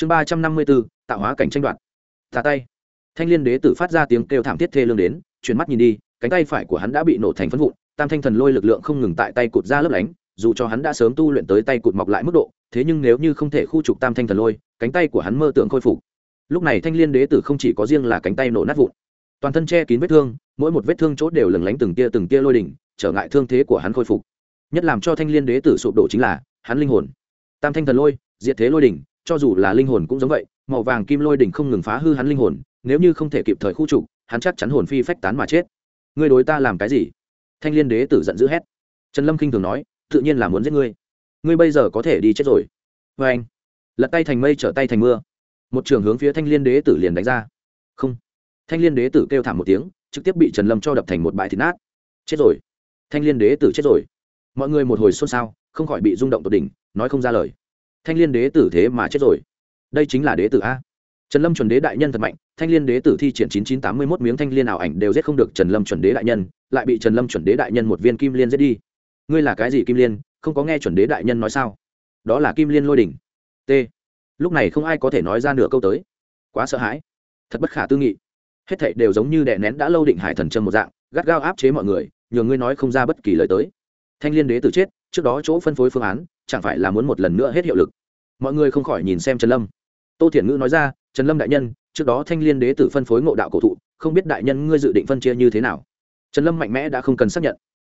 chương ba trăm năm mươi bốn, tạo hóa cảnh tranh đoạt. Tà tay. Thanh liên đế tử phát ra tiếng kêu thảm thiết thê lương đến, chuyển mắt nhìn đi, cánh tay phải của hắn đã bị nổ thành phân vụn, tam thanh thần lôi lực lượng không ngừng tại tay cụt ra lấp lánh, dù cho hắn đã sớm tu luyện tới tay cụt mọc lại mức độ, thế nhưng nếu như không thể khu trục tam thanh thần lôi, cánh tay của hắn mơ tưởng khôi phục. Lúc này thanh liên đế tử không chỉ có riêng là cánh tay nổ nát vụn, toàn thân che kín vết thương, mỗi một vết thương chốt đều lừng lánh từng tia từng tia lôi đỉnh, trở ngại thương thế của hắn khôi phục. Nhất làm cho thanh liên đế tử sụp đổ chính là hắn linh hồn. Tam thanh thần lôi, diệt thế lôi đỉnh cho dù là linh hồn cũng giống vậy, màu vàng kim lôi đỉnh không ngừng phá hư hắn linh hồn, nếu như không thể kịp thời khu trục, hắn chắc chắn hồn phi phách tán mà chết. Ngươi đối ta làm cái gì? Thanh liên đế tử giận dữ hét. Trần lâm k i n h thường nói, tự nhiên là muốn giết ngươi. Ngươi bây giờ có thể đi chết rồi. Vê anh, lật tay thành mây trở tay thành mưa. Một trường hướng phía thanh liên đế tử liền đánh ra. Không. Thanh liên đế tử kêu thảm một tiếng, trực tiếp bị trần lâm cho đập thành một bãi thịt nát. Chết rồi. Thanh liên đế tử chết rồi. Mọi người một hồi xôn xao, không khỏi bị rung động tột đỉnh, nói không ra lời thanh liên đế tử thế mà chết rồi. Đây chính là đế tử a. Trần lâm chuẩn đế đại nhân thật mạnh, thanh liên đế tử thi triển chín chín tám mươi mốt miếng thanh liên ảo ảnh đều giết không được trần lâm chuẩn đế đại nhân, lại bị trần lâm chuẩn đế đại nhân một viên kim liên giết đi. Ngươi là cái gì kim liên, không có nghe chuẩn đế đại nhân nói sao? Đó là kim liên lôi đỉnh. T. Lúc này không ai có thể nói ra nửa câu tới. Quá sợ hãi. Thật bất khả tư nghị. Hết thảy đều giống như đè nén đã lâu định hải thần trâm một dạng, gắt gao áp chế mọi người, nhờ ngươi nói không ra bất kỳ lời tới. Thanh liên đế tử chết trước đó chỗ phân phối phương án, chẳng phải là muốn một lần nữa hết hiệu lực. Mọi người không khỏi nhìn xem trần lâm. Tô thiển ngữ nói ra, trần lâm đại nhân, trước đó thanh liên đế tử phân phối ngộ đạo cổ thụ, không biết đại nhân ngươi dự định phân chia như thế nào? Trần lâm mạnh mẽ đã không cần xác nhận.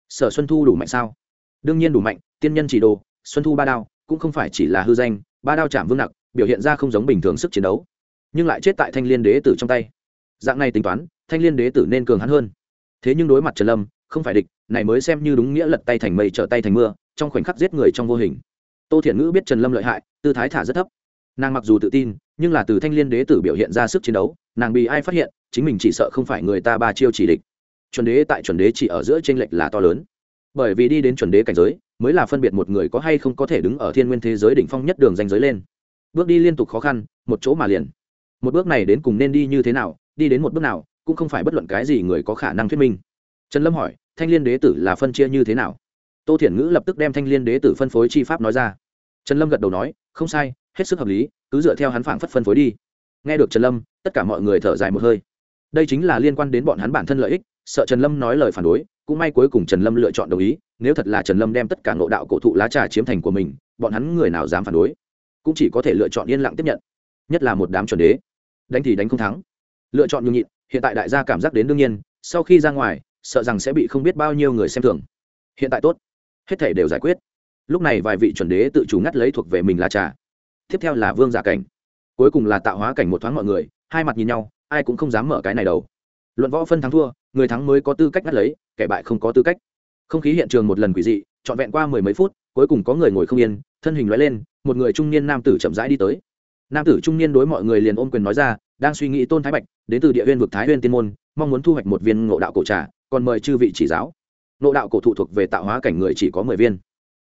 Sở xuân thu đủ mạnh sao? Đương nhiên đủ mạnh, tiên nhân chỉ đồ, xuân thu ba đao, cũng không phải chỉ là hư danh, ba đao chạm vương nặc biểu hiện ra không giống bình thường sức chiến đấu, nhưng lại chết tại thanh liên đế tử trong tay. Dạng này tính toán, thanh liên đế tử nên cường hắn hơn. Thế nhưng đối mặt trần lâm không phải địch, này mới xem như đúng nghĩa lật tay thành mây trở tay thành mưa, trong khoảnh khắc giết người trong vô hình. Tô thiện ngữ biết trần lâm lợi hại, tư thái thả rất thấp. Nàng mặc dù tự tin, nhưng là từ thanh liên đế tử biểu hiện ra sức chiến đấu, nàng bị ai phát hiện, chính mình chỉ sợ không phải người ta ba chiêu chỉ địch. Chuẩn đế tại chuẩn đế chỉ ở giữa tranh lệch là to lớn. Bởi vì đi đến chuẩn đế cảnh giới, mới là phân biệt một người có hay không có thể đứng ở thiên nguyên thế giới đỉnh phong nhất đường danh giới lên. Bước đi liên tục khó khăn, một chỗ mà liền. Một bước này đến cùng nên đi như thế nào, đi đến một bước nào, cũng không phải bất luận cái gì người có khả năng thuyết minh trần lâm hỏi, thanh liên đế tử là phân chia như thế nào? Tô thiển ngữ lập tức đem thanh liên đế tử phân phối chi pháp nói ra. Trần lâm gật đầu nói, không sai, hết sức hợp lý, cứ dựa theo hắn phảng phất phân phối đi. Nghe được trần lâm, tất cả mọi người thở dài một hơi. Đây chính là liên quan đến bọn hắn bản thân lợi ích, sợ trần lâm nói lời phản đối, cũng may cuối cùng trần lâm lựa chọn đồng ý, nếu thật là trần lâm đem tất cả ngộ đạo cổ thụ lá trà chiếm thành của mình, bọn hắn người nào dám phản đối? Cũng chỉ có thể lựa chọn yên lặng tiếp nhận. Nhất là một đám chuẩn đế. Đánh thì đánh không thắng. Lựa chọn nhường nhịn, hiện tại đại gia cảm giác đến đương nhiên, sau khi ra ngoài sợ rằng sẽ bị không biết bao nhiêu người xem thường. Hiện tại tốt. Hết thể đều giải quyết. Lúc này vài vị chuẩn đế tự chủ ngắt lấy thuộc về mình là trà. Tiếp theo là vương giả cảnh. Cuối cùng là tạo hóa cảnh một thoáng mọi người, hai mặt nhìn nhau, ai cũng không dám mở cái này đầu. Luận võ phân thắng thua, người thắng mới có tư cách ngắt lấy, kẻ bại không có tư cách. Không khí hiện trường một lần quỷ dị, trọn vẹn qua mười mấy phút, cuối cùng có người ngồi không yên, thân hình loại lên, một người trung niên nam tử chậm rãi đi tới. Nam tử trung niên đối mọi người liền ôm quyền nói ra, đang suy nghĩ tôn thái bạch, đến từ địa huyên vực thái huyên tiên môn, mong muốn thu hoạch một viên ngộ đạo cổ trà còn mời chư vị chỉ giáo. Nộ đạo cổ thụ thuộc về tạo hóa cảnh người chỉ có mười viên.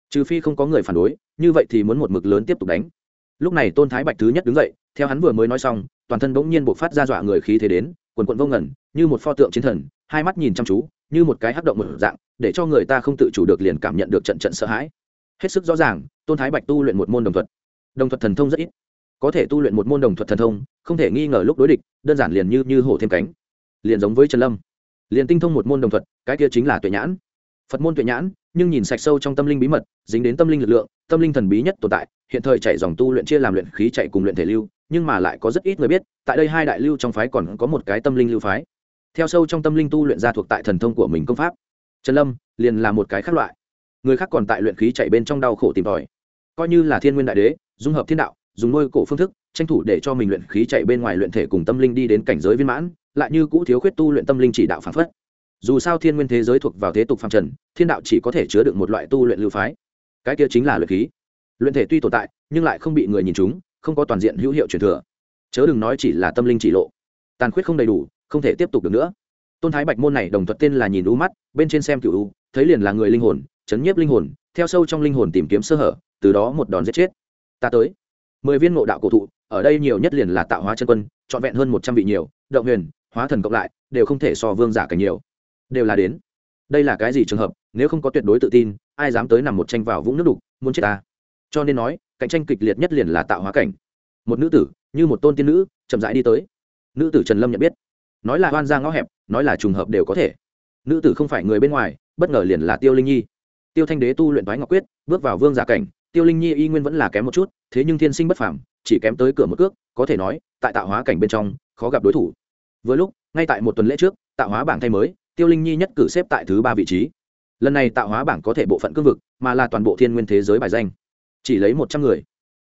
Trừ phi không có người phản đối, như vậy thì muốn một mực lớn tiếp tục đánh. Lúc này tôn thái bạch thứ nhất đứng dậy, theo hắn vừa mới nói xong, toàn thân bỗng nhiên buộc phát ra dọa người khí thế đến, quần quận vô ngẩn như một pho tượng chiến thần, hai mắt nhìn chăm chú, như một cái hắc động một dạng, để cho người ta không tự chủ được liền cảm nhận được trận trận sợ hãi. Hết sức rõ ràng, tôn thái bạch tu luyện một môn đồng thuật. Đồng thuật thần thông rất ít. Có thể tu luyện một môn đồng thuật thần thông, không thể nghi ngờ lúc đối địch, đơn giản liền như như hổ thêm cánh. Liền giống với trần lâm liền tinh thông một môn đồng thuật, cái kia chính là tuệ nhãn. Phật môn tuệ nhãn, nhưng nhìn sạch sâu trong tâm linh bí mật, dính đến tâm linh lực lượng, tâm linh thần bí nhất tồn tại, hiện thời chạy dòng tu luyện chia làm luyện khí chạy cùng luyện thể lưu, nhưng mà lại có rất ít người biết, tại đây hai đại lưu trong phái còn có một cái tâm linh lưu phái. Theo sâu trong tâm linh tu luyện ra thuộc tại thần thông của mình công pháp. Trần lâm, liền là một cái khác loại. Người khác còn tại luyện khí chạy bên trong đau khổ tìm tòi. Coi như là thiên nguyên đại đế, dung hợp thiên đạo, dùng nuôi cổ phương thức, tranh thủ để cho mình luyện khí chạy bên ngoài luyện thể cùng tâm linh đi đến cảnh giới viên mãn lại như cũ thiếu khuyết tu luyện tâm linh chỉ đạo phản phất. Dù sao thiên nguyên thế giới thuộc vào thế tục phàm trần, thiên đạo chỉ có thể chứa được một loại tu luyện lưu phái. Cái kia chính là luyện khí. Luyện thể tuy tồn tại, nhưng lại không bị người nhìn chúng, không có toàn diện hữu hiệu truyền thừa. Chớ đừng nói chỉ là tâm linh chỉ lộ. Tàn khuyết không đầy đủ, không thể tiếp tục được nữa. Tôn thái bạch môn này đồng thuật tên là nhìn u mắt, bên trên xem cựu u, thấy liền là người linh hồn, chấn nhiếp linh hồn, theo sâu trong linh hồn tìm kiếm sơ hở, từ đó một đòn giết chết. Ta tới. Mười viên ngộ đạo cổ thụ, ở đây nhiều nhất liền là tạo hóa chân quân, trọn vẹn hơn một trăm vị nhiều, động huyền hóa thần cộng lại, đều không thể so vương giả cảnh nhiều. Đều là đến. Đây là cái gì trường hợp, nếu không có tuyệt đối tự tin, ai dám tới nằm một tranh vào vũng nước đục, muốn chết ta? Cho nên nói, cạnh tranh kịch liệt nhất liền là tạo hóa cảnh. Một nữ tử, như một tôn tiên nữ, chậm rãi đi tới. Nữ tử trần lâm nhận biết. Nói là hoan ra ngõ hẹp, nói là trùng hợp đều có thể. Nữ tử không phải người bên ngoài, bất ngờ liền là tiêu linh nhi. Tiêu thanh đế tu luyện thoái ngọc quyết, bước vào vương giả cảnh, tiêu linh nhi y nguyên vẫn là kém một chút, thế nhưng thiên sinh bất phàm, chỉ kém tới cửa một cước, có thể nói, tại tạo hóa cảnh bên trong, khó gặp đối thủ vừa lúc, ngay tại một tuần lễ trước, tạo hóa bảng thay mới, tiêu linh nhi nhất cử xếp tại thứ ba vị trí. Lần này tạo hóa bảng có thể bộ phận cương vực, mà là toàn bộ thiên nguyên thế giới bài danh. Chỉ lấy một trăm người.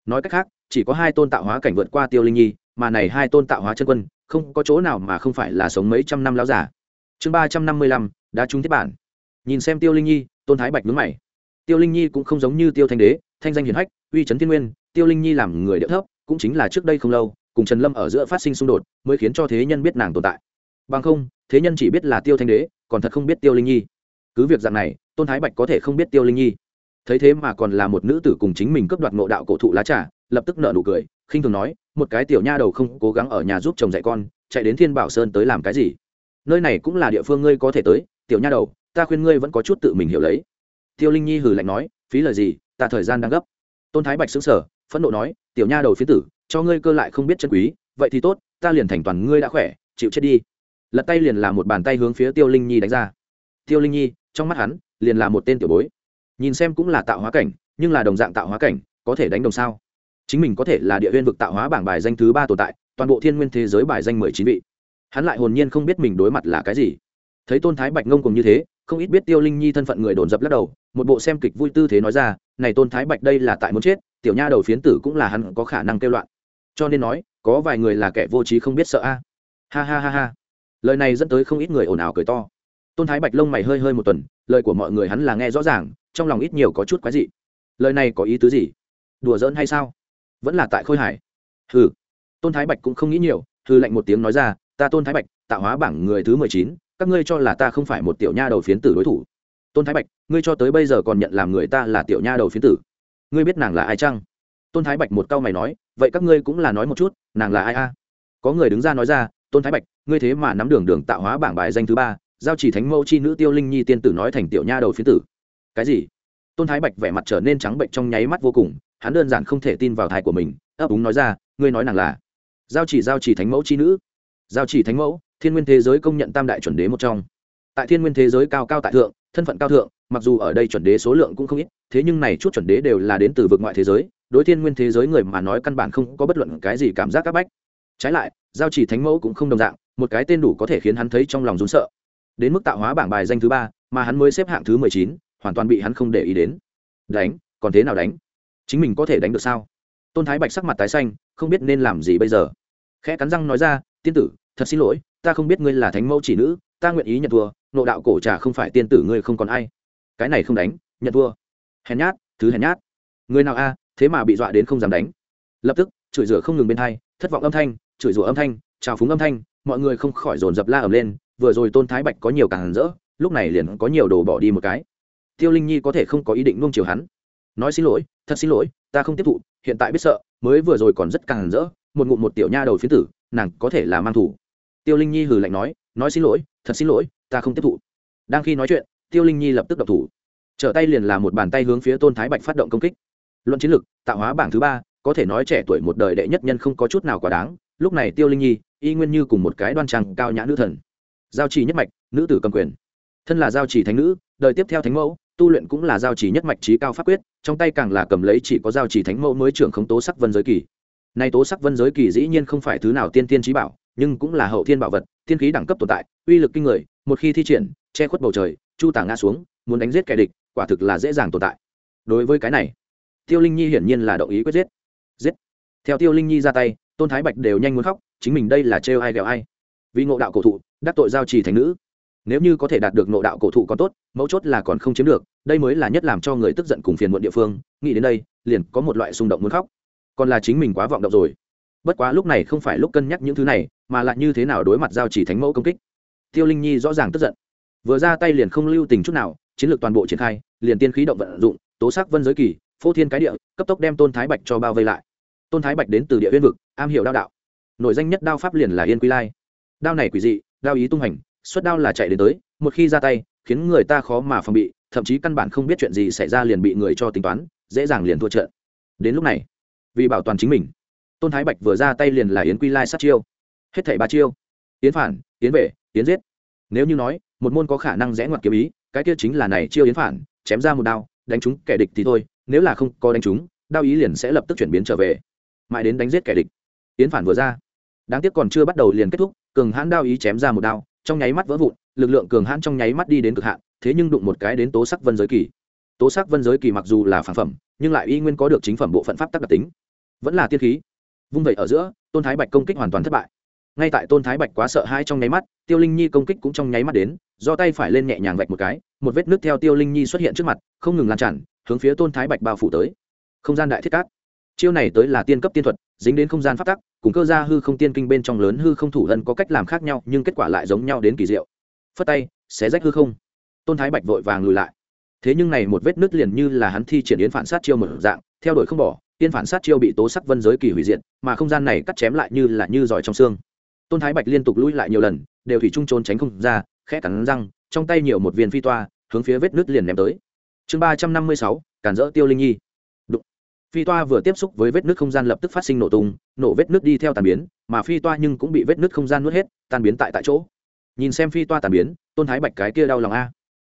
Nói cách khác, chỉ có hai tôn tạo hóa cảnh vượt qua tiêu linh nhi, mà này hai tôn tạo hóa chân quân, không có chỗ nào mà không phải là sống mấy trăm năm lão giả. Chương ba trăm năm mươi lăm đã trúng thiết bản. Nhìn xem tiêu linh nhi, tôn thái bạch nhướng mày. Tiêu linh nhi cũng không giống như tiêu thanh đế, thanh danh hiển hách, uy trấn thiên nguyên, tiêu linh nhi làm người địa thấp, cũng chính là trước đây không lâu cùng trần lâm ở giữa phát sinh xung đột mới khiến cho thế nhân biết nàng tồn tại. Bằng không, thế nhân chỉ biết là tiêu thanh đế, còn thật không biết tiêu linh nhi. Cứ việc dạng này, tôn thái bạch có thể không biết tiêu linh nhi. Thấy thế mà còn là một nữ tử cùng chính mình cướp đoạt ngộ đạo cổ thụ lá trà, lập tức nợ nụ cười, khinh thường nói, một cái tiểu nha đầu không cố gắng ở nhà giúp chồng dạy con, chạy đến thiên bảo sơn tới làm cái gì? Nơi này cũng là địa phương ngươi có thể tới, tiểu nha đầu, ta khuyên ngươi vẫn có chút tự mình hiểu lấy. Tiêu linh nhi hừ lạnh nói, phí lời gì, ta thời gian đang gấp. Tôn thái bạch xứng sở phẫn nộ nói, tiểu nha đầu phía tử cho ngươi cơ lại không biết chân quý, vậy thì tốt, ta liền thành toàn ngươi đã khỏe, chịu chết đi. Lật tay liền là một bàn tay hướng phía tiêu linh nhi đánh ra. Tiêu linh nhi, trong mắt hắn, liền là một tên tiểu bối. Nhìn xem cũng là tạo hóa cảnh, nhưng là đồng dạng tạo hóa cảnh, có thể đánh đồng sao? Chính mình có thể là địa viên vực tạo hóa bảng bài danh thứ ba tồn tại, toàn bộ thiên nguyên thế giới bài danh mười chín vị. Hắn lại hồn nhiên không biết mình đối mặt là cái gì. Thấy tôn thái bạch ngông cùng như thế, không ít biết tiêu linh nhi thân phận người đồn dập lắc đầu, một bộ xem kịch vui tư thế nói ra, này tôn thái bạch đây là tại muốn chết, tiểu nha đầu phiến tử cũng là hắn có khả năng kêu loạn cho nên nói, có vài người là kẻ vô trí không biết sợ a. Ha ha ha ha. Lời này dẫn tới không ít người ồn ào cười to. Tôn thái bạch lông mày hơi hơi một tuần, lời của mọi người hắn là nghe rõ ràng, trong lòng ít nhiều có chút quái dị. Lời này có ý tứ gì? Đùa giỡn hay sao? Vẫn là tại khôi hải hừ. Tôn thái bạch cũng không nghĩ nhiều hư lạnh một tiếng nói ra, ta tôn thái bạch, tạo hóa bảng người thứ mười chín, các ngươi cho là ta không phải một tiểu nha đầu phiến tử đối thủ. Tôn thái bạch, ngươi cho tới bây giờ còn nhận làm người ta là tiểu nha đầu phiến tử. Ngươi biết nàng là ai chăng? Tôn thái bạch một câu mày nói, vậy các ngươi cũng là nói một chút, nàng là ai a? Có người đứng ra nói ra, tôn thái bạch, ngươi thế mà nắm đường đường tạo hóa bảng bài danh thứ ba, giao chỉ thánh mẫu chi nữ tiêu linh nhi tiên tử nói thành tiểu nha đầu phiến tử. Cái gì? Tôn thái bạch vẻ mặt trở nên trắng bệnh trong nháy mắt vô cùng, hắn đơn giản không thể tin vào thai của mình, ấp úng nói ra, ngươi nói nàng là? Giao chỉ giao chỉ thánh mẫu chi nữ. Giao chỉ thánh mẫu, thiên nguyên thế giới công nhận tam đại chuẩn đế một trong. Tại thiên nguyên thế giới cao cao tại thượng, thân phận cao thượng, mặc dù ở đây chuẩn đế số lượng cũng không ít, thế nhưng này chút chuẩn đế đều là đến từ vực ngoại thế giới đối thiên nguyên thế giới người mà nói căn bản không có bất luận cái gì cảm giác áp bách. Trái lại, giao chỉ thánh mẫu cũng không đồng dạng, một cái tên đủ có thể khiến hắn thấy trong lòng rún sợ. Đến mức tạo hóa bảng bài danh thứ ba, mà hắn mới xếp hạng thứ mười chín, hoàn toàn bị hắn không để ý đến. Đánh, còn thế nào đánh? Chính mình có thể đánh được sao? Tôn thái bạch sắc mặt tái xanh, không biết nên làm gì bây giờ. Khẽ cắn răng nói ra, tiên tử, thật xin lỗi, ta không biết ngươi là thánh mẫu chỉ nữ, ta nguyện ý nhận thua, nộ đạo cổ trà không phải tiên tử ngươi không còn ai. Cái này không đánh, nhận thua. Hèn nhát, thứ hèn nhát. Người nào a thế mà bị dọa đến không dám đánh. Lập tức, chửi rủa không ngừng bên thay thất vọng âm thanh, chửi rủa âm thanh, trào phúng âm thanh, mọi người không khỏi dồn dập la ầm lên, vừa rồi tôn thái bạch có nhiều càng rỡ, lúc này liền có nhiều đồ bỏ đi một cái. Tiêu linh nhi có thể không có ý định nuông chiều hắn. Nói xin lỗi, thật xin lỗi, ta không tiếp thụ, hiện tại biết sợ, mới vừa rồi còn rất càng rỡ, một ngụm một tiểu nha đầu phiến tử, nàng có thể là mang thủ. Tiêu linh nhi hừ lạnh nói nói xin lỗi, thật xin lỗi, ta không tiếp thụ. Đang khi nói chuyện, tiêu linh nhi lập tức đập thủ. Trở tay liền là một bàn tay hướng phía tôn thái bạch phát động công kích luận chiến lược tạo hóa bảng thứ ba, có thể nói trẻ tuổi một đời đệ nhất nhân không có chút nào quá đáng, lúc này tiêu linh nhi, y nguyên như cùng một cái đoan trang cao nhã nữ thần. Giao trì nhất mạch, nữ tử cầm quyền. Thân là giao trì thánh nữ, đời tiếp theo thánh mẫu, tu luyện cũng là giao trì nhất mạch trí cao pháp quyết, trong tay càng là cầm lấy chỉ có giao trì thánh mẫu mới trưởng khống tố sắc vân giới kỳ. Nay tố sắc vân giới kỳ dĩ nhiên không phải thứ nào tiên tiên trí bảo, nhưng cũng là hậu thiên bảo vật thiên khí đẳng cấp tồn tại, uy lực kinh người, một khi thi triển, che khuất bầu trời, chu tả ngã xuống, muốn đánh giết kẻ địch, quả thực là dễ dàng tồn tại. Đối với cái này tiêu linh nhi hiển nhiên là động ý quyết giết. Giết. Theo tiêu linh nhi ra tay, tôn thái bạch đều nhanh muốn khóc, chính mình đây là trêu ai ghẹo ai. Vì ngộ đạo cổ thụ, đắc tội giao trì thành nữ. Nếu như có thể đạt được ngộ đạo cổ thụ còn tốt, mấu chốt là còn không chiếm được, đây mới là nhất làm cho người tức giận cùng phiền muộn địa phương, nghĩ đến đây, liền có một loại xung động muốn khóc. Còn là chính mình quá vọng động rồi. Bất quá lúc này không phải lúc cân nhắc những thứ này, mà lại như thế nào đối mặt giao chỉ thánh mẫu công kích. Tiêu linh nhi rõ ràng tức giận. Vừa ra tay liền không lưu tình chút nào, chiến lược toàn bộ triển khai, liền tiên khí động vận dụng, tố sắc vân giới kỳ phô thiên cái địa, cấp tốc đem tôn thái bạch cho bao vây lại. Tôn thái bạch đến từ địa uyên vực, am hiểu đao đạo. Nội danh nhất đao pháp liền là yên quy lai. Đao này quỷ dị, đao ý tung hành xuất đao là chạy đến tới, một khi ra tay, khiến người ta khó mà phòng bị, thậm chí căn bản không biết chuyện gì xảy ra liền bị người cho tính toán, dễ dàng liền thua trận. Đến lúc này, vì bảo toàn chính mình, tôn thái bạch vừa ra tay liền là yến quy lai sát chiêu. Hết thảy ba chiêu. Yến phản, yến vệ, yến giết. Nếu như nói, một môn có khả năng rẽ ngoặt kiếm ý, cái kia chính là này chiêu yến phản, chém ra một đao, đánh trúng kẻ địch thì thôi nếu là không có đánh chúng, đao ý liền sẽ lập tức chuyển biến trở về. Mãi đến đánh giết kẻ địch. Yến phản vừa ra. Đáng tiếc còn chưa bắt đầu liền kết thúc cường hãn đao ý chém ra một đao trong nháy mắt vỡ vụn lực lượng cường hãn trong nháy mắt đi đến cực hạn thế nhưng đụng một cái đến tố sắc vân giới kỳ. Tố sắc vân giới kỳ mặc dù là phản phẩm nhưng lại y nguyên có được chính phẩm bộ phận pháp tắc đặc tính. Vẫn là tiên khí. Vung vậy ở giữa tôn thái bạch công kích hoàn toàn thất bại. Ngay tại tôn thái bạch quá sợ hai trong nháy mắt tiêu linh nhi công kích cũng trong nháy mắt đến do tay phải lên nhẹ nhàng vạch một cái một vết nước theo tiêu linh nhi xuất hiện trước mặt không ngừng lan tràn hướng phía tôn thái bạch bao phủ tới. Không gian đại thiết cát. Chiêu này tới là tiên cấp tiên thuật, dính đến không gian phát tắc, cùng cơ gia hư không tiên kinh bên trong lớn hư không thủ lần có cách làm khác nhau, nhưng kết quả lại giống nhau đến kỳ diệu. Phất tay, xé rách hư không. Tôn thái bạch vội vàng lùi lại. Thế nhưng này một vết nứt liền như là hắn thi triển yến phản sát chiêu một dạng, theo đuổi không bỏ tiên phản sát chiêu bị tố sắc vân giới kỳ hủy diệt, mà không gian này cắt chém lại như là như giỏi trong xương. Tôn thái bạch liên tục lui lại nhiều lần, đều thủy trung trốn tránh không ra, khẽ cắn răng, trong tay nhiều một viên phi toa, hướng phía vết nứt liền ném tới chương ba trăm năm mươi sáu, cản rỡ tiêu linh nhi. Đụng. phi toa vừa tiếp xúc với vết nứt không gian lập tức phát sinh nổ tung, nổ vết nứt đi theo tàn biến, mà phi toa nhưng cũng bị vết nứt không gian nuốt hết tàn biến tại tại chỗ. Nhìn xem phi toa tàn biến, tôn thái bạch cái kia đau lòng a.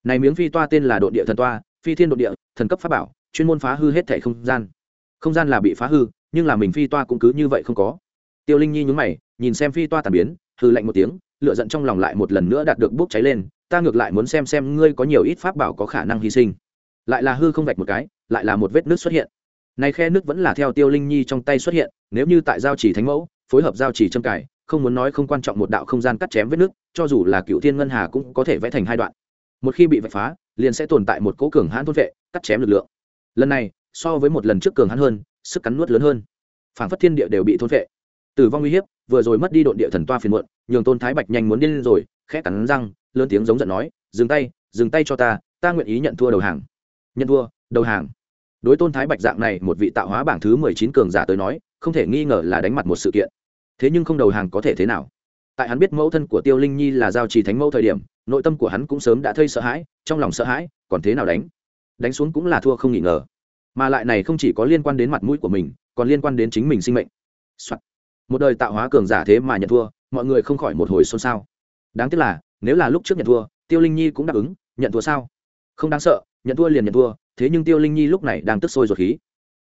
Này miếng phi toa tên là đội địa thần toa, phi thiên đội địa, thần cấp pháp bảo, chuyên môn phá hư hết thẻ không gian. Không gian là bị phá hư, nhưng là mình phi toa cũng cứ như vậy không có. Tiêu linh nhi nhúng mày, nhìn xem phi toa tàn biến hư lạnh một tiếng lựa giận trong lòng lại một lần nữa đạt được bốc cháy lên, ta ngược lại muốn xem xem ngươi có nhiều ít pháp bảo có khả năng hy sinh lại là hư không vạch một cái, lại là một vết nước xuất hiện. Này khe nước vẫn là theo tiêu linh nhi trong tay xuất hiện, nếu như tại giao chỉ thánh mẫu, phối hợp giao chỉ châm cải, không muốn nói không quan trọng một đạo không gian cắt chém vết nước, cho dù là cựu thiên ngân hà cũng có thể vẽ thành hai đoạn. Một khi bị vạch phá, liền sẽ tồn tại một cố cường hãn thôn vệ, cắt chém lực lượng. Lần này, so với một lần trước cường hãn hơn, sức cắn nuốt lớn hơn. Phản phất thiên địa đều bị thôn vệ. Tử vong uy hiếp, vừa rồi mất đi độn địa thần toa phiền muộn, nhường tôn thái bạch nhanh muốn điên lên rồi, khẽ cắn răng, lớn tiếng giống giận nói, dừng tay dừng tay cho ta ta nguyện ý nhận thua đầu hàng nhận thua, đầu hàng. Đối tôn thái bạch dạng này, một vị tạo hóa bảng thứ mười chín cường giả tới nói, không thể nghi ngờ là đánh mặt một sự kiện. Thế nhưng không đầu hàng có thể thế nào? Tại hắn biết mẫu thân của tiêu linh nhi là giao trì thánh mẫu thời điểm, nội tâm của hắn cũng sớm đã thây sợ hãi, trong lòng sợ hãi, còn thế nào đánh? Đánh xuống cũng là thua không nghỉ ngờ. Mà lại này không chỉ có liên quan đến mặt mũi của mình, còn liên quan đến chính mình sinh mệnh、Soạn. một đời tạo hóa cường giả thế mà nhận thua, mọi người không khỏi một hồi xôn xao. Đáng tiếc là, nếu là lúc trước nhận thua, tiêu linh nhi cũng đáp ứng, nhận thua sao? Không đáng sợ nhận thua liền nhận thua, thế nhưng tiêu linh nhi lúc này đang tức sôi ruột khí.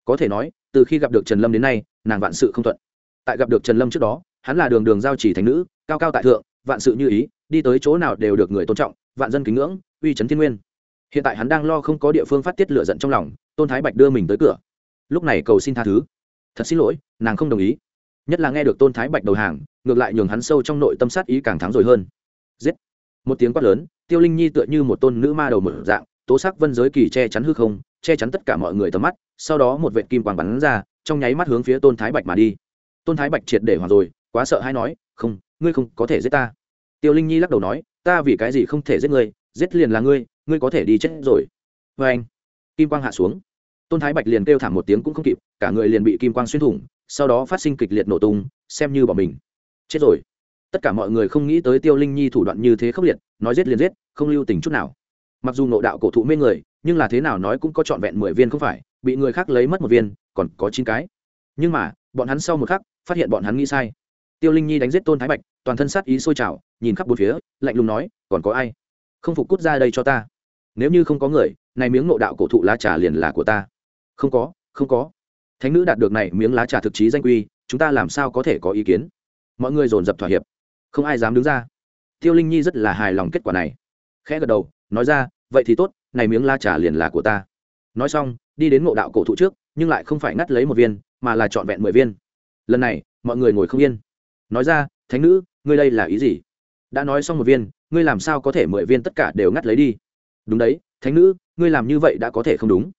Có thể nói, từ khi gặp được trần lâm đến nay, nàng vạn sự không thuận. Tại gặp được trần lâm trước đó, hắn là đường đường giao chỉ thành nữ, cao cao tại thượng, vạn sự như ý, đi tới chỗ nào đều được người tôn trọng, vạn dân kính ngưỡng, uy trấn thiên nguyên. Hiện tại hắn đang lo không có địa phương phát tiết lửa giận trong lòng, tôn thái bạch đưa mình tới cửa. Lúc này cầu xin tha thứ. Thật xin lỗi, nàng không đồng ý. Nhất là nghe được tôn thái bạch đầu hàng, ngược lại nhường hắn sâu trong nội tâm sát ý càng thắng rồi hơn. Giết. Một tiếng quát lớn, tiêu linh nhi tựa như một tôn nữ ma đầu mở dạng tố sắc vân giới kỳ che chắn hư không, che chắn tất cả mọi người tầm mắt, sau đó một vệ kim quang bắn ra, trong nháy mắt hướng phía tôn thái bạch mà đi. Tôn thái bạch triệt để hoàng rồi, quá sợ hay nói, không, ngươi không có thể giết ta. Tiêu linh nhi lắc đầu nói, ta vì cái gì không thể giết ngươi, giết liền là ngươi ngươi có thể đi chết rồi. Vê anh, kim quang hạ xuống. Tôn thái bạch liền kêu thảm một tiếng cũng không kịp, cả người liền bị kim quang xuyên thủng, sau đó phát sinh kịch liệt nổ tung, xem như bỏ mình. Chết rồi. Tất cả mọi người không nghĩ tới tiêu linh nhi thủ đoạn như thế khốc liệt, nói giết liền giết, không lưu tình chút nào mặc dù nộ đạo cổ thụ mê người, nhưng là thế nào nói cũng có trọn vẹn mười viên không phải, bị người khác lấy mất một viên, còn có chín cái. Nhưng mà, bọn hắn sau một khắc, phát hiện bọn hắn nghĩ sai. Tiêu linh nhi đánh giết tôn thái bạch, toàn thân sát ý sôi trào, nhìn khắp bốn phía, lạnh lùng nói, còn có ai? Không phục cút ra đây cho ta. Nếu như không có người, này miếng nộ đạo cổ thụ lá trà liền là của ta. Không có không có. Thánh nữ đạt được này miếng lá trà thực chí danh quy, chúng ta làm sao có thể có ý kiến? Mọi người dồn dập thỏa hiệp. Không ai dám đứng ra. Tiêu linh nhi rất là hài lòng kết quả này. Khẽ gật đầu nói ra, vậy thì tốt, này miếng la trà liền là của ta. Nói xong, đi đến ngộ đạo cổ thụ trước, nhưng lại không phải ngắt lấy một viên, mà là trọn vẹn mười viên. Lần này, mọi người ngồi không yên. Nói ra, thánh nữ, ngươi đây là ý gì? Đã nói xong một viên, ngươi làm sao có thể mười viên tất cả đều ngắt lấy đi? Đúng đấy, thánh nữ, ngươi làm như vậy đã có thể không đúng.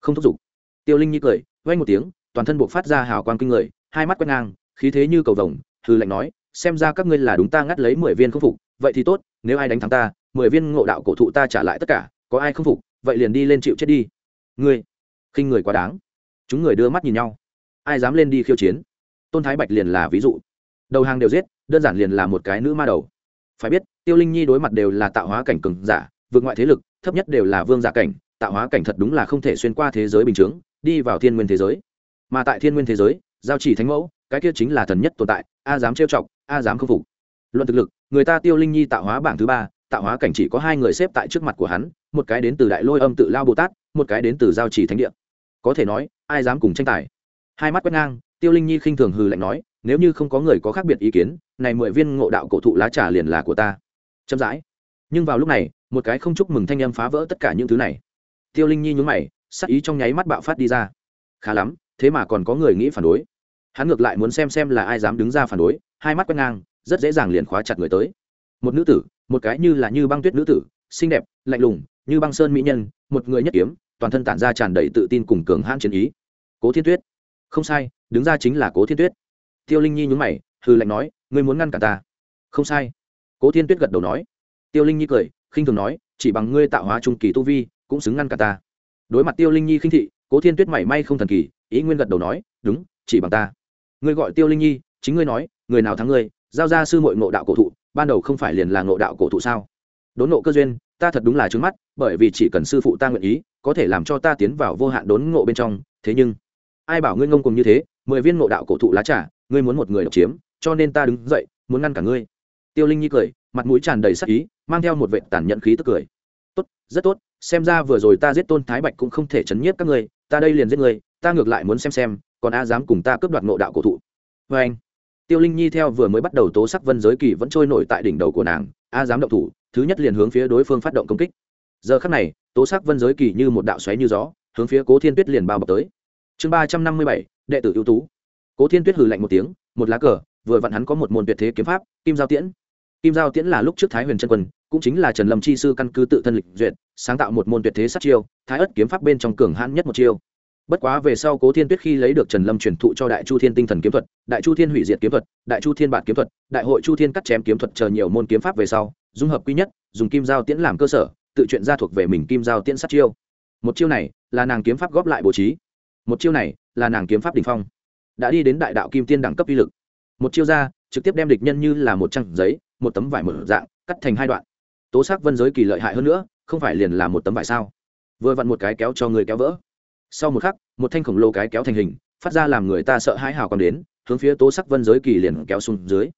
Không thúc giục. Tiêu linh nhi cười vay một tiếng, toàn thân buộc phát ra hào quang kinh người, hai mắt quét ngang, khí thế như cầu vồng hư lệnh nói, xem ra các ngươi là đúng ta ngắt lấy mười viên không phục, vậy thì tốt, nếu ai đánh thắng ta mười viên ngộ đạo cổ thụ ta trả lại tất cả, có ai không phục, vậy liền đi lên chịu chết đi. Ngươi, khinh người quá đáng. Chúng người đưa mắt nhìn nhau. Ai dám lên đi khiêu chiến? Tôn thái bạch liền là ví dụ. Đầu hàng đều giết, đơn giản liền là một cái nữ ma đầu. Phải biết, tiêu linh nhi đối mặt đều là tạo hóa cảnh cường giả, vượt ngoại thế lực, thấp nhất đều là vương giả cảnh, tạo hóa cảnh thật đúng là không thể xuyên qua thế giới bình chướng, đi vào thiên nguyên thế giới. Mà tại thiên nguyên thế giới, giao chỉ thánh mẫu, cái kia chính là thần nhất tồn tại, a dám trêu chọc, a dám khâm phục. Luận thực lực, người ta tiêu linh nhi tạo hóa bảng thứ ba tạo hóa cảnh chỉ có hai người xếp tại trước mặt của hắn, một cái đến từ đại lôi âm tự lao bồ tát, một cái đến từ giao trì thánh địa. Có thể nói, ai dám cùng tranh tài? Hai mắt quét ngang, tiêu linh nhi khinh thường hừ lạnh nói, nếu như không có người có khác biệt ý kiến, này mười viên ngộ đạo cổ thụ lá trà liền là của ta. Chậm rãi. Nhưng vào lúc này, một cái không chúc mừng thanh âm phá vỡ tất cả những thứ này. Tiêu linh nhi nhún mày, sắc ý trong nháy mắt bạo phát đi ra. Khá lắm, thế mà còn có người nghĩ phản đối. Hắn ngược lại muốn xem xem là ai dám đứng ra phản đối, hai mắt quét ngang, rất dễ dàng liền khóa chặt người tới. Một nữ tử một cái như là như băng tuyết nữ tử, xinh đẹp, lạnh lùng, như băng sơn mỹ nhân, một người nhất kiếm, toàn thân tản ra tràn đầy tự tin cùng cường hãn chiến ý. Cố thiên tuyết. Không sai, đứng ra chính là cố thiên tuyết. Tiêu linh nhi nhún mày hư lạnh nói, ngươi muốn ngăn cả ta? Không sai. Cố thiên tuyết gật đầu nói. Tiêu linh nhi cười, khinh thường nói, chỉ bằng ngươi tạo hóa trung kỳ tu vi, cũng xứng ngăn cả ta. Đối mặt tiêu linh nhi khinh thị, cố thiên tuyết mảy may không thần kỳ, ý nguyên gật đầu nói, đúng, chỉ bằng ta. Ngươi gọi tiêu linh nhi, chính ngươi nói, người nào thắng ngươi? Giao ra sư mội ngộ đạo cổ thụ ban đầu không phải liền là ngộ đạo cổ thụ sao? Đốn nộ cơ duyên, ta thật đúng là trứng mắt, bởi vì chỉ cần sư phụ ta nguyện ý, có thể làm cho ta tiến vào vô hạn đốn ngộ bên trong. Thế nhưng, ai bảo ngươi ngông cùng như thế, mười viên ngộ đạo cổ thụ lá trà, ngươi muốn một người độc chiếm, cho nên ta đứng dậy, muốn ngăn cả ngươi. Tiêu linh nhi cười, mặt mũi tràn đầy sắc ý, mang theo một vệ tàn nhẫn khí tức cười. Tốt, rất tốt, xem ra vừa rồi ta giết tôn thái bạch cũng không thể chấn nhiếp các ngươi, ta đây liền giết ngươi, ta ngược lại muốn xem xem, còn a dám cùng ta cướp đoạt ngộ đạo cổ thụ. Vê anh tiêu linh nhi theo vừa mới bắt đầu tố sắc vân giới kỳ vẫn trôi nổi tại đỉnh đầu của nàng, a dám động thủ, thứ nhất liền hướng phía đối phương phát động công kích. Giờ khắc này, tố sắc vân giới kỳ như một đạo xoáy như gió, hướng phía cố thiên tuyết liền bao bọc tới. Chương ba trăm năm mươi bảy, đệ tử ưu tú. Cố thiên tuyết hừ lạnh một tiếng, một lá cờ, vừa vặn hắn có một môn tuyệt thế kiếm pháp, kim giao tiễn. Kim giao tiễn là lúc trước thái huyền trân quân, cũng chính là trần lâm chi sư căn cứ tự thân lịch duyệt, sáng tạo một môn tuyệt thế sát chiêu, thái ất kiếm pháp bên trong cường hãn nhất một chiêu bất quá về sau cố thiên tuyết khi lấy được trần lâm truyền thụ cho đại chu thiên tinh thần kiếm thuật, đại chu thiên hủy diệt kiếm thuật, đại chu thiên bản kiếm thuật, đại hội chu thiên cắt chém kiếm thuật chờ nhiều môn kiếm pháp về sau, dung hợp quy nhất, dùng kim giao tiễn làm cơ sở, tự chuyện ra thuộc về mình kim giao tiễn sát chiêu. Một chiêu này là nàng kiếm pháp góp lại bố trí. Một chiêu này là nàng kiếm pháp đ ỉ n h phong. Đã đi đến đại đạo kim tiên đẳng cấp uy lực. Một chiêu ra, trực tiếp đem địch nhân như là một trang giấy, một tấm vải mở dạng, cắt thành hai đoạn. Tố xác vân giới kỳ lợi hại hơn nữa, không phải liền là một tấm vải sao? Vừa vặn một cái kéo cho người kéo vỡ sau một khắc, một thanh khổng lồ cái kéo thành hình, phát ra làm người ta sợ hãi hào còn đến, hướng phía tố sắc vân giới kỳ liền kéo xuống dưới.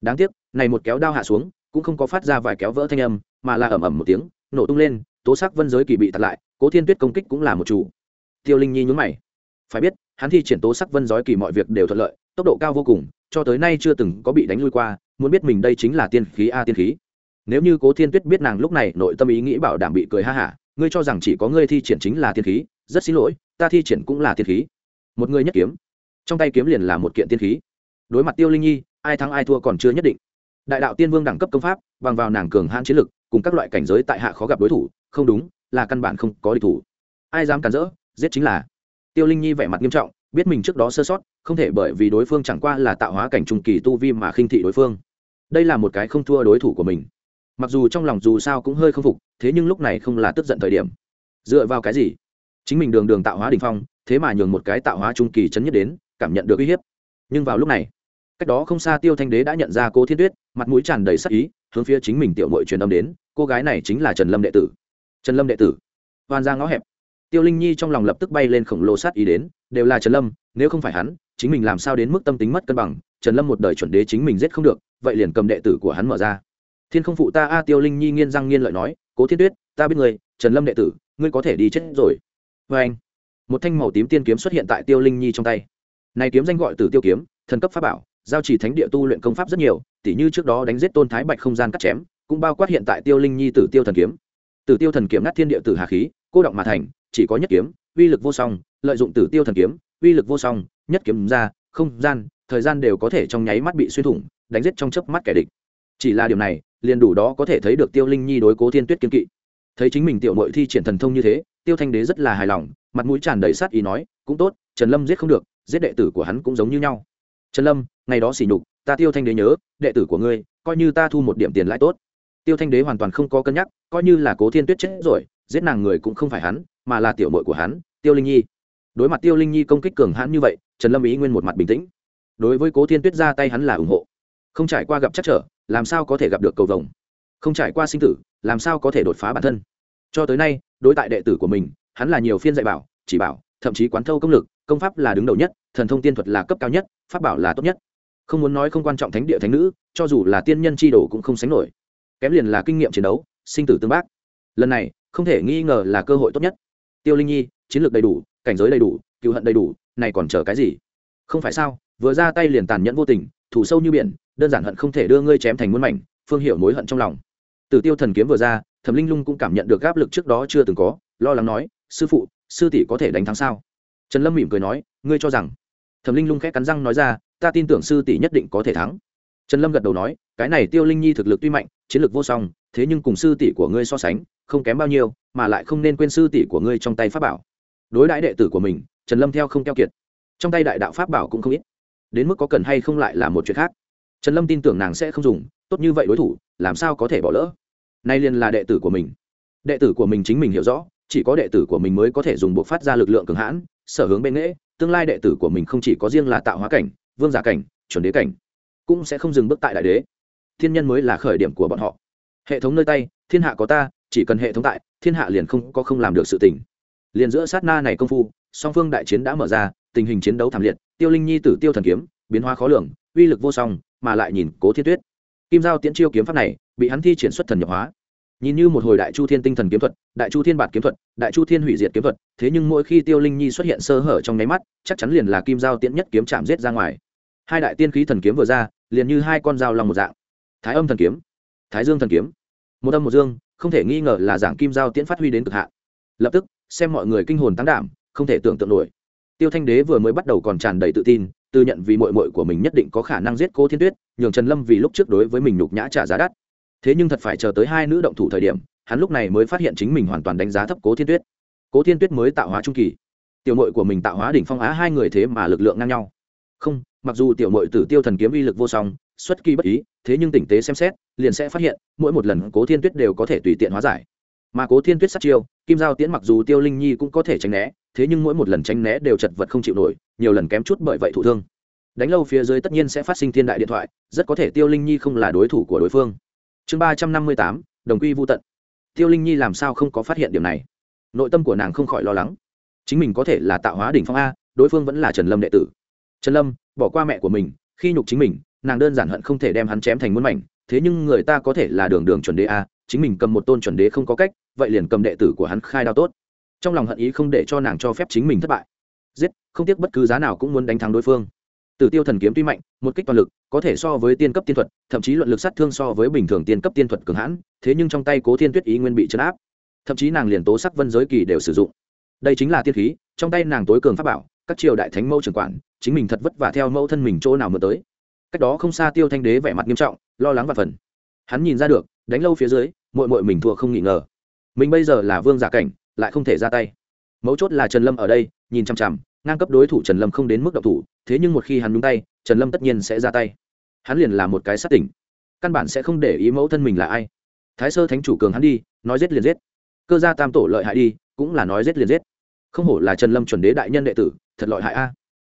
Đáng tiếc, này một kéo đao hạ xuống, cũng không có phát ra vài kéo vỡ thanh âm, mà là ẩm ẩm một tiếng, nổ tung lên, tố sắc vân giới kỳ bị tạt lại, cố thiên tuyết công kích cũng là một chủ. Tiêu linh nhi nhún mày. Phải biết, hắn thi triển tố sắc vân giới kỳ mọi việc đều thuận lợi, tốc độ cao vô cùng, cho tới nay chưa từng có bị đánh lui qua, muốn biết mình đây chính là tiên khí a tiên khí. Nếu như cố thiên tuyết biết nàng lúc này nội tâm ý nghĩ bảo đảm bị cười ha hả ngươi cho rằng chỉ có ngươi thi triển chính là tiên khí, rất xin lỗi, ta thi triển cũng là tiên khí. Một người nhất kiếm. Trong tay kiếm liền là một kiện tiên khí. Đối mặt tiêu linh nhi, ai thắng ai thua còn chưa nhất định. Đại đạo tiên vương đẳng cấp công pháp, bằng vào nàng cường hãn chiến lực, cùng các loại cảnh giới tại hạ khó gặp đối thủ, không đúng, là căn bản không có địch thủ. Ai dám cản rỡ, giết chính là. Tiêu linh nhi vẻ mặt nghiêm trọng, biết mình trước đó sơ sót, không thể bởi vì đối phương chẳng qua là tạo hóa cảnh trung kỳ tu vi mà khinh thị đối phương. Đây là một cái không thua đối thủ của mình mặc dù trong lòng dù sao cũng hơi không phục, thế nhưng lúc này không là tức giận thời điểm. Dựa vào cái gì? Chính mình đường đường tạo hóa đ ỉ n h phong, thế mà nhường một cái tạo hóa trung kỳ chấn nhất đến, cảm nhận được uy hiếp. Nhưng vào lúc này, cách đó không xa tiêu thanh đế đã nhận ra cô thiên tuyết, mặt mũi tràn đầy sắc ý, hướng phía chính mình tiểu mội truyền âm đến, cô gái này chính là trần lâm đệ tử. Trần lâm đệ tử? Hoàn ra ngõ hẹp. Tiêu linh nhi trong lòng lập tức bay lên khổng lồ sát ý đến, đều là trần lâm, nếu không phải hắn, chính mình làm sao đến mức tâm tính mất cân bằng, trần lâm một đời chuẩn đế chính mình giết không được, vậy liền cầm đệ tử của hắn mở ra thiên không phụ ta a tiêu linh nhi nghiên răng nghiên lợi nói, cố thiên tuyết, ta biết người, trần lâm đệ tử, ngươi có thể đi chết rồi. Vê anh, một thanh màu tím tiên kiếm xuất hiện tại tiêu linh nhi trong tay. Này kiếm danh gọi từ tiêu kiếm, thần cấp pháp bảo, giao chỉ thánh địa tu luyện công pháp rất nhiều, tỉ như trước đó đánh giết tôn thái bạch không gian cắt chém, cũng bao quát hiện tại tiêu linh nhi tử tiêu thần kiếm. Tử tiêu thần kiếm ngắt thiên địa tử hà khí, cô động mà thành, chỉ có nhất kiếm, uy lực vô song, lợi dụng tử tiêu thần kiếm, uy lực vô song, nhất kiếm ra, không gian, thời gian đều có thể trong nháy mắt bị xuyên thủng, đánh giết trong chớp mắt kẻ địch chỉ là điều này, liền đủ đó có thể thấy được tiêu linh nhi đối cố thiên tuyết kiên kỵ. Thấy chính mình tiểu mội thi triển thần thông như thế, tiêu thanh đế rất là hài lòng, mặt mũi tràn đầy sát ý nói, cũng tốt, trần lâm giết không được, giết đệ tử của hắn cũng giống như nhau. Trần lâm, ngày đó xỉ nhục, ta tiêu thanh đế nhớ, đệ tử của ngươi, coi như ta thu một điểm tiền lãi tốt. Tiêu thanh đế hoàn toàn không có cân nhắc, coi như là cố thiên tuyết chết rồi, giết nàng người cũng không phải hắn, mà là tiểu mội của hắn, tiêu linh nhi. Đối mặt tiêu linh nhi công kích cường hãn như vậy, trần lâm ý nguyên một mặt bình tĩnh. Đối với cố thiên tuyết ra tay hắn là ủng hộ không trải qua gặp chắc trở, làm sao có thể gặp được cầu vồng? Không trải qua sinh tử, làm sao có thể đột phá bản thân? Cho tới nay, đối tại đệ tử của mình, hắn là nhiều phiên dạy bảo, chỉ bảo, thậm chí quán thâu công lực, công pháp là đứng đầu nhất, thần thông tiên thuật là cấp cao nhất, pháp bảo là tốt nhất. Không muốn nói không quan trọng thánh địa thánh nữ, cho dù là tiên nhân c h i đồ cũng không sánh nổi. Kém liền là kinh nghiệm chiến đấu, sinh tử tương bác. Lần này, không thể nghi ngờ là cơ hội tốt nhất. Tiêu linh nhi, chiến lược đầy đủ, cảnh giới đầy đủ, cựu hận đầy đủ, này còn chờ cái gì? Không phải sao, vừa ra tay liền tàn nhẫn vô tình, thủ sâu như biển đơn giản hận không thể đưa ngươi chém thành muôn mảnh, phương hiểu mối hận trong lòng. Từ tiêu thần kiếm vừa ra, thẩm linh lung cũng cảm nhận được áp lực trước đó chưa từng có, lo lắng nói, sư phụ, sư tỷ có thể đánh thắng sao? Trần lâm mỉm cười nói, ngươi cho rằng? Thẩm linh lung khẽ cắn răng nói ra, ta tin tưởng sư tỷ nhất định có thể thắng. Trần lâm gật đầu nói, cái này tiêu linh nhi thực lực tuy mạnh, chiến lược vô song, thế nhưng cùng sư tỷ của ngươi so sánh, không kém bao nhiêu, mà lại không nên quên sư tỷ của ngươi trong tay pháp bảo. Đối đãi đệ tử của mình, trần lâm theo không keo kiệt. Trong tay đại đạo pháp bảo cũng không ít. Đến mức có cần hay không lại là một chuyện khác trần lâm tin tưởng nàng sẽ không dùng, tốt như vậy đối thủ, làm sao có thể bỏ lỡ? Nay liền là đệ tử của mình. Đệ tử của mình chính mình hiểu rõ, chỉ có đệ tử của mình mới có thể dùng buộc phát ra lực lượng cường hãn, sở hướng bên nghễ tương lai đệ tử của mình không chỉ có riêng là tạo hóa cảnh, vương giả cảnh, chuẩn đế cảnh, cũng sẽ không dừng bước tại đại đế. Thiên nhân mới là khởi điểm của bọn họ. Hệ thống nơi tay, thiên hạ có ta, chỉ cần hệ thống tại, thiên hạ liền không có không làm được sự tình. liền giữa sát na này công phu, song phương đại chiến đã mở ra, tình hình chiến đấu thảm liệt, tiêu linh nhi tử tiêu thần kiếm, biến hóa khó lường, uy lực vô song mà lại nhìn cố thiên tuyết. Kim giao tiễn chiêu kiếm pháp này, bị hắn thi triển xuất thần nhập hóa. Nhìn như một hồi đại chu thiên tinh thần kiếm thuật, đại chu thiên bạt kiếm thuật, đại chu thiên hủy diệt kiếm thuật, thế nhưng mỗi khi tiêu linh nhi xuất hiện sơ hở trong nháy mắt, chắc chắn liền là kim giao tiễn nhất kiếm chạm giết ra ngoài. Hai đại tiên khí thần kiếm vừa ra, liền như hai con dao lòng một dạng. Thái âm thần kiếm, thái dương thần kiếm. Một âm một dương, không thể nghi ngờ là giảng kim giao tiễn phát huy đến cực hạn. Lập tức, xem mọi người kinh hồn tăng đảm, không thể tưởng tượng nổi. Tiêu thanh đế vừa mới bắt đầu còn tràn đầy tự tin tự nhận vì mội mội của mình nhất định có khả năng giết cố thiên tuyết, nhường trần lâm vì lúc trước đối với mình nhục nhã trả giá đắt. Thế nhưng thật phải chờ tới hai nữ động thủ thời điểm, hắn lúc này mới phát hiện chính mình hoàn toàn đánh giá thấp cố thiên tuyết. Cố thiên tuyết mới tạo hóa trung kỳ. Tiểu mội của mình tạo hóa đỉnh phong á, hai người thế mà lực lượng ngang nhau. Không, mặc dù tiểu mội tử tiêu thần kiếm uy lực vô song, xuất kỳ bất ý, thế nhưng tỉnh tế xem xét, liền sẽ phát hiện, mỗi một lần cố thiên tuyết đều có thể tùy tiện hóa giải. Mà cố thiên tuyết sát chiêu, kim giao tiễn mặc dù tiêu linh nhi cũng có thể tránh né thế nhưng mỗi một lần tránh né đều chật vật không chịu nổi, nhiều lần kém chút bởi vậy thụ thương. Đánh lâu phía dưới tất nhiên sẽ phát sinh thiên đại điện thoại, rất có thể tiêu linh nhi không là đối thủ của đối phương. Chương ba trăm năm mươi tám, đồng quy vô tận. Tiêu linh nhi làm sao không có phát hiện điểm này? Nội tâm của nàng không khỏi lo lắng. Chính mình có thể là tạo hóa đỉnh phong a, đối phương vẫn là trần lâm đệ tử. Trần lâm, bỏ qua mẹ của mình, khi nhục chính mình, nàng đơn giản hận không thể đem hắn chém thành muôn mảnh, thế nhưng người ta có thể là đường đường chuẩn đế a, chính mình cầm một tôn chuẩn đế không có cách, vậy liền cầm đệ tử của hắn khai đao tốt trong lòng hận ý không để cho nàng cho phép chính mình thất bại giết không tiếc bất cứ giá nào cũng muốn đánh thắng đối phương Tử Tiêu Thần kiếm tuy mạnh, một kích toàn lực, có thể so với tiên cấp tiên thuật, thậm chí luận lực sát thương so với bình thường tiên cấp tiên thuật cường hãn, thế nhưng trong tay Cố Thiên Tuyết ý nguyên bị chấn áp. Thậm chí nàng liền tố sắc vân giới kỳ đều sử dụng. Đây chính là tiên khí, trong tay nàng tối cường pháp bảo, các triều đại thánh mẫu trưởng quản, chính mình thật vất vả theo mẫu thân mình chỗ nào mượn tới. Cách đó không xa Tiêu Thanh Đế vẻ mặt nghiêm trọng, lo lắng và phần. Hắn nhìn ra được, đánh lâu phía dưới, muội muội mình thua không nghi ngờ. Mình bây giờ là vương giả cảnh, lại không thể ra tay. Mấu chốt là Trần Lâm ở đây, nhìn chằm chằm, ngang cấp đối thủ trần lâm không đến mức độc thủ thế nhưng một khi hắn nhúng tay trần lâm tất nhiên sẽ ra tay. Hắn liền là một cái sát tỉnh. Căn bản sẽ không để ý mẫu thân mình là ai. Thái sơ thánh chủ cường hắn đi nói giết liền giết. Cơ gia tam tổ lợi hại đi cũng là nói giết liền giết. Không hổ là trần lâm chuẩn đế đại nhân đệ tử thật lợi hại a.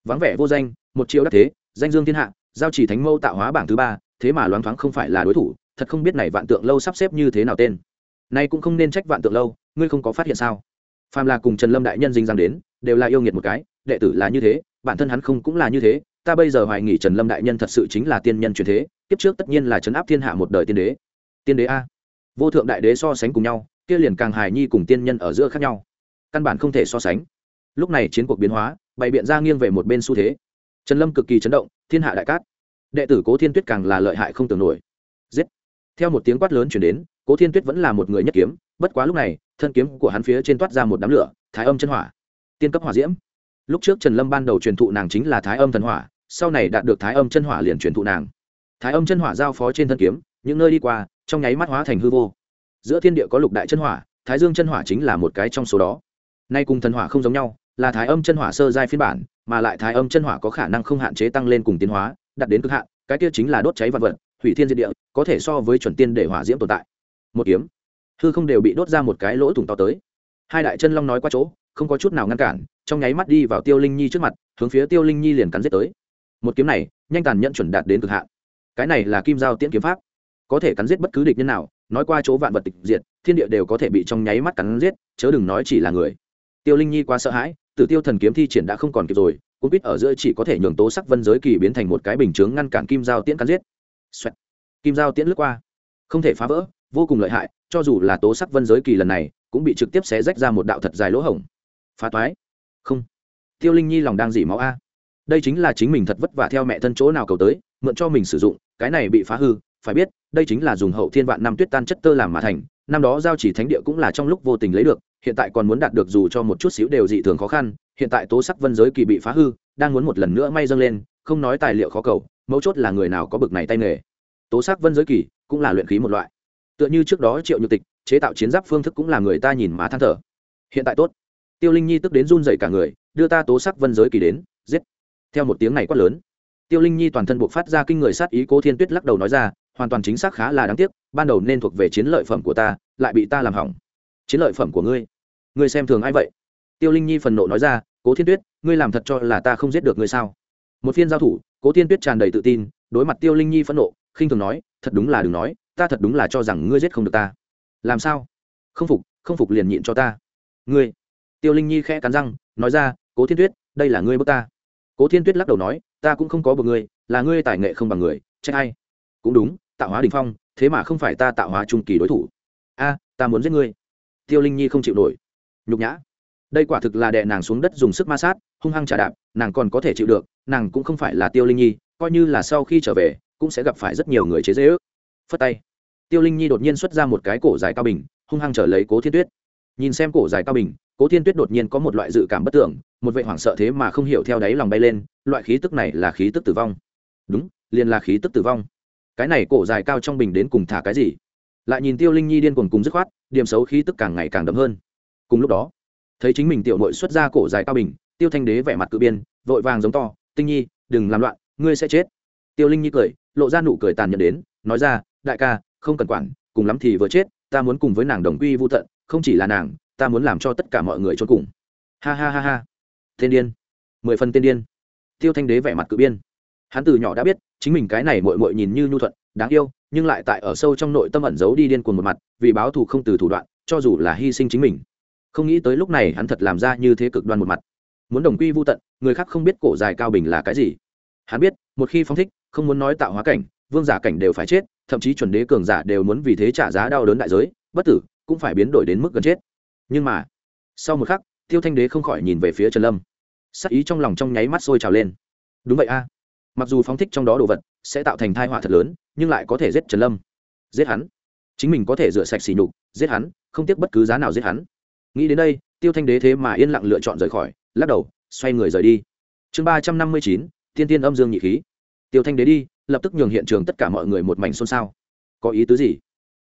Vắng vẻ vô danh một chiêu đắc thế danh dương thiên hạ giao chỉ thánh mâu tạo hóa bảng thứ ba thế mà loáng thoáng không phải là đối thủ thật không biết này vạn tượng lâu sắp xếp như thế nào tên. Nay cũng không nên trách vạn tượng lâu ngươi không có phát hiện sao? Phàm là cùng trần lâm đại nhân dinh dáng đến, đều là yêu nghiệt một cái, đệ tử là như thế, bản thân hắn không cũng là như thế, ta bây giờ hoài nghỉ trần lâm đại nhân thật sự chính là tiên nhân truyền thế, kiếp trước tất nhiên là trấn áp thiên hạ một đời tiên đế. Tiên đế a. Vô thượng đại đế so sánh cùng nhau, kia liền càng hài nhi cùng tiên nhân ở giữa khác nhau. Căn bản không thể so sánh. Lúc này chiến cuộc biến hóa, bày biện ra nghiêng về một bên xu thế. Trần lâm cực kỳ chấn động, thiên hạ đại cát. Đệ tử cố thiên tuyết càng là lợi hại không tưởng nổi. Giết. Theo một tiếng quát lớn chuyển đến cố thiên tuyết vẫn là một người nhất kiếm, bất quá lúc này, thân kiếm của hắn phía trên toát ra một đám lửa, thái âm chân hỏa. Tiên cấp hỏa diễm. Lúc trước trần lâm ban đầu truyền thụ nàng chính là thái âm thần hỏa, sau này đạt được thái âm chân hỏa liền truyền thụ nàng. Thái âm chân hỏa giao phó trên thân kiếm, những nơi đi qua, trong nháy mắt hóa thành hư vô. Giữa thiên địa có lục đại chân hỏa, thái dương chân hỏa chính là một cái trong số đó. Nay cùng thần hỏa không giống nhau, là thái âm chân hỏa sơ giai phiên bản, mà lại thái âm chân hỏa có khả năng không hạn chế tăng lên cùng tiến hóa, đạt đến cực hạn, cái kia chính là đốt cháy vật vật, hủy thiên diệt địa, có thể so với chuẩn tiên để hỏa diễm tồn tại một kiếm. Hư không đều bị đốt ra một cái lỗ thủng to tới. Hai đại chân long nói qua chỗ, không có chút nào ngăn cản, trong nháy mắt đi vào tiêu linh nhi trước mặt, hướng phía tiêu linh nhi liền cắn giết tới. Một kiếm này, nhanh tàn nhận chuẩn đạt đến cực hạn. Cái này là kim giao tiễn kiếm pháp. Có thể cắn giết bất cứ địch nhân nào, nói qua chỗ vạn vật tịch diệt, thiên địa đều có thể bị trong nháy mắt cắn giết, chớ đừng nói chỉ là người. Tiêu linh nhi quá sợ hãi, tử tiêu thần kiếm thi triển đã không còn kịp rồi cũng biết ở giữa chỉ có thể nhường tố sắc vân giới kỳ biến thành một cái bình chướng ngăn cản kim giao tiễn cắn giết. Xoẹt. kim giao tiễn lướt qua. Không thể phá vỡ vô cùng lợi hại, cho dù là tố sắc vân giới kỳ lần này, cũng bị trực tiếp xé rách ra một đạo thật dài lỗ hổng. Phá toái. Không. Tiêu linh nhi lòng đang dỉ máu a. Đây chính là chính mình thật vất vả theo mẹ thân chỗ nào cầu tới, mượn cho mình sử dụng, cái này bị phá hư, phải biết, đây chính là dùng hậu thiên vạn năm tuyết tan chất tơ làm mà thành, năm đó giao chỉ thánh địa cũng là trong lúc vô tình lấy được, hiện tại còn muốn đạt được dù cho một chút xíu đều dị thường khó khăn, hiện tại tố sắc vân giới kỳ bị phá hư, đang muốn một lần nữa may dâng lên, không nói tài liệu khó cầu, mấu chốt là người nào có bực này tay nghề. Tố sắc vân giới kỳ cũng là luyện khí một loại tựa như trước đó triệu nhược tịch, chế tạo chiến giáp phương thức cũng là người ta nhìn má than thở. Hiện tại tốt. Tiêu linh nhi tức đến run dậy cả người, đưa ta tố sắc vân giới kỳ đến, giết. Theo một tiếng này quát lớn, tiêu linh nhi toàn thân buộc phát ra kinh người sát ý cố thiên tuyết lắc đầu nói ra, hoàn toàn chính xác khá là đáng tiếc, ban đầu nên thuộc về chiến lợi phẩm của ta, lại bị ta làm hỏng. Chiến lợi phẩm của ngươi? Ngươi xem thường ai vậy? Tiêu linh nhi phần nộ nói ra, cố thiên tuyết, ngươi làm thật cho là ta không giết được ngươi sao? Một phiên giao thủ, cố thiên tuyết tràn đầy tự tin, đối mặt tiêu linh nhi phẫn nộ, khinh thường nói, thật đúng là đừng nói ta thật đúng là cho rằng ngươi giết không được ta. Làm sao? Không phục không phục liền nhịn cho ta. Ngươi. Tiêu linh nhi khẽ cắn răng, nói ra, cố thiên tuyết, đây là ngươi bước ta. Cố thiên tuyết lắc đầu nói, ta cũng không có bậc ngươi, là ngươi tài nghệ không bằng người, trách ai? Cũng đúng, tạo hóa đình phong, thế mà không phải ta tạo hóa trung kỳ đối thủ. A, ta muốn giết ngươi. Tiêu linh nhi không chịu nổi. Nhục nhã. Đây quả thực là đè nàng xuống đất dùng sức ma sát, hung hăng trả đạp, nàng còn có thể chịu được, nàng cũng không phải là tiêu linh nhi, coi như là sau khi trở về, cũng sẽ gặp phải rất nhiều người chế dễ ước phất tay. Tiêu linh nhi đột nhiên xuất ra một cái cổ dài cao bình, hung hăng trở lấy cố thiên tuyết. Nhìn xem cổ dài cao bình, cố thiên tuyết đột nhiên có một loại dự cảm bất tưởng, một vệ hoảng sợ thế mà không hiểu theo đáy lòng bay lên, loại khí tức này là khí tức tử vong. Đúng, liền là khí tức tử vong. Cái này cổ dài cao trong bình đến cùng thả cái gì? Lại nhìn tiêu linh nhi điên cuồng cùng dứt khoát, điểm xấu khí tức càng ngày càng đậm hơn. Cùng lúc đó, thấy chính mình tiểu nội xuất ra cổ dài cao bình, tiêu thanh đế vẻ mặt cự biên, vội vàng giống to, tinh nhi, đừng làm loạn, ngươi sẽ chết. Tiêu linh nhi cười, lộ ra nụ cười tàn nhẫn đến, nói ra đại ca, không cần quản, cùng lắm thì vừa chết, ta muốn cùng với nàng đồng quy vô tận, không chỉ là nàng, ta muốn làm cho tất cả mọi người trốn cùng. Ha ha ha ha. Thiên điên. Mười phần tên điên. Tiêu thanh đế vẻ mặt cự biên. Hắn từ nhỏ đã biết, chính mình cái này mội mội nhìn như nhu thuận, đáng yêu, nhưng lại tại ở sâu trong nội tâm ẩn giấu đi điên cuồng một mặt, vì báo thù không từ thủ đoạn, cho dù là hy sinh chính mình. Không nghĩ tới lúc này hắn thật làm ra như thế cực đoan một mặt. Muốn đồng quy vô tận, người khác không biết cổ dài cao bình là cái gì. Hắn biết, một khi phong thích, không muốn nói tạo hóa cảnh vương giả cảnh đều phải chết, thậm chí chuẩn đế cường giả đều muốn vì thế trả giá đau đớn đại giới, bất tử cũng phải biến đổi đến mức gần chết. Nhưng mà, sau một khắc, tiêu thanh đế không khỏi nhìn về phía trần lâm. Sắc ý trong lòng trong nháy mắt sôi trào lên. Đúng vậy a. Mặc dù phóng thích trong đó đồ vật sẽ tạo thành thai họa thật lớn, nhưng lại có thể giết trần lâm. Giết hắn. Chính mình có thể rửa sạch xỉ nhục, giết hắn, không tiếc bất cứ giá nào giết hắn. Nghĩ đến đây, tiêu thanh đế thế mà yên lặng lựa chọn rời khỏi, lắc đầu, xoay người rời đi. Chương ba trăm năm mươi chín tiên tiên âm dương nhị khí tiêu thanh đế đi, lập tức nhường hiện trường tất cả mọi người một mảnh xôn xao. Có ý tứ gì?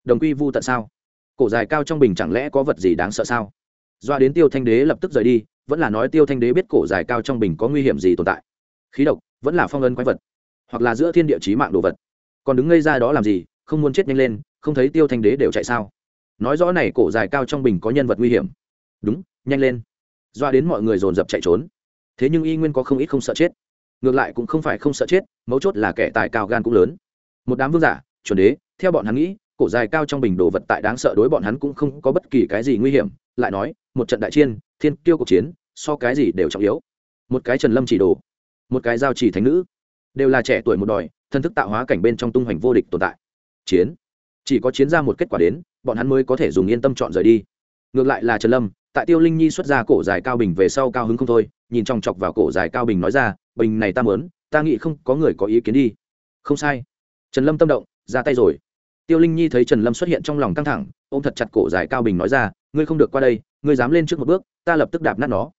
Đồng quy vu tận sao? Cổ dài cao trong bình chẳng lẽ có vật gì đáng sợ sao? Doa đến tiêu thanh đế lập tức rời đi, vẫn là nói tiêu thanh đế biết cổ dài cao trong bình có nguy hiểm gì tồn tại. Khí độc, vẫn là phong ấn quái vật, hoặc là giữa thiên địa chí mạng đồ vật. Còn đứng ngây ra đó làm gì, không muốn chết nhanh lên, không thấy tiêu thanh đế đều chạy sao? Nói rõ này cổ dài cao trong bình có nhân vật nguy hiểm. Đúng, nhanh lên. Doa đến mọi người dồn dập chạy trốn. Thế nhưng y nguyên có không ít không sợ chết ngược lại cũng không phải không sợ chết, mấu chốt là kẻ tài cao gan cũng lớn. Một đám vương giả, chuẩn đế, theo bọn hắn nghĩ, cổ dài cao trong bình đồ vật tại đáng sợ đối bọn hắn cũng không có bất kỳ cái gì nguy hiểm, lại nói, một trận đại chiên thiên kiêu cuộc chiến, so cái gì đều trọng yếu. Một cái trần lâm chỉ đồ, một cái giao chỉ thánh nữ, đều là trẻ tuổi một đòi thân thức tạo hóa cảnh bên trong tung hoành vô địch tồn tại. Chiến, chỉ có chiến ra một kết quả đến, bọn hắn mới có thể dùng yên tâm chọn rời đi. Ngược lại là trần lâm, tại tiêu linh nhi xuất ra cổ dài cao bình về sau cao hứng không thôi, nhìn trong chọc vào cổ dài cao bình nói ra bình này ta mớn ta nghĩ không có người có ý kiến đi. Không sai. Trần lâm tâm động, ra tay rồi. Tiêu linh nhi thấy trần lâm xuất hiện trong lòng căng thẳng, ôm thật chặt cổ dài cao bình nói ra, ngươi không được qua đây, ngươi dám lên trước một bước, ta lập tức đạp nát nó.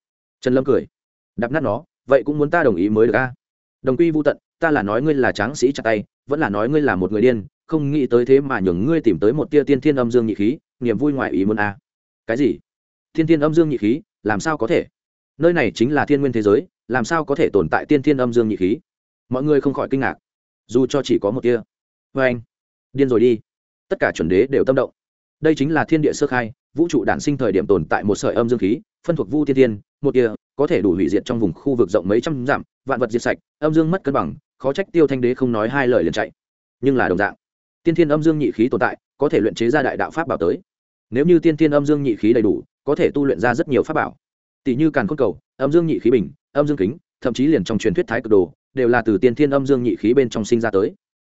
Trần lâm cười. Đạp nát nó? Vậy cũng muốn ta đồng ý mới được a? Đồng quy vô tận, ta là nói ngươi là tráng sĩ chặt tay, vẫn là nói ngươi là một người điên, không nghĩ tới thế mà nhường ngươi tìm tới một tia tiên thiên âm dương nhị khí, niềm vui ngoài ý muốn a. Cái gì? Thiên thiên âm dương nhị khí, làm sao có thể? Nơi này chính là thiên nguyên thế giới làm sao có thể tồn tại tiên thiên âm dương nhị khí? Mọi người không khỏi kinh ngạc. Dù cho chỉ có một tia. Vê anh. Điên rồi đi. Tất cả chuẩn đế đều tâm động. Đây chính là thiên địa sơ khai, vũ trụ đản sinh thời điểm tồn tại một sợi âm dương khí, phân thuộc vu thiên thiên, một tia, có thể đủ hủy diệt trong vùng khu vực rộng mấy trăm dặm, vạn vật diệt sạch, âm dương mất cân bằng, khó trách tiêu thanh đế không nói hai lời liền chạy. Nhưng là đồng dạng, tiên thiên âm dương nhị khí tồn tại, có thể luyện chế ra đại đạo pháp bảo tới. Nếu như tiên thiên âm dương nhị khí đầy đủ, có thể tu luyện ra rất nhiều pháp bảo. Tỷ như càn khôn cầu, âm dương nhị khí bình âm dương kính, thậm chí liền trong truyền thuyết thái cực đồ, đều là từ tiên thiên âm dương nhị khí bên trong sinh ra tới.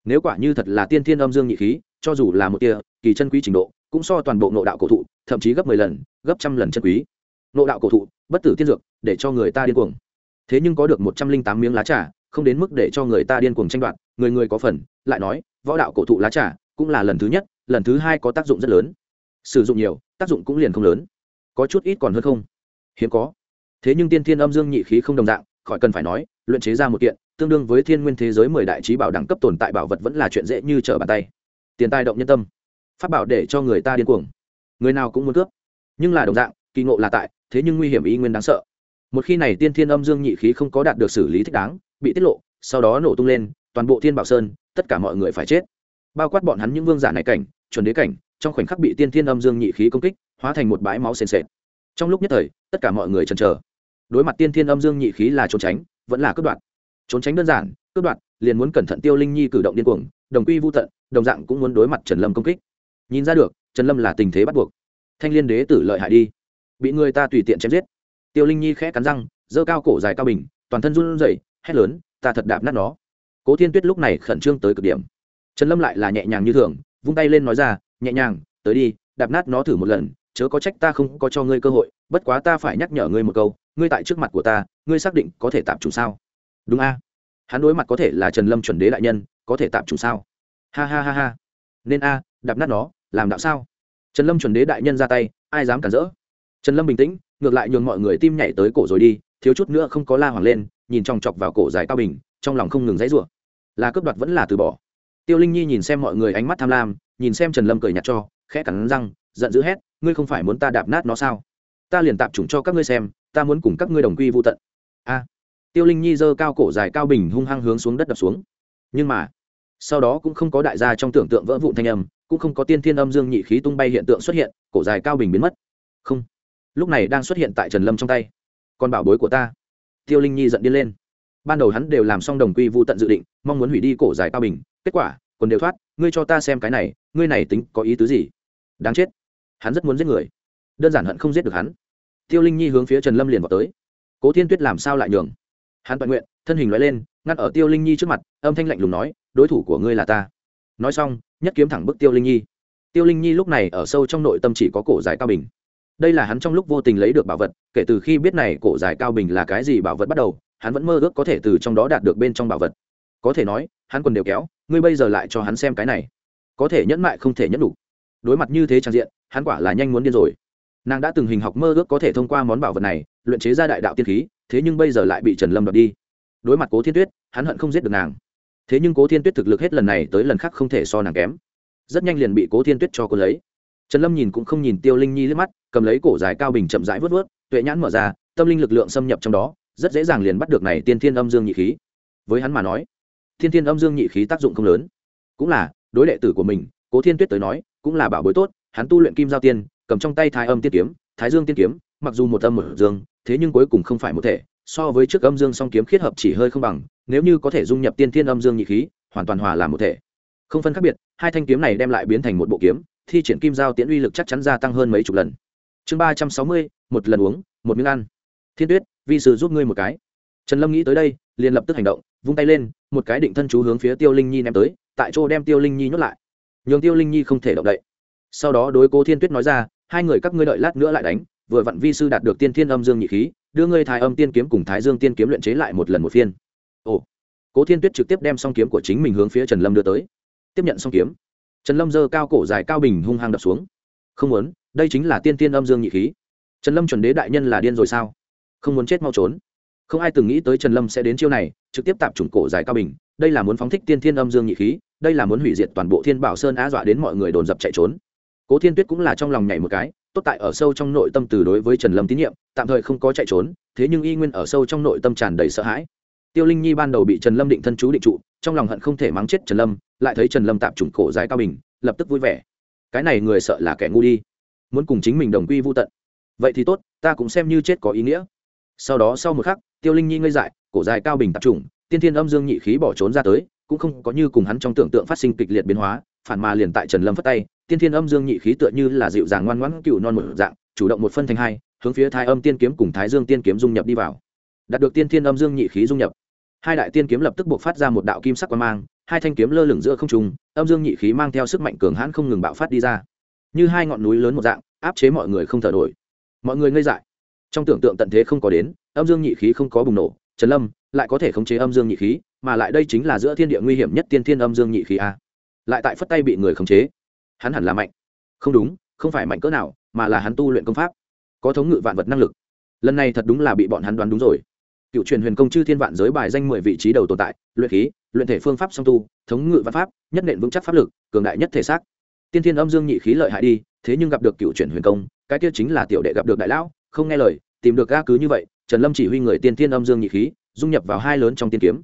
Nếu quả như thật là tiên thiên âm dương nhị khí, cho dù là một tia, kỳ chân quý trình độ, cũng so toàn bộ nộ đạo cổ thụ, thậm chí gấp mười lần, gấp trăm lần chân quý. Nộ đạo cổ thụ, bất tử tiên dược, để cho người ta điên cuồng. Thế nhưng có được một trăm linh tám miếng lá trà, không đến mức để cho người ta điên cuồng tranh đoạt, người người có phần, lại nói, võ đạo cổ thụ lá trà, cũng là lần thứ nhất, lần thứ hai có tác dụng rất lớn. Sử dụng nhiều, tác dụng cũng liền không lớn. Có chút ít còn hơn không? Hiếm có thế nhưng tiên thiên âm dương nhị khí không đồng dạng, khỏi cần phải nói, luyện chế ra một kiện, tương đương với thiên nguyên thế giới mười đại trí bảo đẳng cấp tồn tại bảo vật vẫn là chuyện dễ như trở bàn tay. Tiền tài động nhân tâm. Phát bảo để cho người ta điên cuồng. Người nào cũng muốn cướp. Nhưng là đồng dạng, kỳ ngộ là tại, thế nhưng nguy hiểm ý nguyên đáng sợ. Một khi này tiên thiên âm dương nhị khí không có đạt được xử lý thích đáng, bị tiết lộ, sau đó nổ tung lên, toàn bộ thiên bảo sơn, tất cả mọi người phải chết. Bao quát bọn hắn những vương giả này cảnh, chuẩn đế cảnh, trong khoảnh khắc bị tiên thiên âm dương nhị khí công kích, hóa thành một bãi máu sền sệt. Trong lúc nhất thời, tất cả mọi người chần chờ đối mặt tiên thiên âm dương nhị khí là trốn tránh, vẫn là cướp đoạt. Trốn tránh đơn giản, cướp đoạt, liền muốn cẩn thận tiêu linh nhi cử động điên cuồng, đồng quy vô tận, đồng dạng cũng muốn đối mặt trần lâm công kích. Nhìn ra được, trần lâm là tình thế bắt buộc. Thanh liên đế tử lợi hại đi. Bị người ta tùy tiện chém giết. Tiêu linh nhi khẽ cắn răng, giơ cao cổ dài cao bình, toàn thân run rẩy, hét lớn, ta thật đạp nát nó. Cố thiên tuyết lúc này khẩn trương tới cực điểm. Trần lâm lại là nhẹ nhàng như thường, vung tay lên nói ra, nhẹ nhàng, tới đi, đạp nát nó thử một lần, chớ có trách ta không có cho ngươi cơ hội, bất quá ta phải nhắc nhở ngươi một câu ngươi tại trước mặt của ta, ngươi xác định có thể tạm chủ sao? Đúng a. Hắn đối mặt có thể là trần lâm chuẩn đế đại nhân, có thể tạm chủ sao? Ha ha ha ha. Nên a, đạp nát nó, làm đạo sao? Trần lâm chuẩn đế đại nhân ra tay, ai dám cản rỡ? Trần lâm bình tĩnh, ngược lại nhường mọi người tim nhảy tới cổ rồi đi, thiếu chút nữa không có la hoàng lên, nhìn chòng chọc vào cổ dài cao bình, trong lòng không ngừng dãy rủa. Là cướp đoạt vẫn là từ bỏ. Tiêu linh nhi nhìn xem mọi người ánh mắt tham lam, nhìn xem trần lâm cười nhạt cho, khẽ cắn răng, giận dữ hét, ngươi không phải muốn ta đạp nát nó sao? Ta liền tạp chủng cho các ngươi xem ta muốn cùng các ngươi đồng quy vô tận. A. Tiêu linh nhi giơ cao cổ dài cao bình hung hăng hướng xuống đất đập xuống. Nhưng mà, sau đó cũng không có đại gia trong tưởng tượng vỡ vụn thanh âm, cũng không có tiên thiên âm dương nhị khí tung bay hiện tượng xuất hiện, cổ dài cao bình biến mất. Không. Lúc này đang xuất hiện tại trần lâm trong tay. Con bảo bối của ta. Tiêu linh nhi giận điên lên. Ban đầu hắn đều làm xong đồng quy vô tận dự định, mong muốn hủy đi cổ dài cao bình. Kết quả, quần đều thoát, ngươi cho ta xem cái này, ngươi này tính có ý tứ gì? Đáng chết. Hắn rất muốn giết người. Đơn giản hận không giết được hắn tiêu linh nhi hướng phía trần lâm liền vào tới. Cố thiên tuyết làm sao lại nhường? Hắn toàn nguyện, thân hình loại lên, ngăn ở tiêu linh nhi trước mặt, âm thanh lạnh lùng nói, đối thủ của ngươi là ta. Nói xong, nhất kiếm thẳng bức tiêu linh nhi. Tiêu linh nhi lúc này ở sâu trong nội tâm chỉ có cổ dài cao bình. Đây là hắn trong lúc vô tình lấy được bảo vật, kể từ khi biết này cổ dài cao bình là cái gì bảo vật bắt đầu, hắn vẫn mơ ước có thể từ trong đó đạt được bên trong bảo vật. Có thể nói, hắn còn đều kéo, ngươi bây giờ lại cho hắn xem cái này. Có thể nhẫn mại không thể nhẫn đủ. Đối mặt như thế trang diện, hắn quả là nhanh muốn điên rồi nàng đã từng hình học mơ ước có thể thông qua món bảo vật này, luyện chế ra đại đạo tiên khí, thế nhưng bây giờ lại bị trần lâm đoạt đi. Đối mặt cố thiên tuyết, hắn hận không giết được nàng. Thế nhưng cố thiên tuyết thực lực hết lần này tới lần khác không thể so nàng kém. Rất nhanh liền bị cố thiên tuyết cho cô lấy. Trần lâm nhìn cũng không nhìn tiêu linh nhi liếc mắt, cầm lấy cổ dài cao bình chậm rãi vớt vớt tuệ nhãn mở ra, tâm linh lực lượng xâm nhập trong đó, rất dễ dàng liền bắt được này tiên thiên âm dương nhị khí. Với hắn mà nói thiên thiên âm dương nhị khí tác dụng không lớn. Cũng là, đối đệ tử của mình, cố thiên tuyết tới nói, cũng là bảo bối tốt, hắn tu luyện kim giao tiên cầm trong tay thái âm tiên kiếm, thái dương tiên kiếm, mặc dù một âm một dương, thế nhưng cuối cùng không phải một thể, so với trước âm dương song kiếm khiết hợp chỉ hơi không bằng, nếu như có thể dung nhập tiên thiên âm dương nhị khí, hoàn toàn hòa làm một thể. Không phân khác biệt, hai thanh kiếm này đem lại biến thành một bộ kiếm, thi triển kim giao tiễn uy lực chắc chắn gia tăng hơn mấy chục lần. Chương ba trăm sáu mươi, một lần uống, một miếng ăn. Thiên tuyết, vi sư giúp ngươi một cái. Trần lâm nghĩ tới đây, liền lập tức hành động, vung tay lên, một cái định thân chú hướng phía tiêu linh nhi ném tới, tại chỗ đem tiêu linh nhi nhốt lại. Nhường tiêu linh nhi không thể động đậy sau đó đối cố thiên tuyết nói ra, hai người các ngươi đợi lát nữa lại đánh, vừa vặn vi sư đạt được tiên thiên âm dương nhị khí, đưa ngươi thái âm tiên kiếm cùng thái dương tiên kiếm luyện chế lại một lần một phiên. Ồ. Cố thiên tuyết trực tiếp đem song kiếm của chính mình hướng phía trần lâm đưa tới. Tiếp nhận song kiếm. Trần lâm giơ cao cổ dài cao bình hung hăng đập xuống. Không muốn, đây chính là tiên tiên âm dương nhị khí. Trần lâm chuẩn đế đại nhân là điên rồi sao? Không muốn chết mau trốn. Không ai từng nghĩ tới trần lâm sẽ đến chiêu này, trực tiếp tạp chủng cổ dài cao bình. Đây là muốn phóng thích tiên thiên âm dương nhị khí, đây là muốn hủy diệt toàn bộ thiên bảo sơn á dọa đến mọi người đồn dập chạy trốn cố thiên tuyết cũng là trong lòng nhảy một cái tốt tại ở sâu trong nội tâm từ đối với trần lâm tín nhiệm tạm thời không có chạy trốn thế nhưng y nguyên ở sâu trong nội tâm tràn đầy sợ hãi. Tiêu linh nhi ban đầu bị trần lâm định thân chú định trụ trong lòng hận không thể mắng chết trần lâm lại thấy trần lâm tạm trùng cổ dài cao bình lập tức vui vẻ. Cái này người sợ là kẻ ngu đi muốn cùng chính mình đồng quy vô tận. Vậy thì tốt ta cũng xem như chết có ý nghĩa. Sau đó sau một khắc tiêu linh nhi ngây dại cổ dài cao bình tạp trùng, tiên thiên âm dương nhị khí bỏ trốn ra tới cũng không có như cùng hắn trong tưởng tượng phát sinh kịch liệt biến hóa phản mà liền tại trần lâm phất tay, tiên thiên âm dương nhị khí tựa như là dịu dàng ngoan ngoãn cựu non một dạng, chủ động một phân thành hai, hướng phía thái âm tiên kiếm cùng thái dương tiên kiếm dung nhập đi vào. Đạt được tiên thiên âm dương nhị khí dung nhập, hai đại tiên kiếm lập tức buộc phát ra một đạo kim sắc quan mang, hai thanh kiếm lơ lửng giữa không trung, âm dương nhị khí mang theo sức mạnh cường hãn không ngừng bạo phát đi ra. Như hai ngọn núi lớn một dạng, áp chế mọi người không thở nổi. Mọi người ngây dại. Trong tưởng tượng tận thế không có đến, âm dương nhị khí không có bùng nổ, trần lâm lại có thể khống chế âm dương nhị khí, mà lại đây chính là giữa thiên địa nguy hiểm nhất tiên thiên âm dương nhị khí a lại tại phất tay bị người khống chế. Hắn hẳn là mạnh. Không đúng, không phải mạnh cỡ nào, mà là hắn tu luyện công pháp. Có thống ngự vạn vật năng lực. Lần này thật đúng là bị bọn hắn đoán đúng rồi. Cựu truyền huyền công chư thiên vạn giới bài danh mười vị trí đầu tồn tại, luyện khí, luyện thể phương pháp song tu, thống ngự văn pháp, nhất nện vững chắc pháp lực, cường đại nhất thể xác. Tiên thiên âm dương nhị khí lợi hại đi, thế nhưng gặp được cựu truyền huyền công, cái kia chính là tiểu đệ gặp được đại lão, không nghe lời, tìm được ga cứ như vậy, trần lâm chỉ huy người tiên thiên âm dương nhị khí, dung nhập vào hai lớn trong tiên kiếm.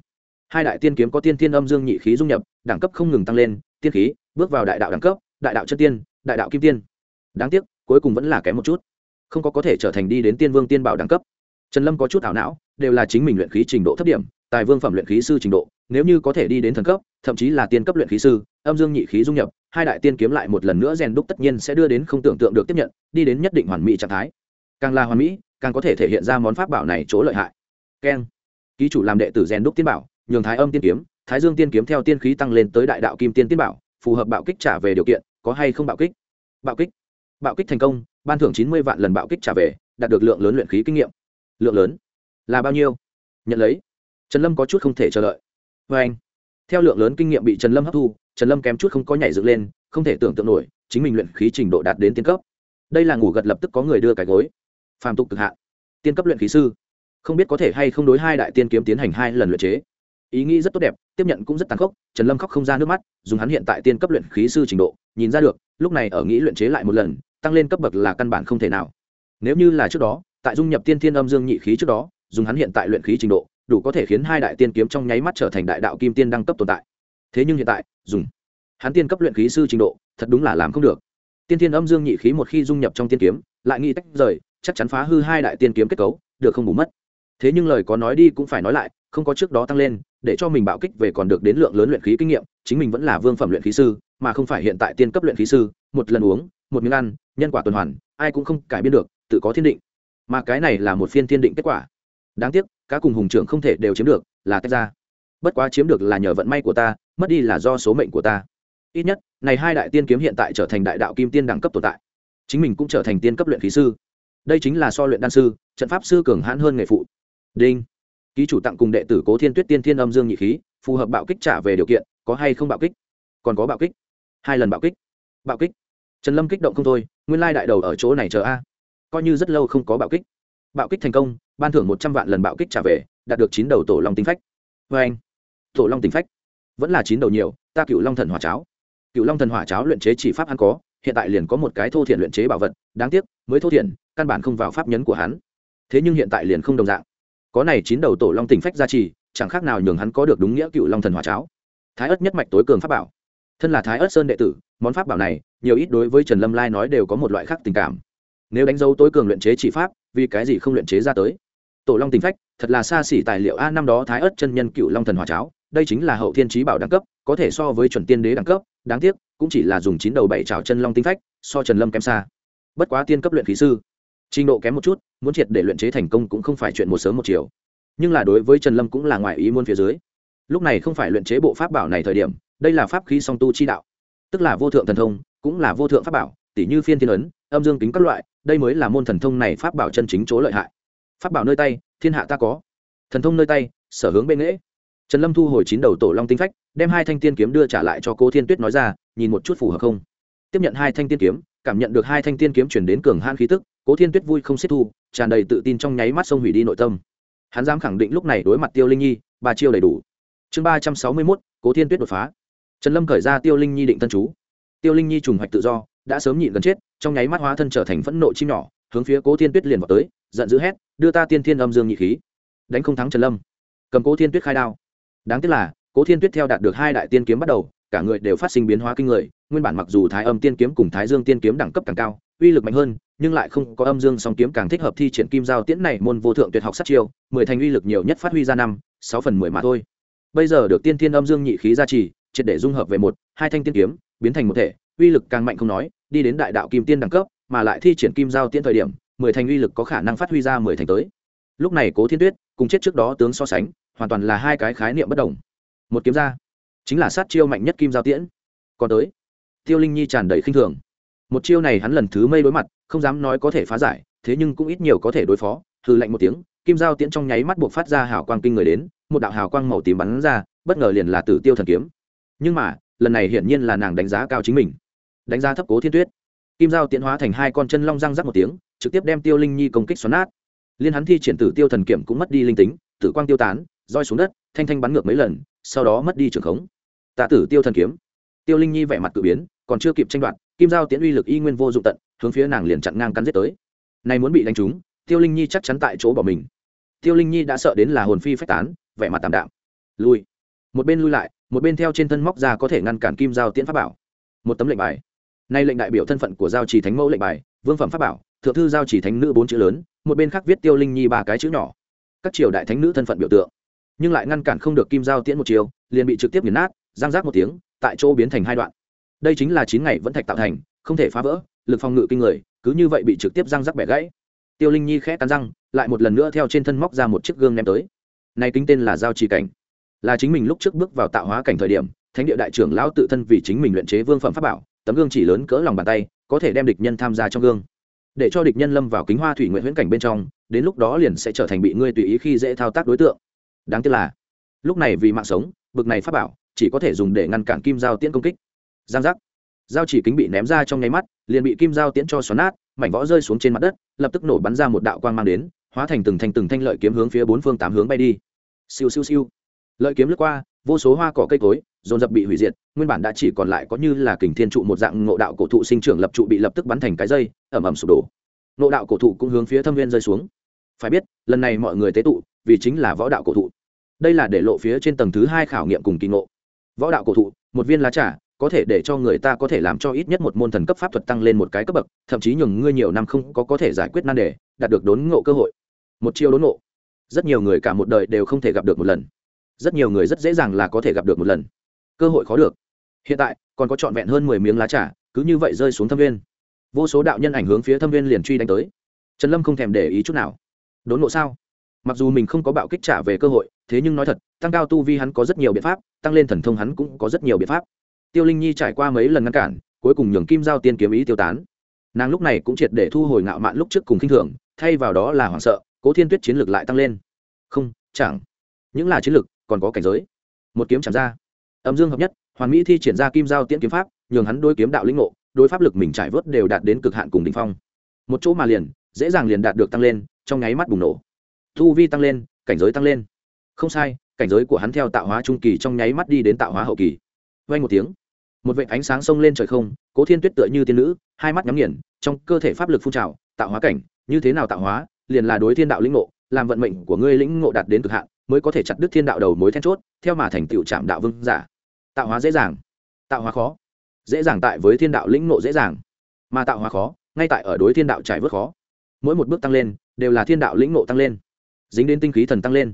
Hai đại tiên kiếm có tiên thiên âm dương nhị khí dung nhập, đẳng cấp không ngừng tăng lên tiên khí, bước vào đại đạo đẳng cấp, đại đạo chất tiên, đại đạo kim tiên. Đáng tiếc, cuối cùng vẫn là kém một chút. Không có có thể trở thành đi đến tiên vương tiên bảo đẳng cấp. Trần lâm có chút ảo não, đều là chính mình luyện khí trình độ thấp điểm, tài vương phẩm luyện khí sư trình độ, nếu như có thể đi đến thần cấp, thậm chí là tiên cấp luyện khí sư, âm dương nhị khí dung nhập, hai đại tiên kiếm lại một lần nữa rèn đúc tất nhiên sẽ đưa đến không tưởng tượng được tiếp nhận, đi đến nhất định hoàn mỹ trạng thái. Càng là hoàn mỹ, càng có thể thể hiện ra món pháp bảo này chỗ lợi hại. Keng. Ký chủ làm đệ tử rèn đúc tiên bảo, nhường thái âm tiên kiếm thái dương tiên kiếm theo tiên khí tăng lên tới đại đạo kim tiên tiên bảo, phù hợp bạo kích trả về điều kiện, có hay không bạo kích? Bạo kích. Bạo kích thành công, ban thưởng chín mươi vạn lần bạo kích trả về, đạt được lượng lớn luyện khí kinh nghiệm. Lượng lớn? Là bao nhiêu? Nhận lấy. Trần lâm có chút không thể chờ đợi. Vê anh, theo lượng lớn kinh nghiệm bị trần lâm hấp thu, trần lâm kém chút không có nhảy dựng lên, không thể tưởng tượng nổi, chính mình luyện khí trình độ đạt đến tiên cấp. Đây là ngủ gật lập tức có người đưa cái gối. Phàm tục cực hạ tiên cấp luyện khí sư. Không biết có thể hay không đối hai đại tiên kiếm tiến hành hai lần luyện chế ý nghĩ rất tốt đẹp, tiếp nhận cũng rất tàn khốc, trần lâm khóc không ra nước mắt, dùng hắn hiện tại tiên cấp luyện khí sư trình độ, nhìn ra được, lúc này ở nghĩ luyện chế lại một lần, tăng lên cấp bậc là căn bản không thể nào. Nếu như là trước đó, tại dung nhập tiên thiên âm dương nhị khí trước đó, dùng hắn hiện tại luyện khí trình độ, đủ có thể khiến hai đại tiên kiếm trong nháy mắt trở thành đại đạo kim tiên đăng cấp tồn tại. Thế nhưng hiện tại, dùng hắn tiên cấp luyện khí sư trình độ, thật đúng là làm không được. Tiên thiên âm dương nhị khí một khi dung nhập trong tiên kiếm, lại nghĩ tách rời, chắc chắn phá hư hai đại tiên kiếm kết cấu, được không bù mất. Thế nhưng lời có nói đi cũng phải nói lại, không có trước đó tăng lên để cho mình bạo kích về còn được đến lượng lớn luyện khí kinh nghiệm, chính mình vẫn là vương phẩm luyện khí sư, mà không phải hiện tại tiên cấp luyện khí sư, một lần uống, một miếng ăn, nhân quả tuần hoàn, ai cũng không cải biến được, tự có thiên định. Mà cái này là một phiên thiên định kết quả. Đáng tiếc, cá cùng hùng trưởng không thể đều chiếm được, là tách ra. Bất quá chiếm được là nhờ vận may của ta, mất đi là do số mệnh của ta. Ít nhất, này hai đại tiên kiếm hiện tại trở thành đại đạo kim tiên đẳng cấp tồn tại. Chính mình cũng trở thành tiên cấp luyện khí sư. Đây chính là so luyện đan sư, trận pháp sư cường hãn hơn nghề phụ. Đinh ký chủ tặng cùng đệ tử cố thiên tuyết tiên thiên âm dương nhị khí, phù hợp bạo kích trả về điều kiện, có hay không bạo kích? Còn có bạo kích? Hai lần bạo kích. Bạo kích? Trần lâm kích động không thôi, nguyên lai đại đầu ở chỗ này chờ a. Coi như rất lâu không có bạo kích. Bạo kích thành công, ban thưởng một trăm vạn lần bạo kích trả về, đạt được chín đầu tổ long tính phách. Vê anh. Tổ long tính phách. Vẫn là chín đầu nhiều, ta cựu long thần hỏa cháo. Cựu long thần hỏa cháo luyện chế chỉ pháp hắn có, hiện tại liền có một cái thô thiện luyện chế bảo vật, đáng tiếc, mới thô thiện căn bản không vào pháp nhấn của hắn. Thế nhưng hiện tại liền không đồng dạng có này chín đầu tổ long tỉnh phách gia trì, chẳng khác nào nhường hắn có được đúng nghĩa cựu long thần hỏa cháo. Thái ất nhất mạch tối cường pháp bảo. Thân là thái ất sơn đệ tử, món pháp bảo này, nhiều ít đối với trần lâm lai nói đều có một loại khác tình cảm. Nếu đánh dấu tối cường luyện chế chỉ pháp, vì cái gì không luyện chế ra tới? Tổ long tình phách, thật là xa xỉ tài liệu a, năm đó thái ất chân nhân cựu long thần hỏa cháo, đây chính là hậu thiên trí bảo đẳng cấp, có thể so với chuẩn tiên đế đẳng cấp, đáng tiếc, cũng chỉ là dùng chín đầu bảy trào chân long tinh phách, so trần lâm kém xa. Bất quá tiên cấp luyện khí sư trình độ kém một chút, muốn triệt để luyện chế thành công cũng không phải chuyện một sớm một chiều. Nhưng là đối với trần lâm cũng là ngoài ý muốn phía dưới. Lúc này không phải luyện chế bộ pháp bảo này thời điểm, đây là pháp khí song tu chi đạo. Tức là vô thượng thần thông, cũng là vô thượng pháp bảo tỷ như phiên thiên ấn, âm dương kính các loại, đây mới là môn thần thông này pháp bảo chân chính chỗ lợi hại. Pháp bảo nơi tay, thiên hạ ta có. Thần thông nơi tay, sở hướng bên lễ trần lâm thu hồi chín đầu tổ long tinh phách, đem hai thanh tiên kiếm đưa trả lại cho cô thiên tuyết nói ra, nhìn một chút phù hợp không? Tiếp nhận hai thanh tiên kiếm cảm nhận được hai thanh tiên kiếm chuyển đến cường han khí tức, cố thiên tuyết vui không xích thu, tràn đầy tự tin trong nháy mắt sông hủy đi nội tâm. Hắn dám khẳng định lúc này đối mặt tiêu linh nhi ba chiêu đầy đủ. Chương ba trăm sáu mươi mốt, cố thiên tuyết đột phá. Trần lâm khởi ra tiêu linh nhi định tân chú. Tiêu linh nhi trùng hoạch tự do, đã sớm nhịn gần chết, trong nháy mắt hóa thân trở thành phẫn nộ chim nhỏ, hướng phía cố thiên tuyết liền vào tới, giận dữ hét, đưa ta tiên thiên âm dương nhị khí. Đánh không thắng trần lâm. Cầm cố thiên tuyết khai đao. Đáng tiếc là, cố thiên tuyết theo đạt được hai đại tiên kiếm bắt đầu, cả người đều phát sinh biến hóa kinh người nguyên bản mặc dù thái âm tiên kiếm cùng thái dương tiên kiếm đẳng cấp càng cao, uy lực mạnh hơn, nhưng lại không có âm dương song kiếm càng thích hợp thi triển kim giao tiễn này môn vô thượng tuyệt học sát chiêu, mười thành uy lực nhiều nhất phát huy ra năm, sáu phần mười mà thôi. Bây giờ được tiên thiên âm dương nhị khí gia trì, triệt để dung hợp về một, hai thanh tiên kiếm, biến thành một thể, uy lực càng mạnh không nói, đi đến đại đạo kim tiên đẳng cấp, mà lại thi triển kim giao tiễn thời điểm, mười thành uy lực có khả năng phát huy ra mười thành tới. Lúc này cố thiên tuyết, cùng chết trước đó tướng so sánh, hoàn toàn là hai cái khái niệm bất đồng. Một kiếm ra chính là sát chiêu mạnh nhất kim giao tiễn. Còn tới tiêu linh nhi tràn đầy khinh thường. Một chiêu này hắn lần thứ mây đối mặt, không dám nói có thể phá giải, thế nhưng cũng ít nhiều có thể đối phó. Hư lạnh một tiếng, kim giao tiễn trong nháy mắt buộc phát ra hào quang kinh người đến, một đạo hào quang màu tím bắn ra, bất ngờ liền là tử tiêu thần kiếm. Nhưng mà, lần này hiển nhiên là nàng đánh giá cao chính mình. Đánh giá thấp cố thiên tuyết. Kim giao tiễn hóa thành hai con chân long răng rắc một tiếng, trực tiếp đem tiêu linh nhi công kích xoắn nát. Liên hắn thi triển tử tiêu thần kiểm cũng mất đi linh tính, tử quang tiêu tán roi xuống đất, thanh thanh bắn ngược mấy lần, sau đó mất đi trường khống. Tạ tử tiêu thần kiếm tiêu linh nhi vẻ mặt cự biến, còn chưa kịp tranh đoạt, kim giao tiễn uy lực y nguyên vô dụng tận, hướng phía nàng liền chặn ngang cắn giết tới. Này muốn bị đánh trúng, tiêu linh nhi chắc chắn tại chỗ bỏ mình. Tiêu linh nhi đã sợ đến là hồn phi phách tán, vẻ mặt tạm đạm. Lui. Một bên lui lại, một bên theo trên thân móc ra có thể ngăn cản kim giao tiễn pháp bảo. Một tấm lệnh bài. Nay lệnh đại biểu thân phận của giao trì thánh mẫu lệnh bài, vương phẩm pháp bảo, thượng thư giao trì thánh nữ bốn chữ lớn, một bên khác viết tiêu linh nhi ba cái chữ nhỏ. Các triều đại thánh nữ thân phận biểu tượng. Nhưng lại ngăn cản không được kim giao tiễn một chiều, liền bị trực tiếp nghiền nát giang giác một tiếng tại chỗ biến thành hai đoạn. Đây chính là chín ngày vẫn thạch tạo thành, không thể phá vỡ, lực phòng ngự kinh người, cứ như vậy bị trực tiếp răng rắc bẻ gãy. Tiêu linh nhi khẽ cắn răng, lại một lần nữa theo trên thân móc ra một chiếc gương ném tới. Này kính tên là giao trì cảnh. Là chính mình lúc trước bước vào tạo hóa cảnh thời điểm, thánh địa đại trưởng lão tự thân vì chính mình luyện chế vương phẩm pháp bảo, tấm gương chỉ lớn cỡ lòng bàn tay, có thể đem địch nhân tham gia trong gương. Để cho địch nhân lâm vào kính hoa thủy nguyện huyễn cảnh bên trong, đến lúc đó liền sẽ trở thành bị ngươi tùy ý khi dễ thao tác đối tượng. Đáng tiếc là, lúc này vì mạng sống, bực này pháp bảo chỉ có thể dùng để ngăn cản kim giao tiễn công kích. Giang giác. Dao chỉ kính bị ném ra trong nháy mắt, liền bị kim giao tiễn cho xoắn nát, mảnh võ rơi xuống trên mặt đất, lập tức nổ bắn ra một đạo quang mang đến, hóa thành từng thanh từng thanh lợi kiếm hướng phía bốn phương tám hướng bay đi. Siêu siêu siêu. Lợi kiếm lướt qua, vô số hoa cỏ cây cối, dồn dập bị hủy diệt, nguyên bản đã chỉ còn lại có như là kình thiên trụ một dạng ngộ đạo cổ thụ sinh trưởng lập trụ bị lập tức bắn thành cái dây, ẩm ẩm sụp đổ. Ngộ đạo cổ thụ cũng hướng phía thâm viên rơi xuống. Phải biết, lần này mọi người tế tụ, vì chính là võ đạo cổ thụ. Đây là để lộ phía trên tầng thứ hai khảo nghiệm cùng kỳ ngộ võ đạo cổ thụ, một viên lá trà, có thể để cho người ta có thể làm cho ít nhất một môn thần cấp pháp thuật tăng lên một cái cấp bậc, thậm chí nhường ngươi nhiều năm không có có thể giải quyết nan đề, đạt được đốn ngộ cơ hội. Một chiêu đốn ngộ. Rất nhiều người cả một đời đều không thể gặp được một lần. Rất nhiều người rất dễ dàng là có thể gặp được một lần. Cơ hội khó được. Hiện tại, còn có trọn vẹn hơn mười miếng lá trà, cứ như vậy rơi xuống thâm viên. Vô số đạo nhân ảnh hướng phía thâm viên liền truy đánh tới. Trần lâm không thèm để ý chút nào. Đốn ngộ sao? Mặc dù mình không có bạo kích trả về cơ hội thế nhưng nói thật, tăng cao tu vi hắn có rất nhiều biện pháp, tăng lên thần thông hắn cũng có rất nhiều biện pháp. Tiêu linh nhi trải qua mấy lần ngăn cản, cuối cùng nhường kim giao tiên kiếm ý tiêu tán. Nàng lúc này cũng triệt để thu hồi ngạo mạn lúc trước cùng k i n h thường, thay vào đó là hoảng sợ, cố thiên tuyết chiến lược lại tăng lên. Không, chẳng. Những là chiến lược còn có cảnh giới. Một kiếm chạm ra. Âm dương hợp nhất, hoàn mỹ thi triển ra kim giao tiễn kiếm pháp, nhường hắn đôi kiếm đạo lĩnh ngộ đôi pháp lực mình trải vớt đều đạt đến cực hạn cùng đ ỉ n h phong. Một chỗ mà liền, dễ dàng liền đạt được tăng lên, trong nháy mắt bùng nổ. Thu vi tăng lên, cảnh giới tăng lên không sai, cảnh giới của hắn theo tạo hóa trung kỳ trong nháy mắt đi đến tạo hóa hậu kỳ. Vay một tiếng, một vệ ánh sáng sông lên trời không, cố thiên tuyết tựa như tiên nữ, hai mắt nhắm nghiền, trong cơ thể pháp lực phun trào, tạo hóa cảnh, như thế nào tạo hóa, liền là đối thiên đạo lĩnh ngộ, làm vận mệnh của ngươi lĩnh ngộ đạt đến cực hạn, mới có thể chặt đứt thiên đạo đầu mối then chốt, theo mà thành tựu trạm đạo vương giả. Tạo hóa dễ dàng, tạo hóa khó, dễ dàng tại với thiên đạo lĩnh ngộ dễ dàng, mà tạo hóa khó, ngay tại ở đối thiên đạo trải vớt khó. Mỗi một bước tăng lên, đều là thiên đạo lĩnh ngộ tăng lên, dính đến tinh khí thần tăng lên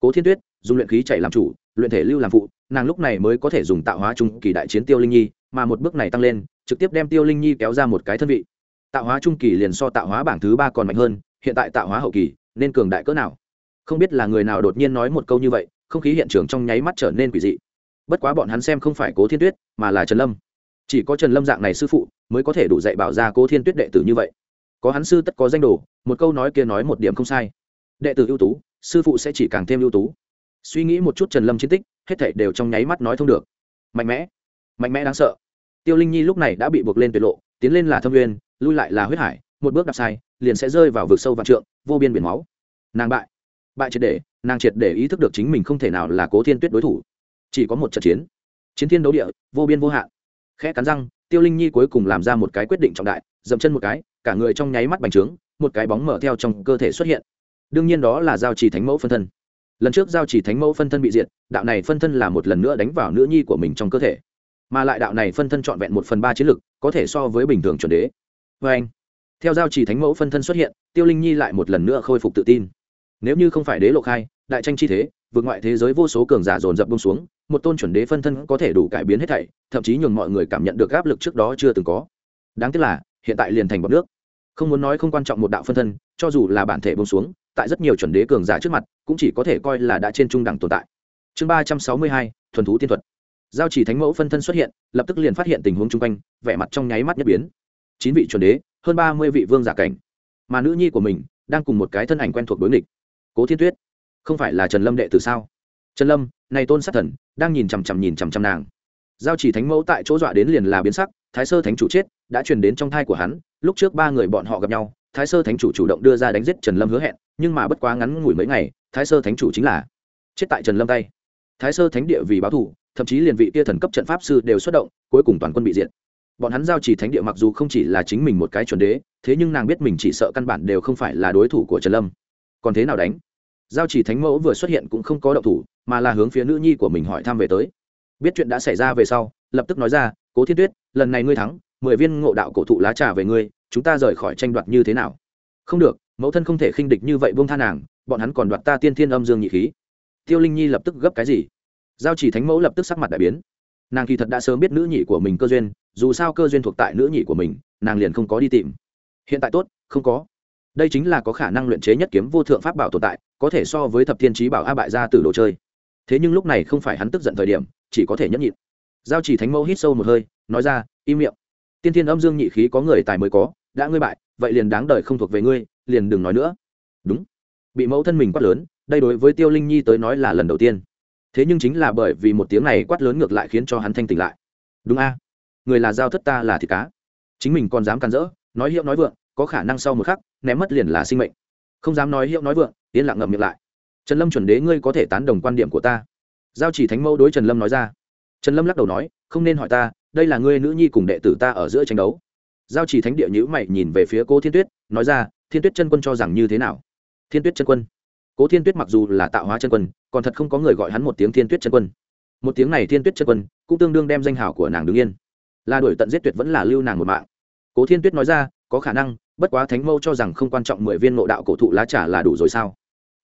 cố thiên tuyết, dùng luyện khí chạy làm chủ, luyện thể lưu làm phụ, nàng lúc này mới có thể dùng tạo hóa trung kỳ đại chiến tiêu linh nhi, mà một bước này tăng lên, trực tiếp đem tiêu linh nhi kéo ra một cái thân vị. Tạo hóa trung kỳ liền so tạo hóa bảng thứ ba còn mạnh hơn, hiện tại tạo hóa hậu kỳ, nên cường đại cỡ nào? Không biết là người nào đột nhiên nói một câu như vậy, không khí hiện trường trong nháy mắt trở nên quỷ dị. Bất quá bọn hắn xem không phải cố thiên tuyết, mà là trần lâm. Chỉ có trần lâm dạng này sư phụ, mới có thể đủ dạy bảo ra cố thiên tuyết đệ tử như vậy. Có hắn sư tất có danh đồ, một câu nói kia nói một điểm không sai. Đệ tử ưu tú sư phụ sẽ chỉ càng thêm ưu tú. Suy nghĩ một chút trần lâm chiến tích hết thảy đều trong nháy mắt nói thông được. Mạnh mẽ mạnh mẽ đáng sợ. Tiêu linh nhi lúc này đã bị buộc lên tuyệt lộ tiến lên là thâm nguyên, lui lại là huyết hải một bước đạp sai liền sẽ rơi vào vực sâu vạn trượng vô biên biển máu. Nàng bại bại triệt để nàng triệt để ý thức được chính mình không thể nào là cố thiên tuyết đối thủ. Chỉ có một trận chiến chiến thiên đấu địa vô biên vô hạn. Khẽ cắn răng tiêu linh nhi cuối cùng làm ra một cái quyết định trọng đại dậm chân một cái cả người trong nháy mắt bành trướng một cái bóng mở theo trong cơ thể xuất hiện đương nhiên đó là giao trì thánh mẫu phân thân. Lần trước giao chỉ thánh mẫu phân thân bị diệt, đạo này phân thân là một lần nữa đánh vào nữ nhi của mình trong cơ thể. Mà lại đạo này phân thân trọn vẹn một phần ba chiến lực, có thể so với bình thường chuẩn đế. Vê anh, theo giao chỉ thánh mẫu phân thân xuất hiện, tiêu linh nhi lại một lần nữa khôi phục tự tin. Nếu như không phải đế lộ khai đại tranh chi thế, vượt ngoại thế giới vô số cường giả dồn dập bông xuống, một tôn chuẩn đế phân thân có thể đủ cải biến hết thảy, thậm chí nhường mọi người cảm nhận được áp lực trước đó chưa từng có. Đáng tiếc là, hiện tại liền thành bọc nước. Không muốn nói không quan trọng một đạo phân thân, cho dù là bản thể bông xuống tại rất nhiều chuẩn đế cường giả trước mặt, cũng chỉ có thể coi là đã trên trung đẳng tồn tại. Chương ba trăm sáu mươi hai, thuần thú tiên thuật. Giao chỉ thánh mẫu phân thân xuất hiện, lập tức liền phát hiện tình huống chung quanh, vẻ mặt trong nháy mắt nhất biến. Chín vị chuẩn đế, hơn ba mươi vị vương giả cảnh. Mà nữ nhi của mình đang cùng một cái thân ảnh quen thuộc đối nghịch. Cố thiên tuyết, không phải là trần lâm đệ tử sao? Trần lâm, này tôn sát thần, đang nhìn chằm chằm nhìn chằm chằm nàng. Giao chỉ thánh mẫu tại chỗ dọa đến liền là biến sắc, thái sơ thánh chủ chết, đã truyền đến trong thai của hắn, lúc trước ba người bọn họ gặp nhau thái sơ thánh chủ chủ động đưa ra đánh giết trần lâm hứa hẹn, nhưng mà bất quá ngắn ngủi mấy ngày, thái sơ thánh chủ chính là chết tại trần lâm tay. Thái sơ thánh địa vì báo thù, thậm chí liền vị kia thần cấp trận pháp sư đều xuất động, cuối cùng toàn quân bị diệt. Bọn hắn giao chỉ thánh địa mặc dù không chỉ là chính mình một cái chuẩn đế, thế nhưng nàng biết mình chỉ sợ căn bản đều không phải là đối thủ của trần lâm. Còn thế nào đánh? Giao chỉ thánh mẫu vừa xuất hiện cũng không có động thủ, mà là hướng phía nữ nhi của mình hỏi thăm về tới. Biết chuyện đã xảy ra về sau, lập tức nói ra, cố thiên tuyết, lần này ngươi thắng, mười viên ngộ đạo cổ thụ lá trà về ngươi chúng ta rời khỏi tranh đoạt như thế nào? Không được, mẫu thân không thể khinh địch như vậy buông tha nàng, bọn hắn còn đoạt ta tiên thiên âm dương nhị khí. Tiêu linh nhi lập tức gấp cái gì? Giao chỉ thánh mẫu lập tức sắc mặt đại biến. Nàng kỳ thật đã sớm biết nữ nhị của mình cơ duyên, dù sao cơ duyên thuộc tại nữ nhị của mình, nàng liền không có đi tìm. Hiện tại tốt, không có. Đây chính là có khả năng luyện chế nhất kiếm vô thượng pháp bảo tồn tại, có thể so với thập thiên trí bảo a bại ra từ đồ chơi. Thế nhưng lúc này không phải hắn tức giận thời điểm, chỉ có thể nhẫn nhịn. Giao chỉ thánh mẫu hít sâu một hơi, nói ra, im miệng tiên thiên âm dương nhị khí có người tài mới có, đã ngươi bại, vậy liền đáng đời không thuộc về ngươi, liền đừng nói nữa. Đúng. Bị mẫu thân mình quát lớn, đây đối với tiêu linh nhi tới nói là lần đầu tiên. Thế nhưng chính là bởi vì một tiếng này quát lớn ngược lại khiến cho hắn thanh tỉnh lại. Đúng a. Người là giao thất ta là thịt cá. Chính mình còn dám can rỡ nói hiệu nói vượng, có khả năng sau một khắc, ném mất liền là sinh mệnh. Không dám nói hiệu nói vượng, yên lặng ngậm miệng lại. Trần lâm chuẩn đế ngươi có thể tán đồng quan điểm của ta. Giao chỉ thánh mẫu đối trần lâm nói ra. Trần lâm lắc đầu nói, không nên hỏi ta đây là ngươi nữ nhi cùng đệ tử ta ở giữa tranh đấu. Giao chỉ thánh địa nhữ mày nhìn về phía Cố thiên tuyết, nói ra, thiên tuyết chân quân cho rằng như thế nào? Thiên tuyết chân quân. Cố thiên tuyết mặc dù là tạo hóa chân quân, còn thật không có người gọi hắn một tiếng thiên tuyết chân quân. Một tiếng này thiên tuyết chân quân cũng tương đương đem danh hảo của nàng đứng yên. Là đổi tận giết tuyệt vẫn là lưu nàng một mạng. Cố thiên tuyết nói ra, có khả năng, bất quá thánh mâu cho rằng không quan trọng mười viên ngộ đạo cổ thụ lá trà là đủ rồi sao?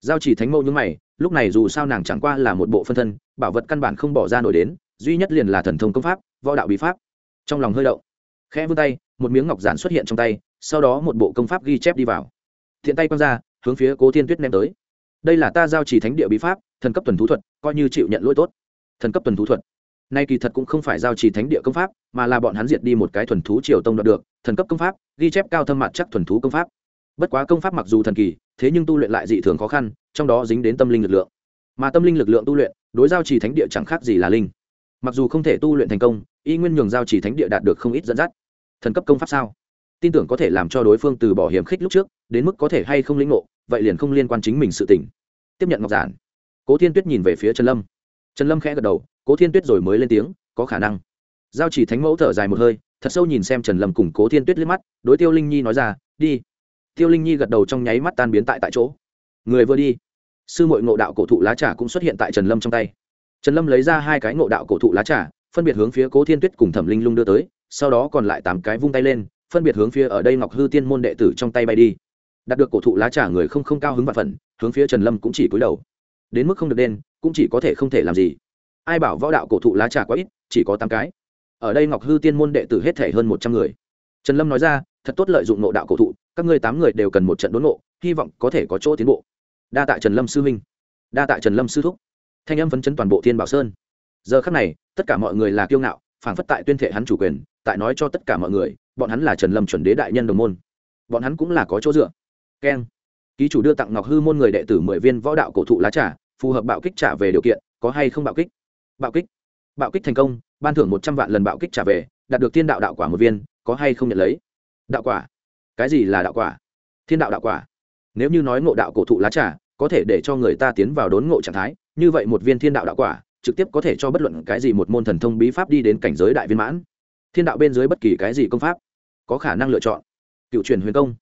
Giao chỉ thánh mâu như mày, lúc này dù sao nàng chẳng qua là một bộ phân thân, bảo vật căn bản không bỏ ra nổi đến, duy nhất liền là thần thông công pháp võ đạo bí pháp. Trong lòng hơi đậu khẽ vươn tay, một miếng ngọc giản xuất hiện trong tay, sau đó một bộ công pháp ghi chép đi vào. Thiện tay quăng ra, hướng phía cố thiên tuyết ném tới. Đây là ta giao chỉ thánh địa bí pháp, thần cấp tuần thú thuật, coi như chịu nhận lỗi tốt. Thần cấp tuần thú thuật. Nay kỳ thật cũng không phải giao chỉ thánh địa công pháp, mà là bọn hắn diệt đi một cái thuần thú triều tông đoạt được, thần cấp công pháp, ghi chép cao thâm mặt chắc thuần thú công pháp. Bất quá công pháp mặc dù thần kỳ, thế nhưng tu luyện lại dị thường khó khăn, trong đó dính đến tâm linh lực lượng. Mà tâm linh lực lượng tu luyện, đối giao chỉ thánh địa chẳng khác gì là linh. Mặc dù không thể tu luyện thành công y nguyên nhường giao chỉ thánh địa đạt được không ít dẫn dắt. Thần cấp công pháp sao? Tin tưởng có thể làm cho đối phương từ bỏ hiểm khích lúc trước, đến mức có thể hay không lĩnh ngộ, vậy liền không liên quan chính mình sự tỉnh tiếp nhận ngọc giản. Cố thiên tuyết nhìn về phía trần lâm. Trần lâm khẽ gật đầu, cố thiên tuyết rồi mới lên tiếng, có khả năng. Giao chỉ thánh mẫu thở dài một hơi, thật sâu nhìn xem trần lâm cùng cố thiên tuyết liếc mắt, đối tiêu linh nhi nói ra, đi. Tiêu linh nhi gật đầu trong nháy mắt tan biến tại tại chỗ. Người vừa đi. Sư mội ngộ đạo cổ thụ lá trà cũng xuất hiện tại trần lâm trong tay. Trần lâm lấy ra hai cái ngộ đạo cổ thụ lá trà phân biệt hướng phía cố thiên tuyết cùng thẩm linh lung đưa tới, sau đó còn lại tám cái vung tay lên, phân biệt hướng phía ở đây ngọc hư tiên môn đệ tử trong tay bay đi. Đạt được cổ thụ lá trà người không không cao hứng vạn phần, hướng phía trần lâm cũng chỉ cúi đầu. Đến mức không được đen, cũng chỉ có thể không thể làm gì. Ai bảo võ đạo cổ thụ lá trà quá ít, chỉ có tám cái. Ở đây ngọc hư tiên môn đệ tử hết thể hơn một trăm người. Trần lâm nói ra, thật tốt lợi dụng nộ đạo cổ thụ, các ngươi tám người đều cần một trận đốn nộ hy vọng có thể có chỗ tiến bộ. Đa tạ trần lâm sư huynh. Đa tạ trần lâm sư thúc. Thanh âm phấn chấn toàn bộ thiên bảo sơn. Giờ khắc này tất cả mọi người là kiêu ngạo, phảng phất tại tuyên thệ hắn chủ quyền, tại nói cho tất cả mọi người, bọn hắn là trần lâm chuẩn đế đại nhân đồng môn. Bọn hắn cũng là có chỗ dựa. Keng. Ký chủ đưa tặng ngọc hư môn người đệ tử mười viên võ đạo cổ thụ lá trà, phù hợp bạo kích trả về điều kiện, có hay không bạo kích? Bạo kích. Bạo kích thành công, ban thưởng một trăm vạn lần bạo kích trả về, đạt được thiên đạo đạo quả một viên, có hay không nhận lấy? Đạo quả. Cái gì là đạo quả? Thiên đạo đạo quả. Nếu như nói ngộ đạo cổ thụ lá trà, có thể để cho người ta tiến vào đốn ngộ trạng thái, như vậy một viên thiên đạo đạo quả trực tiếp có thể cho bất luận cái gì một môn thần thông bí pháp đi đến cảnh giới đại viên mãn. Thiên đạo bên dưới bất kỳ cái gì công pháp có khả năng lựa chọn. Cựu truyền huyền công.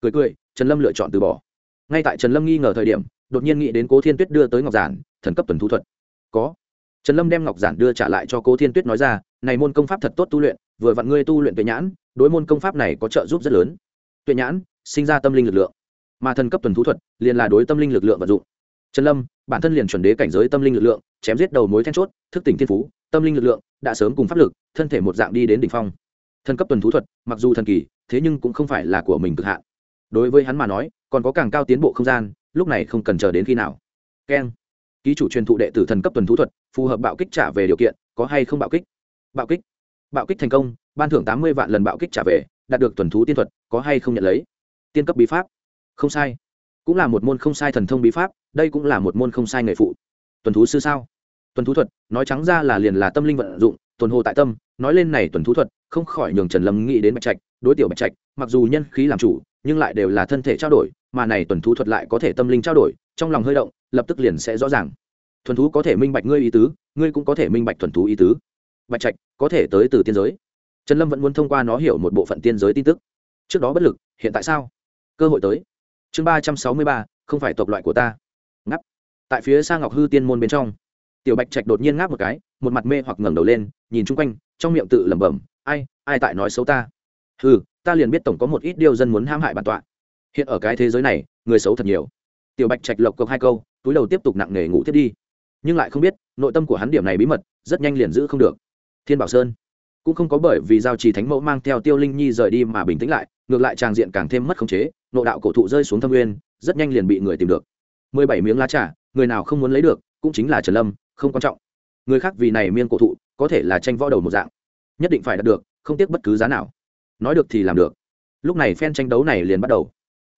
Cười cười, trần lâm lựa chọn từ bỏ. Ngay tại trần lâm nghi ngờ thời điểm, đột nhiên nghĩ đến cố thiên tuyết đưa tới ngọc giản, thần cấp tuần thu thuật. Có. Trần lâm đem ngọc giản đưa trả lại cho cố thiên tuyết nói ra, này môn công pháp thật tốt tu luyện, vừa vặn ngươi tu luyện tuệ nhãn, đối môn công pháp này có trợ giúp rất lớn. Tuệ nhãn, sinh ra tâm linh lực lượng, mà thần cấp tuần thú thuật liền là đối tâm linh lực lượng vận dụng. Trần lâm bản thân liền chuẩn đế cảnh giới tâm linh lực lượng, chém giết đầu mối then chốt, thức tỉnh thiên phú, tâm linh lực lượng đã sớm cùng pháp lực, thân thể một dạng đi đến đ ỉ n h phong. Thần cấp tuần thú thuật, mặc dù thần kỳ, thế nhưng cũng không phải là của mình cực hạn. Đối với hắn mà nói, còn có càng cao tiến bộ không gian, lúc này không cần chờ đến khi nào. Keng ký chủ truyền thụ đệ tử thần cấp tuần thú thuật, phù hợp bạo kích trả về điều kiện, có hay không bạo kích? Bạo kích. Bạo kích thành công, ban thưởng tám mươi vạn lần bạo kích trả về, đạt được tuần thú tiên thuật, có hay không nhận lấy? Tiên cấp bí pháp. Không sai. Cũng là một môn không sai thần thông bí pháp đây cũng là một môn không sai nghề phụ. Tuần thú sư sao? Tuần thú thuật, nói trắng ra là liền là tâm linh vận dụng, tuần hồ tại tâm, nói lên này tuần thú thuật, không khỏi nhường trần lâm nghĩ đến bạch trạch, đối tiểu bạch trạch, mặc dù nhân khí làm chủ, nhưng lại đều là thân thể trao đổi, mà này tuần thú thuật lại có thể tâm linh trao đổi, trong lòng hơi động, lập tức liền sẽ rõ ràng. Thuần thú có thể minh bạch ngươi ý tứ, ngươi cũng có thể minh bạch thuần thú ý tứ. Bạch trạch, có thể tới từ tiên giới. Trần lâm vẫn muốn thông qua nó hiểu một bộ phận tiên giới tin tức. Trước đó bất lực, hiện tại sao? Cơ hội tới. Chương ba trăm sáu mươi ba, không phải tộc loại của ta ngắp tại phía xa ngọc hư tiên môn bên trong, tiểu bạch trạch đột nhiên ngáp một cái, một mặt mê hoặc ngẩng đầu lên, nhìn chung quanh, trong miệng tự lẩm bẩm, ai ai tại nói xấu ta? Ừ ta liền biết tổng có một ít điều dân muốn hãm hại bản tọa. Hiện ở cái thế giới này, người xấu thật nhiều. Tiểu bạch trạch lộc cộc hai câu, túi đầu tiếp tục nặng nề ngủ thiết đi. Nhưng lại không biết, nội tâm của hắn điểm này bí mật, rất nhanh liền giữ không được. Thiên bảo sơn cũng không có bởi vì giao trì thánh mẫu mang theo tiêu linh nhi rời đi mà bình tĩnh lại, ngược lại tràng diện càng thêm mất khống chế nộ đạo cổ thụ rơi xuống thâm nguyên, rất nhanh liền bị người tìm được mười bảy miếng lá trà, người nào không muốn lấy được, cũng chính là trần lâm, không quan trọng. Người khác vì này miên cổ thụ, có thể là tranh võ đầu một dạng. Nhất định phải đạt được, không tiếc bất cứ giá nào. Nói được thì làm được. Lúc này phen tranh đấu này liền bắt đầu.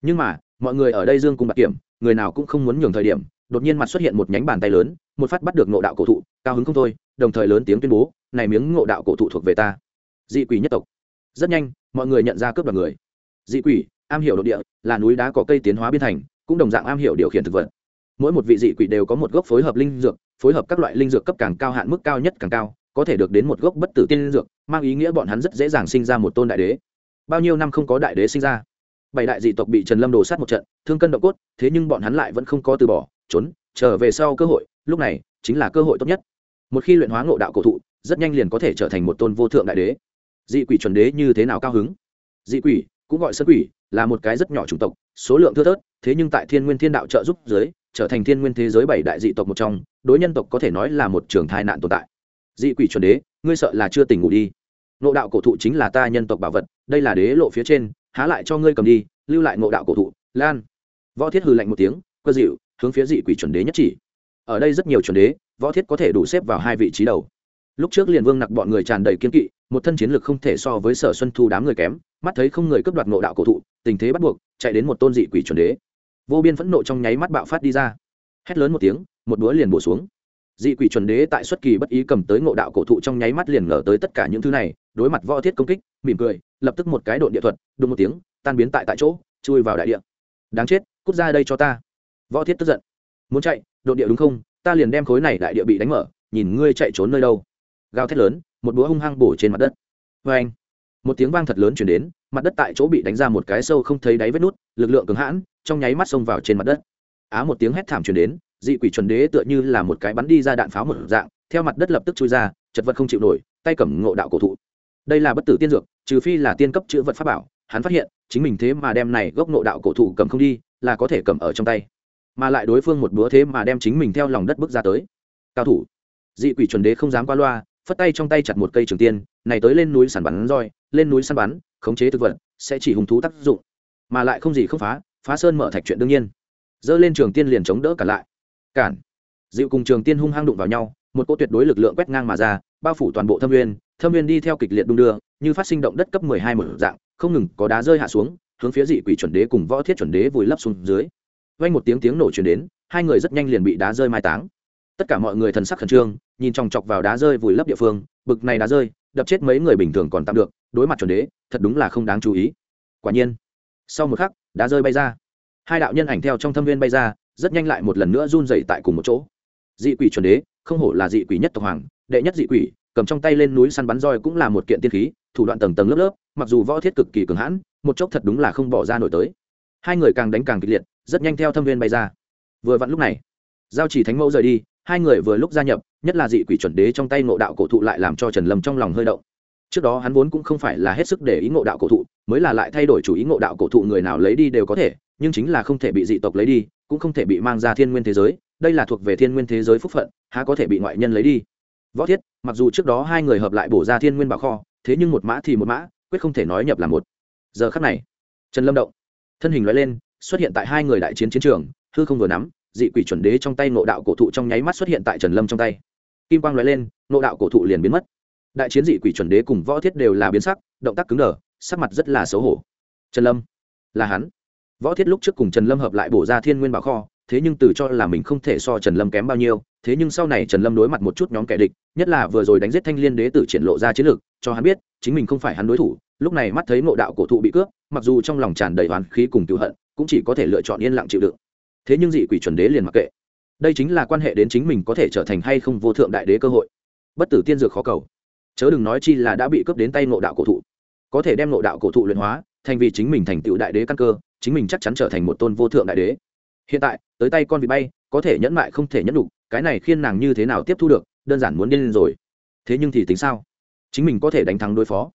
Nhưng mà, mọi người ở đây dương cùng bạc kiểm, người nào cũng không muốn nhường thời điểm, đột nhiên mặt xuất hiện một nhánh bàn tay lớn, một phát bắt được ngộ đạo cổ thụ, cao hứng không thôi, đồng thời lớn tiếng tuyên bố, này miếng ngộ đạo cổ thụ thuộc về ta. Dị quỷ nhất tộc. Rất nhanh, mọi người nhận ra cướp đoạt người. Dị quỷ, am hiểu nội địa, là núi đá có cây tiến hóa biên thành cũng đồng dạng am hiểu điều khiển thực vật. Mỗi một vị dị quỷ đều có một gốc phối hợp linh dược, phối hợp các loại linh dược cấp càng cao hạn mức cao nhất càng cao, có thể được đến một gốc bất tử tiên linh dược, mang ý nghĩa bọn hắn rất dễ dàng sinh ra một tôn đại đế. Bao nhiêu năm không có đại đế sinh ra? Bảy đại dị tộc bị trần lâm đổ sát một trận, thương cân độ cốt, thế nhưng bọn hắn lại vẫn không có từ bỏ, trốn trở về sau cơ hội, lúc này chính là cơ hội tốt nhất. Một khi luyện hóa ngộ đạo cổ thụ, rất nhanh liền có thể trở thành một tôn vô thượng đại đế. Dị quỷ chuẩn đế như thế nào cao hứng? Dị quỷ, cũng gọi sân quỷ, là một cái rất nhỏ chủng tộc, số lượng thưa thớt thế nhưng tại thiên nguyên thiên đạo trợ giúp dưới, trở thành thiên nguyên thế giới bảy đại dị tộc một trong, đối nhân tộc có thể nói là một trường thai nạn tồn tại. Dị quỷ chuẩn đế, ngươi sợ là chưa tỉnh ngủ đi. Ngộ đạo cổ thụ chính là ta nhân tộc bảo vật, đây là đế lộ phía trên, há lại cho ngươi cầm đi, lưu lại ngộ đạo cổ thụ, lan. Võ thiết hừ lạnh một tiếng cơ dịu, hướng phía dị quỷ chuẩn đế nhất chỉ. Ở đây rất nhiều chuẩn đế, võ thiết có thể đủ xếp vào hai vị trí đầu. Lúc trước liền vương nặc bọn người tràn đầy kiên kỵ, một thân chiến lực không thể so với sở xuân thu đám người kém, mắt thấy không người cướp đoạt ngộ đạo cổ thụ, tình thế bắt buộc, chạy đến một tôn dị quỷ chuẩn đế vô biên phẫn nộ trong nháy mắt bạo phát đi ra. Hét lớn một tiếng, một búa liền bổ xuống. Dị quỷ chuẩn đế tại xuất kỳ bất ý cầm tới ngộ đạo cổ thụ trong nháy mắt liền ngờ tới tất cả những thứ này, đối mặt võ thiết công kích, mỉm cười, lập tức một cái độn địa thuật đùng một tiếng, tan biến tại tại chỗ, chui vào đại địa. Đáng chết, cút ra đây cho ta. Võ thiết tức giận. Muốn chạy, độn địa đúng không? Ta liền đem khối này đại địa bị đánh mở, nhìn ngươi chạy trốn nơi đâu. Gào thét lớn, một búa hung hăng bổ trên mặt đất. Vê anh một tiếng vang thật lớn chuyển đến, mặt đất tại chỗ bị đánh ra một cái sâu không thấy đáy vết nút, lực lượng cứng hãn trong nháy mắt xông vào trên mặt đất. Á một tiếng hét thảm truyền đến, dị quỷ chuẩn đế tựa như là một cái bắn đi ra đạn pháo một dạng, theo mặt đất lập tức chui ra, chật vật không chịu nổi, tay cầm ngộ đạo cổ thụ. Đây là bất tử tiên dược, trừ phi là tiên cấp chữ vật pháp bảo, hắn phát hiện, chính mình thế mà đem này gốc ngộ đạo cổ thụ cầm không đi, là có thể cầm ở trong tay. Mà lại đối phương một búa thế mà đem chính mình theo lòng đất bước ra tới. Cao thủ. Dị quỷ chuẩn đế không dám qua loa, phất tay trong tay chặt một cây trường tiên, này tới lên núi săn bắn roi, lên núi săn bắn, khống chế thực vật, sẽ chỉ hùng thú tác dụng. Mà lại không gì không phá phá sơn mở thạch chuyện đương nhiên. Dơ lên trường tiên liền chống đỡ cả lại. Cản. Dịu cùng trường tiên hung hăng đụng vào nhau, một cỗ tuyệt đối lực lượng quét ngang mà ra, bao phủ toàn bộ thâm nguyên. Thâm nguyên đi theo kịch liệt đung đưa, như phát sinh động đất cấp mười hai một dạng, không ngừng có đá rơi hạ xuống, hướng phía dị quỷ chuẩn đế cùng võ thiết chuẩn đế vùi lấp xuống dưới. Vang một tiếng tiếng nổ truyền đến, hai người rất nhanh liền bị đá rơi mai táng. Tất cả mọi người thần sắc khẩn trương, nhìn chòng chọc vào đá rơi vùi lấp địa phương, bực này đá rơi, đập chết mấy người bình thường còn tạm được, đối mặt chuẩn đế, thật đúng là không đáng chú ý. Quả nhiên, sau một khắc đá rơi bay ra. Hai đạo nhân ảnh theo trong thâm viên bay ra, rất nhanh lại một lần nữa run dày tại cùng một chỗ. Dị quỷ chuẩn đế, không hổ là dị quỷ nhất tộc hoàng, đệ nhất dị quỷ, cầm trong tay lên núi săn bắn roi cũng là một kiện tiên khí, thủ đoạn tầng tầng lớp lớp, mặc dù võ thiết cực kỳ cường hãn, một chốc thật đúng là không bỏ ra nổi tới. Hai người càng đánh càng kịch liệt, rất nhanh theo thâm viên bay ra. Vừa vặn lúc này, giao chỉ thánh mẫu rời đi, hai người vừa lúc gia nhập, nhất là dị quỷ chuẩn đế trong tay ngộ đạo cổ thụ lại làm cho trần lâm trong lòng hơi động. Trước đó hắn vốn cũng không phải là hết sức để ý ngộ đạo cổ thụ mới là lại thay đổi chủ ý ngộ đạo cổ thụ người nào lấy đi đều có thể, nhưng chính là không thể bị dị tộc lấy đi, cũng không thể bị mang ra thiên nguyên thế giới, đây là thuộc về thiên nguyên thế giới phúc phận, há có thể bị ngoại nhân lấy đi. Võ thiết, mặc dù trước đó hai người hợp lại bổ ra thiên nguyên bảo kho, thế nhưng một mã thì một mã, quyết không thể nói nhập là một. Giờ khắc này, trần lâm động. Thân hình loại lên, xuất hiện tại hai người đại chiến chiến trường, hư không vừa nắm, dị quỷ chuẩn đế trong tay nộ đạo cổ thụ trong nháy mắt xuất hiện tại trần lâm trong tay. Kim quang loại lên nộ đạo cổ thụ liền biến mất. Đại chiến dị quỷ chuẩn đế cùng võ thiết đều là biến sắc, động tác cứng đờ sắc mặt rất là xấu hổ. Trần lâm, là hắn. Võ thiết lúc trước cùng trần lâm hợp lại bổ ra thiên nguyên bảo kho, thế nhưng từ cho là mình không thể so trần lâm kém bao nhiêu, thế nhưng sau này trần lâm đối mặt một chút nhóm kẻ địch, nhất là vừa rồi đánh giết thanh liên đế tử triển lộ ra chiến lược, cho hắn biết, chính mình không phải hắn đối thủ, lúc này mắt thấy ngộ đạo cổ thụ bị cướp, mặc dù trong lòng tràn đầy oán khí cùng cựu hận, cũng chỉ có thể lựa chọn yên lặng chịu đựng. Thế nhưng dị quỷ chuẩn đế liền mặc kệ. Đây chính là quan hệ đến chính mình có thể trở thành hay không vô thượng đại đế cơ hội. Bất tử tiên dược khó cầu. Chớ đừng nói chi là đã bị cướp đến tay ngộ đạo cổ thụ có thể đem nội đạo cổ thụ luyện hóa, thành vì chính mình thành tựu đại đế căn cơ, chính mình chắc chắn trở thành một tôn vô thượng đại đế. Hiện tại, tới tay con vị bay, có thể nhẫn mại không thể nhẫn đủ cái này khiên nàng như thế nào tiếp thu được, đơn giản muốn điên lên rồi. Thế nhưng thì tính sao? Chính mình có thể đánh thắng đối phó.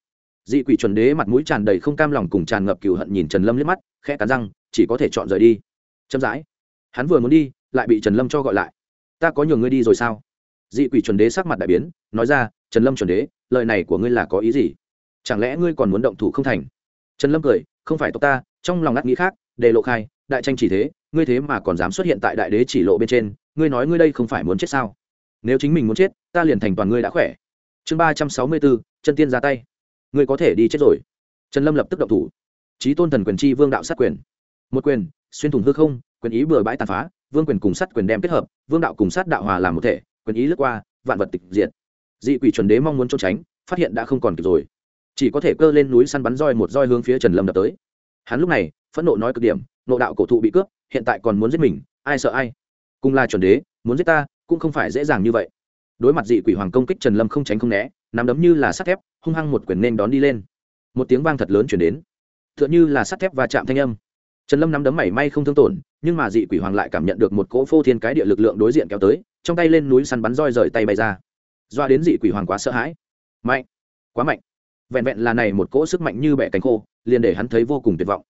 Dị quỷ chuẩn đế mặt mũi tràn đầy không cam lòng cùng tràn ngập cừu hận nhìn trần lâm liếc mắt, khẽ cắn răng, chỉ có thể chọn rời đi. Chậm rãi. Hắn vừa muốn đi, lại bị trần lâm cho gọi lại. Ta có nhường ngươi đi rồi sao? Dị quỷ chuẩn đế sắc mặt đại biến, nói ra, trần lâm chuẩn đế, lời này của ngươi là có ý gì? Chẳng lẽ ngươi còn muốn động thủ không thành? Trần lâm cười, không phải tộc ta, trong lòng ngắt nghĩ khác đề lộ khai, đại tranh chỉ thế, ngươi thế mà còn dám xuất hiện tại đại đế chỉ lộ bên trên, ngươi nói ngươi đây không phải muốn chết sao? Nếu chính mình muốn chết, ta liền thành toàn ngươi đã khỏe. Chương ba trăm sáu mươi bốn, chân tiên ra tay. Ngươi có thể đi chết rồi. Trần lâm lập tức động thủ. Trí tôn thần quyền chi vương đạo sát quyền. Một quyền, xuyên thủng hư không, quyền ý bừa bãi tàn phá, vương quyền cùng sát quyền đem kết hợp, vương đạo cùng sát đạo hòa làm một thể, quyền ý lướt qua, vạn vật tịch diệt. Dị quỷ chuẩn đế mong muốn trốn tránh, phát hiện đã không còn kịp rồi chỉ có thể cơ lên núi săn bắn roi một roi hướng phía trần lâm đập tới hắn lúc này phẫn nộ nói cực điểm nộ đạo cổ thụ bị cướp hiện tại còn muốn giết mình ai sợ ai cùng là chuẩn đế muốn giết ta cũng không phải dễ dàng như vậy đối mặt dị quỷ hoàng công kích trần lâm không tránh không né nắm đấm như là sắt thép hung hăng một quyền nên đón đi lên một tiếng vang thật lớn chuyển đến t h ư ợ n h ư là sắt thép và chạm thanh âm trần lâm nắm đấm mảy may không thương tổn nhưng mà dị quỷ hoàng lại cảm nhận được một cỗ phô thiên cái địa lực lượng đối diện kéo tới trong tay lên núi săn bắn roi rời tay bay ra doa đến dị quỷ hoàng quá sợ hãi mạnh quá mạnh vẹn vẹn là này một cỗ sức mạnh như bẻ cánh khô, liền để hắn thấy vô cùng tuyệt vọng.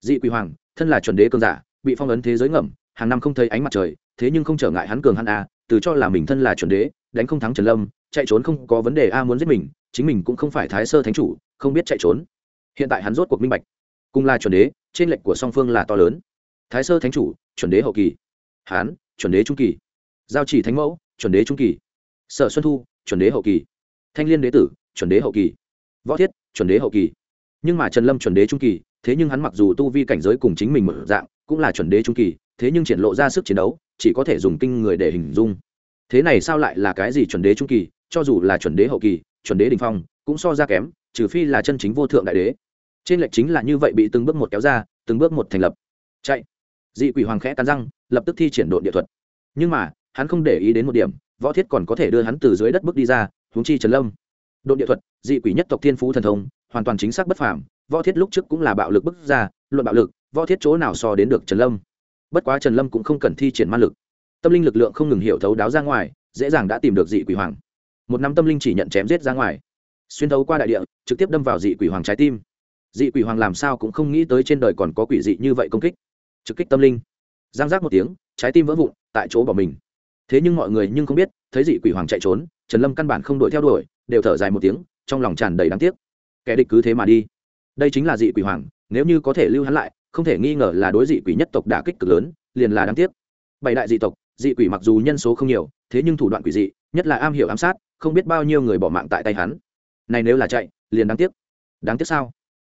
Dị quỷ hoàng, thân là chuẩn đế cơn giả, bị phong ấn thế giới ngầm, hàng năm không thấy ánh mặt trời, thế nhưng không trở ngại hắn cường hắn à từ cho là mình thân là chuẩn đế, đánh không thắng trần lâm, chạy trốn không có vấn đề a muốn giết mình, chính mình cũng không phải thái sơ thánh chủ, không biết chạy trốn. Hiện tại hắn rốt cuộc minh bạch, cùng là chuẩn đế, trên lệnh của song phương là to lớn. Thái sơ thánh chủ, chuẩn đế hậu kỳ. Hán, chuẩn đế trung kỳ. Giao chỉ thánh mẫu, chuẩn đế trung kỳ. Sở xuân thu, chuẩn đế hậu kỳ. Thanh liên đế tử, chuẩn đế hậu kỳ võ thiết, chuẩn đế hậu kỳ. Nhưng mà trần lâm chuẩn đế trung kỳ, thế nhưng hắn mặc dù tu vi cảnh giới cùng chính mình mở dạng, cũng là chuẩn đế trung kỳ, thế nhưng triển lộ ra sức chiến đấu, chỉ có thể dùng kinh người để hình dung. Thế này sao lại là cái gì chuẩn đế trung kỳ, cho dù là chuẩn đế hậu kỳ, chuẩn đế đình phong, cũng so ra kém, trừ phi là chân chính vô thượng đại đế. Trên lệch chính là như vậy bị từng bước một kéo ra, từng bước một thành lập. Chạy. Dị quỷ hoàng khẽ cắn răng, lập tức thi triển độn địa thuật. Nhưng mà, hắn không để ý đến một điểm, võ thiết còn có thể đưa hắn từ dưới đất bước đi ra, huống chi trần lâm. Độn địa thuật dị quỷ nhất tộc thiên phú thần thông, hoàn toàn chính xác bất phàm, võ thiết lúc trước cũng là bạo lực bức ra, luận bạo lực, võ thiết chỗ nào so đến được trần lâm? Bất quá trần lâm cũng không cần thi triển man lực. Tâm linh lực lượng không ngừng hiểu thấu đáo ra ngoài, dễ dàng đã tìm được dị quỷ hoàng. Một năm tâm linh chỉ nhận chém giết ra ngoài. Xuyên thấu qua đại địa, trực tiếp đâm vào dị quỷ hoàng trái tim. Dị quỷ hoàng làm sao cũng không nghĩ tới trên đời còn có quỷ dị như vậy công kích. Trực kích tâm linh. Giang giác một tiếng, trái tim vỡ vụn, tại chỗ bỏ mình. Thế nhưng mọi người nhưng không biết, thấy dị quỷ hoàng chạy trốn, trần lâm căn bản không đuổi theo đuổi, đều thở dài một tiếng trong lòng tràn đầy đáng tiếc. Kẻ địch cứ thế mà đi. Đây chính là dị quỷ hoàng, nếu như có thể lưu hắn lại, không thể nghi ngờ là đối dị quỷ nhất tộc đả kích cực lớn, liền là đáng tiếc. Bảy đại dị tộc, dị quỷ mặc dù nhân số không nhiều, thế nhưng thủ đoạn quỷ dị, nhất là am hiểu ám sát, không biết bao nhiêu người bỏ mạng tại tay hắn. Này nếu là chạy, liền đáng tiếc. Đáng tiếc sao?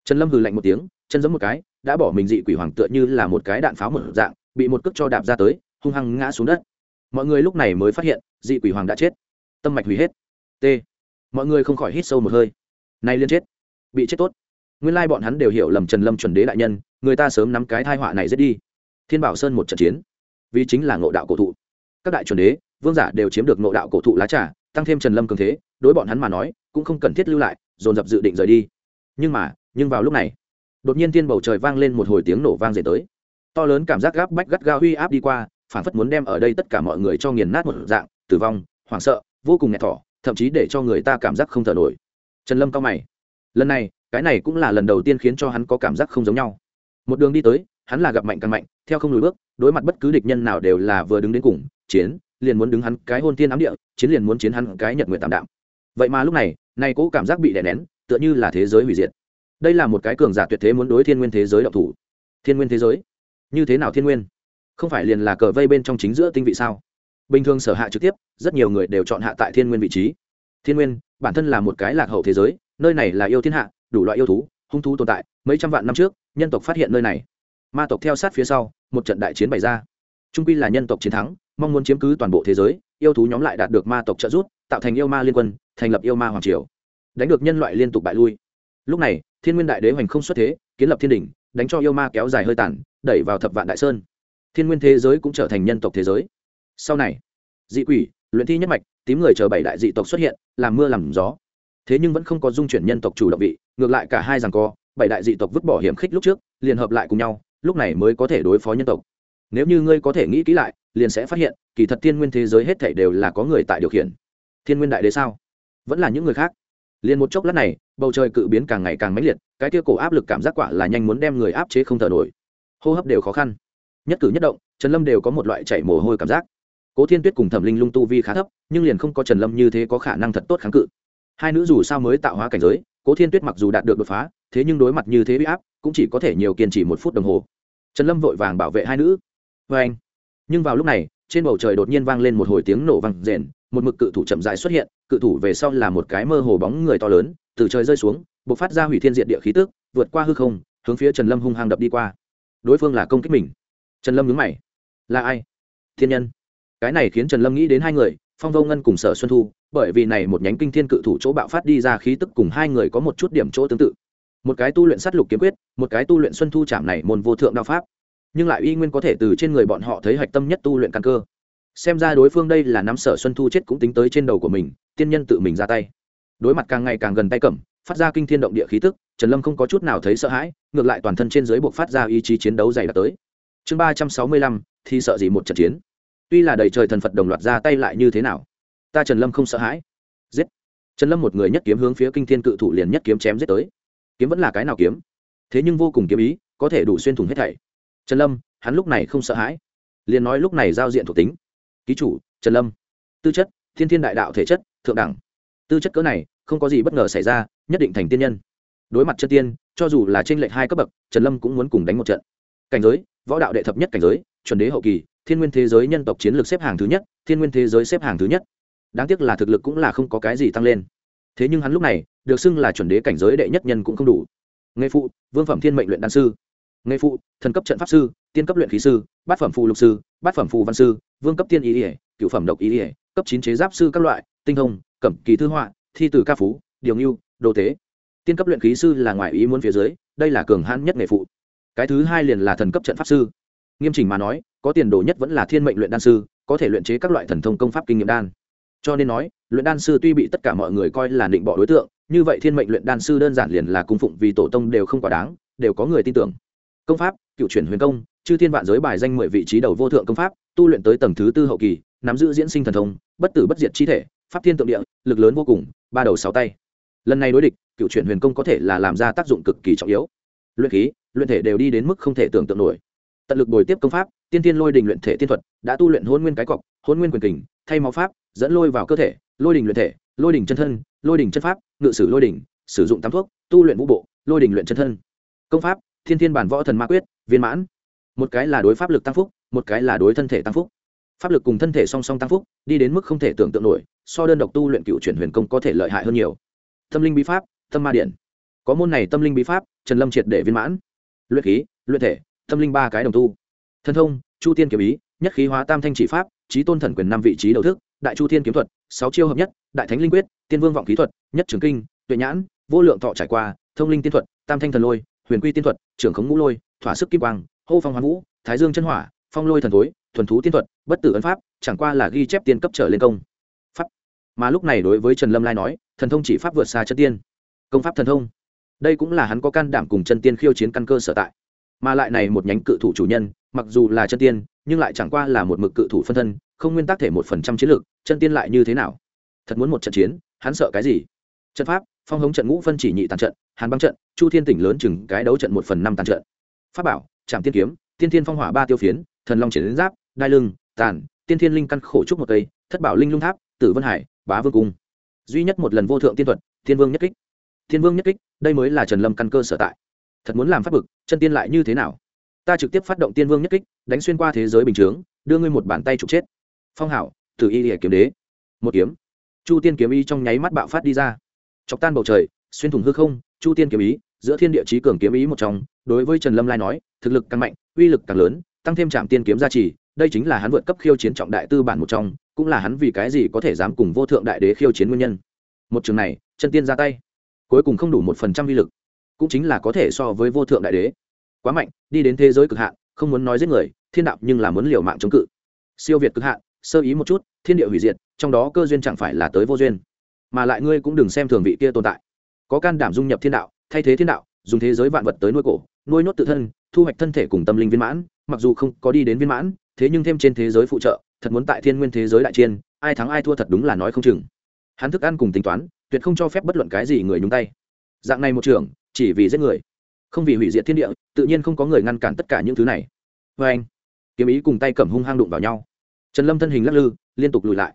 Trần lâm hừ lạnh một tiếng, chân giấm một cái, đã bỏ mình dị quỷ hoàng tựa như là một cái đạn pháo một dạng, bị một cước cho đạp ra tới, hung hăng ngã xuống đất. Mọi người lúc này mới phát hiện, dị quỷ hoàng đã chết. Tâm mạch hủy hết. T mọi người không khỏi hít sâu một hơi. Nay liên chết. Bị chết tốt. Nguyên lai bọn hắn đều hiểu lầm trần lâm chuẩn đế đại nhân, người ta sớm nắm cái thai họa này giết đi. Thiên bảo sơn một trận chiến. Vì chính là ngộ đạo cổ thụ. Các đại chuẩn đế, vương giả đều chiếm được ngộ đạo cổ thụ lá trà, tăng thêm trần lâm cường thế, đối bọn hắn mà nói, cũng không cần thiết lưu lại, dồn dập dự định rời đi. Nhưng mà, nhưng vào lúc này, đột nhiên thiên bầu trời vang lên một hồi tiếng nổ vang dậy tới. To lớn cảm giác gáp bách gắt gao huy áp đi qua phản phất muốn đem ở đây tất cả mọi người cho nghiền nát một dạng, tử vong, hoảng sợ, vô cùng nghẹt thỏ thậm chí để cho người ta cảm giác không thở nổi. Trần lâm cao mày. Lần này, cái này cũng là lần đầu tiên khiến cho hắn có cảm giác không giống nhau. Một đường đi tới, hắn là gặp mạnh càng mạnh, theo không lùi bước, đối mặt bất cứ địch nhân nào đều là vừa đứng đến cùng, chiến, liền muốn đứng hắn cái hôn tiên ám địa, chiến liền muốn chiến hắn cái nhật nguyện tạm đạm. Vậy mà lúc này, nay cố cảm giác bị đè nén, tựa như là thế giới hủy diệt. Đây là một cái cường giả tuyệt thế muốn đối thiên nguyên thế giới độc thủ. Thiên nguyên thế giới? Như thế nào thiên nguyên? Không phải liền là cờ vây bên trong chính giữa tinh vị sao? Bình thường sở hạ trực tiếp, rất nhiều người đều chọn hạ tại thiên nguyên vị trí. Thiên nguyên, bản thân là một cái lạc hậu thế giới, nơi này là yêu thiên hạ, đủ loại yêu thú, hung thú tồn tại, mấy trăm vạn năm trước, nhân tộc phát hiện nơi này. Ma tộc theo sát phía sau, một trận đại chiến bày ra. Trung quy là nhân tộc chiến thắng, mong muốn chiếm cứ toàn bộ thế giới, yêu thú nhóm lại đạt được ma tộc trợ giúp, tạo thành yêu ma liên quân, thành lập yêu ma hoàng triều. Đánh được nhân loại liên tục bại lui. Lúc này, thiên nguyên đại đế hoành không xuất thế, kiến lập thiên đình đánh cho yêu ma kéo dài hơi tàn, đẩy vào thập vạn đại sơn. Thiên nguyên thế giới cũng trở thành nhân tộc thế giới sau này, dị quỷ, luyện thi nhất mạch, tím người chờ bảy đại dị tộc xuất hiện, làm mưa làm gió. Thế nhưng vẫn không có dung chuyển nhân tộc chủ động vị, ngược lại cả hai rằng co, bảy đại dị tộc vứt bỏ hiểm khích lúc trước, liền hợp lại cùng nhau, lúc này mới có thể đối phó nhân tộc. Nếu như ngươi có thể nghĩ kỹ lại, liền sẽ phát hiện, kỳ thật thiên nguyên thế giới hết thảy đều là có người tại điều khiển. Thiên nguyên đại đế sao? Vẫn là những người khác. Liền một chốc lát này, bầu trời cự biến càng ngày càng mãnh liệt, cái kia cổ áp lực cảm giác quả là nhanh muốn đem người áp chế không thở nổi. Hô hấp đều khó khăn. Nhất cử nhất động, trần lâm đều có một loại chảy mồ hôi cảm giác cố thiên tuyết cùng thẩm linh lung tu vi khá thấp, nhưng liền không có trần lâm như thế có khả năng thật tốt kháng cự. Hai nữ dù sao mới tạo hóa cảnh giới, cố thiên tuyết mặc dù đạt được đột phá, thế nhưng đối mặt như thế bị áp, cũng chỉ có thể nhiều kiên trì một phút đồng hồ. Trần lâm vội vàng bảo vệ hai nữ. Vê anh. Nhưng vào lúc này, trên bầu trời đột nhiên vang lên một hồi tiếng nổ vang rền, một mực cự thủ chậm dài xuất hiện, cự thủ về sau là một cái mơ hồ bóng người to lớn, từ trời rơi xuống b ộ c phát ra hủy thiên diện địa khí tức, vượt qua hư không, hướng phía trần lâm hung hăng đập đi qua. Đối phương là công kích mình. Trần lâm nhớ mày. Là ai? Thiên nhân cái này khiến trần lâm nghĩ đến hai người, phong vô ngân cùng sở xuân thu, bởi vì này một nhánh kinh thiên cự thủ chỗ bạo phát đi ra khí tức cùng hai người có một chút điểm chỗ tương tự. Một cái tu luyện sát lục kiếm quyết, một cái tu luyện xuân thu chạm này môn vô thượng đao pháp. Nhưng lại uy nguyên có thể từ trên người bọn họ thấy hạch tâm nhất tu luyện căn cơ. Xem ra đối phương đây là nắm sở xuân thu chết cũng tính tới trên đầu của mình, tiên nhân tự mình ra tay. Đối mặt càng ngày càng gần tay cầm, phát ra kinh thiên động địa khí tức, trần lâm không có chút nào thấy sợ hãi, ngược lại toàn thân trên dưới buộc phát ra ý chí chiến đấu dày đặc tới. Chương ba trăm sáu mươi lăm thì sợ gì một trận chiến? Tuy là đầy trời thần phật đồng loạt ra tay lại như thế nào ta trần lâm không sợ hãi giết trần lâm một người nhất kiếm hướng phía kinh thiên cự thủ liền nhất kiếm chém giết tới kiếm vẫn là cái nào kiếm thế nhưng vô cùng kiếm ý có thể đủ xuyên thủng hết thảy trần lâm hắn lúc này không sợ hãi liền nói lúc này giao diện thuộc tính ký chủ trần lâm tư chất thiên thiên đại đạo thể chất thượng đẳng tư chất cỡ này không có gì bất ngờ xảy ra nhất định thành tiên nhân đối mặt chân tiên cho dù là trên lệch hai cấp bậc trần lâm cũng muốn cùng đánh một trận cảnh giới võ đạo đệ thập nhất cảnh giới chuẩn đế hậu kỳ, thiên nguyên thế giới nhân tộc chiến lược xếp hàng thứ nhất, thiên nguyên thế giới xếp hàng thứ nhất. Đáng tiếc là thực lực cũng là không có cái gì tăng lên. Thế nhưng hắn lúc này, được xưng là chuẩn đế cảnh giới đệ nhất nhân cũng không đủ. Nghề phụ, vương phẩm thiên mệnh luyện đan sư. Nghề phụ, thần cấp trận pháp sư, tiên cấp luyện khí sư, bát phẩm phù lục sư, bát phẩm phù văn sư, vương cấp tiên ý ỉa cựu phẩm độc ý ỉa cấp chín chế giáp sư các loại, tinh thông, cẩm kỳ thư họa, thi từ ca phú, điều ngưu, đồ tế. Tiên cấp luyện khí sư là ngoài ý muốn phía dưới, đây là cường hãn nhất nghề phụ. Cái thứ hai liền là thần cấp trận pháp sư nghiêm chỉnh mà nói, có tiền đồ nhất vẫn là thiên mệnh luyện đan sư, có thể luyện chế các loại thần thông công pháp kinh nghiệm đan. Cho nên nói, luyện đan sư tuy bị tất cả mọi người coi là định bỏ đối tượng, như vậy thiên mệnh luyện đan sư đơn giản liền là cung phụng vì tổ tông đều không quá đáng, đều có người tin tưởng. Công pháp, cựu chuyển huyền công, chư thiên vạn giới bài danh mười vị trí đầu vô thượng công pháp, tu luyện tới tầng thứ tư hậu kỳ, nắm giữ diễn sinh thần thông, bất tử bất diệt chi thể, pháp thiên tượng địa, lực lớn vô cùng, ba đầu sáu tay. Lần này đối địch, cựu chuyển huyền công có thể là làm ra tác dụng cực kỳ trọng yếu. Luyện khí, luyện thể đều đi đến mức không thể tưởng tượng nổi tận lực bồi tiếp công pháp, tiên tiên lôi đình luyện thể tiên thuật, đã tu luyện hôn nguyên cái cọc, hôn nguyên quyền kình, thay máu pháp, dẫn lôi vào cơ thể, lôi đình luyện thể, lôi đình chân thân, lôi đình chân pháp, ngự sử lôi đình, sử dụng tám thuốc, tu luyện vũ bộ, lôi đình luyện chân thân. Công pháp, thiên thiên bản võ thần ma quyết, viên mãn. Một cái là đối pháp lực tăng phúc, một cái là đối thân thể tăng phúc. Pháp lực cùng thân thể song song tăng phúc, đi đến mức không thể tưởng tượng nổi, so đơn độc tu luyện cựu chuyển huyền công có thể lợi hại hơn nhiều. Tâm linh bí pháp, tâm ma điện. Có môn này tâm linh bí pháp, trần lâm triệt để viên mãn. Luyện khí, luyện thể tâm linh ba cái đồng tu. Thân thông, chu tiên kiếm ý, nhất khí hóa tam thanh chỉ pháp trí tôn thần quyền năm vị trí đầu thức, đại chu thiên kiếm thuật, sáu chiêu hợp nhất, đại thánh linh quyết, tiên vương vọng kỹ thuật, nhất trường kinh, tuệ nhãn, vô lượng thọ trải qua, thông linh tiên thuật, tam thanh thần lôi, huyền quy tiên thuật, trưởng khống ngũ lôi, thỏa sức kim quang, hô phong hoa vũ, thái dương chân hỏa, phong lôi thần thối, thuần thú tiên thuật, bất tử ấn pháp, chẳng qua là ghi chép tiên cấp trở lên công. Pháp. Mà lúc này đối với trần lâm lai nói, thần thông chỉ pháp vượt xa chân tiên. Công pháp thần thông. Đây cũng là hắn có can đảm cùng chân tiên khiêu chiến căn cơ sở tại mà lại này một nhánh cự thủ chủ nhân, mặc dù là chân tiên, nhưng lại chẳng qua là một mực cự thủ phân thân, không nguyên tắc thể một phần trăm chiến lược, chân tiên lại như thế nào? Thật muốn một trận chiến, hắn sợ cái gì? Trận pháp, phong hống trận ngũ phân chỉ nhị tàn trận, hàn băng trận, chu thiên tỉnh lớn chừng cái đấu trận một phần năm tàn trận. Pháp bảo trạm tiên kiếm, tiên thiên phong hỏa ba tiêu phiến, thần long triển giáp, đai lưng, tàn, tiên thiên linh căn khổ trúc một cây, thất bảo linh lung tháp, tử vân hải, bá vương cung. Duy nhất một lần vô thượng tiên thuật, thiên vương nhất kích. Thiên vương nhất kích, đây mới là trần lâm căn cơ sở tại thật muốn làm phát bực, chân tiên lại như thế nào? Ta trực tiếp phát động tiên vương nhất kích, đánh xuyên qua thế giới bình chướng, đưa ngươi một bàn tay trục chết. Phong hảo từ y hệ kiếm đế. Một kiếm. Chu tiên kiếm ý trong nháy mắt bạo phát đi ra. Chọc tan bầu trời, xuyên thủng hư không, chu tiên kiếm ý, giữa thiên địa chí cường kiếm ý một trong, đối với trần lâm lai nói, thực lực càng mạnh, uy lực càng lớn, tăng thêm trạm tiên kiếm gia trì, đây chính là hắn vượt cấp khiêu chiến trọng đại tư bản một trong, cũng là hắn vì cái gì có thể dám cùng vô thượng đại đế khiêu chiến nguyên nhân. Một trường này, chân tiên ra tay. Cuối cùng không đủ một phần trăm uy lực cũng chính là có thể so với vô thượng đại đế. Quá mạnh, đi đến thế giới cực hạn, không muốn nói giết người, thiên đạo nhưng là muốn liều mạng chống cự. Siêu việt cực hạn, sơ ý một chút, thiên địa hủy diệt, trong đó cơ duyên chẳng phải là tới vô duyên. Mà lại ngươi cũng đừng xem thường vị kia tồn tại. Có can đảm dung nhập thiên đạo, thay thế thiên đạo, dùng thế giới vạn vật tới nuôi cổ, nuôi nhốt tự thân, thu hoạch thân thể cùng tâm linh viên mãn, mặc dù không có đi đến viên mãn, thế nhưng thêm trên thế giới phụ trợ, thật muốn tại thiên nguyên thế giới đại chiên, ai thắng ai thua thật đúng là nói không chừng. Hắn thức ăn cùng tính toán, tuyệt không cho phép bất luận cái gì người nhúng tay. Dạng này một trường chỉ vì giết người. Không vì hủy diệt thiên địa, tự nhiên không có người ngăn cản tất cả những thứ này. Vê anh, kiếm ý cùng tay cầm hung hang đụng vào nhau. Trần lâm thân hình lắc lư, liên tục lùi lại.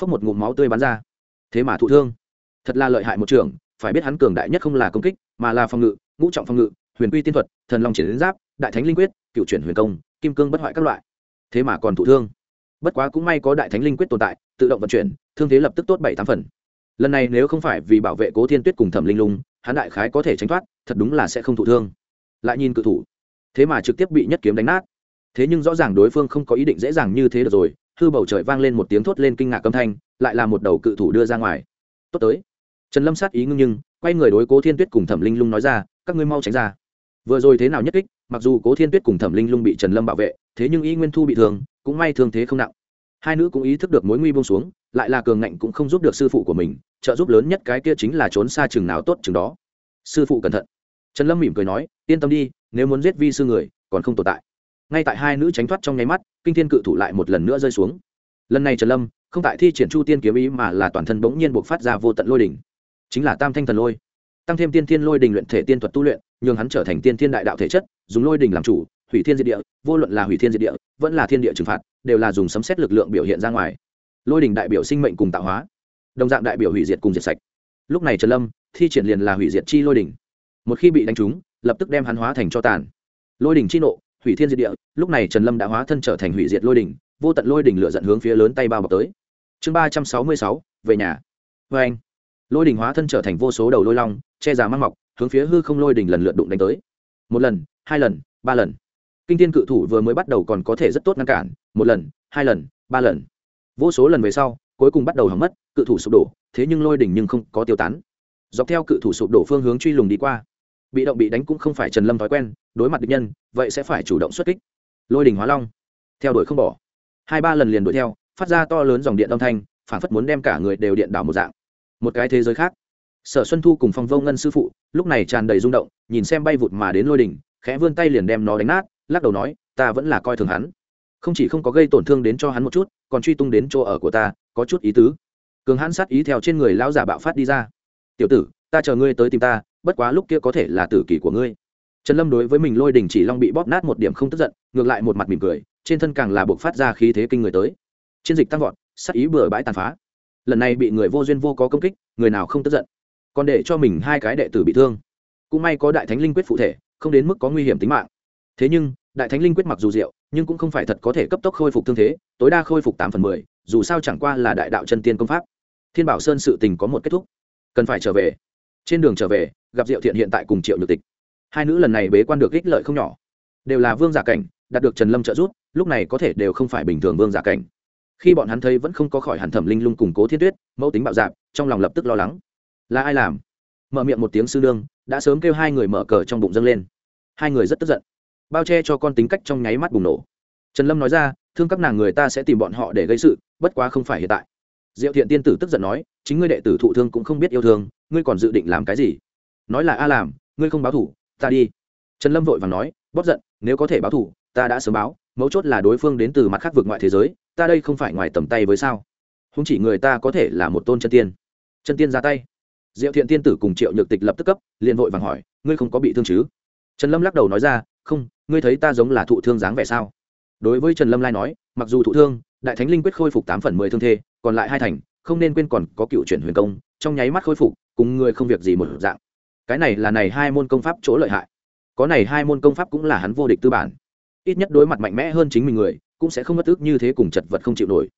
Phốc một ngụm máu tươi bắn ra. Thế mà thụ thương. Thật là lợi hại một trường, phải biết hắn cường đại nhất không là công kích, mà là phòng ngự, ngũ trọng phòng ngự, huyền quy tiên thuật, thần long triển giáp, đại thánh linh quyết, cựu chuyển huyền công, kim cương bất hoại các loại. Thế mà còn thụ thương. Bất quá cũng may có đại thánh linh quyết tồn tại, tự động vận chuyển, thương thế lập tức tốt bảy tám phần. Lần này nếu không phải vì bảo vệ cố thiên tuyết cùng thẩm linh lung hắn đại khái có thể tránh thoát, thật đúng là sẽ không thụ thương. Lại nhìn cự thủ, thế mà trực tiếp bị nhất kiếm đánh nát. Thế nhưng rõ ràng đối phương không có ý định dễ dàng như thế được rồi, hư bầu trời vang lên một tiếng thốt lên kinh ngạc âm thanh, lại là một đầu cự thủ đưa ra ngoài. Tốt tới. Trần lâm sát ý ngưng nhưng, quay người đối cố thiên tuyết cùng thẩm linh lung nói ra, các ngươi mau tránh ra. Vừa rồi thế nào nhất kích, mặc dù cố thiên tuyết cùng thẩm linh lung bị trần lâm bảo vệ, thế nhưng y nguyên thu bị thương, cũng may thương thế không nặng. Hai nữ cũng ý thức được mối nguy bông xuống lại là cường ngạnh cũng không giúp được sư phụ của mình, trợ giúp lớn nhất cái kia chính là trốn xa chừng nào tốt chừng đó. Sư phụ cẩn thận. Trần lâm mỉm cười nói, yên tâm đi, nếu muốn giết vi sư người, còn không tồn tại. Ngay tại hai nữ tránh thoát trong nháy mắt, kinh thiên cự thủ lại một lần nữa rơi xuống. Lần này trần lâm, không tại thi triển chu tiên kiếm ý mà là toàn thân bỗng nhiên buộc phát ra vô tận lôi đỉnh. Chính là tam thanh thần lôi. Tăng thêm tiên thiên lôi đình luyện thể tiên thuật tu luyện, nhường hắn trở thành tiên thiên đại đạo thể chất, dùng lôi đình làm chủ, hủy thiên diệt địa, vô luận là hủy thiên diệt địa, vẫn là thiên địa trừng phạt, đều là dùng sấm xét lực lượng biểu hiện ra ngoài lôi đình đại biểu sinh mệnh cùng tạo hóa, đồng dạng đại biểu hủy diệt cùng diệt sạch. Lúc này trần lâm, thi triển liền là hủy diệt chi lôi đình. Một khi bị đánh trúng, lập tức đem hắn hóa thành cho tàn. Lôi đình chi nộ, hủy thiên diệt địa, lúc này trần lâm đã hóa thân trở thành hủy diệt lôi đình, vô tận lôi đình lựa dẫn hướng phía lớn tay bao bọc tới. Chương ba trăm sáu mươi sáu, về nhà. Vê anh, lôi đình hóa thân trở thành vô số đầu lôi long, che giá mang mọc, hướng phía hư không lôi đình lần lượt đụng đánh tới. Một lần, hai lần, ba lần. Kinh thiên cự thủ vừa mới bắt đầu còn có thể rất tốt ngăn cản. Một lần, hai lần, ba lần vô số lần về sau, cuối cùng bắt đầu hỏng mất, cự thủ sụp đổ, thế nhưng lôi đỉnh nhưng không có tiêu tán. Dọc theo cự thủ sụp đổ phương hướng truy lùng đi qua. Bị động bị đánh cũng không phải trần lâm thói quen, đối mặt địch nhân, vậy sẽ phải chủ động xuất kích. Lôi đỉnh hóa long. Theo đuổi không bỏ. Hai ba lần liền đuổi theo, phát ra to lớn dòng điện âm thanh phản phất muốn đem cả người đều điện đảo một dạng. Một cái thế giới khác. Sở xuân thu cùng phong vô ngân sư phụ, lúc này tràn đầy rung động, nhìn xem bay vụt mà đến lôi đỉnh, khẽ vươn tay liền đem nó đánh nát, lắc đầu nói, ta vẫn là coi thường hắn không chỉ không có gây tổn thương đến cho hắn một chút, còn truy tung đến chỗ ở của ta, có chút ý tứ. Cường hãn sát ý theo trên người lão giả bạo phát đi ra. Tiểu tử, ta chờ ngươi tới tìm ta, bất quá lúc kia có thể là tử kỷ của ngươi. Trần lâm đối với mình lôi đình chỉ long bị bóp nát một điểm không tức giận, ngược lại một mặt mỉm cười, trên thân càng là buộc phát ra khí thế kinh người tới. Chiến dịch tăng vọt, sát ý bừa bãi tàn phá. Lần này bị người vô duyên vô có công kích, người nào không tức giận? Còn để cho mình hai cái đệ tử bị thương. Cũng may có đại thánh linh quyết phụ thể, không đến mức có nguy hiểm tính mạng thế nhưng, đại thánh linh quyết mặc dù diệu, nhưng cũng không phải thật có thể cấp tốc khôi phục thương thế, tối đa khôi phục tám phần mười, dù sao chẳng qua là đại đạo chân tiên công pháp. Thiên bảo sơn sự tình có một kết thúc. Cần phải trở về. Trên đường trở về, gặp diệu thiện hiện tại cùng triệu nhược tịch. Hai nữ lần này bế quan được ích lợi không nhỏ. Đều là vương giả cảnh, đạt được trần lâm trợ giúp, lúc này có thể đều không phải bình thường vương giả cảnh. Khi bọn hắn thấy vẫn không có khỏi hẳn thẩm linh lung củng cố thiên tuyết, mẫu tính bạo dạp, trong lòng lập tức lo lắng. Là ai làm? Mở miệng một tiếng sư nương, đã sớm kêu hai người mở cờ trong bụng dâng lên. Hai người rất tức giận bao che cho con tính cách trong nháy mắt bùng nổ. Trần lâm nói ra, thương các nàng người ta sẽ tìm bọn họ để gây sự, bất quá không phải hiện tại. Diệu thiện tiên tử tức giận nói, chính ngươi đệ tử thụ thương cũng không biết yêu thương, ngươi còn dự định làm cái gì? Nói là a làm, ngươi không báo thủ, ta đi. Trần lâm vội và nói, bóp giận, nếu có thể báo thủ, ta đã sớm báo, mấu chốt là đối phương đến từ mặt khác vực ngoại thế giới, ta đây không phải ngoài tầm tay với sao? Không chỉ người ta có thể là một tôn chân tiên. Chân tiên ra tay. Diệu thiện tiên tử cùng triệu nhược tịch lập tức cấp, liền vội vàng hỏi, ngươi không có bị thương chứ? Trần lâm lắc đầu nói ra, không ngươi thấy ta giống là thụ thương dáng vẻ sao? Đối với trần lâm lai nói, mặc dù thụ thương, đại thánh linh quyết khôi phục tám phần mười thương thê, còn lại hai thành, không nên quên còn có cựu chuyển huyền công, trong nháy mắt khôi phục, cùng người không việc gì một dạng. Cái này là này hai môn công pháp chỗ lợi hại. Có này hai môn công pháp cũng là hắn vô địch tư bản. Ít nhất đối mặt mạnh mẽ hơn chính mình người, cũng sẽ không mất ước như thế cùng chật vật không chịu nổi.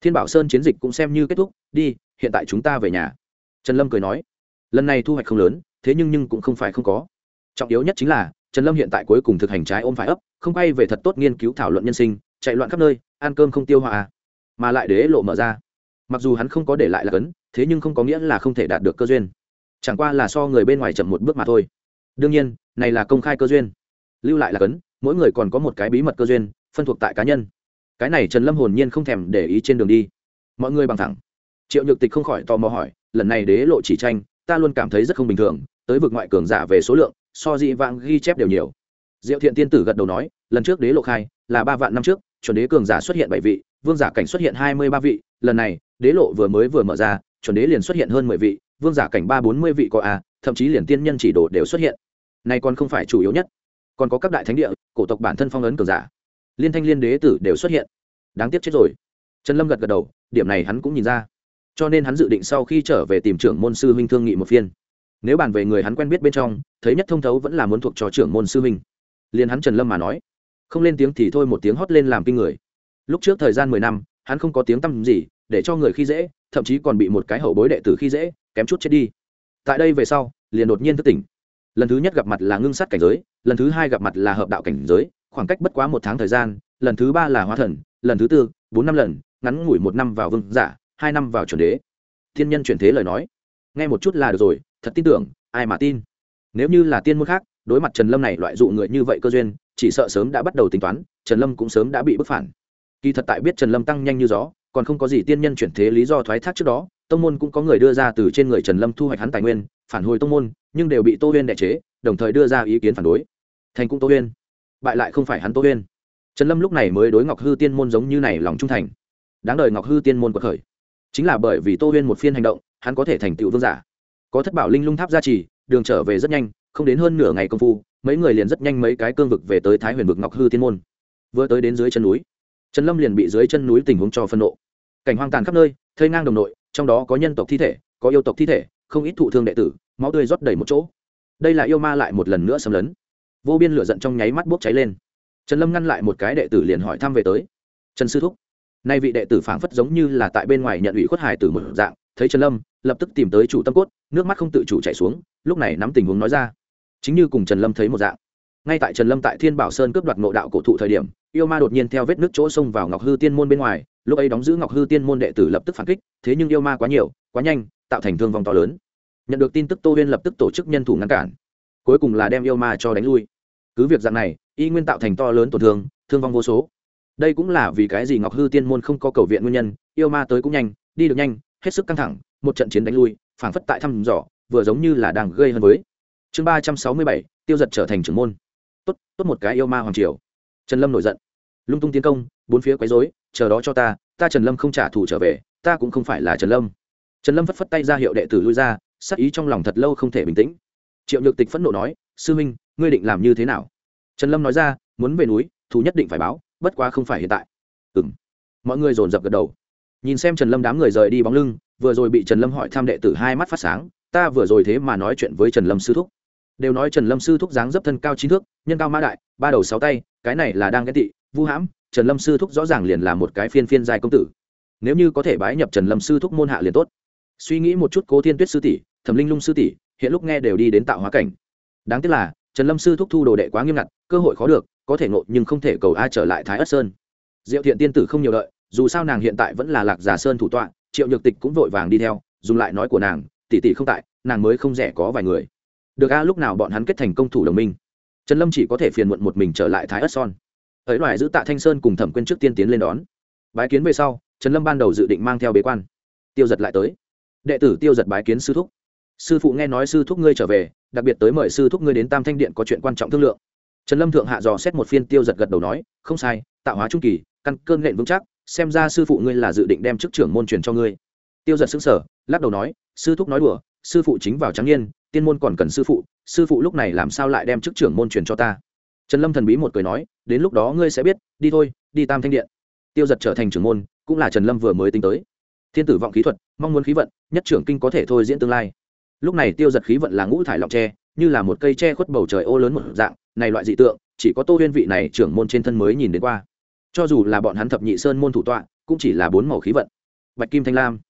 Thiên bảo sơn chiến dịch cũng xem như kết thúc, đi, hiện tại chúng ta về nhà. Trần lâm cười nói, lần này thu hoạch không lớn, thế nhưng nhưng cũng không phải không có. Trọng yếu nhất chính là trần lâm hiện tại cuối cùng thực hành trái ôm phải ấp, không quay về thật tốt nghiên cứu thảo luận nhân sinh, chạy loạn khắp nơi, ăn cơm không tiêu hòa mà lại đế lộ mở ra. Mặc dù hắn không có để lại là cấn, thế nhưng không có nghĩa là không thể đạt được cơ duyên. Chẳng qua là so người bên ngoài chậm một bước mà thôi. Đương nhiên, này là công khai cơ duyên. Lưu lại là cấn, mỗi người còn có một cái bí mật cơ duyên, phân thuộc tại cá nhân. Cái này trần lâm hồn nhiên không thèm để ý trên đường đi. Mọi người bằng thẳng. Triệu nhược tịch không khỏi tò mò hỏi, lần này đế lộ chỉ tranh, ta luôn cảm thấy rất không bình thường, tới vực ngoại cường giả về số lượng so dị vãng ghi chép đều nhiều. Diệu thiện tiên tử gật đầu nói, lần trước đế lộ khai là ba vạn năm trước, chuẩn đế cường giả xuất hiện bảy vị, vương giả cảnh xuất hiện hai mươi ba vị, lần này, đế lộ vừa mới vừa mở ra, chuẩn đế liền xuất hiện hơn mười vị, vương giả cảnh ba bốn mươi vị có a, thậm chí liền tiên nhân chỉ đồ đều xuất hiện. Này còn không phải chủ yếu nhất, còn có các đại thánh địa, cổ tộc bản thân phong ấn cường giả. Liên thanh liên đế tử đều xuất hiện. Đáng tiếc chết rồi. Trần lâm gật gật đầu, điểm này hắn cũng nhìn ra. Cho nên hắn dự định sau khi trở về tìm trưởng môn sư huynh thương nghị một phiên nếu bàn về người hắn quen biết bên trong, thấy nhất thông thấu vẫn là muốn thuộc cho trưởng môn sư huynh. Liền hắn trần lâm mà nói. Không lên tiếng thì thôi một tiếng hót lên làm kinh người. Lúc trước thời gian mười năm, hắn không có tiếng tăm gì, để cho người khi dễ, thậm chí còn bị một cái hậu bối đệ tử khi dễ, kém chút chết đi. Tại đây về sau, liền đột nhiên thức tỉnh. Lần thứ nhất gặp mặt là ngưng sát cảnh giới, lần thứ hai gặp mặt là hợp đạo cảnh giới, khoảng cách bất quá một tháng thời gian, lần thứ ba là hóa thần, lần thứ tư, bốn năm lần, ngắn ngủi một năm vào vương giả, hai năm vào chuẩn đế. Thiên nhân chuyển thế lời nói. Nghe một chút là được rồi thật tin tưởng, ai mà tin. Nếu như là tiên môn khác, đối mặt trần lâm này loại dụ người như vậy cơ duyên, chỉ sợ sớm đã bắt đầu tính toán, trần lâm cũng sớm đã bị bức phản. Kỳ thật tại biết trần lâm tăng nhanh như gió, còn không có gì tiên nhân chuyển thế lý do thoái thác trước đó, tông môn cũng có người đưa ra từ trên người trần lâm thu hoạch hắn tài nguyên, phản hồi tông môn, nhưng đều bị tô huyên đệ chế, đồng thời đưa ra ý kiến phản đối. Thành cũng tô huyên, bại lại không phải hắn tô huyên. Trần lâm lúc này mới đối ngọc hư tiên môn giống như này lòng trung thành. Đáng đời ngọc hư tiên môn của khởi. Chính là bởi vì tô huyên một phiên hành động, hắn có thể thành tựu vương giả có thất bảo linh lung tháp gia trì, đường trở về rất nhanh, không đến hơn nửa ngày công phu, mấy người liền rất nhanh mấy cái cương vực về tới thái huyền vực ngọc hư thiên môn. Vừa tới đến dưới chân núi, trần lâm liền bị dưới chân núi tình huống cho phân nộ. Cảnh hoang tàn khắp nơi thơi ngang đồng nội, trong đó có nhân tộc thi thể, có yêu tộc thi thể, không ít thụ thương đệ tử, máu tươi rót đầy một chỗ. Đây là yêu ma lại một lần nữa xâm lấn. Vô biên lửa giận trong nháy mắt bốc cháy lên. Trần lâm ngăn lại một cái đệ tử liền hỏi thăm về tới. Trần sư thúc, nay vị đệ tử phảng phất giống như là tại bên ngoài nhận ủy khuất hải từ một dạng, thấy trần lâm, lập tức tìm tới chủ tâm cốt nước mắt không tự chủ chảy xuống, lúc này nắm tình huống nói ra. Chính như cùng trần lâm thấy một dạng. Ngay tại trần lâm tại thiên bảo sơn cướp đoạt ngộ đạo cổ thụ thời điểm, yêu ma đột nhiên theo vết nước chỗ xông vào ngọc hư tiên môn bên ngoài, lúc ấy đóng giữ ngọc hư tiên môn đệ tử lập tức phản kích, thế nhưng yêu ma quá nhiều, quá nhanh, tạo thành thương vong to lớn. Nhận được tin tức tô huyên lập tức tổ chức nhân thủ ngăn cản. Cuối cùng là đem yêu ma cho đánh lui. Cứ việc dạng này, y nguyên tạo thành to lớn tổn thương thương vong vô số. Đây cũng là vì cái gì ngọc hư tiên môn không có cầu viện nguyên nhân, yêu ma tới cũng nhanh, đi được nhanh, hết sức căng thẳng, một trận chiến đánh lui phảng phất tại thăm dò, vừa giống như là đang gây hơn với. Chương ba trăm sáu mươi bảy, tiêu giật trở thành trưởng môn. Tốt tốt một cái yêu ma hoàng triều. Trần lâm nổi giận. Lung tung tiến công, bốn phía quấy rối, chờ đó cho ta ta trần lâm không trả thù trở về, ta cũng không phải là trần lâm. Trần lâm phất phất tay ra hiệu đệ tử lui ra, sắc ý trong lòng thật lâu không thể bình tĩnh. Triệu nhược tịch phẫn nộ nói, sư minh ngươi định làm như thế nào? Trần lâm nói ra, muốn về núi, thù nhất định phải báo, bất quá không phải hiện tại. Ừ m mọi người dồn dập gật đầu nhìn xem trần lâm đám người rời đi bóng lưng, vừa rồi bị trần lâm hỏi thăm đệ tử hai mắt phát sáng, ta vừa rồi thế mà nói chuyện với trần lâm sư thúc. Đều nói trần lâm sư thúc dáng dấp thân cao chín thước, nhân cao mã đại, ba đầu sáu tay, cái này là đang ghét tị, vu hãm, trần lâm sư thúc rõ ràng liền là một cái phiên phiên dài công tử. Nếu như có thể bái nhập trần lâm sư thúc môn hạ liền tốt. Suy nghĩ một chút cố thiên tuyết sư tỷ, thẩm linh lung sư tỷ, hiện lúc nghe đều đi đến tạo hóa cảnh. Đáng tiếc là, trần lâm sư thúc thu đồ đệ quá nghiêm ngặt, cơ hội khó được, có thể ngộ nhưng không thể cầu ai trở lại thái ất sơn. Diệu thiện tiên tử không nhiều đợi dù sao nàng hiện tại vẫn là lạc giả sơn thủ tọa, triệu nhược tịch cũng vội vàng đi theo, dùng lại nói của nàng, tỷ tỷ không tại, nàng mới không rẻ có vài người. Được a, lúc nào bọn hắn kết thành công thủ đồng minh? Trần lâm chỉ có thể phiền muộn một mình trở lại thái ất son. Ấy loại giữ tạ thanh sơn cùng thẩm quyên trước tiên tiến lên đón. Bái kiến về sau, trần lâm ban đầu dự định mang theo bế quan. Tiêu giật lại tới. Đệ tử tiêu giật bái kiến sư thúc. Sư phụ nghe nói sư thúc ngươi trở về, đặc biệt tới mời sư thúc ngươi đến tam thanh điện có chuyện quan trọng thương lượng. Trần lâm thượng hạ dò xét một phiên tiêu giật gật đầu nói, không sai tạo hóa trung kỳ, căn cơn nện vững chắc xem ra sư phụ ngươi là dự định đem chức trưởng môn truyền cho ngươi. Tiêu giật xứng sở lắc đầu nói, sư thúc nói đùa, sư phụ chính vào trắng n tiên môn còn cần sư phụ sư phụ lúc này làm sao lại đem chức trưởng môn truyền cho ta? Trần lâm thần bí một cười nói, đến lúc đó ngươi sẽ biết, đi thôi, đi tam thanh điện. Tiêu giật trở thành trưởng môn, cũng là trần lâm vừa mới tính tới. Thiên tử vọng khí thuật, mong muốn khí vận, nhất trưởng kinh có thể thôi diễn tương lai. Lúc này tiêu giật khí vận là ngũ thải lọng tre, như là một cây tre khuất bầu trời ô lớn một dạng, này loại dị tượng, chỉ có tô huyên vị này trưởng môn trên thân mới nhìn đến qua cho dù là bọn hắn thập nhị sơn môn thủ tọa, cũng chỉ là bốn màu khí vận. Bạch kim thanh lam.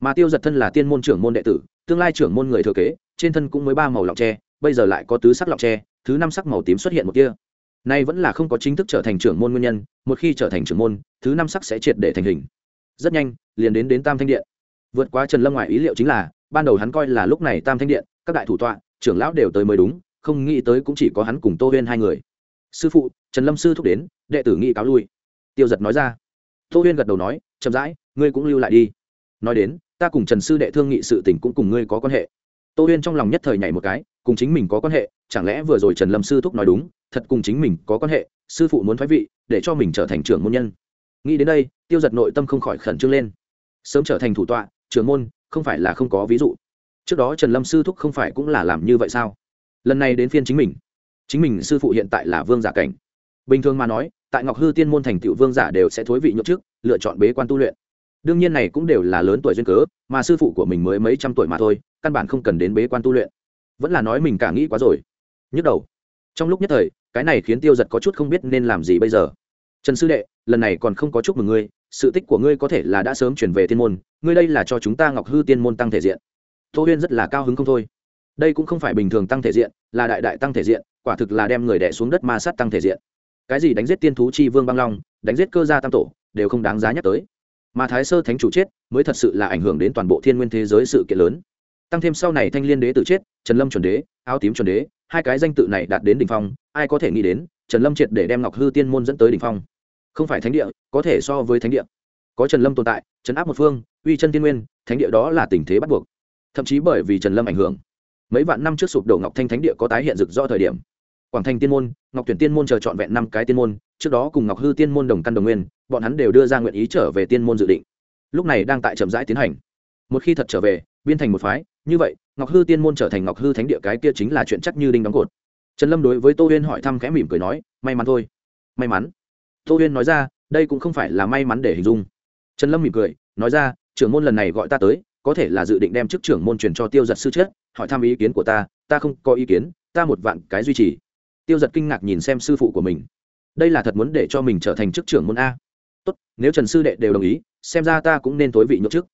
Mà tiêu giật thân là tiên môn trưởng môn đệ tử, tương lai trưởng môn người thừa kế, trên thân cũng mới ba màu lọc tre, bây giờ lại có tứ sắc lọc tre, thứ năm sắc màu tím xuất hiện một kia nay vẫn là không có chính thức trở thành trưởng môn nguyên nhân, một khi trở thành trưởng môn, thứ năm sắc sẽ triệt để thành hình. Rất nhanh, liền đến đến tam thanh điện. Vượt qua trần lâm ngoài ý liệu chính là, ban đầu hắn coi là lúc này tam thanh điện, các đại thủ tọa, trưởng lão đều tới mới đúng, không nghĩ tới cũng chỉ có hắn cùng tô huyên hai người. Sư phụ, trần lâm sư thúc đến, đệ tử nghị cáo lui tiêu giật nói ra. Tô huyên gật đầu nói, chậm rãi, ngươi cũng lưu lại đi. Nói đến, ta cùng trần sư đệ thương nghị sự tình cũng cùng ngươi có quan hệ. Tô huyên trong lòng nhất thời nhảy một cái, cùng chính mình có quan hệ, chẳng lẽ vừa rồi trần lâm sư thúc nói đúng, thật cùng chính mình có quan hệ, sư phụ muốn thoái vị, để cho mình trở thành trưởng môn nhân. Nghĩ đến đây, tiêu giật nội tâm không khỏi khẩn trương lên. Sớm trở thành thủ tọa, trưởng môn, không phải là không có ví dụ. Trước đó trần lâm sư thúc không phải cũng là làm như vậy sao? Lần này đến phiên chính mình. Chính mình sư phụ hiện tại là vương giả cảnh bình thường mà nói, tại ngọc hư tiên môn thành tựu vương giả đều sẽ thối vị nhậu trước lựa chọn bế quan tu luyện. Đương nhiên này cũng đều là lớn tuổi duyên cớ, mà sư phụ của mình mới mấy trăm tuổi mà thôi, căn bản không cần đến bế quan tu luyện. Vẫn là nói mình cả nghĩ quá rồi. Nhức đầu. Trong lúc nhất thời, cái này khiến tiêu giật có chút không biết nên làm gì bây giờ. Trần sư đệ, lần này còn không có chúc mừng ngươi, sự tích của ngươi có thể là đã sớm chuyển về tiên môn, ngươi đây là cho chúng ta ngọc hư tiên môn tăng thể diện. Tô huyên rất là cao hứng không thôi. Đây cũng không phải bình thường tăng thể diện, là đại đại tăng thể diện, quả thực là đem người đẻ xuống đất ma sát tăng thể diện cái gì đánh giết tiên thú chi vương băng long, đánh giết cơ gia tam tổ, đều không đáng giá nhắc tới. Mà thái sơ thánh chủ chết, mới thật sự là ảnh hưởng đến toàn bộ thiên nguyên thế giới sự kiện lớn. Tăng thêm sau này thanh liên đế tự chết, trần lâm chuẩn đế, áo tím chuẩn đế, hai cái danh tự này đạt đến đ ỉ n h phong, ai có thể nghĩ đến, trần lâm triệt để đem ngọc hư tiên môn dẫn tới đ ỉ n h phong. Không phải thánh địa, có thể so với thánh địa. Có trần lâm tồn tại, trấn áp một phương, uy chân tiên nguyên, thánh địa đó là tình thế bắt buộc. Thậm chí bởi vì trần lâm ảnh hưởng. Mấy vạn năm trước sụp đổ ngọc thanh thánh địa có tái hiện rực rõ thời điểm quảng thanh tiên môn, ngọc tuyển tiên môn chờ trọn vẹn năm cái tiên môn, trước đó cùng ngọc hư tiên môn đồng căn đồng nguyên, bọn hắn đều đưa ra nguyện ý trở về tiên môn dự định. Lúc này đang tại chậm rãi tiến hành. Một khi thật trở về, biên thành một phái, như vậy, ngọc hư tiên môn trở thành ngọc hư thánh địa cái kia chính là chuyện chắc như đinh đóng cột. Trần lâm đối với tô huyên hỏi thăm khẽ mỉm cười nói, may mắn thôi. May mắn? Tô huyên nói ra, đây cũng không phải là may mắn để hình dung. Trần lâm mỉm cười, nói ra, trưởng môn lần này gọi ta tới, có thể là dự định đem chức trưởng môn truyền cho tiêu giật sư chết, hỏi thăm ý kiến của ta ta không có ý kiến, ta một vạn cái duy trì tiêu giật kinh ngạc nhìn xem sư phụ của mình. Đây là thật muốn để cho mình trở thành chức trưởng môn a. Tốt, nếu trần sư đệ đều đồng ý, xem ra ta cũng nên tối vị nhậu chức.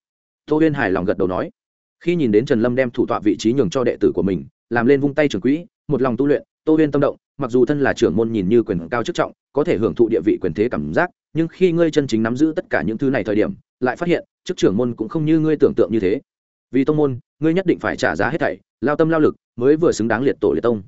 Tô huyên hài lòng gật đầu nói. Khi nhìn đến trần lâm đem thủ tọa vị trí nhường cho đệ tử của mình, làm lên vung tay trường quỹ, một lòng tu luyện, tô huyên tâm động, mặc dù thân là trưởng môn nhìn như quyền cao chức trọng, có thể hưởng thụ địa vị quyền thế cảm giác, nhưng khi ngươi chân chính nắm giữ tất cả những thứ này thời điểm, lại phát hiện, chức trưởng môn cũng không như ngươi tưởng tượng như thế. Vì tông môn, ngươi nhất định phải trả giá hết thảy, lao tâm lao lực, mới vừa xứng đáng liệt tổ liệt tông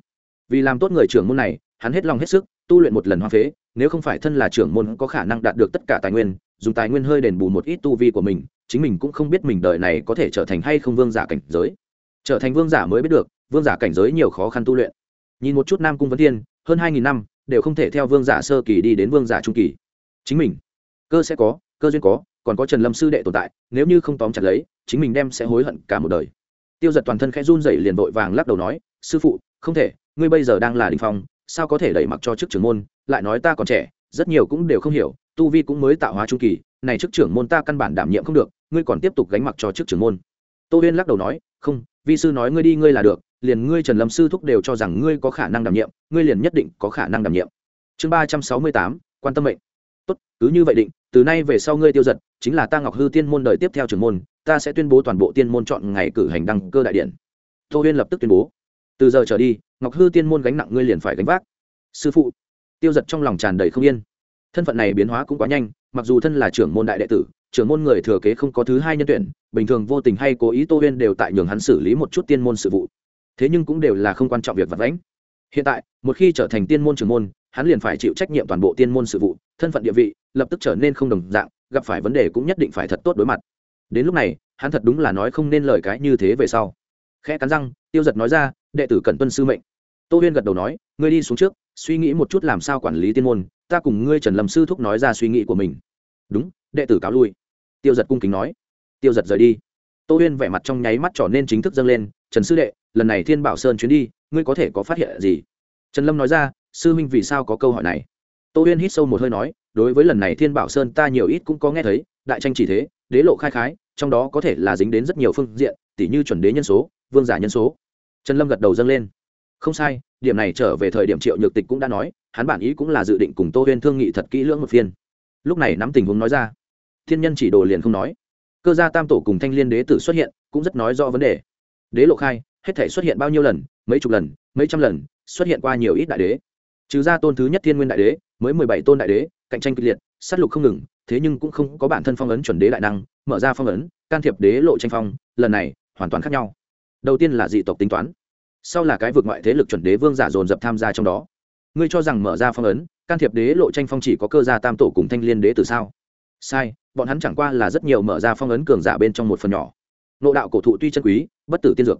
vì làm tốt người trưởng môn này, hắn hết lòng hết sức tu luyện một lần hoa phế, nếu không phải thân là trưởng môn có khả năng đạt được tất cả tài nguyên, dùng tài nguyên hơi đền bù một ít tu vi của mình, chính mình cũng không biết mình đời này có thể trở thành hay không vương giả cảnh giới. Trở thành vương giả mới biết được, vương giả cảnh giới nhiều khó khăn tu luyện. Nhìn một chút nam cung vấn thiên, hơn hai nghìn năm, đều không thể theo vương giả sơ kỳ đi đến vương giả trung kỳ. Chính mình, cơ sẽ có, cơ duyên có, còn có trần lâm sư đệ tồn tại, nếu như không tóm chặt lấy, chính mình đem sẽ hối hận cả một đời. Tiêu giật toàn thân khẽ run rẩy liền vội vàng lắc đầu nói, sư phụ, không thể ngươi bây giờ đang là đình phong, sao có thể đẩy mặc cho chức trưởng môn? Lại nói ta còn trẻ, rất nhiều cũng đều không hiểu, tu vi cũng mới tạo hóa trung kỳ, này chức trưởng môn ta căn bản đảm nhiệm không được, ngươi còn tiếp tục gánh mặc cho chức trưởng môn. Tô huyên lắc đầu nói, không, vi sư nói ngươi đi ngươi là được, liền ngươi trần lâm sư thúc đều cho rằng ngươi có khả năng đảm nhiệm, ngươi liền nhất định có khả năng đảm nhiệm. Chương ba trăm sáu mươi tám, quan tâm mệnh. Tốt, cứ như vậy định, từ nay về sau ngươi tiêu giật, chính là ta ngọc hư tiên môn đời tiếp theo trưởng môn, ta sẽ tuyên bố toàn bộ tiên môn chọn ngày cử hành đăng cơ đại điện. Tô huyên lập tức tuyên bố từ giờ trở đi, ngọc hư tiên môn gánh nặng ngươi liền phải gánh vác. Sư phụ, tiêu giật trong lòng tràn đầy không yên. Thân phận này biến hóa cũng quá nhanh, mặc dù thân là trưởng môn đại đệ tử, trưởng môn người thừa kế không có thứ hai nhân tuyển, bình thường vô tình hay cố ý tô huyên đều tại nhường hắn xử lý một chút tiên môn sự vụ. Thế nhưng cũng đều là không quan trọng việc vật lãnh hiện tại, một khi trở thành tiên môn trưởng môn, hắn liền phải chịu trách nhiệm toàn bộ tiên môn sự vụ, thân phận địa vị lập tức trở nên không đồng dạng, gặp phải vấn đề cũng nhất định phải thật tốt đối mặt. Đến lúc này, hắn thật đúng là nói không nên lời cái như thế về sau. Khẽ cắn răng, tiêu giật nói ra đệ tử cần tuân sư mệnh. Tô huyên gật đầu nói, ngươi đi xuống trước, suy nghĩ một chút làm sao quản lý tiên môn, ta cùng ngươi trần lâm sư thúc nói ra suy nghĩ của mình. Đúng, đệ tử cáo lui. Tiêu giật cung kính nói. Tiêu giật rời đi. Tô huyên vẻ mặt trong nháy mắt trở nên chính thức dâng lên, trần sư đệ, lần này thiên bảo sơn chuyến đi, ngươi có thể có phát hiện gì? Trần lâm nói ra, sư minh vì sao có câu hỏi này? Tô huyên hít sâu một hơi nói, đối với lần này thiên bảo sơn ta nhiều ít cũng có nghe thấy, đại tranh chỉ thế, đế lộ khai khái, trong đó có thể là dính đến rất nhiều phương diện tỷ như chuẩn đế nhân số, vương giả nhân số trần lâm gật đầu dâng lên. Không sai, điểm này trở về thời điểm triệu nhược tịch cũng đã nói, hắn bản ý cũng là dự định cùng tô huyên thương nghị thật kỹ lưỡng một phiên. Lúc này nắm tình huống nói ra. Thiên nhân chỉ đồ liền không nói. Cơ gia tam tổ cùng thanh liên đế tử xuất hiện, cũng rất nói rõ vấn đề. Đế lộ khai, hết thể xuất hiện bao nhiêu lần? Mấy chục lần, mấy trăm lần, xuất hiện qua nhiều ít đại đế. Trừ ra tôn thứ nhất thiên nguyên đại đế, mới mười bảy tôn đại đế, cạnh tranh kịch liệt s á t lục không ngừng, thế nhưng cũng không có bản thân phong ấn chuẩn đế đại năng, mở ra phong ấn, can thiệp đế lộ tranh phong, lần này hoàn toàn khác nhau đầu tiên là dị tộc tính toán, sau là cái vượt ngoại thế lực chuẩn đế vương giả dồn dập tham gia trong đó. Ngươi cho rằng mở ra phong ấn, can thiệp đế lộ tranh phong chỉ có cơ gia tam tổ cùng thanh liên đế từ sao? Sai, bọn hắn chẳng qua là rất nhiều mở ra phong ấn cường giả bên trong một phần nhỏ. Nộ đạo cổ thụ tuy chân quý, bất tử tiên dược.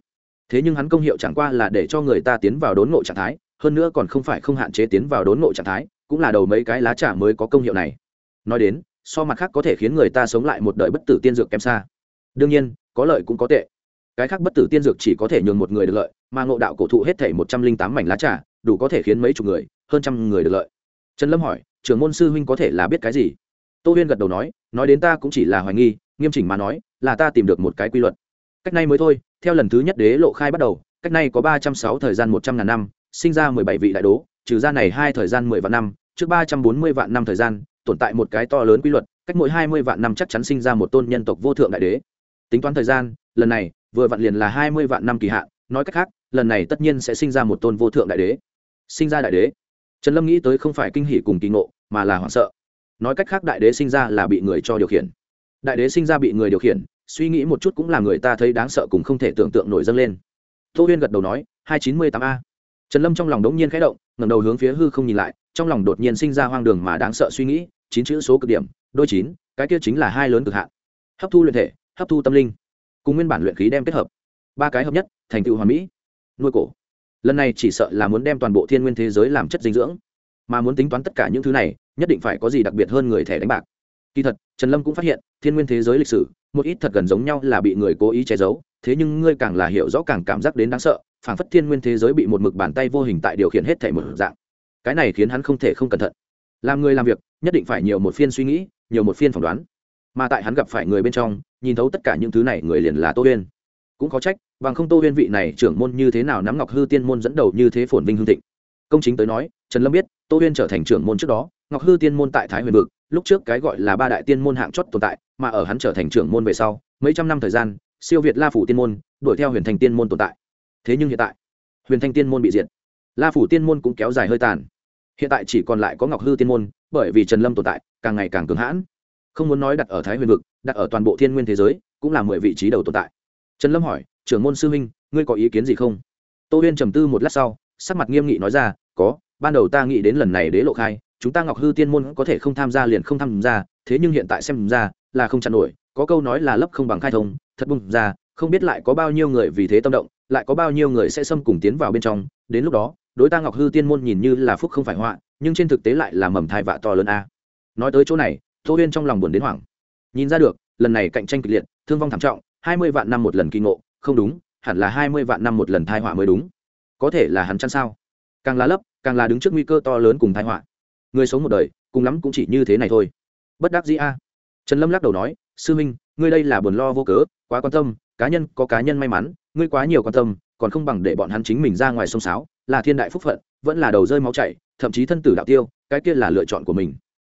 Thế nhưng hắn công hiệu chẳng qua là để cho người ta tiến vào đốn ngộ trạng thái, hơn nữa còn không phải không hạn chế tiến vào đốn ngộ trạng thái, cũng là đầu mấy cái lá trà mới có công hiệu này. Nói đến, so mặt khác có thể khiến người ta sống lại một đời bất tử tiên dược kém xa. Đương nhiên, có lợi cũng có tệ cái khác bất tử tiên dược chỉ có thể nhường một người được lợi, mà ngộ đạo cổ thụ hết thể một trăm linh tám mảnh lá trà, đủ có thể khiến mấy chục người, hơn trăm người được lợi. Trần lâm hỏi, trưởng môn sư huynh có thể là biết cái gì? Tô huyên gật đầu nói nói đến ta cũng chỉ là hoài nghi, nghiêm chỉnh mà nói, là ta tìm được một cái quy luật. Cách nay mới thôi, theo lần thứ nhất đế lộ khai bắt đầu, cách nay có ba trăm sáu thời gian một trăm ngàn năm, sinh ra mười bảy vị đại đố, trừ ra này hai thời gian mười vạn năm, trước ba trăm bốn mươi vạn năm thời gian, tồn tại một cái to lớn quy luật, cách mỗi hai mươi vạn năm chắc chắn sinh ra một tôn nhân tộc vô thượng đại đế. Tính toán thời gian, lần này vừa vặn liền là hai mươi vạn năm kỳ hạn, nói cách khác, lần này tất nhiên sẽ sinh ra một tôn vô thượng đại đế. Sinh ra đại đế? Trần lâm nghĩ tới không phải kinh hỷ cùng kỳ ngộ, mà là hoảng sợ. Nói cách khác đại đế sinh ra là bị người cho điều khiển. Đại đế sinh ra bị người điều khiển, suy nghĩ một chút cũng là người ta thấy đáng sợ cùng không thể tưởng tượng nổi dâng lên. Tô huyên gật đầu nói, hai chín mươi tám a. Trần lâm trong lòng đống nhiên khẽ động, ngẩng đầu hướng phía hư không nhìn lại, trong lòng đột nhiên sinh ra hoang đường mà đáng sợ suy nghĩ, chín chữ số cực điểm, đôi chín, cái kia chính là hai lớn cực hạn. Hấp thu luyện thể, hấp thu tâm linh cùng nguyên bản luyện khí đem kết hợp. Ba cái hợp nhất, thành tựu hoàn mỹ. Nuôi cổ. Lần này chỉ sợ là muốn đem toàn bộ thiên nguyên thế giới làm chất dinh dưỡng. Mà muốn tính toán tất cả những thứ này, nhất định phải có gì đặc biệt hơn người thẻ đánh bạc. Kỳ thật, trần lâm cũng phát hiện, thiên nguyên thế giới lịch sử, một ít thật gần giống nhau là bị người cố ý che giấu, thế nhưng ngươi càng là hiểu rõ càng cảm giác đến đáng sợ, phảng phất thiên nguyên thế giới bị một mực bàn tay vô hình tại điều khiển hết thẻ một dạng. Cái này khiến hắn không thể không cẩn thận. Làm người làm việc, nhất định phải nhiều một phiên suy nghĩ, nhiều một phiên phỏng đoán mà tại hắn gặp phải người bên trong, nhìn thấu tất cả những thứ này người liền là tô huyên. Cũng có trách, bằng không tô huyên vị này trưởng môn như thế nào nắm ngọc hư tiên môn dẫn đầu như thế phồn vinh hương thịnh. Công chính tới nói, trần lâm biết, tô huyên trở thành trưởng môn trước đó, ngọc hư tiên môn tại thái huyền vực, lúc trước cái gọi là ba đại tiên môn hạng chót tồn tại, mà ở hắn trở thành trưởng môn về sau, mấy trăm năm thời gian, siêu việt la phủ tiên môn, đuổi theo huyền thành tiên môn tồn tại. Thế nhưng hiện tại, huyền thanh tiên môn bị diệt. La phủ tiên môn cũng kéo dài hơi tàn. Hiện tại chỉ còn lại có ngọc hư tiên môn, bởi vì trần lâm tồn tại, càng ngày càng cứng hãn không muốn nói đặt ở thái huyền vực, đặt ở toàn bộ thiên nguyên thế giới, cũng là mười vị trí đầu tồn tại. Trần lâm hỏi, trưởng môn sư huynh, ngươi có ý kiến gì không? Tô huyên trầm tư một lát sau, sắc mặt nghiêm nghị nói ra, có, ban đầu ta nghĩ đến lần này đế lộ khai, chúng ta ngọc hư tiên môn có thể không tham gia liền không tham gia, thế nhưng hiện tại xem ra là không chặn nổi, có câu nói là lấp không bằng khai thông, thật bung ra, không biết lại có bao nhiêu người vì thế tâm động, lại có bao nhiêu người sẽ xâm cùng tiến vào bên trong, đến lúc đó, đối ta ngọc hư tiên môn nhìn như là phúc không phải họa, nhưng trên thực tế lại là mầm thai vạ to lớn a. Nói tới chỗ này tô huyên trong lòng buồn đến hoảng. Nhìn ra được, lần này cạnh tranh kịch liệt, thương vong thảm trọng, hai mươi vạn năm một lần kỳ ngộ, không đúng, hẳn là hai mươi vạn năm một lần thai họa mới đúng. Có thể là hắn chăn sao? Càng là lấp, càng là đứng trước nguy cơ to lớn cùng thai họa. Người sống một đời, cùng lắm cũng chỉ như thế này thôi. Bất đắc dĩ a. Trần lâm lắc đầu nói, sư minh, ngươi đây là buồn lo vô cớ, quá quan tâm, cá nhân có cá nhân may mắn, ngươi quá nhiều quan tâm, còn không bằng để bọn hắn chính mình ra ngoài sông sáo, là thiên đại phúc phận, vẫn là đầu rơi máu chảy, thậm chí thân tử đạo tiêu, cái kia là lựa chọn của mình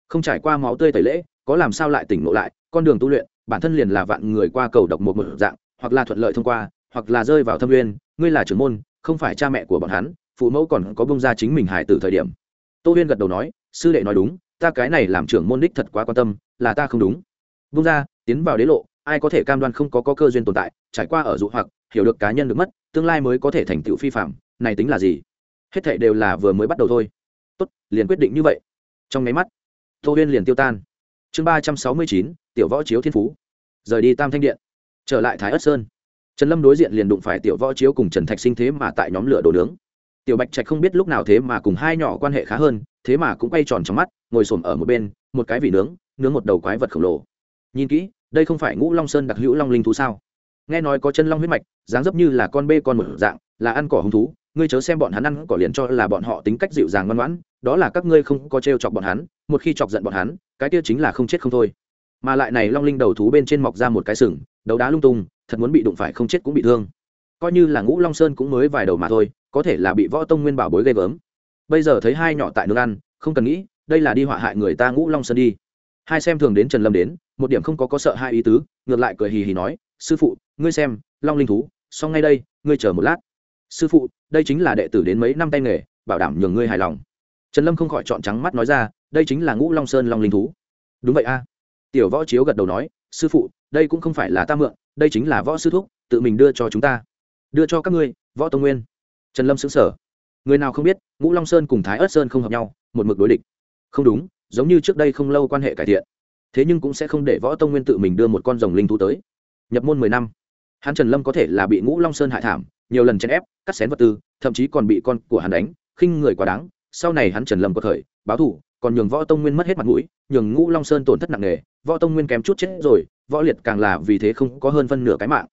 không trải qua máu tươi tẩy lễ có làm sao lại tỉnh ngộ lại con đường tu luyện bản thân liền là vạn người qua cầu độc một một dạng hoặc là thuận lợi thông qua hoặc là rơi vào thâm uyên ngươi là trưởng môn không phải cha mẹ của bọn hắn phụ mẫu còn có bông ra chính mình hải từ thời điểm. Tô huyên gật đầu nói sư đệ nói đúng ta cái này làm trưởng môn đích thật quá quan tâm là ta không đúng. Bông ra tiến vào đế lộ ai có thể cam đoan không có, có cơ duyên tồn tại trải qua ở dụ hoặc hiểu được cá nhân được mất tương lai mới có thể thành tựu phi phạm này tính là gì? Hết thệ đều là vừa mới bắt đầu thôi. Tốt liền quyết định như vậy. Trong nháy mắt tô huyên liền tiêu tan. Chương ba trăm sáu mươi chín, tiểu võ chiếu thiên phú. Rời đi tam thanh điện, trở lại thái ất sơn. Trần lâm đối diện liền đụng phải tiểu võ chiếu cùng trần thạch sinh thế mà tại nhóm lửa đồ nướng. Tiểu bạch trạch không biết lúc nào thế mà cùng hai nhỏ quan hệ khá hơn, thế mà cũng quay tròn trong mắt, ngồi s ở một bên, một cái vị nướng nướng một đầu quái vật khổng lồ. Nhìn kỹ, đây không phải ngũ long sơn đặc hữu long linh thú sao? Nghe nói có chân long huyết mạch, dáng dấp như là con bê con một dạng là ăn cỏ hứng thú, ngươi chớ xem bọn hắn ăn cỏ liền cho là bọn họ tính cách dịu dàng ngoan ngoãn, đó là các ngươi không có t chọc bọn hắn, một khi chọc giận bọn hắn, cái kia chính là không chết không thôi. Mà lại này long linh đầu thú bên trên mọc ra một cái sừng, đấu đá lung tung, thật muốn bị đụng phải không chết cũng bị thương. Coi như là ngũ long sơn cũng mới vài đầu mà thôi, có thể là bị võ tông nguyên bảo bối ghê gớm. Bây giờ thấy hai nhỏ tại nước ăn, không cần nghĩ, đây là đi họa hại người ta ngũ long sơn đi. Hai xem thường đến trần lâm đến, một điểm không có có sợ hai ý tứ, ngược lại cười hì hì nói, sư phụ, ngươi xem, long linh thú, xong ngay đây, ngươi chờ một lát sư phụ, đây chính là đệ tử đến mấy năm tay nghề, bảo đảm nhường ngươi hài lòng. Trần lâm không khỏi chọn trắng mắt nói ra, đây chính là ngũ long sơn long linh thú. Đúng vậy a. Tiểu võ chiếu gật đầu nói, sư phụ, đây cũng không phải là ta mượn, đây chính là võ sư thúc, tự mình đưa cho chúng ta. Đưa cho các ngươi, võ tông nguyên. Trần lâm xứng sở người nào không biết, ngũ long sơn cùng thái ớt sơn không hợp nhau, một mực đối địch. Không đúng, giống như trước đây không lâu quan hệ cải thiện. Thế nhưng cũng sẽ không để võ tông nguyên tự mình đưa một con rồng linh thú tới. Nhập môn mười năm, hắn trần lâm có thể là bị ngũ long sơn hại thảm nhiều lần chèn ép, cắt xén vật tư, thậm chí còn bị con của hắn đánh, khinh người quá đáng. Sau này hắn trần lâm có thời, báo thủ, còn nhường võ tông nguyên mất hết mặt mũi, nhường ngũ long sơn tổn thất nặng nề, võ tông nguyên kém chút chết rồi, võ liệt càng là vì thế không có hơn phân nửa cái mạng.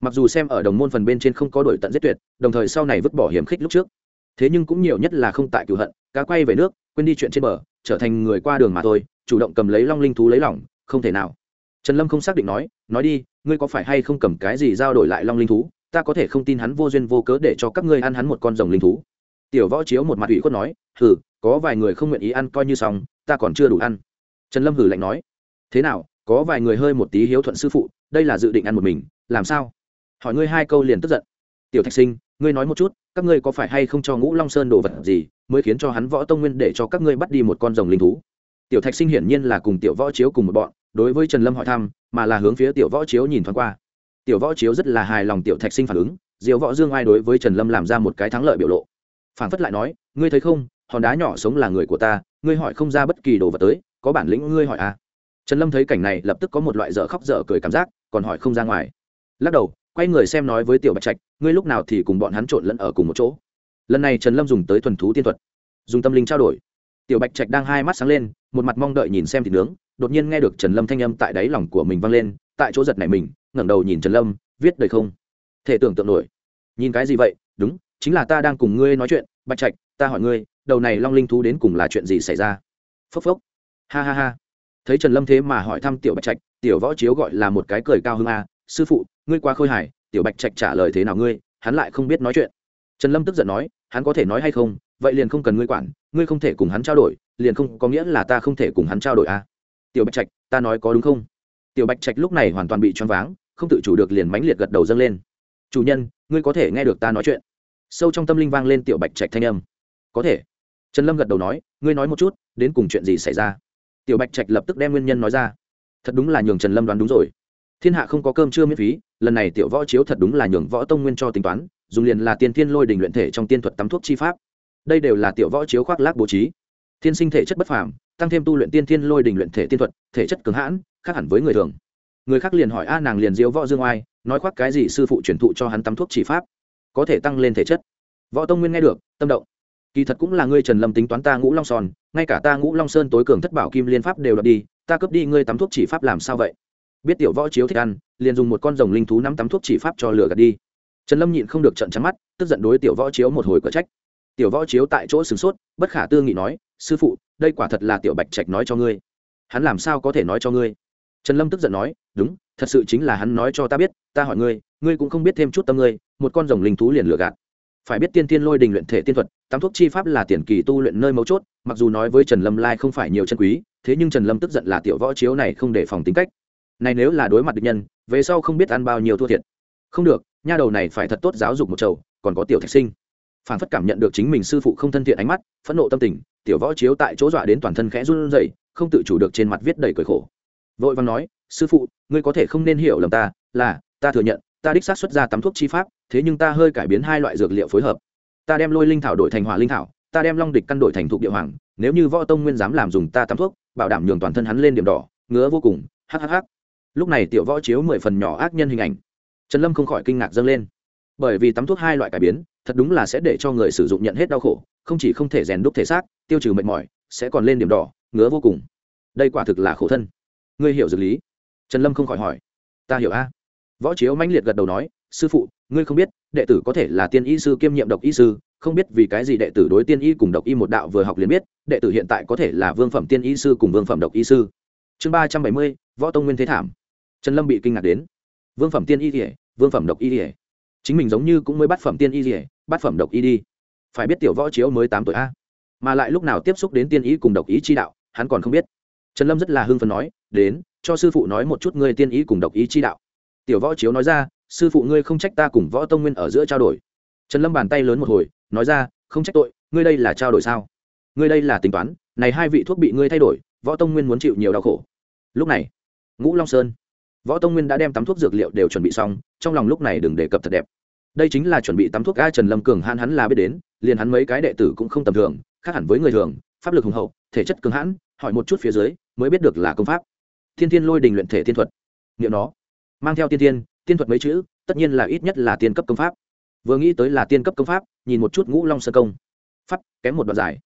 Mặc dù xem ở đồng môn phần bên trên không có đổi tận giết tuyệt, đồng thời sau này vứt bỏ hiểm khích lúc trước. Thế nhưng cũng nhiều nhất là không tại cựu hận, cá quay về nước, quên đi chuyện trên bờ, trở thành người qua đường mà thôi, chủ động cầm lấy long linh thú lấy lỏng, không thể nào. Trần lâm không xác định nói nói đi, ngươi có phải hay không cầm cái gì giao đổi lại long linh thú? Ta có thể không tin hắn vô duyên vô cớ để cho các ngươi ăn hắn một con rồng linh thú. Tiểu võ chiếu một mặt ủy khuất nói, hừ, có vài người không nguyện ý ăn coi như xong, ta còn chưa đủ ăn. Trần lâm hử lạnh nói, thế nào, có vài người hơi một tí hiếu thuận sư phụ, đây là dự định ăn một mình, làm sao? Hỏi ngươi hai câu liền tức giận. Tiểu thạch sinh, ngươi nói một chút, các ngươi có phải hay không cho ngũ long sơn đồ vật gì, mới khiến cho hắn võ tông nguyên để cho các ngươi bắt đi một con rồng linh thú? Tiểu thạch sinh hiển nhiên là cùng tiểu võ chiếu cùng một bọn, đối với trần lâm hỏi thăm, mà là hướng phía tiểu võ chiếu nhìn thoáng qua tiểu võ chiếu rất là hài lòng tiểu thạch sinh phản ứng diệu võ dương ai đối với trần lâm làm ra một cái thắng lợi biểu lộ. Phản phất lại nói, ngươi thấy không, hòn đá nhỏ sống là người của ta, ngươi hỏi không ra bất kỳ đồ vật tới, có bản lĩnh ngươi hỏi à? Trần lâm thấy cảnh này lập tức có một loại dở khóc dở cười cảm giác, còn hỏi không ra ngoài. Lắc đầu, quay người xem nói với tiểu bạch trạch, ngươi lúc nào thì cùng bọn hắn trộn lẫn ở cùng một chỗ? Lần này trần lâm dùng tới thuần thú tiên thuật, dùng tâm linh trao đổi. Tiểu bạch trạch đang hai mắt sáng lên, một mặt mong đợi nhìn xem thịt nướng, đột nhiên nghe được trần lâm thanh âm tại đáy lòng của mình vang lên, tại chỗ giật này mình ngẩng đầu nhìn trần lâm, viết đời không? Thể tưởng tượng nổi. Nhìn cái gì vậy? Đúng, chính là ta đang cùng ngươi nói chuyện. Bạch trạch, ta hỏi ngươi, đầu này long linh thú đến cùng là chuyện gì xảy ra? Phốc phốc. Ha ha ha. Thấy trần lâm thế mà hỏi thăm tiểu bạch trạch, tiểu võ chiếu gọi là một cái cười cao hơn a. Sư phụ, ngươi quá khôi hài. Tiểu bạch trạch trả lời thế nào ngươi? Hắn lại không biết nói chuyện. Trần lâm tức giận nói, hắn có thể nói hay không? Vậy liền không cần ngươi quản, ngươi không thể cùng hắn trao đổi, liền không có nghĩa là ta không thể cùng hắn trao đổi a. Tiểu bạch trạch, ta nói có đúng không? Tiểu bạch trạch lúc này hoàn toàn bị choáng váng, không tự chủ được liền mãnh liệt gật đầu dâng lên. Chủ nhân, ngươi có thể nghe được ta nói chuyện. Sâu trong tâm linh vang lên tiểu bạch trạch thanh âm. Có thể. Trần lâm gật đầu nói, ngươi nói một chút, đến cùng chuyện gì xảy ra? Tiểu bạch trạch lập tức đem nguyên nhân nói ra. Thật đúng là nhường trần lâm đoán đúng rồi. Thiên hạ không có cơm chưa miễn phí, lần này tiểu võ chiếu thật đúng là nhường võ tông nguyên cho tính toán, dùng liền là tiên thiên lôi đình luyện thể trong tiên thuật tắm thuốc chi pháp. Đây đều là tiểu võ chiếu khoác lác bố trí. Thiên sinh thể chất bất phàm, tăng thêm tu luyện tiên thiên lôi đình luyện thể tiên thuật, thể chất cường hãn khác hẳn với người thường. Người khác liền hỏi, a, nàng liền diếu võ dương oai, nói khoác cái gì sư phụ truyền thụ cho hắn tắm thuốc chỉ pháp? Có thể tăng lên thể chất. Võ tông nguyên nghe được, tâm động. Kỳ thật cũng là ngươi trần lâm tính toán ta ngũ long sòn ngay cả ta ngũ long sơn tối cường thất bảo kim liên pháp đều đập đi, ta cướp đi ngươi tắm thuốc chỉ pháp làm sao vậy? Biết tiểu võ chiếu thích ăn, liền dùng một con rồng linh thú nắm tắm thuốc chỉ pháp cho lửa gạt đi. Trần lâm nhịn không được trận trắng mắt, tức giận đối tiểu võ chiếu một hồi cở trách. Tiểu võ chiếu tại chỗ sửng sốt, bất khả tư nghị nói, sư phụ, đây quả thật là tiểu bạch trạch nói cho ngươi. Hắn làm sao có thể nói cho ngươi? Trần lâm tức giận nói, đúng, thật sự chính là hắn nói cho ta biết, ta hỏi ngươi ngươi cũng không biết thêm chút tâm ngươi, một con rồng linh thú liền lừa gạt. Phải biết tiên tiên lôi đình luyện thể tiên thuật, tám thuốc chi pháp là tiền kỳ tu luyện nơi mấu chốt, mặc dù nói với trần lâm lai không phải nhiều chân quý, thế nhưng trần lâm tức giận là tiểu võ chiếu này không để phòng tính cách. Này nếu là đối mặt địch nhân, về sau không biết ăn bao nhiêu thua thiệt. Không được, nha đầu này phải thật tốt giáo dục một chầu, còn có tiểu thạch sinh. Phản phất cảm nhận được chính mình sư phụ không thân thiện ánh mắt, phẫn nộ tâm tình, tiểu võ chiếu tại chỗ dọa đến toàn thân khẽ run rẩy, không tự chủ được trên mặt viết đầy cười khổ vội vàng nói, sư phụ, ngươi có thể không nên hiểu lầm ta, là, ta thừa nhận, ta đích xác xuất ra tắm thuốc chi pháp, thế nhưng ta hơi cải biến hai loại dược liệu phối hợp. Ta đem lôi linh thảo đổi thành hỏa linh thảo, ta đem long địch căn đổi thành thục địa hoàng, nếu như võ tông nguyên dám làm dùng ta tắm thuốc, bảo đảm nhường toàn thân hắn lên điểm đỏ, ngứa vô cùng hhh lúc này tiểu võ chiếu mười phần nhỏ ác nhân hình ảnh. Trần lâm không khỏi kinh ngạc dâng lên. Bởi vì tắm thuốc hai loại cải biến, thật đúng là sẽ để cho người sử dụng nhận hết đau khổ, không chỉ không thể rèn đúc thể xác, tiêu trừ mệt mỏi, sẽ còn lên điểm đỏ, ngứa vô cùng. Đây quả thực là khổ thân ngươi hiểu dược lý? Trần lâm không khỏi hỏi. Ta hiểu a. Võ chiếu mãnh liệt gật đầu nói, sư phụ, ngươi không biết, đệ tử có thể là tiên y sư kiêm nhiệm độc y sư, không biết vì cái gì đệ tử đối tiên y cùng độc y một đạo vừa học liền biết, đệ tử hiện tại có thể là vương phẩm tiên y sư cùng vương phẩm độc y sư. Chương ba trăm bảy mươi, võ tông nguyên thế thảm. Trần lâm bị kinh ngạc đến. Vương phẩm tiên y thể vương phẩm độc y thể chính mình giống như cũng mới bắt phẩm tiên y gì bắt phẩm độc y đi. Phải biết tiểu võ chiếu mới tám tuổi a. Mà lại lúc nào tiếp xúc đến tiên y cùng độc ý chi đạo, hắn còn không biết trần lâm rất là hưng phấn nói, đến, cho sư phụ nói một chút ngươi tiên ý cùng độc ý chi đạo. Tiểu võ chiếu nói ra, sư phụ ngươi không trách ta cùng võ tông nguyên ở giữa trao đổi. Trần lâm bàn tay lớn một hồi, nói ra, không trách tội, ngươi đây là trao đổi sao? Ngươi đây là tính toán, này hai vị thuốc bị ngươi thay đổi, võ tông nguyên muốn chịu nhiều đau khổ. Lúc này, ngũ long sơn, võ tông nguyên đã đem tắm thuốc dược liệu đều chuẩn bị xong, trong lòng lúc này đừng đề cập thật đẹp. Đây chính là chuẩn bị tắm thuốc a trần lâm cường hãn hắn là biết đến, liền hắn mấy cái đệ tử cũng không tầm thường, khác hẳn với người thường, pháp lực hùng hậu, thể chất cường hãn, hỏi một chút phía dưới mới biết được là công pháp. Thiên thiên lôi đình luyện thể Thiên thuật. Nghiệm nó. Mang theo tiên tiên tiên thuật mấy chữ, tất nhiên là ít nhất là tiên cấp công pháp. Vừa nghĩ tới là tiên cấp công pháp, nhìn một chút ngũ long sơ công. Pháp, kém một đoạn giải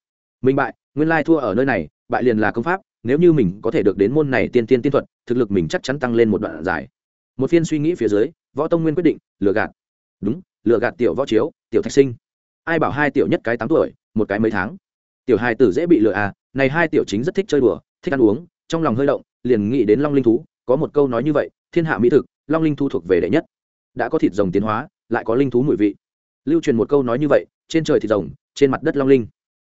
minh bại, nguyên lai thua ở nơi này, bại liền là công pháp, nếu như mình có thể được đến môn này tiên tiên tiên thuật, thực lực mình chắc chắn tăng lên một đoạn giải một phiên suy nghĩ phía dưới, võ tông nguyên quyết định, lừa gạt. Đúng, lừa gạt tiểu võ chiếu, tiểu thạch sinh. Ai bảo hai tiểu nhất cái tám tuổi, một cái mấy tháng? Tiểu hai tử dễ bị lừa à này hai tiểu chính rất thích chơi đùa thích ăn uống, trong lòng hơi động, liền nghĩ đến long linh thú, có một câu nói như vậy, thiên hạ mỹ thực, long linh thú thuộc về đệ nhất. Đã có thịt rồng tiến hóa, lại có linh thú mùi vị. Lưu truyền một câu nói như vậy, trên trời thịt rồng, trên mặt đất long linh.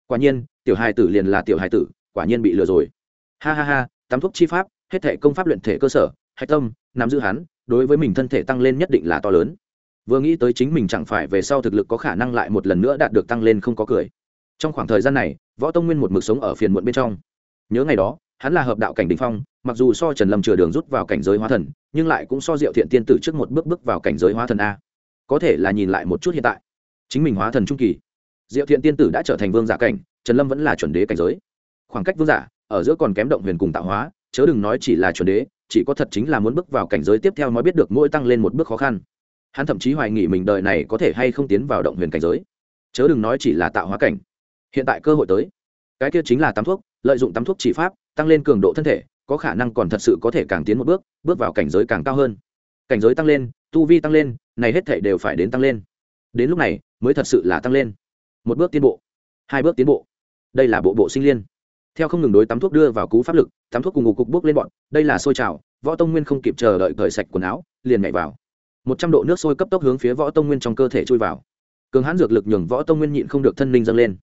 Quả nhiên, tiểu hài tử liền là tiểu hài tử, quả nhiên bị lừa rồi. Ha ha ha, tắm thuốc chi pháp, hết thể công pháp luyện thể cơ sở, hạch tâm, nắm giữ hắn, đối với mình thân thể tăng lên nhất định là to lớn. Vừa nghĩ tới chính mình chẳng phải về sau thực lực có khả năng lại một lần nữa đạt được tăng lên không có cười. Trong khoảng thời gian này, võ tông nguyên một mực sống ở phiền muộn bên trong nhớ ngày đó, hắn là hợp đạo cảnh đình phong, mặc dù so trần lâm chừa đường rút vào cảnh giới hóa thần, nhưng lại cũng so diệu thiện tiên tử trước một bước bước vào cảnh giới hóa thần a. Có thể là nhìn lại một chút hiện tại. Chính mình hóa thần trung kỳ. Diệu thiện tiên tử đã trở thành vương giả cảnh, trần lâm vẫn là chuẩn đế cảnh giới. Khoảng cách vương giả, ở giữa còn kém động huyền cùng tạo hóa, chớ đừng nói chỉ là chuẩn đế, chỉ có thật chính là muốn bước vào cảnh giới tiếp theo mới biết được mỗi tăng lên một bước khó khăn. Hắn thậm chí hoài nghĩ mình đời này có thể hay không tiến vào động huyền cảnh giới. Chớ đừng nói chỉ là tạo hóa cảnh. Hiện tại cơ hội tới. Cái kia chính là tắm thuốc lợi dụng tắm thuốc chỉ pháp, tăng lên cường độ thân thể, có khả năng còn thật sự có thể càng tiến một bước bước vào cảnh giới càng cao hơn. Cảnh giới tăng lên, tu vi tăng lên, này hết thể đều phải đến tăng lên. Đến lúc này, mới thật sự là tăng lên. Một bước tiến bộ, hai bước tiến bộ. Đây là bộ bộ sinh liên. Theo không ngừng đối tắm thuốc đưa vào cú pháp lực, tắm thuốc cùng ngục cục bước lên bọn, đây là sôi trào, võ tông nguyên không kịp chờ đợi cởi sạch quần áo, liền nhảy vào. Một trăm độ nước sôi cấp tốc hướng phía võ tông nguyên trong cơ thể chui vào. Cường hãn dược lực nhường võ tông nguyên nhịn không được thân linh dâng lên.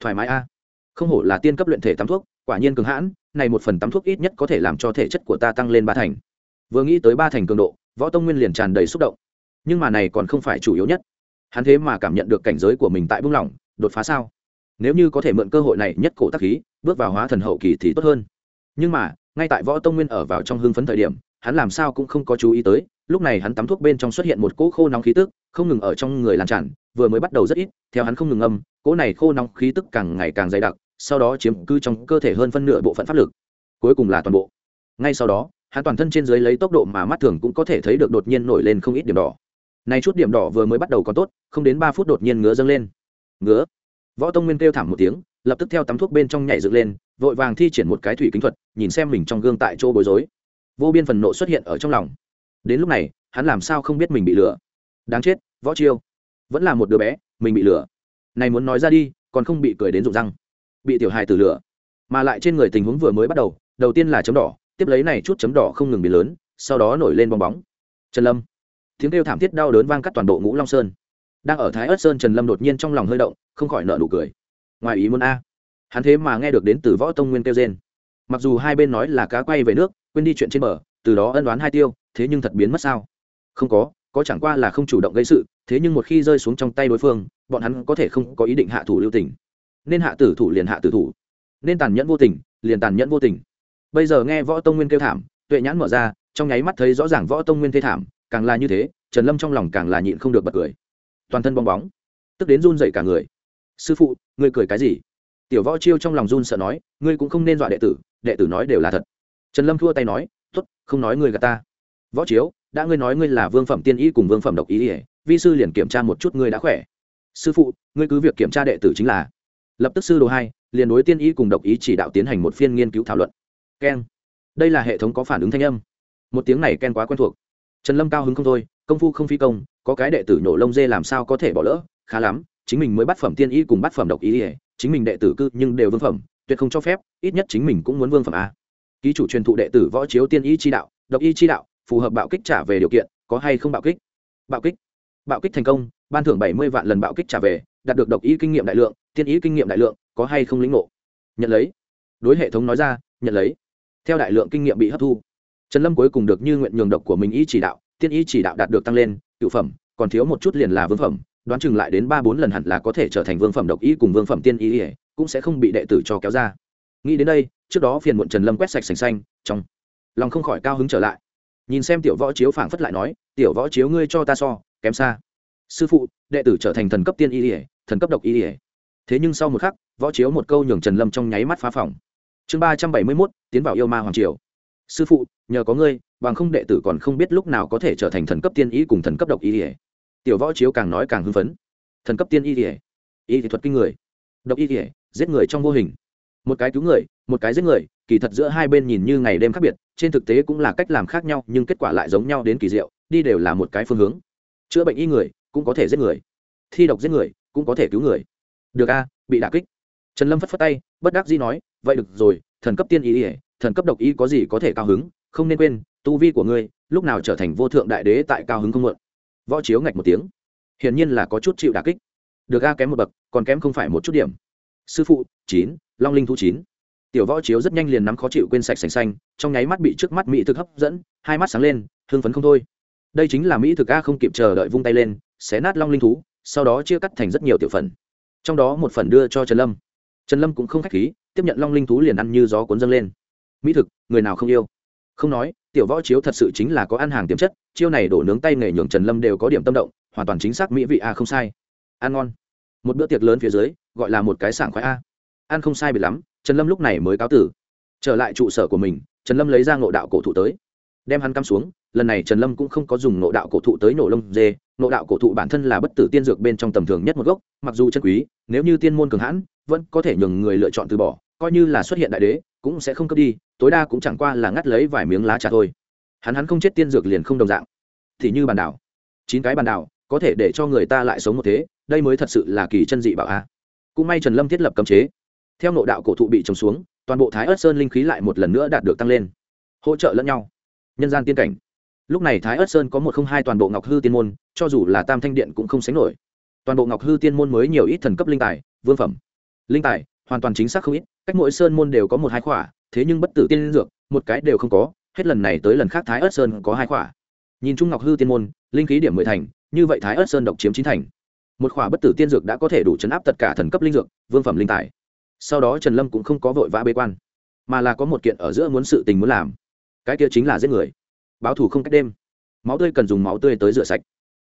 Thoải mái a không hổ là tiên cấp luyện thể tắm thuốc, quả nhiên cường hãn, này một phần tắm thuốc ít nhất có thể làm cho thể chất của ta tăng lên ba thành. Vừa nghĩ tới ba thành cường độ, võ tông nguyên liền tràn đầy xúc động. Nhưng mà này còn không phải chủ yếu nhất. Hắn thế mà cảm nhận được cảnh giới của mình tại buông lỏng, đột phá sao? Nếu như có thể mượn cơ hội này nhất cổ tác khí, bước vào hóa thần hậu kỳ thì tốt hơn. Nhưng mà, ngay tại võ tông nguyên ở vào trong hưng phấn thời điểm, hắn làm sao cũng không có chú ý tới, lúc này hắn tắm thuốc bên trong xuất hiện một cỗ khô nóng khí tức, không ngừng ở trong người làm tràn vừa mới bắt đầu rất ít, theo hắn không ngừng âm cỗ này khô nóng khí tức càng ngày càng dày đặc, sau đó chiếm cư trong cơ thể hơn phân nửa bộ phận pháp lực. Cuối cùng là toàn bộ. Ngay sau đó, hắn toàn thân trên dưới lấy tốc độ mà mắt thường cũng có thể thấy được đột nhiên nổi lên không ít điểm đỏ. Này chút điểm đỏ vừa mới bắt đầu có tốt, không đến ba phút đột nhiên ngứa dâng lên. Ngứa. Võ tông nguyên kêu thảm một tiếng, lập tức theo tắm thuốc bên trong nhảy dựng lên, vội vàng thi triển một cái thủy kính thuật, nhìn xem mình trong gương tại chỗ bối rối. Vô biên phần nộ xuất hiện ở trong lòng. Đến lúc này, hắn làm sao không biết mình bị lừa đáng chết, võ chiêu vẫn là một đứa bé, mình bị lừa. Này muốn nói ra đi, còn không bị cười đến rụng răng. Bị tiểu hài tử lừa. Mà lại trên người tình huống vừa mới bắt đầu đầu tiên là chấm đỏ, tiếp lấy này chút chấm đỏ không ngừng bị lớn, sau đó nổi lên bong bóng. Trần lâm. Tiếng kêu thảm thiết đau đớn vang cắt toàn bộ ngũ long sơn. Đang ở thái ớt sơn, trần lâm đột nhiên trong lòng hơi động, không khỏi nợ nụ cười. Ngoài ý muốn a. Hắn thế mà nghe được đến từ võ tông nguyên kêu trên mặc dù hai bên nói là cá quay về nước, quên đi chuyện trên bờ, từ đó ân đoán hai tiêu, thế nhưng thật biến mất sao? Không có có chẳng qua là không chủ động gây sự, thế nhưng một khi rơi xuống trong tay đối phương, bọn hắn có thể không có ý định hạ thủ lưu tình. Nên hạ tử thủ liền hạ tử thủ. Nên tàn nhẫn vô tình, liền tàn nhẫn vô tình. Bây giờ nghe võ tông nguyên kêu thảm, tuệ nhãn mở ra, trong nháy mắt thấy rõ ràng võ tông nguyên thê thảm, càng là như thế, trần lâm trong lòng càng là nhịn không được bật cười. Toàn thân bong bóng, tức đến run dậy cả người. Sư phụ, ngươi cười cái gì? Tiểu võ chiêu trong lòng run sợ nói, ngươi cũng không nên dọa đệ tử đệ tử nói đều là thật. Trần lâm thua tay nói t ố t không nói ngươi gà ta. Võ chiếu đã ngươi nói ngươi là vương phẩm tiên y cùng vương phẩm độc ý ỉa vi sư liền kiểm tra một chút ngươi đã khỏe. Sư phụ, ngươi cứ việc kiểm tra đệ tử chính là. Lập tức sư đồ hai, liền đối tiên y cùng độc ý chỉ đạo tiến hành một phiên nghiên cứu thảo luận. Keng đây là hệ thống có phản ứng thanh âm. Một tiếng này ken quá quen thuộc. Trần lâm cao hứng không thôi, công phu không phi công, có cái đệ tử nhổ lông dê làm sao có thể bỏ lỡ, khá lắm, chính mình mới bắt phẩm tiên y cùng bắt phẩm độc ý ỉa chính mình đệ tử cư nhưng đều vương phẩm, tuyệt không cho phép, ít nhất chính mình cũng muốn vương phẩm a ký chủ truyền thụ đệ tử võ chiếu tiên y chi đạo, độc y chi đạo phù hợp bạo kích trả về điều kiện, có hay không bạo kích? Bạo kích. Bạo kích thành công, ban thưởng bảy mươi vạn lần bạo kích trả về, đạt được độc ý kinh nghiệm đại lượng, tiên ý kinh nghiệm đại lượng, có hay không lĩnh ngộ? Nhận lấy. Đối hệ thống nói ra, nhận lấy. Theo đại lượng kinh nghiệm bị hấp thu, trần lâm cuối cùng được như nguyện nhường độc của mình ý chỉ đạo, tiên ý chỉ đạo đạt được tăng lên, cựu phẩm, còn thiếu một chút liền là vương phẩm, đoán chừng lại đến ba bốn lần hẳn là có thể trở thành vương phẩm độc ý cùng vương phẩm tiên ý ỉa cũng sẽ không bị đệ tử cho kéo ra. Nghĩ đến đây, trước đó phiền muộn trần lâm quét sạch sành xanh, trong lòng không khỏi cao hứng trở lại nhìn xem tiểu võ chiếu phảng phất lại nói, tiểu võ chiếu ngươi cho ta so, kém xa. Sư phụ, đệ tử trở thành thần cấp tiên y ỉa thần cấp độc y ỉa thế nhưng sau một khắc, võ chiếu một câu nhường trần lâm trong nháy mắt phá phòng. Chương ba trăm bảy mươi mốt, tiến vào yêu ma hoàng triều. Sư phụ, nhờ có ngươi, bằng không đệ tử còn không biết lúc nào có thể trở thành thần cấp tiên y cùng thần cấp độc y ỉa tiểu võ chiếu càng nói càng hưng phấn. Thần cấp tiên y ỉa y thì thuật kinh người, độc y ỉa giết người trong vô hình. Một cái cứu người, một cái giết người, kỳ thật giữa hai bên nhìn như ngày đêm khác biệt trên thực tế cũng là cách làm khác nhau, nhưng kết quả lại giống nhau đến kỳ diệu, đi đều là một cái phương hướng. Chữa bệnh y người cũng có thể giết người, thi độc giết người cũng có thể cứu người. Được a, bị đả kích. Trần lâm phất phất tay, bất đắc dĩ nói, vậy được rồi, thần cấp tiên ý ỉa thần cấp độc ý có gì có thể cao hứng, không nên quên, tu vi của ngươi lúc nào trở thành vô thượng đại đế tại cao hứng không mượn võ chiếu ngạch một tiếng. Hiển nhiên là có chút chịu đả kích. Được a, kém một bậc, còn kém không phải một chút điểm. Sư phụ, chín, long linh thú chín tiểu võ chiếu rất nhanh liền nắm khó chịu quên sạch sành xanh, trong nháy mắt bị trước mắt mỹ thực hấp dẫn, hai mắt sáng lên hương phấn không thôi. Đây chính là mỹ thực a không kịp chờ đợi vung tay lên, xé nát long linh thú, sau đó chia cắt thành rất nhiều tiểu phần. Trong đó một phần đưa cho trần lâm. Trần lâm cũng không k h á c h khí, tiếp nhận long linh thú liền ăn như gió cuốn dâng lên. Mỹ thực, người nào không yêu? Không nói, tiểu võ chiếu thật sự chính là có ăn hàng tiềm chất, chiêu này đổ nướng tay nghề nhường trần lâm đều có điểm tâm động, hoàn toàn chính xác mỹ vị a không sai. Ăn ngon. Một bữa tiệc lớn phía dưới, gọi là một cái sảng khoái a. Ăn không sai bị lắm trần lâm lúc này mới cáo tử. Trở lại trụ sở của mình, trần lâm lấy ra ngộ đạo cổ thụ tới. Đem hắn cắm xuống, lần này trần lâm cũng không có dùng ngộ đạo cổ thụ tới nổ lông dê. Ngộ đạo cổ thụ bản thân là bất tử tiên dược bên trong tầm thường nhất một gốc, mặc dù chân quý, nếu như tiên môn cường hãn, vẫn có thể nhường người lựa chọn từ bỏ, coi như là xuất hiện đại đế, cũng sẽ không cấp đi, tối đa cũng chẳng qua là ngắt lấy vài miếng lá trà thôi. Hắn hắn không chết tiên dược liền không đồng dạng. Thì như bàn đảo. Chín cái bàn đảo, có thể để cho người ta lại sống một thế, đây mới thật sự là kỳ chân dị bảo a. Cũng may trần lâm thiết lập cấm chế theo nội đạo cổ thụ bị trồng xuống, toàn bộ thái ớt sơn linh khí lại một lần nữa đạt được tăng lên. Hỗ trợ lẫn nhau. Nhân gian tiên cảnh. Lúc này thái ớt sơn có một không hai toàn bộ ngọc hư tiên môn, cho dù là tam thanh điện cũng không sánh nổi. Toàn bộ ngọc hư tiên môn mới nhiều ít thần cấp linh tài, vương phẩm. Linh tài, hoàn toàn chính xác không ít, cách mỗi sơn môn đều có một hai khỏa, thế nhưng bất tử tiên dược, một cái đều không có, hết lần này tới lần khác thái ớt sơn có hai khỏa. Nhìn chung ngọc hư tiên môn, linh khí điểm mười thành, như vậy thái ớt sơn độc chiếm chín thành. Một khỏa bất tử tiên dược đã có thể đủ chấn áp tất cả thần cấp linh dược, vương phẩm linh tài sau đó trần lâm cũng không có vội vã bế quan, mà là có một kiện ở giữa muốn sự tình muốn làm. Cái kia chính là giết người. Báo thù không cách đêm. Máu tươi cần dùng máu tươi tới rửa sạch.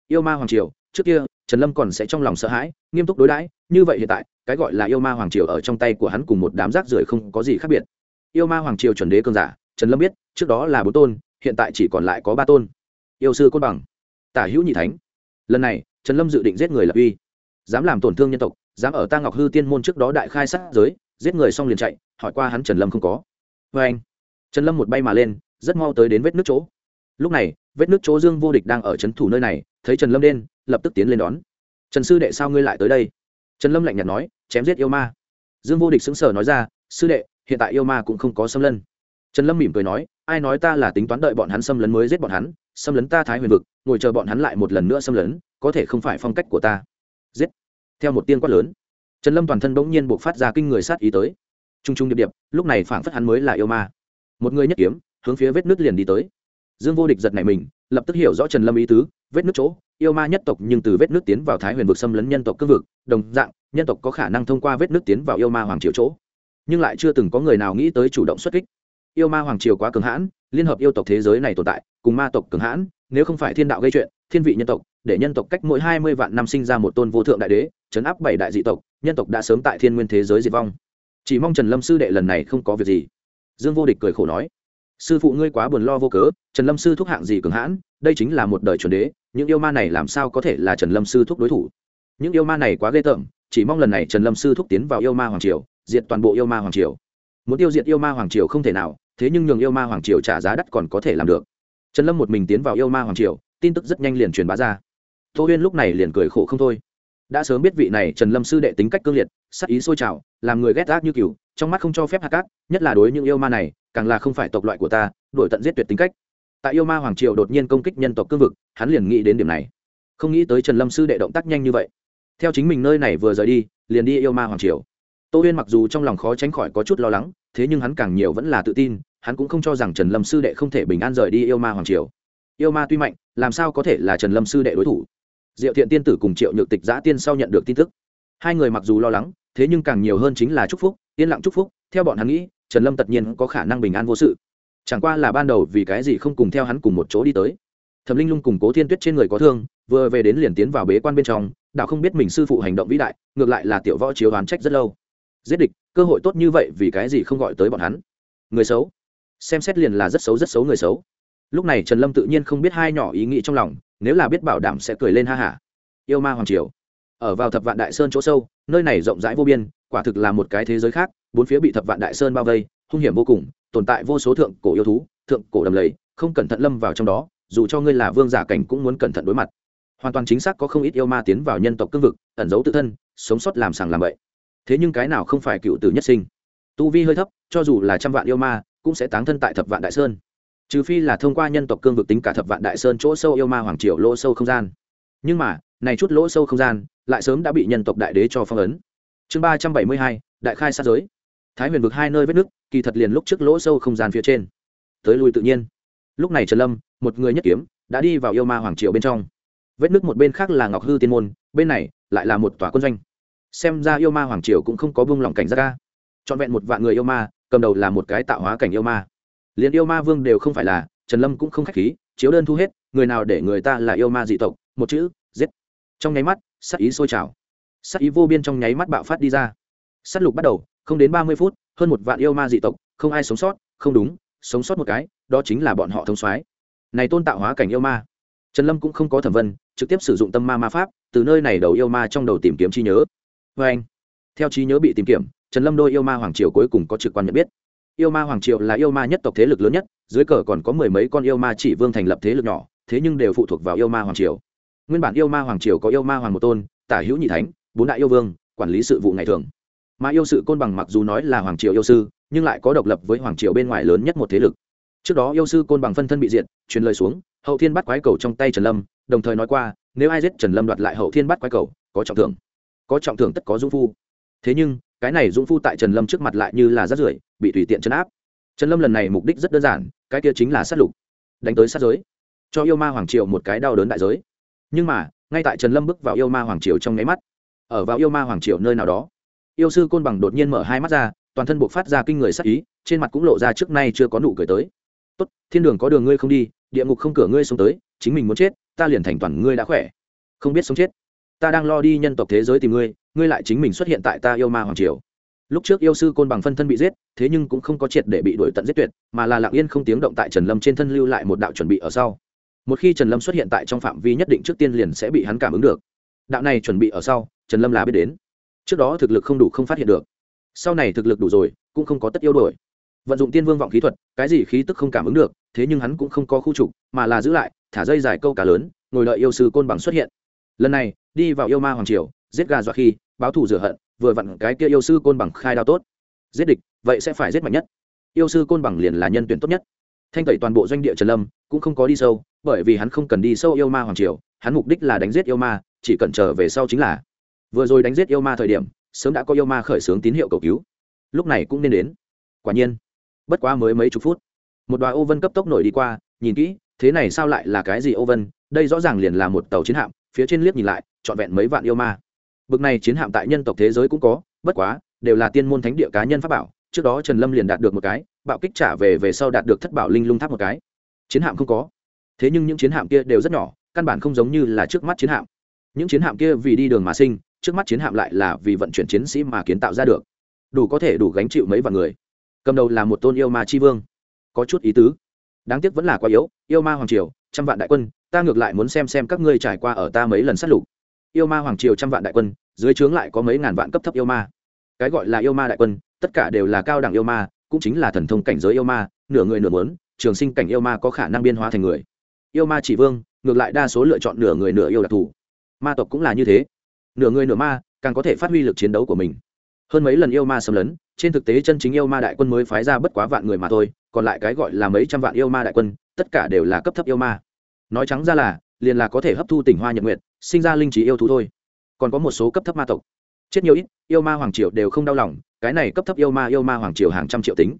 Yêu ma hoàng triều, trước kia, trần lâm còn sẽ trong lòng sợ hãi, nghiêm túc đối đãi, như vậy hiện tại, cái gọi là yêu ma hoàng triều ở trong tay của hắn cùng một đám rác rưởi không có gì khác biệt. Yêu ma hoàng triều chuẩn đế cơn giả, trần lâm biết, trước đó là bốn tôn, hiện tại chỉ còn lại có ba tôn. Yêu sư côn bằng, tả hữu nhị thánh. Lần này, trần lâm dự định giết người lập uy, dám làm tổn thương nhân tộc dám ở ta ngọc hư tiên môn trước đó đại khai sát giới, giết người xong liền chạy, hỏi qua hắn trần lâm không có. Vê anh, trần lâm một bay mà lên, rất mau tới đến vết nước chỗ. Lúc này, vết nước chỗ dương vô địch đang ở c h ấ n thủ nơi này, thấy trần lâm đen, lập tức tiến lên đón. Trần sư đệ sao ngươi lại tới đây? Trần lâm lạnh nhạt nói, chém giết yêu ma. Dương vô địch xứng sở nói ra, sư đệ, hiện tại yêu ma cũng không có xâm lân trần lâm mỉm cười nói, ai nói ta là tính toán đợi bọn hắn xâm lấn mới giết bọn hắn, xâm lấn ta thái huyền vực, ngồi chờ bọn hắn lại một lần nữa xâm lấn, có thể không phải phong cách của ta. Giết theo một tiên quát lớn. Trần lâm toàn thân bỗng nhiên buộc phát ra kinh người sát ý tới. T r u n g t r u n g điệp điệp, lúc này phảng phất hắn mới là yêu ma. Một người nhất kiếm, hướng phía vết nước liền đi tới. Dương vô địch giật này mình, lập tức hiểu rõ trần lâm ý tứ, vết nước chỗ, yêu ma nhất tộc nhưng từ vết nước tiến vào thái huyền vực xâm lấn nhân tộc cương vực, đồng dạng, nhân tộc có khả năng thông qua vết nước tiến vào yêu ma hoàng triều chỗ. Nhưng lại chưa từng có người nào nghĩ tới chủ động xuất kích. Yêu ma hoàng triều quá cường hãn, liên hợp yêu tộc thế giới này tồn tại, cùng ma tộc cường hãn, nếu không phải thiên đạo gây chuyện, thiên vị nhân tộc, để nhân tộc cách mỗi hai mươi vạn năm sinh ra một tôn vô thượng đại đế chấn áp bảy đại dị tộc, nhân tộc đã sớm tại thiên nguyên thế giới diệt vong. Chỉ mong trần lâm sư đệ lần này không có việc gì. Dương vô địch cười khổ nói. Sư phụ ngươi quá buồn lo vô cớ, trần lâm sư thúc hạng gì cường hãn, đây chính là một đời chuẩn đế, những yêu ma này làm sao có thể là trần lâm sư thúc đối thủ? Những yêu ma này quá ghê tởm, chỉ mong lần này trần lâm sư thúc tiến vào yêu ma hoàng triều, diệt toàn bộ yêu ma hoàng triều. Muốn tiêu diệt yêu ma hoàng triều không thể nào, thế nhưng nhường yêu ma hoàng triều trả giá đắt còn có thể làm được. Trần lâm một mình tiến vào yêu ma hoàng triều, tin tức rất nhanh liền truyền bá ra. Tô huyên lúc này liền cười khổ không thôi đã sớm biết vị này trần lâm sư đệ tính cách cương liệt, sắc ý sôi trào, làm người ghét gác như cừu trong mắt không cho phép hạt cát, nhất là đối những yêu ma này, càng là không phải tộc loại của ta đổi tận giết tuyệt tính cách. Tại yêu ma hoàng triều đột nhiên công kích nhân tộc cương vực, hắn liền nghĩ đến điểm này. Không nghĩ tới trần lâm sư đệ động tác nhanh như vậy. Theo chính mình nơi này vừa rời đi, liền đi yêu ma hoàng triều. Tô huyên mặc dù trong lòng khó tránh khỏi có chút lo lắng, thế nhưng hắn càng nhiều vẫn là tự tin, hắn cũng không cho rằng trần lâm sư đệ không thể bình an rời đi yêu ma hoàng triều. Yêu ma tuy mạnh, làm sao có thể là trần lâm sư đệ đối thủ? Diệu thiện tiên tử cùng triệu nhược tịch giã tiên sau nhận được tin tức. Hai người mặc dù lo lắng, thế nhưng càng nhiều hơn chính là chúc phúc, yên lặng chúc phúc, theo bọn hắn nghĩ, trần lâm tất nhiên có khả năng bình an vô sự. Chẳng qua là ban đầu vì cái gì không cùng theo hắn cùng một chỗ đi tới. Thẩm linh lung cùng cố thiên tuyết trên người có thương, vừa về đến liền tiến vào bế quan bên trong đạo không biết mình sư phụ hành động vĩ đại, ngược lại là tiểu võ chiếu đoán trách rất lâu. Giết địch, cơ hội tốt như vậy vì cái gì không gọi tới bọn hắn? Người xấu. Xem xét liền là rất xấu rất xấu người xấu lúc này trần lâm tự nhiên không biết hai nhỏ ý nghĩ trong lòng, nếu là biết bảo đảm sẽ cười lên ha hả. Yêu ma hoàng triều. Ở vào thập vạn đại sơn chỗ sâu, nơi này rộng rãi vô biên, quả thực là một cái thế giới khác, bốn phía bị thập vạn đại sơn bao vây, hung hiểm vô cùng, tồn tại vô số thượng cổ yêu thú, thượng cổ đầm lầy, không cẩn thận lâm vào trong đó, dù cho ngươi là vương giả cảnh cũng muốn cẩn thận đối mặt. Hoàn toàn chính xác có không ít yêu ma tiến vào nhân tộc cương vực, ẩn giấu tự thân, sống sót làm sàng làm bậy. Thế nhưng cái nào không phải cựu tử nhất sinh? Tu vi hơi thấp, cho dù là trăm vạn yêu ma, cũng sẽ táng thân tại thập vạn đại sơn trừ phi là thông qua nhân tộc cương vực tính cả thập vạn đại sơn chỗ sâu yêu ma hoàng triều lỗ sâu không gian. Nhưng mà, này chút lỗ sâu không gian lại sớm đã bị nhân tộc đại đế cho phong ấn. Chương ba trăm bảy mươi hai, đại khai sát giới. Thái huyền vực hai nơi vết nước kỳ thật liền lúc trước lỗ sâu không gian phía trên. Tới lui tự nhiên. Lúc này trần lâm, một người nhất kiếm, đã đi vào yêu ma hoàng triều bên trong. Vết nước một bên khác là ngọc hư tiên môn, bên này lại là một tòa quân doanh. Xem ra yêu ma hoàng triều cũng không có bông lỏng cảnh ra ca trọn vẹn một vạn người yêu ma, cầm đầu là một cái tạo hóa cảnh yêu ma liền yêu ma vương đều không phải là, trần lâm cũng không k h á c h khí, chiếu đơn thu hết, người nào để người ta là yêu ma dị tộc, một chữ, giết. Trong nháy mắt sắc ý sôi trào. Sắc ý vô biên trong nháy mắt bạo phát đi ra. S á t lục bắt đầu, không đến ba mươi phút, hơn một vạn yêu ma dị tộc, không ai sống sót, không đúng, sống sót một cái, đó chính là bọn họ thông soái. Này tôn tạo hóa cảnh yêu ma. Trần lâm cũng không có thẩm vân trực tiếp sử dụng tâm ma ma pháp, từ nơi này đầu yêu ma trong đầu tìm kiếm trí nhớ. Vê anh theo trí nhớ bị tìm kiếm, trần lâm đôi yêu ma hoàng triều cuối cùng có trực quan nhận biết yêu ma hoàng triều là yêu ma nhất tộc thế lực lớn nhất, dưới cờ còn có mười mấy con yêu ma chỉ vương thành lập thế lực nhỏ, thế nhưng đều phụ thuộc vào yêu ma hoàng triều. Nguyên bản yêu ma hoàng triều có yêu ma hoàng một tôn, tả hữu nhị thánh, bốn đại yêu vương, quản lý sự vụ ngày thường. Mà yêu sự côn bằng mặc dù nói là hoàng triều yêu sư, nhưng lại có độc lập với hoàng triều bên ngoài lớn nhất một thế lực. Trước đó yêu sư côn bằng phân thân bị diệt, truyền lời xuống, hậu thiên bắt quái cầu trong tay trần lâm, đồng thời nói qua, nếu ai giết trần lâm đoạt lại hậu thiên bắt quái cầu, có trọng thưởng. Có trọng thưởng tất có dung phu. Thế nhưng cái này dũng phu tại trần lâm trước mặt lại như là rát rưởi, bị tùy tiện chấn áp. Trần lâm lần này mục đích rất đơn giản, cái kia chính là sát lục. Đánh tới sát giới. Cho yêu ma hoàng triều một cái đau đớn đại giới. Nhưng mà, ngay tại trần lâm bước vào yêu ma hoàng triều trong nháy mắt, ở vào yêu ma hoàng triều nơi nào đó, yêu sư côn bằng đột nhiên mở hai mắt ra, toàn thân buộc phát ra kinh người sắc ý, trên mặt cũng lộ ra trước nay chưa có nụ cười tới. Tốt, thiên đường có đường ngươi không đi, địa ngục không cửa ngươi xuống tới, chính mình muốn chết, ta liền thành toàn ngươi đã khỏe. Không biết sống chết ta đang lo đi nhân tộc thế giới tìm ngươi ngươi lại chính mình xuất hiện tại ta yêu ma hoàng triều. Lúc trước yêu sư côn bằng phân thân bị giết, thế nhưng cũng không có triệt để bị đuổi tận giết tuyệt, mà là lặng yên không tiếng động tại trần lâm trên thân lưu lại một đạo chuẩn bị ở sau. Một khi trần lâm xuất hiện tại trong phạm vi nhất định trước tiên liền sẽ bị hắn cảm ứng được. Đạo này chuẩn bị ở sau, trần lâm là biết đến. Trước đó thực lực không đủ không phát hiện được. Sau này thực lực đủ rồi, cũng không có tất yêu đổi vận dụng tiên vương vọng khí thuật, cái gì khí tức không cảm ứng được, thế nhưng hắn cũng không có khu trục, mà là giữ lại, thả dây dài câu cá lớn, ngồi đợi yêu sư côn bằng xuất hiện lần này, đi vào yêu ma hoàng triều, giết gà dọa khi, báo thù rửa hận, vừa vặn cái kia yêu sư côn bằng khai đao tốt. Giết địch, vậy sẽ phải giết mạnh nhất. Yêu sư côn bằng liền là nhân tuyển tốt nhất. Thanh tẩy toàn bộ doanh địa trần lâm, cũng không có đi sâu, bởi vì hắn không cần đi sâu yêu ma hoàng triều, hắn mục đích là đánh giết yêu ma, chỉ cần trở về sau chính là. Vừa rồi đánh giết yêu ma thời điểm, sớm đã có yêu ma khởi xướng tín hiệu cầu cứu. Lúc này cũng nên đến. Quả nhiên, bất quá mới mấy chục phút, một đoàn ô vân cấp tốc nổi đi qua, nhìn kỹ, thế này sao lại là cái gì ô vân? Đây rõ ràng liền là một tàu chiến hạm phía trên liếc nhìn lại, trọn vẹn mấy vạn yêu ma. Bực này chiến hạm tại nhân tộc thế giới cũng có, bất quá, đều là tiên môn thánh địa cá nhân pháp bảo, trước đó trần lâm liền đạt được một cái, bạo kích trả về về sau đạt được thất bảo linh lung tháp một cái. Chiến hạm không có. Thế nhưng những chiến hạm kia đều rất nhỏ, căn bản không giống như là trước mắt chiến hạm. Những chiến hạm kia vì đi đường mà sinh, trước mắt chiến hạm lại là vì vận chuyển chiến sĩ mà kiến tạo ra được. Đủ có thể đủ gánh chịu mấy vạn người. Cầm đầu là một tôn yêu ma chi vương. Có chút ý tứ. Đáng tiếc vẫn là quá yếu, yêu ma hoàng triều, trăm vạn đại quân ta ngược lại muốn xem xem các ngươi trải qua ở ta mấy lần sát lục. Yêu ma hoàng triều trăm vạn đại quân, dưới trướng lại có mấy ngàn vạn cấp thấp yêu ma. Cái gọi là yêu ma đại quân, tất cả đều là cao đẳng yêu ma, cũng chính là thần thông cảnh giới yêu ma, nửa người nửa mớn trường sinh cảnh yêu ma có khả năng biên hóa thành người. Yêu ma chỉ vương, ngược lại đa số lựa chọn nửa người nửa yêu đặc thù ma tộc cũng là như thế. Nửa người nửa ma, càng có thể phát huy lực chiến đấu của mình. Hơn mấy lần yêu ma xâm lấn, trên thực tế chân chính yêu ma đại quân mới phái ra bất quá vạn người mà thôi, còn lại cái gọi là mấy trăm vạn yêu ma đại quân, tất cả đều là cấp thấp yêu ma nói trắng ra là, liền là có thể hấp thu tỉnh hoa nhật nguyện sinh ra linh trí yêu thú thôi. Còn có một số cấp thấp ma tộc. Chết nhiều ít, yêu ma hoàng triều đều không đau lòng, cái này cấp thấp yêu ma yêu ma hoàng triều hàng trăm triệu tính.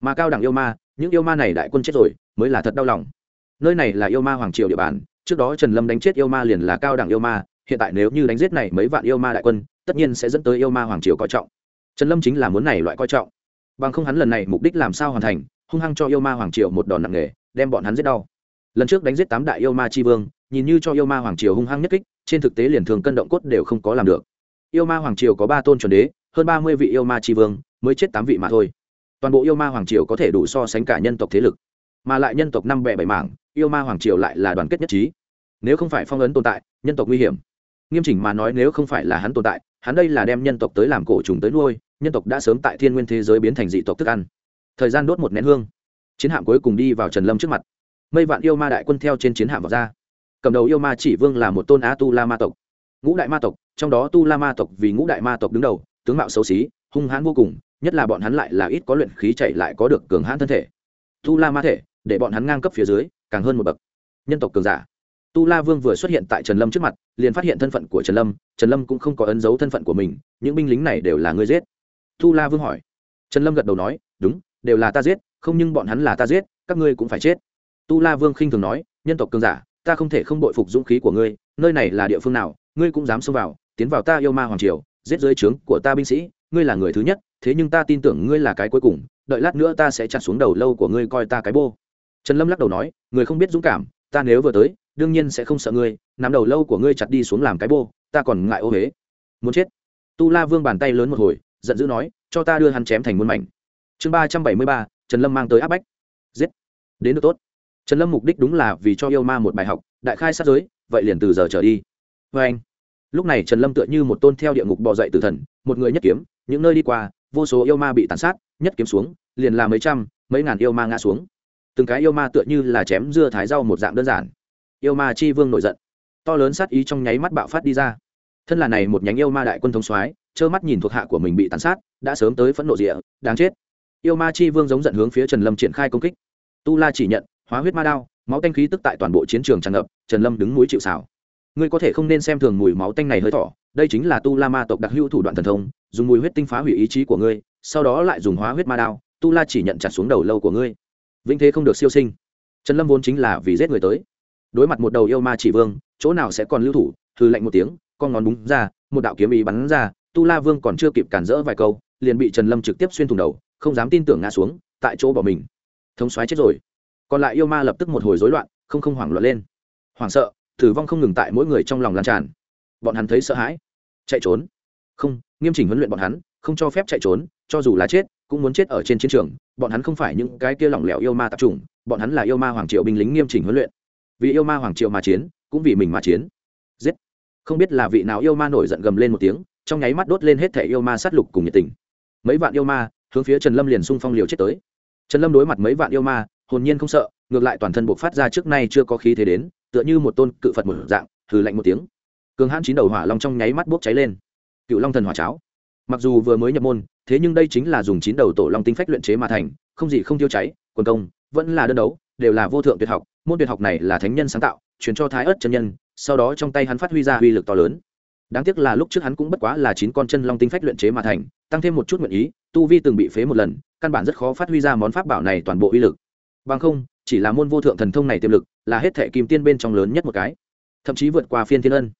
Mà cao đẳng yêu ma, những yêu ma này đại quân chết rồi, mới là thật đau lòng. Nơi này là yêu ma hoàng triều địa bàn, trước đó trần lâm đánh chết yêu ma liền là cao đẳng yêu ma, hiện tại nếu như đánh giết này mấy vạn yêu ma đại quân, tất nhiên sẽ dẫn tới yêu ma hoàng triều coi trọng. Trần lâm chính là muốn này loại coi trọng. Bằng không hắn lần này mục đích làm sao hoàn thành, hung hăng cho yêu ma hoàng triều một đòn nặng nề, đem bọn hắn giết đau lần trước đánh giết tám đại yêu ma tri vương, nhìn như cho yêu ma hoàng triều hung hăng nhất kích, trên thực tế liền thường cân động cốt đều không có làm được. Yêu ma hoàng triều có ba tôn chuẩn đế, hơn ba mươi vị yêu ma tri vương, mới chết tám vị mà thôi. Toàn bộ yêu ma hoàng triều có thể đủ so sánh cả nhân tộc thế lực, mà lại nhân tộc năm bẹ bảy mảng, yêu ma hoàng triều lại là đoàn kết nhất trí. Nếu không phải phong ấn tồn tại, nhân tộc nguy hiểm. Nghiêm chỉnh mà nói nếu không phải là hắn tồn tại, hắn đây là đem nhân tộc tới làm cổ trùng tới nuôi, nhân tộc đã sớm tại thiên nguyên thế giới biến thành dị tộc thức ăn. Thời gian đốt một nén hương. Chiến hạm cuối cùng đi vào trần lâm trước mặt mây vạn yêu ma đại quân theo trên chiến hạm vào ra. Cầm đầu yêu ma chỉ vương là một tôn á tu la ma tộc. Ngũ đại ma tộc, trong đó tu la ma tộc vì ngũ đại ma tộc đứng đầu, tướng mạo xấu xí, hung hãn vô cùng, nhất là bọn hắn lại là ít có luyện khí chạy lại có được cường hãn thân thể. Tu la ma thể, để bọn hắn ngang cấp phía dưới, càng hơn một bậc. Nhân tộc cường giả. Tu la vương vừa xuất hiện tại trần lâm trước mặt, liền phát hiện thân phận của trần lâm trần lâm cũng không có ấn dấu thân phận của mình, những binh lính này đều là người giết. Tu la vương hỏi. Trần lâm gật đầu nói, đúng, đều là ta giết, không nhưng bọn hắn là ta giết, các ngươi cũng phải chết tu la vương khinh thường nói, nhân tộc cường giả, ta không thể không bội phục dũng khí của ngươi, nơi này là địa phương nào, ngươi cũng dám xông vào, tiến vào ta yêu ma hoàng triều, giết dưới trướng của ta binh sĩ, ngươi là người thứ nhất, thế nhưng ta tin tưởng ngươi là cái cuối cùng, đợi lát nữa ta sẽ chặt xuống đầu lâu của ngươi coi ta cái bô. Trần lâm lắc đầu nói, người không biết dũng cảm, ta nếu vừa tới, đương nhiên sẽ không sợ ngươi, nắm đầu lâu của ngươi chặt đi xuống làm cái bô, ta còn ngại ô huế muốn chết. Tu la vương bàn tay lớn một hồi, giận dữ nói, cho ta đưa hắn chém thành muôn mảnh. Chương ba trăm bảy mươi ba, trần lâm mang tới áp bách. Giết. Đến được tốt trần lâm mục đích đúng là vì cho yêu ma một bài học, đại khai sát giới, vậy liền từ giờ trở đi. Vê anh, lúc này trần lâm tựa như một tôn theo địa ngục bò dậy từ thần, một người nhất kiếm, những nơi đi qua, vô số yêu ma bị tàn sát, nhất kiếm xuống, liền là mấy trăm, mấy ngàn yêu ma ngã xuống. Từng cái yêu ma tựa như là chém dưa thái rau một dạng đơn giản. Yêu ma chi vương nổi giận, to lớn sát ý trong nháy mắt bạo phát đi ra. Thân là này một nhánh yêu ma đại quân thống soái, trơ mắt nhìn thuộc hạ của mình bị tàn sát, đã sớm tới phẫn nộ rịa, đáng chết. Yêu ma chi vương giống giận hướng phía trần lâm triển khai công kích. Tu la chỉ nhận hóa huyết ma đao, máu tanh khí tức tại toàn bộ chiến trường tràn ngập, trần lâm đứng núi chịu xảo ngươi có thể không nên xem thường mùi máu tanh này hơi thỏ đây chính là tu la ma tộc đặc hữu thủ đoạn thần thông, dùng mùi huyết tinh phá hủy ý chí của ngươi, sau đó lại dùng hóa huyết ma đao, tu la chỉ nhận chặt xuống đầu lâu của ngươi. Vĩnh thế không được siêu sinh. Trần lâm vốn chính là vì giết người tới. Đối mặt một đầu yêu ma chỉ vương, chỗ nào sẽ còn lưu thủ Thư lạnh một tiếng, con ngón búng ra, một đạo kiếm ý bắn ra, tu la vương còn chưa kịp cản rỡ vài câu, liền bị trần lâm trực tiếp xuyên thủng đầu, không dám tin tưởng ngã xuống, tại chỗ bỏ mình. Thống xoáy chết rồi còn lại yêu ma lập tức một hồi rối loạn, không không hoảng loạn lên. Hoảng sợ, tử vong không ngừng tại mỗi người trong lòng lan tràn. Bọn hắn thấy sợ hãi, chạy trốn. Không, nghiêm chỉnh huấn luyện bọn hắn, không cho phép chạy trốn, cho dù là chết, cũng muốn chết ở trên chiến trường. Bọn hắn không phải những cái kia lỏng lẻo yêu ma tập trung bọn hắn là yêu ma hoàng triệu binh lính nghiêm chỉnh huấn luyện. Vì yêu ma hoàng triệu mà chiến, cũng vì mình mà chiến. Giết. Không biết là vị nào yêu ma nổi giận gầm lên một tiếng, trong nháy mắt đốt lên hết thẻ yêu ma sát lục cùng nhiệt tình. Mấy vạn yêu ma hướng phía trần lâm liền xung phong liều chết tới. Trần lâm đối mặt mấy vạn yêu ma hồn nhiên không sợ, ngược lại toàn thân buộc phát ra trước nay chưa có khí thế đến, tựa như một tôn cự phật một dạng thử lạnh một tiếng. Cường hãn chín đầu hỏa long trong nháy mắt bốc cháy lên. Cựu long thần hỏa cháo. Mặc dù vừa mới nhập môn, thế nhưng đây chính là dùng chín đầu tổ long tinh phách luyện chế mà thành, không gì không tiêu cháy, quần công, vẫn là đơn đấu, đều là vô thượng tuyệt học, môn tuyệt học này là thánh nhân sáng tạo, truyền cho thái ớt chân nhân, sau đó trong tay hắn phát huy ra uy lực to lớn. Đáng tiếc là lúc trước hắn cũng bất quá là chín con chân long tinh phách luyện chế mà thành, tăng thêm một chút nguyện ý, tu vi từng bị phế một lần, căn bản rất khó phát huy ra món pháp bảo này toàn bộ uy lực bằng không, chỉ là môn vô thượng thần thông này tiềm lực, là hết thệ kim tiên bên trong lớn nhất một cái. Thậm chí vượt qua phiên thiên ân.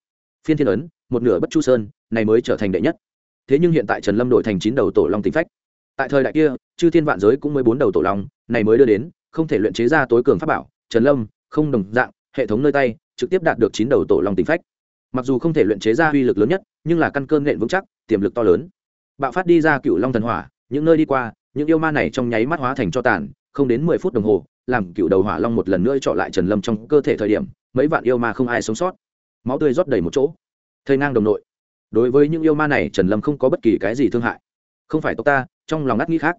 Phiên thiên ấn, một nửa bất chu sơn, này mới trở thành đệ nhất. Thế nhưng hiện tại trần lâm đổi thành chín đầu tổ long tinh phách. Tại thời đại kia, chư thiên vạn giới cũng mới bốn đầu tổ long, này mới đưa đến, không thể luyện chế ra tối cường pháp bảo, trần lâm, không đồng dạng, hệ thống nơi tay, trực tiếp đạt được chín đầu tổ long tinh phách. Mặc dù không thể luyện chế ra uy lực lớn nhất, nhưng là căn cơ nện vững chắc, tiềm lực to lớn. Bạo phát đi ra cựu long thần hỏa, những nơi đi qua, những yêu ma này trong nháy mắt hóa thành cho tàn không đến mười phút đồng hồ, làm cựu đầu hỏa long một lần nữa trọ lại trần lâm trong cơ thể thời điểm, mấy vạn yêu ma không ai sống sót. Máu tươi rót đầy một chỗ. Thầy ngang đồng nội. Đối với những yêu ma này, trần lâm không có bất kỳ cái gì thương hại. Không phải tộc ta, trong lòng ngắt nghĩ khác.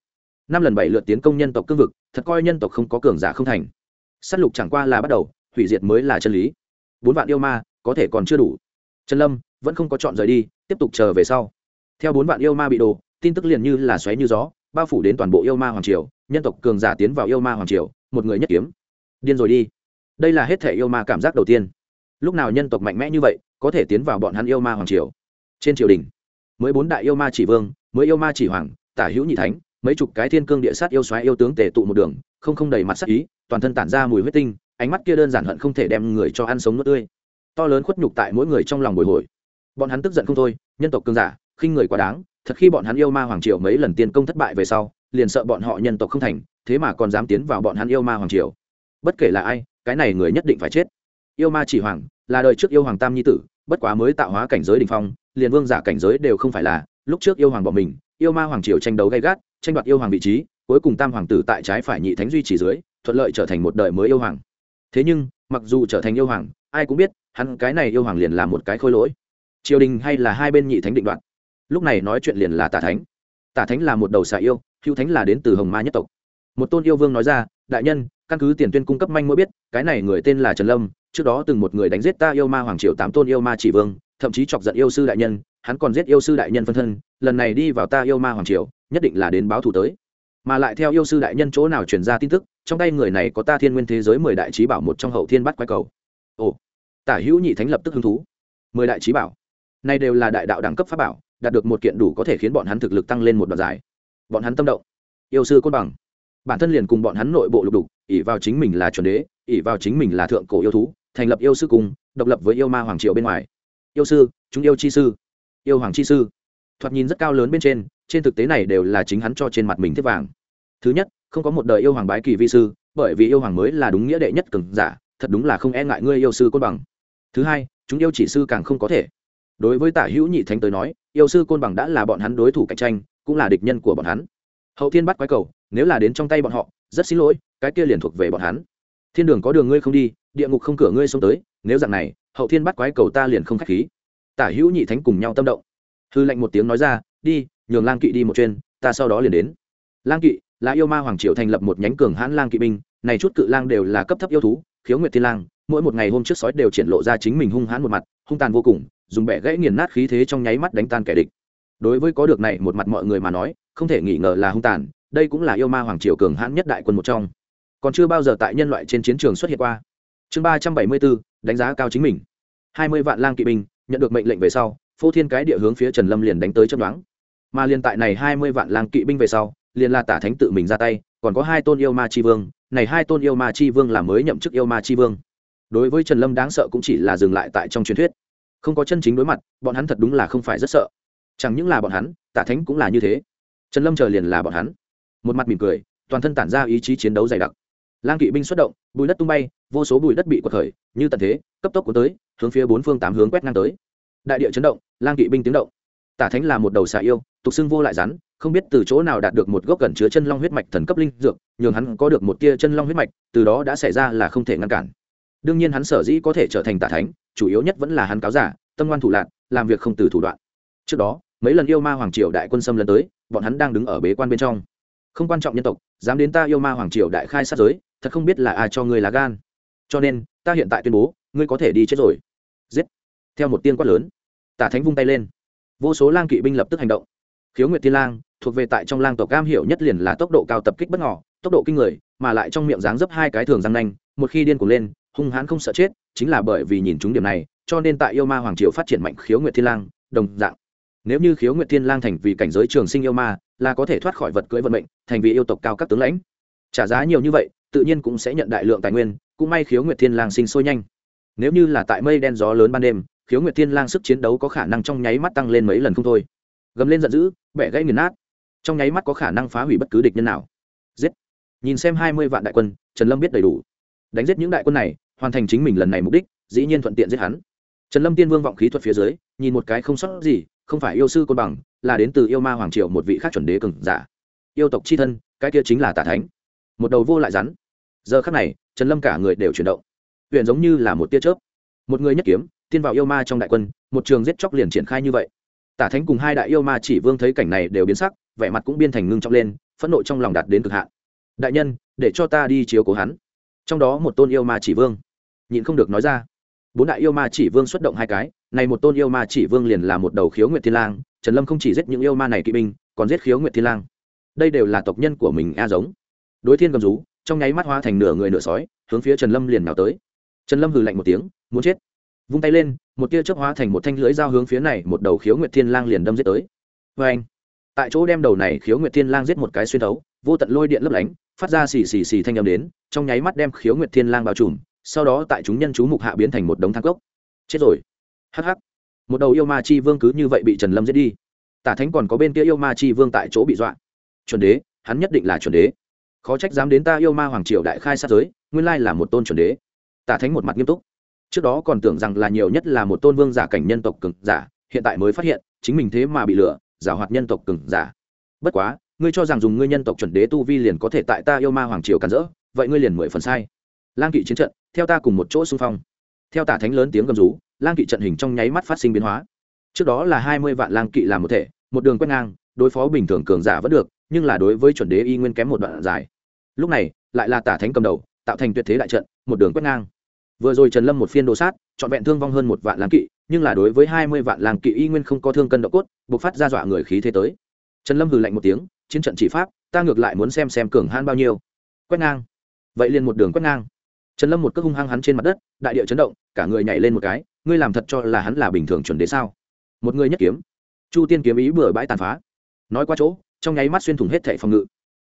Năm lần bảy lượt tiến công nhân tộc cương vực, thật coi nhân tộc không có cường giả không thành. S á t lục chẳng qua là bắt đầu, hủy diệt mới là chân lý. Bốn vạn yêu ma, có thể còn chưa đủ. Trần lâm vẫn không có chọn rời đi, tiếp tục chờ về sau. Theo bốn vạn yêu ma bị đồ tin tức liền như là xoáy như gió, bao phủ đến toàn bộ yêu ma hoàng triều nhân tộc cường giả tiến vào yêu ma hoàng triều, một người nhất kiếm. Điên rồi đi. Đây là hết thể yêu ma cảm giác đầu tiên. Lúc nào nhân tộc mạnh mẽ như vậy, có thể tiến vào bọn hắn yêu ma hoàng triều? Trên triều đình, mới bốn đại yêu ma chỉ vương, mới yêu ma chỉ hoàng, tả hữu nhị thánh, mấy chục cái thiên cương địa sát yêu xoáy yêu tướng tề tụ một đường, không không đầy mặt sắc ý, toàn thân tản ra mùi huyết tinh, ánh mắt kia đơn giản hận không thể đem người cho ăn sống nước tươi. To lớn khuất nhục tại mỗi người trong lòng bồi hồi. Bọn hắn tức giận không thôi, nhân tộc cương giả, khinh người quá đáng thật khi bọn hắn yêu ma hoàng triều mấy lần tiên công thất bại về sau, liền sợ bọn họ nhân tộc không thành, thế mà còn dám tiến vào bọn hắn yêu ma hoàng triều. Bất kể là ai, cái này người nhất định phải chết. Yêu ma chỉ hoàng, là đời trước yêu hoàng tam nhi tử, bất quá mới tạo hóa cảnh giới đình phong, liền vương giả cảnh giới đều không phải là, lúc trước yêu hoàng bọn mình, yêu ma hoàng triều tranh đấu gay gắt, tranh đoạt yêu hoàng vị trí, cuối cùng tam hoàng tử tại trái phải nhị thánh duy trì dưới, thuận lợi trở thành một đời mới yêu hoàng. Thế nhưng, mặc dù trở thành yêu hoàng, ai cũng biết, hắn cái này yêu hoàng liền là một cái khôi lỗi. Triều đình hay là hai bên nhị thánh định đoạt lúc này nói chuyện liền là tả thánh. Tả thánh là một đầu xà yêu, hữu thánh là đến từ hồng ma nhất tộc. Một tôn yêu vương nói ra, đại nhân, căn cứ tiền tuyên cung cấp manh mới biết, cái này người tên là trần lâm, trước đó từng một người đánh giết ta yêu ma hoàng triều tám tôn yêu ma chỉ vương, thậm chí chọc giận yêu sư đại nhân, hắn còn giết yêu sư đại nhân phân thân, lần này đi vào ta yêu ma hoàng triều, nhất định là đến báo thù tới. Mà lại theo yêu sư đại nhân chỗ nào truyền ra tin tức, trong tay người này có ta thiên nguyên thế giới mười đại trí bảo một trong hậu thiên bắt quái cầu. Ồ, tả hữu nhị thánh lập tức hứng thú. Mười đại trí bảo, này đều là đại đạo đẳng cấp pháp bảo đạt được một kiện đủ có thể khiến bọn hắn thực lực tăng lên một đoạn dài. Bọn hắn tâm động. Yêu sư côn bằng. Bản thân liền cùng bọn hắn nội bộ lục đục ỉ vào chính mình là chuẩn đế ỉ vào chính mình là thượng cổ yêu thú, thành lập yêu sư cùng, độc lập với yêu ma hoàng triều bên ngoài. Yêu sư, chúng yêu chi sư. Yêu hoàng chi sư. Thoạt nhìn rất cao lớn bên trên trên thực tế này đều là chính hắn cho trên mặt mình thiết vàng. Thứ nhất, không có một đời yêu hoàng bái kỳ vi sư, bởi vì yêu hoàng mới là đúng nghĩa đệ nhất cường giả, thật đúng là không e ngại ngươi yêu sư côn bằng. Thứ hai, chúng yêu chỉ sư càng không có thể. Đối với tả hữu nhị thánh tới nói yêu sư côn bằng đã là bọn hắn đối thủ cạnh tranh, cũng là địch nhân của bọn hắn. Hậu thiên bắt quái cầu, nếu là đến trong tay bọn họ, rất xin lỗi, cái kia liền thuộc về bọn hắn. Thiên đường có đường ngươi không đi, địa ngục không cửa ngươi xông tới, nếu dạng này, hậu thiên bắt quái cầu ta liền không k h á c h khí. Tả hữu nhị thánh cùng nhau tâm động. Hư lệnh một tiếng nói ra, đi, nhường lang kỵ đi một chuyên ta sau đó liền đến. Lang kỵ là yêu ma hoàng triều thành lập một nhánh cường hãn lang kỵ binh, này chút cự lang đều là cấp thấp yêu thú, khiếu nguyệt thiên lang, mỗi một ngày hôm trước sói đều triển lộ ra chính mình hung hãn một mặt, hung tàn vô cùng dùng bẻ gãy nghiền nát khí thế trong nháy mắt đánh tan kẻ địch. Đối với có được này một mặt mọi người mà nói, không thể nghi ngờ là hung tàn, đây cũng là yêu ma hoàng triều cường hãn nhất đại quân một trong. Còn chưa bao giờ tại nhân loại trên chiến trường xuất hiện qua. Chương ba trăm bảy mươi bốn đánh giá cao chính mình. Hai mươi vạn lang kỵ binh, nhận được mệnh lệnh về sau, phô thiên cái địa hướng phía trần lâm liền đánh tới chấp đoán mà liền tại này hai mươi vạn lang kỵ binh về sau, liền là tả thánh tự mình ra tay, còn có hai tôn yêu ma chi vương, này hai tôn yêu ma chi vương là mới nhậm chức yêu ma chi vương. Đối với trần lâm đáng sợ cũng chỉ là dừng lại tại trong truyền thuyết không có chân chính đối mặt, bọn hắn thật đúng là không phải rất sợ. Chẳng những là bọn hắn, tả thánh cũng là như thế. Trần lâm chờ liền là bọn hắn. Một mặt mỉm cười, toàn thân tản ra ý chí chiến đấu dày đặc. Lang kỵ binh xuất động, bùi đất tung bay, vô số bùi đất bị quật khởi, như tận thế, cấp tốc của tới, hướng phía bốn phương tám hướng quét ngang tới. Đại địa chấn động, lang kỵ binh tiếng động. Tả thánh là một đầu xà yêu, tục xưng vô lại rắn, không biết từ chỗ nào đạt được một gốc gần chứa chân long huyết mạch thần cấp linh dược, nhường hắn có được một tia chân long huyết mạch, từ đó đã xảy ra là không thể ngăn cản. Đương nhiên hắn sở dĩ có thể trở thành tả thánh chủ yếu nhất vẫn là hắn cáo giả, tâm ngoan thủ lạc làm việc không từ thủ đoạn. Trước đó, mấy lần yêu ma hoàng triều đại quân xâm lần tới, bọn hắn đang đứng ở bế quan bên trong. Không quan trọng nhân tộc, dám đến ta yêu ma hoàng triều đại khai sát giới, thật không biết là ai cho ngươi lá gan. Cho nên, ta hiện tại tuyên bố, ngươi có thể đi chết rồi. Giết. Theo một tiên quát lớn, tả thánh vung tay lên. Vô số lang kỵ binh lập tức hành động. Khiếu nguyệt thiên lang, thuộc về tại trong lang tộc cam hiểu nhất liền là tốc độ cao tập kích bất ngỏ tốc độ kinh người, mà lại trong miệng dáng dấp hai cái thường răng nanh, một khi điên cuồng lên, hung hãn không sợ chết chính là bởi vì nhìn chúng điểm này, cho nên tại yêu ma hoàng triều phát triển mạnh khiếu nguyệt thiên lang, đồng dạng. Nếu như khiếu nguyệt thiên lang thành vì cảnh giới trường sinh yêu ma, là có thể thoát khỏi vật cưỡi vận mệnh, thành vì yêu tộc cao các tướng lãnh. Trả giá nhiều như vậy, tự nhiên cũng sẽ nhận đại lượng tài nguyên, cũng may khiếu nguyệt thiên lang sinh sôi nhanh. Nếu như là tại mây đen gió lớn ban đêm, khiếu nguyệt thiên lang sức chiến đấu có khả năng trong nháy mắt tăng lên mấy lần không thôi. Gầm lên giận dữ, bẻ gãy nghiền nát. Trong nháy mắt có khả năng phá hủy bất cứ địch nhân nào. Giết. Nhìn xem hai mươi vạn đại quân, trần lâm biết đầy đủ. Đánh giết những đại quân này hoàn thành chính mình lần này mục đích, dĩ nhiên thuận tiện giết hắn. Trần lâm tiên vương vọng khí thuật phía dưới, nhìn một cái không sót gì, không phải yêu sư côn bằng, là đến từ yêu ma hoàng triều một vị khác chuẩn đế cường giả. Yêu tộc c h i thân, cái kia chính là tả thánh. Một đầu vô lại rắn. Giờ khác này, trần lâm cả người đều chuyển động. Huyện giống như là một tia chớp. Một người nhất kiếm, tiên vào yêu ma trong đại quân, một trường giết chóc liền triển khai như vậy. Tả thánh cùng hai đại yêu ma chỉ vương thấy cảnh này đều biến sắc, vẻ mặt cũng biên thành ngưng trọng lên, phẫn nộ trong lòng đạt đến cực hạn. Đại nhân, để cho ta đi chiếu cố hắn trong đó một tôn yêu ma chỉ vương. Nhịn không được nói ra. Bốn đại yêu ma chỉ vương xuất động hai cái, này một tôn yêu ma chỉ vương liền là một đầu khiếu nguyệt thiên lang, trần lâm không chỉ giết những yêu ma này kỵ binh, còn giết khiếu nguyệt thiên lang. Đây đều là tộc nhân của mình a giống. Đối thiên cầm rú, trong nháy mắt hóa thành nửa người nửa sói, hướng phía trần lâm liền nào tới. Trần lâm hừ lạnh một tiếng, muốn chết. Vung tay lên, một tia chớp hóa thành một thanh lưới dao hướng phía này một đầu khiếu nguyệt thiên lang liền đâm giết tới. Vê anh tại chỗ đem đầu này khiếu nguyệt thiên lang giết một cái xuyên thấu, vô tận lôi điện lấp lánh phát ra xì xì xì thanh âm đến, trong nháy mắt đem khiếu nguyệt thiên lang bao trùm, sau đó tại chúng nhân chú mục hạ biến thành một đống thang cốc. Chết rồi. Hắc hắc. Một đầu yêu ma chi vương cứ như vậy bị trần lâm giết đi. Tả thánh còn có bên kia yêu ma chi vương tại chỗ bị dọa. Chuẩn đế, hắn nhất định là chuẩn đế. Khó trách dám đến ta yêu ma hoàng triều đại khai sát giới, nguyên lai là một tôn chuẩn đế. Tả thánh một mặt nghiêm túc. Trước đó còn tưởng rằng là nhiều nhất là một tôn vương giả cảnh nhân tộc cường giả, hiện tại mới phát hiện, chính mình thế mà bị lừa, giả hoạt nhân tộc cường giả. Bất quá ngươi cho rằng dùng ngươi nhân tộc chuẩn đế tu vi liền có thể tại ta yêu ma hoàng triều cản rỡ, vậy ngươi liền mười phần sai. Lang kỵ chiến trận, theo ta cùng một chỗ xung phong. Theo tả thánh lớn tiếng gầm rú, lang kỵ trận hình trong nháy mắt phát sinh biến hóa. Trước đó là hai mươi vạn lang kỵ làm một thể, một đường quét ngang, đối phó bình thường cường giả vẫn được, nhưng là đối với chuẩn đế y nguyên kém một đoạn dài. Lúc này, lại là tả thánh cầm đầu, tạo thành tuyệt thế đại trận, một đường quét ngang. Vừa rồi trần lâm một phiên đồ sát, trọn vẹn thương vong hơn một vạn lang kỵ, nhưng là đối với hai mươi vạn lang kỵ y nguyên không có thương cân độ cốt buộc phát ra dọa người khí thế tới trần lâm hừ lạnh một tiếng, chiến trận chỉ pháp, ta ngược lại muốn xem xem cường han bao nhiêu. Quét ngang. Vậy liền một đường quét ngang. Trần lâm một cước hung hăng hắn trên mặt đất, đại địa chấn động, cả người nhảy lên một cái, ngươi làm thật cho là hắn là bình thường chuẩn đế sao? Một người nhất kiếm. Chu tiên kiếm ý bừa bãi tàn phá. Nói qua chỗ, trong nháy mắt xuyên thủng hết thẻ phòng ngự.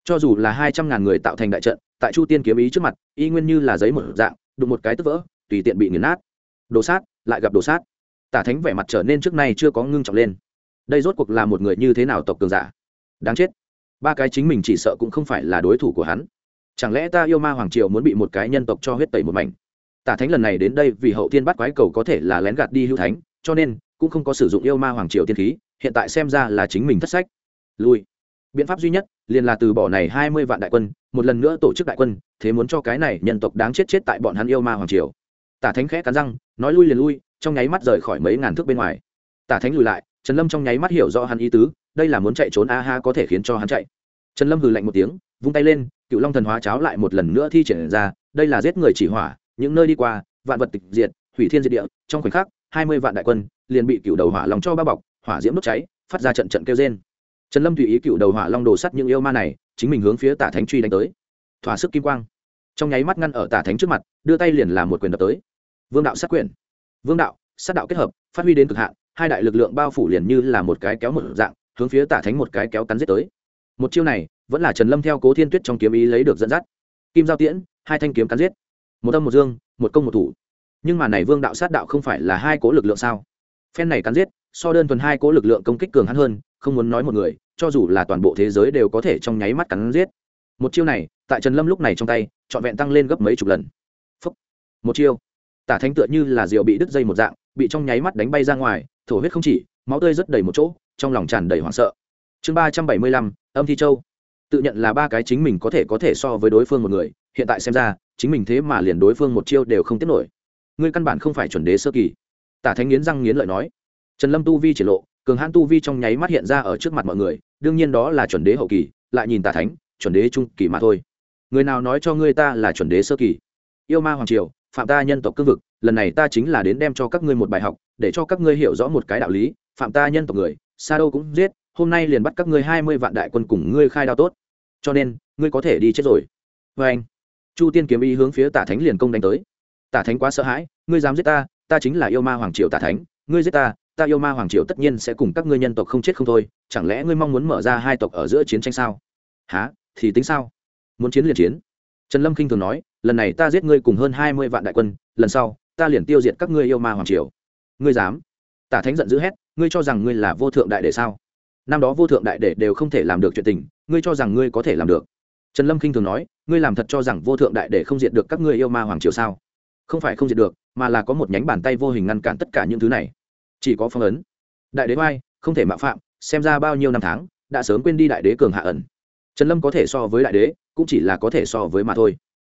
Cho dù là hai trăm ngàn người tạo thành đại trận, tại chu tiên kiếm ý trước mặt, y nguyên như là giấy một dạng, đụng một cái tức vỡ, tùy tiện bị nghiền nát. Đồ sát, lại gặp đồ sát. Tả thánh vẻ mặt trở nên trước nay chưa có ngưng trọng lên đây rốt cuộc là một người như thế nào tộc cường giả? Đáng chết. Ba cái chính mình chỉ sợ cũng không phải là đối thủ của hắn. Chẳng lẽ ta yêu ma hoàng triều muốn bị một cái nhân tộc cho huyết tẩy một mảnh? Tả thánh lần này đến đây vì hậu tiên bắt quái cầu có thể là lén gạt đi hữu thánh, cho nên cũng không có sử dụng yêu ma hoàng triều tiên khí, hiện tại xem ra là chính mình thất sách. Lui. Biện pháp duy nhất, liền là từ bỏ này hai mươi vạn đại quân, một lần nữa tổ chức đại quân, thế muốn cho cái này nhân tộc đáng chết chết tại bọn hắn yêu ma hoàng triều. Tả thánh khẽ cắn răng, nói lui liền lui, trong nháy mắt rời khỏi mấy ngàn thước bên ngoài. Tả thánh lùi lại trần lâm trong nháy mắt hiểu rõ hắn ý tứ, đây là muốn chạy trốn a ha có thể khiến cho hắn chạy. Trần lâm hừ lạnh một tiếng, vung tay lên cựu long thần hóa cháo lại một lần nữa thi triển ra, đây là giết người chỉ hỏa, những nơi đi qua, vạn vật tịch diệt, hủy thiên diệt địa, trong khoảnh khắc, hai mươi vạn đại quân liền bị cựu đầu hỏa Long cho bao bọc, hỏa diễm đốt cháy, phát ra trận trận kêu trên trần lâm tùy ý cựu đầu hỏa long đồ sắt những yêu ma này, chính mình hướng phía tả thánh truy đánh tới. Thỏa sức kim quang. Trong nháy mắt ngăn ở tả thánh trước mặt, đưa tay liền làm một quyền đập tới. Vương đạo sát quyền. Vương đạo sát đạo kết hợp, phát huy đến cực hạn, hai đại lực lượng bao phủ liền như là một cái kéo một dạng, hướng phía tả thánh một cái kéo cắn giết tới. Một chiêu này, vẫn là trần lâm theo cố thiên tuyết trong kiếm ý lấy được dẫn dắt. Kim giao tiễn, hai thanh kiếm cắn giết. Một âm một dương, một công một thủ. Nhưng mà này vương đạo sát đạo không phải là hai cố lực lượng sao? Phen này cắn giết, so đơn thuần hai cố lực lượng công kích cường hắn hơn, không muốn nói một người, cho dù là toàn bộ thế giới đều có thể trong nháy mắt cắn giết. Một chiêu này, tại trần lâm lúc này trong tay, trọn vẹn tăng lên gấp mấy chục lần. Phúc. một chiêu. Tả thánh tựa như là rượu bị đứt dây một dạng bị trong nháy mắt đánh bay ra ngoài, thổ huyết không chỉ, máu tươi rất đầy một chỗ, trong lòng tràn đầy hoảng sợ. Chương ba trăm bảy mươi lăm, âm thi châu. Tự nhận là ba cái chính mình có thể có thể so với đối phương một người, hiện tại xem ra, chính mình thế mà liền đối phương một chiêu đều không tiết nổi. Ngươi căn bản không phải chuẩn đế sơ kỳ. Tả thánh nghiến răng nghiến lợi nói. Trần lâm tu vi triển lộ, cường hãn tu vi trong nháy mắt hiện ra ở trước mặt mọi người, đương nhiên đó là chuẩn đế hậu kỳ, lại nhìn tả thánh, chuẩn đế trung kỳ mà thôi. Người nào nói cho ngươi ta là chuẩn đế sơ kỳ? Yêu ma hoàng triều, phạm ta nhân tộc cương vực lần này ta chính là đến đem cho các ngươi một bài học, để cho các ngươi hiểu rõ một cái đạo lý, phạm ta nhân tộc người xa đâu cũng giết, hôm nay liền bắt các ngươi hai mươi vạn đại quân cùng ngươi khai đao tốt. Cho nên, ngươi có thể đi chết rồi. Vê anh, chu tiên kiếm ý hướng phía tả thánh liền công đánh tới. Tả thánh quá sợ hãi, ngươi dám giết ta ta chính là yêu ma hoàng triều tả thánh, ngươi giết ta ta yêu ma hoàng triều tất nhiên sẽ cùng các ngươi nhân tộc không chết không thôi, chẳng lẽ ngươi mong muốn mở ra hai tộc ở giữa chiến tranh sao? Há thì tính sao? Muốn chiến liền chiến. Trần lâm k i n h thường nói, lần này ta giết ngươi cùng hơn hai mươi vạn đại quân, lần sau ta liền tiêu diệt các ngươi yêu ma hoàng triều. Ngươi dám? Tả thánh giận dữ hét, ngươi cho rằng ngươi là vô thượng đại đệ sao? Năm đó vô thượng đại đệ đều không thể làm được chuyện tình, ngươi cho rằng ngươi có thể làm được. Trần lâm k i n h thường nói, ngươi làm thật cho rằng vô thượng đại đệ không diệt được các ngươi yêu ma hoàng triều sao? Không phải không diệt được, mà là có một nhánh bàn tay vô hình ngăn cản tất cả những thứ này. Chỉ có phong ấn. Đại đế vai không thể mạo phạm, xem ra bao nhiêu năm tháng, đã sớm quên đi đại đế cường hạ ẩn. Trần lâm có thể so với đại đế, cũng chỉ là có thể so với mà thôi.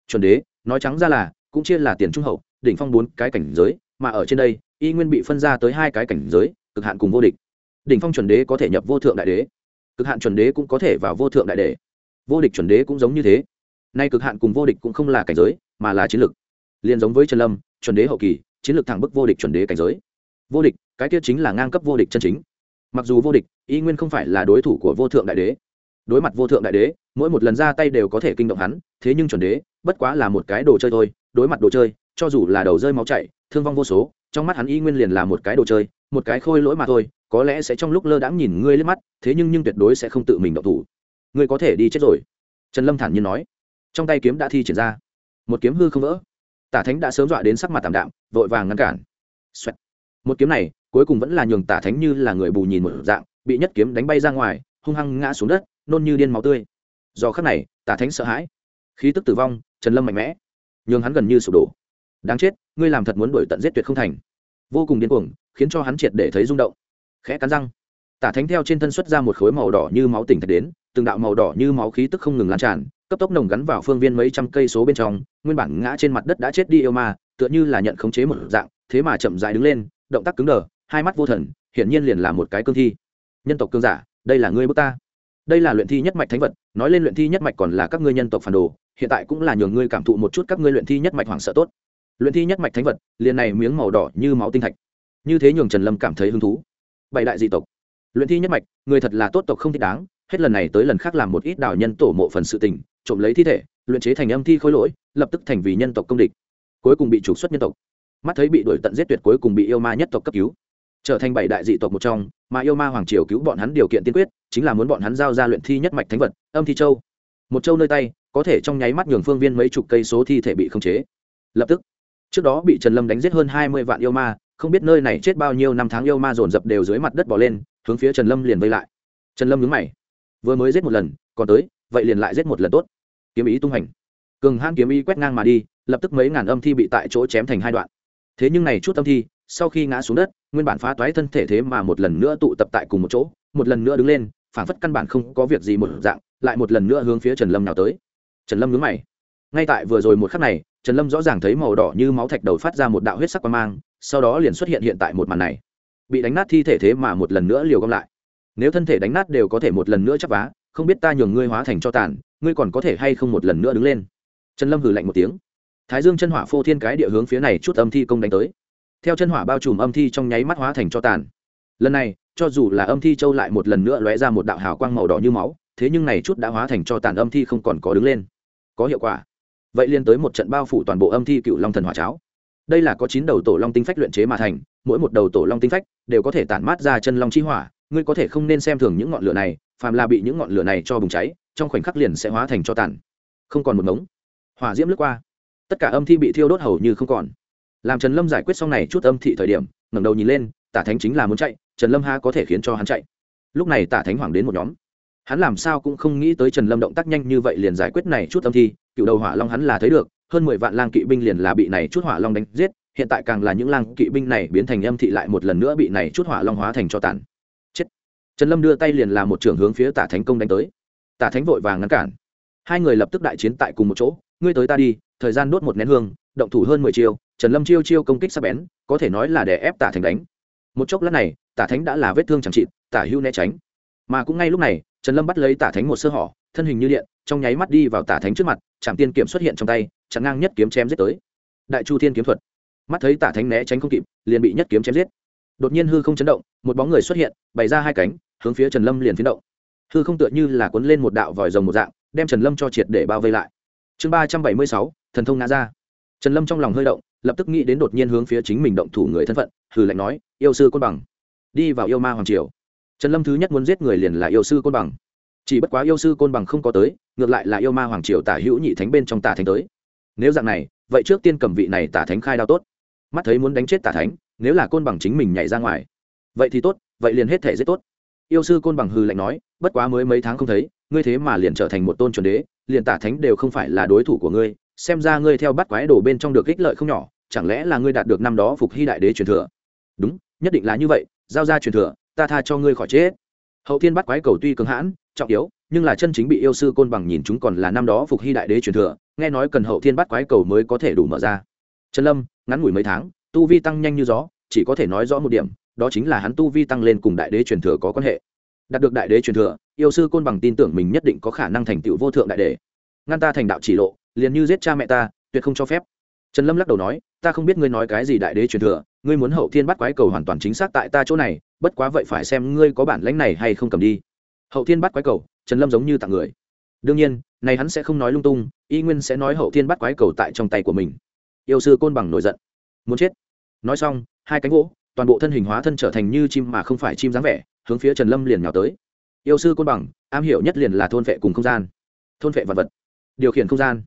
Chuẩn đế, nói trắng ra là, cũng chia là tiền trung hậu đỉnh phong bốn cái cảnh giới, mà ở trên đây, y nguyên bị phân ra tới hai cái cảnh giới, cực hạn cùng vô địch. Đỉnh phong chuẩn đế có thể nhập vô thượng đại đế, cực hạn chuẩn đế cũng có thể vào vô thượng đại đế. Vô địch chuẩn đế cũng giống như thế. Nay cực hạn cùng vô địch cũng không là cảnh giới, mà là chiến lược liền giống với trần lâm, chuẩn đế hậu kỳ, chiến lược thẳng bức vô địch chuẩn đế cảnh giới. Vô địch, cái tiết chính là ngang cấp vô địch chân chính. Mặc dù vô địch, y nguyên không phải là đối thủ của vô thượng đại đế. Đối mặt vô thượng đại đế, mỗi một lần ra tay đều có thể kinh động hắn, thế nhưng chuẩn đế, bất quá là một cái đồ chơi thôi, đối mặt đồ chơi cho dù là đầu rơi máu chảy, thương vong vô số, trong mắt hắn y nguyên liền là một cái đồ chơi, một cái khôi lỗi mà thôi, có lẽ sẽ trong lúc lơ đãng nhìn ngươi lên mắt, thế nhưng nhưng tuyệt đối sẽ không tự mình động thủ. Ngươi có thể đi chết rồi. Trần lâm thản nhiên nói. Trong tay kiếm đã thi triển ra. Một kiếm hư không vỡ. Tả thánh đã sớm dọa đến sắc mặt tạm đạm, vội vàng ngăn cản、Xoẹt. một kiếm này, cuối cùng vẫn là nhường tả thánh như là người bù nhìn một dạng, bị nhất kiếm đánh bay ra ngoài, hung hăng ngã xuống đất, nôn như điên máu tươi. Do khắc này, tả thánh sợ hãi. Khí tức tử vong, trần lâm mạnh mẽ. Nhường hắn gần như sụp đổ đáng chết, ngươi làm thật muốn đuổi tận giết tuyệt không thành. Vô cùng điên cuồng, khiến cho hắn triệt để thấy rung động. Khẽ cắn răng. Tả thánh theo trên thân xuất ra một khối màu đỏ như máu tỉnh thạch đến, từng đạo màu đỏ như máu khí tức không ngừng lan tràn, cấp tốc nồng gắn vào phương viên mấy trăm cây số bên trong, nguyên bản ngã trên mặt đất đã chết đi yêu ma, tựa như là nhận khống chế một dạng, thế mà chậm dại đứng lên, động tác cứng đờ, hai mắt vô thần, hiển nhiên liền là một cái cương thi. Nhân tộc cương giả, đây là ngươi bước ta. Đây là luyện thi nhất mạch thánh vật, nói lên luyện thi nhất mạch còn là các ngươi nhân tộc phản đồ, hiện tại cũng là nhường ngươi cảm thụ một chút các ngươi luyện thi nhất mạch hoảng sợ tốt luyện thi nhất mạch thánh vật, liền này miếng màu đỏ như máu tinh thạch. Như thế nhường trần lâm cảm thấy hứng thú. Bảy đại dị tộc. Luyện thi nhất mạch, người thật là tốt tộc không thích đáng, hết lần này tới lần khác làm một ít đảo nhân tổ mộ phần sự tình, trộm lấy thi thể, luyện chế thành âm thi khối lỗi, lập tức thành vì nhân tộc công địch. Cuối cùng bị trục xuất nhân tộc. Mắt thấy bị đuổi tận giết tuyệt cuối cùng bị yêu ma nhất tộc cấp cứu. Trở thành bảy đại dị tộc một trong, mà yêu ma hoàng triều cứu bọn hắn điều kiện tiên quyết, chính là muốn bọn hắn giao ra luyện thi nhất mạch thánh vật, âm thi châu. Một châu nơi tay, có thể trong nháy mắt nhường phương viên mấy chục cây số thi thể bị khống chế. Lập tức trước đó bị trần lâm đánh giết hơn hai mươi vạn yêu ma, không biết nơi này chết bao nhiêu năm tháng yêu ma dồn dập đều dưới mặt đất bỏ lên, hướng phía trần lâm liền vây lại. Trần lâm nhướng mày. Vừa mới giết một lần, còn tới, vậy liền lại giết một lần tốt. Kiếm ý tung hành. Cường hãn kiếm ý quét ngang mà đi, lập tức mấy ngàn âm thi bị tại chỗ chém thành hai đoạn. Thế nhưng này chút âm thi, sau khi ngã xuống đất, nguyên bản phá toái thân thể thế mà một lần nữa tụ tập tại cùng một chỗ, một lần nữa đứng lên, phản phất căn bản không có việc gì một dạng, lại một lần nữa hướng phía trần lâm nào tới. Trần lâm nhướng mày. Ngay tại vừa rồi một khắc này trần lâm rõ ràng thấy màu đỏ như máu thạch đầu phát ra một đạo huyết sắc quang mang, sau đó liền xuất hiện hiện tại một màn này. Bị đánh nát thi thể thế mà một lần nữa liều gom lại. Nếu thân thể đánh nát đều có thể một lần nữa chắp vá, không biết ta nhường ngươi hóa thành cho tàn, ngươi còn có thể hay không một lần nữa đứng lên? Trần lâm hừ lạnh một tiếng. Thái dương chân hỏa phô thiên cái địa hướng phía này chút âm thi công đánh tới. Theo chân hỏa bao trùm âm thi trong nháy mắt hóa thành cho tàn. Lần này, cho dù là âm thi châu lại một lần nữa lóe ra một đạo hào quang màu đỏ như máu, thế nhưng này chút đã hóa thành cho tàn âm thi không còn có đứng lên. Có hiệu quả vậy liên tới một trận bao phủ toàn bộ âm thi cựu long thần hỏa cháo. Đây là có chín đầu tổ long tinh phách luyện chế mà thành, mỗi một đầu tổ long tinh phách đều có thể tản mát ra chân long chi hỏa. Ngươi có thể không nên xem thường những ngọn lửa này, phàm là bị những ngọn lửa này cho bùng cháy, trong khoảnh khắc liền sẽ hóa thành cho tàn. Không còn một mống hỏa diễm lướt qua. Tất cả âm thi bị thiêu đốt hầu như không còn. Làm trần lâm giải quyết xong này chút âm thị thời điểm, ngẩng đầu nhìn lên, tả thánh chính là muốn chạy, trần lâm ha có thể khiến cho hắn chạy. Lúc này tả thánh hoàng đến một nhóm. Hắn làm sao cũng không nghĩ tới trần lâm động tác nhanh như vậy liền giải quyết này chút âm thi cựu đầu hỏa long hắn là thấy được, hơn mười vạn lang kỵ binh liền là bị này chút hỏa long đánh giết, hiện tại càng là những lang kỵ binh này biến thành âm thị lại một lần nữa bị này chút hỏa long hóa thành cho tàn. Chết. Trần lâm đưa tay liền là một trưởng hướng phía tả thánh công đánh tới. Tả thánh vội vàng ngăn cản. Hai người lập tức đại chiến tại cùng một chỗ, ngươi tới ta đi, thời gian đốt một nén hương, động thủ hơn mười chiêu. Trần lâm chiêu chiêu công kích sắc bén, có thể nói là để ép tả thánh đánh. Một chốc lát này, tả thánh đã là vết thương chẳng trị tả hưu né tránh. Mà cũng ngay lúc này, trần lâm bắt lấy tả thánh một sơ hỏ thân hình như điện, trong nháy mắt đi vào tả thánh trước mặt trạm tiên kiểm xuất hiện trong tay, chặn ngang nhất kiếm chém giết tới. Đại chu thiên kiếm thuật. Mắt thấy tả thánh né tránh không kịp, liền bị nhất kiếm chém giết. Đột nhiên hư không chấn động, một bóng người xuất hiện, bày ra hai cánh, hướng phía trần lâm liền phiến động. Hư không tựa như là cuốn lên một đạo vòi rồng một dạng, đem trần lâm cho triệt để bao vây lại. Chương ba trăm bảy mươi sáu, thần thông ngã ra. Trần lâm trong lòng hơi động, lập tức nghĩ đến đột nhiên hướng phía chính mình động thủ người thân phận, hừ lạnh nói, yêu sư côn bằng, đi vào yêu ma hoàng triều. Trần lâm thứ nhất muốn giết người liền là yêu sư côn bằng chỉ bất quá yêu sư côn bằng không có tới, ngược lại là yêu ma hoàng triều tả hữu nhị thánh bên trong tả thánh tới. Nếu dạng này, vậy trước tiên cầm vị này tả thánh khai đao tốt. Mắt thấy muốn đánh chết tả thánh, nếu là côn bằng chính mình nhảy ra ngoài, vậy thì tốt, vậy liền hết thể rất tốt. Yêu sư côn bằng hư lạnh nói, bất quá mới mấy tháng không thấy, ngươi thế mà liền trở thành một tôn chuẩn đế, liền tả thánh đều không phải là đối thủ của ngươi, xem ra ngươi theo bắt quái đồ bên trong được ích lợi không nhỏ, chẳng lẽ là ngươi đạt được năm đó phục hy đại đế truyền thừa? Đúng, nhất định là như vậy, giao ra truyền thừa, ta tha cho ngươi khỏi chết. Hậu thiên bắt quái cầu tuy cứng hãn trọng yếu, nhưng là chân chính bị yêu sư côn bằng nhìn chúng còn là năm đó phục hy đại đế truyền thừa, nghe nói cần hậu thiên bắt quái cầu mới có thể đủ mở ra. Trần lâm, ngắn ngủi mấy tháng, tu vi tăng nhanh như gió, chỉ có thể nói rõ một điểm, đó chính là hắn tu vi tăng lên cùng đại đế truyền thừa có quan hệ. Đạt được đại đế truyền thừa, yêu sư côn bằng tin tưởng mình nhất định có khả năng thành tựu vô thượng đại đế. Ngăn ta thành đạo chỉ lộ, liền như giết cha mẹ ta, tuyệt không cho phép. Trần lâm lắc đầu nói, ta không biết ngươi nói cái gì đại đế truyền thừa, ngươi muốn hậu thiên bắt quái cầu hoàn toàn chính xác tại ta chỗ này, bất quá vậy phải xem ngươi có bản lãnh này hay không cầm đi hậu thiên bắt quái cầu, trần lâm giống như tặng người. Đương nhiên, này hắn sẽ không nói lung tung, y nguyên sẽ nói hậu thiên bắt quái cầu tại trong tay của mình. Yêu sư côn bằng nổi giận. Muốn chết. Nói xong, hai cánh gỗ, toàn bộ thân hình hóa thân trở thành như chim mà không phải chim dáng vẻ, hướng phía trần lâm liền nhào tới. Yêu sư côn bằng, am hiểu nhất liền là thôn vệ cùng không gian. Thôn vệ vật vật. Điều khiển không gian.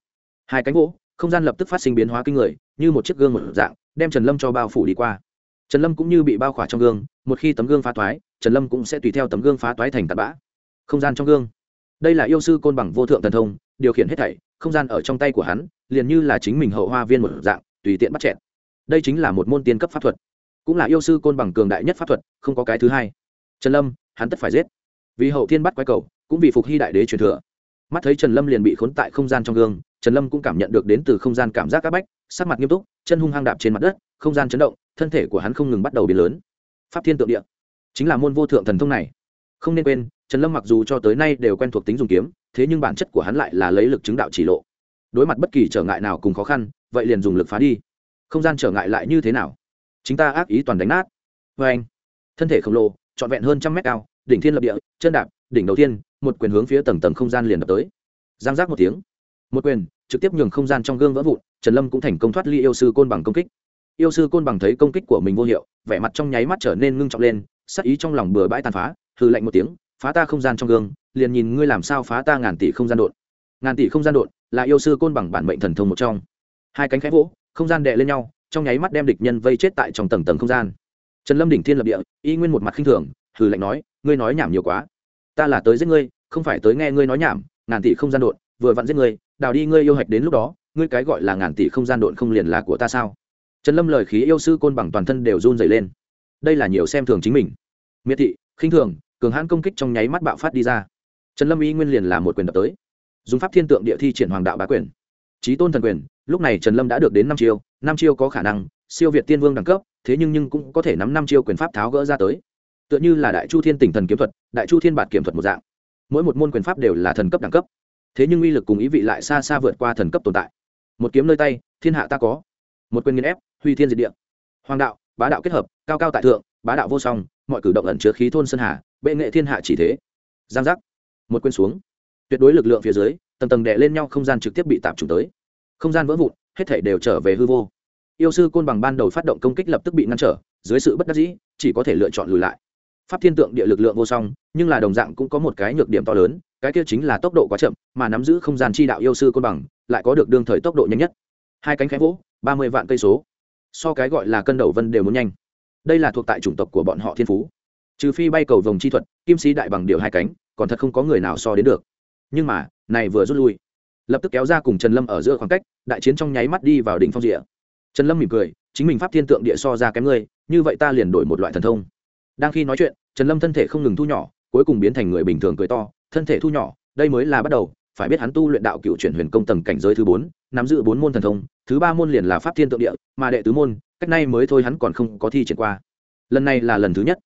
Hai cánh gỗ, không gian lập tức phát sinh biến hóa kinh người, như một chiếc gương một dạng, đem trần lâm cho bao phủ đi qua. Trần lâm cũng như bị bao khỏa trong gương, một khi tấm gương phá toái, trần lâm cũng sẽ tùy theo tấm gương phá toái thành tạt bã không gian trong gương. Đây là yêu sư côn bằng vô thượng thần thông, điều khiển hết thảy, không gian ở trong tay của hắn, liền như là chính mình hậu hoa viên một dạng, tùy tiện bắt chẹt. đây chính là một môn tiên cấp pháp thuật. Cũng là yêu sư côn bằng cường đại nhất pháp thuật, không có cái thứ hai. Trần lâm, hắn tất phải giết. Vì hậu thiên bắt quái cầu, cũng vì phục hy đại đế truyền thừa. Mắt thấy trần lâm liền bị khốn tại không gian trong gương, trần lâm cũng cảm nhận được đến từ không gian cảm giác c áp bách, sắc mặt nghiêm túc, chân hung hăng đạp trên mặt đất, không gian chấn động, thân thể của hắn không ngừng bắt đầu biến lớn. Pháp thiên tượng địa. Chính là môn vô thượng thần thông này không nên quên, trần lâm mặc dù cho tới nay đều quen thuộc tính dùng kiếm, thế nhưng bản chất của hắn lại là lấy lực chứng đạo chỉ lộ. Đối mặt bất kỳ trở ngại nào cùng khó khăn, vậy liền dùng lực phá đi. Không gian trở ngại lại như thế nào? Chính ta ác ý toàn đánh nát. Vê anh, thân thể khổng lồ, trọn vẹn hơn trăm mét cao, đỉnh thiên lập địa, chân đạp, đỉnh đầu tiên một quyền hướng phía tầng tầng không gian liền đập tới. Giang giác một tiếng. Một quyền, trực tiếp nhường không gian trong gương vỡ vụn, trần lâm cũng thành công thoát ly yêu sư côn bằng công kích. Yêu sư côn bằng thấy công kích của mình vô hiệu, vẻ mặt trong nháy mắt trở nên ngưng trọng lên sắc ý trong lòng bừa bãi tàn phá hư lạnh một tiếng, phá ta không gian trong gương, liền nhìn ngươi làm sao phá ta ngàn tỷ không gian đột ngàn tỷ không gian đột là yêu sư côn bằng bản mệnh thần thông một trong. Hai cánh khẽ vỗ, không gian đệ lên nhau, trong nháy mắt đem địch nhân vây chết tại trong tầng tầng không gian. Trần lâm đỉnh thiên lập địa, y nguyên một mặt khinh thường, hừ lạnh nói, ngươi nói nhảm nhiều quá. Ta là tới giết ngươi, không phải tới nghe ngươi nói nhảm, ngàn tỷ không gian đột vừa vặn giết ngươi, đào đi ngươi yêu hạch đến lúc đó, ngươi cái gọi là ngàn tỷ không gian đột không liền là của ta sao? Trần lâm lời khí yêu sư côn bằng toàn thân đều run dày lên. Đây là nhiều xem thường chính mình. Miệt thị, khinh thường cường hãn công kích trong nháy mắt bạo phát đi ra. Trần lâm y nguyên liền là một quyền đập tới. Dùng pháp thiên tượng địa thi triển hoàng đạo bá quyền. Trí tôn thần quyền, lúc này trần lâm đã được đến năm chiêu năm chiêu có khả năng, siêu việt tiên vương đẳng cấp, thế nhưng nhưng cũng có thể nắm năm chiêu quyền pháp tháo gỡ ra tới. Tựa như là đại chu thiên tỉnh thần kiếm thuật, đại chu thiên bản kiểm thuật một dạng. Mỗi một môn quyền pháp đều là thần cấp đẳng cấp. Thế nhưng uy lực cùng ý vị lại xa xa vượt qua thần cấp tồn tại. Một kiếm nơi tay, thiên hạ ta có. Một quyền nghiên ép huy thiên diệt địa. Hoàng đạo, bá đạo kết hợp, cao cao tại thượng, bá đạo vô song, mọi cử động ẩn chứa khí thôn sơn hà bệ nghệ thiên hạ chỉ thế. Giang giác. Một quyền xuống. Tuyệt đối lực lượng phía dưới, tầng tầng đè lên nhau không gian trực tiếp bị tạm trùng tới. Không gian vỡ vụn, hết thể đều trở về hư vô. Yêu sư côn bằng ban đầu phát động công kích lập tức bị ngăn trở, dưới sự bất đắc dĩ, chỉ có thể lựa chọn lùi lại. Pháp thiên tượng địa lực lượng vô song, nhưng là đồng dạng cũng có một cái nhược điểm to lớn, cái kia chính là tốc độ quá chậm, mà nắm giữ không gian chi đạo yêu sư côn bằng, lại có được đương thời tốc độ nhanh nhất. Hai cánh khẽ vỗ, ba mươi vạn cây số. So cái gọi là cân đầu vân đều muốn nhanh. Đây là thuộc tại chủng tộc của bọn họ thiên phú trừ phi bay cầu vòng chi thuật, kim sĩ đại bằng điều hai cánh, còn thật không có người nào so đến được. Nhưng mà, này vừa rút lui. Lập tức kéo ra cùng trần lâm ở giữa khoảng cách, đại chiến trong nháy mắt đi vào đỉnh phong rịa trần lâm mỉm cười, chính mình pháp thiên tượng địa so ra kém ngươi, như vậy ta liền đổi một loại thần thông. Đang khi nói chuyện, trần lâm thân thể không ngừng thu nhỏ, cuối cùng biến thành người bình thường cười to, thân thể thu nhỏ, đây mới là bắt đầu, phải biết hắn tu luyện đạo cựu chuyển huyền công tầng cảnh giới thứ bốn, nắm giữ bốn môn thần thông, thứ ba môn liền là pháp thiên tượng địa, mà đệ tứ môn, cách nay mới thôi hắn còn không có thi triển qua. Lần này là lần thứ nhất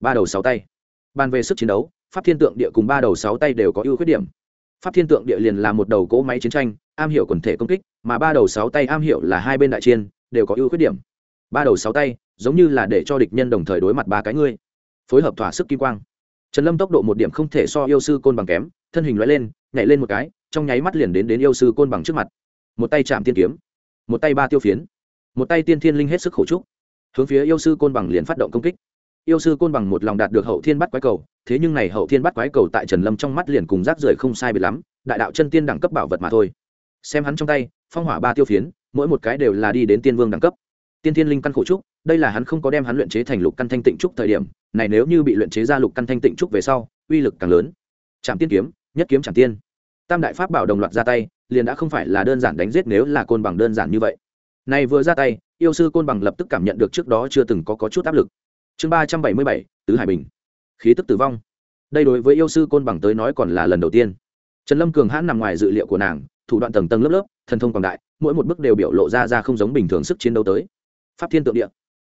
ba đầu sáu tay. Bàn về sức chiến đấu, pháp thiên tượng địa cùng ba đầu sáu tay đều có ưu khuyết điểm. Pháp thiên tượng địa liền là một đầu cỗ máy chiến tranh, am hiểu quần thể công kích, mà ba đầu sáu tay am hiểu là hai bên đại chiên đều có ưu khuyết điểm. Ba đầu sáu tay, giống như là để cho địch nhân đồng thời đối mặt ba cái ngươi. Phối hợp thỏa sức kim quang. Trần lâm tốc độ một điểm không thể so yêu sư côn bằng kém, thân hình loại lên, nhảy lên một cái, trong nháy mắt liền đến đến yêu sư côn bằng trước mặt. Một tay chạm tiên kiếm, một tay ba tiêu phiến, một tay tiên thiên linh hết sức khổ trúc. Hướng phía yêu sư côn bằng liền phát động công kích yêu sư côn bằng một lòng đạt được hậu thiên bắt quái cầu thế nhưng này hậu thiên bắt quái cầu tại trần lâm trong mắt liền cùng rác rưởi không sai biệt lắm đại đạo chân tiên đẳng cấp bảo vật mà thôi. Xem hắn trong tay phong hỏa ba tiêu phiến mỗi một cái đều là đi đến tiên vương đẳng cấp. Tiên thiên linh căn khổ trúc đây là hắn không có đem hắn luyện chế thành lục căn thanh tịnh trúc thời điểm này nếu như bị luyện chế ra lục căn thanh tịnh trúc về sau uy lực càng lớn. Trạm tiên kiếm nhất kiếm trạm tiên. Tam đại pháp bảo đồng loạt ra tay liền đã không phải là đơn giản đánh giết nếu là côn bằng đơn giản như vậy. Này vừa ra tay yêu sư côn bằng lập tức cảm nhận được trước đó chưa từng có, có chút áp lực chương ba trăm bảy mươi bảy, tứ hải bình. Khí tức tử vong. Đây đối với yêu sư côn bằng tới nói còn là lần đầu tiên. Trần lâm cường hãn nằm ngoài dự liệu của nàng, thủ đoạn tầng tầng lớp lớp, thần thông quảng đại, mỗi một bước đều biểu lộ ra ra không giống bình thường sức chiến đấu tới. Pháp thiên tượng địa.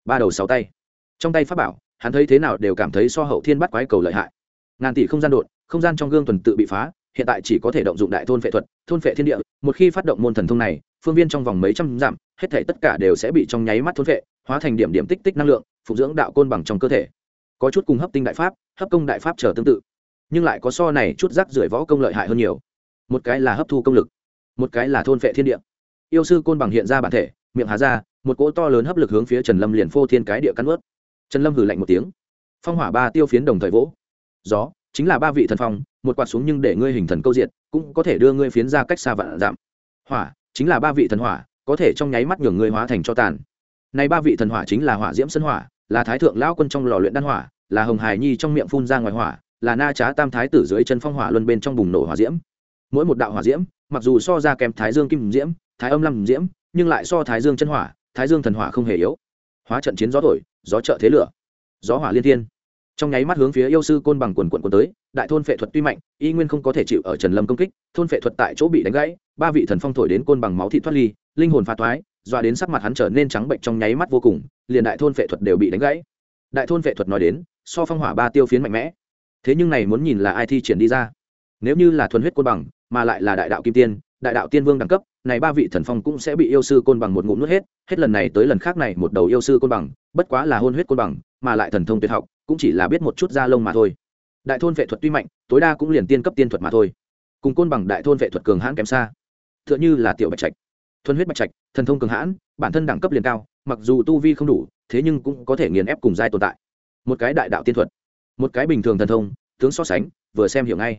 Ba đầu sáu tay. Trong tay pháp bảo, hắn thấy thế nào đều cảm thấy so hậu thiên bắt quái cầu lợi hại. Ngàn tỷ không gian đột, không gian trong gương tuần tự bị phá, hiện tại chỉ có thể động dụng đại thôn phệ thuật, thôn phệ thiên địa, một khi phát động môn thần thông này, phương viên trong vòng mấy trăm dặm hết thể tất cả đều sẽ bị trong nháy mắt thôn phệ, hóa thành điểm điểm tích tích năng lượng phục dưỡng đạo côn bằng trong cơ thể. Có chút cùng hấp tinh đại pháp, hấp công đại pháp trở tương tự, nhưng lại có so này chút rắc rưởi võ công lợi hại hơn nhiều. Một cái là hấp thu công lực, một cái là thôn phệ thiên địa. Yêu sư côn bằng hiện ra bản thể, miệng há ra, một cỗ to lớn hấp lực hướng phía trần lâm liền phô thiên cái địa cắn ướt. Trần lâm hử lạnh một tiếng. Phong hỏa ba tiêu phiến đồng thời vỗ. Gió, chính là ba vị thần phong, một quạt xuống nhưng để ngươi hình thần câu diện cũng có thể đưa ngươi phiến ra cách xa vạn giảm. Hỏa, chính là ba vị thần hỏa có thể trong nháy mắt nhường người hóa thành cho tàn. Này ba vị thần hỏa chính là hỏa diễm sân hỏa, là thái thượng lão quân trong lò luyện đan hỏa, là hồng hài nhi trong miệng phun ra ngoài hỏa, là na trá tam thái tử dưới chân phong hỏa luân bên trong bùng nổ hỏa diễm. Mỗi một đạo hỏa diễm, mặc dù so ra kèm thái dương kim diễm, thái âm lâm diễm, nhưng lại so thái dương chân hỏa, thái dương thần hỏa không hề yếu. Hóa trận chiến gió thổi, gió trợ thế lửa, gió hỏa liên thiên trong nháy mắt hướng phía yêu sư côn bằng quần quận quần tới, đại thôn phệ thuật tuy mạnh, y nguyên không có thể chịu ở trần lâm công kích, thôn phệ thuật tại chỗ bị đánh gãy, ba vị thần phong thổi đến côn bằng máu thị thoát ly, linh hồn phá thoái doa đến sắc mặt hắn trở nên trắng bệnh trong nháy mắt vô cùng, liền đại thôn phệ thuật đều bị đánh gãy. Đại thôn phệ thuật nói đến, so phong hỏa ba tiêu phiến mạnh mẽ. Thế nhưng này muốn nhìn là ai thi triển đi ra? Nếu như là thuần huyết côn bằng, mà lại là đại đạo kim tiên đại đạo tiên vương đẳng cấp, này ba vị thần phong cũng sẽ bị yêu sư côn bằng một ngụm nuốt hết hết lần này tới lần khác này một đầu yêu sư côn bằng, bất quá là hôn huyết côn bằng, mà lại thần thông tuyệt học, cũng chỉ là biết một chút da lông mà thôi. Đại thôn vệ thuật tuy mạnh, tối đa cũng liền tiên cấp tiên thuật mà thôi. Cùng côn bằng đại thôn vệ thuật cường hãn kém xa. T h ư ợ n h ư là tiểu bạch trạch, thuần huyết bạch trạch, thần thông cường hãn, bản thân đẳng cấp liền cao, mặc dù tu vi không đủ, thế nhưng cũng có thể nghiền ép cùng giai tồn tại. Một cái đại đạo tiên thuật, một cái bình thường thần thông, tướng so sánh, vừa xem hiểu ngay.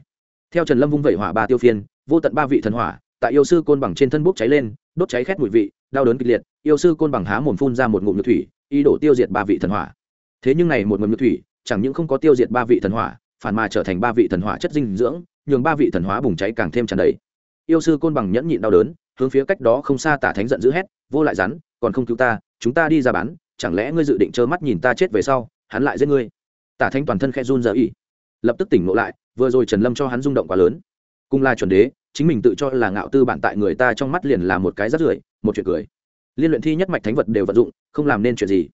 Theo trần lâm vung vẩy hỏa ba tiêu phiên, vô tận ba vị thần hỏa tại yêu sư côn bằng trên thân bốc cháy lên, đốt cháy khét mùi vị, đau đớn kịch liệt, yêu sư côn bằng há mồm phun ra một ngụm nhược thủy, ý đổ tiêu diệt ba vị thần hỏa. Thế nhưng này một ngụm nhược thủy, chẳng những không có tiêu diệt ba vị thần hỏa, phản mà trở thành ba vị thần hỏa chất dinh dưỡng, nhường ba vị thần hóa bùng cháy càng thêm tràn đầy. Yêu sư côn bằng nhẫn nhịn đau đớn, hướng phía cách đó không xa tả thánh giận dữ hét, vô lại rắn, còn không cứu ta, chúng ta đi ra bán, chẳng lẽ ngươi dự định trơ mắt nhìn ta chết về sau, hắn lại giết ngươi? Tả thánh toàn thân khe run giờ ỉ lập tức tỉnh ngộ lại, vừa rồi trần lâm cho hắn rung động quá lớn cùng là chuẩn đế, chính mình tự cho là ngạo tư bản tại người ta trong mắt liền là một cái rắt rưởi, một chuyện cười. Liên luyện thi nhất mạch thánh vật đều vận dụng, không làm nên chuyện gì.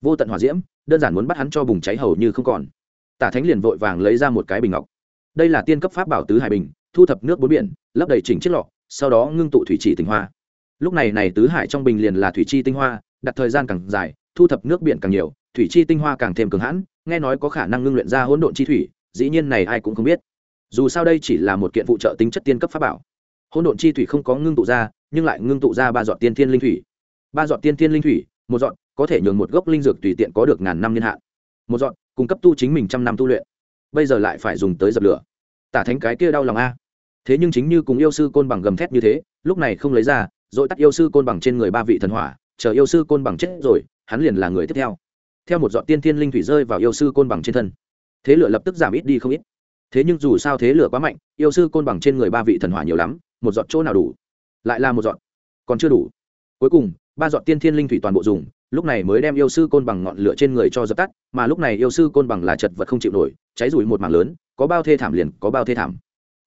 Vô tận hỏa diễm, đơn giản muốn bắt hắn cho bùng cháy hầu như không còn. Tả thánh liền vội vàng lấy ra một cái bình ngọc. Đây là tiên cấp pháp bảo tứ hải bình, thu thập nước bốn biển, lấp đầy chỉnh chiếc lọ, sau đó ngưng tụ thủy chỉ tinh hoa. Lúc này này tứ hải trong bình liền là thủy chi tinh hoa, đặt thời gian càng dài, thu thập nước biển càng nhiều, thủy chi tinh hoa càng thêm cường hãn, nghe nói có khả năng ngưng luyện ra hỗn độn chi thủy, dĩ nhiên này ai cũng không biết dù sao đây chỉ là một kiện phụ trợ tính chất tiên cấp pháp bảo. Hỗn độn chi thủy không có ngưng tụ ra, nhưng lại ngưng tụ ra ba giọt tiên thiên linh thủy. Ba giọt tiên thiên linh thủy, một giọt, có thể nhường một gốc linh dược tùy tiện có được ngàn năm niên hạn. Một dọn cung cấp tu chính mình trăm năm tu luyện. Bây giờ lại phải dùng tới dập lửa. Tả thánh cái kia đau lòng a. Thế nhưng chính như cùng yêu sư côn bằng gầm thét như thế, lúc này không lấy ra dội tắt yêu sư côn bằng trên người ba vị thần hỏa, chờ yêu sư côn bằng chết rồi, hắn liền là người tiếp theo. Theo một dọn tiên thiên linh thủy rơi vào yêu sư côn bằng trên thân. Thế lửa lập tức giảm ít đi không ít thế nhưng dù sao thế lửa quá mạnh yêu sư côn bằng trên người ba vị thần hỏa nhiều lắm một giọt chỗ nào đủ? Lại là một giọt, còn chưa đủ. Cuối cùng ba giọt tiên thiên linh thủy toàn bộ dùng lúc này mới đem yêu sư côn bằng ngọn lửa trên người cho dập tắt mà lúc này yêu sư côn bằng là chật vật không chịu nổi cháy rủi một mảng lớn có bao thê thảm liền có bao thê thảm.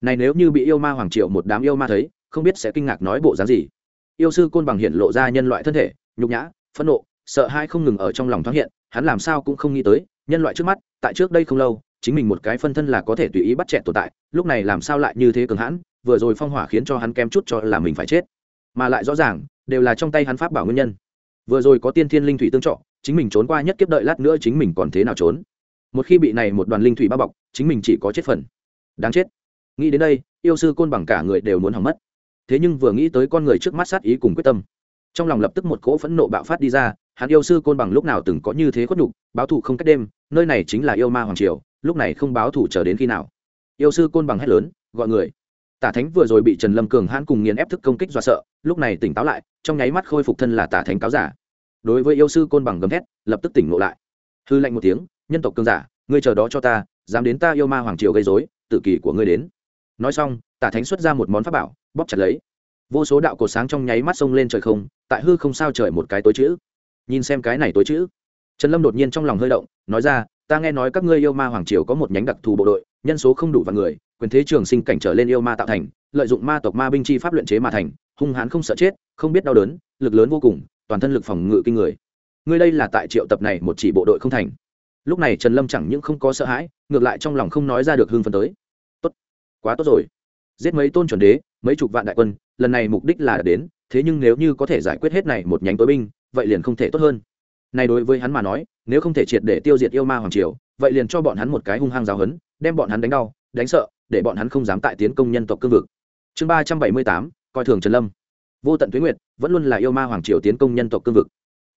Này nếu như bị yêu ma hoàng triệu một đám yêu ma thấy không biết sẽ kinh ngạc nói bộ dáng gì. Yêu sư côn bằng hiện lộ ra nhân loại thân thể nhục nhã phẫn nộ sợ hai không ngừng ở trong lòng thoáng hiện hắn làm sao cũng không nghĩ tới nhân loại trước mắt tại trước đây không lâu chính mình một cái phân thân là có thể tùy ý bắt chẹn tồn tại, lúc này làm sao lại như thế cường hãn, vừa rồi phong hỏa khiến cho hắn kém chút cho là mình phải chết. Mà lại rõ ràng, đều là trong tay hắn pháp bảo nguyên nhân. Vừa rồi có tiên thiên linh thủy tương trọ chính mình trốn qua nhất kiếp đợi lát nữa chính mình còn thế nào trốn? Một khi bị này một đoàn linh thủy bao bọc, chính mình chỉ có chết phần. Đáng chết. Nghĩ đến đây, yêu sư côn bằng cả người đều muốn hỏng mất. Thế nhưng vừa nghĩ tới con người trước mắt sát ý cùng quyết tâm, trong lòng lập tức một cỗ phẫn nộ bạo phát đi ra, hắn yêu sư côn bằng lúc nào từng có như thế khuất nhục, báo thù không cách đêm, nơi này chính là yêu ma hoàng triều lúc này không báo thủ chờ đến khi nào. Yêu sư côn bằng hét lớn, gọi người. Tả thánh vừa rồi bị trần lâm cường hãn cùng nghiền ép thức công kích do sợ, lúc này tỉnh táo lại, trong nháy mắt khôi phục thân là tả thánh cáo giả. Đối với yêu sư côn bằng gầm thét, lập tức tỉnh ngộ lại. Hư lệnh một tiếng, nhân tộc cường giả, ngươi chờ đó cho ta, dám đến ta yêu ma hoàng triều gây dối tự kỳ của ngươi đến. Nói xong, tả thánh xuất ra một món pháp bảo, bóp chặt lấy. Vô số đạo cột sáng trong nháy mắt sông lên trời không, tại hư không sao trời một cái tối chữ. Nhìn xem cái này tối chữ. Trần lâm đột nhiên trong lòng hơi động, nói ra ta nghe nói các ngươi yêu ma hoàng triều có một nhánh đặc thù bộ đội, nhân số không đủ vạn người, quyền thế trường sinh cảnh trở lên yêu ma tạo thành, lợi dụng ma tộc ma binh chi pháp luyện chế mà thành, hung hãn không sợ chết, không biết đau đớn, lực lớn vô cùng, toàn thân lực phòng ngự kinh người. Ngươi đây là tại triệu tập này một chỉ bộ đội không thành. Lúc này trần lâm chẳng những không có sợ hãi, ngược lại trong lòng không nói ra được hưng phấn tới. Tốt, quá tốt rồi. Giết mấy tôn chuẩn đế, mấy chục vạn đại quân, lần này mục đích là đến, thế nhưng nếu như có thể giải quyết hết này một nhánh tối binh, vậy liền không thể tốt hơn này đối với hắn mà nói, nếu không thể triệt để tiêu diệt yêu ma hoàng triều, vậy liền cho bọn hắn một cái hung hăng giáo hấn đem bọn hắn đánh đau, đánh sợ, để bọn hắn không dám tại tiến công nhân tộc cương vực. Chương ba trăm bảy mươi tám, coi thường trần lâm. Vô tận tuyến nguyệt, vẫn luôn là yêu ma hoàng triều tiến công nhân tộc cương vực.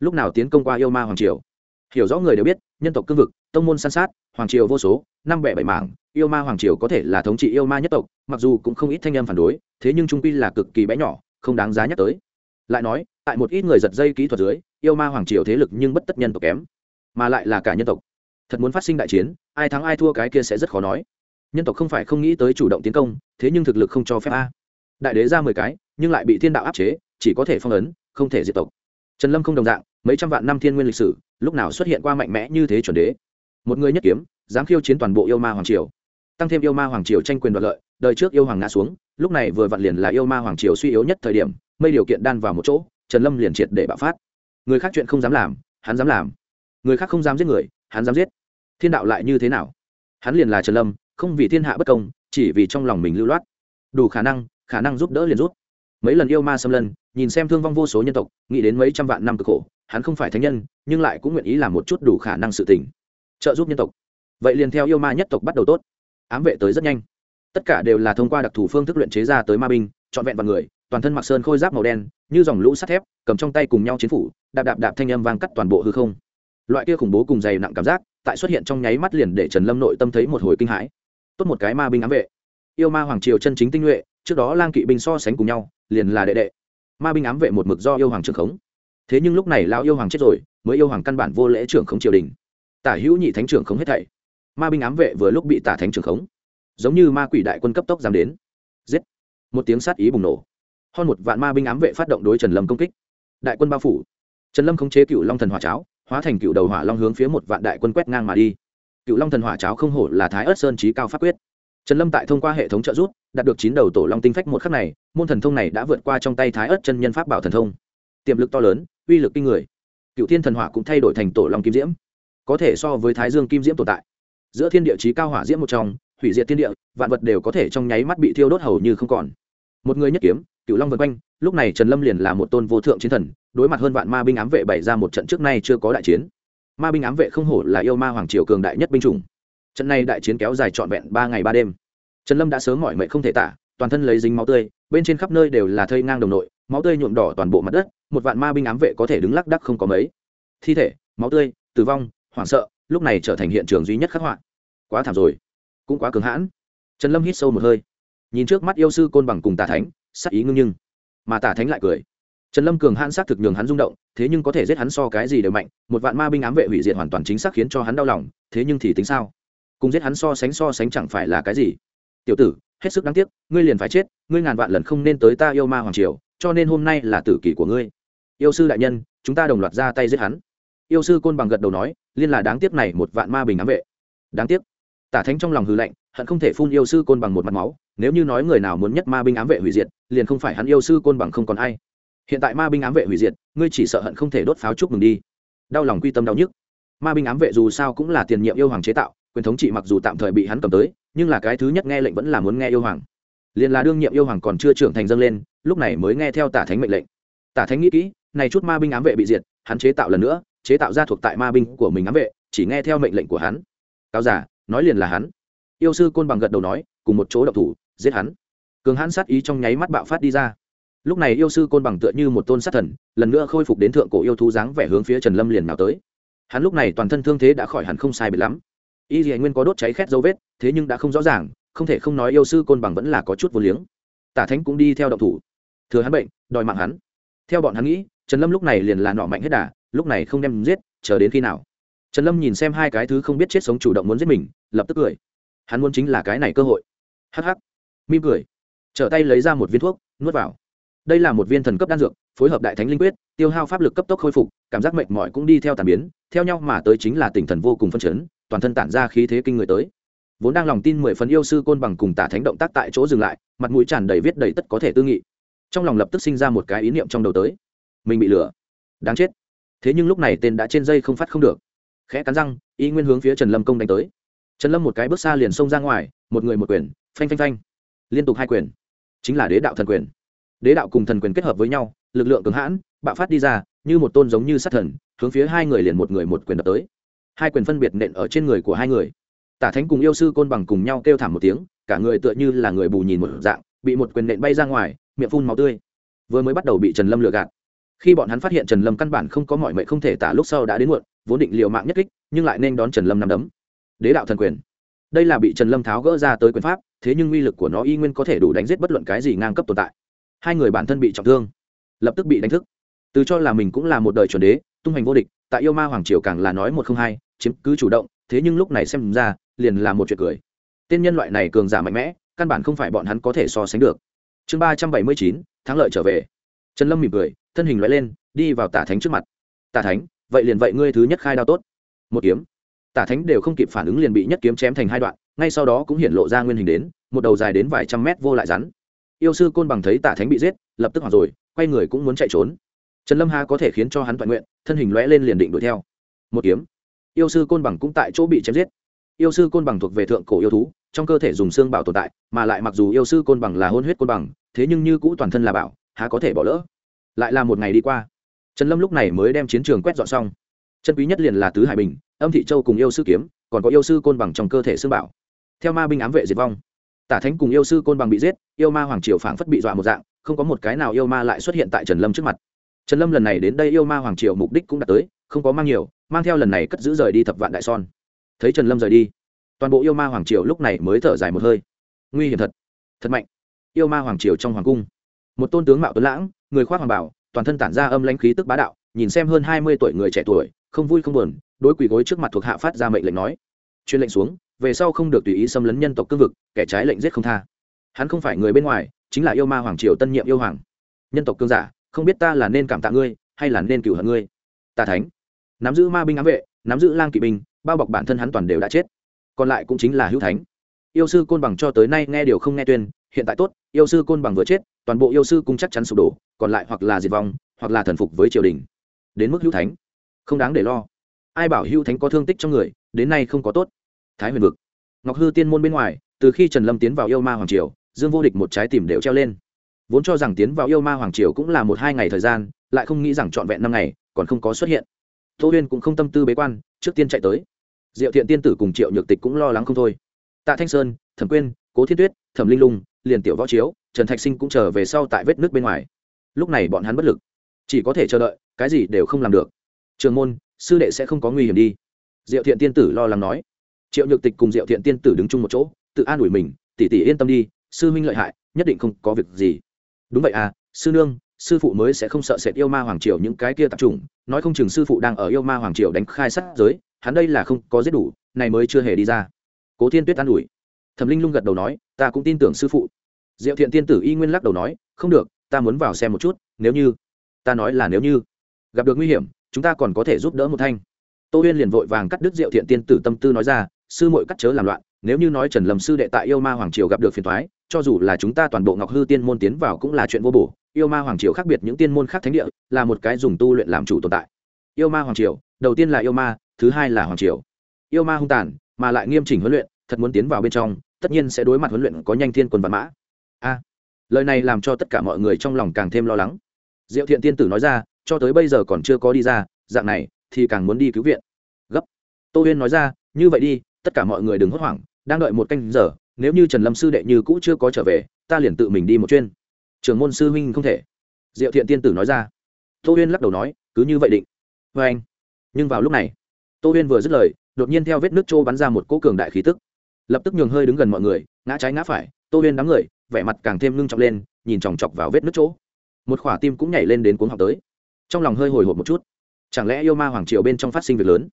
Lúc nào tiến công qua yêu ma hoàng triều? Hiểu rõ người đều biết, nhân tộc cương vực, tông môn san sát, hoàng triều vô số, năm bẻ bảy mảng, yêu ma hoàng triều có thể là thống trị yêu ma nhất tộc, mặc dù cũng không ít thanh âm phản đối, thế nhưng trung quy là cực kỳ bé nhỏ, không đáng giá nhắc tới. Lại nói, tại một ít người giật dây kỹ thuật dưới yêu ma hoàng triều thế lực nhưng bất tất nhân tộc kém, mà lại là cả nhân tộc. Thật muốn phát sinh đại chiến, ai thắng ai thua cái kia sẽ rất khó nói. Nhân tộc không phải không nghĩ tới chủ động tiến công, thế nhưng thực lực không cho phép a. Đại đế ra mười cái, nhưng lại bị thiên đạo áp chế, chỉ có thể phong ấn, không thể diệt tộc. Trần lâm không đồng dạng, mấy trăm vạn năm thiên nguyên lịch sử, lúc nào xuất hiện qua mạnh mẽ như thế chuẩn đế? Một người nhất kiếm, dám khiêu chiến toàn bộ yêu ma hoàng triều. Tăng thêm yêu ma hoàng triều tranh quyền đoạt lợi, đời trước yêu hoàng ngã xuống, lúc này vừa vặn liền là yêu ma hoàng triều suy yếu nhất thời điểm, mây điều kiện đan vào một chỗ, trần lâm liền triệt để bạo phát người khác chuyện không dám làm, hắn dám làm. Người khác không dám giết người, hắn dám giết. Thiên đạo lại như thế nào? Hắn liền là trần lâm, không vì thiên hạ bất công, chỉ vì trong lòng mình lưu loát. Đủ khả năng khả năng giúp đỡ liền rút mấy lần yêu ma xâm lân nhìn xem thương vong vô số nhân tộc, nghĩ đến mấy trăm vạn năm cực khổ, hắn không phải thánh nhân, nhưng lại cũng nguyện ý làm một chút đủ khả năng sự tình. Trợ giúp nhân tộc. Vậy liền theo yêu ma nhất tộc bắt đầu tốt. Ám vệ tới rất nhanh. Tất cả đều là thông qua đặc thù phương thức luyện chế ra tới ma binh, trọn vẹn vào người toàn thân mặc sơn khôi giáp màu đen, như dòng lũ sắt thép, cầm trong tay cùng nhau chiến phủ, đạp đạp đạp thanh âm vang cắt toàn bộ hư không. Loại kia khủng bố cùng dày nặng cảm giác, tại xuất hiện trong nháy mắt liền để trần lâm nội tâm thấy một hồi kinh hãi. Tốt một cái ma binh ám vệ. Yêu ma hoàng triều chân chính tinh nhuệ, trước đó lang kỵ binh so sánh cùng nhau, liền là đệ đệ. Ma binh ám vệ một mực do yêu hoàng trưởng khống. Thế nhưng lúc này lão yêu hoàng chết rồi, mới yêu hoàng căn bản vô lễ trưởng khống triều đình. Tả hữu nhị thánh trưởng khống hết thảy. Ma binh ám vệ vừa lúc bị tả thánh trưởng khống, giống như ma quỷ đại quân cấp tốc dám đến. Giết. Một tiếng sát ý bùng nổ hơn một vạn ma binh ám vệ phát động đối trần lâm công kích. Đại quân bao phủ. Trần lâm khống chế cựu long thần hỏa cháo, hóa thành cựu đầu hỏa long hướng phía một vạn đại quân quét ngang mà đi. Cựu long thần hỏa cháo không hổ là thái ớt sơn trí cao pháp quyết. Trần lâm tại thông qua hệ thống trợ giúp, đạt được chín đầu tổ long tinh phách một khắc này, môn thần thông này đã vượt qua trong tay thái ớt chân nhân pháp bảo thần thông. Tiềm lực to lớn, uy lực kinh người. Cựu thiên thần hỏa cũng thay đổi thành tổ long kim diễm. Có thể so với thái dương kim diễm tồn tại. Giữa thiên địa trí cao hỏa diễm một trong, hủy diệt thiên địa, vạn vật đều có thể trong nháy mắt bị thiêu đốt hầu như không còn. Một người nhất kiếm cựu long vân quanh, lúc này trần lâm liền là một tôn vô thượng chiến thần, đối mặt hơn vạn ma binh ám vệ bày ra một trận trước nay chưa có đại chiến. Ma binh ám vệ không hổ là yêu ma hoàng triều cường đại nhất binh chủng. Trận này đại chiến kéo dài trọn vẹn ba ngày ba đêm. Trần lâm đã sớm mỏi mệt không thể tả, toàn thân lấy dính máu tươi, bên trên khắp nơi đều là thây ngang đồng nội, máu tươi nhuộm đỏ toàn bộ mặt đất, một vạn ma binh ám vệ có thể đứng lắc đắc không có mấy. Thi thể, máu tươi, tử vong, hoảng sợ, lúc này trở thành hiện trường duy nhất khắc họa. Quá thảm rồi, cũng quá cứng hãn. Trần lâm hít sâu một hơi. Nhìn trước mắt yêu sư côn bằng cùng tà thánh sắc ý ngưng nhưng. Mà tả thánh lại cười. Trần lâm cường hãn xác thực nhường hắn rung động, thế nhưng có thể giết hắn so cái gì đều mạnh, một vạn ma binh ám vệ hủy diệt hoàn toàn chính xác khiến cho hắn đau lòng, thế nhưng thì tính sao? Cùng giết hắn so sánh so sánh chẳng phải là cái gì? Tiểu tử, hết sức đáng tiếc, ngươi liền phải chết, ngươi ngàn vạn lần không nên tới ta yêu ma hoàng triều, cho nên hôm nay là tử kỷ của ngươi. Yêu sư đại nhân, chúng ta đồng loạt ra tay giết hắn. Yêu sư côn bằng gật đầu nói, liên là đáng tiếc này một vạn ma bình ám vệ. Đáng tiếc. Tả thánh trong lòng hư lạnh, hận không thể phun yêu sư côn bằng một mặt máu nếu như nói người nào muốn nhất ma binh ám vệ hủy diệt, liền không phải hắn yêu sư côn bằng không còn ai. Hiện tại ma binh ám vệ hủy diệt, ngươi chỉ sợ hận không thể đốt pháo chúc mừng đi. Đau lòng quy tâm đau nhức. Ma binh ám vệ dù sao cũng là tiền nhiệm yêu hoàng chế tạo, quyền thống trị mặc dù tạm thời bị hắn cầm tới, nhưng là cái thứ nhất nghe lệnh vẫn là muốn nghe yêu hoàng. Liền là đương nhiệm yêu hoàng còn chưa trưởng thành dâng lên, lúc này mới nghe theo tả thánh mệnh lệnh. Tả thánh nghĩ kỹ, này chút ma binh ám vệ bị diệt, hắn chế tạo lần nữa, chế tạo ra thuộc tại ma binh của mình ám vệ, chỉ nghe theo mệnh lệnh của hắn. Cáo giả nói liền là hắn. Yêu sư côn bằng gật đầu nói, cùng một chỗ độc thủ giết hắn. Cường hãn sát ý trong nháy mắt bạo phát đi ra. Lúc này yêu sư côn bằng tựa như một tôn sát thần, lần nữa khôi phục đến thượng cổ yêu thú dáng vẻ hướng phía trần lâm liền nào tới. Hắn lúc này toàn thân thương thế đã khỏi hẳn không sai biệt lắm. Y dì nguyên có đốt cháy khét dấu vết, thế nhưng đã không rõ ràng, không thể không nói yêu sư côn bằng vẫn là có chút vô liếng. Tả thánh cũng đi theo động thủ. Thừa hắn bệnh, đòi mạng hắn. Theo bọn hắn nghĩ, trần lâm lúc này liền là nọ mạnh hết đà, lúc này không đem giết, chờ đến khi nào? Trần lâm nhìn xem hai cái thứ không biết chết sống chủ động muốn giết mình, lập tức cười. Hắn muốn chính là cái này cơ hội. Hh mỉm cười. Trở tay lấy ra một viên thuốc, nuốt vào. Đây là một viên thần cấp đan dược, phối hợp đại thánh linh quyết, tiêu hao pháp lực cấp tốc khôi phục, cảm giác mệt mỏi cũng đi theo tàn biến, theo nhau mà tới chính là tinh thần vô cùng phân chấn, toàn thân tản ra khí thế kinh người tới. Vốn đang lòng tin mười phần yêu sư côn bằng cùng tả thánh động tác tại chỗ dừng lại, mặt mũi tràn đầy viết đầy tất có thể tư nghị. Trong lòng lập tức sinh ra một cái ý niệm trong đầu tới. Mình bị lừa. Đáng chết. Thế nhưng lúc này tên đã trên dây không phát không được. Khẽ cắn răng, y nguyên hướng phía trần lâm công đánh tới. Trần lâm một cái bước xa liền xông ra ngoài, một người một quyền, phanh phanh phanh liên tục hai quyền. Chính là đế đạo thần quyền. Đế đạo cùng thần quyền kết hợp với nhau, lực lượng cứng hãn, bạo phát đi ra, như một tôn giống như sát thần, hướng phía hai người liền một người một quyền đập tới. Hai quyền phân biệt nện ở trên người của hai người. Tả thánh cùng yêu sư côn bằng cùng nhau kêu thảm một tiếng, cả người tựa như là người bù nhìn một dạng, bị một quyền nện bay ra ngoài, miệng phun màu tươi. Vừa mới bắt đầu bị trần lâm lừa gạt. Khi bọn hắn phát hiện trần lâm căn bản không có mọi mệnh không thể tả lúc sau đã đến muộn, vốn định liều mạng nhất kích, nhưng lại nên đón trần lâm nằm đấm. Đế đạo thần quyền. Đây là bị trần lâm tháo gỡ ra tới quyền pháp thế nhưng uy lực của nó y nguyên có thể đủ đánh giết bất luận cái gì ngang cấp tồn tại. Hai người bản thân bị trọng thương, lập tức bị đánh thức. Từ cho là mình cũng là một đời chuẩn đế, tung hành vô địch, tại yêu ma hoàng triều càng là nói một không hai, chiếm cứ chủ động, thế nhưng lúc này xem ra, liền là một chuyện cười. Tên nhân loại này cường giả mạnh mẽ, căn bản không phải bọn hắn có thể so sánh được. Chương ba trăm bảy mươi chín, thắng lợi trở về. Trần lâm mỉm cười, thân hình loại lên, đi vào tả thánh trước mặt. Tả thánh, vậy liền vậy ngươi thứ nhất khai đao tốt. Một kiếm. Tả thánh đều không kịp phản ứng liền bị nhất kiếm chém thành hai đoạn ngay sau đó cũng hiện lộ ra nguyên hình đến, một đầu dài đến vài trăm mét vô lại rắn. Yêu sư côn bằng thấy tả thánh bị giết, lập tức hoặc rồi, quay người cũng muốn chạy trốn. Trần lâm ha có thể khiến cho hắn toàn nguyện, thân hình lõe lên liền định đuổi theo. Một kiếm. Yêu sư côn bằng cũng tại chỗ bị chém giết. Yêu sư côn bằng thuộc về thượng cổ yêu thú, trong cơ thể dùng xương bảo tồn tại, mà lại mặc dù yêu sư côn bằng là hôn huyết côn bằng, thế nhưng như cũ toàn thân là bảo, há có thể bỏ lỡ. Lại là một ngày đi qua. Trần lâm lúc này mới đem chiến trường quét dọn xong. Chân quý nhất liền là tứ hải bình, âm thị châu cùng yêu sư kiếm, còn có yêu sư côn bằng trong cơ thể xương bảo theo ma binh ám vệ diệt vong. Tả thánh cùng yêu sư côn bằng bị giết, yêu ma hoàng triều phảng phất bị dọa một dạng, không có một cái nào yêu ma lại xuất hiện tại trần lâm trước mặt. Trần lâm lần này đến đây yêu ma hoàng triều mục đích cũng đã tới, không có mang nhiều, mang theo lần này cất giữ rời đi thập vạn đại son. Thấy trần lâm rời đi, toàn bộ yêu ma hoàng triều lúc này mới thở dài một hơi. Nguy hiểm thật thật mạnh. Yêu ma hoàng triều trong hoàng cung, một tôn tướng mạo tuấn lãng, người khoác hoàng bảo, toàn thân tản ra âm lãnh khí tức bá đạo, nhìn xem hơn hai mươi tuổi người trẻ tuổi, không vui không buồn, đối quỳ gối trước mặt thuộc hạ phát ra mệnh lệnh nói. Chuyên lệnh xuống về sau không được tùy ý xâm lấn nhân tộc cương vực, kẻ trái lệnh giết không tha. Hắn không phải người bên ngoài, chính là yêu ma hoàng triều tân nhiệm yêu hoàng. Nhân tộc cương giả, không biết ta là nên cảm tạ ngươi, hay là nên cửu hận ngươi. Tà thánh, nắm giữ ma binh ám vệ, nắm giữ lang kỵ binh, bao bọc bản thân hắn toàn đều đã chết. Còn lại cũng chính là hữu thánh. Yêu sư côn bằng cho tới nay nghe điều không nghe tuyên, hiện tại tốt, yêu sư côn bằng vừa chết, toàn bộ yêu sư cung chắc chắn sụp đổ, còn lại hoặc là diệt vong, hoặc là thần phục với triều đình. Đến mức hữu thánh, không đáng để lo. Ai bảo hữu thánh có thương tích trong người, đến nay không có tốt thái huyền vực. Ngọc hư tiên môn bên ngoài, từ khi trần lâm tiến vào yêu ma hoàng triều, dương vô địch một trái tìm đều treo lên. Vốn cho rằng tiến vào yêu ma hoàng triều cũng là một hai ngày thời gian, lại không nghĩ rằng trọn vẹn năm ngày, còn không có xuất hiện. Tô huyên cũng không tâm tư bế quan, trước tiên chạy tới. Diệu thiện tiên tử cùng triệu nhược tịch cũng lo lắng không thôi. Tạ thanh sơn, thẩm quyên, cố thiên tuyết, thẩm linh lung, liền tiểu võ chiếu, trần thạch sinh cũng trở về sau tại vết nước bên ngoài. Lúc này bọn hắn bất lực. Chỉ có thể chờ đợi, cái gì đều không làm được. Trường môn, sư đệ sẽ không có nguy hiểm đi. Diệu thiện tiên tử lo lắng nói triệu nhược tịch cùng diệu thiện tiên tử đứng chung một chỗ, tự an ủi mình tỉ tỉ yên tâm đi, sư huynh lợi hại, nhất định không có việc gì. Đúng vậy à sư nương, sư phụ mới sẽ không sợ sệt yêu ma hoàng triều những cái kia tạp trùng. nói không chừng sư phụ đang ở yêu ma hoàng triều đánh khai sát giới, hắn đây là không có giết đủ, này mới chưa hề đi ra. Cố thiên tuyết an ủi. Thẩm linh lung gật đầu nói, ta cũng tin tưởng sư phụ. Diệu thiện tiên tử y nguyên lắc đầu nói, không được, ta muốn vào xem một chút, nếu như, ta nói là nếu như, gặp được nguy hiểm, chúng ta còn có thể giúp đỡ một thanh. Tô huyên liền vội vàng cắt đứt diệu thiện tiên tử tâm tư nói ra sư muội cắt chớ làm loạn, nếu như nói trần lâm sư đệ tại yêu ma hoàng triều gặp được phiền thoái cho dù là chúng ta toàn bộ ngọc hư tiên môn tiến vào cũng là chuyện vô bổ. Yêu ma hoàng triều khác biệt những tiên môn khác thánh địa, là một cái dùng tu luyện làm chủ tồn tại. Yêu ma hoàng triều, đầu tiên là yêu ma, thứ hai là hoàng triều. Yêu ma hung tàn, mà lại nghiêm chỉnh huấn luyện, thật muốn tiến vào bên trong, tất nhiên sẽ đối mặt huấn luyện có nhanh thiên quân văn mã. A, lời này làm cho tất cả mọi người trong lòng càng thêm lo lắng. Diệu thiện tiên tử nói ra, cho tới bây giờ còn chưa có đi ra, dạng này thì càng muốn đi cứu viện. Gấp. Tô huyên nói ra, như vậy đi tất cả mọi người đừng hốt hoảng, đang đợi một canh giờ, nếu như trần lâm sư đệ như cũ chưa có trở về, ta liền tự mình đi một chuyên trưởng môn sư huynh không thể. Diệu thiện tiên tử nói ra. Tô huyên lắc đầu nói, cứ như vậy định. Vê anh. Nhưng vào lúc này, tô huyên vừa dứt lời, đột nhiên theo vết nước trô bắn ra một cỗ cường đại khí tức. Lập tức nhường hơi đứng gần mọi người, ngã trái ngã phải, tô huyên đám người, vẻ mặt càng thêm ngưng trọng lên, nhìn chòng chọc vào vết nước chỗ một khỏa tim cũng nhảy lên đến cuốn học tới. Trong lòng hơi hồi hộp một chút. Chẳng lẽ yêu ma hoàng triều bên trong phát sinh việc lớn?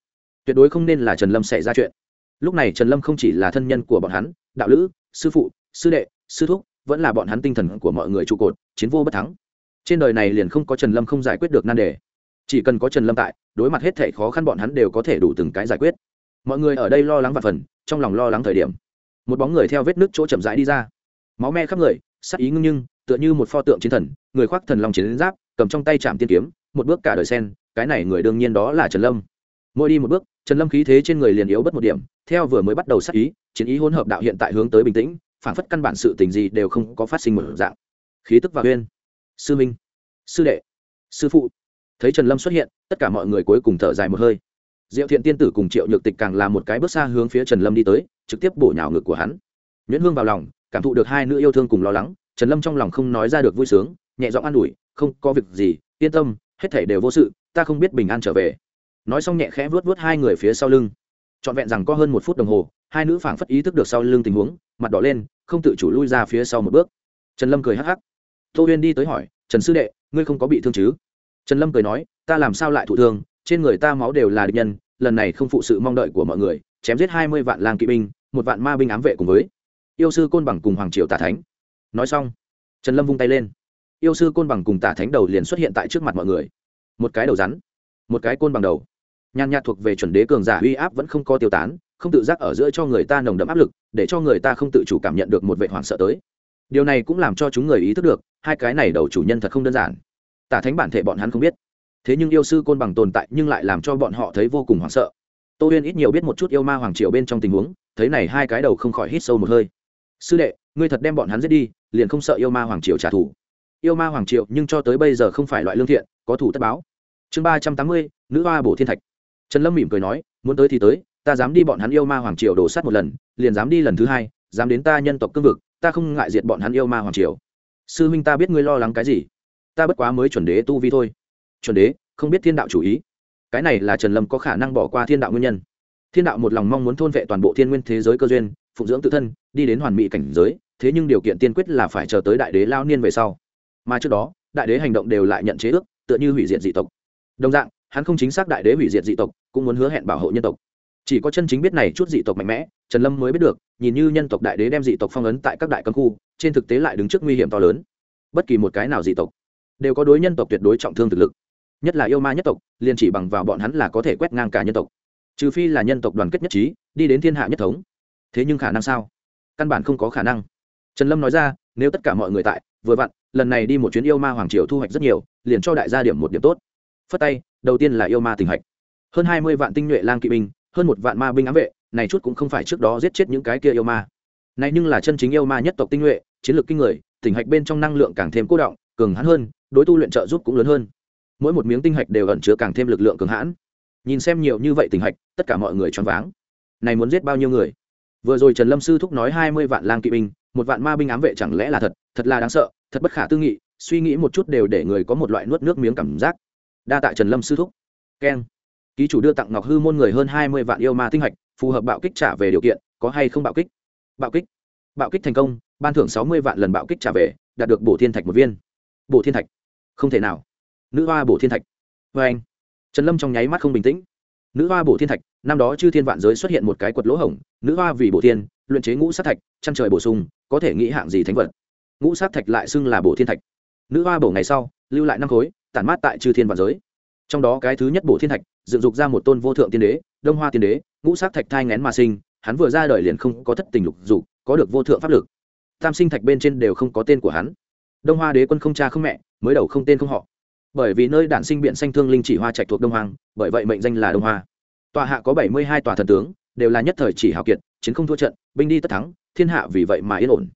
Tuyệt đối không nên là trần lâm xảy ra chuyện lúc này trần lâm không chỉ là thân nhân của bọn hắn, đạo lữ, sư phụ, sư đệ, sư thúc, vẫn là bọn hắn tinh thần của mọi người trụ cột, chiến vô bất thắng. Trên đời này liền không có trần lâm không giải quyết được nan đề. Chỉ cần có trần lâm tại, đối mặt hết thể khó khăn bọn hắn đều có thể đủ từng cái giải quyết. Mọi người ở đây lo lắng và phần, trong lòng lo lắng thời điểm, một bóng người theo vết nước chỗ chậm rãi đi ra. Máu me khắp người, sắc ý ngưng nhưng, tựa như một pho tượng chiến thần, người khoác thần lòng chiến giáp, cầm trong tay chạm tiên kiếm, một bước cả đời sen, cái này người đương nhiên đó là trần lâm. Mỗi đi một bước trần lâm khí thế trên người liền yếu bất một điểm, theo vừa mới bắt đầu sát ý, chiến ý hỗn hợp đạo hiện tại hướng tới bình tĩnh phản phất căn bản sự tình gì đều không có phát sinh một dạng. Khí tức và huyên. Sư minh. Sư đệ. Sư phụ. Thấy trần lâm xuất hiện, tất cả mọi người cuối cùng thở dài một hơi. Diệu thiện tiên tử cùng triệu nhược tịch càng là một cái bước xa hướng phía trần lâm đi tới, trực tiếp bổ nhào ngực của hắn. Nhuyễn hương vào lòng, cảm thụ được hai nữ yêu thương cùng lo lắng, trần lâm trong lòng không nói ra được vui sướng, nhẹ giọng an ủi, không có việc gì, yên tâm, hết thể đều vô sự, ta không biết bình an trở về nói xong nhẹ khẽ vuốt vuốt hai người phía sau lưng. Trọn vẹn rằng có hơn một phút đồng hồ, hai nữ phảng phất ý thức được sau lưng tình huống, mặt đỏ lên, không tự chủ lui ra phía sau một bước. Trần lâm cười hắc hắc. Tô huyên đi tới hỏi, trần sư đệ, ngươi không có bị thương chứ? Trần lâm cười nói, ta làm sao lại thụ thương? Trên người ta máu đều là địch nhân, lần này không phụ sự mong đợi của mọi người, chém giết hai mươi vạn lang kỵ binh, một vạn ma binh ám vệ cùng với yêu sư côn bằng cùng hoàng triều tả thánh. Nói xong, trần lâm vung tay lên. Yêu sư côn bằng cùng tả thánh đầu liền xuất hiện tại trước mặt mọi người. Một cái đầu rắn, một cái côn bằng đầu nhàn nhạt thuộc về chuẩn đế cường giả uy áp vẫn không có tiêu tán, không tự giác ở giữa cho người ta nồng đậm áp lực, để cho người ta không tự chủ cảm nhận được một vệ hoảng sợ tới. Điều này cũng làm cho chúng người ý thức được, hai cái này đầu chủ nhân thật không đơn giản. Tả thánh bản thể bọn hắn không biết. Thế nhưng yêu sư côn bằng tồn tại nhưng lại làm cho bọn họ thấy vô cùng hoảng sợ. Tô huyên ít nhiều biết một chút yêu ma hoàng triều bên trong tình huống, thấy này hai cái đầu không khỏi hít sâu một hơi. Sư đệ, ngươi thật đem bọn hắn giết đi, liền không sợ yêu ma hoàng triều trả thù. Yêu ma hoàng triều nhưng cho tới bây giờ không phải loại lương thiện, có thủ tất báo. Chương ba trăm tám mươi, nữ hoa bổ thiên thạch trần lâm mỉm cười nói, muốn tới thì tới, ta dám đi bọn hắn yêu ma hoàng triều đổ sát một lần, liền dám đi lần thứ hai, dám đến ta nhân tộc cương vực, ta không ngại diệt bọn hắn yêu ma hoàng triều. Sư huynh ta biết ngươi lo lắng cái gì, ta bất quá mới chuẩn đế tu vi thôi. Chuẩn đế, không biết thiên đạo chủ ý. Cái này là trần lâm có khả năng bỏ qua thiên đạo nguyên nhân. Thiên đạo một lòng mong muốn thôn vệ toàn bộ thiên nguyên thế giới cơ duyên, phụng dưỡng tự thân, đi đến hoàn mỹ cảnh giới, thế nhưng điều kiện tiên quyết là phải chờ tới đại đế lao niên về sau. Mà trước đó, đại đế hành động đều lại nhận chế ước, tựa như hủy diệt dị tộc. Đồng dạng hắn không chính xác đại đế hủy diệt dị tộc, cũng muốn hứa hẹn bảo hộ nhân tộc. Chỉ có chân chính biết này chút dị tộc mạnh mẽ, trần lâm mới biết được, nhìn như nhân tộc đại đế đem dị tộc phong ấn tại các đại cấm khu, trên thực tế lại đứng trước nguy hiểm to lớn. Bất kỳ một cái nào dị tộc đều có đối nhân tộc tuyệt đối trọng thương thực lực. Nhất là yêu ma nhất tộc, liền chỉ bằng vào bọn hắn là có thể quét ngang cả nhân tộc. Trừ phi là nhân tộc đoàn kết nhất trí, đi đến thiên hạ nhất thống. Thế nhưng khả năng sao? Căn bản không có khả năng. Trần lâm nói ra, nếu tất cả mọi người tại, vừa vặn, lần này đi một chuyến yêu ma hoàng triều thu hoạch rất nhiều, liền cho đại gia điểm một điểm tốt. Phất tay đầu tiên là yêu ma tình hạch. Hơn hai mươi vạn tinh nhuệ lang kỵ binh, hơn một vạn ma binh ám vệ, này chút cũng không phải trước đó giết chết những cái kia yêu ma. Này nhưng là chân chính yêu ma nhất tộc tinh nhuệ, chiến lược kinh người tỉnh hạch bên trong năng lượng càng thêm cố động, cường hãn hơn, đối tu luyện trợ giúp cũng lớn hơn. Mỗi một miếng tinh hạch đều ẩn chứa càng thêm lực lượng cường hãn. Nhìn xem nhiều như vậy tình hạch, tất cả mọi người choáng váng. Này muốn giết bao nhiêu người? Vừa rồi trần lâm sư thúc nói hai mươi vạn lang kỵ binh, một vạn ma binh ám vệ chẳng lẽ là thật? Thật là đáng sợ, thật bất khả tư nghị, suy nghĩ một chút đều để người có một loại nuốt nước miếng cảm giác đa tạ trần lâm sư thúc keng ký chủ đưa tặng ngọc hư môn người hơn hai mươi vạn yêu ma tinh hạch, phù hợp bạo kích trả về điều kiện, có hay không bạo kích? Bạo kích. Bạo kích thành công, ban thưởng sáu mươi vạn lần bạo kích trả về, đạt được bổ thiên thạch một viên. Bổ thiên thạch. Không thể nào. Nữ hoa bổ thiên thạch. Vê anh. Trần lâm trong nháy mắt không bình tĩnh. Nữ hoa bổ thiên thạch, năm đó chư thiên vạn giới xuất hiện một cái quật lỗ hổng, nữ hoa vì bổ thiên, luyện chế ngũ sát thạch, chăn trời bổ sung, có thể nghĩ hạng gì thánh vật. Ngũ sát thạch lại xưng là bổ thiên thạch. Nữ hoa bổ ngày sau, lưu lại năm khối tản mát tại chư thiên và giới. Trong đó cái thứ nhất bổ thiên thạch, dựng dục ra một tôn vô thượng tiên đế, đông hoa tiên đế, ngũ sát thạch thai ngén mà sinh, hắn vừa ra đời liền không có thất tình lục dục, có được vô thượng pháp lực. Tam sinh thạch bên trên đều không có tên của hắn. Đông hoa đế quân không cha không mẹ, mới đầu không tên không họ. Bởi vì nơi đản sinh biện xanh thương linh chỉ hoa trạch thuộc đông hoàng bởi vậy mệnh danh là đông hoa. Tòa hạ có bảy mươi hai tòa thần tướng, đều là nhất thời chỉ hào kiệt, chiến không thua trận, binh đi tất thắng, thiên hạ vì vậy mà yên ổn.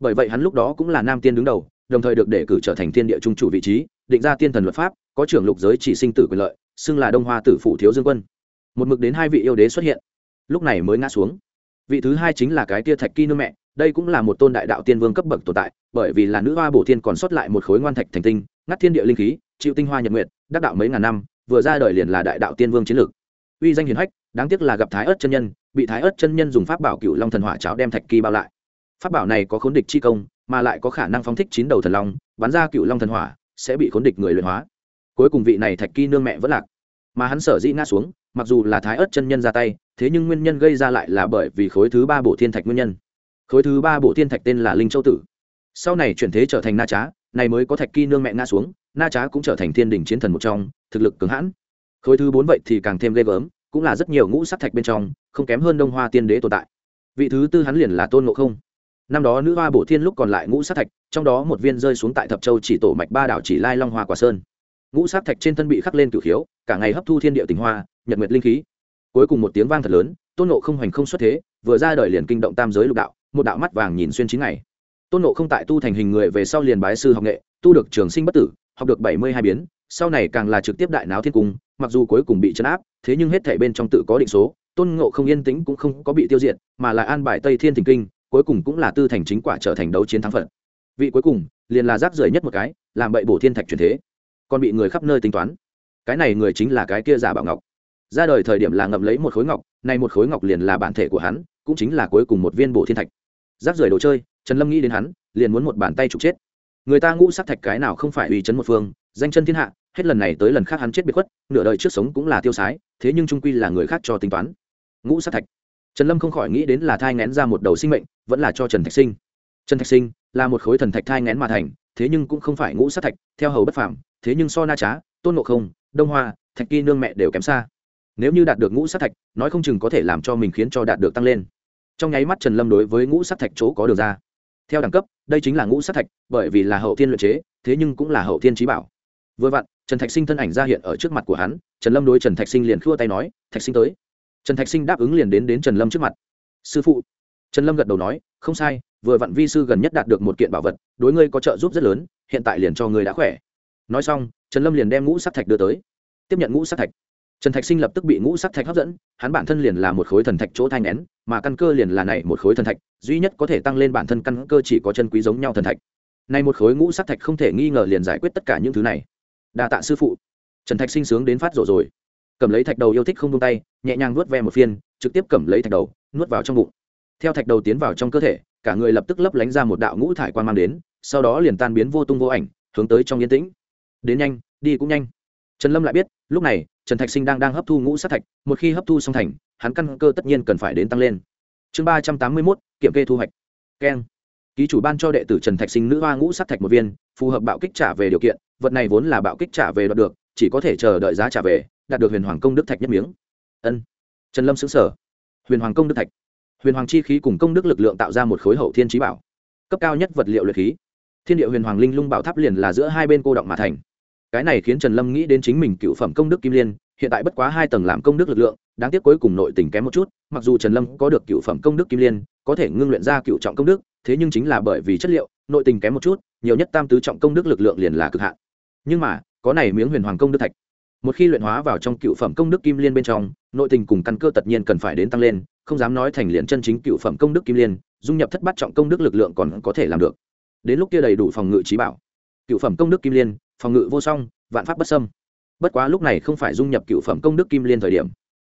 Bởi vậy hắn lúc đó cũng là nam tiên đứng đầu đồng thời được đề cử trở thành thiên địa trung chủ vị trí, định ra tiên thần luật pháp, có trưởng lục giới chỉ sinh tử quyền lợi, xưng là đông hoa tử phụ thiếu dương quân. Một mực đến hai vị yêu đế xuất hiện. Lúc này mới ngã xuống. Vị thứ hai chính là cái tia thạch kỳ nương mẹ, đây cũng là một tôn đại đạo tiên vương cấp bậc tồn tại, bởi vì là nữ hoa bổ thiên còn sót lại một khối ngoan thạch thành tinh, ngắt thiên địa linh khí, chịu tinh hoa nhật nguyện đắc đạo mấy ngàn năm, vừa ra đời liền là đại đạo tiên vương chiến lược. Uy danh hiền hách, đáng tiếc là gặp thái ớt chân nhân, bị thái ớt chân nhân dùng pháp bảo cựu long thần hỏa cháo đem thạch kỳ bao lại. Pháp bảo này có khốn địch chi công mà lại có khả năng phóng thích chín đầu thần long, bắn ra cựu long thần hỏa, sẽ bị khốn địch người luyện hóa. Cuối cùng vị này thạch kỳ nương mẹ vẫn lạc. Mà hắn sở dĩ ngã xuống, mặc dù là thái ớt chân nhân ra tay, thế nhưng nguyên nhân gây ra lại là bởi vì khối thứ ba bộ thiên thạch nguyên nhân. Khối thứ ba bộ thiên thạch tên là linh châu tử. Sau này chuyển thế trở thành na trá, này mới có thạch kỳ nương mẹ ngã xuống, na trá cũng trở thành thiên đình chiến thần một trong, thực lực cứng hãn. Khối thứ bốn vậy thì càng thêm ghê gớm, cũng là rất nhiều ngũ sắc thạch bên trong, không kém hơn đông hoa tiên đế tồn tại. Vị thứ tư hắn liền là tôn ngộ không năm đó nữ hoa bổ thiên lúc còn lại ngũ sát thạch, trong đó một viên rơi xuống tại thập châu chỉ tổ mạch ba đảo chỉ lai long hoa quả sơn. Ngũ sát thạch trên thân bị khắc lên cửu khiếu, cả ngày hấp thu thiên địa tình hoa, nhật nguyệt linh khí. Cuối cùng một tiếng vang thật lớn, tôn nộ không hoành không xuất thế, vừa ra đời liền kinh động tam giới lục đạo, một đạo mắt vàng nhìn xuyên chín ngày. Tôn nộ không tại tu thành hình người về sau liền bái sư học nghệ, tu được trường sinh bất tử, học được bảy mươi hai biến, sau này càng là trực tiếp đại náo thiên cung, mặc dù cuối cùng bị chấn áp, thế nhưng hết thể bên trong tự có định số, tôn ngộ không yên tĩnh cũng không có bị tiêu diệt, mà lại an bài tây thiên thỉnh kinh cuối cùng cũng là tư thành chính quả trở thành đấu chiến thắng phận. Vị cuối cùng, liền là rác rưởi nhất một cái, làm bậy bổ thiên thạch truyền thế. Còn bị người khắp nơi tính toán. Cái này người chính là cái kia giả bảo ngọc. Ra đời thời điểm là ngậm lấy một khối ngọc, nay một khối ngọc liền là bản thể của hắn, cũng chính là cuối cùng một viên bổ thiên thạch. Rác rưởi đồ chơi, trần lâm nghĩ đến hắn, liền muốn một bàn tay trục chết. Người ta ngũ sát thạch cái nào không phải uy chấn một phương, danh chân thiên hạ, hết lần này tới lần khác hắn chết biệt khuất, nửa đời trước sống cũng là tiêu sái, thế nhưng trung quy là người khác cho tính toán. Ngũ sát thạch trần lâm không khỏi nghĩ đến là thai ngén ra một đầu sinh mệnh, vẫn là cho trần thạch sinh. Trần thạch sinh là một khối thần thạch thai ngén mà thành, thế nhưng cũng không phải ngũ sát thạch, theo hầu bất phàm, thế nhưng so na trá, tôn ngộ không, đông hoa, thạch kỳ nương mẹ đều kém xa. Nếu như đạt được ngũ sát thạch, nói không chừng có thể làm cho mình khiến cho đạt được tăng lên. Trong nháy mắt trần lâm đối với ngũ sát thạch chỗ có được ra. Theo đẳng cấp, đây chính là ngũ sát thạch, bởi vì là hậu thiên luyện chế, thế nhưng cũng là hậu thiên trí bảo. Vừa vặn, trần thạch sinh thân ảnh ra hiện ở trước mặt của hắn, trần lâm đối trần thạch sinh liền khua tay nói, thạch sinh tới trần thạch sinh đáp ứng liền đến đến trần lâm trước mặt. Sư phụ. Trần lâm gật đầu nói, không sai, vừa vặn vi sư gần nhất đạt được một kiện bảo vật, đối ngươi có trợ giúp rất lớn, hiện tại liền cho ngươi đã khỏe. Nói xong, trần lâm liền đem ngũ sắc thạch đưa tới. Tiếp nhận ngũ sắc thạch, trần thạch sinh lập tức bị ngũ sắc thạch hấp dẫn, hắn bản thân liền là một khối thần thạch chỗ thanh nén, mà căn cơ liền là này một khối thần thạch, duy nhất có thể tăng lên bản thân căn cơ chỉ có chân quý giống nhau thần thạch. Này một khối ngũ sắc thạch không thể nghi ngờ liền giải quyết tất cả những thứ này. Đa tạ sư phụ. Trần thạch sinh sướng đến phát rộ rồi cầm lấy thạch đầu yêu thích không tung tay, nhẹ nhàng nuốt ve một phiên, trực tiếp cầm lấy thạch đầu, nuốt vào trong bụng. Theo thạch đầu tiến vào trong cơ thể, cả người lập tức lấp lánh ra một đạo ngũ thải quan mang đến, sau đó liền tan biến vô tung vô ảnh, hướng tới trong yên tĩnh. Đến nhanh, đi cũng nhanh. Trần lâm lại biết, lúc này, trần thạch sinh đang đang hấp thu ngũ sát thạch, một khi hấp thu xong thành, hắn căn cơ tất nhiên cần phải đến tăng lên. Chương ba trăm tám mươi mốt, kiểm kê thu hoạch. Keng. Ký chủ ban cho đệ tử trần thạch sinh nữ hoa ngũ sát thạch một viên, phù hợp bạo kích trả về điều kiện, vật này vốn là bạo kích trả về đoạt được, chỉ có thể chờ đợi giá trả về đạt được huyền hoàng công đức thạch nhất miếng. Ân. Trần lâm xứng sở huyền hoàng công đức thạch. Huyền hoàng chi khí cùng công đức lực lượng tạo ra một khối hậu thiên trí bảo. Cấp cao nhất vật liệu luyện khí. Thiên địa huyền hoàng linh lung bảo tháp liền là giữa hai bên cô động mà thành. Cái này khiến trần lâm nghĩ đến chính mình cựu phẩm công đức kim liên, hiện tại bất quá hai tầng làm công đức lực lượng, đáng tiếc cuối cùng nội tình kém một chút, mặc dù trần lâm có được cựu phẩm công đức kim liên, có thể ngưng luyện ra cựu trọng công đức, thế nhưng chính là bởi vì chất liệu, nội tình kém một chút, nhiều nhất tam tứ trọng công đức lực lượng liền là cực hạn. Nhưng mà, có này miếng huyền hoàng công đức thạch một khi luyện hóa vào trong cựu phẩm công đức kim liên bên trong, nội tình cùng căn cơ tất nhiên cần phải đến tăng lên, không dám nói thành liền chân chính cựu phẩm công đức kim liên, dung nhập thất bát trọng công đức lực lượng còn có thể làm được. Đến lúc kia đầy đủ phòng ngự trí bảo. Cựu phẩm công đức kim liên, phòng ngự vô song, vạn pháp bất sâm bất quá lúc này không phải dung nhập cựu phẩm công đức kim liên thời điểm.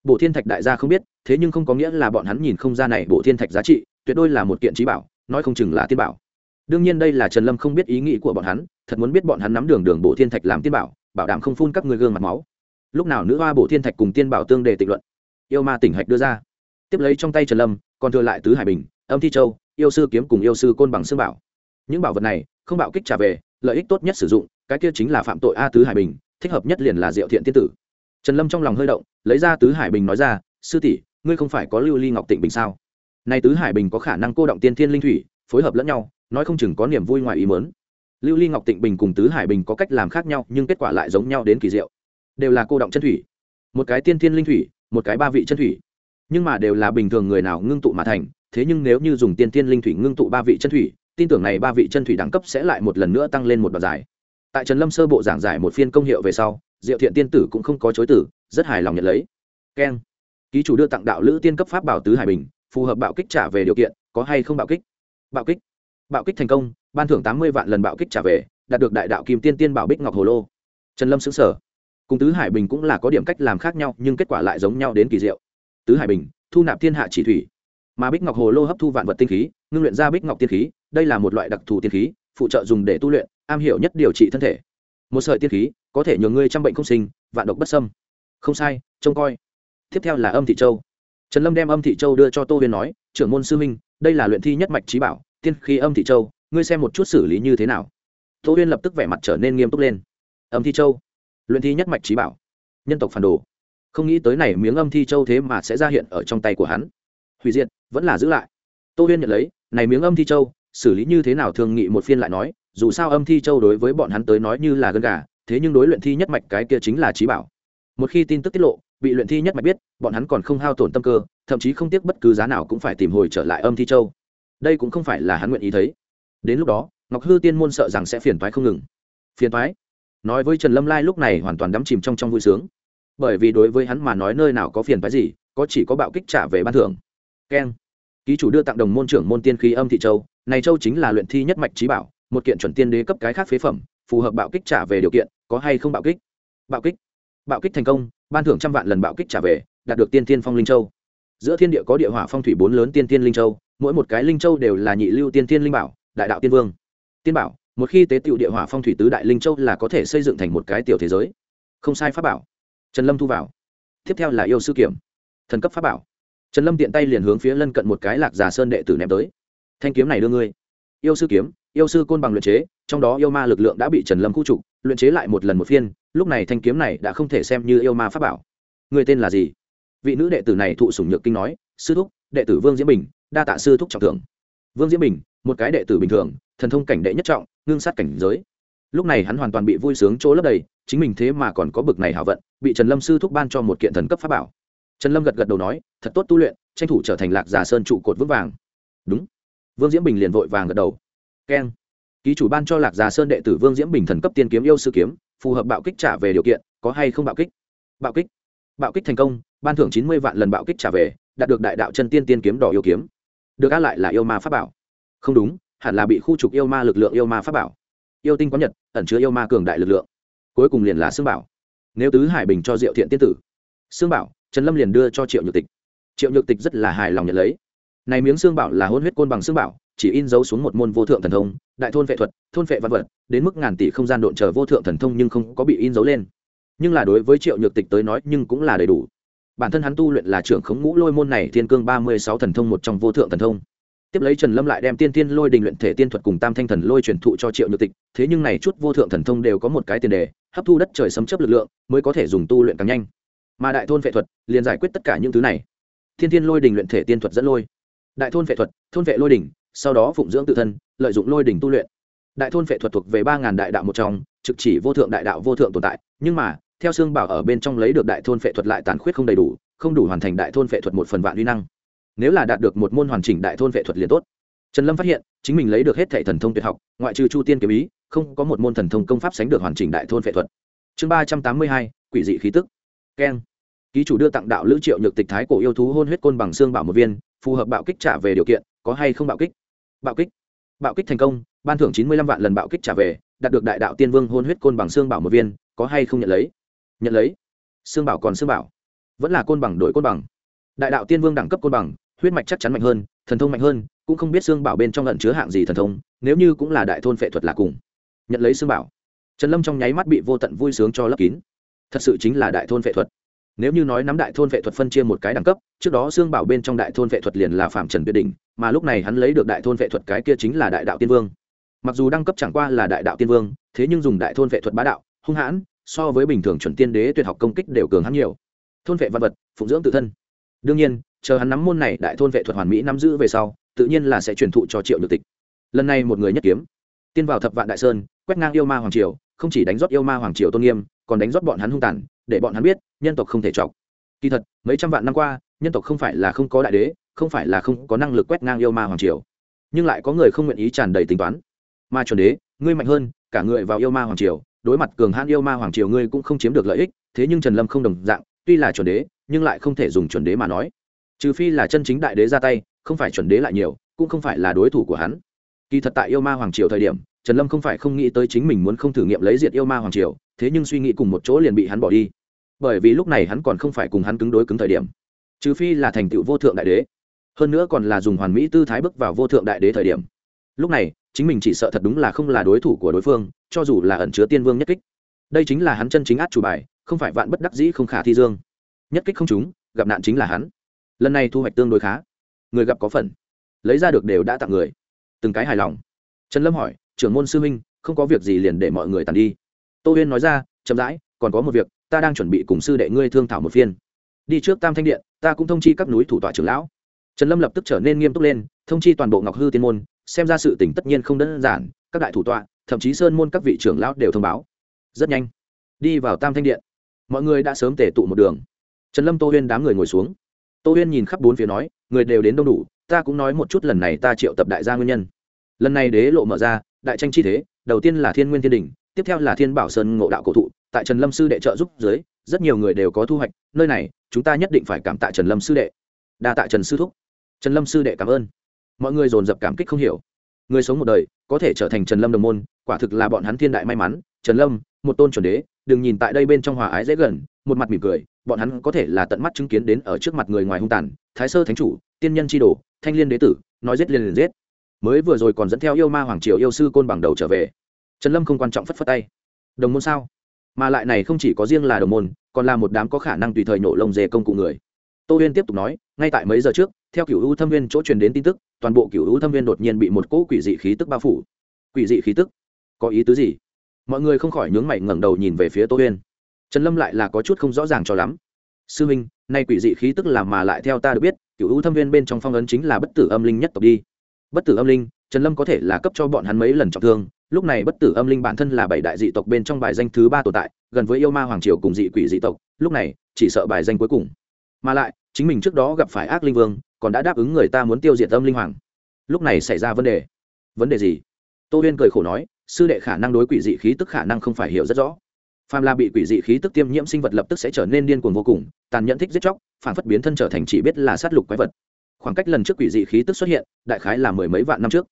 Bộ thiên thạch đại gia không biết, thế nhưng không có nghĩa là bọn hắn nhìn không ra này bộ thiên thạch giá trị, tuyệt đối là một kiện trí bảo, nói không chừng là tiên bảo. Đương nhiên đây là trần lâm không biết ý nghĩ của bọn hắn, thật muốn biết bọn hắn nắm đường đường bộ thiên thạch làm tiên bảo bảo đảm không phun các người gương mặt máu. Lúc nào nữ hoa bộ thiên thạch cùng tiên bảo tương đề tịnh luận, yêu ma tỉnh hạch đưa ra. Tiếp lấy trong tay trần lâm, còn thừa lại tứ hải bình, âm thi châu, yêu sư kiếm cùng yêu sư côn bằng xương bảo. Những bảo vật này, không bạo kích trả về, lợi ích tốt nhất sử dụng, cái kia chính là phạm tội a tứ hải bình, thích hợp nhất liền là diệu thiện tiên tử. Trần lâm trong lòng hơi động, lấy ra tứ hải bình nói ra, sư tỷ, ngươi không phải có lưu ly ngọc tịnh bình sao? Nay tứ hải bình có khả năng cô động tiên thiên linh thủy, phối hợp lẫn nhau, nói không chừng có niềm vui ngoài ý mớn lưu ly ngọc tịnh bình cùng tứ hải bình có cách làm khác nhau, nhưng kết quả lại giống nhau đến kỳ diệu. Đều là cô động chân thủy, một cái tiên thiên linh thủy, một cái ba vị chân thủy. Nhưng mà đều là bình thường người nào ngưng tụ mà thành, thế nhưng nếu như dùng tiên thiên linh thủy ngưng tụ ba vị chân thủy, tin tưởng này ba vị chân thủy đẳng cấp sẽ lại một lần nữa tăng lên một đoạn giải tại trần lâm sơ bộ giảng giải một phiên công hiệu về sau, diệu thiện tiên tử cũng không có chối tử rất hài lòng nhận lấy. Keng. Ký chủ đưa tặng đạo lữ tiên cấp pháp bảo tứ hải bình, phù hợp bạo kích trả về điều kiện, có hay không bạo kích? Bạo kích. Bạo kích thành công ban thưởng tám mươi vạn lần bạo kích trả về, đạt được đại đạo kim tiên tiên bảo bích ngọc hồ lô. Trần lâm xứng sở cùng tứ hải bình cũng là có điểm cách làm khác nhau, nhưng kết quả lại giống nhau đến kỳ diệu. Tứ hải bình, thu nạp thiên hạ chỉ thủy, mà bích ngọc hồ lô hấp thu vạn vật tinh khí, ngưng luyện ra bích ngọc tiên khí, đây là một loại đặc thù tiên khí, phụ trợ dùng để tu luyện, am hiểu nhất điều trị thân thể. Một sợi tiên khí, có thể nhường ngươi trăm bệnh không sinh, vạn độc bất sâm không sai, trông coi. Tiếp theo là âm thị châu. Trần lâm đem âm thị châu đưa cho tô huyền nói, trưởng môn sư minh đây là luyện thi nhất mạch trí bảo, tiên khí âm thị châu ngươi xem một chút xử lý như thế nào. Tô huyên lập tức vẻ mặt trở nên nghiêm túc lên. Âm thi châu. Luyện thi nhất mạch trí bảo. Nhân tộc phản đồ. Không nghĩ tới này miếng âm thi châu thế mà sẽ ra hiện ở trong tay của hắn. Hủy diệt, vẫn là giữ lại. Tô huyên nhận lấy, này miếng âm thi châu, xử lý như thế nào thường nghị một phiên lại nói, dù sao âm thi châu đối với bọn hắn tới nói như là gân gà, thế nhưng đối luyện thi nhất mạch cái kia chính là trí bảo. Một khi tin tức tiết lộ, bị luyện thi nhất mạch biết, bọn hắn còn không hao tổn tâm cơ, thậm chí không tiếc bất cứ giá nào cũng phải tìm hồi trở lại âm thi châu. Đây cũng không phải là hắn nguyện ý thấy đến lúc đó, ngọc hư tiên môn sợ rằng sẽ phiền toái không ngừng. Phiền toái? Nói với trần lâm lai lúc này hoàn toàn đắm chìm trong trong vui sướng. Bởi vì đối với hắn mà nói nơi nào có phiền toái gì, có chỉ có bạo kích trả về ban thưởng. Keng ký chủ đưa tặng đồng môn trưởng môn tiên khí âm thị châu. Này châu chính là luyện thi nhất mạch trí bảo, một kiện chuẩn tiên đế cấp cái khác phế phẩm, phù hợp bạo kích trả về điều kiện, có hay không bạo kích? Bạo kích. Bạo kích thành công, ban thưởng trăm vạn lần bạo kích trả về, đạt được tiên tiên phong linh châu. Giữa thiên địa có địa hỏa phong thủy bốn lớn tiên tiên linh châu, mỗi một cái linh châu đều là nhị lưu tiên tiên linh bảo đại đạo tiên vương. Tiên bảo, một khi tế tiểu địa hỏa phong thủy tứ đại linh châu là có thể xây dựng thành một cái tiểu thế giới. Không sai pháp bảo. Trần lâm thu vào. Tiếp theo là yêu sư kiểm. Thần cấp pháp bảo. Trần lâm tiện tay liền hướng phía lân cận một cái lạc già sơn đệ tử ném tới. Thanh kiếm này đưa ngươi. Yêu sư kiếm, yêu sư côn bằng luyện chế, trong đó yêu ma lực lượng đã bị trần lâm khu trục, luyện chế lại một lần một phiên, lúc này thanh kiếm này đã không thể xem như yêu ma pháp bảo. Người tên là gì? Vị nữ đệ tử này thụ sủng nhược kinh nói, sư thúc, đệ tử vương diễm bình, đa tạ sư thúc trọng thưởng. Vương diễm bình một cái đệ tử bình thường, thần thông cảnh đệ nhất trọng, ngưng sát cảnh giới. Lúc này hắn hoàn toàn bị vui sướng chỗ lấp đầy, chính mình thế mà còn có bực này hảo vận, bị trần lâm sư thúc ban cho một kiện thần cấp pháp bảo. Trần lâm gật gật đầu nói, thật tốt tu luyện, tranh thủ trở thành lạc giả sơn trụ cột vững vàng. Đúng. Vương diễm bình liền vội vàng gật đầu. Keng. Ký chủ ban cho lạc giả sơn đệ tử vương diễm bình thần cấp tiên kiếm yêu sư kiếm, phù hợp bạo kích trả về điều kiện, có hay không bạo kích? Bạo kích. Bạo kích thành công, ban thưởng chín mươi vạn lần bạo kích trả về, đạt được đại đạo chân tiên tiên kiếm đỏ yêu kiếm. Được á lại là yêu ma pháp bảo không đúng, hẳn là bị khu trục yêu ma lực lượng yêu ma pháp bảo. Yêu tinh có nhật, ẩn chứa yêu ma cường đại lực lượng. Cuối cùng liền là xương bảo. Nếu tứ hải bình cho diệu thiện tiên tử xương bảo, trần lâm liền đưa cho triệu nhược tịch. Triệu nhược tịch rất là hài lòng nhận lấy. Này miếng xương bảo là hôn huyết côn bằng xương bảo, chỉ in dấu xuống một môn vô thượng thần thông, đại thôn vệ thuật, thôn vệ văn vật, đến mức ngàn tỷ không gian độn chờ vô thượng thần thông nhưng không có bị in dấu lên. Nhưng là đối với triệu nhược tịch tới nói nhưng cũng là đầy đủ. Bản thân hắn tu luyện là trưởng khống ngũ lôi môn này thiên cương ba mươi sáu thần thông một trong vô thượng thần thông tiếp lấy trần lâm lại đem tiên tiên lôi đình luyện thể tiên thuật cùng tam thanh thần lôi truyền thụ cho triệu nhược tịch, thế nhưng này chút vô thượng thần thông đều có một cái tiền đề, hấp thu đất trời sấm chấp lực lượng, mới có thể dùng tu luyện càng nhanh. Mà đại thôn vệ thuật, liền giải quyết tất cả những thứ này. Thiên tiên lôi đình luyện thể tiên thuật dẫn lôi. Đại thôn vệ thuật, thôn vệ lôi đình, sau đó phụng dưỡng tự thân, lợi dụng lôi đình tu luyện. Đại thôn vệ thuật thuộc về ba ngàn đại đạo một trong, trực chỉ vô thượng đại đạo vô thượng tồn tại, nhưng mà, theo xương bảo ở bên trong lấy được đại thôn vệ thuật lại tàn khuyết không đầy đủ, không đủ hoàn thành đại thôn vệ thuật một phần vạn uy năng nếu là đạt được một môn hoàn chỉnh đại thôn vệ thuật liền tốt. Trần lâm phát hiện, chính mình lấy được hết thệ thần thông tuyệt học, ngoại trừ chu tiên kiếm ý, không có một môn thần thông công pháp sánh được hoàn chỉnh đại thôn vệ thuật. Chương ba trăm tám mươi hai, quỷ dị khí tức. Keng. Ký chủ đưa tặng đạo lữ triệu nhược tịch thái cổ yêu thú hôn huyết côn bằng xương bảo một viên, phù hợp bạo kích trả về điều kiện, có hay không bạo kích? Bạo kích. Bạo kích thành công, ban thưởng chín mươi lăm vạn lần bạo kích trả về, đạt được đại đạo tiên vương hôn huyết côn bằng xương bảo một viên, có hay không nhận lấy? Nhận lấy. Xương bảo còn xương bảo. Vẫn là côn bằng đổi côn bằng đại đạo tiên vương đẳng cấp côn bằng, huyết mạch chắc chắn mạnh hơn, thần thông mạnh hơn, cũng không biết xương bảo bên trong lận chứa hạng gì thần thông, nếu như cũng là đại thôn phệ thuật là cùng. Nhận lấy xương bảo, trần lâm trong nháy mắt bị vô tận vui sướng cho lấp kín. Thật sự chính là đại thôn phệ thuật. Nếu như nói nắm đại thôn vệ thuật phân chia một cái đẳng cấp, trước đó xương bảo bên trong đại thôn vệ thuật liền là phạm trần tuyệt đỉnh, mà lúc này hắn lấy được đại thôn vệ thuật cái kia chính là đại đạo tiên vương. Mặc dù đẳng cấp chẳng qua là đại đạo tiên vương, thế nhưng dùng đại thôn vệ thuật bá đạo, hung hãn, so với bình thường chuẩn tiên đế tuyệt học công kích đều cường hắn nhiều. Thôn vệ văn vật, phụng dưỡng tự thân đương nhiên, chờ hắn nắm môn này đại thôn vệ thuật hoàn mỹ nắm giữ về sau, tự nhiên là sẽ truyền thụ cho triệu nhược tịch. Lần này một người nhất kiếm. Tiên vào thập vạn đại sơn, quét ngang yêu ma hoàng triều, không chỉ đánh rót yêu ma hoàng triều tôn nghiêm, còn đánh rót bọn hắn hung tàn, để bọn hắn biết, nhân tộc không thể chọc. Kỳ thật, mấy trăm vạn năm qua, nhân tộc không phải là không có đại đế, không phải là không có năng lực quét ngang yêu ma hoàng triều. Nhưng lại có người không nguyện ý tràn đầy tính toán. Ma chuẩn đế, ngươi mạnh hơn, cả người vào yêu ma hoàng triều, đối mặt cường hãn yêu ma hoàng triều ngươi cũng không chiếm được lợi ích, thế nhưng trần lâm không đồng dạng, tuy là chuẩn đế nhưng lại không thể dùng chuẩn đế mà nói. Trừ phi là chân chính đại đế ra tay, không phải chuẩn đế lại nhiều, cũng không phải là đối thủ của hắn. Kỳ thật tại yêu ma hoàng triều thời điểm, trần lâm không phải không nghĩ tới chính mình muốn không thử nghiệm lấy diệt yêu ma hoàng triều, thế nhưng suy nghĩ cùng một chỗ liền bị hắn bỏ đi. Bởi vì lúc này hắn còn không phải cùng hắn cứng đối cứng thời điểm. Trừ phi là thành tựu vô thượng đại đế, hơn nữa còn là dùng hoàn mỹ tư thái bước vào vô thượng đại đế thời điểm. Lúc này, chính mình chỉ sợ thật đúng là không là đối thủ của đối phương, cho dù là ẩn chứa tiên vương nhất kích. Đây chính là hắn chân chính át chủ bài, không phải vạn bất đắc dĩ không khả thi dương nhất kích không chúng gặp nạn chính là hắn. Lần này thu hoạch tương đối khá. Người gặp có phần. Lấy ra được đều đã tặng người. Từng cái hài lòng. Trần lâm hỏi, trưởng môn sư huynh, không có việc gì liền để mọi người tàn đi. Tô huyên nói ra, chậm rãi, còn có một việc, ta đang chuẩn bị cùng sư đệ ngươi thương thảo một phiên. Đi trước tam thanh điện, ta cũng thông chi các núi thủ tọa trưởng lão. Trần lâm lập tức trở nên nghiêm túc lên, thông chi toàn bộ ngọc hư tiên môn, xem ra sự tỉnh tất nhiên không đơn giản, các đại thủ tọa, thậm chí sơn môn các vị trưởng lão đều thông báo. Rất nhanh, đi vào tam thanh điện. Mọi người đã sớm tể tụ một đường trần lâm tô huyên đám người ngồi xuống. Tô huyên nhìn khắp bốn phía nói, người đều đến đông đủ, ta cũng nói một chút lần này ta triệu tập đại gia nguyên nhân. Lần này đế lộ mở ra, đại tranh chi thế, đầu tiên là thiên nguyên thiên đình, tiếp theo là thiên bảo sơn ngộ đạo cổ thụ, tại trần lâm sư đệ trợ giúp dưới, rất nhiều người đều có thu hoạch, nơi này, chúng ta nhất định phải cảm tạ trần lâm sư đệ. Đa tạ trần sư thúc. Trần lâm sư đệ cảm ơn. Mọi người dồn dập cảm kích không hiểu. Người sống một đời, có thể trở thành trần lâm đồng môn, quả thực là bọn hắn thiên đại may mắn. Trần lâm, một tôn chuẩn đế, đừng nhìn tại đây bên trong hòa ái dễ gần một mặt mỉm cười, bọn hắn có thể là tận mắt chứng kiến đến ở trước mặt người ngoài hung tàn, thái sơ thánh chủ, tiên nhân tri đồ, thanh liên đế tử, nói giết liền liền giết. Mới vừa rồi còn dẫn theo yêu ma hoàng triều yêu sư côn bằng đầu trở về. Trần lâm không quan trọng phất phất tay. Đồng môn sao? Mà lại này không chỉ có riêng là đồng môn, còn là một đám có khả năng tùy thời nổ lông dê công cụ người. Tô huyên tiếp tục nói, ngay tại mấy giờ trước, theo cựu u thâm viên chỗ truyền đến tin tức, toàn bộ cựu u thâm viên đột nhiên bị một cỗ quỷ dị khí tức bao phủ. Quỷ dị khí tức? Có ý tứ gì? Mọi người không khỏi nhướng mày ngẩng đầu nhìn về phía tô huyên trần lâm lại là có chút không rõ ràng cho lắm. Sư minh, nay quỷ dị khí tức làm mà lại theo ta được biết cựu u thâm viên bên trong phong ấn chính là bất tử âm linh nhất tộc đi. Bất tử âm linh, trần lâm có thể là cấp cho bọn hắn mấy lần trọng thương, lúc này bất tử âm linh bản thân là bảy đại dị tộc bên trong bài danh thứ ba tồn tại, gần với yêu ma hoàng triều cùng dị quỷ dị tộc, lúc này, chỉ sợ bài danh cuối cùng. Mà lại, chính mình trước đó gặp phải ác linh vương, còn đã đáp ứng người ta muốn tiêu diệt âm linh hoàng. Lúc này xảy ra vấn đề. Vấn đề gì? Tô huyên cười khổ nói, sư đệ khả năng đối quỷ dị khí tức khả năng không phải hiểu rất rõ phàm là bị quỷ dị khí tức tiêm nhiễm sinh vật lập tức sẽ trở nên điên cuồng vô cùng, tàn nhẫn thích giết chóc, phản phất biến thân trở thành chỉ biết là sát lục quái vật. Khoảng cách lần trước quỷ dị khí tức xuất hiện, đại khái là mười mấy vạn năm trước.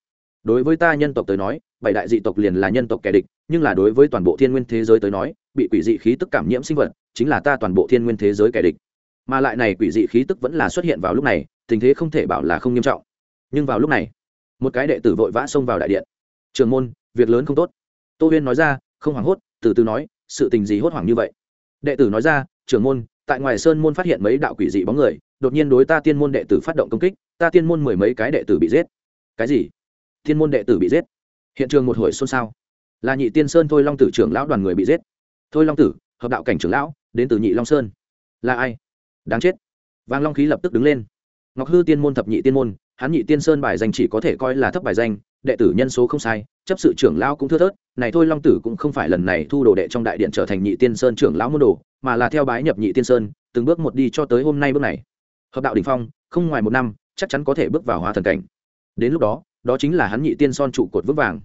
Đối với ta nhân tộc tới nói, bảy đại dị tộc liền là nhân tộc kẻ địch, nhưng là đối với toàn bộ thiên nguyên thế giới tới nói, bị quỷ dị khí tức cảm nhiễm sinh vật, chính là ta toàn bộ thiên nguyên thế giới kẻ địch. Mà lại này quỷ dị khí tức vẫn là xuất hiện vào lúc này, tình thế không thể bảo là không nghiêm trọng. Nhưng vào lúc này, một cái đệ tử vội vã xông vào đại điện. Trường môn, việc lớn không tốt. Tô huyên nói ra, không hoảng hốt, từ từ nói sự tình gì hốt hoảng như vậy? Đệ tử nói ra, trưởng môn, tại ngoài sơn môn phát hiện mấy đạo quỷ dị bóng người, đột nhiên đối ta tiên môn đệ tử phát động công kích, ta tiên môn mười mấy cái đệ tử bị giết. Cái gì? Tiên môn đệ tử bị giết? Hiện trường một hồi xôn xao. Là nhị tiên sơn thôi long tử trưởng lão đoàn người bị giết. Thôi long tử, hợp đạo cảnh trưởng lão, đến từ nhị long sơn. Là ai? Đáng chết. Vàng long khí lập tức đứng lên. Ngọc hư tiên môn thập nhị tiên môn, hắn nhị tiên sơn bài danh chỉ có thể coi là thấp bài danh đệ tử nhân số không sai, chấp sự trưởng lão cũng thưa thớt, này thôi long tử cũng không phải lần này thu đồ đệ trong đại điện trở thành nhị tiên sơn trưởng lão môn đồ, mà là theo bái nhập nhị tiên sơn, từng bước một đi cho tới hôm nay bước này. Hợp đạo đình phong, không ngoài một năm, chắc chắn có thể bước vào hóa thần cảnh. Đến lúc đó đó chính là hắn nhị tiên son trụ cột vững vàng.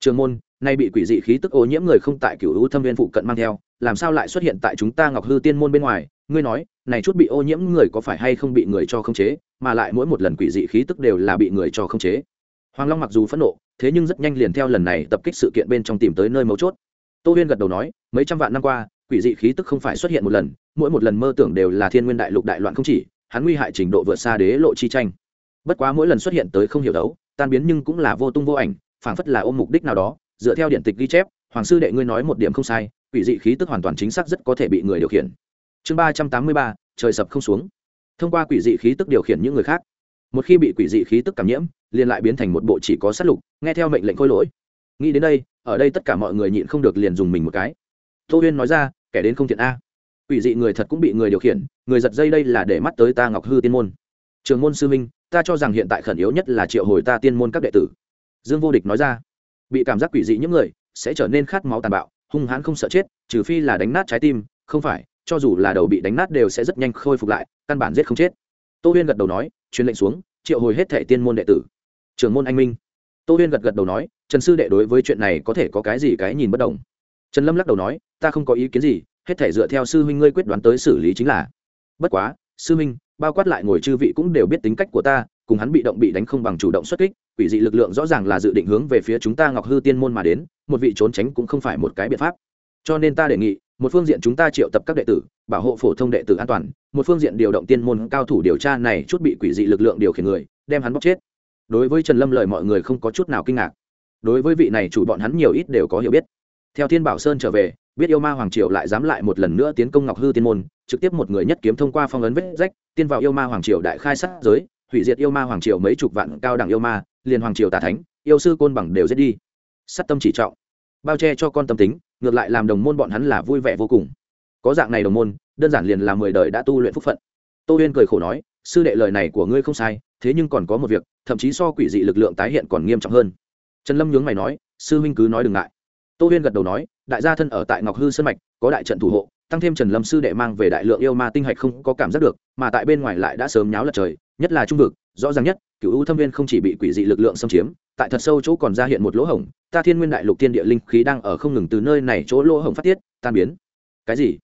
Trường môn, nay bị quỷ dị khí tức ô nhiễm người không tại cựu hữu thâm viên phụ cận mang theo, làm sao lại xuất hiện tại chúng ta ngọc hư tiên môn bên ngoài? Ngươi nói, này chút bị ô nhiễm người có phải hay không bị người cho khống chế, mà lại mỗi một lần quỷ dị khí tức đều là bị người cho khống chế? Hoàng long mặc dù phẫn nộ, thế nhưng rất nhanh liền theo lần này tập kích sự kiện bên trong tìm tới nơi mấu chốt. Tô huyên gật đầu nói, mấy trăm vạn năm qua, quỷ dị khí tức không phải xuất hiện một lần, mỗi một lần mơ tưởng đều là thiên nguyên đại lục đại loạn không chỉ, hắn nguy hại trình độ vượt xa đế lộ chi tranh. Bất quá mỗi lần xuất hiện tới không hiểu đấu, tan biến nhưng cũng là vô tung vô ảnh, phảng phất là ôm mục đích nào đó, dựa theo điện tịch ghi chép, hoàng sư đệ ngươi nói một điểm không sai, quỷ dị khí tức hoàn toàn chính xác rất có thể bị người điều khiển. Chương ba trăm tám mươi ba, trời sập không xuống. Thông qua quỷ dị khí tức điều khiển những người khác. Một khi bị quỷ dị khí tức cảm nhiễm liền lại biến thành một bộ chỉ có sát lục, nghe theo mệnh lệnh khôi lỗi. Nghĩ đến đây, ở đây tất cả mọi người nhịn không được liền dùng mình một cái. Tô huyên nói ra, kẻ đến không thiện a. Ủy dị người thật cũng bị người điều khiển, người giật dây đây là để mắt tới ta ngọc hư tiên môn. Trường môn sư minh ta cho rằng hiện tại khẩn yếu nhất là triệu hồi ta tiên môn các đệ tử. Dương vô địch nói ra. Bị cảm giác quỷ dị những người, sẽ trở nên khát máu tàn bạo, hung hãn không sợ chết, trừ phi là đánh nát trái tim, không phải, cho dù là đầu bị đánh nát đều sẽ rất nhanh khôi phục lại, căn bản giết không chết. Tô huyên gật đầu nói, truyền lệnh xuống, triệu hồi hết thẻ tiên môn đệ tử trưởng môn anh minh. Tô huyên gật gật đầu nói, trần sư đệ đối với chuyện này có thể có cái gì cái nhìn bất đồng? Trần lâm lắc đầu nói, ta không có ý kiến gì, hết thể dựa theo sư huynh ngươi quyết đoán tới xử lý chính là. Bất quá, sư huynh, bao quát lại ngồi chư vị cũng đều biết tính cách của ta, cùng hắn bị động bị đánh không bằng chủ động xuất kích, quỷ dị lực lượng rõ ràng là dự định hướng về phía chúng ta ngọc hư tiên môn mà đến, một vị trốn tránh cũng không phải một cái biện pháp. Cho nên ta đề nghị, một phương diện chúng ta triệu tập các đệ tử, bảo hộ phổ thông đệ tử an toàn, một phương diện điều động tiên môn cao thủ điều tra này chút bị quỷ dị lực lượng điều khiển người, đem hắn bóc chết đối với trần lâm lời mọi người không có chút nào kinh ngạc. Đối với vị này chủ bọn hắn nhiều ít đều có hiểu biết. Theo thiên bảo sơn trở về, biết yêu ma hoàng triều lại dám lại một lần nữa tiến công ngọc hư tiên môn, trực tiếp một người nhất kiếm thông qua phong ấn vết rách, tiên vào yêu ma hoàng triều đại khai sát giới, hủy diệt yêu ma hoàng triều mấy chục vạn cao đẳng yêu ma, liền hoàng triều tà thánh, yêu sư côn bằng đều giết đi. Sắt tâm chỉ trọng. Bao che cho con tâm tính, ngược lại làm đồng môn bọn hắn là vui vẻ vô cùng. Có dạng này đồng môn, đơn giản liền là mười đời đã tu luyện phúc phận. Tô huyên cười khổ nói, sư đệ lời này của ngươi không sai thế nhưng còn có một việc, thậm chí so quỷ dị lực lượng tái hiện còn nghiêm trọng hơn. Trần lâm nhướng mày nói, sư huynh cứ nói đừng ngại. Tô huyên gật đầu nói, đại gia thân ở tại ngọc hư sân mạch, có đại trận thủ hộ, tăng thêm trần lâm sư đệ mang về đại lượng yêu ma tinh hạch không có cảm giác được, mà tại bên ngoài lại đã sớm nháo lật trời, nhất là trung vực, rõ ràng nhất cựu u thâm viên không chỉ bị quỷ dị lực lượng xâm chiếm, tại thật sâu chỗ còn ra hiện một lỗ hổng, ta thiên nguyên đại lục thiên địa linh khí đang ở không ngừng từ nơi này chỗ lỗ hổng phát tiết, tan biến. Cái gì?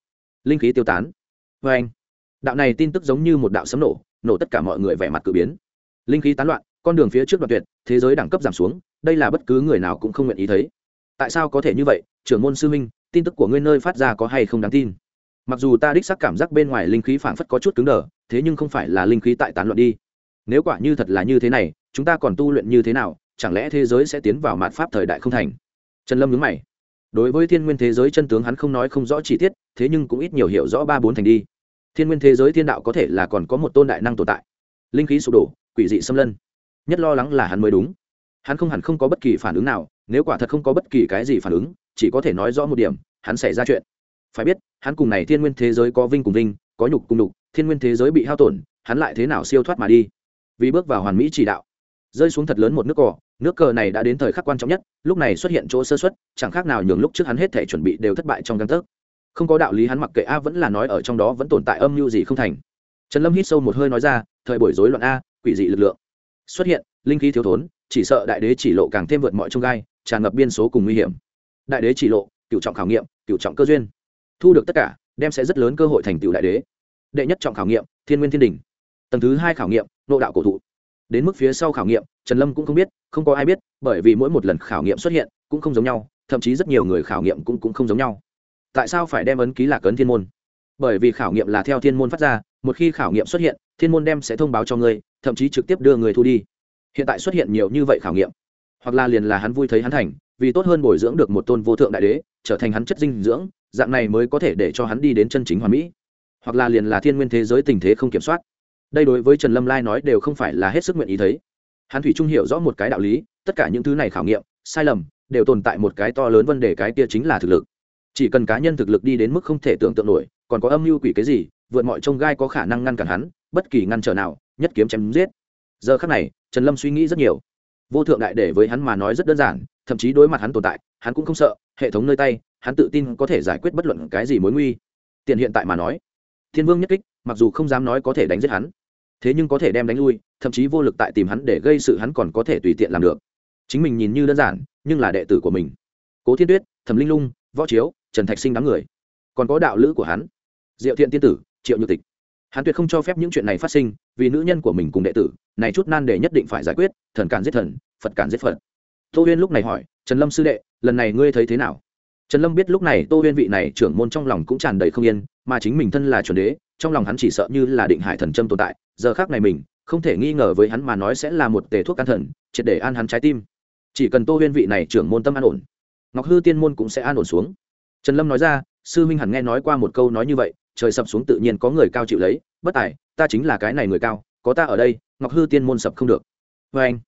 Linh khí tiêu tán? Vê anh đạo này tin tức giống như một đạo sấm nổ nổ tất cả mọi người vẻ mặt cử biến linh khí tán loạn, con đường phía trước đoạn tuyệt, thế giới đẳng cấp giảm xuống, đây là bất cứ người nào cũng không nguyện ý thấy. Tại sao có thể như vậy, trưởng môn sư minh tin tức của ngươi nơi phát ra có hay không đáng tin? Mặc dù ta đích xác cảm giác bên ngoài linh khí phảng phất có chút cứng đờ, thế nhưng không phải là linh khí tại tán loạn đi. Nếu quả như thật là như thế này, chúng ta còn tu luyện như thế nào, chẳng lẽ thế giới sẽ tiến vào mạt pháp thời đại không thành? Trần lâm nhớ mày. Đối với thiên nguyên thế giới chân tướng hắn không nói không rõ chi tiết, thế nhưng cũng ít nhiều hiểu rõ ba bốn thành đi. Thiên nguyên thế giới thiên đạo có thể là còn có một tôn đại năng tồn tại. Linh khí sụp đổ quỷ dị xâm lân. Nhất lo lắng là hắn mới đúng. Hắn không hẳn không có bất kỳ phản ứng nào, nếu quả thật không có bất kỳ cái gì phản ứng, chỉ có thể nói rõ một điểm, hắn xảy ra chuyện. Phải biết, hắn cùng này thiên nguyên thế giới có vinh cùng vinh, có nhục cùng nhục, thiên nguyên thế giới bị hao tổn, hắn lại thế nào siêu thoát mà đi? Vì bước vào hoàn mỹ chỉ đạo. Rơi xuống thật lớn một nước cỏ, nước cờ này đã đến thời khắc quan trọng nhất, lúc này xuất hiện chỗ sơ xuất chẳng khác nào nhường lúc trước hắn hết thể chuẩn bị đều thất bại trong găng tấc. Không có đạo lý hắn mặc kệ a vẫn là nói ở trong đó vẫn tồn tại âm mưu gì không thành. Trần lâm hít sâu một hơi nói ra, thời buổi rối loạn a quỷ dị lực lượng. Xuất hiện linh khí thiếu thốn chỉ sợ đại đế chỉ lộ càng thêm vượt mọi trông gai tràn ngập biên số cùng nguy hiểm. Đại đế chỉ lộ cựu trọng khảo nghiệm cựu trọng cơ duyên. Thu được tất cả đem sẽ rất lớn cơ hội thành tựu đại đế. Đệ nhất trọng khảo nghiệm thiên nguyên thiên đình. Tầng thứ hai khảo nghiệm nộ đạo cổ thụ. Đến mức phía sau khảo nghiệm trần lâm cũng không biết không có ai biết bởi vì mỗi một lần khảo nghiệm xuất hiện cũng không giống nhau thậm chí rất nhiều người khảo nghiệm cũng, cũng không giống nhau. Tại sao phải đem ấn ký lạc ấn thiên môn? Bởi vì khảo nghiệm là theo thiên môn phát ra một khi khảo nghiệm xuất hiện thiên môn đem sẽ thông báo cho ngươi thậm chí trực tiếp đưa người thu đi. Hiện tại xuất hiện nhiều như vậy khảo nghiệm, hoặc là liền là hắn vui thấy hắn thành, vì tốt hơn bồi dưỡng được một tôn vô thượng đại đế, trở thành hắn chất dinh dưỡng, dạng này mới có thể để cho hắn đi đến chân chính hoàn mỹ. Hoặc là liền là thiên nguyên thế giới tình thế không kiểm soát. Đây đối với trần lâm lai nói đều không phải là hết sức nguyện ý thấy. Hắn thủy trung hiểu rõ một cái đạo lý, tất cả những thứ này khảo nghiệm, sai lầm, đều tồn tại một cái to lớn vấn đề cái kia chính là thực lực. Chỉ cần cá nhân thực lực đi đến mức không thể tưởng tượng nổi, còn có âm mưu quỷ cái gì, vượt mọi trông gai có khả năng ngăn cản hắn, bất kỳ ngăn trở nào nhất kiếm chém giết. Giờ khắc này, trần lâm suy nghĩ rất nhiều. Vô thượng đại để với hắn mà nói rất đơn giản, thậm chí đối mặt hắn tồn tại, hắn cũng không sợ, hệ thống nơi tay, hắn tự tin có thể giải quyết bất luận cái gì mối nguy. Tiền hiện tại mà nói, thiên vương nhất kích, mặc dù không dám nói có thể đánh giết hắn, thế nhưng có thể đem đánh lui, thậm chí vô lực tại tìm hắn để gây sự hắn còn có thể tùy tiện làm được. Chính mình nhìn như đơn giản, nhưng là đệ tử của mình. Cố thiên tuyết, thẩm linh lung, võ chiếu, trần thạch sinh đám người. Còn có đạo lữ của hắn, diệu thiện tiên tử, triệu nhược tịch. Hắn tuyệt không cho phép những chuyện này phát sinh vì nữ nhân của mình cùng đệ tử, này chút nan đề nhất định phải giải quyết, thần cản giết thần, phật cản giết phật. Tô huyên lúc này hỏi, trần lâm sư đệ, lần này ngươi thấy thế nào? Trần lâm biết lúc này tô huyên vị này trưởng môn trong lòng cũng tràn đầy không yên, mà chính mình thân là chuẩn đế, trong lòng hắn chỉ sợ như là định hải thần trâm tồn tại, giờ khác này mình, không thể nghi ngờ với hắn mà nói sẽ là một tề thuốc can thần, triệt để an hắn trái tim. Chỉ cần tô huyên vị này trưởng môn tâm an ổn, ngọc hư tiên môn cũng sẽ an ổn xuống. Trần lâm nói ra, sư minh hẳn nghe nói qua một câu nói như vậy, trời sập xuống tự nhiên có người cao chịu lấy, bất tài ta chính là cái này người cao, có ta ở đây, ngọc hư tiên môn sập không được. Vê anh,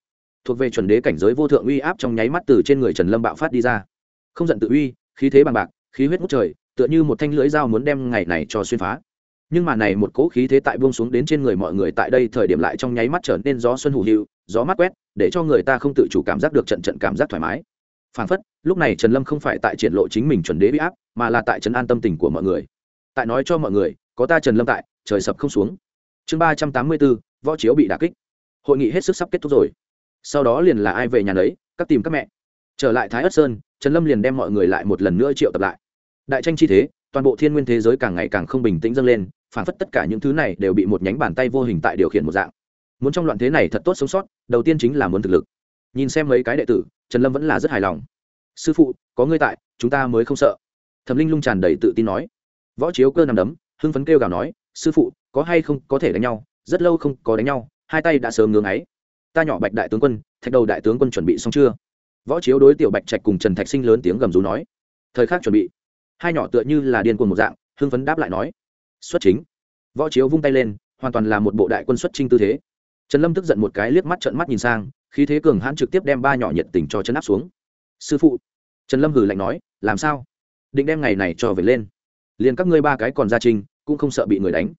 thuộc về chuẩn đế cảnh giới vô thượng uy áp trong nháy mắt từ trên người trần lâm bạo phát đi ra. Không giận tự uy, khí thế bằng bạc, khí huyết ngút trời, tựa như một thanh lưỡi dao muốn đem ngày này cho xuyên phá. Nhưng mà này một cỗ khí thế tại buông xuống đến trên người mọi người tại đây thời điểm lại trong nháy mắt trở nên gió xuân hủ hiệu gió mắt quét, để cho người ta không tự chủ cảm giác được trận trận cảm giác thoải mái. Phản phất, lúc này trần lâm không phải tại triển lộ chính mình chuẩn đế bị áp, mà là tại trấn an tâm tình của mọi người. Tại nói cho mọi người, có ta trần lâm tại, trời sập không xuống chương ba trăm tám mươi bốn, võ chiếu bị đà kích. Hội nghị hết sức sắp kết thúc rồi. Sau đó liền là ai về nhà nấy, các tìm các mẹ. Trở lại thái ất sơn, trần lâm liền đem mọi người lại một lần nữa triệu tập lại. Đại tranh chi thế, toàn bộ thiên nguyên thế giới càng ngày càng không bình tĩnh dâng lên, phản phất tất cả những thứ này đều bị một nhánh bàn tay vô hình tại điều khiển một dạng. Muốn trong loạn thế này thật tốt sống sót, đầu tiên chính là muốn thực lực. Nhìn xem mấy cái đệ tử, trần lâm vẫn là rất hài lòng. Sư phụ, có ngươi tại, chúng ta mới không sợ. Thẩm linh lung tràn đầy tự tin nói. Võ chiếu cơ nằm đấm, hưng phấn kêu gào nói sư phụ, có hay không có thể đánh nhau? Rất lâu không có đánh nhau, hai tay đã sớm ngưỡng ấy. Ta nhỏ bạch đại tướng quân, thạch đầu đại tướng quân chuẩn bị xong chưa? Võ chiếu đối tiểu bạch trạch cùng trần thạch sinh lớn tiếng gầm rú nói. Thời khắc chuẩn bị. Hai nhỏ tựa như là điên cuồng một dạng, hưng phấn đáp lại nói. Xuất chính. Võ chiếu vung tay lên, hoàn toàn là một bộ đại quân xuất trinh tư thế. Trần lâm tức giận một cái liếc mắt trợn mắt nhìn sang, khí thế cường hãn trực tiếp đem ba nhỏ nhiệt tình cho chân áp xuống. Sư phụ. Trần lâm hử lạnh nói, làm sao? Định đem ngày này cho về lên. Liền các ngươi ba cái còn ra trình cũng không sợ bị người đánh.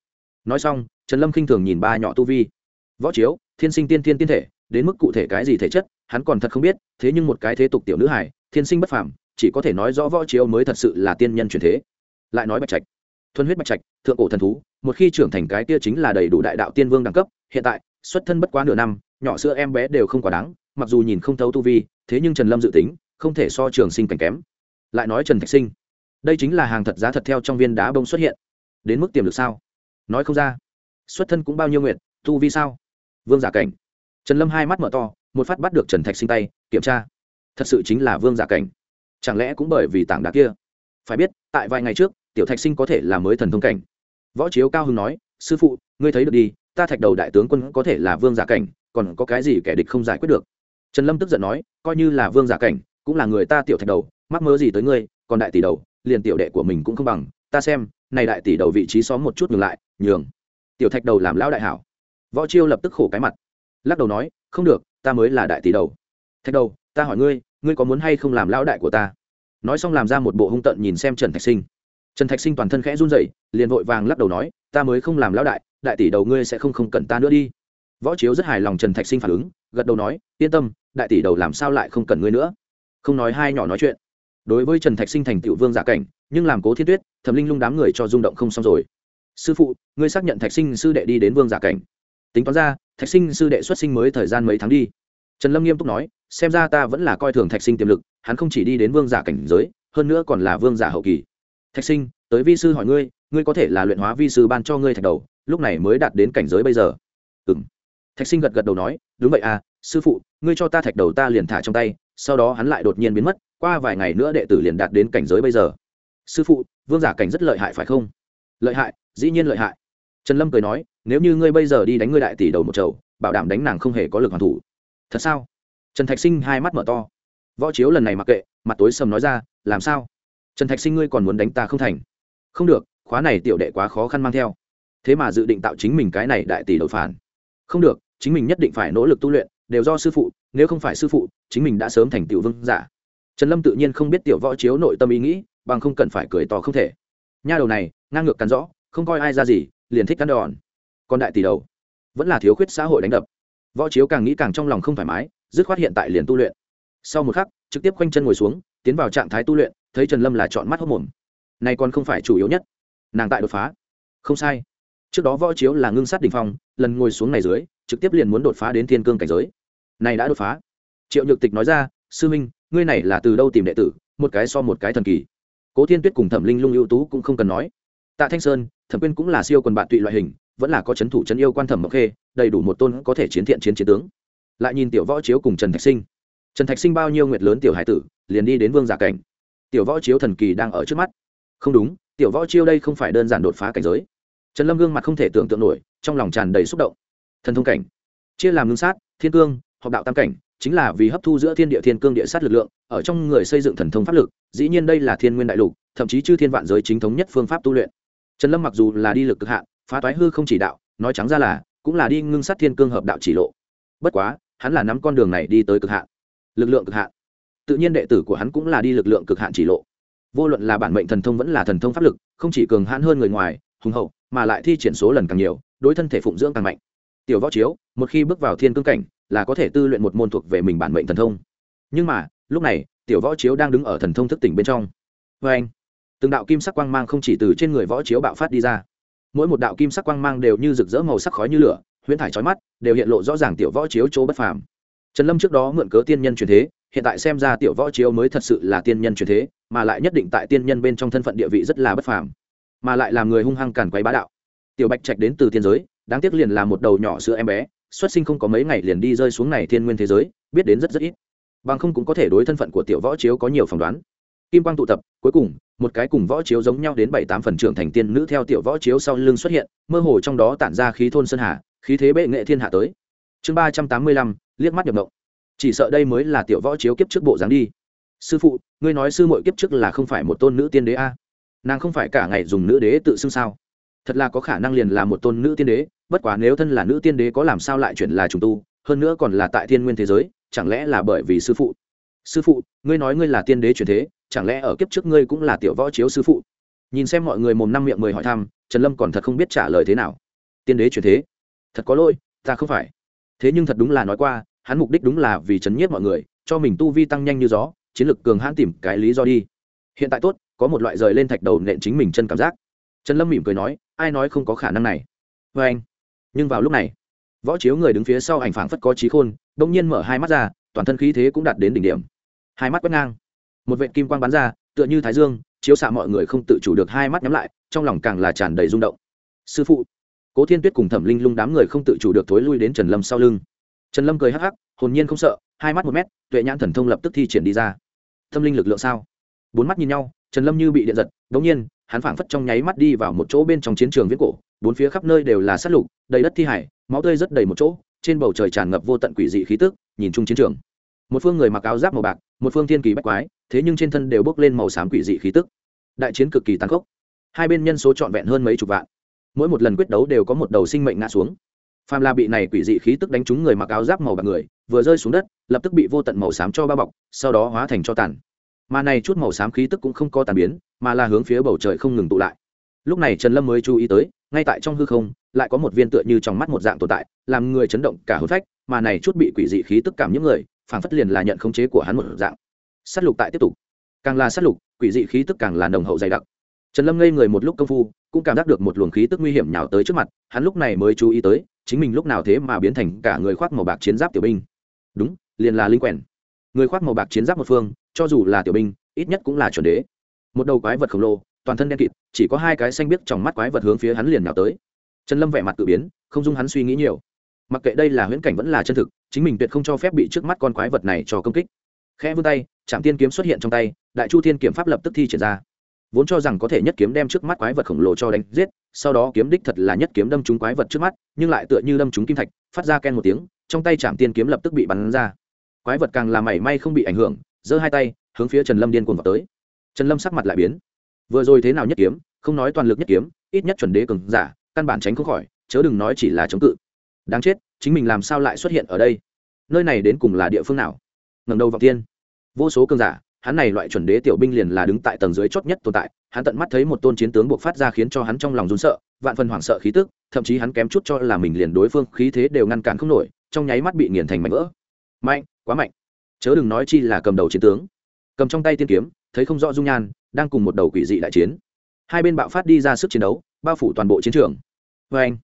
Nói xong, trần lâm khinh thường nhìn ba nhỏ tu vi. Võ chiếu, thiên sinh tiên thiên tiên thể, đến mức cụ thể cái gì thể chất, hắn còn thật không biết, thế nhưng một cái thế tục tiểu nữ hải thiên sinh bất phàm, chỉ có thể nói rõ võ chiếu mới thật sự là tiên nhân truyền thế. Lại nói bạch trạch, thuần huyết bạch trạch, thượng cổ thần thú, một khi trưởng thành cái kia chính là đầy đủ đại đạo tiên vương đẳng cấp, hiện tại, xuất thân bất quá nửa năm, nhỏ sữa em bé đều không quá đáng, mặc dù nhìn không thấu tu vi, thế nhưng trần lâm dự tính, không thể so trường sinh cảnh kém. Lại nói trần thạch sinh, đây chính là hàng thật giá thật theo trong viên đá bông xuất hiện đến mức tiềm lực sao? Nói không ra. Xuất thân cũng bao nhiêu nguyện tu vi sao? Vương giả cảnh. Trần lâm hai mắt mở to, một phát bắt được trần thạch sinh tay, kiểm tra. Thật sự chính là vương giả cảnh. Chẳng lẽ cũng bởi vì tảng đá kia? Phải biết, tại vài ngày trước, tiểu thạch sinh có thể là mới thần thông cảnh. Võ chiếu cao hưng nói, sư phụ, ngươi thấy được đi, ta thạch đầu đại tướng quân có thể là vương giả cảnh, còn có cái gì kẻ địch không giải quyết được? Trần lâm tức giận nói, coi như là vương giả cảnh, cũng là người ta tiểu thạch đầu, mắc mơ gì tới ngươi, còn đại tỷ đầu, liền tiểu đệ của mình cũng không bằng, ta xem này đại tỷ đầu vị trí xóm một chút ngừng lại, nhường. Tiểu thạch đầu làm lão đại hảo. Võ chiêu lập tức khổ cái mặt. Lắc đầu nói, không được, ta mới là đại tỷ đầu. Thạch đầu, ta hỏi ngươi ngươi có muốn hay không làm lão đại của ta? Nói xong làm ra một bộ hung tận nhìn xem trần thạch sinh. Trần thạch sinh toàn thân khẽ run rẩy, liền vội vàng lắc đầu nói, ta mới không làm lão đại đại tỷ đầu ngươi sẽ không không cần ta nữa đi. Võ chiếu rất hài lòng trần thạch sinh phản ứng, gật đầu nói, yên tâm, đại tỷ đầu làm sao lại không cần ngươi nữa. Không nói hai nhỏ nói chuyện. Đối với trần thạch sinh thành tựu vương giả cảnh nhưng làm cố thiên tuyết, thẩm linh lung đám người cho rung động không xong rồi. Sư phụ, ngươi xác nhận thạch sinh sư đệ đi đến vương giả cảnh. Tính toán ra, thạch sinh sư đệ xuất sinh mới thời gian mấy tháng đi. Trần lâm nghiêm túc nói, xem ra ta vẫn là coi thường thạch sinh tiềm lực, hắn không chỉ đi đến vương giả cảnh giới, hơn nữa còn là vương giả hậu kỳ. Thạch sinh, tới vi sư hỏi ngươi ngươi có thể là luyện hóa vi sư ban cho ngươi thạch đầu, lúc này mới đạt đến cảnh giới bây giờ. Ừ m thạch sinh gật gật đầu nói, đúng vậy à sư phụ, ngươi cho ta thạch đầu ta liền thả trong tay, sau đó hắn lại đột nhiên biến mất, qua vài ngày nữa đệ tử liền đạt đến cảnh giới bây giờ sư phụ, vương giả cảnh rất lợi hại phải không? Lợi hại, dĩ nhiên lợi hại. Trần lâm cười nói, nếu như ngươi bây giờ đi đánh ngươi đại tỷ đầu một chầu, bảo đảm đánh nàng không hề có lực hoàn thủ. Thật sao? Trần thạch sinh hai mắt mở to. Võ chiếu lần này mặc kệ, mặt tối sầm nói ra, làm sao? Trần thạch sinh ngươi còn muốn đánh ta không thành? Không được, khóa này tiểu đệ quá khó khăn mang theo. Thế mà dự định tạo chính mình cái này đại tỷ đầu phản. Không được, chính mình nhất định phải nỗ lực tu luyện, đều do sư phụ, nếu không phải sư phụ, chính mình đã sớm thành tiểu vương giả. Trần lâm tự nhiên không biết tiểu võ chiếu nội tâm ý nghĩ bằng không cần phải cười to không thể. Nha đầu này, ngang ngược cắn rõ, không coi ai ra gì, liền thích cắn đòn. Còn đại tỷ đầu, vẫn là thiếu khuyết xã hội đánh đập. Võ chiếu càng nghĩ càng trong lòng không thoải mái, dứt khoát hiện tại liền tu luyện. Sau một khắc, trực tiếp khoanh chân ngồi xuống, tiến vào trạng thái tu luyện, thấy trần lâm là chọn mắt hốc mồm. Này còn không phải chủ yếu nhất. Nàng tại đột phá. Không sai. Trước đó võ chiếu là ngưng sát đ ỉ n h phong, lần ngồi xuống này dưới, trực tiếp liền muốn đột phá đến thiên cương cảnh giới. Này đã đột phá. Triệu nhược tịch nói ra, sư minh, ngươi này là từ đâu tìm đệ tử? Một cái so một cái thần kỳ cố thiên tuyết cùng thẩm linh lung ưu tú cũng không cần nói. Tạ thanh sơn, thẩm quyên cũng là siêu quần bạn tụy loại hình, vẫn là có c h ấ n thủ c h ấ n yêu quan thẩm mộc khê, đầy đủ một tôn có thể chiến thiện chiến chiến tướng. Lại nhìn tiểu võ chiếu cùng trần thạch sinh. Trần thạch sinh bao nhiêu nguyệt lớn tiểu hải tử, liền đi đến vương giả cảnh. Tiểu võ chiếu thần kỳ đang ở trước mắt. Không đúng, tiểu võ chiêu đây không phải đơn giản đột phá cảnh giới. Trần lâm gương mặt không thể tưởng tượng nổi, trong lòng tràn đầy xúc động. Thần thông cảnh. Chia làm ngưng sát, thiên cương, học đạo tam cảnh chính là vì hấp thu giữa thiên địa thiên cương địa sát lực lượng, ở trong người xây dựng thần thông pháp lực, dĩ nhiên đây là thiên nguyên đại lục, thậm chí chư thiên vạn giới chính thống nhất phương pháp tu luyện. Trần lâm mặc dù là đi lực cực hạn, phá toái hư không chỉ đạo, nói trắng ra là, cũng là đi ngưng sát thiên cương hợp đạo chỉ lộ. Bất quá, hắn là nắm con đường này đi tới cực hạn, lực lượng cực hạn. Tự nhiên đệ tử của hắn cũng là đi lực lượng cực hạn chỉ lộ. Vô luận là bản mệnh thần thông vẫn là thần thông pháp lực, không chỉ cường hãn hơn người ngoài, hùng hậu, mà lại thi triển số lần càng nhiều, đối thân thể phụng dưỡng càng mạnh. Tiểu võ chiếu, một khi bước vào thiên cương cảnh là có thể tư luyện một môn thuộc về mình bản mệnh thần thông. Nhưng mà, lúc này, tiểu võ chiếu đang đứng ở thần thông thức tỉnh bên trong. Vê anh, từng đạo kim sắc quang mang không chỉ từ trên người võ chiếu bạo phát đi ra. Mỗi một đạo kim sắc quang mang đều như rực rỡ màu sắc khói như lửa, huyễn thải trói mắt, đều hiện lộ rõ ràng tiểu võ chiếu chỗ bất phàm. Trần lâm trước đó mượn cớ tiên nhân truyền thế, hiện tại xem ra tiểu võ chiếu mới thật sự là tiên nhân truyền thế, mà lại nhất định tại tiên nhân bên trong thân phận địa vị rất là bất phàm, mà lại làm người hung hăng càn quấy bá đạo. Tiểu bạch trạch đến từ tiên giới, đáng tiếc liền là một đầu nhỏ sữa em bé xuất sinh không có mấy ngày liền đi rơi xuống này thiên nguyên thế giới, biết đến rất rất ít. Bằng không cũng có thể đối thân phận của tiểu võ chiếu có nhiều phỏng đoán. Kim quang tụ tập, cuối cùng, một cái cùng võ chiếu giống nhau đến bảy tám phần trưởng thành tiên nữ theo tiểu võ chiếu sau lưng xuất hiện, mơ hồ trong đó tản ra khí thôn sơn hà, khí thế bệ nghệ thiên hạ tới. Chương ba trăm tám mươi lăm, liếc mắt nhập mộng. Chỉ sợ đây mới là tiểu võ chiếu kiếp trước bộ dáng đi. Sư phụ, ngươi nói sư mội kiếp trước là không phải một tôn nữ tiên đế a? Nàng không phải cả ngày dùng nữ đế tự xưng sao? Thật là có khả năng liền là một tôn nữ tiên đế, bất quá nếu thân là nữ tiên đế có làm sao lại chuyển là trùng tu, hơn nữa còn là tại thiên nguyên thế giới, chẳng lẽ là bởi vì sư phụ? Sư phụ, ngươi nói ngươi là tiên đế chuyển thế, chẳng lẽ ở kiếp trước ngươi cũng là tiểu võ chiếu sư phụ? Nhìn xem mọi người mồm năm miệng mười hỏi thăm, trần lâm còn thật không biết trả lời thế nào. Tiên đế chuyển thế? Thật có lỗi, ta không phải. Thế nhưng thật đúng là nói qua, hắn mục đích đúng là vì chấn nhiếp mọi người, cho mình tu vi tăng nhanh như gió, chiến lực cường hãn tìm cái lý do đi. Hiện tại tốt, có một loại rời lên thạch đầu nện chính mình chân cảm giác. Trần lâm mỉm cười nói ai nói không có khả năng này? Vê anh. Nhưng vào lúc này, võ chiếu người đứng phía sau ảnh phảng phất có trí khôn đông nhiên mở hai mắt ra, toàn thân khí thế cũng đạt đến đỉnh điểm. Hai mắt quét ngang. Một vệ kim quang bắn ra, tựa như thái dương, chiếu xạ mọi người không tự chủ được hai mắt nhắm lại, trong lòng càng là tràn đầy rung động. Sư phụ, cố thiên tuyết cùng thẩm linh lung đám người không tự chủ được thối lui đến trần lâm sau lưng. Trần lâm cười hắc hắc, hồn nhiên không sợ, hai mắt một mét, tuệ nhãn thần thông lập tức thi triển đi ra. Tâm linh lực lượng sao? Bốn mắt nhìn nhau, trần lâm như bị điện giật đ ỗ n g nhiên hắn phảng phất trong nháy mắt đi vào một chỗ bên trong chiến trường viễn cổ, bốn phía khắp nơi đều là sát lục, đầy đất thi hải, máu tươi rất đầy một chỗ, trên bầu trời tràn ngập vô tận quỷ dị khí tức, nhìn chung chiến trường. Một phương người mặc áo giáp màu bạc, một phương thiên kỳ bách quái, thế nhưng trên thân đều bốc lên màu xám quỷ dị khí tức. Đại chiến cực kỳ tàn khốc. Hai bên nhân số trọn vẹn hơn mấy chục vạn. Mỗi một lần quyết đấu đều có một đầu sinh mệnh ngã xuống. Phàm là bị này quỷ dị khí tức đánh trúng người mặc áo giáp màu bạc người, vừa rơi xuống đất, lập tức bị vô tận màu xám cho bao bọc, sau đó hóa thành cho tàn mà này chút màu xám khí tức cũng không có tàn biến, mà là hướng phía bầu trời không ngừng tụ lại. Lúc này trần lâm mới chú ý tới, ngay tại trong hư không, lại có một viên tựa như trong mắt một dạng tồn tại, làm người chấn động cả hôn phách, mà này chút bị quỷ dị khí tức cảm những người phản phất liền là nhận khống chế của hắn một dạng. S á t lục tại tiếp tục. Càng là s á t lục, quỷ dị khí tức càng là nồng hậu dày đặc. Trần lâm ngây người một lúc công phu, cũng cảm giác được một luồng khí tức nguy hiểm nhào tới trước mặt, hắn lúc này mới chú ý tới, chính mình lúc nào thế mà biến thành cả người khoác màu bạc chiến giáp tiểu binh. Đúng, liền là linh quèn. Người khoác màu bạc chiến giáp một phương cho dù là tiểu binh, ít nhất cũng là chuẩn đế. Một đầu quái vật khổng lồ, toàn thân đen kịt, chỉ có hai cái xanh biếc trong mắt quái vật hướng phía hắn liền nhào tới. Trần lâm vẻ mặt tự biến, không dung hắn suy nghĩ nhiều. Mặc kệ đây là huyễn cảnh vẫn là chân thực, chính mình tuyệt không cho phép bị trước mắt con quái vật này cho công kích. Khẽ vươn tay trạm tiên kiếm xuất hiện trong tay, đại chu thiên kiểm pháp lập tức thi triển ra. Vốn cho rằng có thể nhất kiếm đem trước mắt quái vật khổng lồ cho đánh giết, sau đó kiếm đích thật là nhất kiếm đâm trúng quái vật trước mắt, nhưng lại tựa như đâm trúng kim thạch, phát ra ken một tiếng, trong tay Trạm tiên kiếm lập tức bị bắn ra. Quái vật càng làm mảy may không bị ảnh hưởng giơ hai tay, hướng phía trần lâm điên cuồng vào tới. Trần lâm sắc mặt lại biến. Vừa rồi thế nào nhất kiếm, không nói toàn lực nhất kiếm, ít nhất chuẩn đế cường giả, căn bản tránh không khỏi, chớ đừng nói chỉ là chống cự. Đáng chết, chính mình làm sao lại xuất hiện ở đây? Nơi này đến cùng là địa phương nào? Ngầm đầu vào tiên vô số cường giả, hắn này loại chuẩn đế tiểu binh liền là đứng tại tầng dưới chót nhất tồn tại, hắn tận mắt thấy một tôn chiến tướng buộc phát ra khiến cho hắn trong lòng run sợ, vạn phần hoảng sợ khí tức, thậm chí hắn kém chút cho là mình liền đối phương khí thế đều ngăn cản không nổi, trong nháy mắt bị nghiền thành mảnh vỡ. Mạnh, quá mạnh chớ đừng nói chi là cầm đầu chiến tướng. Cầm trong tay tiên kiếm, thấy không rõ dung nhan, đang cùng một đầu quỷ dị đại chiến. Hai bên bạo phát đi ra sức chiến đấu, bao phủ toàn bộ chiến trường. Vê anh,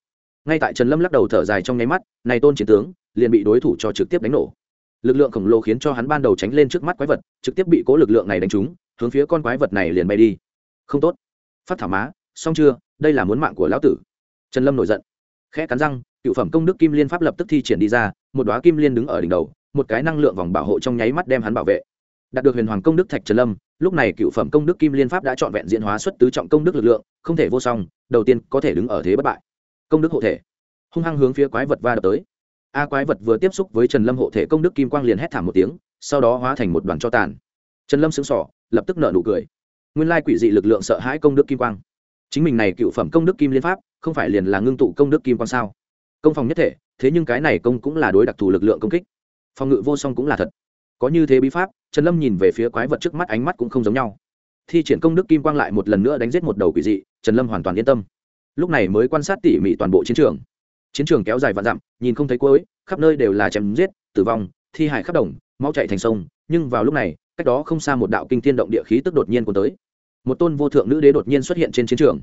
ngay tại trần lâm lắc đầu thở dài trong nháy mắt, này tôn chiến tướng, liền bị đối thủ cho trực tiếp đánh nổ. Lực lượng khổng lồ khiến cho hắn ban đầu tránh lên trước mắt quái vật, trực tiếp bị cố lực lượng này đánh trúng, hướng phía con quái vật này liền bay đi. Không tốt. Phát thảo má, xong chưa, đây là muốn mạng của lão tử. Trần lâm nổi giận, khẽ cắn răng, cựu phẩm công đức kim liên pháp lập tức thi triển đi ra, một đoá kim liên đứng ở đỉnh đầu một cái năng lượng vòng bảo hộ trong nháy mắt đem hắn bảo vệ. Đạt được huyền hoàng công đức thạch trần lâm, lúc này cựu phẩm công đức kim liên pháp đã trọn vẹn diễn hóa xuất tứ trọng công đức lực lượng, không thể vô song, đầu tiên có thể đứng ở thế bất bại. Công đức hộ thể. Hung hăng hướng phía quái vật va đập tới. A quái vật vừa tiếp xúc với trần lâm hộ thể công đức kim quang liền hét thảm một tiếng, sau đó hóa thành một đoàn cho tàn. Trần lâm xứng sỏ lập tức nợ nụ cười. Nguyên lai quỷ dị lực lượng sợ hãi công đức kim quang. Chính mình này cựu phẩm công đức kim liên pháp, không phải liền là ngưng tụ công đức kim quang sao? Công phòng nhất thể, thế nhưng cái này công cũng là đối đặc thù lực lượng công kích phòng ngự vô song cũng là thật. Có như thế bí pháp, trần lâm nhìn về phía quái vật trước mắt ánh mắt cũng không giống nhau. Thi triển công đức kim quang lại một lần nữa đánh giết một đầu quỷ dị, trần lâm hoàn toàn yên tâm. Lúc này mới quan sát tỉ mỉ toàn bộ chiến trường. Chiến trường kéo dài vạn dặm, nhìn không thấy cuối, khắp nơi đều là chém giết, tử vong, thi hại khắp đồng, máu chạy thành sông, nhưng vào lúc này, cách đó không xa một đạo kinh thiên động địa khí tức đột nhiên cuốn tới. Một tôn vô thượng nữ đế đột nhiên xuất hiện trên chiến trường.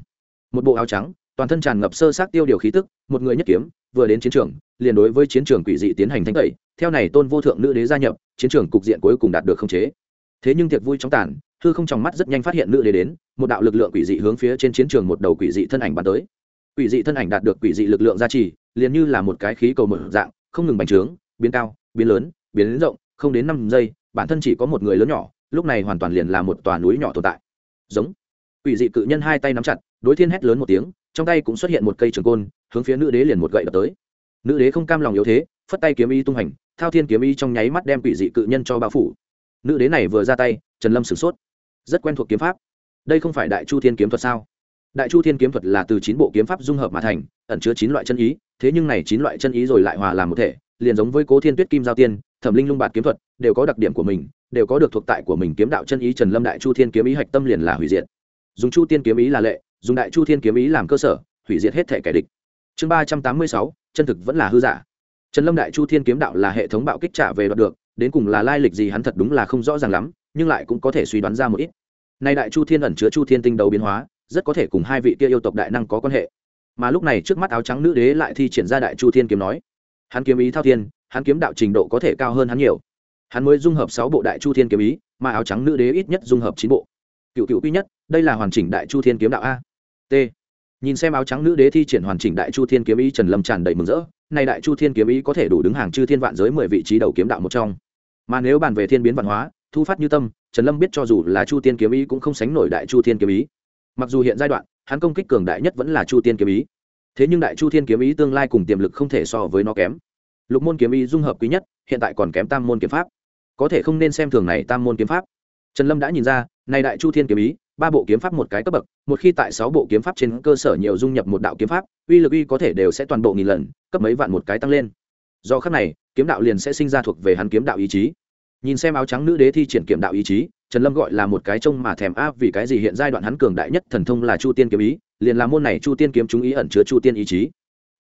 Một bộ áo trắng, toàn thân tràn ngập sơ sát tiêu điều khí tức, một người nhất kiếm vừa đến chiến trường, liền đối với chiến trường quỷ dị tiến hành thanh tẩy, theo này tôn vô thượng nữ đế gia nhập, chiến trường cục diện cuối cùng đạt được khống chế. Thế nhưng tiệc vui trong tàn thư không trong mắt rất nhanh phát hiện nữ đế đến, một đạo lực lượng quỷ dị hướng phía trên chiến trường một đầu quỷ dị thân ảnh bắn tới. Quỷ dị thân ảnh đạt được quỷ dị lực lượng gia trì, liền như là một cái khí cầu mở dạng, không ngừng bành trướng, biến cao, biến lớn, biến rộng, không đến năm giây, bản thân chỉ có một người lớn nhỏ, lúc này hoàn toàn liền là một tòa núi nhỏ tồn tại. Giống. Quỷ dị cự nhân hai tay nắm chặt, đối thiên hét lớn một tiếng trong tay cũng xuất hiện một cây trường côn, hướng phía nữ đế liền một gậy đập tới. Nữ đế không cam lòng yếu thế, phất tay kiếm y tung hành, thao thiên kiếm y trong nháy mắt đem quỷ dị cự nhân cho bao phủ. Nữ đế này vừa ra tay, trần lâm sửng sốt. Rất quen thuộc kiếm pháp. Đây không phải đại chu thiên kiếm thuật sao? Đại chu thiên kiếm thuật là từ chín bộ kiếm pháp dung hợp mà thành, ẩn chứa chín loại chân ý, thế nhưng này chín loại chân ý rồi lại hòa làm một thể, liền giống với cố thiên tuyết kim giao tiên, thẩm linh lung bạt kiếm thuật, đều có đặc điểm của mình, đều có được thuộc tại của mình kiếm đạo chân ý trần lâm đại chu thiên kiếm ý hạch tâm liền là hủy diệt. Dùng chu tiên kiếm ý là lệ dùng đại chu thiên kiếm ý làm cơ sở, hủy diệt hết thể kẻ địch. Chương ba trăm tám mươi sáu, chân thực vẫn là hư giả. Trần lâm đại chu thiên kiếm đạo là hệ thống bạo kích trả về đoạt được, đến cùng là lai lịch gì hắn thật đúng là không rõ ràng lắm, nhưng lại cũng có thể suy đoán ra một ít. Nay đại chu thiên ẩn chứa chu thiên tinh đầu biến hóa, rất có thể cùng hai vị kia yêu tộc đại năng có quan hệ. Mà lúc này trước mắt áo trắng nữ đế lại thi triển ra đại chu thiên kiếm nói, hắn kiếm ý thao thiên, hắn kiếm đạo trình độ có thể cao hơn hắn nhiều. Hắn mới dung hợp sáu bộ đại chu thiên kiếm ý, mà áo trắng nữ đế ít nhất dung hợp chín bộ. Cựu cựu quy nhất đây là hoàn chỉnh đại chu thiên kiếm đạo a. T. Nhìn xem áo trắng nữ đế thi triển hoàn chỉnh đại chu thiên kiếm ý trần lâm tràn đầy mừng rỡ, nay đại chu thiên kiếm ý có thể đủ đứng hàng chư thiên vạn giới mười vị trí đầu kiếm đạo một trong. Mà nếu bàn về thiên biến văn hóa, thu phát như tâm, trần lâm biết cho dù là chu tiên kiếm ý cũng không sánh nổi đại chu thiên kiếm ý. Mặc dù hiện giai đoạn, hắn công kích cường đại nhất vẫn là chu tiên kiếm ý. Thế nhưng đại chu thiên kiếm ý tương lai cùng tiềm lực không thể so với nó kém. Lục môn kiếm ý dung hợp quý nhất, hiện tại còn kém tam môn kiếm pháp. Có thể không nên xem thường này tam môn kiếm pháp. Trần lâm đã nhìn ra, này đại chu thiên kiếm ý ba bộ kiếm pháp một cái cấp bậc, một khi tại sáu bộ kiếm pháp trên cơ sở nhiều dung nhập một đạo kiếm pháp, uy lực uy có thể đều sẽ toàn bộ nghìn lần, cấp mấy vạn một cái tăng lên. Do khắc này, kiếm đạo liền sẽ sinh ra thuộc về hắn kiếm đạo ý chí. Nhìn xem áo trắng nữ đế thi triển kiếm đạo ý chí, trần lâm gọi là một cái trông mà thèm áp vì cái gì hiện giai đoạn hắn cường đại nhất thần thông là chu tiên kiếm ý, liền là môn này chu tiên kiếm chúng ý ẩn chứa chu tiên ý chí.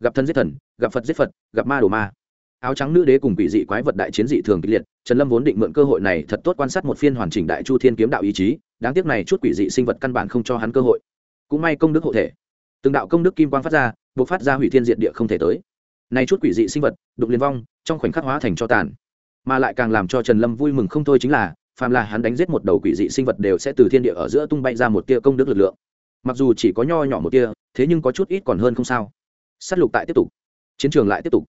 Gặp thân giết thần, gặp phật giết phật, gặp ma đồ ma áo trắng nữ đế cùng quỷ dị quái vật đại chiến dị thường kịch liệt, trần lâm vốn định mượn cơ hội này thật tốt quan sát một phiên hoàn chỉnh đại chu thiên kiếm đạo ý chí, đáng tiếc này chút quỷ dị sinh vật căn bản không cho hắn cơ hội. Cũng may công đức hộ thể. Từng đạo công đức kim quang phát ra buộc phát ra hủy thiên diện địa không thể tới. Nay chút quỷ dị sinh vật, đụng liên vong, trong khoảnh khắc hóa thành cho tàn. Mà lại càng làm cho trần lâm vui mừng không thôi chính là, phàm là hắn đánh giết một đầu quỷ dị sinh vật đều sẽ từ thiên địa ở giữa tung bay ra một tia công đức lực lượng. Mặc dù chỉ có nho nhỏ một tia, thế nhưng có chút ít còn hơn không sao. S á t lục tại tiếp tục. Chiến trường lại tiếp tục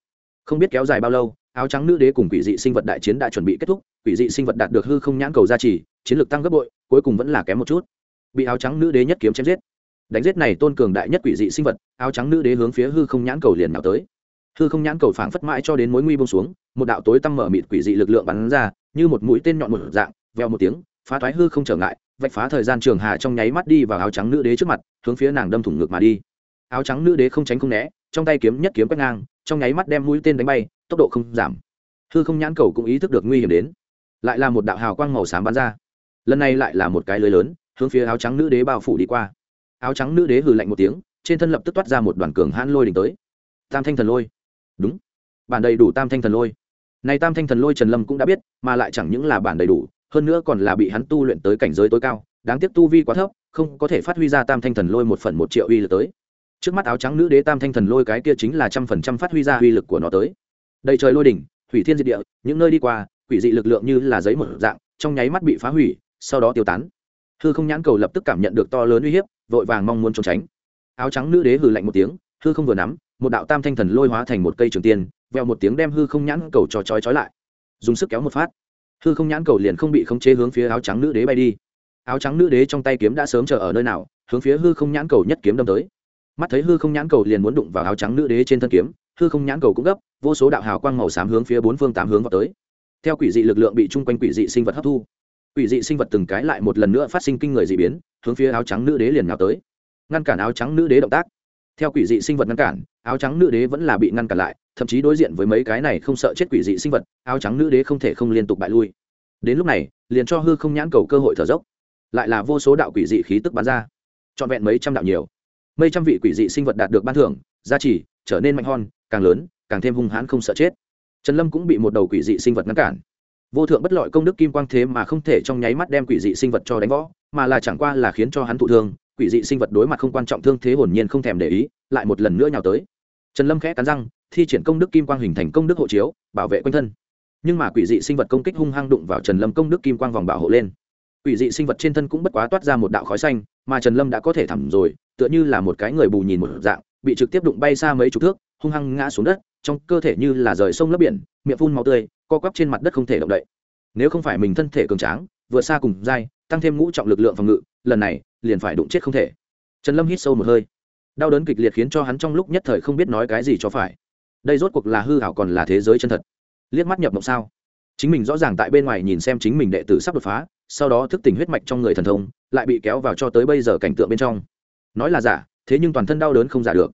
không biết kéo dài bao lâu, áo trắng nữ đế cùng quỷ dị sinh vật đại chiến đã chuẩn bị kết thúc, quỷ dị sinh vật đạt được hư không nhãn cầu gia trì, chiến lược tăng gấp bội, cuối cùng vẫn là kém một chút. Bị áo trắng nữ đế nhất kiếm chém giết. Đánh giết này tôn cường đại nhất quỷ dị sinh vật, áo trắng nữ đế hướng phía hư không nhãn cầu liền nào tới. Hư không nhãn cầu phảng phất mãi cho đến mối nguy bông xuống, một đạo tối tăm mở mịt quỷ dị lực lượng bắn ra, như một mũi tên nhọn một dạng veo một tiếng, phá thoái hư không trở ngại, vạch phá thời gian trường hà trong nháy mắt đi vào áo trắng nữ đế trước mặt, hướng phía nàng đâm thủng ngực mà đi. Áo trắng nữ đế không tránh không né, trong tay kiếm nhất kiếm quét ngang trong nháy mắt đem mũi tên đánh bay, tốc độ không giảm. Hư không nhãn cầu cũng ý thức được nguy hiểm đến. Lại là một đạo hào quang màu xám bắn ra. Lần này lại là một cái lưới lớn, hướng phía áo trắng nữ đế bao phủ đi qua. Áo trắng nữ đế hừ lạnh một tiếng, trên thân lập tức toát ra một đoàn cường hãn lôi đỉnh tới. Tam thanh thần lôi. Đúng. Bản đầy đủ tam thanh thần lôi. Này tam thanh thần lôi trần lâm cũng đã biết, mà lại chẳng những là bản đầy đủ, hơn nữa còn là bị hắn tu luyện tới cảnh giới tối cao, đáng tiếc tu vi quá thấp, không có thể phát huy ra tam thanh thần lôi một phần một triệu uy lực tới trước mắt áo trắng nữ đế tam thanh thần lôi cái kia chính là trăm phần trăm phát huy ra uy lực của nó tới. Đầy trời lôi đỉnh, hủy thiên diệt địa, những nơi đi qua, quỷ dị lực lượng như là giấy một dạng, trong nháy mắt bị phá hủy, sau đó tiêu tán. Hư không nhãn cầu lập tức cảm nhận được to lớn uy hiếp, vội vàng mong muốn trốn tránh. Áo trắng nữ đế hừ lạnh một tiếng, hư không vừa nắm, một đạo tam thanh thần lôi hóa thành một cây trường tiên veo một tiếng đem hư không nhãn cầu trò trói trói lại. Dùng sức kéo một phát. Hư không nhãn cầu liền không bị khống chế hướng phía áo trắng nữ đế bay đi. Áo trắng nữ đế trong tay kiếm đã sớm chờ ở nơi nào, hướng phía hư không nhãn cầu nhất kiếm đâm tới mắt thấy hư không nhãn cầu liền muốn đụng vào áo trắng nữ đế trên thân kiếm, hư không nhãn cầu cũng gấp, vô số đạo hào quang màu xám hướng phía bốn phương tám hướng vào tới. Theo quỷ dị lực lượng bị chung quanh quỷ dị sinh vật hấp thu, quỷ dị sinh vật từng cái lại một lần nữa phát sinh kinh người dị biến, hướng phía áo trắng nữ đế liền nào tới. Ngăn cản áo trắng nữ đế động tác. Theo quỷ dị sinh vật ngăn cản, áo trắng nữ đế vẫn là bị ngăn cản lại, thậm chí đối diện với mấy cái này không sợ chết quỷ dị sinh vật, áo trắng nữ đế không thể không liên tục bại lui. Đến lúc này, liền cho hư không nhãn cầu cơ hội thở dốc. Lại là vô số đạo quỷ dị khí tức bắn ra. Trọn vẹn mấy trăm đạo nhiều mấy trăm vị quỷ dị sinh vật đạt được ban thưởng, gia trì, trở nên mạnh hon càng lớn, càng thêm hung hãn không sợ chết. Trần lâm cũng bị một đầu quỷ dị sinh vật ngăn cản. Vô thượng bất lọi công đức kim quang thế mà không thể trong nháy mắt đem quỷ dị sinh vật cho đánh võ mà là chẳng qua là khiến cho hắn thụ thương, quỷ dị sinh vật đối mặt không quan trọng thương thế hồn nhiên không thèm để ý, lại một lần nữa nhào tới. Trần lâm khẽ cắn răng, thi triển công đức kim quang hình thành công đức hộ chiếu, bảo vệ quanh thân. Nhưng mà quỷ dị sinh vật công kích hung hăng đụng vào trần lâm công đức kim quang vòng bảo hộ lên. Quỷ dị sinh vật trên thân cũng bất quá toát ra một đạo khói xanh, mà trần lâm đã có thể thẳm rồi tựa như là một cái người bù nhìn một dạng, bị trực tiếp đụng bay xa mấy chục thước, hung hăng ngã xuống đất, trong cơ thể như là rời sông lấp biển, miệng phun màu tươi, co quắp trên mặt đất không thể động đậy. Nếu không phải mình thân thể cường tráng, vừa xa cùng dai, tăng thêm ngũ trọng lực lượng phòng ngự, lần này, liền phải đụng chết không thể. Trần lâm hít sâu một hơi. Đau đớn kịch liệt khiến cho hắn trong lúc nhất thời không biết nói cái gì cho phải. Đây rốt cuộc là hư hảo còn là thế giới chân thật? Liếc mắt nhập mộng sao? Chính mình rõ ràng tại bên ngoài nhìn xem chính mình đệ tử sắp đột phá, sau đó thức tỉnh huyết mạch trong người thần thông, lại bị kéo vào cho tới bây giờ cảnh tượng bên trong nói là giả, thế nhưng toàn thân đau đớn không giả được.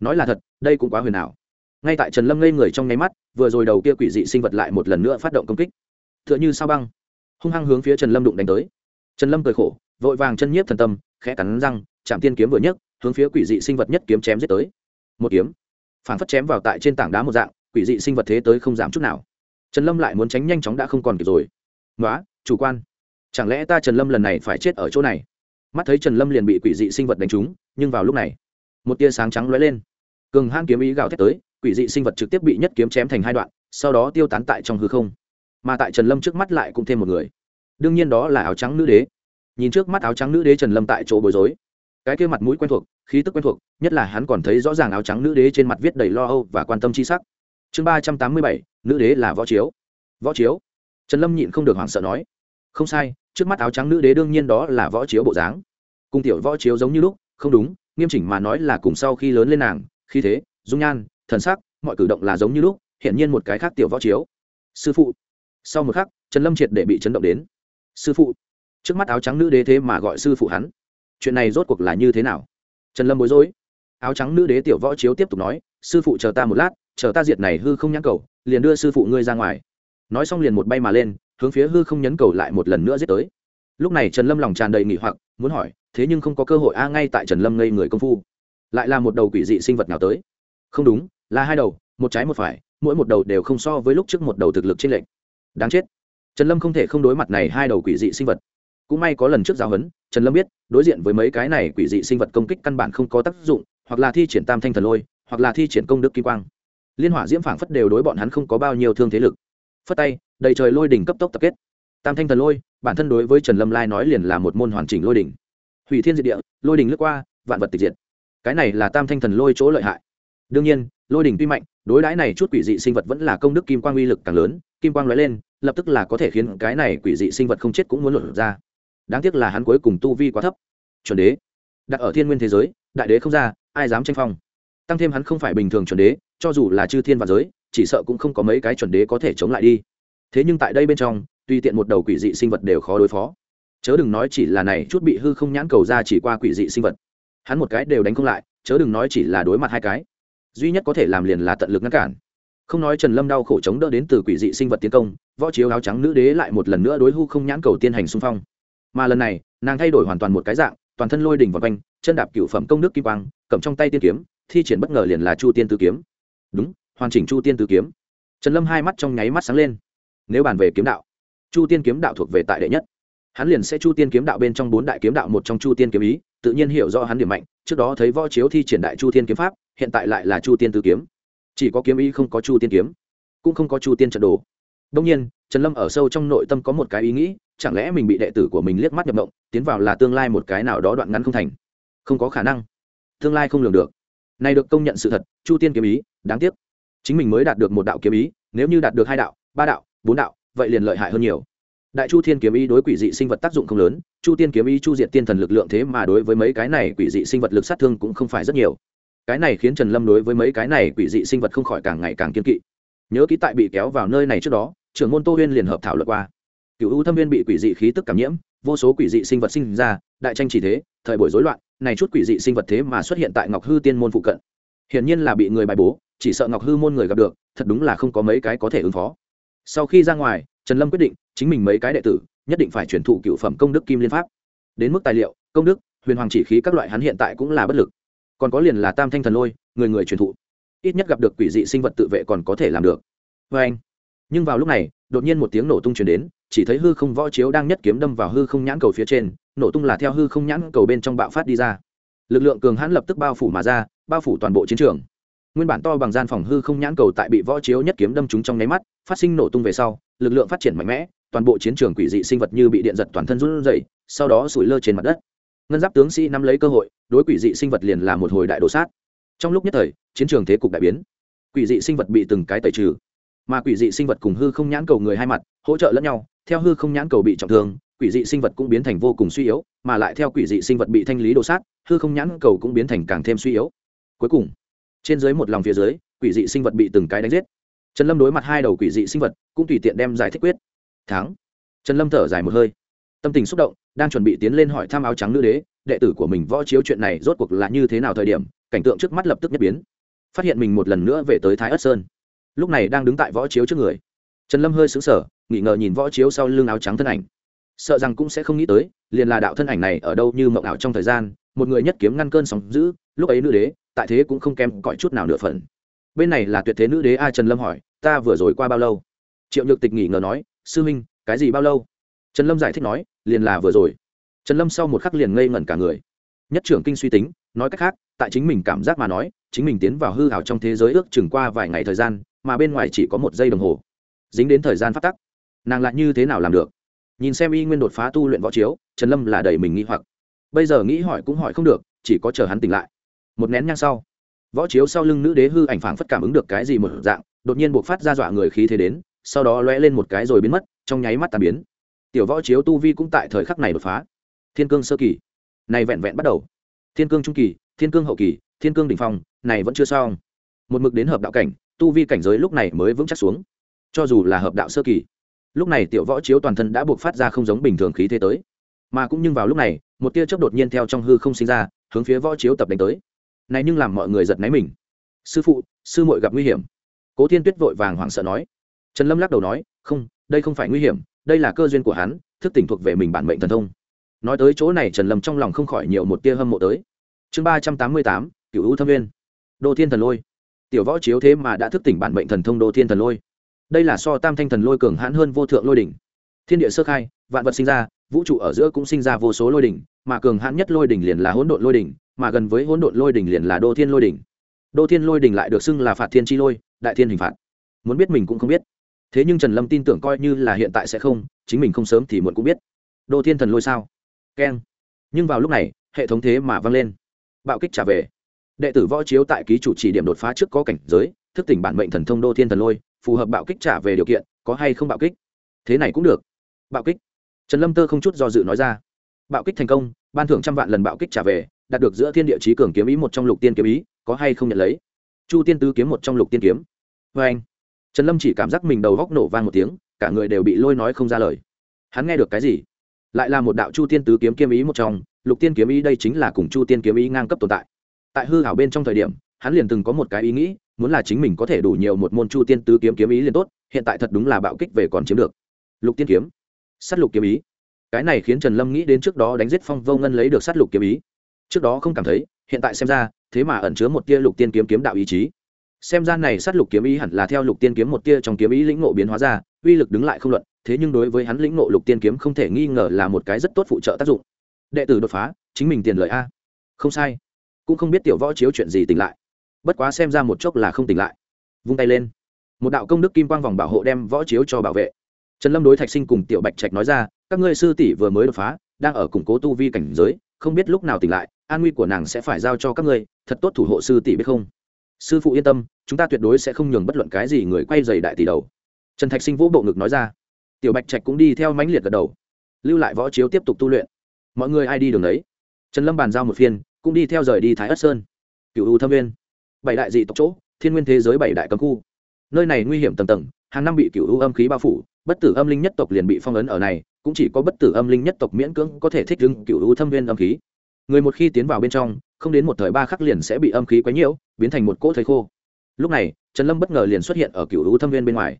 Nói là thật, đây cũng quá huyền ảo. Ngay tại trần lâm ngây người trong nháy mắt, vừa rồi đầu kia quỷ dị sinh vật lại một lần nữa phát động công kích. T h ư ợ n h ư sao băng, hung hăng hướng phía trần lâm đụng đánh tới. Trần lâm cười khổ, vội vàng chân nhiếp thần tâm, khẽ cắn răng, chạm tiên kiếm vừa nhấc, hướng phía quỷ dị sinh vật nhất kiếm chém giết tới. Một kiếm, phản phất chém vào tại trên tảng đá một dạng, quỷ dị sinh vật thế tới không giảm chút nào. Trần lâm lại muốn tránh nhanh chóng đã không còn kịp rồi. Nói chủ quan, chẳng lẽ ta trần lâm lần này phải chết ở chỗ này? Mắt thấy trần lâm liền bị quỷ dị sinh vật đánh trúng, nhưng vào lúc này, một tia sáng trắng lóe lên. Cường hãn kiếm ý gào thét tới, quỷ dị sinh vật trực tiếp bị nhất kiếm chém thành hai đoạn, sau đó tiêu tán tại trong hư không. Mà tại trần lâm trước mắt lại cũng thêm một người. Đương nhiên đó là áo trắng nữ đế. Nhìn trước mắt áo trắng nữ đế trần lâm tại chỗ bối rối. Cái kia mặt mũi quen thuộc, khí tức quen thuộc, nhất là hắn còn thấy rõ ràng áo trắng nữ đế trên mặt viết đầy lo âu và quan tâm c h i sắc. Chương ba trăm tám mươi bảy, nữ đế là võ chiếu. Võ chiếu? Trần lâm nhịn không được hoảng sợ nói. Không sai trước mắt áo trắng nữ đế đương nhiên đó là võ chiếu bộ dáng. Cùng tiểu võ chiếu giống như lúc, không đúng, nghiêm chỉnh mà nói là cùng sau khi lớn lên nàng khi thế, dung nhan, thần sắc, mọi cử động là giống như lúc hiện nhiên một cái khác tiểu võ chiếu. Sư phụ. Sau một khắc, trần lâm triệt để bị chấn động đến. Sư phụ. Trước mắt áo trắng nữ đế thế mà gọi sư phụ hắn. Chuyện này rốt cuộc là như thế nào? Trần lâm bối rối. Áo trắng nữ đế tiểu võ chiếu tiếp tục nói, sư phụ chờ ta một lát, chờ ta diệt này hư không nhãn cầu, liền đưa sư phụ ngươi ra ngoài. Nói xong liền một bay mà lên hướng phía hư không nhấn cầu lại một lần nữa giết tới. Lúc này trần lâm lòng tràn đầy nghỉ hoặc, muốn hỏi, thế nhưng không có cơ hội a, ngay tại trần lâm ngây người công phu, lại là một đầu quỷ dị sinh vật nào tới? Không đúng, là hai đầu, một trái một phải, mỗi một đầu đều không so với lúc trước một đầu thực lực trên lệnh đáng chết. Trần lâm không thể không đối mặt này hai đầu quỷ dị sinh vật. Cũng may có lần trước giáo huấn, trần lâm biết, đối diện với mấy cái này quỷ dị sinh vật công kích căn bản không có tác dụng, hoặc là thi triển tam thanh thần lôi, hoặc là thi triển công đức kim quang. Liên hỏa diễm phảng phất đều đối bọn hắn không có bao nhiêu thương thế lực phất tay, đầy trời lôi đỉnh cấp tốc tập kết. Tam thanh thần lôi, bản thân đối với trần lâm lai nói liền là một môn hoàn chỉnh lôi đỉnh. Hủy thiên diệt địa, lôi đỉnh lướt qua, vạn vật tịch diệt. Cái này là tam thanh thần lôi chỗ lợi hại. Đương nhiên, lôi đỉnh tuy mạnh, đối đãi này chút quỷ dị sinh vật vẫn là công đức kim quang uy lực càng lớn, kim quang lóe lên, lập tức là có thể khiến cái này quỷ dị sinh vật không chết cũng muốn lột ra. Đáng tiếc là hắn cuối cùng tu vi quá thấp. Chuẩn đế. Đặt ở thiên nguyên thế giới, đại đế không ra, ai dám tranh phong? Tăng thêm hắn không phải bình thường chuẩn đế, cho dù là chư thiên và giới chỉ sợ cũng không có mấy cái chuẩn đế có thể chống lại đi. Thế nhưng tại đây bên trong, tùy tiện một đầu quỷ dị sinh vật đều khó đối phó. Chớ đừng nói chỉ là này chút bị hư không nhãn cầu ra chỉ qua quỷ dị sinh vật. Hắn một cái đều đánh không lại, chớ đừng nói chỉ là đối mặt hai cái. Duy nhất có thể làm liền là tận lực ngăn cản. Không nói trần lâm đau khổ chống đỡ đến từ quỷ dị sinh vật tiến công, võ chiếu áo trắng nữ đế lại một lần nữa đối hư không nhãn cầu tiên hành xung phong. Mà lần này, nàng thay đổi hoàn toàn một cái dạng, toàn thân lôi đỉnh vào quanh, chân đạp cựu phẩm công đức kim quang, cầm trong tay tiên kiếm, thi triển bất ngờ liền là chu tiên tư kiếm. Đúng hoàn chỉnh chu tiên tứ kiếm. Trần lâm hai mắt trong nháy mắt sáng lên. Nếu bàn về kiếm đạo, chu tiên kiếm đạo thuộc về tại đệ nhất. Hắn liền sẽ chu tiên kiếm đạo bên trong bốn đại kiếm đạo một trong chu tiên kiếm ý, tự nhiên hiểu rõ hắn điểm mạnh, trước đó thấy võ chiếu thi triển đại chu tiên kiếm pháp, hiện tại lại là chu tiên tứ kiếm. Chỉ có kiếm ý không có chu tiên kiếm, cũng không có chu tiên trận đồ. Đông nhiên, trần lâm ở sâu trong nội tâm có một cái ý nghĩ, chẳng lẽ mình bị đệ tử của mình liếc mắt nhập động tiến vào là tương lai một cái nào đó đoạn ngắn không thành? Không có khả năng. Tương lai không lường được. Này được công nhận sự thật, chu tiên kiếm ý, đáng tiếc chính mình mới đạt được một đạo kiếm ý, nếu như đạt được hai đạo, ba đạo, bốn đạo, vậy liền lợi hại hơn nhiều. Đại chu thiên kiếm ý đối quỷ dị sinh vật tác dụng không lớn, chu tiên kiếm ý, chu diện tiên thần lực lượng thế mà đối với mấy cái này quỷ dị sinh vật lực sát thương cũng không phải rất nhiều. Cái này khiến trần lâm đối với mấy cái này quỷ dị sinh vật không khỏi càng ngày càng kiên kỵ. Nhớ ký tại bị kéo vào nơi này trước đó, trưởng môn tô huyên liền hợp thảo luận qua. Cựu u thâm viên bị quỷ dị khí tức cảm nhiễm, vô số quỷ dị sinh vật sinh ra, đại tranh chỉ thế, thời buổi rối loạn, này chút quỷ dị sinh vật thế mà xuất hiện tại ngọc hư tiên môn phụ cận. Hiển nhiên là bị người bài bố chỉ sợ ngọc hư môn người gặp được, thật đúng là không có mấy cái có thể ứng phó. Sau khi ra ngoài, trần lâm quyết định, chính mình mấy cái đệ tử, nhất định phải chuyển thụ cựu phẩm công đức kim liên pháp. Đến mức tài liệu, công đức, huyền hoàng chỉ khí các loại hắn hiện tại cũng là bất lực. Còn có liền là tam thanh thần lôi, người người truyền thụ. Ít nhất gặp được quỷ dị sinh vật tự vệ còn có thể làm được. Vê anh, nhưng vào lúc này, đột nhiên một tiếng nổ tung truyền đến, chỉ thấy hư không võ chiếu đang nhất kiếm đâm vào hư không nhãn cầu phía trên, nổ tung là theo hư không nhãn cầu bên trong bạo phát đi ra. Lực lượng cường hãn lập tức bao phủ mà ra, bao phủ toàn bộ chiến trường nguyên bản to bằng gian phòng hư không nhãn cầu tại bị võ chiếu nhất kiếm đâm trúng trong nháy mắt, phát sinh nổ tung về sau, lực lượng phát triển mạnh mẽ, toàn bộ chiến trường quỷ dị sinh vật như bị điện giật toàn thân run rẩy, sau đó sủi lơ trên mặt đất. Ngân giáp tướng sĩ nắm lấy cơ hội, đối quỷ dị sinh vật liền là một hồi đại đồ sát. Trong lúc nhất thời, chiến trường thế cục đại biến. Quỷ dị sinh vật bị từng cái tẩy trừ, mà quỷ dị sinh vật cùng hư không nhãn cầu người hai mặt, hỗ trợ lẫn nhau. Theo hư không nhãn cầu bị trọng thương, quỷ dị sinh vật cũng biến thành vô cùng suy yếu, mà lại theo quỷ dị sinh vật bị thanh lý đồ sát, hư không nhãn cầu cũng biến thành càng thêm suy yếu. Cuối cùng trên dưới một lòng phía dưới, quỷ dị sinh vật bị từng cái đánh giết. Trần lâm đối mặt hai đầu quỷ dị sinh vật, cũng tùy tiện đem giải thích quyết. Thắng. Trần lâm thở dài một hơi. Tâm tình xúc động, đang chuẩn bị tiến lên hỏi thăm áo trắng nữ đế, đệ tử của mình võ chiếu chuyện này rốt cuộc là như thế nào thời điểm, cảnh tượng trước mắt lập tức nhất biến. Phát hiện mình một lần nữa về tới thái ất sơn. Lúc này đang đứng tại võ chiếu trước người. Trần lâm hơi xứng sở nghỉ ngờ nhìn võ chiếu sau lưng áo trắng thân ảnh. Sợ rằng cũng sẽ không nghĩ tới, liền là đạo thân ảnh này ở đâu như mộng ảo trong thời gian, một người nhất kiếm ngăn cơn sóng giữ lúc ấy nữ đế, tại thế cũng không kém cõi chút nào nửa phần. Bên này là tuyệt thế nữ đế a trần lâm hỏi, ta vừa rồi qua bao lâu? Triệu nhược tịch nghỉ ngờ nói, sư minh, cái gì bao lâu? Trần lâm giải thích nói, liền là vừa rồi. Trần lâm sau một khắc liền ngây ngẩn cả người. Nhất trưởng kinh suy tính, nói cách khác, tại chính mình cảm giác mà nói, chính mình tiến vào hư hảo trong thế giới ước chừng qua vài ngày thời gian, mà bên ngoài chỉ có một giây đồng hồ. Dính đến thời gian phát tắc. Nàng lại như thế nào làm được? Nhìn xem y nguyên đột phá tu luyện võ chiếu, trần lâm là đầy mình nghĩ hoặc. Bây giờ nghĩ hỏi cũng hỏi không được, chỉ có chờ hắn tỉnh lại một nén nhang sau, võ chiếu sau lưng nữ đế hư ảnh phảng phất cảm ứng được cái gì một dạng, đột nhiên buộc phát ra dọa người khí thế đến, sau đó lóe lên một cái rồi biến mất, trong nháy mắt tàn biến. Tiểu võ chiếu tu vi cũng tại thời khắc này đột phá. Thiên cương sơ kỳ. Này vẹn vẹn bắt đầu. Thiên cương trung kỳ, thiên cương hậu kỳ, thiên cương đỉnh phong, này vẫn chưa xong. Một mực đến hợp đạo cảnh, tu vi cảnh giới lúc này mới vững chắc xuống. Cho dù là hợp đạo sơ kỳ, lúc này tiểu võ chiếu toàn thân đã buộc phát ra không giống bình thường khí thế tới. Mà cũng nhưng vào lúc này, một tia chớp đột nhiên theo trong hư không sinh ra, hướng phía võ chiếu tập đánh tới này nhưng làm mọi người giật náy mình. Sư phụ, sư muội gặp nguy hiểm. Cố thiên tuyết vội vàng hoảng sợ nói. Trần lâm lắc đầu nói, không, đây không phải nguy hiểm, đây là cơ duyên của hắn, thức tỉnh thuộc về mình bản mệnh thần thông. Nói tới chỗ này, trần lâm trong lòng không khỏi nhiều một tia hâm mộ tới. Chương ba trăm tám mươi tám cựu hữu thâm viên đô thiên thần lôi. Tiểu võ chiếu thế mà đã thức tỉnh bản mệnh thần thông đô thiên thần lôi. Đây là so tam thanh thần lôi cường hãn hơn vô thượng lôi đỉnh. Thiên địa sơ khai, vạn vật sinh ra, vũ trụ ở giữa cũng sinh ra vô số lôi đỉnh, mà cường hãn nhất lôi đỉnh liền là hỗn độn lôi đỉnh mà gần với hỗn độn lôi đỉnh liền là đô thiên lôi đỉnh. Đô thiên lôi đỉnh lại được xưng là phạt thiên chi lôi, đại thiên hình phạt. Muốn biết mình cũng không biết. Thế nhưng trần lâm tin tưởng coi như là hiện tại sẽ không, chính mình không sớm thì muộn cũng biết. Đô thiên thần lôi sao? Keng. Nhưng vào lúc này, hệ thống thế mà vang lên. Bạo kích trả về. Đệ tử võ chiếu tại ký chủ chỉ điểm đột phá trước có cảnh giới, thức tỉnh bản mệnh thần thông đô thiên thần lôi, phù hợp bạo kích trả về điều kiện, có hay không bạo kích? Thế này cũng được. Bạo kích. Trần lâm tơ không chút do dự nói ra. Bạo kích thành công, ban thưởng trăm vạn lần bạo kích trả về đạt được giữa thiên địa chí cường kiếm ý một trong lục tiên kiếm ý, có hay không nhận lấy? Chu tiên tứ kiếm một trong lục tiên kiếm. Vê anh, trần lâm chỉ cảm giác mình đầu góc nổ vang một tiếng, cả người đều bị lôi nói không ra lời. Hắn nghe được cái gì? Lại là một đạo chu tiên tứ kiếm kiếm ý một trong, lục tiên kiếm ý đây chính là cùng chu tiên kiếm ý ngang cấp tồn tại. Tại hư hảo bên trong thời điểm, hắn liền từng có một cái ý nghĩ, muốn là chính mình có thể đủ nhiều một môn chu tiên tứ kiếm kiếm ý liền tốt, hiện tại thật đúng là bạo kích về còn chiếm được. Lục tiên kiếm. S á t lục kiếm ý. Cái này khiến trần lâm nghĩ đến trước đó đánh giết phong vô ngân lấy được s á t lục kiếm ý trước đó không cảm thấy, hiện tại xem ra, thế mà ẩn chứa một tia lục tiên kiếm kiếm đạo ý chí. Xem ra này sát lục kiếm ý hẳn là theo lục tiên kiếm một tia trong kiếm ý lĩnh ngộ biến hóa ra, uy lực đứng lại không luận, thế nhưng đối với hắn lĩnh ngộ lục tiên kiếm không thể nghi ngờ là một cái rất tốt phụ trợ tác dụng. Đệ tử đột phá, chính mình tiền lợi a. Không sai. Cũng không biết tiểu võ chiếu chuyện gì tỉnh lại. Bất quá xem ra một chốc là không tỉnh lại. Vung tay lên. Một đạo công đức kim quang vòng bảo hộ đem võ chiếu cho bảo vệ. Trần lâm đối thạch sinh cùng tiểu bạch trạch nói ra, các ngươi sư tỷ vừa mới đột phá đang ở củng cố tu vi cảnh giới, không biết lúc nào tỉnh lại, an nguy của nàng sẽ phải giao cho các ngươi, thật tốt thủ hộ sư tỷ biết không? Sư phụ yên tâm, chúng ta tuyệt đối sẽ không nhường bất luận cái gì người quay dày đại tỷ đầu. Trần thạch sinh vỗ bộ ngực nói ra. Tiểu bạch trạch cũng đi theo mãnh liệt gật đầu. Lưu lại võ chiếu tiếp tục tu luyện. Mọi người ai đi đường đấy? Trần lâm bàn giao một phiên, cũng đi theo rời đi thái ất sơn. Cựu u thâm viên bảy đại dị tộc chỗ, thiên nguyên thế giới bảy đại cấm khu. Nơi này nguy hiểm tầng tầng, hàng năm bị cựu u âm khí bao phủ, bất tử âm linh nhất tộc liền bị phong ấn ở này cũng chỉ có bất tử âm linh nhất tộc miễn cưỡng có thể thích ứng cựu u thâm viên âm khí. Người một khi tiến vào bên trong, không đến một thời ba khắc liền sẽ bị âm khí quấy nhiễu, biến thành một cỗ thầy khô. Lúc này, trần lâm bất ngờ liền xuất hiện ở cựu u thâm viên bên ngoài.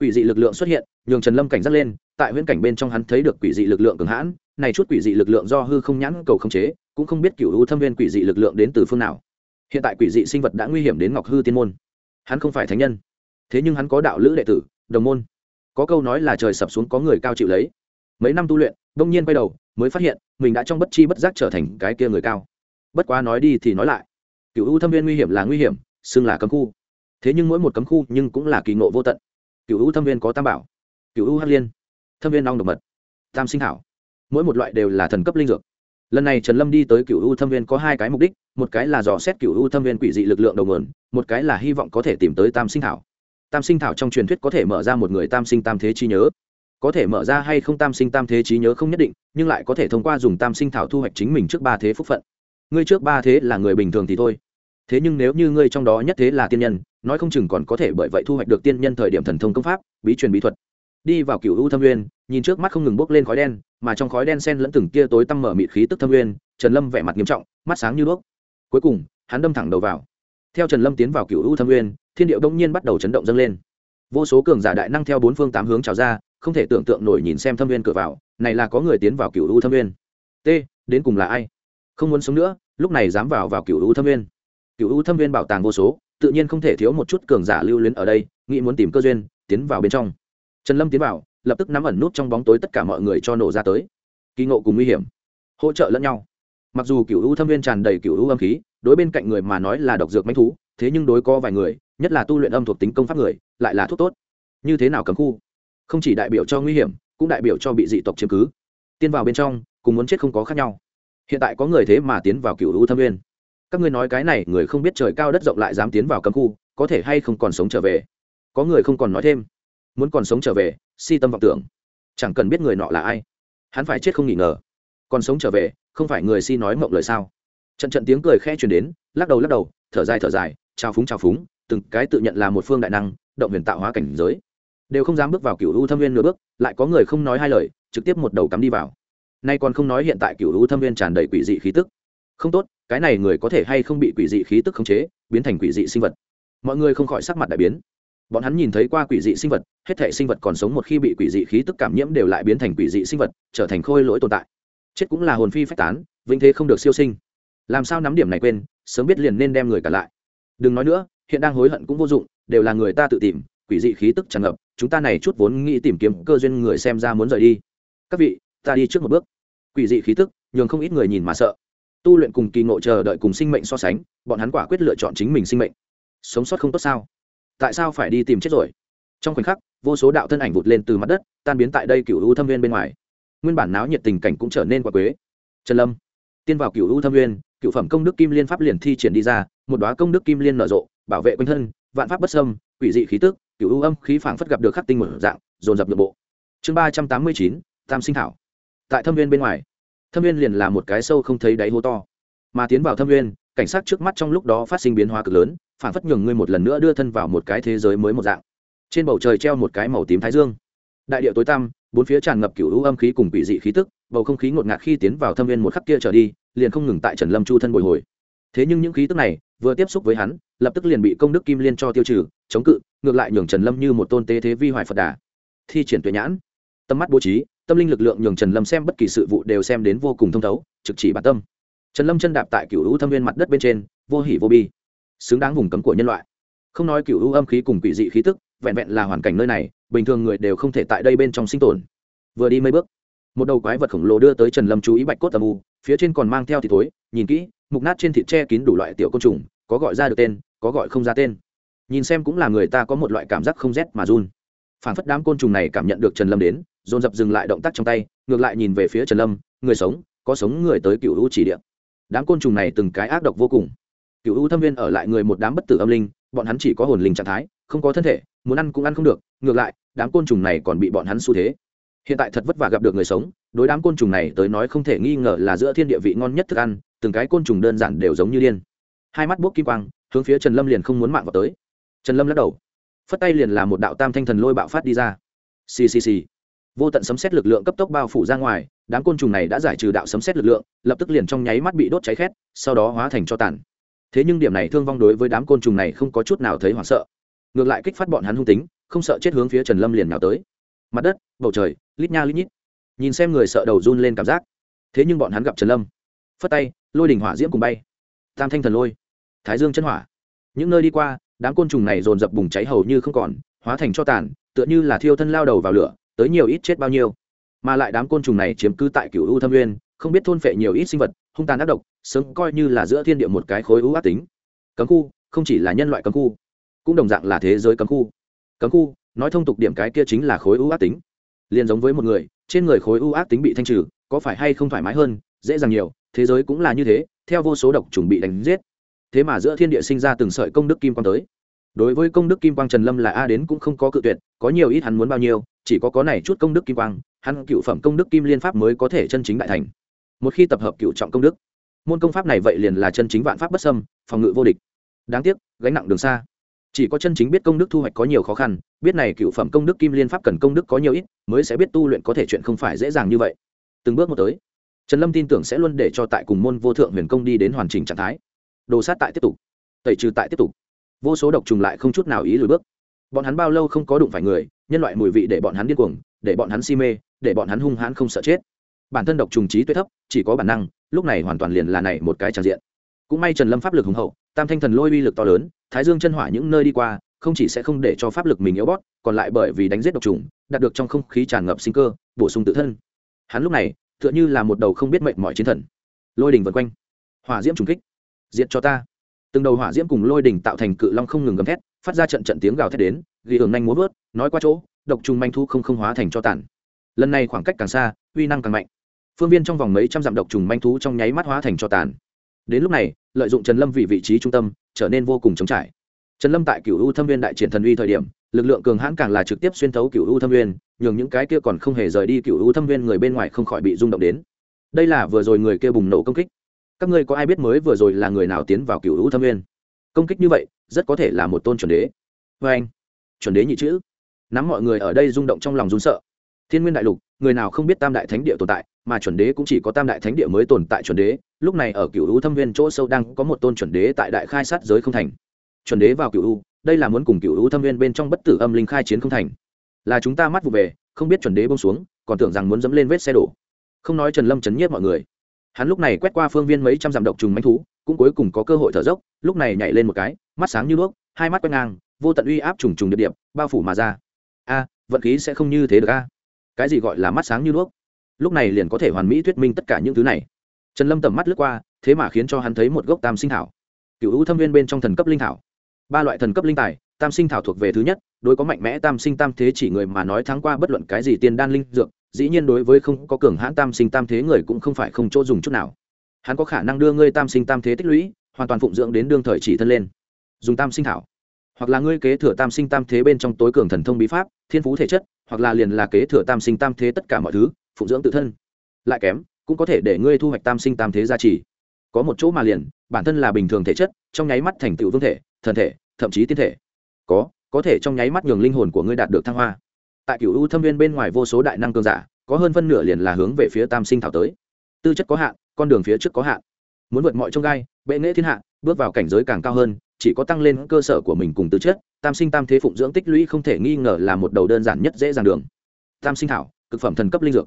Quỷ dị lực lượng xuất hiện, nhường trần lâm cảnh giác lên, tại huyễn cảnh bên trong hắn thấy được quỷ dị lực lượng cường hãn, này chút quỷ dị lực lượng do hư không nhãn cầu không chế, cũng không biết cựu u thâm viên quỷ dị lực lượng đến từ phương nào. Hiện tại quỷ dị sinh vật đã nguy hiểm đến ngọc hư tiên môn. Hắn không phải thánh nhân, thế nhưng hắn có đạo lữ đệ tử, đồng môn. Có câu nói là trời sập xuống có người cao chịu lấy mấy năm tu luyện đông nhiên quay đầu, mới phát hiện, mình đã trong bất chi bất giác trở thành cái kia người cao. Bất quá nói đi thì nói lại. Cựu u thâm viên nguy hiểm là nguy hiểm, xưng là cấm khu. Thế nhưng mỗi một cấm khu nhưng cũng là kỳ ngộ vô tận. Cựu u thâm viên có tam bảo cựu u hắc liên, thâm viên long độc mật, tam sinh thảo mỗi một loại đều là thần cấp linh dược. Lần này trần lâm đi tới cựu u thâm viên có hai cái mục đích, một cái là dò xét cựu u thâm viên quỷ dị lực lượng đầu nguồn, một cái là hy vọng có thể tìm tới tam sinh thảo tam sinh thảo trong truyền thuyết có thể mở ra một người tam sinh tam thế chi nhớ có thể mở ra hay không tam sinh tam thế trí nhớ không nhất định, nhưng lại có thể thông qua dùng tam sinh thảo thu hoạch chính mình trước ba thế phúc phận. Ngươi trước ba thế là người bình thường thì thôi. Thế nhưng nếu như ngươi trong đó nhất thế là tiên nhân, nói không chừng còn có thể bởi vậy thu hoạch được tiên nhân thời điểm thần thông công pháp, bí truyền bí thuật. Đi vào cựu u thâm nguyên, nhìn trước mắt không ngừng bốc lên khói đen, mà trong khói đen sen lẫn từng kia tối tăm mở mịt khí tức thâm nguyên, trần lâm vẻ mặt nghiêm trọng, mắt sáng như đuốc. Cuối cùng, hắn đâm thẳng đầu vào. Theo trần lâm tiến vào cựu u thâm nguyên, thiên điệu đông nhiên bắt đầu chấn động dâng lên. Vô số cường giả đại năng theo bốn phương tám hướng trào ra không thể tưởng tượng nổi nhìn xem thâm viên cửa vào, này là có người tiến vào cựu u thâm viên. T, đến cùng là ai? Không muốn sống nữa, lúc này dám vào vào cựu u thâm viên. Cựu u thâm viên bảo tàng vô số, tự nhiên không thể thiếu một chút cường giả lưu luyến ở đây, nghĩ muốn tìm cơ duyên, tiến vào bên trong. Trần lâm tiến vào, lập tức nắm ẩn nút trong bóng tối tất cả mọi người cho nổ ra tới. Kỳ ngộ cùng nguy hiểm. Hỗ trợ lẫn nhau. Mặc dù cựu u thâm viên tràn đầy cựu u âm khí, đối bên cạnh người mà nói là độc dược manh thú, thế nhưng đối có vài người, nhất là tu luyện âm thuộc tính công pháp người, lại là thuốc tốt. Như thế nào cấm khu? Không chỉ đại biểu cho nguy hiểm cũng đại biểu cho bị dị tộc chiếm cứ. Tiên vào bên trong cùng muốn chết không có khác nhau. Hiện tại có người thế mà tiến vào cựu u thâm nguyên, các ngươi nói cái này người không biết trời cao đất rộng lại dám tiến vào cấm khu có thể hay không còn sống trở về? Có người không còn nói thêm. Muốn còn sống trở về si tâm vọng tưởng. Chẳng cần biết người nọ là ai. Hắn phải chết không nghỉ ngờ. Còn sống trở về không phải người si nói mộng lời sao? Trận trận tiếng cười khẽ truyền đến lắc đầu lắc đầu thở dài thở dài trao phúng trao phúng từng cái tự nhận là một phương đại năng động huyền tạo hóa cảnh giới đều không dám bước vào cựu u thâm viên nửa bước, lại có người không nói hai lời, trực tiếp một đầu cắm đi vào. Nay còn không nói hiện tại cựu u thâm viên tràn đầy quỷ dị khí tức. Không tốt, cái này người có thể hay không bị quỷ dị khí tức khống chế, biến thành quỷ dị sinh vật. Mọi người không khỏi sắc mặt đại biến. Bọn hắn nhìn thấy qua quỷ dị sinh vật, hết thể sinh vật còn sống một khi bị quỷ dị khí tức cảm nhiễm đều lại biến thành quỷ dị sinh vật, trở thành khôi lỗi tồn tại. Chết cũng là hồn phi phách tán, vĩnh thế không được siêu sinh. Làm sao nắm điểm này quên, sớm biết liền nên đem người cả lại. Đừng nói nữa, hiện đang hối hận cũng vô dụng, đều là người ta tự tìm, quỷ dị khí tức tràn ngập chúng ta này chút vốn nghĩ tìm kiếm cơ duyên người xem ra muốn rời đi. Các vị, ta đi trước một bước. Quỷ dị khí tức, nhường không ít người nhìn mà sợ. Tu luyện cùng kỳ ngộ chờ đợi cùng sinh mệnh so sánh, bọn hắn quả quyết lựa chọn chính mình sinh mệnh. Sống sót không tốt sao? Tại sao phải đi tìm chết rồi? Trong khoảnh khắc, vô số đạo thân ảnh vụt lên từ mặt đất, tan biến tại đây cựu u thâm viên bên ngoài. Nguyên bản náo nhiệt tình cảnh cũng trở nên quả quế. Trần lâm, tiên vào cựu u thâm viên, cựu phẩm công đức kim liên pháp liền thi triển đi ra, một đoá công đức kim liên nở rộ, bảo vệ quanh thân, vạn pháp bất sâm quỷ dị khí tức cựu u âm khí phảng phất gặp được khắc tinh một dạng, dồn dập nội bộ. Chương ba trăm tám mươi chín, tam sinh thảo. Tại thâm viên bên ngoài, thâm viên liền là một cái sâu không thấy đáy hố to. Mà tiến vào thâm viên, cảnh sát trước mắt trong lúc đó phát sinh biến hóa cực lớn, phảng phất nhường ngươi một lần nữa đưa thân vào một cái thế giới mới một dạng. Trên bầu trời treo một cái màu tím thái dương. Đại địa tối tăm, bốn phía tràn ngập cựu u âm khí cùng quỷ dị khí tức, bầu không khí ngột ngạt khi tiến vào thâm viên một khắc kia trở đi, liền không ngừng tại trần lâm chu thân bồi hồi. Thế nhưng những khí tức này, vừa tiếp xúc với hắn, lập tức liền bị công đức kim liên cho tiêu trừ chống cự, ngược lại nhường trần lâm như một tôn tế thế vi hoài phật đà. Thi triển tuệ nhãn, tâm mắt bố trí, tâm linh lực lượng nhường trần lâm xem bất kỳ sự vụ đều xem đến vô cùng thông thấu, trực chỉ bản tâm. Trần lâm chân đạp tại cựu hữu thâm viên mặt đất bên trên, vô hỉ vô bi, xứng đáng vùng cấm của nhân loại. Không nói cựu hữu âm khí cùng quỷ dị khí tức, vẹn vẹn là hoàn cảnh nơi này, bình thường người đều không thể tại đây bên trong sinh tồn. Vừa đi mấy bước, một đầu quái vật khổng lồ đưa tới trần lâm chú ý bạch cốt tầm u, phía trên còn mang theo thịt thối, nhìn kỹ, mục nát trên thịt che kín đủ loại tiểu côn trùng, có gọi ra được tên, có gọi không ra tên nhìn xem cũng là người ta có một loại cảm giác không rét mà run. Phản phất đám côn trùng này cảm nhận được trần lâm đến, dồn dập dừng lại động tác trong tay, ngược lại nhìn về phía trần lâm, người sống, có sống người tới cựu hữu chỉ địa. Đám côn trùng này từng cái ác độc vô cùng. Cựu hữu thâm viên ở lại người một đám bất tử âm linh, bọn hắn chỉ có hồn linh trạng thái, không có thân thể, muốn ăn cũng ăn không được, ngược lại, đám côn trùng này còn bị bọn hắn xu thế. Hiện tại thật vất vả gặp được người sống, đối đám côn trùng này tới nói không thể nghi ngờ là giữa thiên địa vị ngon nhất thức ăn, từng cái côn trùng đơn giản đều giống như điên. Hai mắt bốc kim quang, hướng phía trần lâm liền không muốn mạng vào tới trần lâm lắc đầu. Phất tay liền là một đạo tam thanh thần lôi bạo phát đi ra. Ccc vô tận sấm xét lực lượng cấp tốc bao phủ ra ngoài, đám côn trùng này đã giải trừ đạo sấm xét lực lượng, lập tức liền trong nháy mắt bị đốt cháy khét, sau đó hóa thành cho tàn. Thế nhưng điểm này thương vong đối với đám côn trùng này không có chút nào thấy hoảng sợ. Ngược lại kích phát bọn hắn hung tính, không sợ chết hướng phía trần lâm liền nào tới. Mặt đất, bầu trời, lít nha lít nhít. Nhìn xem người sợ đầu run lên cảm giác. Thế nhưng bọn hắn gặp trần lâm. Phất tay, lôi đỉnh hỏa diễm cùng bay. Tam thanh thần lôi. Thái dương chân hỏa. Những nơi đi qua đám côn trùng này dồn dập bùng cháy hầu như không còn, hóa thành cho tàn, tựa như là thiêu thân lao đầu vào lửa, tới nhiều ít chết bao nhiêu. Mà lại đám côn trùng này chiếm cứ tại cựu u thâm nguyên, không biết thôn phệ nhiều ít sinh vật, hung tàn ác độc, sớm coi như là giữa thiên địa một cái khối u ác tính. Cấm khu, không chỉ là nhân loại cấm khu, cũng đồng dạng là thế giới cấm khu. Cấm khu, nói thông tục điểm cái kia chính là khối u ác tính. Liền giống với một người, trên người khối u ác tính bị thanh trừ, có phải hay không thoải mái hơn, dễ dàng nhiều, thế giới cũng là như thế, theo vô số độc trùng bị đánh giết thế mà giữa thiên địa sinh ra từng sợi công đức kim quang tới. Đối với công đức kim quang trần lâm là a đến cũng không có cự tuyệt, có nhiều ít hắn muốn bao nhiêu, chỉ có có này chút công đức kim quang, hắn cựu phẩm công đức kim liên pháp mới có thể chân chính đại thành. Một khi tập hợp cựu trọng công đức, môn công pháp này vậy liền là chân chính vạn pháp bất xâm, phòng ngự vô địch. Đáng tiếc, gánh nặng đường xa. Chỉ có chân chính biết công đức thu hoạch có nhiều khó khăn, biết này cựu phẩm công đức kim liên pháp cần công đức có nhiều ít, mới sẽ biết tu luyện có thể chuyện không phải dễ dàng như vậy. Từng bước một tới, trần lâm tin tưởng sẽ luôn để cho tại cùng môn vô thượng huyền công đi đến hoàn chỉnh trạng thái đồ sát tại tiếp tục, tẩy trừ tại tiếp tục. Vô số độc trùng lại không chút nào ý lùi bước. Bọn hắn bao lâu không có đụng phải người, nhân loại mùi vị để bọn hắn điên cuồng, để bọn hắn si mê, để bọn hắn hung hãn không sợ chết. Bản thân độc trùng trí tuệ thấp, chỉ có bản năng, lúc này hoàn toàn liền là này một cái tràn diện. Cũng may trần lâm pháp lực hùng hậu, tam thanh thần lôi uy lực to lớn, thái dương chân hỏa những nơi đi qua, không chỉ sẽ không để cho pháp lực mình yếu bót còn lại bởi vì đánh giết độc trùng, đạt được trong không khí tràn ngập sinh cơ, bổ sung tự thân. Hắn lúc này, tựa như là một đầu không biết mệnh mọi chiến thần. Lôi đình vân quanh. Hỏa diễm trùng kích diệt cho ta. Từng đầu hỏa diễm cùng lôi đỉnh tạo thành cự long không ngừng gầm thét, phát ra trận trận tiếng gào thét đến, ghi hưởng nhanh muốn vớt, nói qua chỗ, độc trùng manh thu không không hóa thành cho tàn. Lần này khoảng cách càng xa, uy năng càng mạnh. Phương viên trong vòng mấy trăm dặm độc trùng manh thú trong nháy mắt hóa thành cho tàn. Đến lúc này, lợi dụng trần lâm vị vị trí trung tâm, trở nên vô cùng chống trải. Trần lâm tại cựu u thâm viên đại triển thần uy thời điểm, lực lượng cường hãn càng là trực tiếp xuyên thấu cựu u thâm viên nhường những cái kia còn không hề rời đi cựu u thâm viên người bên ngoài không khỏi bị rung động đến. Đây là vừa rồi người kia bùng nổ công kích các ngươi có ai biết mới vừa rồi là người nào tiến vào cựu u thâm nguyên? Công kích như vậy, rất có thể là một tôn chuẩn đế. Vê anh. Chuẩn đế nhị chữ. Nắm mọi người ở đây rung động trong lòng run sợ. Thiên nguyên đại lục, người nào không biết tam đại thánh địa tồn tại, mà chuẩn đế cũng chỉ có tam đại thánh địa mới tồn tại chuẩn đế, lúc này ở cựu u thâm viên chỗ sâu đang có một tôn chuẩn đế tại đại khai sát giới không thành. Chuẩn đế vào cựu u đây là muốn cùng cựu u thâm viên bên trong bất tử âm linh khai chiến không thành. Là chúng ta mắt vụ về, không biết chuẩn đế bông xuống, còn tưởng rằng muốn dẫm lên vết xe đổ. Không nói trần lâm chấn nhiếp mọi người hắn lúc này quét qua phương viên mấy trăm dặm độc trùng manh thú, cũng cuối cùng có cơ hội thở dốc, lúc này nhảy lên một cái, mắt sáng như đuốc, hai mắt quét ngang, vô tận uy áp trùng trùng điệp điệp, bao phủ mà ra. A, vận khí sẽ không như thế được a. Cái gì gọi là mắt sáng như đuốc? Lúc này liền có thể hoàn mỹ thuyết minh tất cả những thứ này. Trần lâm tầm mắt lướt qua, thế mà khiến cho hắn thấy một gốc tam sinh thảo. Cựu hữu thâm viên bên trong thần cấp linh thảo. Ba loại thần cấp linh tài, tam sinh thảo thuộc về thứ nhất, đối có mạnh mẽ tam sinh tam thế chỉ người mà nói thắng qua bất luận cái gì tiên đan linh dược dĩ nhiên đối với không có cường hãn tam sinh tam thế người cũng không phải không chỗ dùng chút nào. Hắn có khả năng đưa ngươi tam sinh tam thế tích lũy, hoàn toàn phụng dưỡng đến đương thời chỉ thân lên. Dùng tam sinh thảo. Hoặc là ngươi kế thừa tam sinh tam thế bên trong tối cường thần thông bí pháp, thiên phú thể chất, hoặc là liền là kế thừa tam sinh tam thế tất cả mọi thứ, phụng dưỡng tự thân. Lại kém, cũng có thể để ngươi thu hoạch tam sinh tam thế gia trì. Có một chỗ mà liền, bản thân là bình thường thể chất, trong nháy mắt thành tựu vương thể, thần thể, thậm chí tiên thể. Có có thể trong nháy mắt nhường linh hồn của ngươi đạt được thăng hoa tại cựu u thâm viên bên ngoài vô số đại năng cường giả, có hơn phân nửa liền là hướng về phía tam sinh thảo tới. Tư chất có hạn, con đường phía trước có hạn. Muốn vượt mọi trông gai, bệ nghệ thiên hạ, bước vào cảnh giới càng cao hơn, chỉ có tăng lên cơ sở của mình cùng tư chất, tam sinh tam thế phụng dưỡng tích lũy không thể nghi ngờ là một đầu đơn giản nhất dễ dàng đường. Tam sinh thảo, cực phẩm thần cấp linh dược.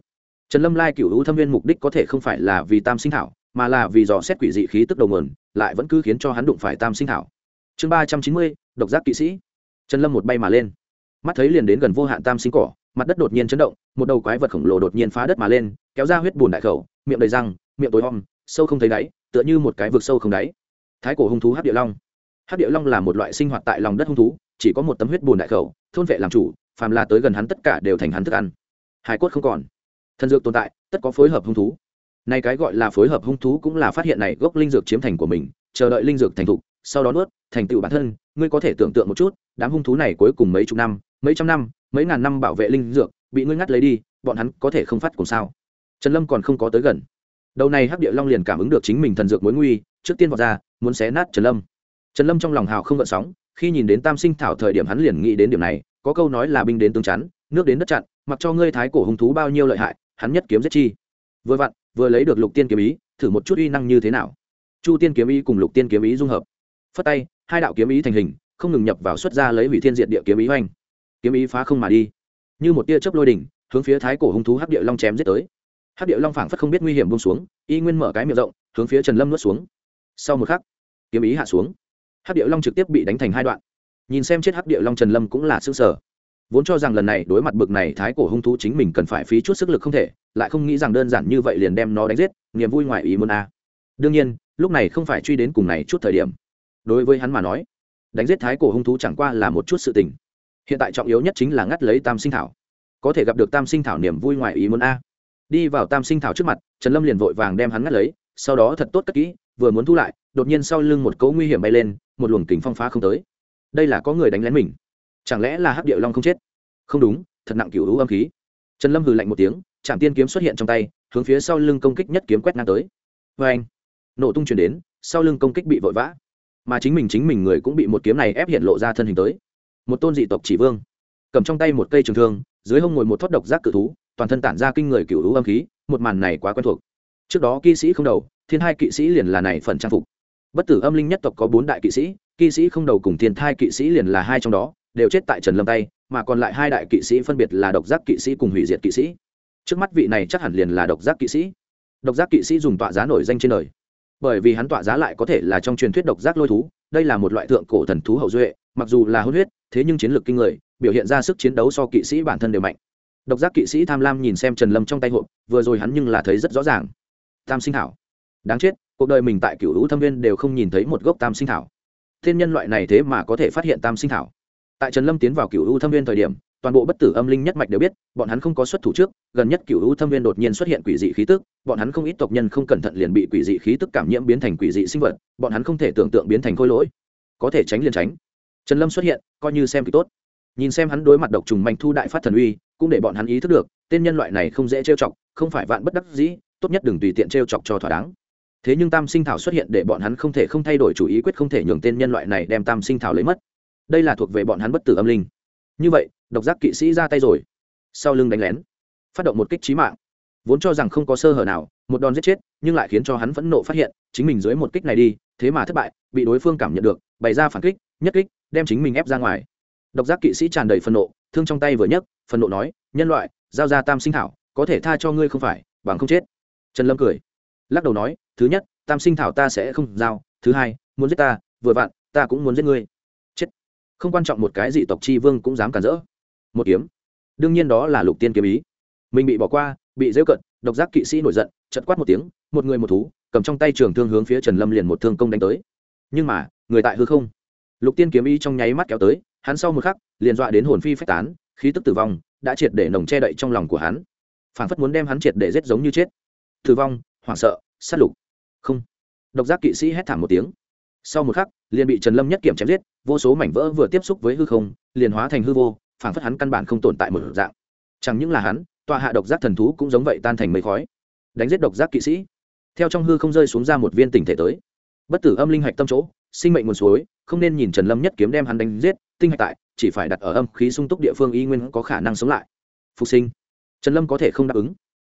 Trần lâm lai cựu u thâm viên mục đích có thể không phải là vì tam sinh thảo, mà là vì dò xét quỷ dị khí tức đầu nguồn, lại vẫn cứ khiến cho hắn đụng phải tam sinh thảo. Chương ba trăm chín mươi, độc giác kỵ sĩ. Trần lâm một bay mà lên mắt thấy liền đến gần vô hạn tam sinh cỏ, mặt đất đột nhiên chấn động, một đầu quái vật khổng lồ đột nhiên phá đất mà lên, kéo ra huyết bùn đại khẩu, miệng đầy răng, miệng tối om, sâu không thấy đáy, tựa như một cái vực sâu không đáy. Thái cổ hung thú hát địa long. Hát địa long là một loại sinh hoạt tại lòng đất hung thú, chỉ có một tấm huyết bùn đại khẩu, thôn vệ làm chủ, phàm là tới gần hắn tất cả đều thành hắn thức ăn. Hải cốt không còn. Thần dược tồn tại, tất có phối hợp hung thú. Nay cái gọi là phối hợp hung thú cũng là phát hiện này gốc linh dược chiếm thành của mình, chờ đợi linh dược thành thục, sau đó nuốt, thành tựu bản thân, ngươi có thể tưởng tượng một chút, đám hung thú này cuối cùng mấy chục năm mấy trăm năm, mấy ngàn năm bảo vệ linh dược, bị ngươi ngắt lấy đi, bọn hắn có thể không phát cùng sao? Trần lâm còn không có tới gần. Đầu này hắc địa long liền cảm ứng được chính mình thần dược mối nguy, trước tiên vọt ra, muốn xé nát trần lâm. Trần lâm trong lòng hào không gợn sóng, khi nhìn đến tam sinh thảo thời điểm hắn liền nghĩ đến điểm này, có câu nói là binh đến tương chắn, nước đến đất chặn, mặc cho ngươi thái cổ hung thú bao nhiêu lợi hại, hắn nhất kiếm giết chi. Vừa vặn, vừa lấy được lục tiên kiếm ý, thử một chút uy năng như thế nào. Chu tiên kiếm ý cùng lục tiên kiếm ý dung hợp. Phất tay, hai đạo kiếm ý thành hình, không ngừng nhập vào xuất ra lấy hủy thiên diện địa kiếm ý oanh kiếm ý phá không mà đi. Như một tia chớp lôi đỉnh, hướng phía thái cổ hung thú hắc địa long chém giết tới. Hắc địa long phảng phất không biết nguy hiểm buông xuống, y nguyên mở cái miệng rộng, hướng phía trần lâm nuốt xuống. Sau một khắc, kiếm ý hạ xuống. Hắc địa long trực tiếp bị đánh thành hai đoạn. Nhìn xem chết hắc địa long trần lâm cũng là xương sở vốn cho rằng lần này đối mặt bực này thái cổ hung thú chính mình cần phải phí chút sức lực không thể, lại không nghĩ rằng đơn giản như vậy liền đem nó đánh giết, niềm vui ngoài ý muốn a. Đương nhiên, lúc này không phải truy đến cùng này chút thời điểm. Đối với hắn mà nói, đánh giết thái cổ hung thú chẳng qua là một chút sự tình hiện tại trọng yếu nhất chính là ngắt lấy tam sinh thảo. Có thể gặp được tam sinh thảo niềm vui ngoài ý muốn a. Đi vào tam sinh thảo trước mặt, trần lâm liền vội vàng đem hắn ngắt lấy, sau đó thật tốt cất kỹ, vừa muốn thu lại, đột nhiên sau lưng một cấu nguy hiểm bay lên, một luồng kính phong phá không tới. Đây là có người đánh lén mình. Chẳng lẽ là hắc điệu long không chết? Không đúng, thật nặng cựu hữu âm khí. Trần lâm hừ lạnh một tiếng trạm tiên kiếm xuất hiện trong tay, hướng phía sau lưng công kích nhất kiếm quét ngang tới. Vê anh nổ tung chuyển đến, sau lưng công kích bị vội vã. Mà chính mình chính mình người cũng bị một kiếm này ép hiện lộ ra thân hình tới một tôn dị tộc chỉ vương. Cầm trong tay một cây trường thương, dưới hông ngồi một thoát độc giác cự thú, toàn thân tản ra kinh người cựu hữu âm khí, một màn này quá quen thuộc. Trước đó kỵ sĩ không đầu, thiên hai kỵ sĩ liền là này phần trang phục. Bất tử âm linh nhất tộc có bốn đại kỵ sĩ kỵ sĩ không đầu cùng thiên thai kỵ sĩ liền là hai trong đó, đều chết tại trần lâm tay, mà còn lại hai đại kỵ sĩ phân biệt là độc giác kỵ sĩ cùng hủy diệt kỵ sĩ. Trước mắt vị này chắc hẳn liền là độc giác kỵ sĩ. Độc giác kỵ sĩ dùng tọa giá nổi danh trên đời bởi vì hắn tọa giá lại có thể là trong truyền thuyết độc giác lôi thú, đây là một loại thượng cổ thần thú hậu duệ, mặc dù là hôn huyết, thế nhưng chiến lược kinh người, biểu hiện ra sức chiến đấu so kỵ sĩ bản thân đều mạnh. Độc giác kỵ sĩ tham lam nhìn xem trần lâm trong tay hộp, vừa rồi hắn nhưng là thấy rất rõ ràng. Tam sinh thảo. Đáng chết, cuộc đời mình tại cựu hữu thâm viên đều không nhìn thấy một gốc tam sinh thảo. Thiên nhân loại này thế mà có thể phát hiện tam sinh thảo. Tại trần lâm tiến vào cựu hữu thâm viên thời điểm toàn bộ bất tử âm linh nhất mạch đều biết, bọn hắn không có xuất thủ trước, gần nhất cựu u thâm viên đột nhiên xuất hiện quỷ dị khí tức, bọn hắn không ít tộc nhân không cẩn thận liền bị quỷ dị khí tức cảm nhiễm biến thành quỷ dị sinh vật, bọn hắn không thể tưởng tượng biến thành khôi lỗi. Có thể tránh liền tránh. Trần lâm xuất hiện, coi như xem kỳ tốt. Nhìn xem hắn đối mặt độc trùng manh thu đại phát thần uy, cũng để bọn hắn ý thức được, tên nhân loại này không dễ trêu chọc, không phải vạn bất đắc dĩ, tốt nhất đừng tùy tiện trêu chọc cho thỏa đáng. Thế nhưng tam sinh thảo xuất hiện để bọn hắn không thể không thay đổi chủ ý quyết không thể nhường tên nhân loại này đem tam sinh thảo lấy mất. Đây là thuộc về bọn hắn bất tử âm linh. Như vậy độc giác kỵ sĩ ra tay rồi. Sau lưng đánh lén, phát động một kích trí mạng. Vốn cho rằng không có sơ hở nào, một đòn giết chết, nhưng lại khiến cho hắn phẫn nộ phát hiện, chính mình dưới một kích này đi, thế mà thất bại, bị đối phương cảm nhận được, bày ra phản kích, nhất kích, đem chính mình ép ra ngoài. Độc giác kỵ sĩ tràn đầy phẫn nộ, thương trong tay vừa nhấc, phẫn nộ nói, nhân loại, giao ra tam sinh thảo, có thể tha cho ngươi không phải, bằng không chết. Trần lâm cười, lắc đầu nói, thứ nhất, tam sinh thảo ta sẽ không giao, thứ hai, muốn giết ta, vừa vặn, ta cũng muốn giết ngươi. Chết. Không quan trọng một cái dị tộc chi vương cũng dám cản rỡ một kiếm. Đương nhiên đó là lục tiên kiếm ý. Mình bị bỏ qua, bị dễu cận, độc giác kỵ sĩ nổi giận, chật quát một tiếng, một người một thú, cầm trong tay trường thương hướng phía trần lâm liền một thương công đánh tới. Nhưng mà, người tại hư không. Lục tiên kiếm ý trong nháy mắt kéo tới, hắn sau một khắc, liền dọa đến hồn phi phách tán, khí tức tử vong, đã triệt để nồng che đậy trong lòng của hắn. Phản phất muốn đem hắn triệt để giết giống như chết. Tử vong, hoảng sợ, sát lục. Không. Độc giác kỵ sĩ hét thảm một tiếng. Sau một khắc, liền bị trần lâm nhất kiểm chém giết, vô số mảnh vỡ vừa tiếp xúc với hư không, liền hóa thành hư vô phản phất hắn căn bản không tồn tại một dạng. Chẳng những là hắn, tòa hạ độc giác thần thú cũng giống vậy tan thành mây khói. Đánh giết độc giác kỵ sĩ. Theo trong hư không rơi xuống ra một viên tinh thể tới. Bất tử âm linh hạch tâm chỗ, sinh mệnh nguồn suối, không nên nhìn trần lâm nhất kiếm đem hắn đánh giết, tinh hạch tại, chỉ phải đặt ở âm khí sung túc địa phương y nguyên có khả năng sống lại. Phục sinh. Trần lâm có thể không đáp ứng.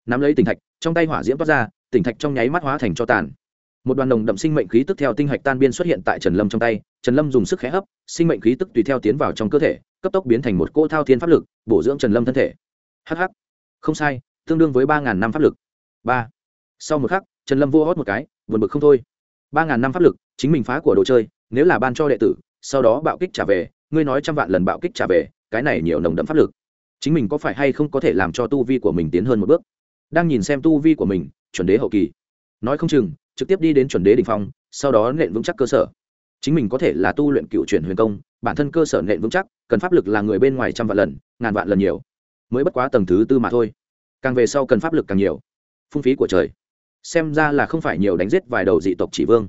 Nắm lấy tinh thạch trong tay hỏa diễm toát ra tinh thạch trong nháy mắt hóa thành cho tàn. Một đoàn đồng đậm sinh mệnh khí tức theo tinh hạch tan biên xuất hiện tại trần lâm trong tay, trần lâm dùng sức khẽ hấp, sinh mệnh khí tức tùy theo tiến vào trong cơ thể cấp tốc biến thành một cỗ thao thiên pháp lực, bổ dưỡng trần lâm thân thể. Hh không sai, tương đương với ba ngàn năm pháp lực. Ba. Sau một khắc, trần lâm vô hót một cái vượt bực không thôi. Ba ngàn năm pháp lực, chính mình phá của đồ chơi, nếu là ban cho đệ tử, sau đó bạo kích trả về, ngươi nói trăm vạn lần bạo kích trả về, cái này nhiều nồng đậm pháp lực. Chính mình có phải hay không có thể làm cho tu vi của mình tiến hơn một bước? Đang nhìn xem tu vi của mình, chuẩn đế hậu kỳ. Nói không chừng, trực tiếp đi đến chuẩn đế đ ỉ n h phong, sau đó nện vững chắc cơ sở. Chính mình có thể là tu luyện cựu chuyển huyền công bản thân cơ sở nện vững chắc, cần pháp lực là người bên ngoài trăm vạn lần, ngàn vạn lần nhiều. Mới bất quá tầng thứ tư mà thôi. Càng về sau cần pháp lực càng nhiều. Phung phí của trời. Xem ra là không phải nhiều đánh giết vài đầu dị tộc chỉ vương.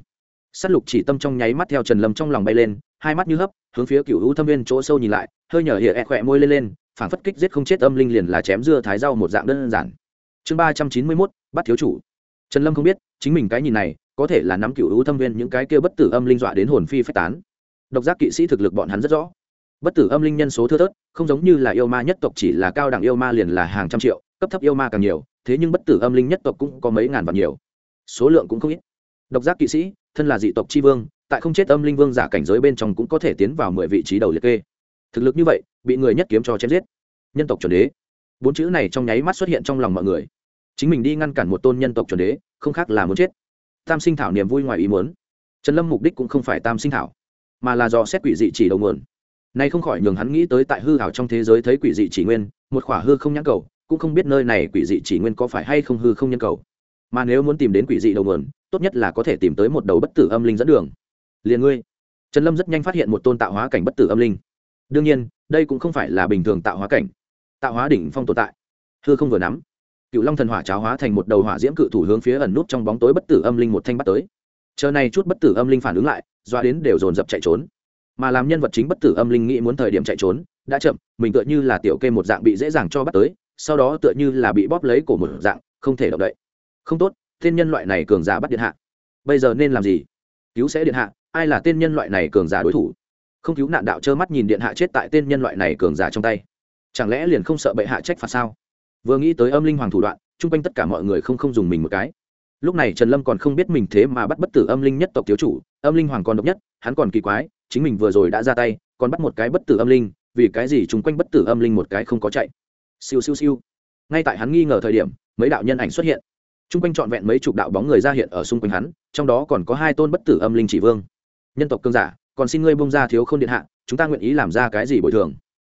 S á t lục chỉ tâm trong nháy mắt theo trần lâm trong lòng bay lên, hai mắt như hấp, hướng phía cựu hữu thâm viên chỗ sâu nhìn lại, hơi nhở hiện e khỏe môi lên lên, phảng phất kích giết không chết âm linh liền là chém dưa thái rau một dạng đơn giản. Chương ba trăm chín mươi mốt, bắt thiếu chủ. Trần lâm không biết, chính mình cái nhìn này, có thể là nắm cựu hữu thâm viên những cái kia bất tử âm linh dọa đến hồn phi phách tán độc giác kỵ sĩ thực lực bọn hắn rất rõ. Bất tử âm linh nhân số thưa thớt, không giống như là yêu ma nhất tộc chỉ là cao đẳng yêu ma liền là hàng trăm triệu, cấp thấp yêu ma càng nhiều, thế nhưng bất tử âm linh nhất tộc cũng có mấy ngàn và nhiều. Số lượng cũng không ít. Độc giác kỵ sĩ, thân là dị tộc tri vương, tại không chết âm linh vương giả cảnh giới bên trong cũng có thể tiến vào mười vị trí đầu liệt kê. Thực lực như vậy, bị người nhất kiếm cho chém giết. Nhân tộc chuẩn đế. Bốn chữ này trong nháy mắt xuất hiện trong lòng mọi người. Chính mình đi ngăn cản một tôn nhân tộc chuẩn đế, không khác là muốn chết. Tam sinh thảo niềm vui ngoài ý muốn. Trần lâm mục đích cũng không phải tam sinh thảo mà là do xét quỷ dị chỉ đầu nguồn. Nay không khỏi nhường hắn nghĩ tới tại hư hảo trong thế giới thấy quỷ dị chỉ nguyên, một khỏa hư không nhãn cầu, cũng không biết nơi này quỷ dị chỉ nguyên có phải hay không hư không nhân cầu. Mà nếu muốn tìm đến quỷ dị đầu nguồn, tốt nhất là có thể tìm tới một đầu bất tử âm linh dẫn đường. Liền ngươi. Trần lâm rất nhanh phát hiện một tôn tạo hóa cảnh bất tử âm linh. Đương nhiên, đây cũng không phải là bình thường tạo hóa cảnh. Tạo hóa đỉnh phong tồn tại. Hư không vừa nắm. Cựu long thần hỏa cháo hóa thành một đầu hỏa diễm cự thủ hướng phía ẩn nút trong bóng tối bất tử âm linh một thanh bắt tới chờ này chút bất tử âm linh phản ứng lại, doa đến đều dồn dập chạy trốn. Mà làm nhân vật chính bất tử âm linh nghĩ muốn thời điểm chạy trốn, đã chậm, mình tựa như là tiểu kê một dạng bị dễ dàng cho bắt tới, sau đó tựa như là bị bóp lấy cổ một dạng, không thể động đậy. Không tốt, tên nhân loại này cường giả bắt điện hạ. Bây giờ nên làm gì? Cứu sẽ điện hạ, ai là tên nhân loại này cường giả đối thủ? Không cứu nạn đạo trơ mắt nhìn điện hạ chết tại tên nhân loại này cường giả trong tay. Chẳng lẽ liền không sợ bệ hạ trách phạt sao? Vừa nghĩ tới âm linh hoàng thủ đoạn, chung quanh tất cả mọi người không không dùng mình một cái lúc này trần lâm còn không biết mình thế mà bắt bất tử âm linh nhất tộc thiếu chủ, âm linh hoàng còn độc nhất, hắn còn kỳ quái, chính mình vừa rồi đã ra tay, còn bắt một cái bất tử âm linh, vì cái gì chung quanh bất tử âm linh một cái không có chạy? Siêu siêu siêu. Ngay tại hắn nghi ngờ thời điểm, mấy đạo nhân ảnh xuất hiện. Chung quanh trọn vẹn mấy chục đạo bóng người ra hiện ở xung quanh hắn, trong đó còn có hai tôn bất tử âm linh chỉ vương. Nhân tộc cương giả, còn xin ngươi bông ra thiếu không điện hạ, chúng ta nguyện ý làm ra cái gì bồi thường?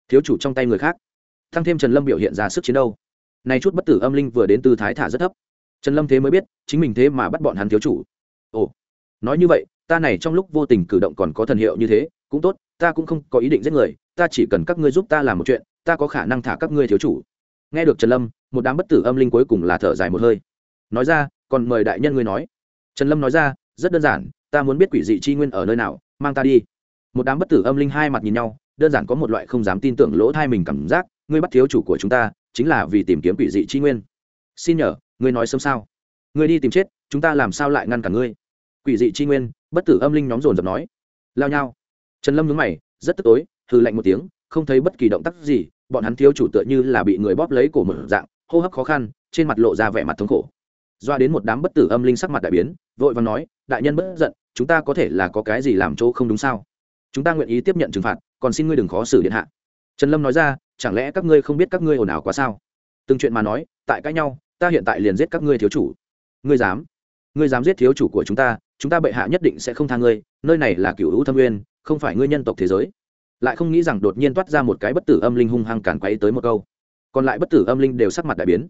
Thiếu chủ trong tay người khác. Thăng thêm trần lâm biểu hiện ra sức chiến đâu này chút bất tử âm linh vừa đến tư thái thả rất thấp trần lâm thế mới biết, chính mình thế mà bắt bọn hắn thiếu chủ. Ồ, nói như vậy, ta này trong lúc vô tình cử động còn có thần hiệu như thế, cũng tốt, ta cũng không có ý định giết người, ta chỉ cần các ngươi giúp ta làm một chuyện, ta có khả năng thả các ngươi thiếu chủ. Nghe được trần lâm, một đám bất tử âm linh cuối cùng là thở dài một hơi. Nói ra, còn mời đại nhân ngươi nói. Trần lâm nói ra, rất đơn giản, ta muốn biết quỷ dị chi nguyên ở nơi nào, mang ta đi. Một đám bất tử âm linh hai mặt nhìn nhau, đơn giản có một loại không dám tin tưởng lỗ thai mình cảm giác, ngươi bắt thiếu chủ của chúng ta, chính là vì tìm kiếm quỷ dị chi nguyên. Xin nhờ ngươi nói sớm sao? Ngươi đi tìm chết, chúng ta làm sao lại ngăn cả ngươi? Quỷ dị chi nguyên, bất tử âm linh nhóm dồn dập nói. Lao nhau trần lâm nhướng mày, rất tức tối, hừ lạnh một tiếng, không thấy bất kỳ động tác gì, bọn hắn thiếu chủ tựa như là bị người bóp lấy cổ mở dạng, hô hấp khó khăn, trên mặt lộ ra vẻ mặt thống khổ. Doa đến một đám bất tử âm linh sắc mặt đại biến, vội và nói, đại nhân bất giận, chúng ta có thể là có cái gì làm chỗ không đúng sao? Chúng ta nguyện ý tiếp nhận trừng phạt, còn xin ngươi đừng khó xử điện hạ. Trần lâm nói ra, chẳng lẽ các ngươi không biết các ngươi ồn ào quá sao? Từng chuyện mà nói, tại cãi nhau ta hiện tại liền giết các ngươi thiếu chủ. Ngươi dám. Ngươi dám giết thiếu chủ của chúng ta chúng ta bệ hạ nhất định sẽ không tha ngươi, nơi này là cựu hữu thâm nguyên, không phải ngươi nhân tộc thế giới. Lại không nghĩ rằng đột nhiên toát ra một cái bất tử âm linh hung hăng càn quấy tới một câu. Còn lại bất tử âm linh đều sắc mặt đại biến.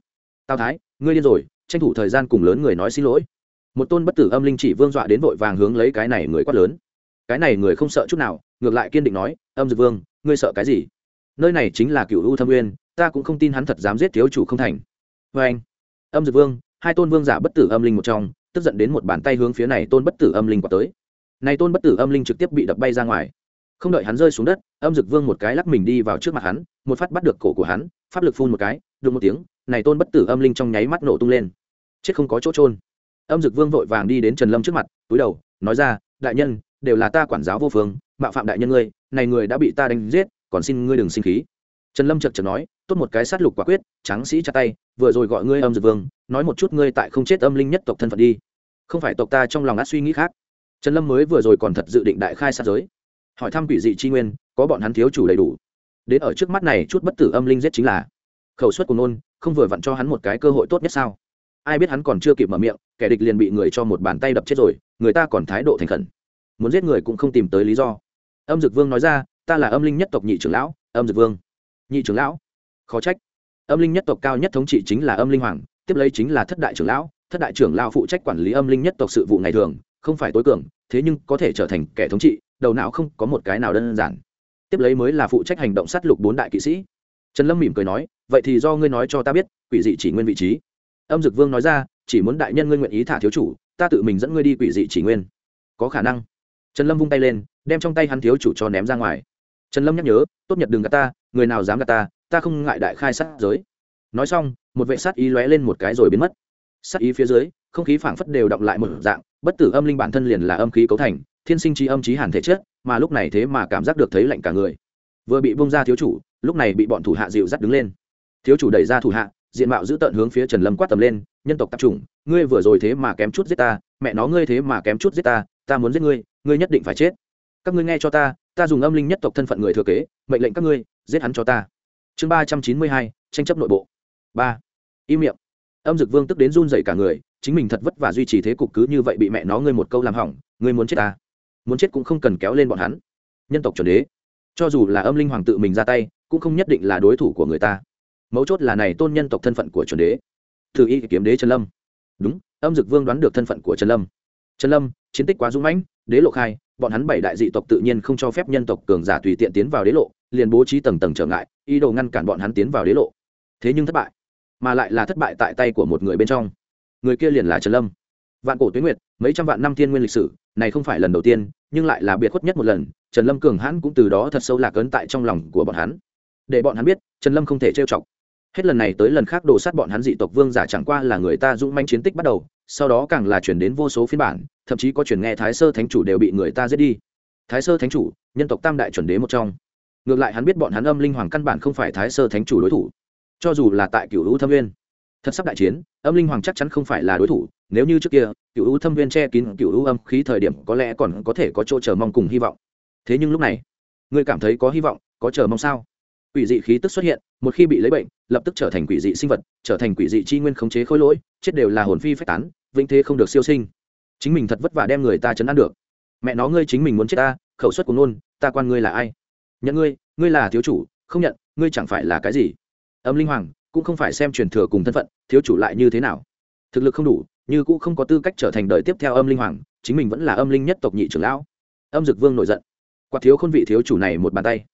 Tào thái, ngươi điên rồi, tranh thủ thời gian cùng lớn người nói xin lỗi. Một tôn bất tử âm linh chỉ vương dọa đến vội vàng hướng lấy cái này người quát lớn. Cái này người không sợ chút nào, ngược lại kiên định nói, âm dược vương, ngươi sợ cái gì? Nơi này chính là cựu u thâm nguyên, ta cũng không tin hắn thật dám giết thiếu chủ không thành. Vê anh âm dược vương, hai tôn vương giả bất tử âm linh một trong, tức giận đến một bàn tay hướng phía này tôn bất tử âm linh quả tới. Này tôn bất tử âm linh trực tiếp bị đập bay ra ngoài. Không đợi hắn rơi xuống đất, âm dực vương một cái lắc mình đi vào trước mặt hắn, một phát bắt được cổ của hắn, pháp lực phun một cái, đụng một tiếng, này tôn bất tử âm linh trong nháy mắt nổ tung lên. Chết không có chỗ trôn âm dực vương vội vàng đi đến trần lâm trước mặt, túi đầu, nói ra, đại nhân, đều là ta quản giáo vô phương, mạo phạm đại nhân ngươi, này người đã bị ta đánh giết, còn xin ngươi đừng sinh khí. Trần lâm chật chật nói tốt một cái sát lục quả quyết, tráng sĩ chặt tay, vừa rồi gọi ngươi âm dực vương, nói một chút ngươi tại không chết âm linh nhất tộc thân phận đi. Không phải tộc ta trong lòng át suy nghĩ khác. Trần lâm mới vừa rồi còn thật dự định đại khai sát giới. Hỏi thăm quỷ dị chi nguyên, có bọn hắn thiếu chủ đầy đủ. Đến ở trước mắt này chút bất tử âm linh giết chính là. Khẩu suất của nôn, không vừa vặn cho hắn một cái cơ hội tốt nhất sao? Ai biết hắn còn chưa kịp mở miệng, kẻ địch liền bị người cho một bàn tay đập chết rồi, người ta còn thái độ thành khẩn. Muốn giết người cũng không tìm tới lý do. Âm dực vương nói ra, ta là âm linh nhất tộc nhị trưởng lão, âm dực vương. Nhị trưởng lão? Khó trách. Âm linh nhất tộc cao nhất thống trị chính là âm linh hoàng, tiếp lấy chính là thất đại trưởng lão. Thất đại trưởng lão phụ trách quản lý âm linh nhất tộc sự vụ ngày thường, không phải tối cường, thế nhưng có thể trở thành kẻ thống trị, đầu não không có một cái nào đơn giản. Tiếp lấy mới là phụ trách hành động sát lục bốn đại kỵ sĩ. Trần lâm mỉm cười nói, vậy thì do ngươi nói cho ta biết, quỷ dị chỉ nguyên vị trí. Âm dực vương nói ra, chỉ muốn đại nhân ngươi nguyện ý thả thiếu chủ, ta tự mình dẫn ngươi đi quỷ dị chỉ nguyên. Có khả năng. Trần lâm vung tay lên, đem trong tay hắn thiếu chủ cho ném ra ngoài. Trần lâm nhắc nhớ, tốt nhật đừng gạt ta, người nào dám gạt ta ta không ngại đại khai sát giới. Nói xong, một vệ sát ý lóe lên một cái rồi biến mất. Sát ý phía dưới, không khí phảng phất đều động lại một dạng, bất tử âm linh bản thân liền là âm khí cấu thành, thiên sinh trí âm trí hàn thể chất, mà lúc này thế mà cảm giác được thấy lạnh cả người. Vừa bị bông ra thiếu chủ, lúc này bị bọn thủ hạ dịu dắt đứng lên. Thiếu chủ đẩy ra thủ hạ, diện mạo giữ tận hướng phía trần lâm quát tầm lên, nhân tộc tập trung ngươi vừa rồi thế mà kém chút giết ta, mẹ nó ngươi thế mà kém chút giết ta ta muốn giết ngươi ngươi nhất định phải chết. Các ngươi nghe cho ta ta dùng âm linh nhất tộc thân phận người thừa kế, mệnh lệnh các ngươi, giết hắn cho ta chương ba trăm chín mươi hai, tranh chấp nội bộ. Ba. Im miệng. Âm dực vương tức đến run dậy cả người, chính mình thật vất vả duy trì thế cục cứ như vậy bị mẹ nó ngươi một câu làm hỏng, ngươi muốn chết ta muốn chết cũng không cần kéo lên bọn hắn. Nhân tộc chuẩn đế. Cho dù là âm linh hoàng tự mình ra tay, cũng không nhất định là đối thủ của người ta. Mấu chốt là này tôn nhân tộc thân phận của chuẩn đế. Thử y kiếm đế trần lâm. Đúng, âm dực vương đoán được thân phận của trần lâm. Trần lâm, chiến tích quá dũng mãnh, đế lộ khai, bọn hắn bảy đại dị tộc tự nhiên không cho phép nhân tộc cường giả tùy tiện tiến vào đế lộ liền bố trí tầng tầng trở ngại, ý đồ ngăn cản bọn hắn tiến vào đế lộ. Thế nhưng thất bại, mà lại là thất bại tại tay của một người bên trong. Người kia liền là trần lâm. Vạn cổ tuyến nguyệt, mấy trăm vạn năm thiên nguyên lịch sử, này không phải lần đầu tiên, nhưng lại là biệt khuất nhất một lần, trần lâm cường hãn cũng từ đó thật sâu lạc ấn tại trong lòng của bọn hắn. Để bọn hắn biết, trần lâm không thể trêu chọc. Hết lần này tới lần khác đổ sát bọn hắn dị tộc vương giả chẳng qua là người ta dũng manh chiến tích bắt đầu, sau đó càng là chuyển đến vô số phiên bản, thậm chí có chuyển nghe thái sơ thánh chủ đều bị người ta giết đi. Thái sơ thánh chủ, nhân tộc tam đại chuẩn đế một trong ngược lại hắn biết bọn hắn âm linh hoàng căn bản không phải thái sơ thánh chủ đối thủ. Cho dù là tại cựu hữu thâm Viên, thật sắp đại chiến âm linh hoàng chắc chắn không phải là đối thủ. Nếu như trước kia cựu hữu thâm viên che kín cựu hữu âm khí thời điểm có lẽ còn có thể có chỗ chờ mong cùng hy vọng. Thế nhưng lúc này ngươi cảm thấy có hy vọng có chờ mong sao? Quỷ dị khí tức xuất hiện một khi bị lấy bệnh lập tức trở thành quỷ dị sinh vật trở thành quỷ dị chi nguyên khống chế khối lỗi chết đều là hồn phi phách tán vĩnh thế không được siêu sinh. Chính mình thật vất vả đem người ta chấn an được. Mẹ nó ngươi chính mình muốn chết ta khẩu suất của nôn ta quan ngươi là ai? Nhận ngươi ngươi là thiếu chủ, không nhận, ngươi chẳng phải là cái gì? Âm linh hoàng, cũng không phải xem truyền thừa cùng thân phận, thiếu chủ lại như thế nào? Thực lực không đủ, như cũng không có tư cách trở thành đời tiếp theo âm linh hoàng, chính mình vẫn là âm linh nhất tộc nhị trưởng lão. Âm dực vương nổi giận. Quạt thiếu khôn vị thiếu chủ này một bàn tay.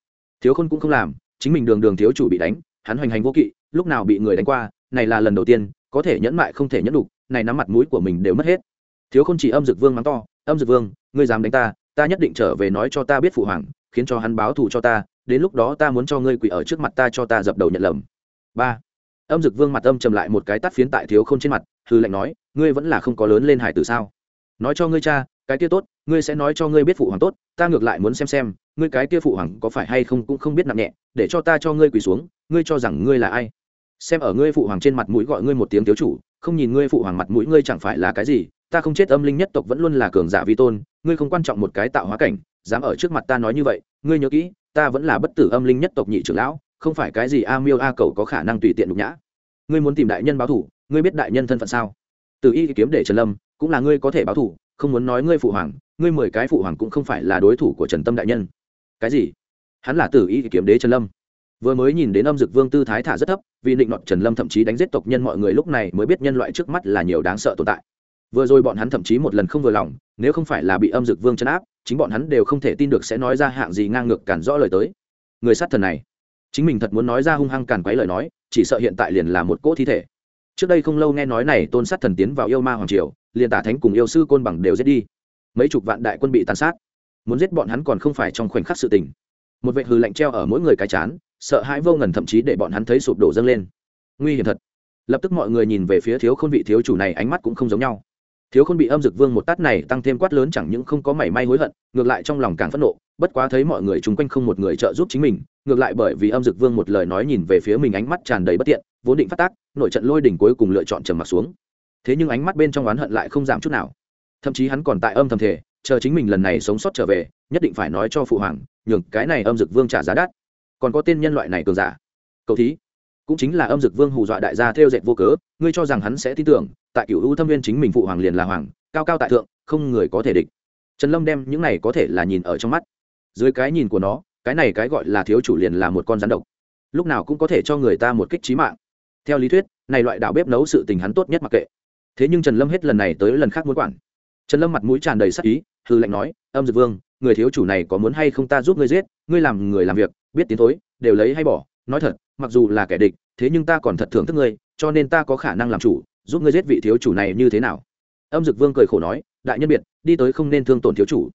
Thiếu khôn cũng không làm, chính mình đường đường thiếu chủ bị đánh, hắn hoành hành vô kỵ, lúc nào bị người đánh qua, này là lần đầu tiên, có thể nhẫn mại không thể nhẫn đục này nắm mặt mũi của mình đều mất hết. Thiếu khôn chỉ âm dực vương mắng to, âm dực vương, ngươi dám đánh ta ta nhất định trở về nói cho ta biết phụ hoàng khiến cho hắn báo thù cho ta, đến lúc đó ta muốn cho ngươi quỳ ở trước mặt ta cho ta dập đầu nhận lầm. Ba. Âm dực vương mặt âm trầm lại một cái tắt phiến tại thiếu khôn trên mặt hư lệnh nói, ngươi vẫn là không có lớn lên hải tử sao? Nói cho ngươi cha, cái kia tốt, ngươi sẽ nói cho ngươi biết phụ hoàng tốt, ta ngược lại muốn xem xem, ngươi cái kia phụ hoàng có phải hay không cũng không biết nặng nhẹ, để cho ta cho ngươi quỳ xuống, ngươi cho rằng ngươi là ai? Xem ở ngươi phụ hoàng trên mặt mũi gọi ngươi một tiếng thiếu chủ, không nhìn ngươi phụ hoàng mặt mũi ngươi chẳng phải là cái gì, ta không chết âm linh nhất tộc vẫn luôn là cường giả vi tôn, ngươi không quan trọng một cái tạo hóa cảnh dám ở trước mặt ta nói như vậy, ngươi nhớ kỹ, ta vẫn là bất tử âm linh nhất tộc nhị trưởng lão, không phải cái gì a miêu a cầu có khả năng tùy tiện nhục nhã. Ngươi muốn tìm đại nhân báo thủ ngươi biết đại nhân thân phận sao? Từ y kiếm để trần lâm, cũng là ngươi có thể báo thủ không muốn nói ngươi phụ hoàng, ngươi mười cái phụ hoàng cũng không phải là đối thủ của trần tâm đại nhân. Cái gì? Hắn là tử y kiếm đế trần lâm. Vừa mới nhìn đến âm dực vương tư thái thả rất thấp, vì định nọt trần lâm thậm chí đánh giết tộc nhân mọi người lúc này mới biết nhân loại trước mắt là nhiều đáng sợ tồn tại vừa rồi bọn hắn thậm chí một lần không vừa lòng, nếu không phải là bị âm dực vương chấn áp, chính bọn hắn đều không thể tin được sẽ nói ra hạng gì ngang ngược cản rõ lời tới. Người sát thần này, chính mình thật muốn nói ra hung hăng càn quấy lời nói, chỉ sợ hiện tại liền là một cỗ thi thể. Trước đây không lâu nghe nói này tôn sát thần tiến vào yêu ma hoàng triều, liền tả thánh cùng yêu sư côn bằng đều giết đi. Mấy chục vạn đại quân bị tàn sát. Muốn giết bọn hắn còn không phải trong khoảnh khắc sự tình. Một vệ hư lạnh treo ở mỗi người cái chán, sợ hãi vô ngần thậm chí để bọn hắn thấy sụp đổ dâng lên. Nguy hiểm thật. Lập tức mọi người nhìn về phía thiếu khôn vị thiếu chủ này, ánh mắt cũng không giống nhau thiếu khôn bị âm dực vương một tát này tăng thêm quát lớn chẳng những không có mảy may hối hận, ngược lại trong lòng càng phẫn nộ, bất quá thấy mọi người chung quanh không một người trợ giúp chính mình, ngược lại bởi vì âm dực vương một lời nói nhìn về phía mình ánh mắt tràn đầy bất tiện, vốn định phát tác, nội trận lôi đỉnh cuối cùng lựa chọn trầm mặt xuống. Thế nhưng ánh mắt bên trong oán hận lại không giảm chút nào. Thậm chí hắn còn tại âm thầm thể chờ chính mình lần này sống sót trở về, nhất định phải nói cho phụ hoàng, nhường cái này âm dực vương trả giá đắt. Còn có tên nhân loại này cường giả. Cầu thí cũng chính là âm dực vương hù dọa đại gia theo dệt vô cớ, ngươi cho rằng hắn sẽ tin tưởng, tại cựu ưu thâm viên chính mình phụ hoàng liền là hoàng, cao cao tại thượng, không người có thể địch. Trần lâm đem những này có thể là nhìn ở trong mắt. Dưới cái nhìn của nó, cái này cái gọi là thiếu chủ liền là một con rắn độc. Lúc nào cũng có thể cho người ta một kích trí mạng. Theo lý thuyết, này loại đạo bếp nấu sự tình hắn tốt nhất mặc kệ. Thế nhưng trần lâm hết lần này tới lần khác muốn quản. Trần lâm mặt mũi tràn đầy sắc ý hư lệnh nói, âm dực vương, người thiếu chủ này có muốn hay không ta giúp ngươi giết? Ngươi làm người làm việc, biết tiến thối, đều lấy hay bỏ, nói thật mặc dù là kẻ địch, thế nhưng ta còn thật thưởng thức ngươi, cho nên ta có khả năng làm chủ, giúp ngươi giết vị thiếu chủ này như thế nào? Âm dực vương cười khổ nói, đại nhân biệt, đi tới không nên thương tổn thiếu chủ.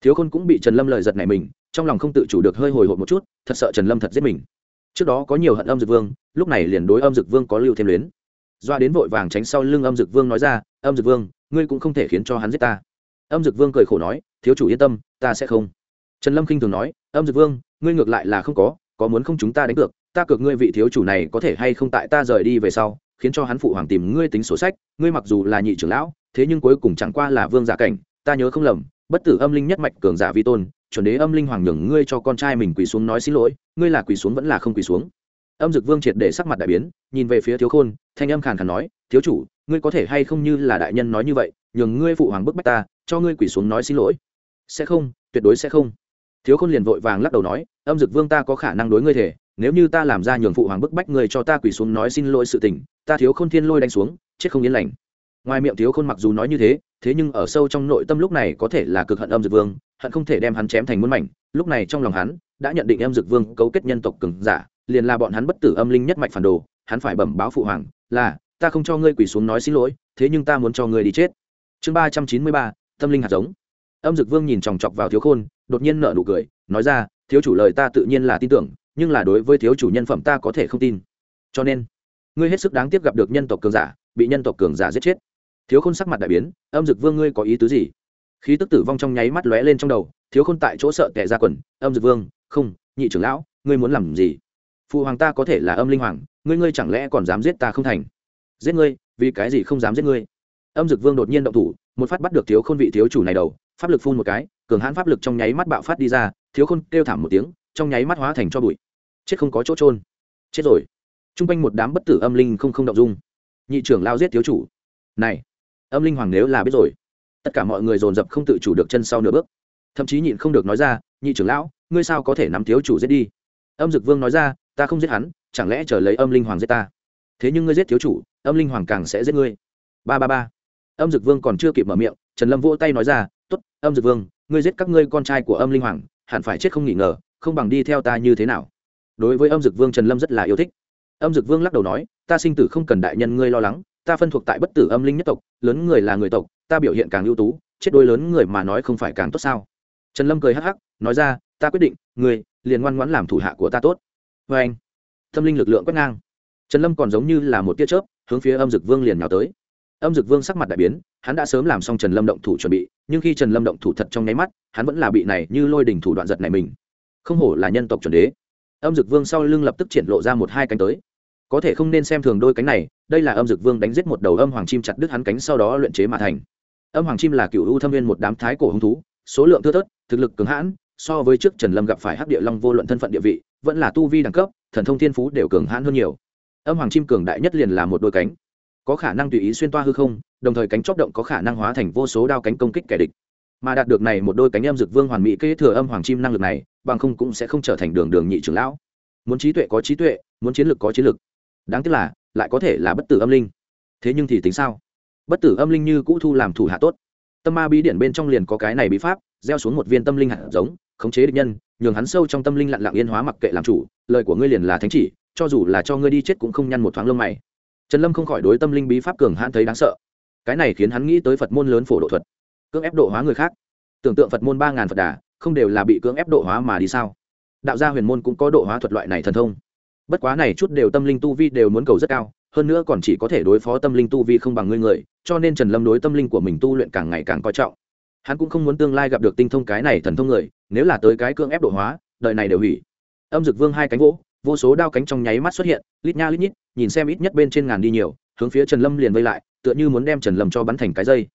Thiếu khôn cũng bị trần lâm lời giật này mình, trong lòng không tự chủ được hơi hồi hộp một chút, thật sợ trần lâm thật giết mình. Trước đó có nhiều hận âm dực vương, lúc này liền đối âm dực vương có lưu thêm luyến. Doa đến vội vàng tránh sau lưng âm dực vương nói ra, âm dực vương, ngươi cũng không thể khiến cho hắn giết ta. Âm dực vương cười khổ nói, thiếu chủ yên tâm, ta sẽ không. Trần lâm k i n h thường nói, âm dực vương, ngươi ngược lại là không có có muốn không chúng ta đánh cược ta cược ngươi vị thiếu chủ này có thể hay không tại ta rời đi về sau, khiến cho hắn phụ hoàng tìm ngươi tính sổ sách, ngươi mặc dù là nhị trưởng lão, thế nhưng cuối cùng chẳng qua là vương giả cảnh, ta nhớ không lầm, bất tử âm linh nhất mạch cường giả vi tôn, chuẩn đế âm linh hoàng nhường ngươi cho con trai mình quỳ xuống nói xin lỗi, ngươi là quỳ xuống vẫn là không quỳ xuống. Âm dực vương triệt để sắc mặt đại biến, nhìn về phía thiếu khôn, thanh âm khàn khàn nói, thiếu chủ, ngươi có thể hay không như là đại nhân nói như vậy, nhường ngươi phụ hoàng bức bách ta, cho ngươi quỳ xuống nói xin lỗi. Sẽ không, tuyệt đối sẽ không. Thiếu khôn liền vội vàng lắc đầu nói, âm dực vương ta có khả năng đối ngươi thể nếu như ta làm ra nhường phụ hoàng bức bách người cho ta quỳ xuống nói xin lỗi sự tình, ta thiếu khôn thiên lôi đánh xuống, chết không yên lành. Ngoài miệng thiếu khôn mặc dù nói như thế thế nhưng ở sâu trong nội tâm lúc này có thể là cực hận âm dực vương, hận không thể đem hắn chém thành muôn mảnh. Lúc này trong lòng hắn đã nhận định âm dực vương cấu kết nhân tộc cường giả, liền là bọn hắn bất tử âm linh nhất mạch phản đồ, hắn phải bẩm báo phụ hoàng là, ta không cho ngươi quỳ xuống nói xin lỗi, thế nhưng ta muốn cho ngươi đi chết. Chương ba trăm chín mươi ba, tâm linh hạt giống. Âm dực vương nhìn chòng chọc vào thiếu khôn, đột nhiên nở nụ cười, nói ra, thiếu chủ lời ta tự nhiên là tin tưởng nhưng là đối với thiếu chủ nhân phẩm ta có thể không tin. Cho nên, ngươi hết sức đáng tiếc gặp được nhân tộc cường giả, bị nhân tộc cường giả giết chết. Thiếu khôn sắc mặt đại biến, âm dực vương, ngươi có ý tứ gì? Khí tức tử vong trong nháy mắt lóe lên trong đầu, thiếu khôn tại chỗ sợ tệ ra quần, âm dực vương, không, nhị trưởng lão, ngươi muốn làm gì? Phụ hoàng ta có thể là âm linh hoàng, ngươi ngươi chẳng lẽ còn dám giết ta không thành? Giết ngươi, vì cái gì không dám giết ngươi? Âm dực vương đột nhiên động thủ, một phát bắt được thiếu khôn vị thiếu chủ này đầu, pháp lực phun một cái, cường hãn pháp lực trong nháy mắt bạo phát đi ra, thiếu khôn kêu thảm một tiếng trong nháy mắt hóa thành cho bụi. Chết không có chỗ trôn chết rồi. T r u n g quanh một đám bất tử âm linh không không động dung. Nhị trưởng lao giết thiếu chủ. Này, âm linh hoàng nếu là biết rồi, tất cả mọi người dồn dập không tự chủ được chân sau nửa bước. Thậm chí nhịn không được nói ra, nhị trưởng lão, ngươi sao có thể nắm thiếu chủ giết đi? Âm dực vương nói ra, ta không giết hắn, chẳng lẽ chờ lấy âm linh hoàng giết ta? Thế nhưng ngươi giết thiếu chủ, âm linh hoàng càng sẽ giết ngươi. Ba ba ba. Âm dực vương còn chưa kịp mở miệng, trần lâm vỗ tay nói ra t ố t âm dực vương, ngươi giết các ngươi con trai của âm linh hoàng, hẳn phải chết không nghỉ ngờ không bằng đi theo ta như thế nào? Đối với âm dực vương trần lâm rất là yêu thích. Âm dực vương lắc đầu nói, ta sinh tử không cần đại nhân ngươi lo lắng, ta phân thuộc tại bất tử âm linh nhất tộc, lớn người là người tộc, ta biểu hiện càng ưu tú, chết đôi lớn người mà nói không phải càng tốt sao? Trần lâm cười hắc hắc, nói ra, ta quyết định, ngươi liền ngoan ngoãn làm thủ hạ của ta tốt. Vê anh, tâm linh lực lượng quét ngang. Trần lâm còn giống như là một tia chớp, hướng phía âm dực vương liền nhào tới. Âm dực vương sắc mặt đại biến, hắn đã sớm làm xong trần lâm động thủ chuẩn bị, nhưng khi trần lâm động thủ thật trong nháy mắt, hắn vẫn là bị này như lôi đình thủ đoạn giật này mình không hổ là nhân tộc chuẩn đế. Âm dực vương sau lưng lập tức triển lộ ra một hai cánh tới. Có thể không nên xem thường đôi cánh này, đây là âm dực vương đánh giết một đầu âm hoàng chim chặt đứt hắn cánh sau đó luyện chế mà thành. Âm hoàng chim là cựu u thâm viên một đám thái cổ hung thú, số lượng thưa thớt, thực lực cứng hãn, so với trước trần lâm gặp phải hắc địa long vô luận thân phận địa vị, vẫn là tu vi đẳng cấp, thần thông thiên phú đều cường hãn hơn nhiều. Âm hoàng chim cường đại nhất liền là một đôi cánh. Có khả năng tùy ý xuyên toa hư không, đồng thời cánh chóp động có khả năng hóa thành vô số đao cánh công kích kẻ địch. Mà đạt được này một đôi cánh âm dực vương hoàn mỹ kế thừa âm hoàng chim năng lực này bằng không cũng sẽ không trở thành đường đường nhị trưởng lão. Muốn trí tuệ có trí tuệ, muốn chiến lược có chiến lược đáng tiếc là, lại có thể là bất tử âm linh. Thế nhưng thì tính sao? Bất tử âm linh như cũ thu làm thủ hạ tốt. Tâm ma bí điển bên trong liền có cái này bí pháp, gieo xuống một viên tâm linh hạt giống, khống chế địch nhân, nhường hắn sâu trong tâm linh lặn lặng yên hóa mặc kệ làm chủ, lời của ngươi liền là thánh chỉ, cho dù là cho ngươi đi chết cũng không nhăn một thoáng lông mày. Trần lâm không khỏi đối tâm linh bí pháp cường hãn thấy đáng sợ. Cái này khiến hắn nghĩ tới phật môn lớn phổ độ thuật, cưỡng ép độ hóa người khác. Tưởng tượng phật môn ba ngàn phật đà không đều là bị cưỡng ép độ hóa mà đi sao? Đạo gia huyền môn cũng có độ hóa thuật loại này thần thông. Bất quá này chút đều tâm linh tu vi đều muốn cầu rất cao, hơn nữa còn chỉ có thể đối phó tâm linh tu vi không bằng ngươi người, cho nên trần lâm đối tâm linh của mình tu luyện càng ngày càng coi trọng. Hắn cũng không muốn tương lai gặp được tinh thông cái này thần thông người, nếu là tới cái cưỡng ép độ hóa đợi này đều hủy. Âm dực vương hai cánh gỗ vô số đao cánh trong nháy mắt xuất hiện, lít nha lít nhít, nhìn xem ít nhất bên trên ngàn đi nhiều, hướng phía trần lâm liền vây lại, tựa như muốn đem trần lâm cho bắn thành cái dây.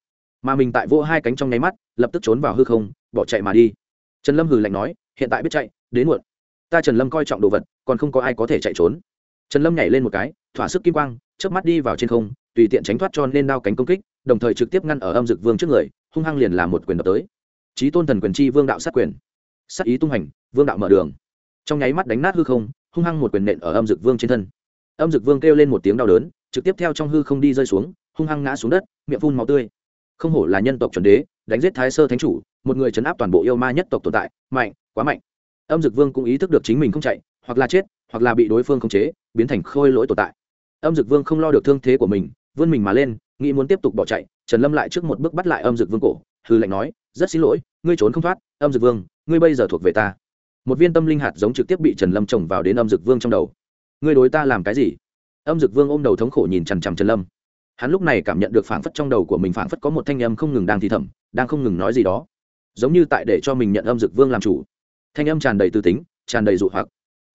Mà mình tại vô hai cánh trong nháy mắt, lập tức trốn vào hư không, bỏ chạy mà đi trần lâm hừ lạnh nói, hiện tại biết chạy, đến muộn. Ta trần lâm coi trọng đồ vật, còn không có ai có thể chạy trốn. Trần lâm nhảy lên một cái, thỏa sức kim quang trước mắt đi vào trên không, tùy tiện tránh thoát cho nên đao cánh công kích, đồng thời trực tiếp ngăn ở âm dực vương trước người, hung hăng liền làm một quyền đập tới. Trí tôn thần quyền chi vương đạo sát quyền. Sát ý tung hành, vương đạo mở đường. Trong nháy mắt đánh nát hư không, hung hăng một quyền nện ở âm dực vương trên thân. Âm dực vương kêu lên một tiếng đau đớn, trực tiếp theo trong hư không đi rơi xuống, hung hăng ngã xuống đất, miệng phun màu tươi không hổ là nhân tộc chuẩn đế, đánh giết thái sơ thánh chủ, một người chấn áp toàn bộ yêu ma nhất tộc tồn tại, mạnh, quá mạnh. Âm dực vương cũng ý thức được chính mình không chạy, hoặc là chết, hoặc là bị đối phương khống chế, biến thành khôi lỗi tồn tại. Âm dực vương không lo được thương thế của mình, vươn mình mà lên, nghĩ muốn tiếp tục bỏ chạy, trần lâm lại trước một bước bắt lại âm dực vương cổ hư lệnh nói, rất xin lỗi, ngươi trốn không thoát, âm dực vương, ngươi bây giờ thuộc về ta. Một viên tâm linh hạt giống trực tiếp bị trần lâm trồng vào đến âm dực vương trong đầu. Ngươi đối ta làm cái gì? Âm dực vương ôm đầu thống khổ nhìn chằm chằm trần lâm hắn lúc này cảm nhận được phảng phất trong đầu của mình phảng phất có một thanh âm không ngừng đang thì thầm, đang không ngừng nói gì đó. Giống như tại để cho mình nhận âm dực vương làm chủ. Thanh âm tràn đầy tư tính, tràn đầy dụ hoặc.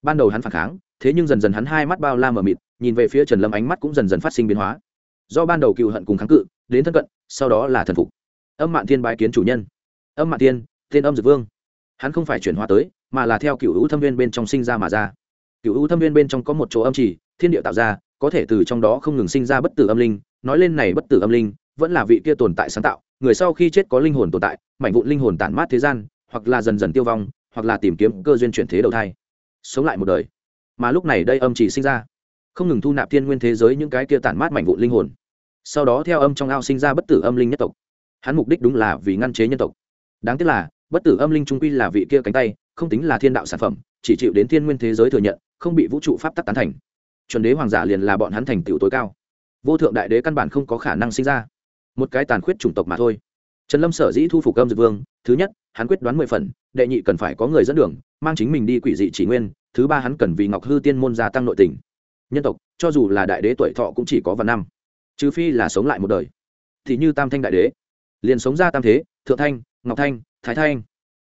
Ban đầu hắn phản kháng, thế nhưng dần dần hắn hai mắt bao la mờ mịt, nhìn về phía trần lâm ánh mắt cũng dần dần phát sinh biến hóa. Do ban đầu cựu hận cùng kháng cự, đến thân cận, sau đó là thần phục. Âm mạn thiên bái kiến chủ nhân. Âm mạn thiên, tên âm dực vương. Hắn không phải chuyển hóa tới, mà là theo cựu hữu thâm viên bên trong sinh ra mà ra. Cựu hữu thâm viên bên trong có một chỗ âm trì, thiên địa tạo ra, có thể từ trong đó không ngừng sinh ra bất tử âm linh nói lên này bất tử âm linh, vẫn là vị kia tồn tại sáng tạo, người sau khi chết có linh hồn tồn tại, mảnh vụn linh hồn tản mát thế gian, hoặc là dần dần tiêu vong, hoặc là tìm kiếm cơ duyên chuyển thế đầu thai. Sống lại một đời. Mà lúc này đây âm chỉ sinh ra. Không ngừng thu nạp thiên nguyên thế giới những cái kia tản mát mảnh vụn linh hồn. Sau đó theo âm trong ao sinh ra bất tử âm linh nhất tộc. Hắn mục đích đúng là vì ngăn chế nhân tộc. Đáng tiếc là, bất tử âm linh trung quy là vị kia cánh tay, không tính là thiên đạo sản phẩm, chỉ chịu đến thiên nguyên thế giới thừa nhận, không bị vũ trụ pháp tắc tán thành. Chuẩn đế hoàng giả liền là bọn hắn thành tựu tối cao vô thượng đại đế căn bản không có khả năng sinh ra. Một cái tàn khuyết chủng tộc mà thôi. Trần lâm sở dĩ thu phục âm dược vương, thứ nhất, hắn quyết đoán mười phần, đệ nhị cần phải có người dẫn đường, mang chính mình đi quỷ dị chỉ nguyên, thứ ba hắn cần vì ngọc hư tiên môn gia tăng nội tình. Nhân tộc, cho dù là đại đế tuổi thọ cũng chỉ có vài năm, trừ phi là sống lại một đời. Thì như tam thanh đại đế, liền sống ra tam thế, thượng thanh, ngọc thanh, thái thanh.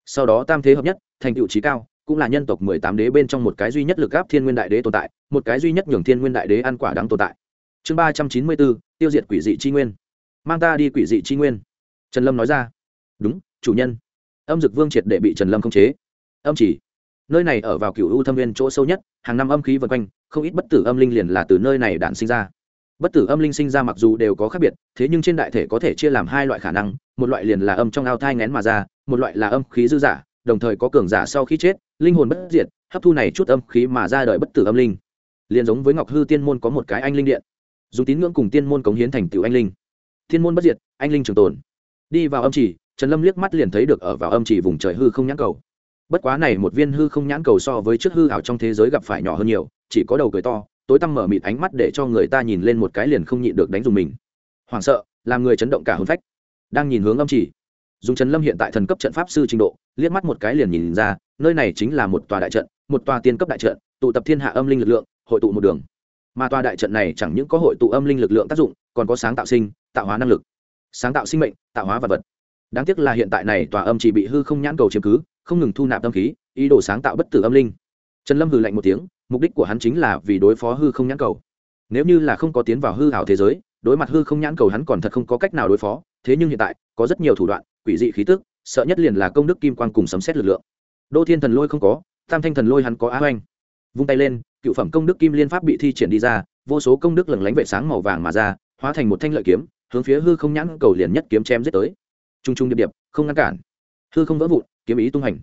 Sau đó tam thế hợp nhất, thành tựu trí cao, cũng là nhân tộc mười tám đế bên trong một cái duy nhất lực gáp thiên nguyên đại đế tồn tại, một cái duy nhất nhường thiên nguyên đại đế ăn quả đáng tồn tại chương ba trăm chín mươi bốn, tiêu diệt quỷ dị chi nguyên. Mang ta đi quỷ dị chi nguyên. Trần lâm nói ra. Đúng, chủ nhân. Âm dực vương triệt để bị trần lâm khống chế. Âm chỉ. Nơi này ở vào cựu u thâm viên chỗ sâu nhất, hàng năm âm khí vân quanh, không ít bất tử âm linh liền là từ nơi này đạn sinh ra. Bất tử âm linh sinh ra mặc dù đều có khác biệt, thế nhưng trên đại thể có thể chia làm hai loại khả năng, một loại liền là âm trong ao thai ngén mà ra, một loại là âm khí dư giả, đồng thời có cường giả sau khi chết, linh hồn bất diệt, hấp thu này chút âm khí mà ra đời bất tử âm linh. Liền giống với ngọc hư tiên môn có một cái anh linh điện dùng tín ngưỡng cùng tiên môn cống hiến thành tựu anh linh. Thiên môn bất diệt, anh linh trường tồn. Đi vào âm chỉ trần lâm liếc mắt liền thấy được ở vào âm chỉ vùng trời hư không nhãn cầu. Bất quá này một viên hư không nhãn cầu so với trước hư ảo trong thế giới gặp phải nhỏ hơn nhiều, chỉ có đầu cười to, tối tăm mở mịt ánh mắt để cho người ta nhìn lên một cái liền không nhịn được đánh dùng mình. Hoảng sợ, làm người chấn động cả hôn phách. Đang nhìn hướng âm chỉ dùng trần lâm hiện tại thần cấp trận pháp sư trình độ, liếc mắt một cái liền nhìn ra, nơi này chính là một tòa đại trận, một tòa tiên cấp đại trận, tụ tập thiên hạ âm linh lực lượng, hội tụ một đường mà tòa đại trận này chẳng những có hội tụ âm linh lực lượng tác dụng, còn có sáng tạo sinh, tạo hóa năng lực. Sáng tạo sinh mệnh, tạo hóa vật vật. Đáng tiếc là hiện tại này tòa âm chỉ bị hư không nhãn cầu chiếm cứ, không ngừng thu nạp tâm khí, ý đồ sáng tạo bất tử âm linh. Trần lâm hừ lạnh một tiếng, mục đích của hắn chính là vì đối phó hư không nhãn cầu. Nếu như là không có tiến vào hư hảo thế giới, đối mặt hư không nhãn cầu hắn còn thật không có cách nào đối phó, thế nhưng hiện tại, có rất nhiều thủ đoạn, quỷ dị khí tức, sợ nhất liền là công đức kim quan cùng sấm xét lực lượng. Đô thiên thần lôi không có, tam thanh thần lôi hắn có á oanh vung tay lên cựu phẩm công đức kim liên pháp bị thi triển đi ra, vô số công đức lừng lánh vệ sáng màu vàng mà ra, hóa thành một thanh lợi kiếm, hướng phía hư không nhãn cầu liền nhất kiếm chém giết tới. T r u n g t r u n g điệp điệp, không ngăn cản. Hư không vỡ vụn, kiếm ý tung hành.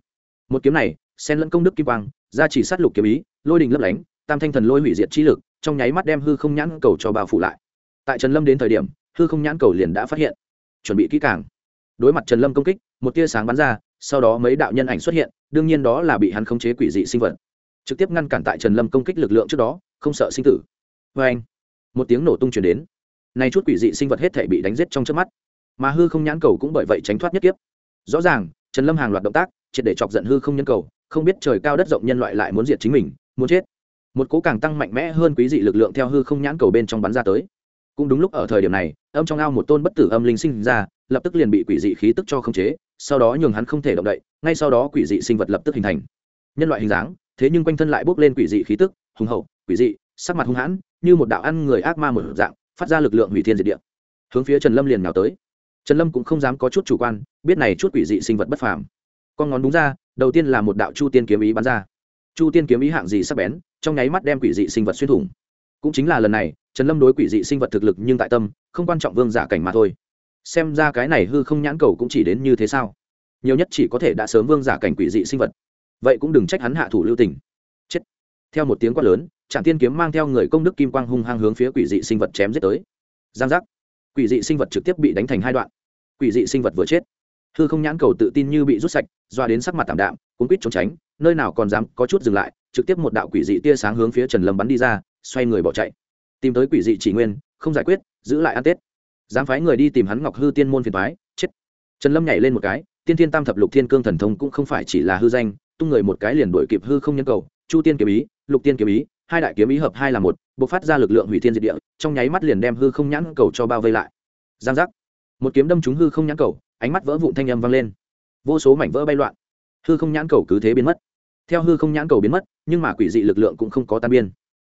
Một kiếm này, xen lẫn công đức kim quang ra chỉ sát lục kiếm ý, lôi đình lấp lánh, tam thanh thần lôi hủy diệt trí lực, trong nháy mắt đem hư không nhãn cầu cho bao phủ lại. Tại trần lâm đến thời điểm, hư không nhãn cầu liền đã phát hiện. Chuẩn bị kỹ càng. Đối mặt trần lâm công kích, một tia sáng bắn ra, sau đó mấy đạo nhân ảnh xuất hiện, đương nhiên đó là bị hắn khống chế quỷ dị sinh vật trực tiếp ngăn cản tại trần lâm công kích lực lượng trước đó, không sợ sinh tử. Vê anh, một tiếng nổ tung chuyển đến. Nay chút quỷ dị sinh vật hết thể bị đánh giết trong trước mắt. Mà hư không nhãn cầu cũng bởi vậy tránh thoát nhất kiếp. Rõ ràng, trần lâm hàng loạt động tác, triệt để chọc giận hư không nhân cầu, không biết trời cao đất rộng nhân loại lại muốn diệt chính mình, muốn chết. Một cố càng tăng mạnh mẽ hơn quý dị lực lượng theo hư không nhãn cầu bên trong bắn ra tới. Cũng đúng lúc ở thời điểm này, âm trong ao một tôn bất tử âm linh sinh ra, lập tức liền bị quỷ dị khí tức cho khống chế, sau đó nhường hắn không thể động đậy, ngay sau đó quỷ dị sinh vật lập tức hình thành. Nhân loại hình dáng thế nhưng quanh thân lại bốc lên quỷ dị khí tức, hùng hậu, quỷ dị, sắc mặt hung hãn, như một đạo ăn người ác ma một dạng, phát ra lực lượng hủy thiên diệt địa. Hướng phía trần lâm liền nào tới. Trần lâm cũng không dám có chút chủ quan, biết này chút quỷ dị sinh vật bất phàm. Con ngón đúng ra, đầu tiên là một đạo chu tiên kiếm ý bắn ra. Chu tiên kiếm ý hạng gì sắc bén, trong nháy mắt đem quỷ dị sinh vật xuyên thủng. Cũng chính là lần này, trần lâm đối quỷ dị sinh vật thực lực nhưng tại tâm, không quan trọng vương giả cảnh mà thôi. Xem ra cái này hư không nhãn cầu cũng chỉ đến như thế sao? Nhiều nhất chỉ có thể đã sớm vương giả cảnh quỷ dị sinh vật vậy cũng đừng trách hắn hạ thủ lưu tình. Chết. Theo một tiếng quát lớn trạm tiên kiếm mang theo người công đức kim quang hung hăng hướng phía quỷ dị sinh vật chém giết tới. Giang giác. Quỷ dị sinh vật trực tiếp bị đánh thành hai đoạn. Quỷ dị sinh vật vừa chết. Hư không nhãn cầu tự tin như bị rút sạch, doa đến sắc mặt tảm đạm, cuốn quýt trốn tránh, nơi nào còn dám có chút dừng lại, trực tiếp một đạo quỷ dị tia sáng hướng phía trần lâm bắn đi ra, xoay người bỏ chạy. Tìm tới quỷ dị chỉ nguyên, không giải quyết, giữ lại ăn tết. Dám phái người đi tìm hắn ngọc hư tiên môn phiền thoái chết. Trần lâm nhảy lên một cái, tiên thiên tam thập lục thiên cương thần thông cũng không phải chỉ là hư danh tung người một cái liền đuổi kịp hư không nhân cầu, chu tiên kiếm ý, lục tiên kiếm ý, hai đại kiếm ý hợp hai là một b ộ c phát ra lực lượng hủy thiên diệt địa, trong nháy mắt liền đem hư không nhãn cầu cho bao vây lại. Giang giác. Một kiếm đâm trúng hư không nhãn cầu, ánh mắt vỡ vụn thanh âm vang lên. Vô số mảnh vỡ bay loạn. Hư không nhãn cầu cứ thế biến mất. Theo hư không nhãn cầu biến mất, nhưng mà quỷ dị lực lượng cũng không có tan biên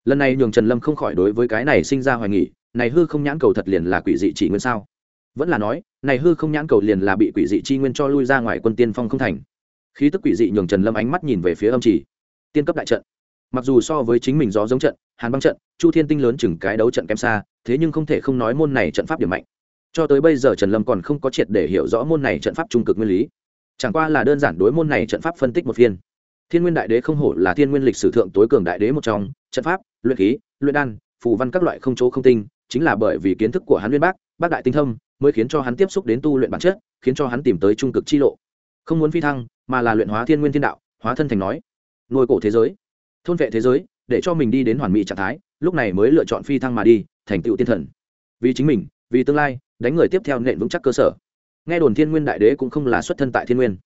lần này nhường trần lâm không khỏi đối với cái này sinh ra hoài nghỉ này hư không nhãn cầu thật liền là quỷ dị chỉ nguyên sao? Vẫn là nói, này hư không nhãn cầu liền là bị quỷ dị chi nguyên cho lui ra ngoài quân tiên phong không thành khí tức quỷ dị nhường trần lâm ánh mắt nhìn về phía âm chỉ. Tiên cấp đại trận. Mặc dù so với chính mình gió giống trận, hàn băng trận, chu thiên tinh lớn chừng cái đấu trận kém xa, thế nhưng không thể không nói môn này trận pháp điểm mạnh. Cho tới bây giờ trần lâm còn không có triệt để hiểu rõ môn này trận pháp trung cực nguyên lý. Chẳng qua là đơn giản đối môn này trận pháp phân tích một phiên. Thiên nguyên đại đế không hổ là thiên nguyên lịch sử thượng tối cường đại đế một trong, trận pháp, luyện khí, luyện đan, phù văn các loại không chỗ không tinh, chính là bởi vì kiến thức của hắn liên bác bác đại tinh thâm mới khiến cho hắn tiếp xúc đến tu luyện bản chất, khiến cho hắn tìm tới trung cực chi lộ. Không muốn phi thăng mà là luyện hóa thiên nguyên thiên đạo, hóa thân thành nói. Nuôi cổ thế giới, thôn vệ thế giới, để cho mình đi đến hoàn mỹ trạng thái, lúc này mới lựa chọn phi thăng mà đi, thành tựu tiên thần. Vì chính mình, vì tương lai, đánh người tiếp theo nện vững chắc cơ sở. Nghe đồn thiên nguyên đại đế cũng không là xuất thân tại thiên nguyên.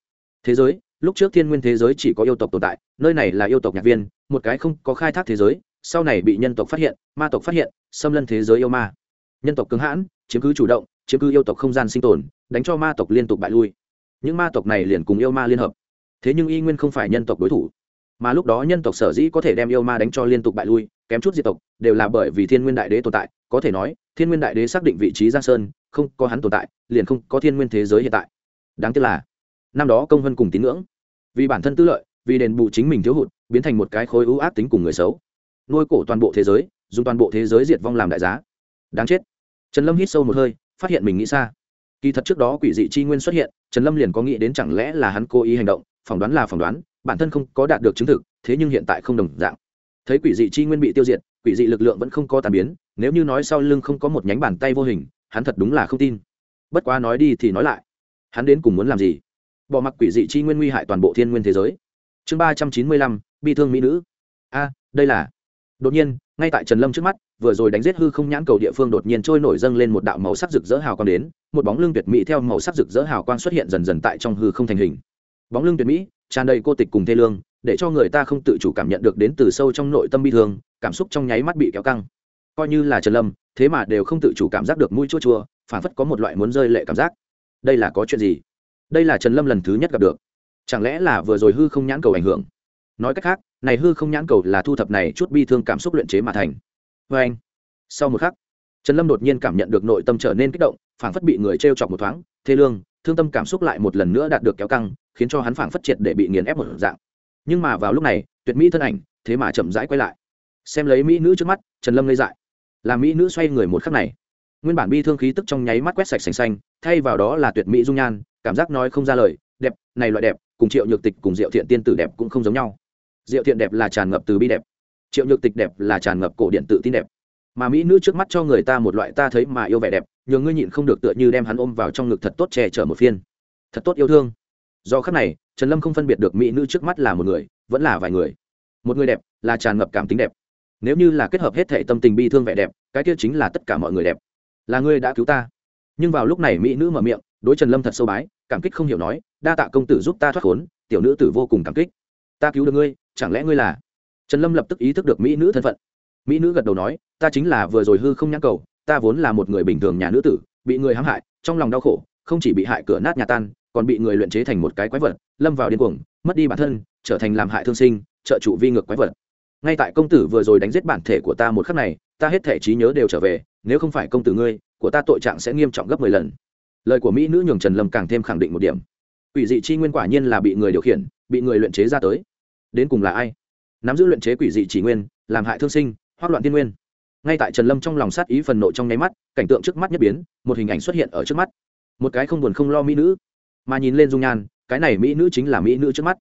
Thế giới, lúc trước thiên nguyên thế giới chỉ có yêu tộc tồn tại, nơi này là yêu tộc nhạc viên, một cái không có khai thác thế giới, sau này bị nhân tộc phát hiện, ma tộc phát hiện, xâm lân thế giới yêu ma. Nhân tộc cứng hãn, chiếm cứ chủ động, chiếm cứ yêu tộc không gian sinh tồn, đánh cho ma tộc liên tục bại lui những ma tộc này liền cùng yêu ma liên hợp. Thế nhưng y nguyên không phải nhân tộc đối thủ, mà lúc đó nhân tộc sở dĩ có thể đem yêu ma đánh cho liên tục bại lui, kém chút diệt tộc, đều là bởi vì thiên nguyên đại đế tồn tại. Có thể nói, thiên nguyên đại đế xác định vị trí giang sơn, không có hắn tồn tại, liền không có thiên nguyên thế giới hiện tại. Đáng tiếc là, năm đó công vân cùng tín ngưỡng, vì bản thân tư lợi, vì đền bù chính mình thiếu hụt, biến thành một cái khối ưu ác tính cùng người xấu. Nuôi cổ toàn bộ thế giới, dùng toàn bộ thế giới diệt vong làm đại giá. Đáng chết. Trần lâm hít sâu một hơi, phát hiện mình nghĩ xa. Kỳ thật trước đó quỷ dị chi nguyên xuất hiện trần lâm liền có nghĩ đến chẳng lẽ là hắn cố ý hành động, phỏng đoán là phỏng đoán, bản thân không có đạt được chứng thực, thế nhưng hiện tại không đồng dạng. Thấy quỷ dị chi nguyên bị tiêu diệt, quỷ dị lực lượng vẫn không có tàn biến, nếu như nói sau lưng không có một nhánh bàn tay vô hình, hắn thật đúng là không tin. Bất quá nói đi thì nói lại. Hắn đến cùng muốn làm gì? Bỏ mặc quỷ dị chi nguyên nguy hại toàn bộ thiên nguyên thế giới. Chương ba trăm chín mươi lăm, bi thương mỹ nữ. A, đây là đột nhiên, ngay tại trần lâm trước mắt, vừa rồi đánh giết hư không nhãn cầu địa phương đột nhiên trôi nổi dâng lên một đạo màu sắc rực rỡ hào quang đến, một bóng lưng tuyệt mỹ theo màu sắc rực rỡ hào quang xuất hiện dần dần tại trong hư không thành hình. Bóng lưng tuyệt mỹ, tràn đầy cô tịch cùng thê lương, để cho người ta không tự chủ cảm nhận được đến từ sâu trong nội tâm bi thương, cảm xúc trong nháy mắt bị kéo căng. Coi như là trần lâm, thế mà đều không tự chủ cảm giác được mũi chua chua phản phất có một loại muốn rơi lệ cảm giác. Đây là có chuyện gì? Đây là trần lâm lần thứ nhất gặp được. Chẳng lẽ là vừa rồi hư không nhãn cầu ảnh hưởng? Nói cách khác, này hư không nhãn cầu là thu thập này chút bi thương cảm xúc luyện chế mà thành. Vê anh, sau một khắc, trần lâm đột nhiên cảm nhận được nội tâm trở nên kích động, phảng phất bị người t r e o chọc một thoáng, Thế lương, thương tâm cảm xúc lại một lần nữa đạt được kéo căng, khiến cho hắn phảng phất triệt để bị nghiền ép một dạng. Nhưng mà vào lúc này, tuyệt mỹ thân ảnh, thế mà chậm rãi quay lại. Xem lấy mỹ nữ trước mắt, trần lâm lây dại. Làm mỹ nữ xoay người một khắc này. Nguyên bản bi thương khí tức trong nháy mắt quét sạch sành xanh, thay vào đó là tuyệt mỹ dung nhan, cảm giác nói không ra lời, đẹp, này loại đẹp, cùng triệu nhược tịch cùng diệu thiện tiên tử đẹp cũng không giống nhau diệu thiện đẹp là tràn ngập từ bi đẹp. Triệu nhược tịch đẹp là tràn ngập cổ điện tự tin đẹp. Mà mỹ nữ trước mắt cho người ta một loại ta thấy mà yêu vẻ đẹp, nhờ ngươi nhịn không được tựa như đem hắn ôm vào trong ngực thật tốt che chở một phiên. Thật tốt yêu thương. Do khắc này, trần lâm không phân biệt được mỹ nữ trước mắt là một người, vẫn là vài người. Một người đẹp là tràn ngập cảm tính đẹp. Nếu như là kết hợp hết thể tâm tình bi thương vẻ đẹp, cái kia chính là tất cả mọi người đẹp. Là ngươi đã cứu ta. Nhưng vào lúc này mỹ nữ mở miệng, đối trần lâm thật sâu bái, cảm kích không hiểu nói, đa tạ công tử giúp ta thoát khốn, tiểu nữ tử vô cùng cảm kích. Ta cứu được ngươi chẳng lẽ ngươi là? Trần lâm lập tức ý thức được mỹ nữ thân phận. Mỹ nữ gật đầu nói, ta chính là vừa rồi hư không nhãn cầu, ta vốn là một người bình thường nhà nữ tử, bị người hãm hại, trong lòng đau khổ, không chỉ bị hại cửa nát nhà tan, còn bị người luyện chế thành một cái quái vật, lâm vào điên cuồng, mất đi bản thân, trở thành làm hại thương sinh, trợ trụ vi ngược quái vật. Ngay tại công tử vừa rồi đánh giết bản thể của ta một khắc này, ta hết thể trí nhớ đều trở về, nếu không phải công tử ngươi, của ta tội trạng sẽ nghiêm trọng gấp mười lần. Lời của mỹ nữ nhường trần lâm càng thêm khẳng định một điểm. Quỷ dị chi nguyên quả nhiên là bị người điều khiển, bị người luyện chế ra tới đến cùng là ai? Nắm giữ luyện chế quỷ dị chỉ nguyên, làm hại thương sinh, hoác loạn tiên nguyên. Ngay tại trần lâm trong lòng sát ý phần nộ trong nháy mắt, cảnh tượng trước mắt nhất biến, một hình ảnh xuất hiện ở trước mắt. Một cái không buồn không lo mỹ nữ. Mà nhìn lên dung nhan, cái này mỹ nữ chính là mỹ nữ trước mắt.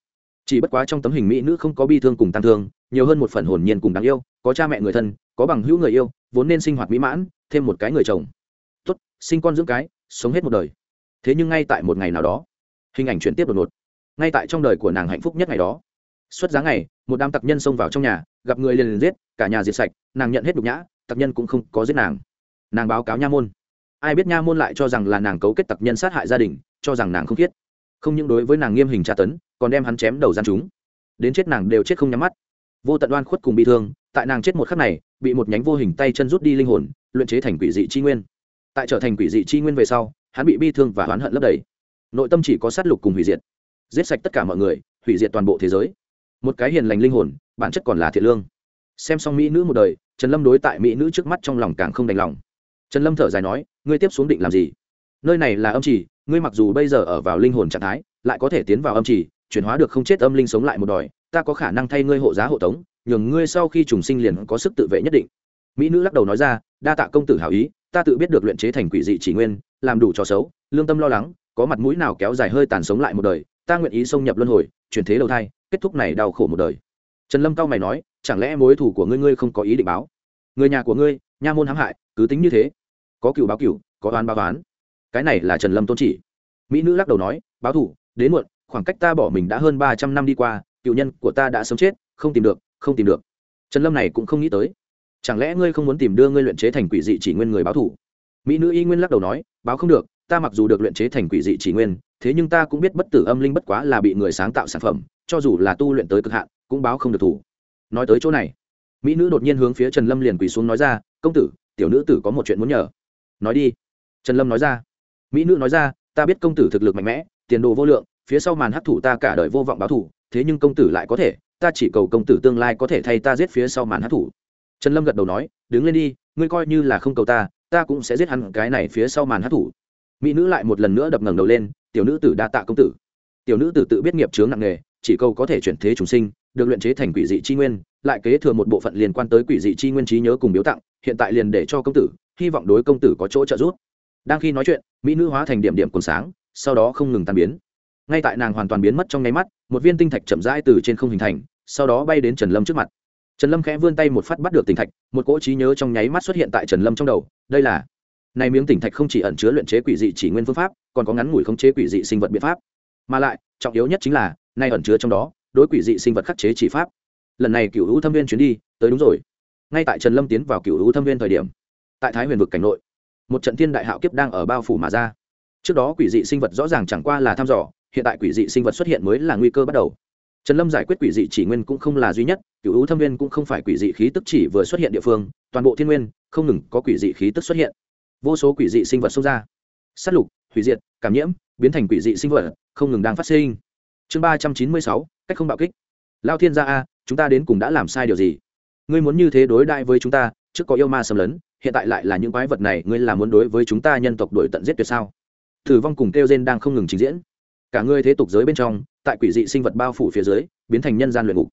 Chỉ bất quá trong tấm hình mỹ nữ không có bi thương cùng tăng thương, nhiều hơn một phần hồn nhiên cùng đáng yêu, có cha mẹ người thân, có bằng hữu người yêu, vốn nên sinh hoạt mỹ mãn, thêm một cái người chồng. Tốt, sinh con dưỡng cái, sống hết một đời. Thế nhưng ngay tại một ngày nào đó, hình ảnh chuyển tiếp đột ngột. Ngay tại trong đời của nàng hạnh phúc nhất ngày đó xuất giá ngày, một đám tặc nhân xông vào trong nhà, gặp người liền liền giết, cả nhà diệt sạch, nàng nhận hết đục nhã, tặc nhân cũng không có giết nàng. Nàng báo cáo nha môn. Ai biết nha môn lại cho rằng là nàng cấu kết tặc nhân sát hại gia đình, cho rằng nàng không khiết. Không những đối với nàng nghiêm hình tra tấn, còn đem hắn chém đầu gian chúng. Đến chết nàng đều chết không nhắm mắt. Vô tận đoan khuất cùng bị thương, tại nàng chết một khắc này, bị một nhánh vô hình tay chân rút đi linh hồn, luyện chế thành quỷ dị chi nguyên. Tại trở thành quỷ dị chi nguyên về sau, hắn bị bi thương và oán hận lấp đầy. Nội tâm chỉ có sát lục cùng hủy diệt. Giết sạch tất cả mọi người, hủy diệt toàn bộ thế giới một cái hiền lành linh hồn, bản chất còn là thiện lương. Xem xong mỹ nữ một đời, trần lâm đối tại mỹ nữ trước mắt trong lòng càng không đành lòng. Trần lâm thở dài nói, ngươi tiếp xuống định làm gì? Nơi này là âm trì, ngươi mặc dù bây giờ ở vào linh hồn trạng thái, lại có thể tiến vào âm trì, chuyển hóa được không chết âm linh sống lại một đòi, ta có khả năng thay ngươi hộ giá hộ tống, nhường ngươi sau khi trùng sinh liền có sức tự vệ nhất định. Mỹ nữ lắc đầu nói ra, đa tạ công tử hảo ý, ta tự biết được luyện chế thành quỷ dị chỉ nguyên, làm đủ cho xấu, lương tâm lo lắng, có mặt mũi nào kéo dài hơi tàn sống lại một đời ta nguyện ý xông nhập luân hồi, chuyển thế đầu thai, kết thúc này đau khổ một đời. Trần lâm cao mày nói, chẳng lẽ mối thủ của ngươi ngươi không có ý định báo? Người nhà của ngươi, nha môn hãm hại, cứ tính như thế. Có cựu báo cựu có oán báo oán. Cái này là trần lâm tôn chỉ. Mỹ nữ lắc đầu nói, báo thủ đến muộn, khoảng cách ta bỏ mình đã hơn ba trăm năm đi qua cựu nhân của ta đã sống chết, không tìm được, không tìm được. Trần lâm này cũng không nghĩ tới. Chẳng lẽ ngươi không muốn tìm đưa ngươi luyện chế thành quỷ dị chỉ nguyên người báo thủ mỹ nữ y nguyên lắc đầu nói, báo không được ta mặc dù được luyện chế thành quỷ dị chỉ nguyên, thế nhưng ta cũng biết bất tử âm linh bất quá là bị người sáng tạo sản phẩm, cho dù là tu luyện tới cực hạn, cũng báo không được thủ. Nói tới chỗ này, mỹ nữ đột nhiên hướng phía trần lâm liền quỳ xuống nói ra, công tử, tiểu nữ tử có một chuyện muốn nhờ. Nói đi. Trần lâm nói ra. Mỹ nữ nói ra, ta biết công tử thực lực mạnh mẽ, tiền đồ vô lượng, phía sau màn hấp thủ ta cả đời vô vọng báo thủ, thế nhưng công tử lại có thể, ta chỉ cầu công tử tương lai có thể thay ta giết phía sau màn hấp thủ. Trần lâm gật đầu nói, đứng lên đi, ngươi coi như là không cầu ta ta cũng sẽ giết hắn cái này phía sau màn hấp thủ mỹ nữ lại một lần nữa đập ngẩng đầu lên, tiểu nữ tử đa tạ công tử. Tiểu nữ tử tự biết nghiệp chướng nặng nghề chỉ cầu có thể chuyển thế chúng sinh, được luyện chế thành quỷ dị chi nguyên, lại kế thừa một bộ phận liên quan tới quỷ dị chi nguyên trí nhớ cùng biếu tặng, hiện tại liền để cho công tử, hy vọng đối công tử có chỗ trợ giúp. Đang khi nói chuyện, mỹ nữ hóa thành điểm điểm cồn sáng, sau đó không ngừng tan biến. Ngay tại nàng hoàn toàn biến mất trong nháy mắt, một viên tinh thạch chậm rãi từ trên không hình thành, sau đó bay đến trần lâm trước mặt. Trần lâm khẽ vươn tay một phát bắt được tinh thạch, một cỗ trí nhớ trong nháy mắt xuất hiện tại trần lâm trong đầu, đây là này miếng tỉnh thạch không chỉ ẩn chứa luyện chế quỷ dị chỉ nguyên phương pháp, còn có ngắn ngủi khống chế quỷ dị sinh vật biện pháp. Mà lại, trọng yếu nhất chính là nay ẩn chứa trong đó, đối quỷ dị sinh vật khắc chế chỉ pháp. Lần này cựu hữu thâm viên chuyến đi, tới đúng rồi. Ngay tại trần lâm tiến vào cựu hữu thâm viên thời điểm, tại thái huyền vực cảnh nội, một trận thiên đại hạo kiếp đang ở bao phủ mà ra. Trước đó quỷ dị sinh vật rõ ràng chẳng qua là thăm dò, hiện tại quỷ dị sinh vật xuất hiện mới là nguy cơ bắt đầu. Trần lâm giải quyết quỷ dị chỉ nguyên cũng không là duy nhất cựu hữu thâm viên cũng không phải quỷ dị khí tức chỉ vừa xuất hiện địa phương, toàn bộ thiên nguyên, không ngừng có quỷ dị khí tức xuất hiện vô số quỷ dị sinh vật xông ra. S á t lục, hủy diệt, cảm nhiễm, biến thành quỷ dị sinh vật, không ngừng đang phát sinh. Chương ba trăm chín mươi sáu, cách không bạo kích. Lao thiên gia a, chúng ta đến cùng đã làm sai điều gì? Ngươi muốn như thế đối đại với chúng ta, trước có yêu ma xâm lấn, hiện tại lại là những quái vật này, ngươi là muốn đối với chúng ta nhân tộc đổi tận giết tuyệt sao? Thử vong cùng kêu gen đang không ngừng trình diễn. Cả ngươi thế tục giới bên trong, tại quỷ dị sinh vật bao phủ phía dưới, biến thành nhân gian luyện ngục.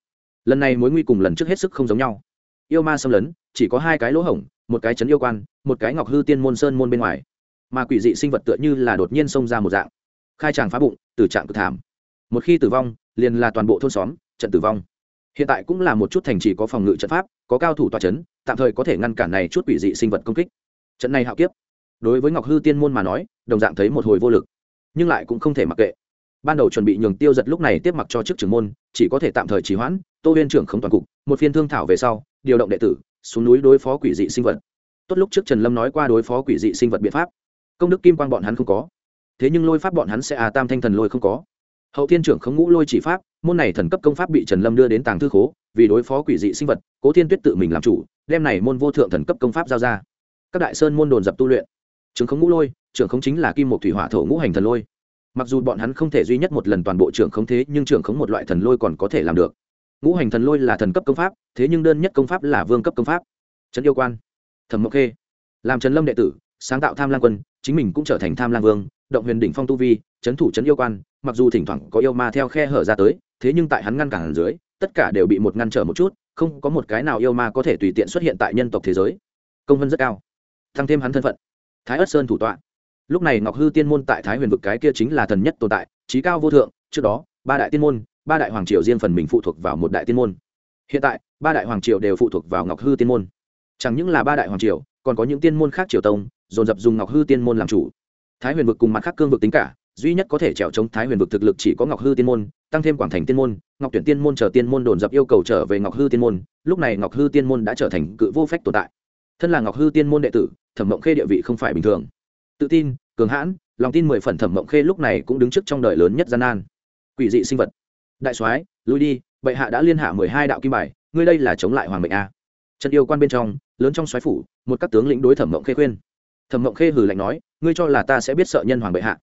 Lần này mối nguy cùng lần trước hết sức không giống nhau. Yêu ma xâm lấn, chỉ có hai cái lỗ hổng một cái chấn yêu quan, một cái ngọc hư tiên môn sơn môn bên ngoài. Mà quỷ dị sinh vật tựa như là đột nhiên xông ra một dạng. Khai tràng phá bụng, tử trạng cực thảm. Một khi tử vong, liền là toàn bộ thôn xóm, trận tử vong. Hiện tại cũng là một chút thành chỉ có phòng ngự trận pháp, có cao thủ tòa c h ấ n tạm thời có thể ngăn cản này chút quỷ dị sinh vật công kích. Trận này hạo kiếp, đối với ngọc hư tiên môn mà nói, đồng dạng thấy một hồi vô lực, nhưng lại cũng không thể mặc kệ. Ban đầu chuẩn bị nhường tiêu giật lúc này tiếp mặc cho chức trưởng môn, chỉ có thể tạm thời trì hoãn, tô huyên trưởng không toàn cục, một phiên thương thảo về sau, điều động đệ tử xuống núi đối phó quỷ dị sinh vật. Tốt lúc trước trần lâm nói qua đối phó quỷ dị sinh vật biện pháp. Công đức kim quan bọn hắn không có. Thế nhưng lôi pháp bọn hắn sẽ à tam thanh thần lôi không có. Hậu thiên trưởng khống ngũ lôi chỉ pháp, môn này thần cấp công pháp bị trần lâm đưa đến tàng thư khố, vì đối phó quỷ dị sinh vật, cố thiên tuyết tự mình làm chủ, đem này môn vô thượng thần cấp công pháp giao ra. Các đại sơn môn đồn dập tu luyện. Trưởng khống ngũ lôi, trưởng khống chính là kim một thủy hỏa thổ ngũ hành thần lôi. Mặc dù bọn hắn không thể duy nhất một lần toàn bộ trưởng khống thế, nhưng trưởng khống một loại thần lôi còn có thể làm được ngũ hành thần lôi là thần cấp công pháp, thế nhưng đơn nhất công pháp là vương cấp công pháp. Trấn yêu quan, thẩm mộc khê. Làm trần lâm đệ tử, sáng tạo tham lang quân, chính mình cũng trở thành tham lang vương, động huyền đỉnh phong tu vi, trấn thủ trấn yêu quan, mặc dù thỉnh thoảng có yêu ma theo khe hở ra tới, thế nhưng tại hắn ngăn cản dưới, tất cả đều bị một ngăn trở một chút, không có một cái nào yêu ma có thể tùy tiện xuất hiện tại nhân tộc thế giới. Công vân rất cao, thăng thêm hắn thân phận. Thái ất sơn thủ tọa. Lúc này ngọc hư tiên môn tại thái huyền vực cái kia chính là thần nhất tồn tại, trí cao vô thượng, trước đó, ba đại tiên môn ba đại hoàng triều riêng phần mình phụ thuộc vào một đại tiên môn. Hiện tại, ba đại hoàng triều đều phụ thuộc vào ngọc hư tiên môn. Chẳng những là ba đại hoàng triều, còn có những tiên môn khác triều tông, dồn dập dùng ngọc hư tiên môn làm chủ. Thái huyền vực cùng mặt khác cương vực tính cả, duy nhất có thể trèo chống thái huyền vực thực lực chỉ có ngọc hư tiên môn, tăng thêm quảng thành tiên môn, ngọc tuyển tiên môn chờ tiên môn đồn dập yêu cầu trở về ngọc hư tiên môn, lúc này ngọc hư tiên môn đã trở thành cự vô phách tồn tại. Thân là ngọc hư tiên môn đệ tử, thẩm mộng khê địa vị không phải bình thường. Tự tin, cường hãn, lòng tin mười phần thẩm mộng khê lúc này cũng đứng trước trong đời lớn nhất gian nan. Quỷ dị sinh vật đại soái, lui đi, bệ hạ đã liên hạ mười hai đạo kim bài, ngươi đây là chống lại hoàng mệnh a. Trận yêu quan bên trong, lớn trong soái phủ, một các tướng lĩnh đối thẩm mộng khê khuyên. Thẩm mộng khê hừ lạnh nói, ngươi cho là ta sẽ biết sợ nhân hoàng bệ hạ.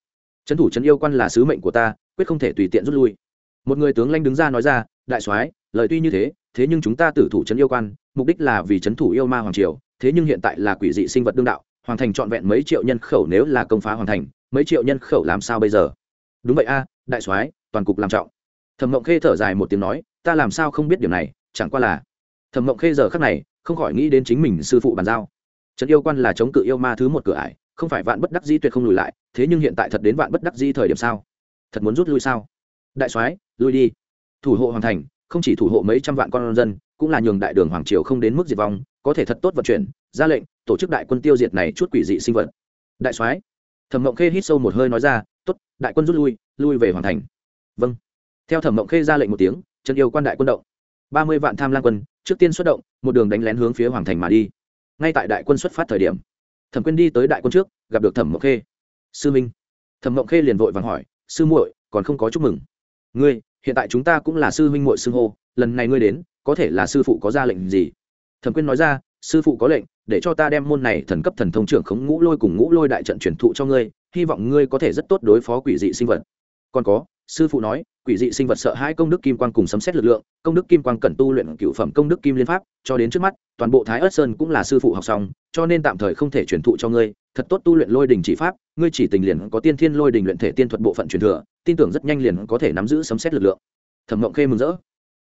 Trấn thủ trấn yêu quan là sứ mệnh của ta, quyết không thể tùy tiện rút lui. Một người tướng lanh đứng ra nói ra, đại soái, lời tuy như thế thế nhưng chúng ta tử thủ trấn yêu quan, mục đích là vì trấn thủ yêu ma hoàng triều, thế nhưng hiện tại là quỷ dị sinh vật đương đạo, hoàng thành trọn vẹn mấy triệu nhân khẩu nếu là công phá hoàng thành, mấy triệu nhân khẩu làm sao bây giờ? Đúng vậy a, đại soái, toàn cục làm trọng thẩm mộng khê thở dài một tiếng nói, ta làm sao không biết điều này, chẳng qua là thẩm mộng khê giờ khắc này, không khỏi nghĩ đến chính mình sư phụ bàn giao. Trấn yêu quan là chống cự yêu ma thứ một cửa ải, không phải vạn bất đắc di tuyệt không lùi lại, thế nhưng hiện tại thật đến vạn bất đắc di thời điểm sao? Thật muốn rút lui sao? Đại soái, lui đi. Thủ hộ hoàn thành, không chỉ thủ hộ mấy trăm vạn con dân, cũng là nhường đại đường hoàng triều không đến mức diệt vong, có thể thật tốt vận chuyển, ra lệnh, tổ chức đại quân tiêu diệt này chút quỷ dị sinh vật. Đại soái. Thẩm mộng khê hít sâu một hơi nói ra, tốt, đại quân rút lui lui về hoàng thành. Vâng theo thẩm mộng khê ra lệnh một tiếng, chân yêu quan đại quân động. Ba mươi vạn tham lang quân, trước tiên xuất động, một đường đánh lén hướng phía hoàng thành mà đi. Ngay tại đại quân xuất phát thời điểm, thẩm quyên đi tới đại quân trước, gặp được thẩm mộng khê. Sư minh. Thẩm mộng khê liền vội vàng hỏi, sư muội, còn không có chúc mừng? Ngươi, hiện tại chúng ta cũng là sư huynh muội xưng hô, lần này ngươi đến, có thể là sư phụ có ra lệnh gì? Thẩm quyên nói ra, sư phụ có lệnh, để cho ta đem môn này thần cấp thần thông trưởng khống ngũ lôi cùng ngũ lôi đại trận truyền thụ cho ngươi, hy vọng ngươi có thể rất tốt đối phó quỷ dị sinh vật. Còn có, sư phụ nói quỷ dị sinh vật sợ hãi công đức kim quang cùng sấm xét lực lượng, công đức kim quang cần tu luyện cựu phẩm công đức kim liên pháp, cho đến trước mắt, toàn bộ thái ớt sơn cũng là sư phụ học xong, cho nên tạm thời không thể truyền thụ cho ngươi, thật tốt tu luyện lôi đình chỉ pháp, ngươi chỉ tình liền có tiên thiên lôi đình luyện thể tiên thuật bộ phận truyền thừa, tin tưởng rất nhanh liền có thể nắm giữ sấm xét lực lượng. Thẩm mộng khê mừng rỡ.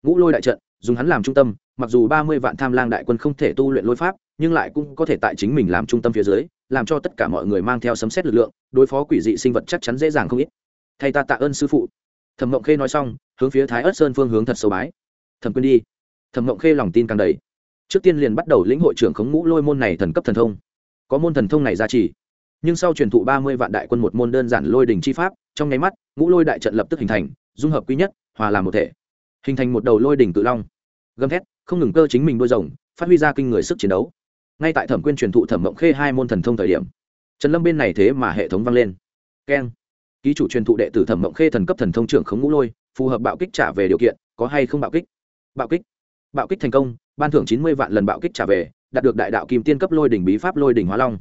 Ngũ lôi đại trận, dùng hắn làm trung tâm, mặc dù ba mươi vạn tham lang đại quân không thể tu luyện lôi pháp, nhưng lại cũng có thể tại chính mình làm trung tâm phía dưới, làm cho tất cả mọi người mang theo sấm xét lực lượng, đối phó quỷ dị sinh vật chắc chắn dễ dàng không ít. Thay ta tạ ơn sư phụ thẩm mộng khê nói xong, hướng phía thái ớt sơn phương hướng thật sâu bái. Thẩm quyên đi. Thẩm mộng khê lòng tin càng đầy. Trước tiên liền bắt đầu lĩnh hội trưởng khống ngũ lôi môn này thần cấp thần thông. Có môn thần thông này ra chỉ. Nhưng sau truyền thụ ba mươi vạn đại quân một môn đơn giản lôi đình chi pháp, trong nháy mắt, ngũ lôi đại trận lập tức hình thành, dung hợp quý nhất, hòa làm một thể. Hình thành một đầu lôi đỉnh tự long. Gầm thét, không ngừng cơ chính mình đôi rồng, phát huy ra kinh người sức chiến đấu. Ngay tại thẩm quyên truyền thụ thẩm mộng khê hai môn thần thông thời điểm, trần lâm bên này thế mà hệ thống vang lên. Keng ký chủ truyền thụ đệ tử thẩm mộng khê thần cấp thần thông trưởng khống ngũ lôi, phù hợp bạo kích trả về điều kiện, có hay không bạo kích? Bạo kích. Bạo kích thành công, ban thưởng chín mươi vạn lần bạo kích trả về, đạt được đại đạo kim tiên cấp lôi đỉnh bí pháp, lôi đỉnh hóa long.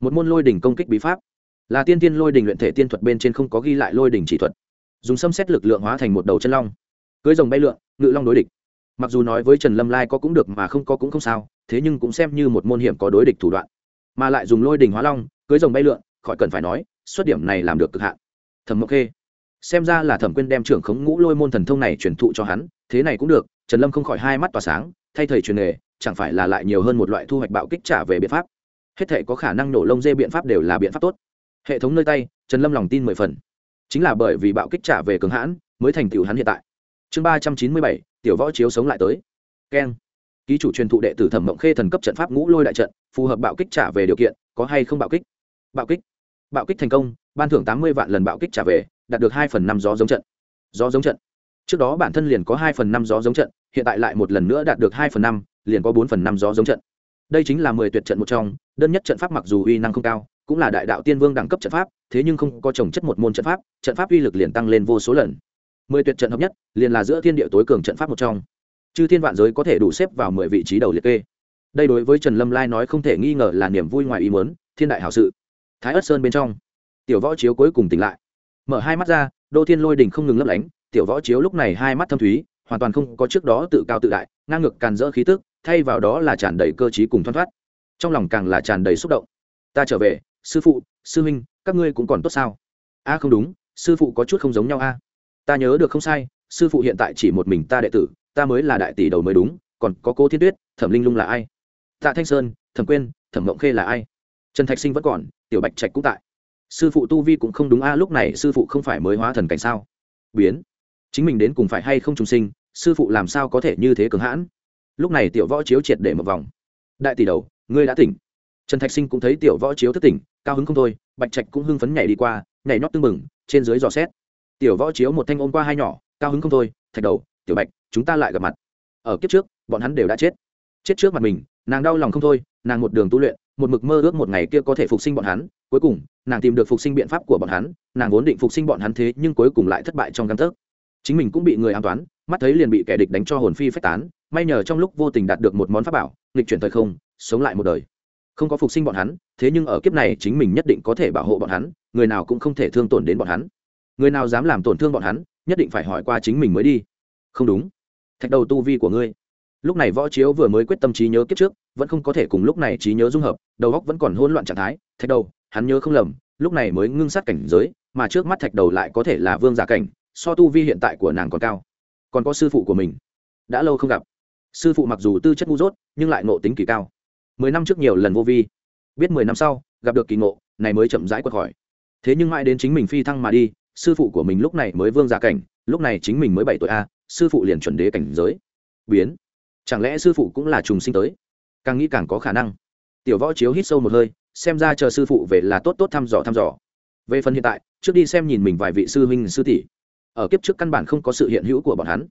Một môn lôi đỉnh công kích bí pháp. Là tiên tiên lôi đỉnh luyện thể tiên thuật bên trên không có ghi lại lôi đỉnh chỉ thuật. Dùng xâm xét lực lượng hóa thành một đầu chân long. Cưới rồng bay lượn, ngự long đối địch. Mặc dù nói với trần lâm lai có cũng được mà không có cũng không sao, thế nhưng cũng xem như một môn hiểm có đối địch thủ đoạn. Mà lại dùng lôi đỉnh hóa long, cưới rồng bay lượn, khỏi cần phải nói, xuất điểm này làm được cực hạn thẩm mộc khê. Xem ra là thẩm quyên đem trưởng khống ngũ lôi môn thần thông này truyền thụ cho hắn, thế này cũng được, trần lâm không khỏi hai mắt tỏa sáng, thay thầy truyền nghề, chẳng phải là lại nhiều hơn một loại thu hoạch bạo kích trả về biện pháp. Hết thể có khả năng nổ lông dê biện pháp đều là biện pháp tốt. Hệ thống nơi tay, trần lâm lòng tin mười phần. Chính là bởi vì bạo kích trả về cường hãn, mới thành tựu hắn hiện tại. Chương ba trăm chín mươi bảy, tiểu võ chiếu sống lại tới. Keng. Ký chủ truyền thụ đệ tử thẩm mộng khê thần cấp trận pháp ngũ lôi đại trận, phù hợp bạo kích trả về điều kiện, có hay không bạo kích? Bạo kích bạo kích thành công, ban thưởng tám mươi vạn lần bạo kích trả về, đạt được hai phần năm gió giống trận. Gió giống trận. Trước đó bản thân liền có hai phần năm gió giống trận, hiện tại lại một lần nữa đạt được hai phần năm, liền có bốn phần năm gió giống trận. Đây chính là mười tuyệt trận một trong, đơn nhất trận pháp mặc dù uy năng không cao, cũng là đại đạo tiên vương đẳng cấp trận pháp, thế nhưng không có trồng chất một môn trận pháp trận pháp uy lực liền tăng lên vô số lần. Mười tuyệt trận hợp nhất, liền là giữa thiên địa tối cường trận pháp một trong. Chư thiên vạn giới có thể đủ xếp vào mười vị trí đầu liệt kê. Đây đối với trần lâm lai nói không thể nghi ngờ là niềm vui ngoài ý muốn, thiên đại hảo sự thái ất sơn bên trong. Tiểu võ chiếu cuối cùng tỉnh lại. Mở hai mắt ra, đô thiên lôi đình không ngừng lấp lánh, tiểu võ chiếu lúc này hai mắt thâm thúy, hoàn toàn không có trước đó tự cao tự đại, ngang ngược càn rỡ khí tức, thay vào đó là tràn đầy cơ t cùng thoăn thoát. Trong lòng càng là tràn đầy xúc động. Ta trở về, sư phụ, sư huynh, các ngươi cũng còn tốt sao? A, không đúng, sư phụ có chút không giống nhau a. Ta nhớ được không sai, sư phụ hiện tại chỉ một mình ta đệ tử, ta mới là đại tỷ đầu mới đúng, còn có cô thiên tuyết, thẩm linh lung là ai? Tạ thanh sơn, thẩm quyên, thẩm mộng khê là ai? Trần thạch sinh vẫn còn, tiểu bạch trạch cũng tại. Sư phụ tu vi cũng không đúng a, lúc này sư phụ không phải mới hóa thần cảnh sao? Biến. Chính mình đến cùng phải hay không trùng sinh, sư phụ làm sao có thể như thế cường hãn? Lúc này tiểu võ chiếu triệt để một vòng. Đại tỷ đầu, ngươi đã tỉnh. Trần thạch sinh cũng thấy tiểu võ chiếu thất tỉnh, cao hứng không thôi, bạch trạch cũng hưng phấn nhảy đi qua, nhảy nhót tưng bừng, trên dưới dò xét. Tiểu võ chiếu một thanh ôm qua hai nhỏ, cao hứng không thôi, thạch đầu, tiểu bạch, chúng ta lại gặp mặt. Ở kiếp trước, bọn hắn đều đã chết. Chết trước mặt mình, nàng đau lòng không thôi, nàng một đường tu luyện một mực mơ ước một ngày kia có thể phục sinh bọn hắn, cuối cùng, nàng tìm được phục sinh biện pháp của bọn hắn, nàng vốn định phục sinh bọn hắn thế nhưng cuối cùng lại thất bại trong căn thức chính mình cũng bị người an toán, mắt thấy liền bị kẻ địch đánh cho hồn phi phách tán, may nhờ trong lúc vô tình đạt được một món pháp bảo, nghịch chuyển thời không, sống lại một đời. Không có phục sinh bọn hắn, thế nhưng ở kiếp này chính mình nhất định có thể bảo hộ bọn hắn, người nào cũng không thể thương tổn đến bọn hắn. Người nào dám làm tổn thương bọn hắn, nhất định phải hỏi qua chính mình mới đi. Không đúng. Thạch đầu tu vi của ngươi lúc này võ chiếu vừa mới quyết tâm trí nhớ kiếp trước, vẫn không có thể cùng lúc này trí nhớ dung hợp, đầu góc vẫn còn hỗn loạn trạng thái, thạch đầu, hắn nhớ không lầm, lúc này mới ngưng sát cảnh giới, mà trước mắt thạch đầu lại có thể là vương giả cảnh, so tu vi hiện tại của nàng còn cao. Còn có sư phụ của mình, đã lâu không gặp. Sư phụ mặc dù tư chất ngu dốt, nhưng lại ngộ tính kỳ cao. Mười năm trước nhiều lần vô vi, biết mười năm sau, gặp được kỳ ngộ, này mới chậm rãi quật khỏi. Thế nhưng mãi đến chính mình phi thăng mà đi, sư phụ của mình lúc này mới vương giả cảnh, lúc này chính mình mới bảy tuổi a, sư phụ liền chuẩn đế cảnh giới. Biến chẳng lẽ sư phụ cũng là trùng sinh tới? Càng nghĩ càng có khả năng. Tiểu võ chiếu hít sâu một hơi, xem ra chờ sư phụ về là tốt tốt thăm dò thăm dò. Về phần hiện tại, trước đi xem nhìn mình vài vị sư huynh sư tỷ. Ở kiếp trước căn bản không có sự hiện hữu của bọn hắn.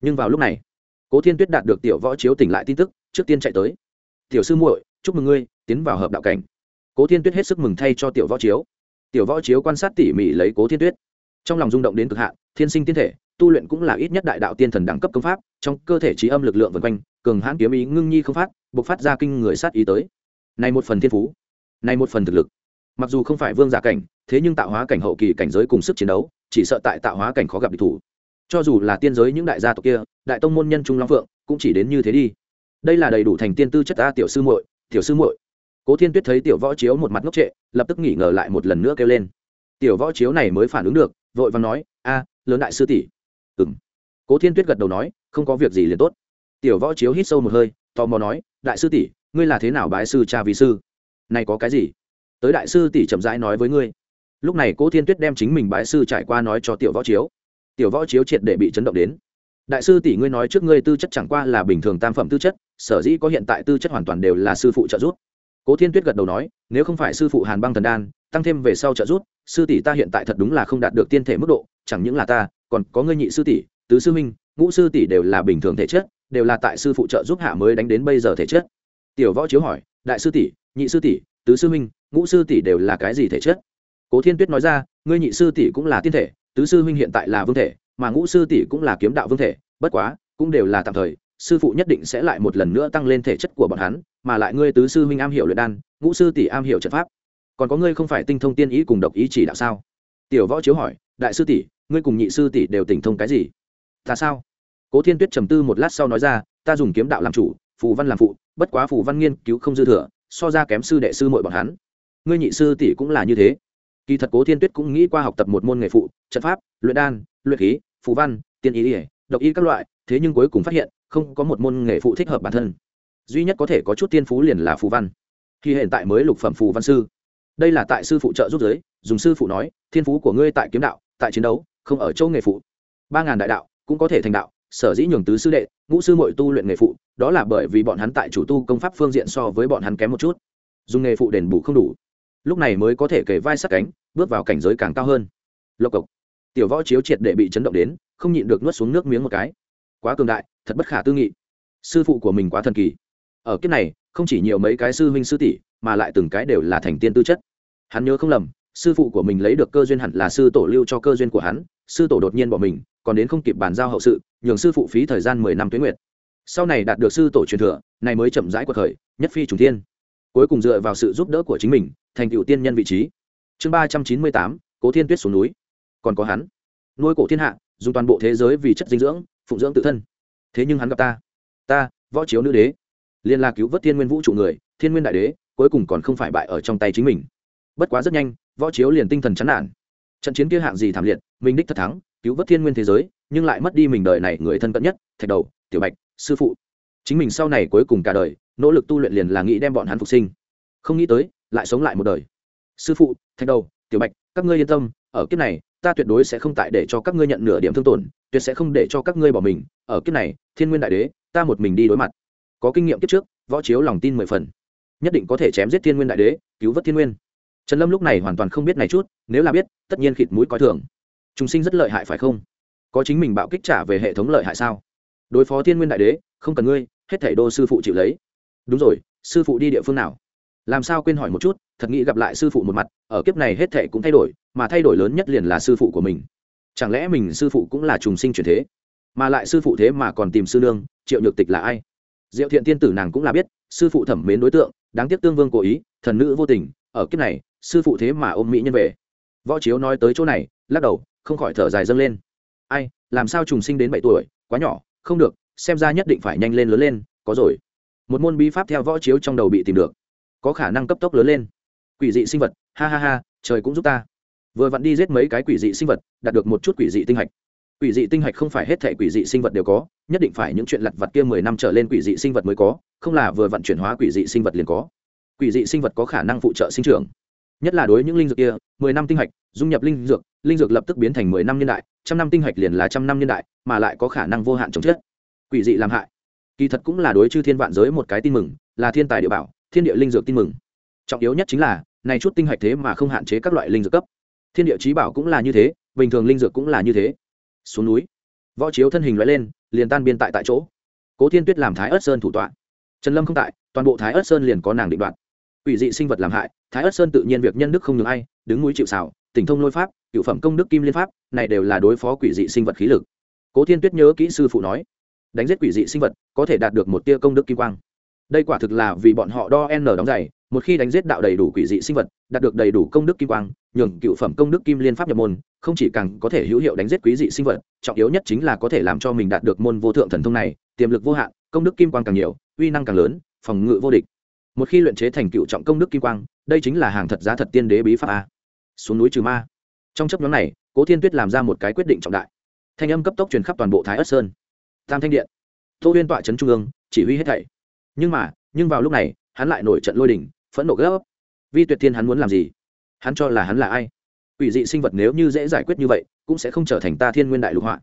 Nhưng vào lúc này, cố thiên tuyết đạt được tiểu võ chiếu tỉnh lại tin tức, trước tiên chạy tới. Tiểu sư muội, chúc mừng ngươi, tiến vào hợp đạo cảnh. Cố thiên tuyết hết sức mừng thay cho tiểu võ chiếu. Tiểu võ chiếu quan sát tỉ mỉ lấy cố thiên tuyết. Trong lòng rung động đến cực hạn, thiên sinh tiên thể tu luyện cũng là ít nhất đại đạo tiên thần đẳng cấp công pháp, trong cơ thể trí âm lực lượng vần quanh, cường hãn kiếm ý ngưng nhi không phát buộc phát ra kinh người sát ý tới. Này một phần thiên phú, này một phần thực lực. Mặc dù không phải vương giả cảnh, thế nhưng tạo hóa cảnh hậu kỳ cảnh giới cùng sức chiến đấu, chỉ sợ tại tạo hóa cảnh khó gặp địch thủ. Cho dù là tiên giới những đại gia tộc kia, đại tông môn nhân trung long phượng, cũng chỉ đến như thế đi. Đây là đầy đủ thành tiên tư chất ta tiểu sư muội, tiểu sư muội. Cố thiên tuyết thấy tiểu võ chiếu một mặt ngốc trệ, lập tức nghỉ ngờ lại một lần nữa kêu lên. Tiểu võ chiếu này mới phản ứng được, vội và nói, a, lớn đại sư tỷ ừ m cố thiên tuyết gật đầu nói, không có việc gì liền tốt. Tiểu võ chiếu hít sâu một hơi, tò mò nói, đại sư tỷ, ngươi là thế nào bái sư cha vì sư? Này có cái gì? Tới đại sư tỷ chậm rãi nói với ngươi. Lúc này cố thiên tuyết đem chính mình bái sư trải qua nói cho tiểu võ chiếu. Tiểu võ chiếu triệt để bị chấn động đến. Đại sư tỷ, ngươi nói trước ngươi tư chất chẳng qua là bình thường tam phẩm tư chất, sở dĩ có hiện tại tư chất hoàn toàn đều là sư phụ trợ giúp. Cố thiên tuyết gật đầu nói, nếu không phải sư phụ hàn băng thần đan, tăng thêm về sau trợ giúp, sư tỷ ta hiện tại thật đúng là không đạt được tiên thể mức độ, chẳng những là ta còn có ngươi nhị sư tỷ, tứ sư minh ngũ sư tỷ đều là bình thường thể chất, đều là tại sư phụ trợ giúp hạ mới đánh đến bây giờ thể chất. Tiểu võ chiếu hỏi, đại sư tỷ, nhị sư tỷ, tứ sư minh ngũ sư tỷ đều là cái gì thể chất? Cố thiên tuyết nói ra, ngươi nhị sư tỷ cũng là tiên thể, tứ sư minh hiện tại là vương thể, mà ngũ sư tỷ cũng là kiếm đạo vương thể, bất quá, cũng đều là tạm thời, sư phụ nhất định sẽ lại một lần nữa tăng lên thể chất của bọn hắn, mà lại ngươi tứ sư minh am hiểu luyện đan, ngũ sư tỷ am hiểu trận pháp. Còn có ngươi không phải tinh thông tiên ý cùng độc ý chỉ đạo sao? Tiểu võ chiếu hỏi, đại sư tỷ, ngươi cùng nhị sư tỷ đều tỉnh thông cái gì? Ta sao? Cố thiên tuyết trầm tư một lát sau nói ra, ta dùng kiếm đạo làm chủ, phù văn làm phụ, bất quá phù văn nghiên cứu không dư thừa, so ra kém sư đệ sư mội bọn hắn. Ngươi nhị sư tỷ cũng là như thế. Kỳ thật cố thiên tuyết cũng nghĩ qua học tập một môn nghề phụ, trận pháp, luyện đan, luyện khí, phù văn, tiên ý ỉa độc ý các loại, thế nhưng cuối cùng phát hiện, không có một môn nghề phụ thích hợp bản thân. Duy nhất có thể có chút tiên phú liền là phù văn. Khi hiện tại mới lục phẩm phù văn sư đây là tại sư phụ trợ giúp giới, dùng sư phụ nói, thiên phú của ngươi tại kiếm đạo, tại chiến đấu, không ở châu nghề phụ. Ba ngàn đại đạo, cũng có thể thành đạo, sở dĩ nhường tứ sư đệ, ngũ sư mội tu luyện nghề phụ, đó là bởi vì bọn hắn tại chủ tu công pháp phương diện so với bọn hắn kém một chút. Dùng nghề phụ đền bù không đủ. Lúc này mới có thể kể vai sát cánh, bước vào cảnh giới càng cao hơn. Lộc cộc. Tiểu võ chiếu triệt để bị chấn động đến, không nhịn được nuốt xuống nước miếng một cái. Quá cường đại, thật bất khả tư nghị. Sư phụ của mình quá thần kỳ. Ở kiếp này, không chỉ nhiều mấy cái sư huynh sư tỷ mà lại từng cái đều là thành tiên tư chất. Hắn nhớ không lầm, sư phụ của mình lấy được cơ duyên hẳn là sư tổ lưu cho cơ duyên của hắn, sư tổ đột nhiên bỏ mình, còn đến không kịp bàn giao hậu sự, nhường sư phụ phí thời gian mười năm tuyến nguyệt. Sau này đạt được sư tổ truyền thừa, này mới chậm rãi cuộc khởi, nhất phi trùng thiên. Cuối cùng dựa vào sự giúp đỡ của chính mình, thành tựu tiên nhân vị trí. Chương ba trăm chín mươi tám, cố thiên tuyết xuống núi. Còn có hắn. Nuôi cổ thiên hạ, dùng toàn bộ thế giới vì chất dinh dưỡng, phụng dưỡng tự thân. Thế nhưng hắn gặp ta. Ta, võ chiếu nữ đế. Liên la cứu vớt thiên nguyên vũ trụ người, thiên nguyên đại đế cuối cùng còn không phải bại ở trong tay chính mình. Bất quá rất nhanh, võ chiếu liền tinh thần chán nản. Trận chiến kia hạng gì thảm liệt, mình đích thật thắng, cứu vớt thiên nguyên thế giới, nhưng lại mất đi mình đời này người thân cận nhất, thạch đầu, tiểu bạch, sư phụ. Chính mình sau này cuối cùng cả đời, nỗ lực tu luyện liền là nghĩ đem bọn hắn phục sinh. Không nghĩ tới, lại sống lại một đời. Sư phụ, thạch đầu, tiểu bạch, các ngươi yên tâm, ở kiếp này, ta tuyệt đối sẽ không tại để cho các ngươi nhận nửa điểm thương tổn, tuyệt sẽ không để cho các ngươi bỏ mình. Ở kiếp này, thiên nguyên đại đế, ta một mình đi đối mặt. Có kinh nghiệm kiếp trước, võ chiếu lòng tin mười phần nhất định có thể chém giết thiên nguyên đại đế, cứu vớt thiên nguyên. Trần lâm lúc này hoàn toàn không biết này chút, nếu là biết, tất nhiên khịt mũi coi thường. Chúng sinh rất lợi hại phải không? Có chính mình bạo kích trả về hệ thống lợi hại sao? Đối phó thiên nguyên đại đế, không cần ngươi, hết thảy đô sư phụ chịu lấy. Đúng rồi, sư phụ đi địa phương nào? Làm sao quên hỏi một chút, thật nghĩ gặp lại sư phụ một mặt, ở kiếp này hết thảy cũng thay đổi, mà thay đổi lớn nhất liền là sư phụ của mình. Chẳng lẽ mình sư phụ cũng là trùng sinh chuyển thế? Mà lại sư phụ thế mà còn tìm sư nương, triệu nhược tịch là ai? Diệu thiện tiên tử nàng cũng là biết, sư phụ thẩm mến đối tượng đáng tiếc tương vương cố ý, thần nữ vô tình, ở kiếp này, sư phụ thế mà ôm mỹ nhân về. Võ chiếu nói tới chỗ này, lắc đầu, không khỏi thở dài dâng lên. Ai, làm sao trùng sinh đến bảy tuổi, quá nhỏ, không được, xem ra nhất định phải nhanh lên lớn lên, có rồi. Một môn bí pháp theo võ chiếu trong đầu bị tìm được. Có khả năng cấp tốc lớn lên. Quỷ dị sinh vật, ha ha ha, trời cũng giúp ta. Vừa vặn đi giết mấy cái quỷ dị sinh vật, đạt được một chút quỷ dị tinh hạch quỷ dị tinh hạch không phải hết thể quỷ dị sinh vật đều có, nhất định phải những chuyện lặt vặt kia mười năm trở lên quỷ dị sinh vật mới có, không là vừa vận chuyển hóa quỷ dị sinh vật liền có. Quỷ dị sinh vật có khả năng phụ trợ sinh trưởng. Nhất là đối những linh dược kia, mười năm tinh hạch, dung nhập linh dược linh dược lập tức biến thành mười năm niên đại, trăm năm tinh hạch liền là trăm năm niên đại, mà lại có khả năng vô hạn chống chết. Quỷ dị làm hại. Kỳ thật cũng là đối chư thiên vạn giới một cái tin mừng, là thiên tài địa bảo, thiên địa linh dược tin mừng. Trọng yếu nhất chính là, này chút tinh hạch thế mà không hạn chế các loại linh dược cấp. Thiên địa trí bảo cũng là như thế, bình thường linh dược cũng là như thế xuống núi. Võ chiếu thân hình loại lên, liền tan biên tại tại chỗ. Cố thiên tuyết làm thái ớt sơn thủ tọa. Trần lâm không tại, toàn bộ thái ớt sơn liền có nàng định đoạt. Quỷ dị sinh vật làm hại, thái ớt sơn tự nhiên việc nhân đức không ngừng ai, đứng núi chịu xảo tỉnh thông lôi pháp, cựu phẩm công đức kim liên pháp, này đều là đối phó quỷ dị sinh vật khí lực. Cố thiên tuyết nhớ kỹ sư phụ nói, đánh giết quỷ dị sinh vật có thể đạt được một tia công đức kim quang. Đây quả thực là vì bọn họ đo n đóng dày một khi đánh giết đạo đầy đủ quỷ dị sinh vật, đạt được đầy đủ công đức kim quang, nhường cựu phẩm công đức kim liên pháp nhập môn, không chỉ càng có thể hữu hiệu đánh giết quý dị sinh vật, trọng yếu nhất chính là có thể làm cho mình đạt được môn vô thượng thần thông này, tiềm lực vô hạn, công đức kim quang càng nhiều, uy năng càng lớn, phòng ngự vô địch. Một khi luyện chế thành cựu trọng công đức kim quang, đây chính là hàng thật giá thật tiên đế bí pháp a. Xuống núi trừ ma. Trong chấp nhóm này, cố thiên tuyết làm ra một cái quyết định trọng đại. Thanh âm cấp tốc truyền khắp toàn bộ thái ất sơn. Tam thanh điện. Tô huyên tọa trấn trung ương, chỉ huy hết thảy. Nhưng mà, nhưng vào lúc này, hắn lại nổi trận lôi đình phẫn nộ gấp. Vi tuyệt thiên hắn muốn làm gì? Hắn cho là hắn là ai? Quỷ dị sinh vật nếu như dễ giải quyết như vậy, cũng sẽ không trở thành ta thiên nguyên đại lục họa.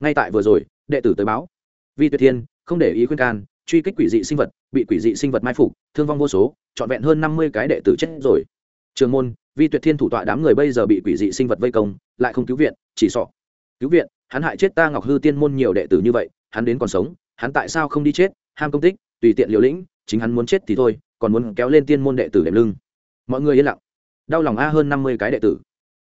Ngay tại vừa rồi, đệ tử tới báo. Vi tuyệt thiên, không để ý khuyên can, truy kích quỷ dị sinh vật, bị quỷ dị sinh vật mai phục, thương vong vô số, trọn vẹn hơn năm mươi cái đệ tử chết rồi. Trường môn, vi tuyệt thiên thủ tọa đám người bây giờ bị quỷ dị sinh vật vây công, lại không cứu viện, chỉ sọ. Cứu viện, hắn hại chết ta ngọc hư tiên môn nhiều đệ tử như vậy, hắn đến còn sống, hắn tại sao không đi chết? Ham công tích, tùy tiện liều lĩnh, chính hắn muốn chết thì thôi còn muốn kéo lên tiên môn đệ tử đệm lưng. Mọi người yên lặng. Đau lòng a hơn năm mươi cái đệ tử.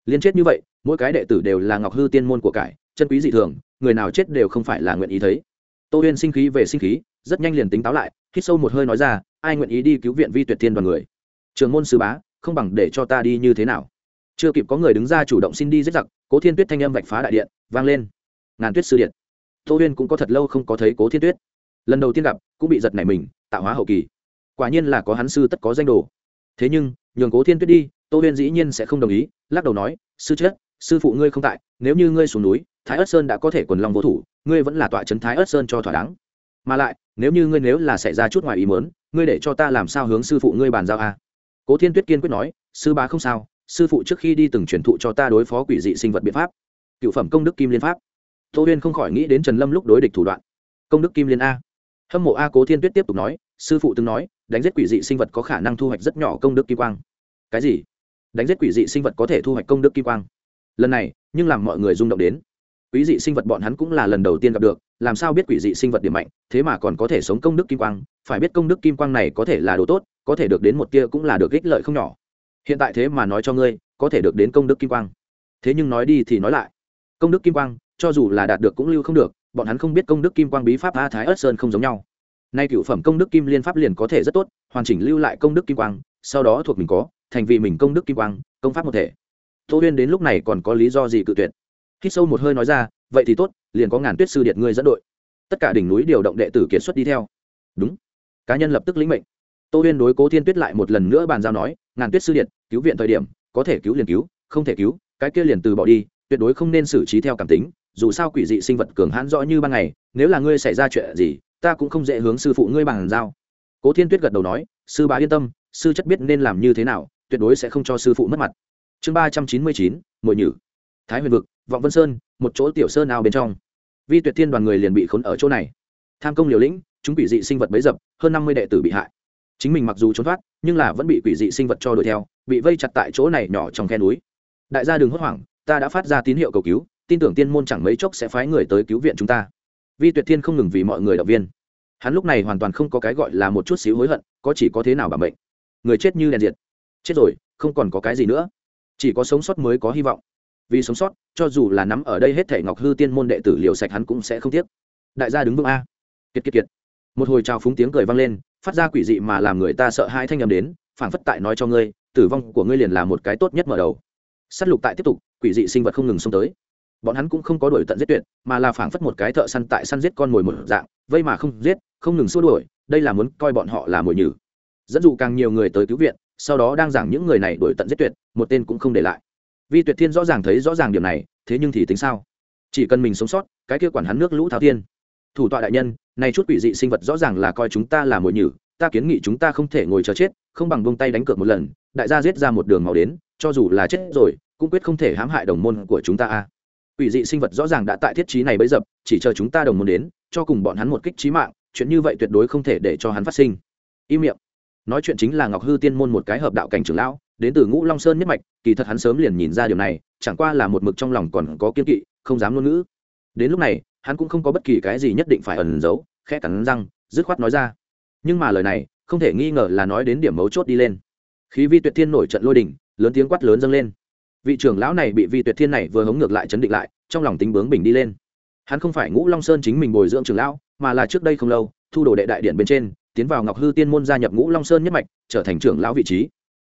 Liên chết như vậy, mỗi cái đệ tử đều là ngọc hư tiên môn của cải, chân quý dị thường, người nào chết đều không phải là nguyện ý thấy. Tô huyên sinh khí về sinh khí, rất nhanh liền tính táo lại, hít sâu một hơi nói ra, ai nguyện ý đi cứu viện vi tuyệt thiên đoàn người? Trường môn sư bá, không bằng để cho ta đi như thế nào? Chưa kịp có người đứng ra chủ động xin đi giết giặc, cố thiên tuyết thanh âm vạch phá đại điện, vang lên. Ngàn tuyết sư điện. Tô huyên cũng có thật lâu không có thấy cố thiên tuyết. Lần đầu tiên gặp, cũng bị giật nảy mình, tạo hóa hậu kỳ quả nhiên là có hắn sư tất có danh đồ. Thế nhưng, nhường cố thiên tuyết đi, tô huyên dĩ nhiên sẽ không đồng ý, lắc đầu nói, sư chết, sư phụ ngươi không tại, nếu như ngươi xuống núi, thái ất sơn đã có thể quần lòng vô thủ, ngươi vẫn là tọa trấn thái ất sơn cho thỏa đáng. Mà lại, nếu như ngươi nếu là xảy ra chút ngoài ý mớn ngươi để cho ta làm sao hướng sư phụ ngươi bàn giao a? À? cố thiên tuyết kiên quyết nói, sư bá không sao, sư phụ trước khi đi từng truyền thụ cho ta đối phó quỷ dị sinh vật biện pháp. Cựu phẩm công đức kim liên pháp. Tô huyên không khỏi nghĩ đến trần lâm lúc đối địch thủ đoạn. Công đức kim liên a hâm mộ a cố thiên tuyết tiếp tục nói, sư phụ từng nói, đánh giết quỷ dị sinh vật có khả năng thu hoạch rất nhỏ công đức kim quang. Cái gì? Đánh giết quỷ dị sinh vật có thể thu hoạch công đức kim quang? Lần này, nhưng làm mọi người rung động đến. Quỷ dị sinh vật bọn hắn cũng là lần đầu tiên gặp được, làm sao biết quỷ dị sinh vật điểm mạnh, thế mà còn có thể sống công đức kim quang? Phải biết công đức kim quang này có thể là đồ tốt, có thể được đến một tia cũng là được ích lợi không nhỏ. Hiện tại thế mà nói cho ngươi, có thể được đến công đức kim quang. Thế nhưng nói đi thì nói lại. Công đức kim quang, cho dù là đạt được cũng lưu không được bọn hắn không biết công đức kim quang bí pháp a thái ớt sơn không giống nhau. Nay cựu phẩm công đức kim liên pháp liền có thể rất tốt, hoàn chỉnh lưu lại công đức kim quang, sau đó thuộc mình có, thành vì mình công đức kim quang, công pháp một thể. Tô huyên đến lúc này còn có lý do gì cự tuyệt? Khi sâu một hơi nói ra, vậy thì tốt, liền có ngàn tuyết sư điện ngươi dẫn đội. Tất cả đỉnh núi điều động đệ tử kiệt xuất đi theo. Đúng. Cá nhân lập tức lĩnh mệnh. Tô huyên đối cố thiên tuyết lại một lần nữa bàn giao nói, ngàn tuyết sư điện, cứu viện thời điểm, có thể cứu liền cứu, không thể cứu, cái kia liền từ bỏ đi, tuyệt đối không nên xử trí theo cảm tính dù sao quỷ dị sinh vật cường hãn rõ như ban ngày, nếu là ngươi xảy ra chuyện gì, ta cũng không dễ hướng sư phụ ngươi bằng giao. Cố thiên tuyết gật đầu nói, sư bá yên tâm, sư chất biết nên làm như thế nào, tuyệt đối sẽ không cho sư phụ mất mặt. Chương ba trăm chín mươi chín Mội nhử. Thái huyền vực, vọng vân sơn, một chỗ tiểu sơn nào bên trong. Vi tuyệt thiên đoàn người liền bị khốn ở chỗ này. Tham công liều lĩnh, chúng quỷ dị sinh vật bấy dập, hơn năm mươi đệ tử bị hại. Chính mình mặc dù trốn thoát, nhưng là vẫn bị quỷ dị sinh vật cho đuổi theo, bị vây chặt tại chỗ này nhỏ trong khe núi. Đại gia đừng hốt hoảng, ta đã phát ra tín hiệu cầu cứu tin tưởng tiên môn chẳng mấy chốc sẽ phái người tới cứu viện chúng ta. Vi tuyệt thiên không ngừng vì mọi người động viên. Hắn lúc này hoàn toàn không có cái gọi là một chút xíu hối hận, có chỉ có thế nào bảo mệnh. Người chết như đèn diệt. Chết rồi, không còn có cái gì nữa. Chỉ có sống sót mới có hy vọng. Vì sống sót, cho dù là nắm ở đây hết thể ngọc hư tiên môn đệ tử liều sạch hắn cũng sẽ không tiếc. Đại gia đứng vững a. Kiệt kiệt kiệt. Một hồi trào phúng tiếng cười vang lên, phát ra quỷ dị mà làm người ta sợ hai thanh â m đến, phảng phất tại nói cho ngươi, tử vong của ngươi liền là một cái tốt nhất mở đầu. S á t lục tại tiếp tục, quỷ dị sinh vật không ngừng xông tới bọn hắn cũng không có đuổi tận giết tuyệt, mà là phảng phất một cái thợ săn tại săn giết con mồi một dạng, vây mà không giết, không ngừng xua đuổi, đây là muốn coi bọn họ là mồi nhử. Dẫn dụ càng nhiều người tới cứu viện, sau đó đang giảng những người này đuổi tận giết tuyệt, một tên cũng không để lại. Vi tuyệt thiên rõ ràng thấy rõ ràng điểm này, thế nhưng thì tính sao? Chỉ cần mình sống sót, cái kia quản hắn nước lũ tháo thiên. Thủ tọa đại nhân, này chút quỷ dị sinh vật rõ ràng là coi chúng ta là mồi nhử, ta kiến nghị chúng ta không thể ngồi chờ chết, không bằng buông tay đánh cược một lần, đại gia giết ra một đường màu đến, cho dù là chết rồi, cũng quyết không thể hãm hại đồng môn của chúng ta a quỷ dị sinh vật rõ ràng đã tại thiết trí này bấy dập, chỉ chờ chúng ta đồng môn đến, cho cùng bọn hắn một kích trí mạng, chuyện như vậy tuyệt đối không thể để cho hắn phát sinh. Im miệng. Nói chuyện chính là ngọc hư tiên môn một cái hợp đạo cảnh trưởng lão, đến từ ngũ long sơn nhất mạch, kỳ thật hắn sớm liền nhìn ra điều này, chẳng qua là một mực trong lòng còn có kiên kỵ, không dám ngôn ngữ. Đến lúc này, hắn cũng không có bất kỳ cái gì nhất định phải ẩn giấu, khẽ cắn răng, dứt khoát nói ra. Nhưng mà lời này, không thể nghi ngờ là nói đến điểm mấu chốt đi lên. Khí vi tuyệt thiên nổi trận lôi đình, lớn tiếng quát lớn dâng lên vị trưởng lão này bị vi tuyệt thiên này vừa hống ngược lại chấn định lại, trong lòng tính bướng bình đi lên. Hắn không phải ngũ long sơn chính mình bồi dưỡng trưởng lão, mà là trước đây không lâu, thu đồ đệ đại điện bên trên, tiến vào ngọc hư tiên môn gia nhập ngũ long sơn nhất mạch, trở thành trưởng lão vị trí.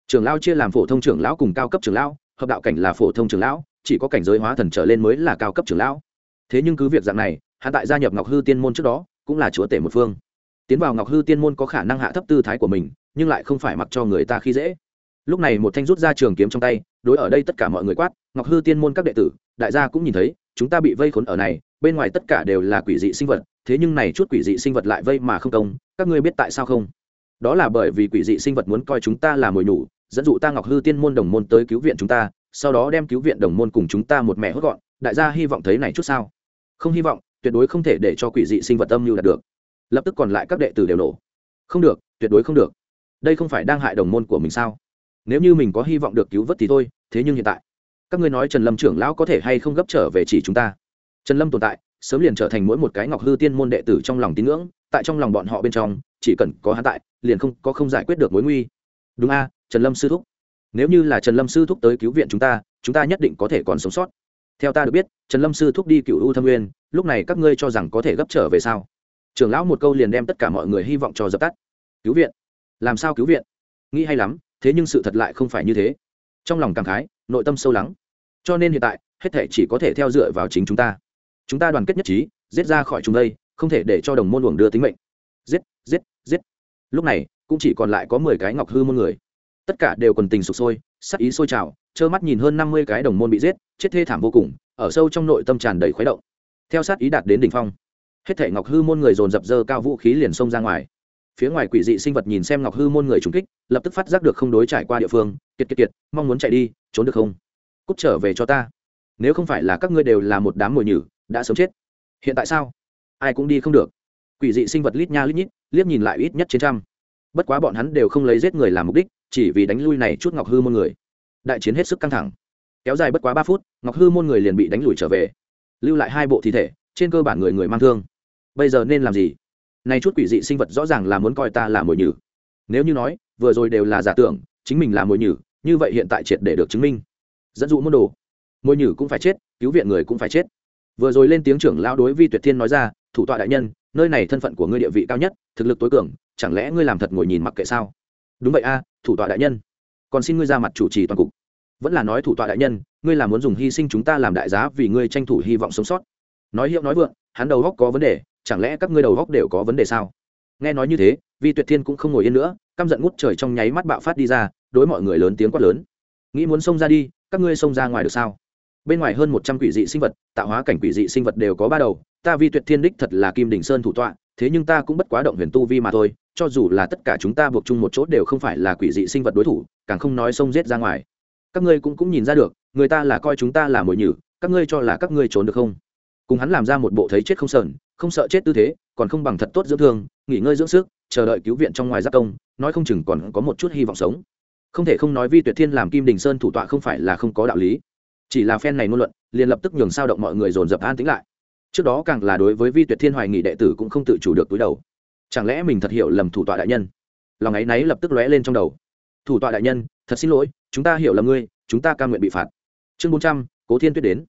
Trưởng lão chia làm phổ thông trưởng lão cùng cao cấp trưởng lão, hợp đạo cảnh là phổ thông trưởng lão, chỉ có cảnh giới hóa thần trở lên mới là cao cấp trưởng lão. Thế nhưng cứ việc dạng này, hắn tại gia nhập ngọc hư tiên môn trước đó, cũng là chúa tể một phương. Tiến vào ngọc hư tiên môn có khả năng hạ thấp tư thái của mình, nhưng lại không phải mặc cho người ta khi dễ lúc này một thanh rút ra trường kiếm trong tay, đối ở đây tất cả mọi người quát, ngọc hư tiên môn các đệ tử, đại gia cũng nhìn thấy, chúng ta bị vây khốn ở này, bên ngoài tất cả đều là quỷ dị sinh vật, thế nhưng này chút quỷ dị sinh vật lại vây mà không công, các ngươi biết tại sao không? Đó là bởi vì quỷ dị sinh vật muốn coi chúng ta là mồi nhủ dẫn dụ ta ngọc hư tiên môn đồng môn tới cứu viện chúng ta, sau đó đem cứu viện đồng môn cùng chúng ta một mẹ hốt gọn, đại gia hy vọng thấy này chút sao? Không hy vọng, tuyệt đối không thể để cho quỷ dị sinh vật âm mưu đạt được. Lập tức còn lại các đệ tử đều nổ. Không được, tuyệt đối không được. Đây không phải đang hại đồng môn của mình sao? Nếu như mình có hy vọng được cứu vớt thì thôi, thế nhưng hiện tại, các ngươi nói trần lâm trưởng lão có thể hay không gấp trở về chỉ chúng ta? Trần lâm tồn tại, sớm liền trở thành mỗi một cái ngọc hư tiên môn đệ tử trong lòng tín ngưỡng, tại trong lòng bọn họ bên trong, chỉ cần có hắn tại, liền không, có không giải quyết được mối nguy. Đúng a, trần lâm sư thúc. Nếu như là trần lâm sư thúc tới cứu viện chúng ta chúng ta nhất định có thể còn sống sót. Theo ta được biết, trần lâm sư thúc đi cựu u thâm nguyên, lúc này các ngươi cho rằng có thể gấp trở về sao? Trưởng lão một câu liền đem tất cả mọi người hy vọng cho dập tắt. Cứu viện. Làm sao cứu viện? Nghĩ hay lắm thế nhưng sự thật lại không phải như thế. Trong lòng cảm khái, nội tâm sâu lắng. Cho nên hiện tại, hết thể chỉ có thể theo dựa vào chính chúng ta. Chúng ta đoàn kết nhất trí, giết ra khỏi chúng đây, không thể để cho đồng môn luồng đưa tính mệnh. Giết giết giết. Lúc này, cũng chỉ còn lại có mười cái ngọc hư môn người. Tất cả đều quần tình sụp sôi, sắc ý sôi trào, trơ mắt nhìn hơn năm mươi cái đồng môn bị giết, chết thê thảm vô cùng, ở sâu trong nội tâm tràn đầy khuấy động. Theo sát ý đạt đến đỉnh phong, hết thể ngọc hư môn người dồn dập dơ cao vũ khí liền xông ra ngoài phía ngoài quỷ dị sinh vật nhìn xem ngọc hư môn người trúng kích, lập tức phát giác được không đối trải qua địa phương. Kiệt kiệt kiệt, mong muốn chạy đi, trốn được không? Cút trở về cho ta. Nếu không phải là các ngươi đều là một đám mồi nhử, đã sớm chết. Hiện tại sao? Ai cũng đi không được. Quỷ dị sinh vật lít nha lít nhít, liếc nhìn lại ít nhất trên trăm. Bất quá bọn hắn đều không lấy giết người làm mục đích, chỉ vì đánh lui này chút ngọc hư môn người. Đại chiến hết sức căng thẳng. Kéo dài bất quá ba phút, ngọc hư môn người liền bị đánh lùi trở về. Lưu lại hai bộ thi thể, trên cơ bản người người mang thương. Bây giờ nên làm gì? Nay chút quỷ dị sinh vật rõ ràng là muốn coi ta là mồi nhử. Nếu như nói, vừa rồi đều là giả tưởng, chính mình là mồi nhử, như vậy hiện tại triệt để được chứng minh. Dẫn dụ môn đồ. Mồi nhử cũng phải chết, cứu viện người cũng phải chết. Vừa rồi lên tiếng trưởng lao đối vi tuyệt thiên nói ra, thủ tọa đại nhân, nơi này thân phận của ngươi địa vị cao nhất, thực lực tối cường, chẳng lẽ ngươi làm thật ngồi nhìn mặc kệ sao? Đúng vậy a, thủ tọa đại nhân. Còn xin ngươi ra mặt chủ trì toàn cục. Vẫn là nói thủ tọa đại nhân, ngươi là muốn dùng hy sinh chúng ta làm đại giá vì ngươi tranh thủ hy vọng sống sót. Nói hiệu nói vượng, hắn đầu góc có vấn đề chẳng lẽ các ngươi đầu góc đều có vấn đề sao? Nghe nói như thế, vi tuyệt thiên cũng không ngồi yên nữa, căm giận ngút trời trong nháy mắt bạo phát đi ra, đối mọi người lớn tiếng quát lớn. Nghĩ muốn xông ra đi, các ngươi xông ra ngoài được sao? Bên ngoài hơn một trăm quỷ dị sinh vật, tạo hóa cảnh quỷ dị sinh vật đều có ba đầu, ta vi tuyệt thiên đích thật là kim đình sơn thủ tọa, thế nhưng ta cũng bất quá động huyền tu vi mà thôi, cho dù là tất cả chúng ta buộc chung một chỗ đều không phải là quỷ dị sinh vật đối thủ, càng không nói xông giết ra ngoài. Các ngươi cũng cũng nhìn ra được, người ta là coi chúng ta là mồi nhử, các ngươi cho là các ngươi trốn được không? Cùng hắn làm ra một bộ thấy chết không sờn, không sợ chết tư thế, còn không bằng thật tốt dưỡng thương, nghỉ ngơi dưỡng sức, chờ đợi cứu viện trong ngoài giác công, nói không chừng còn có một chút hy vọng sống. Không thể không nói vi tuyệt thiên làm kim đình sơn thủ tọa không phải là không có đạo lý. Chỉ là phen này ngôn luận, liền lập tức nhường sao động mọi người dồn dập an tĩnh lại. Trước đó càng là đối với vi tuyệt thiên hoài nghị đệ tử cũng không tự chủ được túi đầu. Chẳng lẽ mình thật hiểu lầm thủ tọa đại nhân? Lòng ấy náy lập tức lóe lên trong đầu. Thủ tọa đại nhân, thật xin lỗi, chúng ta hiểu lầm ngươi, chúng ta cam nguyện bị phạt. Chương bốn trăm, cố thiên tuyết đến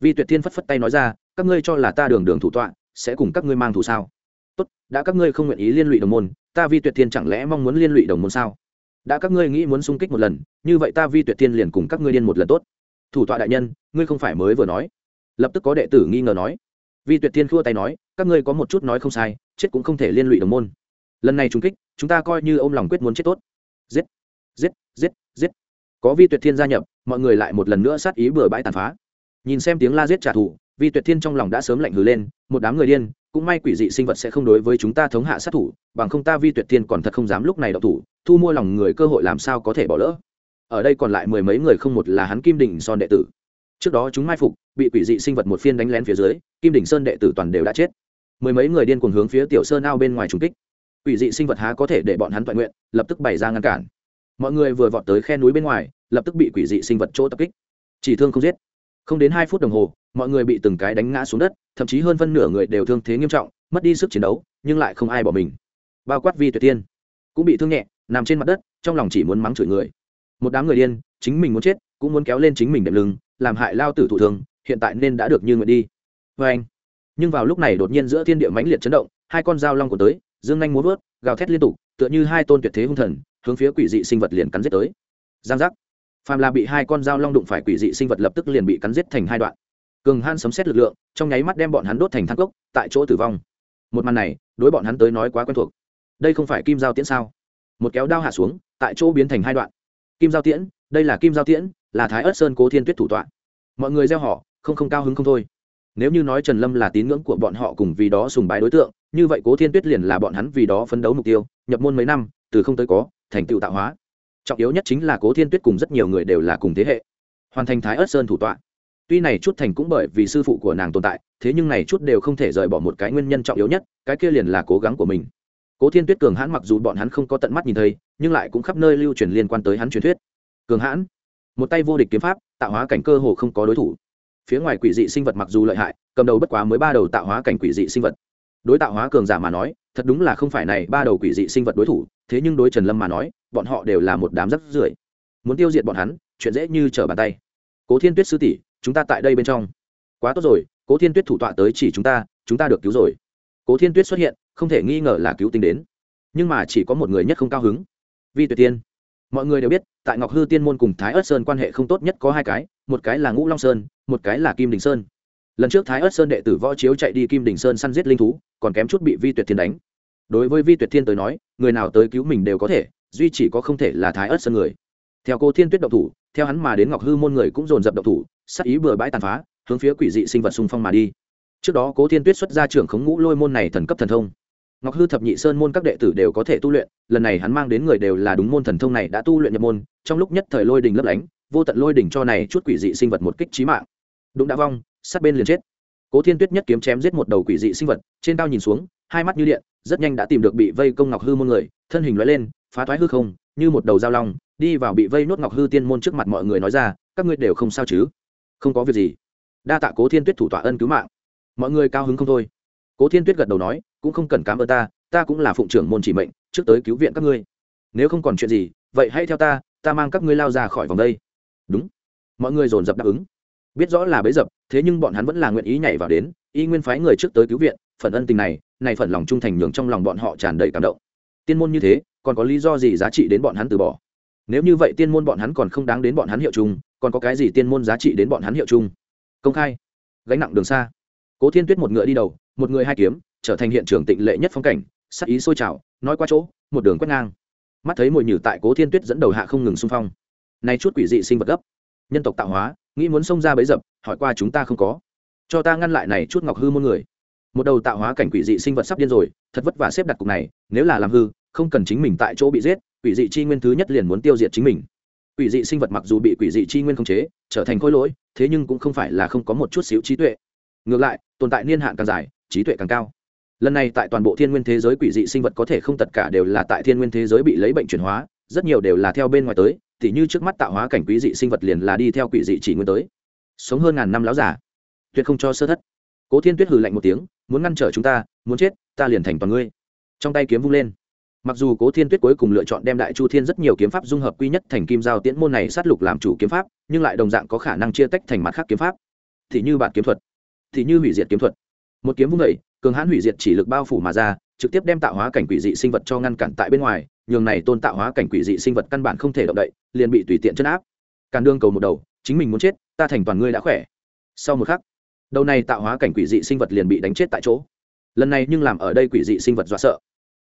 vi tuyệt thiên phất phất tay nói ra, các ngươi cho là ta đường đường thủ tọa, sẽ cùng các ngươi mang thủ sao? Tốt, đã các ngươi không nguyện ý liên lụy đồng môn, ta vi tuyệt thiên chẳng lẽ mong muốn liên lụy đồng môn sao? Đã các ngươi nghĩ muốn xung kích một lần, như vậy ta vi tuyệt thiên liền cùng các ngươi điên một lần tốt. Thủ tọa đại nhân, ngươi không phải mới vừa nói? Lập tức có đệ tử nghi ngờ nói. Vi tuyệt thiên khua tay nói, các ngươi có một chút nói không sai, chết cũng không thể liên lụy đồng môn. Lần này trúng kích, chúng ta coi như ôm lòng quyết muốn chết tốt. Giết giết giết giết. Có vi tuyệt thiên gia nhập, mọi người lại một lần nữa sát ý bừa bãi tàn phá nhìn xem tiếng la giết trả thù, vi tuyệt thiên trong lòng đã sớm lạnh hừ lên, một đám người điên, cũng may quỷ dị sinh vật sẽ không đối với chúng ta thống hạ sát thủ, bằng không ta vi tuyệt thiên còn thật không dám lúc này đọc thủ, thu mua lòng người cơ hội làm sao có thể bỏ lỡ. Ở đây còn lại mười mấy người không một là hắn kim đỉnh son đệ tử. Trước đó chúng mai phục, bị quỷ dị sinh vật một phiên đánh lén phía dưới, kim đỉnh sơn đệ tử toàn đều đã chết. Mười mấy người điên cuồng hướng phía tiểu sơn ao bên ngoài trung kích. Quỷ dị sinh vật há có thể để bọn hắn toàn nguyện, lập tức bày ra ngăn cản. Mọi người vừa vọt tới khe núi bên ngoài, lập tức bị quỷ dị sinh vật chỗ tập kích. Chỉ thương không giết không đến hai phút đồng hồ, mọi người bị từng cái đánh ngã xuống đất, thậm chí hơn phân nửa người đều thương thế nghiêm trọng, mất đi sức chiến đấu, nhưng lại không ai bỏ mình. Bao quát vi tuyệt tiên cũng bị thương nhẹ, nằm trên mặt đất, trong lòng chỉ muốn mắng chửi người. Một đám người điên, chính mình muốn chết, cũng muốn kéo lên chính mình đệm lưng, làm hại lao tử thủ thường hiện tại nên đã được như nguyện đi. Vê anh, nhưng vào lúc này đột nhiên giữa thiên địa mãnh liệt chấn động, hai con dao long của tới, dương Anh muốn vớt, gào thét liên tục, tựa như hai tôn tuyệt thế hung thần, hướng phía quỷ dị sinh vật liền cắn giết tới. Giang giác phàm là bị hai con dao long đụng phải quỷ dị sinh vật lập tức liền bị cắn giết thành hai đoạn. Cường han sấm xét lực lượng, trong nháy mắt đem bọn hắn đốt thành thang cốc, tại chỗ tử vong. Một màn này, đối bọn hắn tới nói quá quen thuộc. Đây không phải kim giao tiễn sao? Một kéo đao hạ xuống, tại chỗ biến thành hai đoạn. Kim giao tiễn, đây là kim giao tiễn, là thái ớt sơn cố thiên tuyết thủ tọa. Mọi người gieo họ, không không cao hứng không thôi. Nếu như nói trần lâm là tín ngưỡng của bọn họ cùng vì đó sùng bái đối tượng, như vậy cố thiên tuyết liền là bọn hắn vì đó phấn đấu mục tiêu, nhập môn mấy năm, từ không tới có, thành tựu tạo hóa trọng yếu nhất chính là cố thiên tuyết cùng rất nhiều người đều là cùng thế hệ. Hoàn thành thái ớt sơn thủ tọa. Tuy này chút thành cũng bởi vì sư phụ của nàng tồn tại, thế nhưng này chút đều không thể rời bỏ một cái nguyên nhân trọng yếu nhất, cái kia liền là cố gắng của mình. Cố thiên tuyết cường hãn mặc dù bọn hắn không có tận mắt nhìn thấy, nhưng lại cũng khắp nơi lưu truyền liên quan tới hắn truyền thuyết. Cường hãn. Một tay vô địch kiếm pháp, tạo hóa cảnh cơ hồ không có đối thủ. Phía ngoài quỷ dị sinh vật mặc dù lợi hại, cầm đầu bất quá mới ba đầu tạo hóa cảnh quỷ dị sinh vật. Đối tạo hóa cường giả mà nói, thật đúng là không phải này ba đầu quỷ dị sinh vật đối thủ, thế nhưng đối trần lâm mà nói bọn họ đều là một đám rất rưởi. Muốn tiêu diệt bọn hắn, chuyện dễ như trở bàn tay. Cố thiên tuyết sư tỷ, chúng ta tại đây bên trong. Quá tốt rồi, cố thiên tuyết thủ tọa tới chỉ chúng ta chúng ta được cứu rồi. Cố thiên tuyết xuất hiện, không thể nghi ngờ là cứu tính đến. Nhưng mà chỉ có một người nhất không cao hứng. Vi tuyệt tiên. Mọi người đều biết, tại ngọc hư tiên môn cùng thái ớt sơn quan hệ không tốt nhất có hai cái, một cái là ngũ long sơn, một cái là kim đình sơn. Lần trước thái ớt sơn đệ tử võ chiếu chạy đi kim đình sơn săn giết linh thú, còn kém chút bị vi tuyệt thiên đánh. Đối với vi tuyệt thiên tới nói, người nào tới cứu mình đều có thể duy chỉ có không thể là thái ớt sơn người. Theo cô thiên tuyết động thủ, theo hắn mà đến ngọc hư môn người cũng dồn dập động thủ sắc ý bừa bãi tàn phá, hướng phía quỷ dị sinh vật xung phong mà đi. Trước đó cố thiên tuyết xuất ra trưởng khống ngũ lôi môn này thần cấp thần thông. Ngọc hư thập nhị sơn môn các đệ tử đều có thể tu luyện, lần này hắn mang đến người đều là đúng môn thần thông này đã tu luyện nhập môn, trong lúc nhất thời lôi đình lấp lánh, vô tận lôi đỉnh cho này chút quỷ dị sinh vật một kích trí mạng. Đụng đã vong, sát bên liền chết. Cố thiên tuyết nhất kiếm chém giết một đầu quỷ dị sinh vật, trên cao nhìn xuống, hai mắt như điện, rất nhanh đã tìm được bị vây công ngọc hư môn người, thân hình loại lên phá thoái hư không, như một đầu dao long, đi vào bị vây nốt ngọc hư tiên môn trước mặt mọi người nói ra, các ngươi đều không sao chứ? Không có việc gì. Đa tạ cố thiên tuyết thủ tọa ân cứu mạng. Mọi người cao hứng không thôi. Cố thiên tuyết gật đầu nói, cũng không cần cám ơn ta ta cũng là phụng trưởng môn chỉ mệnh, trước tới cứu viện các ngươi. Nếu không còn chuyện gì, vậy hãy theo ta ta mang các ngươi lao ra khỏi vòng đây. Đúng. Mọi người dồn dập đáp ứng. Biết rõ là bấy dập, thế nhưng bọn hắn vẫn là nguyện ý nhảy vào đến, y nguyên phái người trước tới cứu viện, phần ân tình này này phần lòng trung thành nhường trong lòng bọn họ tràn đầy cảm động tiên môn như thế, còn có lý do gì giá trị đến bọn hắn từ bỏ? Nếu như vậy tiên môn bọn hắn còn không đáng đến bọn hắn hiệu chung, còn có cái gì tiên môn giá trị đến bọn hắn hiệu chung? Công khai. Gánh nặng đường xa. Cố thiên tuyết một ngựa đi đầu, một người hai kiếm, trở thành hiện trường tịnh lệ nhất phong cảnh, sắc ý sôi trào, nói qua chỗ, một đường quét ngang. Mắt thấy mùi nhử tại cố thiên tuyết dẫn đầu hạ không ngừng xung phong. Nay chút quỷ dị sinh vật gấp. Nhân tộc tạo hóa, nghĩ muốn xông ra bấy dập, hỏi qua chúng ta không có. Cho ta ngăn lại này chút ngọc hư môn người một đầu tạo hóa cảnh quỷ dị sinh vật sắp điên rồi, thật vất vả xếp đặt cục này, nếu là làm hư, không cần chính mình tại chỗ bị giết, quỷ dị chi nguyên thứ nhất liền muốn tiêu diệt chính mình. Quỷ dị sinh vật mặc dù bị quỷ dị chi nguyên khống chế, trở thành khối lỗi, thế nhưng cũng không phải là không có một chút xíu trí tuệ. Ngược lại, tồn tại niên hạn càng dài, trí tuệ càng cao. Lần này tại toàn bộ thiên nguyên thế giới quỷ dị sinh vật có thể không tất cả đều là tại thiên nguyên thế giới bị lấy bệnh chuyển hóa, rất nhiều đều là theo bên ngoài tới thì như trước mắt tạo hóa cảnh quỷ dị sinh vật liền là đi theo quỷ dị chỉ nguyên tới. Sống hơn ngàn năm láo giả tuyệt không cho sơ thất. Cố thiên tuyết hừ lạnh một tiếng muốn ngăn trở chúng ta, muốn chết, ta liền thành toàn ngươi. Trong tay kiếm vung lên. Mặc dù cố thiên tuyết cuối cùng lựa chọn đem đại chu thiên rất nhiều kiếm pháp dung hợp quy nhất thành kim giao tiễn môn này sát lục làm chủ kiếm pháp, nhưng lại đồng dạng có khả năng chia tách thành mặt khác kiếm pháp. Thì như bản kiếm thuật, thì như hủy diệt kiếm thuật. Một kiếm vung vẩy cường hãn hủy diệt chỉ lực bao phủ mà ra, trực tiếp đem tạo hóa cảnh quỷ dị sinh vật cho ngăn cản tại bên ngoài, nhường này tôn tạo hóa cảnh quỷ dị sinh vật căn bản không thể động đậy, liền bị tùy tiện chân áp. Càn đương cầu một đầu, chính mình muốn chết, ta thành toàn ngươi đã khỏe. Sau một khắc đầu này tạo hóa cảnh quỷ dị sinh vật liền bị đánh chết tại chỗ. Lần này nhưng làm ở đây quỷ dị sinh vật dọa sợ.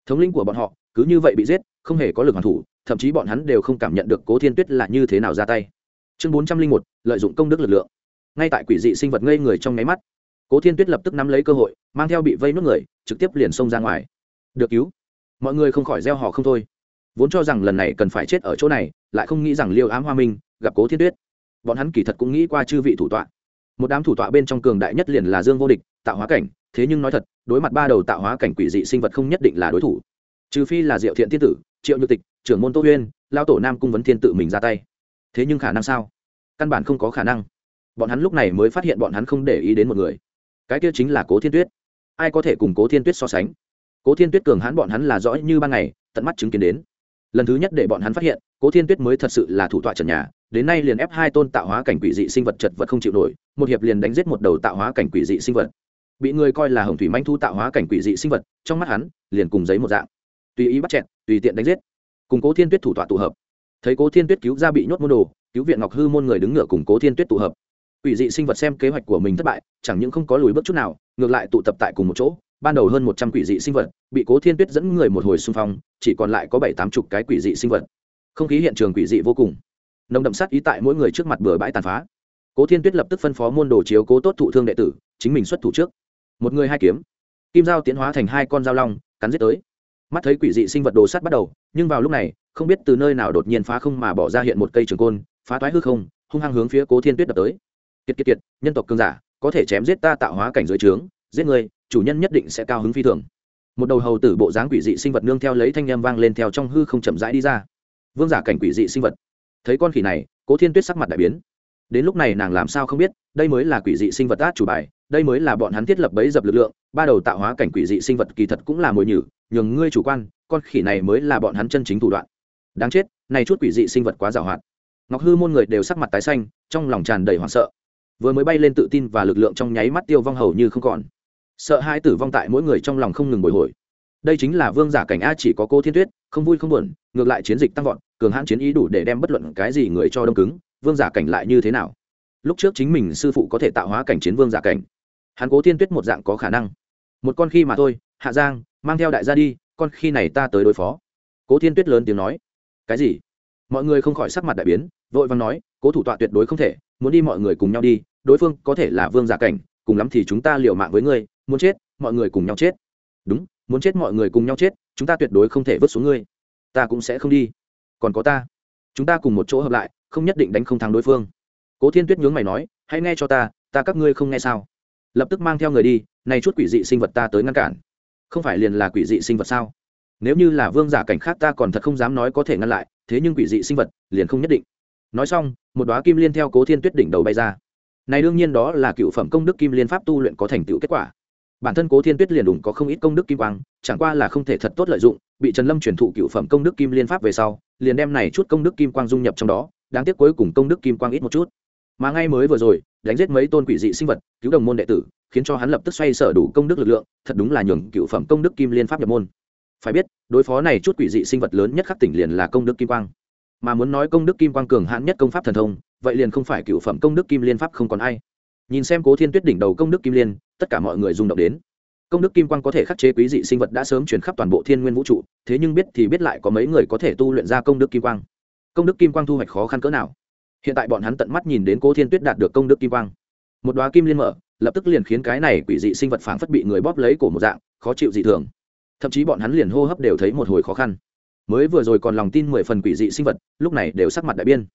Thống lĩnh của bọn họ, cứ như vậy bị giết, không hề có lực hoàn thủ, thậm chí bọn hắn đều không cảm nhận được cố thiên tuyết là như thế nào ra tay. Chương bốn trăm linh một, lợi dụng công đức lực lượng. Ngay tại quỷ dị sinh vật ngây người trong nháy mắt, cố thiên tuyết lập tức nắm lấy cơ hội, mang theo bị vây nước người, trực tiếp liền xông ra ngoài. Được cứu. Mọi người không khỏi gieo họ không thôi. Vốn cho rằng lần này cần phải chết ở chỗ này, lại không nghĩ rằng liêu ám hoa minh gặp cố thiên tuyết. Bọn hắn kỳ thật cũng nghĩ qua chư vị thủ tọa một đám thủ tọa bên trong cường đại nhất liền là dương vô địch, tạo hóa cảnh, thế nhưng nói thật, đối mặt ba đầu tạo hóa cảnh quỷ dị sinh vật không nhất định là đối thủ. Trừ phi là diệu thiện thiên tử, triệu nhược tịch, trưởng môn tô huyên lao tổ nam cung vấn thiên tự mình ra tay. Thế nhưng khả năng sao? Căn bản không có khả năng. Bọn hắn lúc này mới phát hiện bọn hắn không để ý đến một người. Cái kia chính là cố thiên tuyết. Ai có thể cùng cố thiên tuyết so sánh? Cố thiên tuyết cường hãn bọn hắn là rõ như ban ngày, tận mắt chứng kiến đến. Lần thứ nhất để bọn hắn phát hiện, cố thiên tuyết mới thật sự là thủ tọa trần nhà, đến nay liền ép hai tôn tạo hóa cảnh quỷ dị sinh vật chật vật không chịu nổi một hiệp liền đánh giết một đầu tạo hóa cảnh quỷ dị sinh vật. Bị người coi là hồng thủy manh thu tạo hóa cảnh quỷ dị sinh vật, trong mắt hắn, liền cùng giấy một dạng. Tùy ý bắt chẹn tùy tiện đánh giết. Cùng cố thiên tuyết thủ tọa tụ hợp. Thấy cố thiên tuyết cứu ra bị nhốt môn đồ, cứu viện ngọc hư môn người đứng ngựa cùng cố thiên tuyết tụ hợp. Quỷ dị sinh vật xem kế hoạch của mình thất bại, chẳng những không có lùi bước chút nào, ngược lại tụ tập tại cùng một chỗ. Ban đầu hơn một trăm quỷ dị sinh vật, bị cố thiên tuyết dẫn người một hồi xung phong, chỉ còn lại có bảy tám chục cái quỷ dị sinh vật. Không khí hiện trường quỷ dị vô cùng. Nồng đậm sát ý tại mỗi người trước mặt bừa bãi tàn phá cố thiên tuyết lập tức phân phó môn đồ chiếu cố tốt thụ thương đệ tử, chính mình xuất thủ trước. Một người hai kiếm. Kim dao tiến hóa thành hai con dao long, cắn giết tới. Mắt thấy quỷ dị sinh vật đồ sắt bắt đầu, nhưng vào lúc này, không biết từ nơi nào đột nhiên phá không mà bỏ ra hiện một cây trường côn, phá toái hư không, hung hăng hướng phía cố thiên tuyết đập tới. Kiệt kiệt kiệt, nhân tộc cương giả, có thể chém giết ta tạo hóa cảnh dưới trướng, giết người, chủ nhân nhất định sẽ cao hứng phi thường. Một đầu hầu tử bộ dáng quỷ dị sinh vật nương theo lấy thanh â vang lên theo trong hư không chậm rãi đi ra. Vương giả cảnh quỷ dị sinh vật. Thấy con khỉ này, cố thiên tuyết sắc mặt đại biến đến lúc này nàng làm sao không biết, đây mới là quỷ dị sinh vật át chủ bài, đây mới là bọn hắn thiết lập bấy dập lực lượng, ba đầu tạo hóa cảnh quỷ dị sinh vật kỳ thật cũng là mồi nhử, nhường ngươi chủ quan, con khỉ này mới là bọn hắn chân chính thủ đoạn. Đáng chết, này chút quỷ dị sinh vật quá giàu hoạt ngọc hư môn người đều sắc mặt tái xanh, trong lòng tràn đầy hoảng sợ. Vừa mới bay lên tự tin và lực lượng trong nháy mắt tiêu vong hầu như không còn. Sợ hai tử vong tại mỗi người trong lòng không ngừng bồi hồi. Đây chính là vương giả cảnh a chỉ có cô thiên tuyết, không vui không buồn, ngược lại chiến dịch tăng vọt, cường hãn chiến ý đủ để đem bất luận cái gì người cho đông cứng vương giả cảnh lại như thế nào? Lúc trước chính mình sư phụ có thể tạo hóa cảnh chiến vương giả cảnh. Hắn cố thiên tuyết một dạng có khả năng. Một con khi mà thôi, hạ giang, mang theo đại gia đi, con khi này ta tới đối phó. Cố thiên tuyết lớn tiếng nói. Cái gì? Mọi người không khỏi sắc mặt đại biến, vội vàng nói, cố thủ tọa tuyệt đối không thể, muốn đi mọi người cùng nhau đi, đối phương có thể là vương giả cảnh, cùng lắm thì chúng ta liều mạng với ngươi, muốn chết, mọi người cùng nhau chết. Đúng, muốn chết mọi người cùng nhau chết, chúng ta tuyệt đối không thể vứt xuống ngươi. Ta cũng sẽ không đi. Còn có ta. Chúng ta cùng một chỗ hợp lại không nhất định đánh không thắng đối phương. Cố thiên tuyết nhướng mày nói, hãy nghe cho ta ta các ngươi không nghe sao? Lập tức mang theo người đi nay chút quỷ dị sinh vật ta tới ngăn cản. Không phải liền là quỷ dị sinh vật sao? Nếu như là vương giả cảnh khác ta còn thật không dám nói có thể ngăn lại, thế nhưng quỷ dị sinh vật liền không nhất định. Nói xong, một đoá kim liên theo cố thiên tuyết đỉnh đầu bay ra. Này đương nhiên đó là cựu phẩm công đức kim liên pháp tu luyện có thành tựu kết quả. Bản thân cố thiên tuyết liền đủng có không ít công đức kim quang, chẳng qua là không thể thật tốt lợi dụng, bị trần lâm chuyển thụ cựu phẩm công đức kim liên pháp về sau, liền đem này chút công đức kim quang dung nhập trong đó đáng tiếc cuối cùng công đức kim quang ít một chút. Mà ngay mới vừa rồi, đánh giết mấy tôn quỷ dị sinh vật, cứu đồng môn đệ tử, khiến cho hắn lập tức xoay sở đủ công đức lực lượng, thật đúng là nhường cựu phẩm công đức kim liên pháp nhập môn. Phải biết, đối phó này chút quỷ dị sinh vật lớn nhất khắc tỉnh liền là công đức kim quang. Mà muốn nói công đức kim quang cường hãn nhất công pháp thần thông, vậy liền không phải cựu phẩm công đức kim liên pháp không còn ai. Nhìn xem cố thiên tuyết đỉnh đầu công đức kim liên, tất cả mọi người rung động đến. Công đức kim quang có thể khắc chế quý dị sinh vật đã sớm chuyển khắp toàn bộ thiên nguyên vũ trụ, thế nhưng biết thì biết lại có mấy người có thể tu luyện ra công đức kim quang công đức kim quang thu hoạch khó khăn cỡ nào? Hiện tại bọn hắn tận mắt nhìn đến cố thiên tuyết đạt được công đức kim quang. Một đoá kim liên mở, lập tức liền khiến cái này quỷ dị sinh vật phảng phất bị người bóp lấy cổ một dạng, khó chịu dị thường. Thậm chí bọn hắn liền hô hấp đều thấy một hồi khó khăn. Mới vừa rồi còn lòng tin mười phần quỷ dị sinh vật, lúc này đều sắc mặt đại biên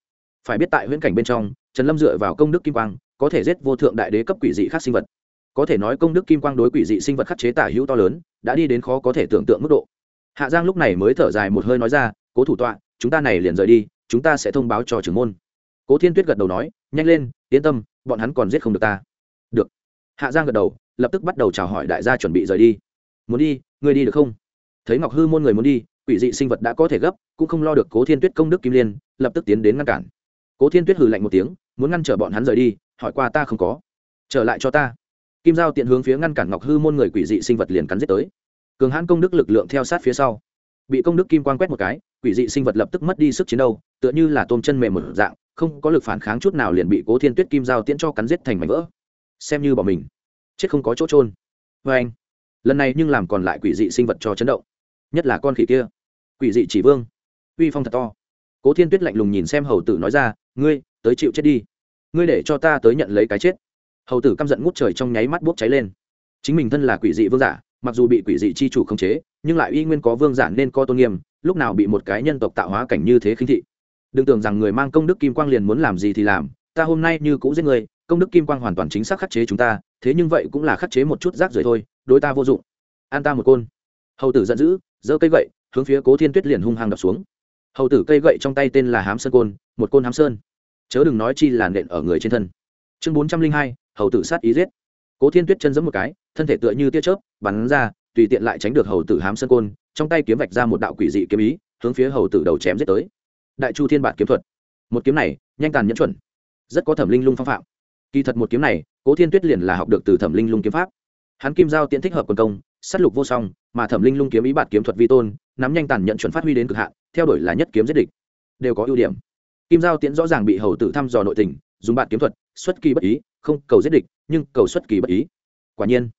phải biết tại huyễn cảnh bên trong, trần lâm dựa vào công đức kim quang, có thể giết vô thượng đại đế cấp quỷ dị khác sinh vật. Có thể nói công đức kim quang đối quỷ dị sinh vật khắc chế tả hữu to lớn, đã đi đến khó có thể tưởng tượng mức độ. Hạ giang lúc này mới thở dài một hơi nói ra, cố thủ tọa chúng ta này liền rời đi, chúng ta sẽ thông báo cho trưởng môn. Cố thiên tuyết gật đầu nói, nhanh lên, yên tâm, bọn hắn còn giết không được ta. Được. Hạ giang gật đầu, lập tức bắt đầu chào hỏi đại gia chuẩn bị rời đi. Muốn đi người đi được không? Thấy ngọc hư môn người muốn đi, quỷ dị sinh vật đã có thể gấp, cũng không lo được cố thiên tuyết công đức kim liên, lập tức tiến đến ngăn cản. Cố thiên tuyết hừ lạnh một tiếng, muốn ngăn trở bọn hắn rời đi, hỏi qua ta không có. Trở lại cho ta. Kim giao tiện hướng phía ngăn cản ngọc hư môn người quỷ dị sinh vật liền cắn giết tới. Cường hãn công đức lực lượng theo sát phía sau. Bị công đức kim quang quét một cái quỷ dị sinh vật lập tức mất đi sức chiến đấu, tựa như là tôm chân mềm một dạng, không có lực phản kháng chút nào liền bị cố thiên tuyết kim giao tiễn cho cắn giết thành mảnh vỡ. Xem như bỏ mình, chết không có chỗ trôn vê anh, lần này nhưng làm còn lại quỷ dị sinh vật cho chấn động, nhất là con khỉ kia. Quỷ dị chỉ vương, uy phong thật to. Cố thiên tuyết lạnh lùng nhìn xem hầu tử nói ra, ngươi, tới chịu chết đi. Ngươi để cho ta tới nhận lấy cái chết. Hầu tử căm giận ngút trời trong nháy mắt bốc cháy lên. Chính mình thân là quỷ dị vương giả mặc dù bị quỷ dị chi chủ khống chế, nhưng lại uy nguyên có vương giản nên có tôn nghiêm, lúc nào bị một cái nhân tộc tạo hóa cảnh như thế khinh thị. Đừng tưởng rằng người mang công đức kim quang liền muốn làm gì thì làm, ta hôm nay như cũ giết người, công đức kim quang hoàn toàn chính xác khắc chế chúng ta, thế nhưng vậy cũng là khắc chế một chút rác rưởi thôi, đối ta vô dụng. An ta một côn. Hầu tử giận dữ, giơ cây gậy, hướng phía cố thiên tuyết liền hung hăng đập xuống. Hầu tử cây gậy trong tay tên là hám sơn côn, một côn hám sơn. Chớ đừng nói chi là nện ở người trên thân. Chương bốn trăm linh hai, hầu tử sát ý giết cố thiên tuyết chân giẫm một cái, thân thể tựa như tia chớp, bắn ra, tùy tiện lại tránh được hầu tử hám sơn côn, trong tay kiếm vạch ra một đạo quỷ dị kiếm ý, hướng phía hầu tử đầu chém giết tới. Đại chu thiên bản kiếm thuật. Một kiếm này, nhanh tàn nhẫn chuẩn. Rất có thẩm linh lung phong phạm. Kỳ thật một kiếm này, cố thiên tuyết liền là học được từ thẩm linh lung kiếm pháp. Hắn kim giao tiện thích hợp quần công s á t lục vô song, mà thẩm linh lung kiếm ý bạt kiếm thuật vi tôn, nắm nhanh tàn nhận chuẩn phát huy đến cực hạn, theo đuổi là nhất kiếm giết địch. Đều có ưu điểm. Kim giao tiễn rõ ràng bị hầu tử thăm dò nội tình, dùng bạt kiếm thuật, xuất kỳ bất ý, không cầu giết địch nhưng cầu xuất kỳ bất ý. Quả nhiên,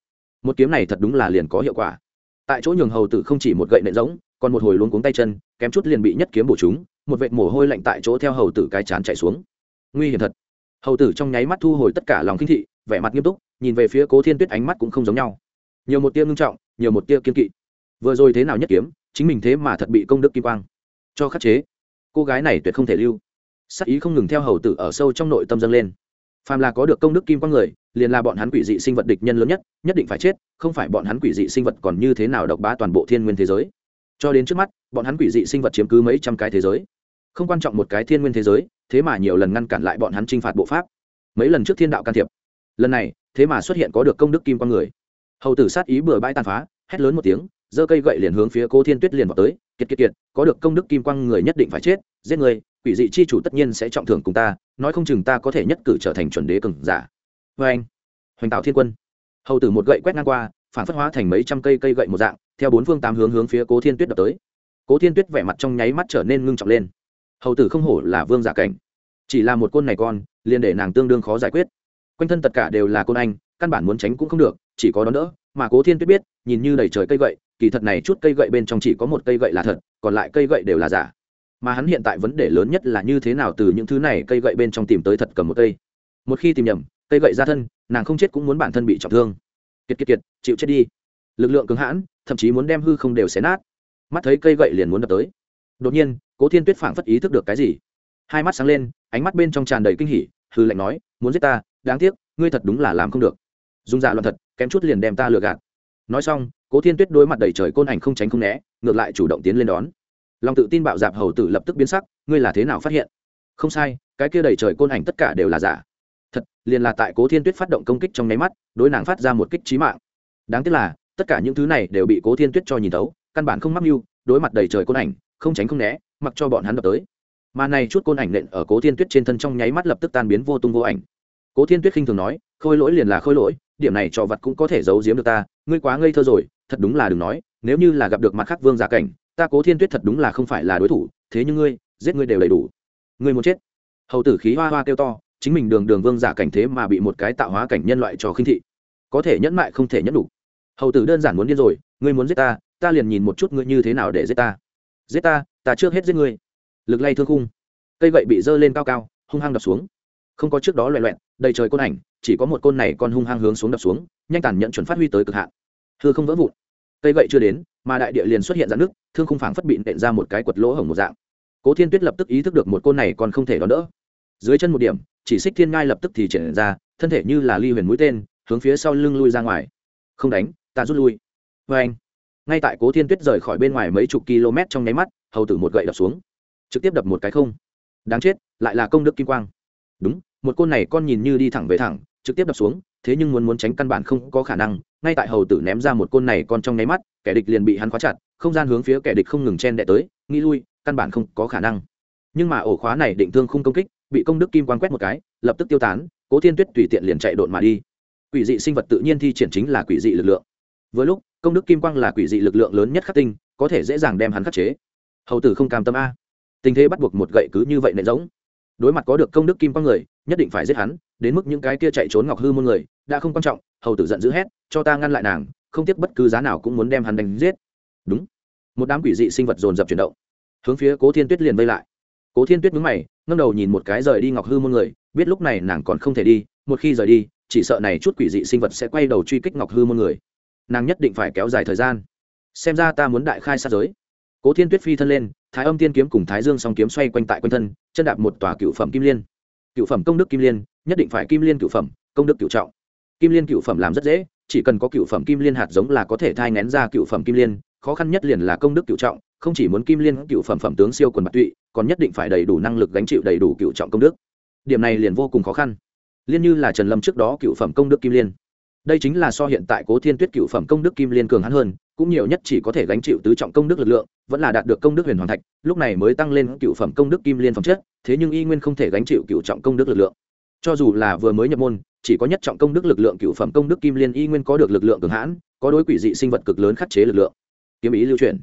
một kiếm này thật đúng là liền có hiệu quả. Tại chỗ nhường hầu tử không chỉ một gậy nện giống còn một hồi luống cuống tay chân, kém chút liền bị nhất kiếm bổ chúng một vệt mồ hôi lạnh tại chỗ theo hầu tử cái chán chạy xuống. Nguy hiểm thật. Hầu tử trong nháy mắt thu hồi tất cả lòng kinh thị, vẻ mặt nghiêm túc, nhìn về phía cố thiên tuyết ánh mắt cũng không giống nhau. Nhiều một tia ngưng trọng, nhiều một tia kiên kỵ. Vừa rồi thế nào nhất kiếm, chính mình thế mà thật bị công đức kim quang cho khắc chế. Cô gái này tuyệt không thể lưu. Sắc ý không ngừng theo hầu tử ở sâu trong nội tâm dâng lên phàm là có được công đức kim quang người, liền là bọn hắn quỷ dị sinh vật địch nhân lớn nhất nhất định phải chết, không phải bọn hắn quỷ dị sinh vật còn như thế nào độc bá toàn bộ thiên nguyên thế giới. Cho đến trước mắt, bọn hắn quỷ dị sinh vật chiếm cứ mấy trăm cái thế giới. Không quan trọng một cái thiên nguyên thế giới, thế mà nhiều lần ngăn cản lại bọn hắn t r i n h phạt bộ pháp. Mấy lần trước thiên đạo can thiệp, lần này, thế mà xuất hiện có được công đức kim quang người. Hầu tử sát ý bừa bãi tàn phá, hét lớn một tiếng, giơ cây gậy liền hướng phía cố thiên tuyết liền vào tới, kiệt kiệt kiệt, có được công đức kim quang người nhất định phải chết, giết người quỷ dị chi chủ tất nhiên sẽ trọng thưởng cùng ta, nói không chừng ta có thể nhất cử trở thành chuẩn đế cường giả. Vê anh. Hoành tạo thiên quân. Hầu tử một gậy quét ngang qua, phản phất hóa thành mấy trăm cây cây gậy một dạng, theo bốn phương tám hướng hướng phía cố thiên tuyết đập tới. Cố thiên tuyết vẻ mặt trong nháy mắt trở nên ngưng trọng lên. Hầu tử không hổ là vương giả cảnh. Chỉ là một côn này con, liền để nàng tương đương khó giải quyết. Quanh thân tất cả đều là côn anh, căn bản muốn tránh cũng không được, chỉ có đón đỡ. Mà cố thiên tuyết biết, nhìn như đầy trời cây gậy, kỳ thật này chút cây gậy bên trong chỉ có một cây gậy là thật, còn lại cây gậy đều là giả mà hắn hiện tại vấn đề lớn nhất là như thế nào từ những thứ này cây gậy bên trong tìm tới thật cầm một cây. Một khi tìm nhầm, cây gậy ra thân, nàng không chết cũng muốn bản thân bị trọng thương. Kiệt kiệt kiệt, chịu chết đi. Lực lượng cứng hãn, thậm chí muốn đem hư không đều xé nát. Mắt thấy cây gậy liền muốn đập tới. Đột nhiên, cố thiên tuyết phảng phất ý thức được cái gì. Hai mắt sáng lên, ánh mắt bên trong tràn đầy kinh hỉ, hư lệnh nói, muốn giết ta, đáng tiếc, ngươi thật đúng là làm không được. Dung dạ loạn thật, kém chút liền đem ta lừa gạt. Nói xong, cố thiên tuyết đối mặt đầy trời côn ảnh không tránh không né, ngược lại chủ động tiến lên đón lòng tự tin bạo dạp hầu tử lập tức biến sắc, ngươi là thế nào phát hiện? Không sai, cái kia đầy trời côn ảnh tất cả đều là giả. Thật, liền là tại cố thiên tuyết phát động công kích trong nháy mắt, đối nàng phát ra một kích trí mạng. Đáng tiếc là, tất cả những thứ này đều bị cố thiên tuyết cho nhìn tấu căn bản không mắc mưu, đối mặt đầy trời côn ảnh, không tránh không né, mặc cho bọn hắn đập tới. Mà này chút côn ảnh nện ở cố thiên tuyết trên thân trong nháy mắt lập tức tan biến vô tung vô ảnh. Cố thiên tuyết khinh thường nói, khôi lỗi liền là khôi lỗi, điểm này cho vật cũng có thể giấu giếm được ta, ngươi quá ngây thơ rồi, thật đúng là đừng nói, nếu như là gặp được mặt khác vương giả cảnh ta cố thiên tuyết thật đúng là không phải là đối thủ, thế nhưng ngươi, giết ngươi đều đầy đủ. Ngươi muốn chết. Hầu tử khí hoa hoa kêu to, chính mình đường đường vương giả cảnh thế mà bị một cái tạo hóa cảnh nhân loại cho khinh thị. Có thể nhẫn mại không thể nhẫn đủ. Hầu tử đơn giản muốn điên rồi, ngươi muốn giết ta ta liền nhìn một chút ngươi như thế nào để giết ta. Giết ta ta trước hết giết ngươi. Lực lay thương khung. Cây gậy bị dơ lên cao cao, hung hăng đập xuống. Không có trước đó loẹ loẹn, đầy trời côn ảnh, chỉ có một côn này còn hung hăng hướng xuống đập xuống, nhanh tàn nhận chuẩn phát huy tới cực hạn. Thưa không vỡ vụn. Cây gậy chưa đến mà đại địa liền xuất hiện dạn nước thương không phảng phất bị nện ra một cái quật lỗ hổng một dạng. Cố thiên tuyết lập tức ý thức được một côn này còn không thể đón đỡ. Dưới chân một điểm, chỉ xích thiên ngai lập tức thì triển ra, thân thể như là ly huyền mũi tên, hướng phía sau lưng lui ra ngoài. Không đánh, ta rút lui. Vê anh, ngay tại cố thiên tuyết rời khỏi bên ngoài mấy chục km trong nháy mắt, hầu tử một gậy đập xuống. Trực tiếp đập một cái không. Đáng chết, lại là công đức kim quang. Đúng, một côn này con nhìn như đi thẳng về thẳng, trực tiếp đập xuống thế nhưng muốn muốn tránh căn bản không có khả năng, ngay tại hầu tử ném ra một côn này con trong nháy mắt, kẻ địch liền bị hắn khóa chặt, không gian hướng phía kẻ địch không ngừng chen đệ tới, nghĩ lui, căn bản không có khả năng. Nhưng mà ổ khóa này định thương không công kích, bị công đức kim quang quét một cái, lập tức tiêu tán, cố thiên tuyết tùy tiện liền chạy độn mà đi. Quỷ dị sinh vật tự nhiên thi triển chính là quỷ dị lực lượng. Với lúc, công đức kim quang là quỷ dị lực lượng lớn nhất khắc tinh, có thể dễ dàng đem hắn khắc chế. Hầu tử không cam tâm a. Tình thế bắt buộc một gậy cứ như vậy nện giống đối mặt có được công đức kim quang người, nhất định phải giết hắn đến mức những cái kia chạy trốn ngọc hư môn người, đã không quan trọng, hầu tử giận dữ hét, cho ta ngăn lại nàng, không tiếc bất cứ giá nào cũng muốn đem hắn đánh giết. Đúng. Một đám quỷ dị sinh vật dồn dập chuyển động. Hướng phía cố thiên tuyết liền vây lại. Cố thiên tuyết đứng mày ngâm đầu nhìn một cái rời đi ngọc hư môn người, biết lúc này nàng còn không thể đi, một khi rời đi, chỉ sợ này chút quỷ dị sinh vật sẽ quay đầu truy kích ngọc hư môn người. Nàng nhất định phải kéo dài thời gian. Xem ra ta muốn đại khai sát giới. Cố thiên tuyết phi thân lên, thái âm tiên kiếm cùng thái dương song kiếm xoay quanh tại quanh thân, chân đạp một tòa cựu phẩm kim liên. Cựu phẩm công đức kim liên nhất định phải kim liên cựu phẩm, công đức cựu trọng. Kim liên cựu phẩm làm rất dễ, chỉ cần có cựu phẩm kim liên hạt giống là có thể thai ngén ra cựu phẩm kim liên, khó khăn nhất liền là công đức cựu trọng, không chỉ muốn kim liên cựu phẩm phẩm tướng siêu quần bạc tụy, còn nhất định phải đầy đủ năng lực gánh chịu đầy đủ cựu trọng công đức. Điểm này liền vô cùng khó khăn. Liên như là trần lâm trước đó cựu phẩm công đức kim liên. Đây chính là so hiện tại cố thiên tuyết cựu phẩm công đức kim liên cường hắn hơn, cũng nhiều nhất chỉ có thể gánh chịu tứ trọng công đức lực lượng, vẫn là đạt được công đức huyền hoàn thạch, lúc này mới tăng lên cựu phẩm công đức kim liên phẩm chất, thế nhưng y nguyên không thể gánh chịu cựu trọng công đức lực lượng cho dù là vừa mới nhập môn chỉ có nhất trọng công đức lực lượng cựu phẩm công đức kim liên y nguyên có được lực lượng cường hãn có đối quỷ dị sinh vật cực lớn khắc chế lực lượng. Kiếm ý lưu truyền,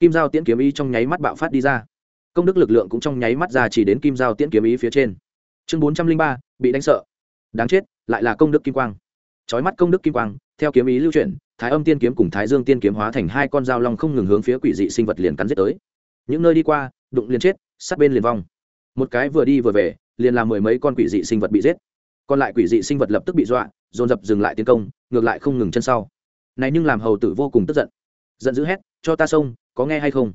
kim giao tiễn kiếm ý trong nháy mắt bạo phát đi ra. Công đức lực lượng cũng trong nháy mắt ra chỉ đến kim giao tiễn kiếm ý phía trên. Chương bốn trăm linh ba bị đánh sợ. Đáng chết lại là công đức kim quang. Trói mắt công đức kim quang theo kiếm ý lưu chuyển thái âm tiên kiếm cùng thái dương tiên kiếm hóa thành hai con dao long không ngừng hướng phía quỷ dị sinh vật liền cắn giết tới. Những nơi đi qua đụng liền chết sát bên liền vong. Một cái vừa đi vừa về liền làm mười mấy con quỷ dị sinh vật bị giết. Còn lại quỷ dị sinh vật lập tức bị dọa, dồn dập dừng lại tiến công, ngược lại không ngừng chân sau. Này nhưng làm hầu tử vô cùng tức giận. Giận dữ hét, cho ta xông, có nghe hay không?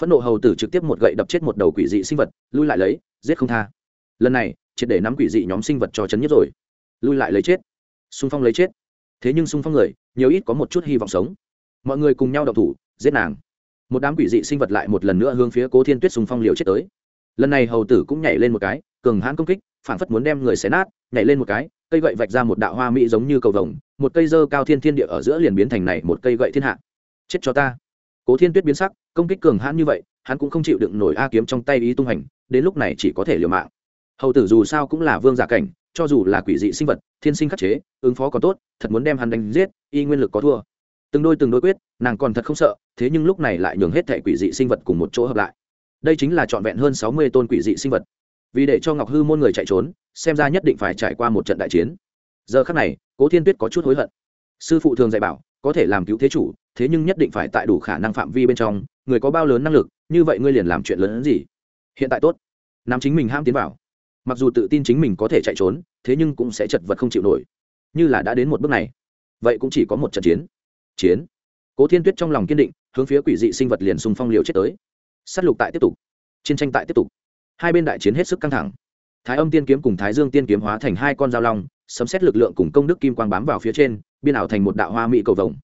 Phẫn nộ hầu tử trực tiếp một gậy đập chết một đầu quỷ dị sinh vật, lui lại lấy, giết không tha. Lần này, triệt để nắm quỷ dị nhóm sinh vật cho chấn nhất rồi. Lui lại lấy chết. Xung phong lấy chết. Thế nhưng xung phong người, nhiều ít có một chút hy vọng sống. Mọi người cùng nhau đậu thủ, giết nàng. Một đám quỷ dị sinh vật lại một lần nữa hướng phía cố thiên tuyết xung phong liều chết tới. Lần này hầu tử cũng nhảy lên một cái cường hãn công kích phản phất muốn đem người xé nát, nhảy lên một cái, cây gậy vạch ra một đạo hoa mỹ giống như cầu vồng, một cây dơ cao thiên thiên địa ở giữa liền biến thành này một cây gậy thiên hạ. Chết cho ta. Cố thiên tuyết biến sắc, công kích cường hãn như vậy, hắn cũng không chịu đựng nổi a kiếm trong tay ý tung hành, đến lúc này chỉ có thể liều mạng. Hầu tử dù sao cũng là vương giả cảnh, cho dù là quỷ dị sinh vật, thiên sinh khắc chế, ứng phó còn tốt, thật muốn đem hắn đánh giết, y nguyên lực có thua. Từng đôi từng đôi quyết, nàng còn thật không sợ, thế nhưng lúc này lại nhường hết thẻ quỷ dị sinh vật cùng một chỗ hợp lại. Đây chính là trọn vẹn hơn sáu mươi tôn quỷ dị sinh vật vì để cho ngọc hư môn người chạy trốn, xem ra nhất định phải trải qua một trận đại chiến. Giờ khắc này, cố thiên tuyết có chút hối hận. Sư phụ thường dạy bảo, có thể làm cứu thế chủ, thế nhưng nhất định phải tại đủ khả năng phạm vi bên trong, người có bao lớn năng lực, như vậy ngươi liền làm chuyện lớn hơn gì? Hiện tại tốt. Nam chính mình ham tiến vào. Mặc dù tự tin chính mình có thể chạy trốn, thế nhưng cũng sẽ chật vật không chịu nổi. Như là đã đến một bước này, vậy cũng chỉ có một trận chiến. Chiến. Cố thiên tuyết trong lòng kiên định, hướng phía quỷ dị sinh vật liền xung phong liều chết tới. S á t lục tại tiếp tục. Chiến tranh tại tiếp tục hai bên đại chiến hết sức căng thẳng. Thái âm tiên kiếm cùng thái dương tiên kiếm hóa thành hai con dao long, sấm xét lực lượng cùng công đức kim quang bám vào phía trên, biên ảo thành một đạo hoa mỹ cầu vồng.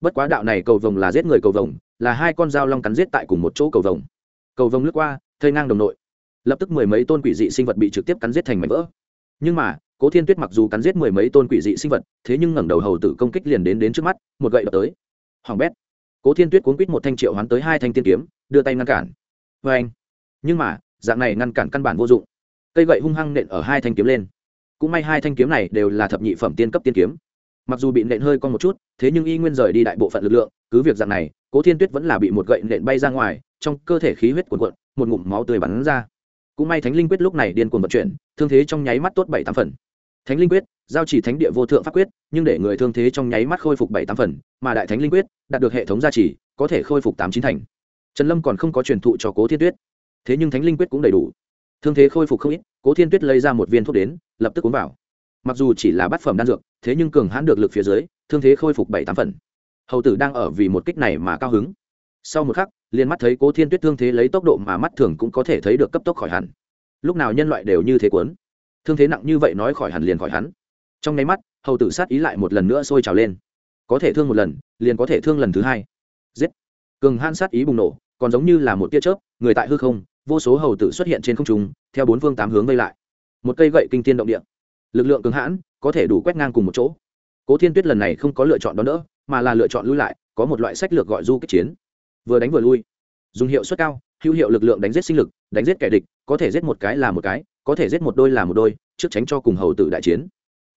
Bất quá đạo này cầu vồng là giết người cầu vồng, là hai con dao long cắn giết tại cùng một chỗ cầu vồng. Cầu vồng lướt qua thơi ngang đồng nội. Lập tức mười mấy tôn quỷ dị sinh vật bị trực tiếp cắn giết thành mảnh vỡ. Nhưng mà, cố thiên tuyết mặc dù cắn giết mười mấy tôn quỷ dị sinh vật, thế nhưng ngẩng đầu hầu tử công kích liền đến đến trước mắt, một gậy đập tới. Hoàng bét. Cố thiên tuyết cuốn quýt một thanh triệu hoán tới hai thanh tiên kiếm, đưa tay ngăn cản. Vê anh nhưng mà dạng này ngăn cản căn bản vô dụng. Cây gậy hung hăng nện ở hai thanh kiếm lên. Cũng may hai thanh kiếm này đều là thập nhị phẩm tiên cấp tiên kiếm. Mặc dù bị nện hơi con một chút, thế nhưng y nguyên rời đi đại bộ phận lực lượng, cứ việc dạng này, cố thiên tuyết vẫn là bị một gậy nện bay ra ngoài, trong cơ thể khí huyết cuồn cuộn, một ngụm máu tươi bắn ra. Cũng may thánh linh quyết lúc này điên cuồng vận chuyển, thương thế trong nháy mắt tốt bảy tám phần. Thánh linh quyết, giao chỉ thánh địa vô thượng pháp quyết, nhưng để người thương thế trong nháy mắt khôi phục bảy tám phần, mà đại thánh linh quyết, đạt được hệ thống gia trì, có thể khôi phục tám chín thành. Trần lâm còn không có truyền thụ cho cố thiên tuyết thế nhưng thánh linh quyết cũng đầy đủ. Thương thế khôi phục không ít, cố thiên tuyết lấy ra một viên thuốc đến, lập tức uống vào. Mặc dù chỉ là bát phẩm đan dược, thế nhưng cường hãn được lực phía dưới, thương thế khôi phục bảy tám phần. Hầu tử đang ở vì một kích này mà cao hứng. Sau một khắc, liền mắt thấy cố thiên tuyết thương thế lấy tốc độ mà mắt thường cũng có thể thấy được cấp tốc khỏi hẳn. Lúc nào nhân loại đều như thế cuốn. Thương thế nặng như vậy nói khỏi hẳn liền khỏi hắn trong nháy mắt, hầu tử sát ý lại một lần nữa sôi trào lên. Có thể thương một lần, liền có thể thương lần thứ hai. Giết. Cường hãn sát ý bùng nổ, còn giống như là một tia chớp, người tại hư không vô số hầu tử xuất hiện trên không trung, theo bốn phương tám hướng vây lại. Một cây gậy kinh thiên động địa. Lực lượng cường hãn, có thể đủ quét ngang cùng một chỗ. Cố thiên tuyết lần này không có lựa chọn đón đỡ, mà là lựa chọn lui lại, có một loại sách lược gọi du kích chiến. Vừa đánh vừa lui. Dùng hiệu suất cao, hữu hiệu lực lượng đánh giết sinh lực, đánh giết kẻ địch, có thể giết một cái là một cái, có thể giết một đôi là một đôi, trước tránh cho cùng hầu tử đại chiến.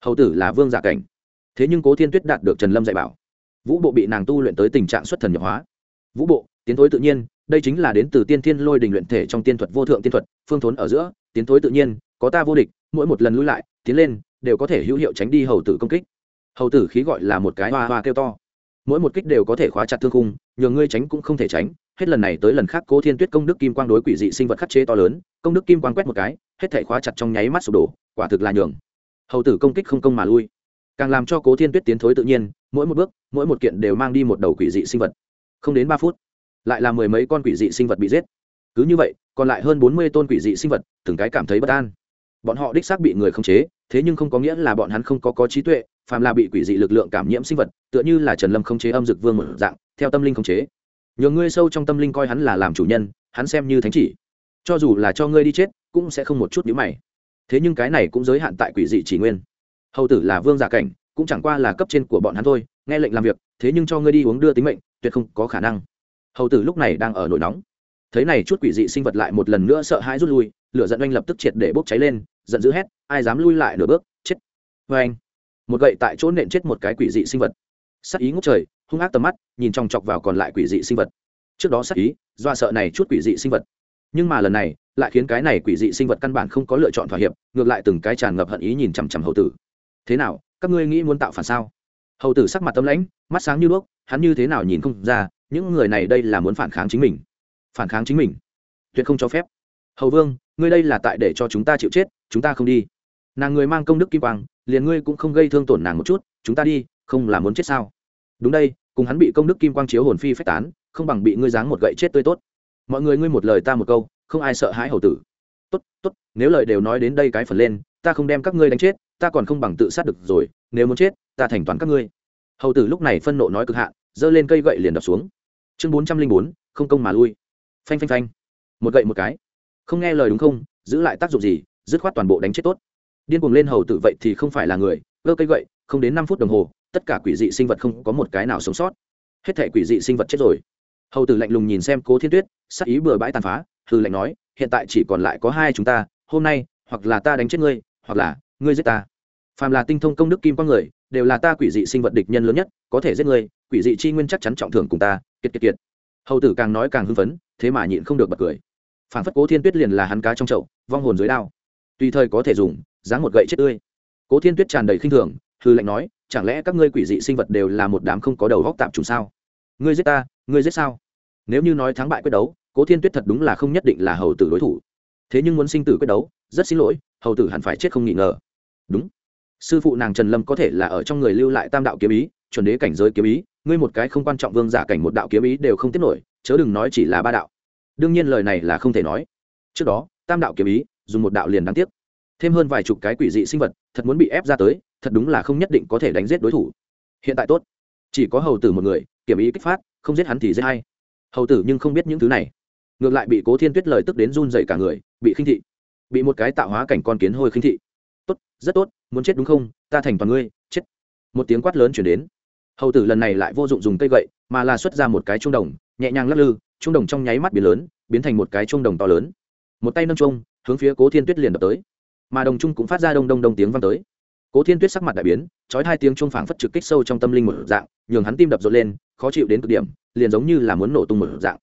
Hầu tử là vương giả cảnh. Thế nhưng cố thiên tuyết đạt được trần lâm dạy bảo. Vũ bộ bị nàng tu luyện tới tình trạng xuất thần nhập hóa. Vũ bộ, tiến thối tự nhiên đây chính là đến từ tiên thiên lôi đình luyện thể trong tiên thuật vô thượng tiên thuật, phương thốn ở giữa, tiến thối tự nhiên, có ta vô địch, mỗi một lần lui lại, tiến lên, đều có thể hữu hiệu tránh đi hầu tử công kích. Hầu tử khí gọi là một cái hoa hoa kêu to. Mỗi một kích đều có thể khóa chặt thương khung nhường ngươi tránh cũng không thể tránh. Hết lần này tới lần khác, cố thiên tuyết công đức kim quang đối quỷ dị sinh vật khắc chế to lớn, công đức kim quang quét một cái, hết thể khóa chặt trong nháy mắt sụp đổ, quả thực là nhường. Hầu tử công kích không công mà lui. Càng làm cho cố thiên tuyết tiến thối tự nhiên, mỗi một bước, mỗi một kiện đều mang đi một đầu quỷ dị sinh vật. Không đến ba phút lại là mười mấy con quỷ dị sinh vật bị giết. Cứ như vậy, còn lại hơn bốn mươi tôn quỷ dị sinh vật, từng cái cảm thấy bất an. Bọn họ đích xác bị người khống chế, thế nhưng không có nghĩa là bọn hắn không có có trí tuệ, phàm là bị quỷ dị lực lượng cảm nhiễm sinh vật, tựa như là trần lâm khống chế âm dực vương một dạng, theo tâm linh khống chế. Nhờ ngươi sâu trong tâm linh coi hắn là làm chủ nhân, hắn xem như thánh chỉ. Cho dù là cho ngươi đi chết, cũng sẽ không một chút nhíu mày. Thế nhưng cái này cũng giới hạn tại quỷ dị chỉ nguyên. Hầu tử là vương giả cảnh, cũng chẳng qua là cấp trên của bọn hắn thôi, nghe lệnh làm việc, thế nhưng cho ngươi đi uống đưa tính mệnh, tuyệt không có khả năng hầu tử lúc này đang ở nổi nóng. Thấy này chút quỷ dị sinh vật lại một lần nữa sợ hãi rút lui, lửa giận oanh lập tức triệt để bốc cháy lên, giận dữ hét, ai dám lui lại nửa bước, chết! Vê anh, một gậy tại chỗ nện chết một cái quỷ dị sinh vật. Sắc ý ngốc trời, hung ác tầm mắt, nhìn chòng chọc vào còn lại quỷ dị sinh vật. Trước đó sắc ý do sợ này chút quỷ dị sinh vật. Nhưng mà lần này, lại khiến cái này quỷ dị sinh vật căn bản không có lựa chọn thỏa hiệp, ngược lại từng cái tràn ngập hận ý nhìn chằm chằm hầu tử. Thế nào, các ngươi nghĩ muốn tạo phản sao? Hầu tử sắc mặt tâm lãnh, mắt sáng như đuốc, hắn như thế nào nhìn không ra những người này đây là muốn phản kháng chính mình. Phản kháng chính mình? Tuyệt không cho phép. Hầu vương, ngươi đây là tại để cho chúng ta chịu chết, chúng ta không đi. Nàng người mang công đức kim quang, liền ngươi cũng không gây thương tổn nàng một chút, chúng ta đi, không là muốn chết sao? Đúng đây, cùng hắn bị công đức kim quang chiếu hồn phi phách tán, không bằng bị ngươi giáng một gậy chết tươi tốt. Mọi người ngươi một lời ta một câu, không ai sợ hãi hầu tử. Tốt tốt, nếu lời đều nói đến đây cái phần lên, ta không đem các ngươi đánh chết, ta còn không bằng tự sát được rồi, nếu muốn chết, ta thành toàn các ngươi. Hầu tử lúc này phân nộ nói cực hạn, giơ lên cây gậy liền đập xuống chương bốn trăm linh bốn, không công mà lui. Phanh phanh phanh. Một gậy một cái. Không nghe lời đúng không? Giữ lại tác dụng gì? Dứt khoát toàn bộ đánh chết tốt. Điên cuồng lên hầu tử vậy thì không phải là người. Cơ cây gậy, không đến năm phút đồng hồ, tất cả quỷ dị sinh vật không có một cái nào sống sót. Hết thể quỷ dị sinh vật chết rồi. Hầu tử lạnh lùng nhìn xem cố thiên tuyết, sắc ý bừa bãi tàn phá hư lạnh nói, hiện tại chỉ còn lại có hai chúng ta, hôm nay, hoặc là ta đánh chết ngươi, hoặc là ngươi giết ta phàm là tinh thông công đức kim quang người đều là ta quỷ dị sinh vật địch nhân lớn nhất có thể giết người, quỷ dị chi nguyên chắc chắn trọng thưởng cùng ta kiệt kiệt kiệt. Hầu tử càng nói càng hưng phấn thế mà nhịn không được bật cười. Phản phất cố thiên tuyết liền là hắn cá trong chậu vong hồn dưới đao. Tùy thời có thể dùng dáng một gậy chết tươi. Cố thiên tuyết tràn đầy khinh thường hư lệnh nói chẳng lẽ các ngươi quỷ dị sinh vật đều là một đám không có đầu góc tạm trùng sao? Ngươi giết ta ngươi giết sao? Nếu như nói thắng bại quyết đấu cố thiên tuyết thật đúng là không nhất định là hầu tử đối thủ. Thế nhưng muốn sinh tử quyết đấu rất xin lỗi hầu tử hẳn phải chết không nghi ngờ. Đúng sư phụ nàng trần lâm có thể là ở trong người lưu lại tam đạo kiếm ý, chuẩn đế cảnh giới kiếm ý, ngươi một cái không quan trọng vương giả cảnh một đạo kiếm ý đều không tiết nổi, chớ đừng nói chỉ là ba đạo. đương nhiên lời này là không thể nói. trước đó, tam đạo kiếm ý, dùng một đạo liền đáng tiếc. thêm hơn vài chục cái quỷ dị sinh vật, thật muốn bị ép ra tới, thật đúng là không nhất định có thể đánh giết đối thủ. hiện tại tốt. chỉ có hầu tử một người kiểm ý kích phát, không giết hắn thì giết hay hầu tử nhưng không biết những thứ này. ngược lại bị cố thiên tuyết lời tức đến run dậy cả người, bị khinh thị. bị một cái tạo hóa cảnh con kiến hôi khinh thị tốt, rất tốt, muốn chết đúng không? Ta thành toàn ngươi, chết. Một tiếng quát lớn chuyển đến. Hầu tử lần này lại vô dụng dùng cây gậy, mà là xuất ra một cái trung đồng, nhẹ nhàng lắc lư trung đồng trong nháy mắt biến lớn, biến thành một cái trung đồng to lớn. Một tay nâng trung hướng phía cố thiên tuyết liền đập tới. Mà đồng trung cũng phát ra đông đông đông tiếng vang tới. Cố thiên tuyết sắc mặt đại biến trói hai tiếng trung phảng phất trực kích sâu trong tâm linh một dạng, nhường hắn tim đập rộn lên, khó chịu đến cực điểm, liền giống như là muốn nổ tung một dạng.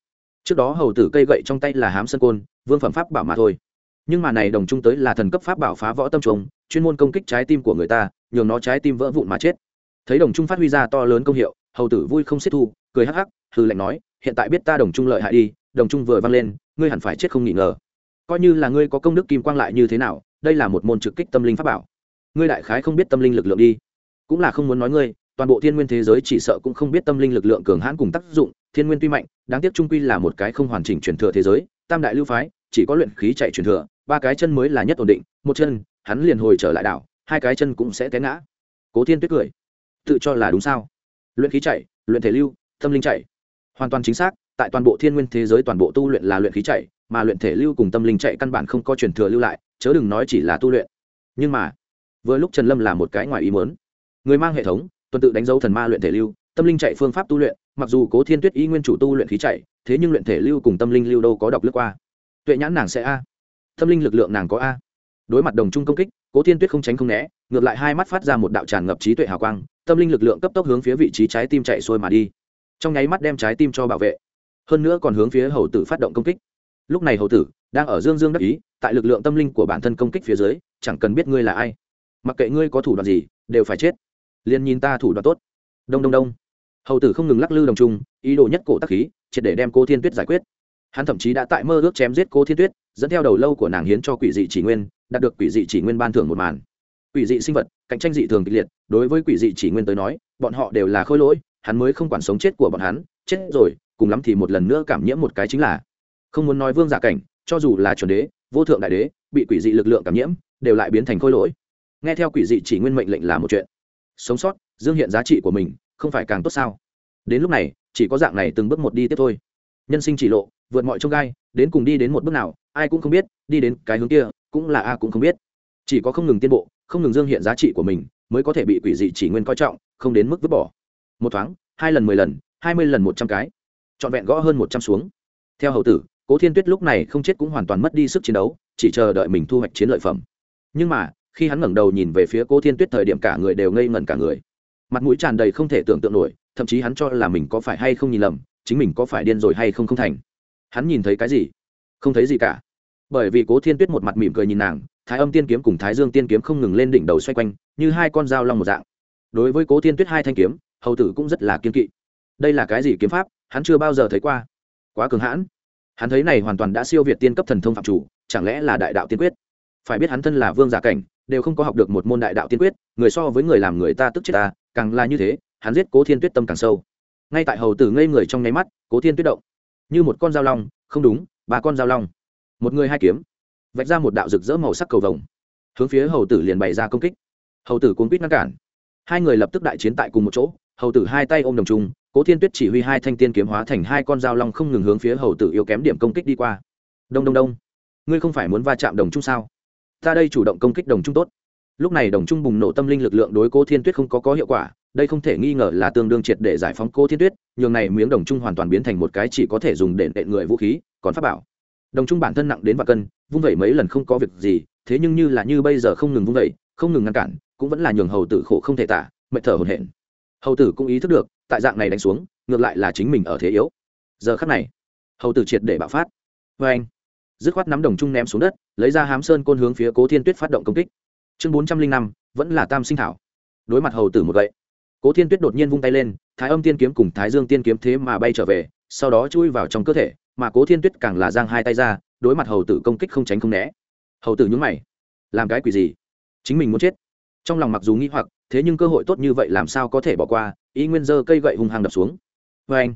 Trước đó hầu tử cây gậy trong tay là hám sân côn, vương phẩm pháp bảo mà thôi nhưng mà này đồng trung tới là thần cấp pháp bảo phá võ tâm trùng chuyên môn công kích trái tim của người ta, nhường nó trái tim vỡ vụn mà chết. Thấy đồng trung phát huy ra to lớn công hiệu, hầu tử vui không xiết thu, cười hắc hắc hư lệnh nói, hiện tại biết ta đồng trung lợi hại đi, đồng trung vừa vang lên, ngươi hẳn phải chết không nghỉ ngờ. Coi như là ngươi có công đức kim quang lại như thế nào, đây là một môn trực kích tâm linh pháp bảo. Ngươi đại khái không biết tâm linh lực lượng đi. Cũng là không muốn nói ngươi, toàn bộ thiên nguyên thế giới chỉ sợ cũng không biết tâm linh lực lượng cường hãn cùng tác dụng, thiên nguyên tuy mạnh, đáng tiếc trung quy là một cái không hoàn chỉnh truyền thừa thế giới, tam đại lưu phái chỉ có luyện khí chạy truyền thừa, ba cái chân mới là nhất ổn định, một chân, hắn liền hồi trở lại đảo, hai cái chân cũng sẽ té ngã. Cố thiên tuyết cười. Tự cho là đúng sao? Luyện khí chạy, luyện thể lưu, tâm linh chạy. Hoàn toàn chính xác, tại toàn bộ thiên nguyên thế giới toàn bộ tu luyện là luyện khí chạy, mà luyện thể lưu cùng tâm linh chạy căn bản không có truyền thừa lưu lại, chớ đừng nói chỉ là tu luyện. Nhưng mà, vừa lúc trần lâm là một cái ngoài ý muốn. Người mang hệ thống, tuần tự đánh dấu thần ma luyện thể lưu, tâm linh chạy phương pháp tu luyện, mặc dù cố thiên tuyết y nguyên chủ tu luyện khí chạy, thế nhưng luyện thể lưu cùng tâm linh lưu đâu có đọc lướt qua tuệ nhãn nàng sẽ a. Tâm linh lực lượng nàng có a. Đối mặt đồng trung công kích, cố thiên tuyết không tránh không né, ngược lại hai mắt phát ra một đạo tràn ngập trí tuệ hào quang, tâm linh lực lượng cấp tốc hướng phía vị trí trái tim chạy xuôi mà đi. Trong nháy mắt đem trái tim cho bảo vệ. Hơn nữa còn hướng phía hầu tử phát động công kích. Lúc này hầu tử đang ở dương dương đắc ý, tại lực lượng tâm linh của bản thân công kích phía dưới, chẳng cần biết ngươi là ai. Mặc kệ ngươi có thủ đoạn gì, đều phải chết. Liền nhìn ta thủ đoạn tốt. Đông đông đông. Hầu tử không ngừng lắc lư đồng trung, ý đồ nhất cổ tắc khí, triệt để đem cô thiên tuyết giải quyết hắn thậm chí đã tại mơ ước chém giết cô thiên tuyết, dẫn theo đầu lâu của nàng hiến cho quỷ dị chỉ nguyên, đạt được quỷ dị chỉ nguyên ban thưởng một màn. Quỷ dị sinh vật, cạnh tranh dị thường kịch liệt, đối với quỷ dị chỉ nguyên tới nói, bọn họ đều là khôi lỗi, hắn mới không quản sống chết của bọn hắn, chết rồi, cùng lắm thì một lần nữa cảm nhiễm một cái chính là. Không muốn nói vương giả cảnh, cho dù là chuẩn đế, vô thượng đại đế, bị quỷ dị lực lượng cảm nhiễm, đều lại biến thành khôi lỗi. Nghe theo quỷ dị chỉ nguyên mệnh lệnh là một chuyện. Sống sót, dương hiện giá trị của mình, không phải càng tốt sao? Đến lúc này, chỉ có dạng này từng bước một đi tiếp thôi nhân sinh chỉ lộ, vượt mọi trông gai, đến cùng đi đến một bước nào, ai cũng không biết, đi đến cái hướng kia, cũng là a cũng không biết. Chỉ có không ngừng tiến bộ, không ngừng dương hiện giá trị của mình, mới có thể bị quỷ dị chỉ nguyên coi trọng, không đến mức vứt bỏ. Một thoáng, hai lần mười lần, hai mươi lần một trăm cái. Trọn vẹn gõ hơn một trăm xuống. Theo hậu tử, cố thiên tuyết lúc này không chết cũng hoàn toàn mất đi sức chiến đấu, chỉ chờ đợi mình thu hoạch chiến lợi phẩm. Nhưng mà, khi hắn ngẩng đầu nhìn về phía cố thiên tuyết thời điểm cả người đều ngây ngẩn cả người. Mặt mũi tràn đầy không thể tưởng tượng nổi, thậm chí hắn cho là mình có phải hay không nhìn lầm chính mình có phải điên rồi hay không không thành. Hắn nhìn thấy cái gì? Không thấy gì cả. Bởi vì cố thiên tuyết một mặt mỉm cười nhìn nàng, thái âm tiên kiếm cùng thái dương tiên kiếm không ngừng lên đỉnh đầu xoay quanh, như hai con dao long một dạng. Đối với cố thiên tuyết hai thanh kiếm, hầu tử cũng rất là kiên kỵ. Đây là cái gì kiếm pháp? Hắn chưa bao giờ thấy qua. Quá cường hãn. Hắn thấy này hoàn toàn đã siêu việt tiên cấp thần thông phạm chủ, chẳng lẽ là đại đạo tiên quyết? Phải biết hắn thân là vương giả cảnh, đều không có học được một môn đại đạo tiên quyết, người so với người làm người ta tức chết ta, càng là như thế, hắn giết cố thiên tuyết tâm càng sâu ngay tại hầu tử ngây người trong nháy mắt, cố thiên tuyết động. Như một con dao long, không đúng, ba con dao long. Một người hai kiếm, vạch ra một đạo rực rỡ màu sắc cầu vồng. Hướng phía hầu tử liền bày ra công kích. Hầu tử cuốn quýt ngăn cản. Hai người lập tức đại chiến tại cùng một chỗ, hầu tử hai tay ôm đồng trung cố thiên tuyết chỉ huy hai thanh tiên kiếm hóa thành hai con dao long không ngừng hướng phía hầu tử yếu kém điểm công kích đi qua. Đông đông đông. Ngươi không phải muốn va chạm đồng trung sao? Ta đây chủ động công kích đồng trung tốt. Lúc này đồng trung bùng nổ tâm linh lực lượng đối cố thiên tuyết không có có hiệu quả đây không thể nghi ngờ là tương đương triệt để giải phóng cố thiên tuyết, nhường này miếng đồng trung hoàn toàn biến thành một cái chỉ có thể dùng để đệm người vũ khí, còn pháp bảo. Đồng trung bản thân nặng đến và cân, vung vẩy mấy lần không có việc gì, thế nhưng như là như bây giờ không ngừng vung vẩy, không ngừng ngăn cản, cũng vẫn là nhường hầu tử khổ không thể tả, mệt thở hổn hển. Hầu tử cũng ý thức được, tại dạng này đánh xuống, ngược lại là chính mình ở thế yếu. Giờ khắc này, hầu tử triệt để bạo phát. Vê anh, dứt khoát nắm đồng trung ném xuống đất, lấy ra hám sơn côn hướng phía cố thiên tuyết phát động công kích. Chương bốn trăm linh năm, vẫn là tam sinh thảo. Đối mặt hầu tử một gậy cố thiên tuyết đột nhiên vung tay lên, thái âm tiên kiếm cùng thái dương tiên kiếm thế mà bay trở về, sau đó chui vào trong cơ thể, mà cố thiên tuyết càng là giang hai tay ra, đối mặt hầu tử công kích không tránh không né. Hầu tử nhúng mày, làm cái quỷ gì? Chính mình muốn chết. Trong lòng mặc dù nghĩ hoặc, thế nhưng cơ hội tốt như vậy làm sao có thể bỏ qua ý nguyên dơ cây gậy hung hăng đập xuống. Vê anh,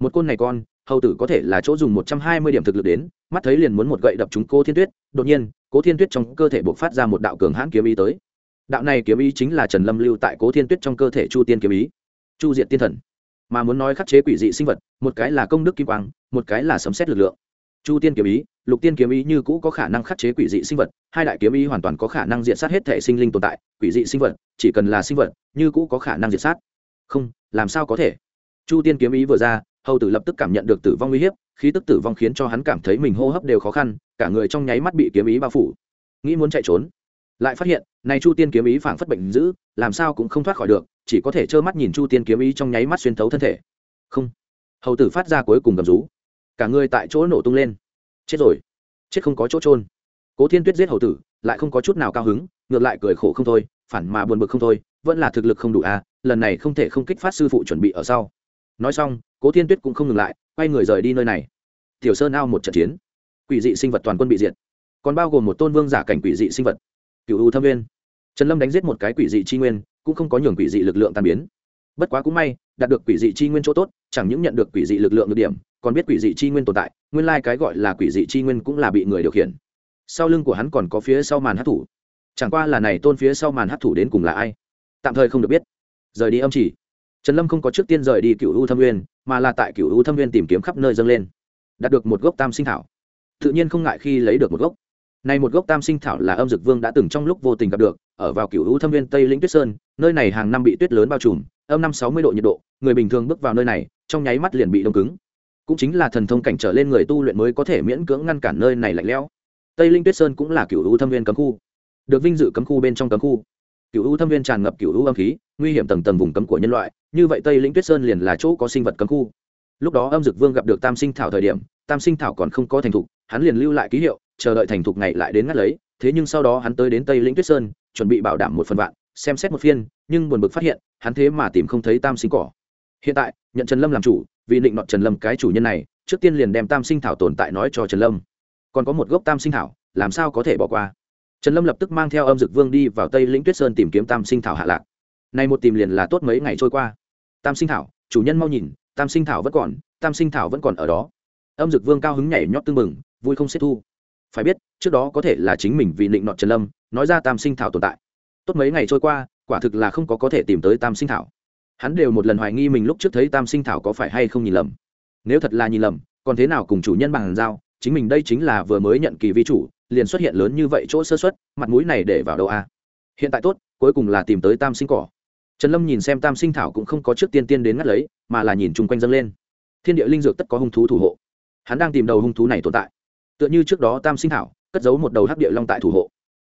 một côn này con, hầu tử có thể là chỗ dùng một trăm hai mươi điểm thực lực đến, mắt thấy liền muốn một gậy đập chúng cô thiên tuyết, đột nhiên, cố thiên tuyết trong cơ thể buộc phát ra một đạo cường hãn kiếm ý tới đạo này kiếm ý chính là trần lâm lưu tại cố thiên tuyết trong cơ thể chu tiên kiếm ý. Chu diện tiên thần. Mà muốn nói khắc chế quỷ dị sinh vật, một cái là công đức kim quang, một cái là sấm xét lực lượng. Chu tiên kiếm ý, lục tiên kiếm ý như cũ có khả năng khắc chế quỷ dị sinh vật, hai đại kiếm ý hoàn toàn có khả năng diện sát hết thể sinh linh tồn tại, quỷ dị sinh vật, chỉ cần là sinh vật, như cũ có khả năng diệt sát. Không, làm sao có thể? Chu tiên kiếm ý vừa ra, hầu tử lập tức cảm nhận được tử vong uy hiếp, khí tức tử vong khiến cho hắn cảm thấy mình hô hấp đều khó khăn, cả người trong nháy mắt bị kiếm ý bao phủ. Nghĩ muốn chạy trốn, lại phát hiện này chu tiên kiếm ý phảng phất bệnh dữ, làm sao cũng không thoát khỏi được, chỉ có thể trơ mắt nhìn chu tiên kiếm ý trong nháy mắt xuyên thấu thân thể. Không. Hầu tử phát ra cuối cùng gầm rú. Cả người tại chỗ nổ tung lên. Chết rồi. Chết không có chỗ trôn cố thiên tuyết giết hầu tử, lại không có chút nào cao hứng, ngược lại cười khổ không thôi, phản mà buồn bực không thôi, vẫn là thực lực không đủ à lần này không thể không kích phát sư phụ chuẩn bị ở sau. Nói xong, cố thiên tuyết cũng không ngừng lại, quay người rời đi nơi này. Tiểu sơn ao một trận chiến. Quỷ dị sinh vật toàn quân bị diệt. Còn bao gồm một tôn vương giả cảnh quỷ dị sinh vật. Cựu u thâm viên trần lâm đánh giết một cái quỷ dị chi nguyên, cũng không có nhường quỷ dị lực lượng tan biến. Bất quá cũng may, đạt được quỷ dị chi nguyên chỗ tốt, chẳng những nhận được quỷ dị lực lượng được điểm, còn biết quỷ dị chi nguyên tồn tại, nguyên lai、like、cái gọi là quỷ dị chi nguyên cũng là bị người điều khiển. Sau lưng của hắn còn có phía sau màn hát thủ. Chẳng qua là này tôn phía sau màn hát thủ đến cùng là ai? Tạm thời không được biết. Rời đi âm chỉ. Trần lâm không có trước tiên rời đi cựu u thâm nguyên, mà là tại cựu u thâm nguyên tìm kiếm khắp nơi dâng lên. Đạt được một gốc tam sinh thảo. Tự nhiên không ngại khi lấy được một gốc này một gốc tam sinh thảo là âm dực vương đã từng trong lúc vô tình gặp được, ở vào cựu u thâm viên tây lĩnh tuyết sơn, nơi này hàng năm bị tuyết lớn bao trùm, âm năm sáu mươi độ nhiệt độ, người bình thường bước vào nơi này, trong nháy mắt liền bị đông cứng. Cũng chính là thần thông cảnh trở lên người tu luyện mới có thể miễn cưỡng ngăn cản nơi này lạnh lẽo. Tây linh tuyết sơn cũng là cựu u thâm viên cấm khu, được vinh dự cấm khu bên trong cấm khu. Cựu u thâm viên tràn ngập cựu u âm khí, nguy hiểm tầng tầng vùng cấm của nhân loại, như vậy tây linh tuyết sơn liền là chỗ có sinh vật cấm khu. Lúc đó âm dực vương gặp được tam sinh thảo thời điểm, tam sinh thảo còn không có thành thục, hắn liền lưu lại ký hiệu chờ đợi thành thục ngày lại đến ngắt lấy, thế nhưng sau đó hắn tới đến tây lĩnh tuyết sơn, chuẩn bị bảo đảm một phần vạn, xem xét một phiên, nhưng buồn bực phát hiện, hắn thế mà tìm không thấy tam sinh cỏ. Hiện tại, nhận trần lâm làm chủ, vì định nọt trần lâm cái chủ nhân này, trước tiên liền đem tam sinh thảo tồn tại nói cho trần lâm. Còn có một gốc tam sinh thảo, làm sao có thể bỏ qua? Trần lâm lập tức mang theo âm dực vương đi vào tây lĩnh tuyết sơn tìm kiếm tam sinh thảo hạ lạc. Nay một tìm liền là tốt mấy ngày trôi qua. Tam sinh thảo, chủ nhân mau nhìn, tam sinh thảo vẫn còn, tam sinh thảo vẫn còn ở đó. Âm dực vương cao hứng nhảy nhót tưng mừng vui không xếp thu phải biết, trước đó có thể là chính mình vì định nọt trần lâm, nói ra tam sinh thảo tồn tại. Tốt mấy ngày trôi qua, quả thực là không có có thể tìm tới tam sinh thảo. Hắn đều một lần hoài nghi mình lúc trước thấy tam sinh thảo có phải hay không nhìn lầm. Nếu thật là nhìn lầm, còn thế nào cùng chủ nhân bằng giao, chính mình đây chính là vừa mới nhận kỳ vi chủ, liền xuất hiện lớn như vậy chỗ sơ xuất mặt mũi này để vào đâu a hiện tại tốt, cuối cùng là tìm tới tam sinh cỏ. Trần lâm nhìn xem tam sinh thảo cũng không có trước tiên tiên đến ngắt lấy, mà là nhìn chung quanh dâng lên. Thiên địa linh dược tất có hung thú thủ hộ. Hắn đang tìm đầu hung thú này tồn tại tựa như trước đó tam sinh thảo, cất giấu một đầu hắc địa long tại thủ hộ.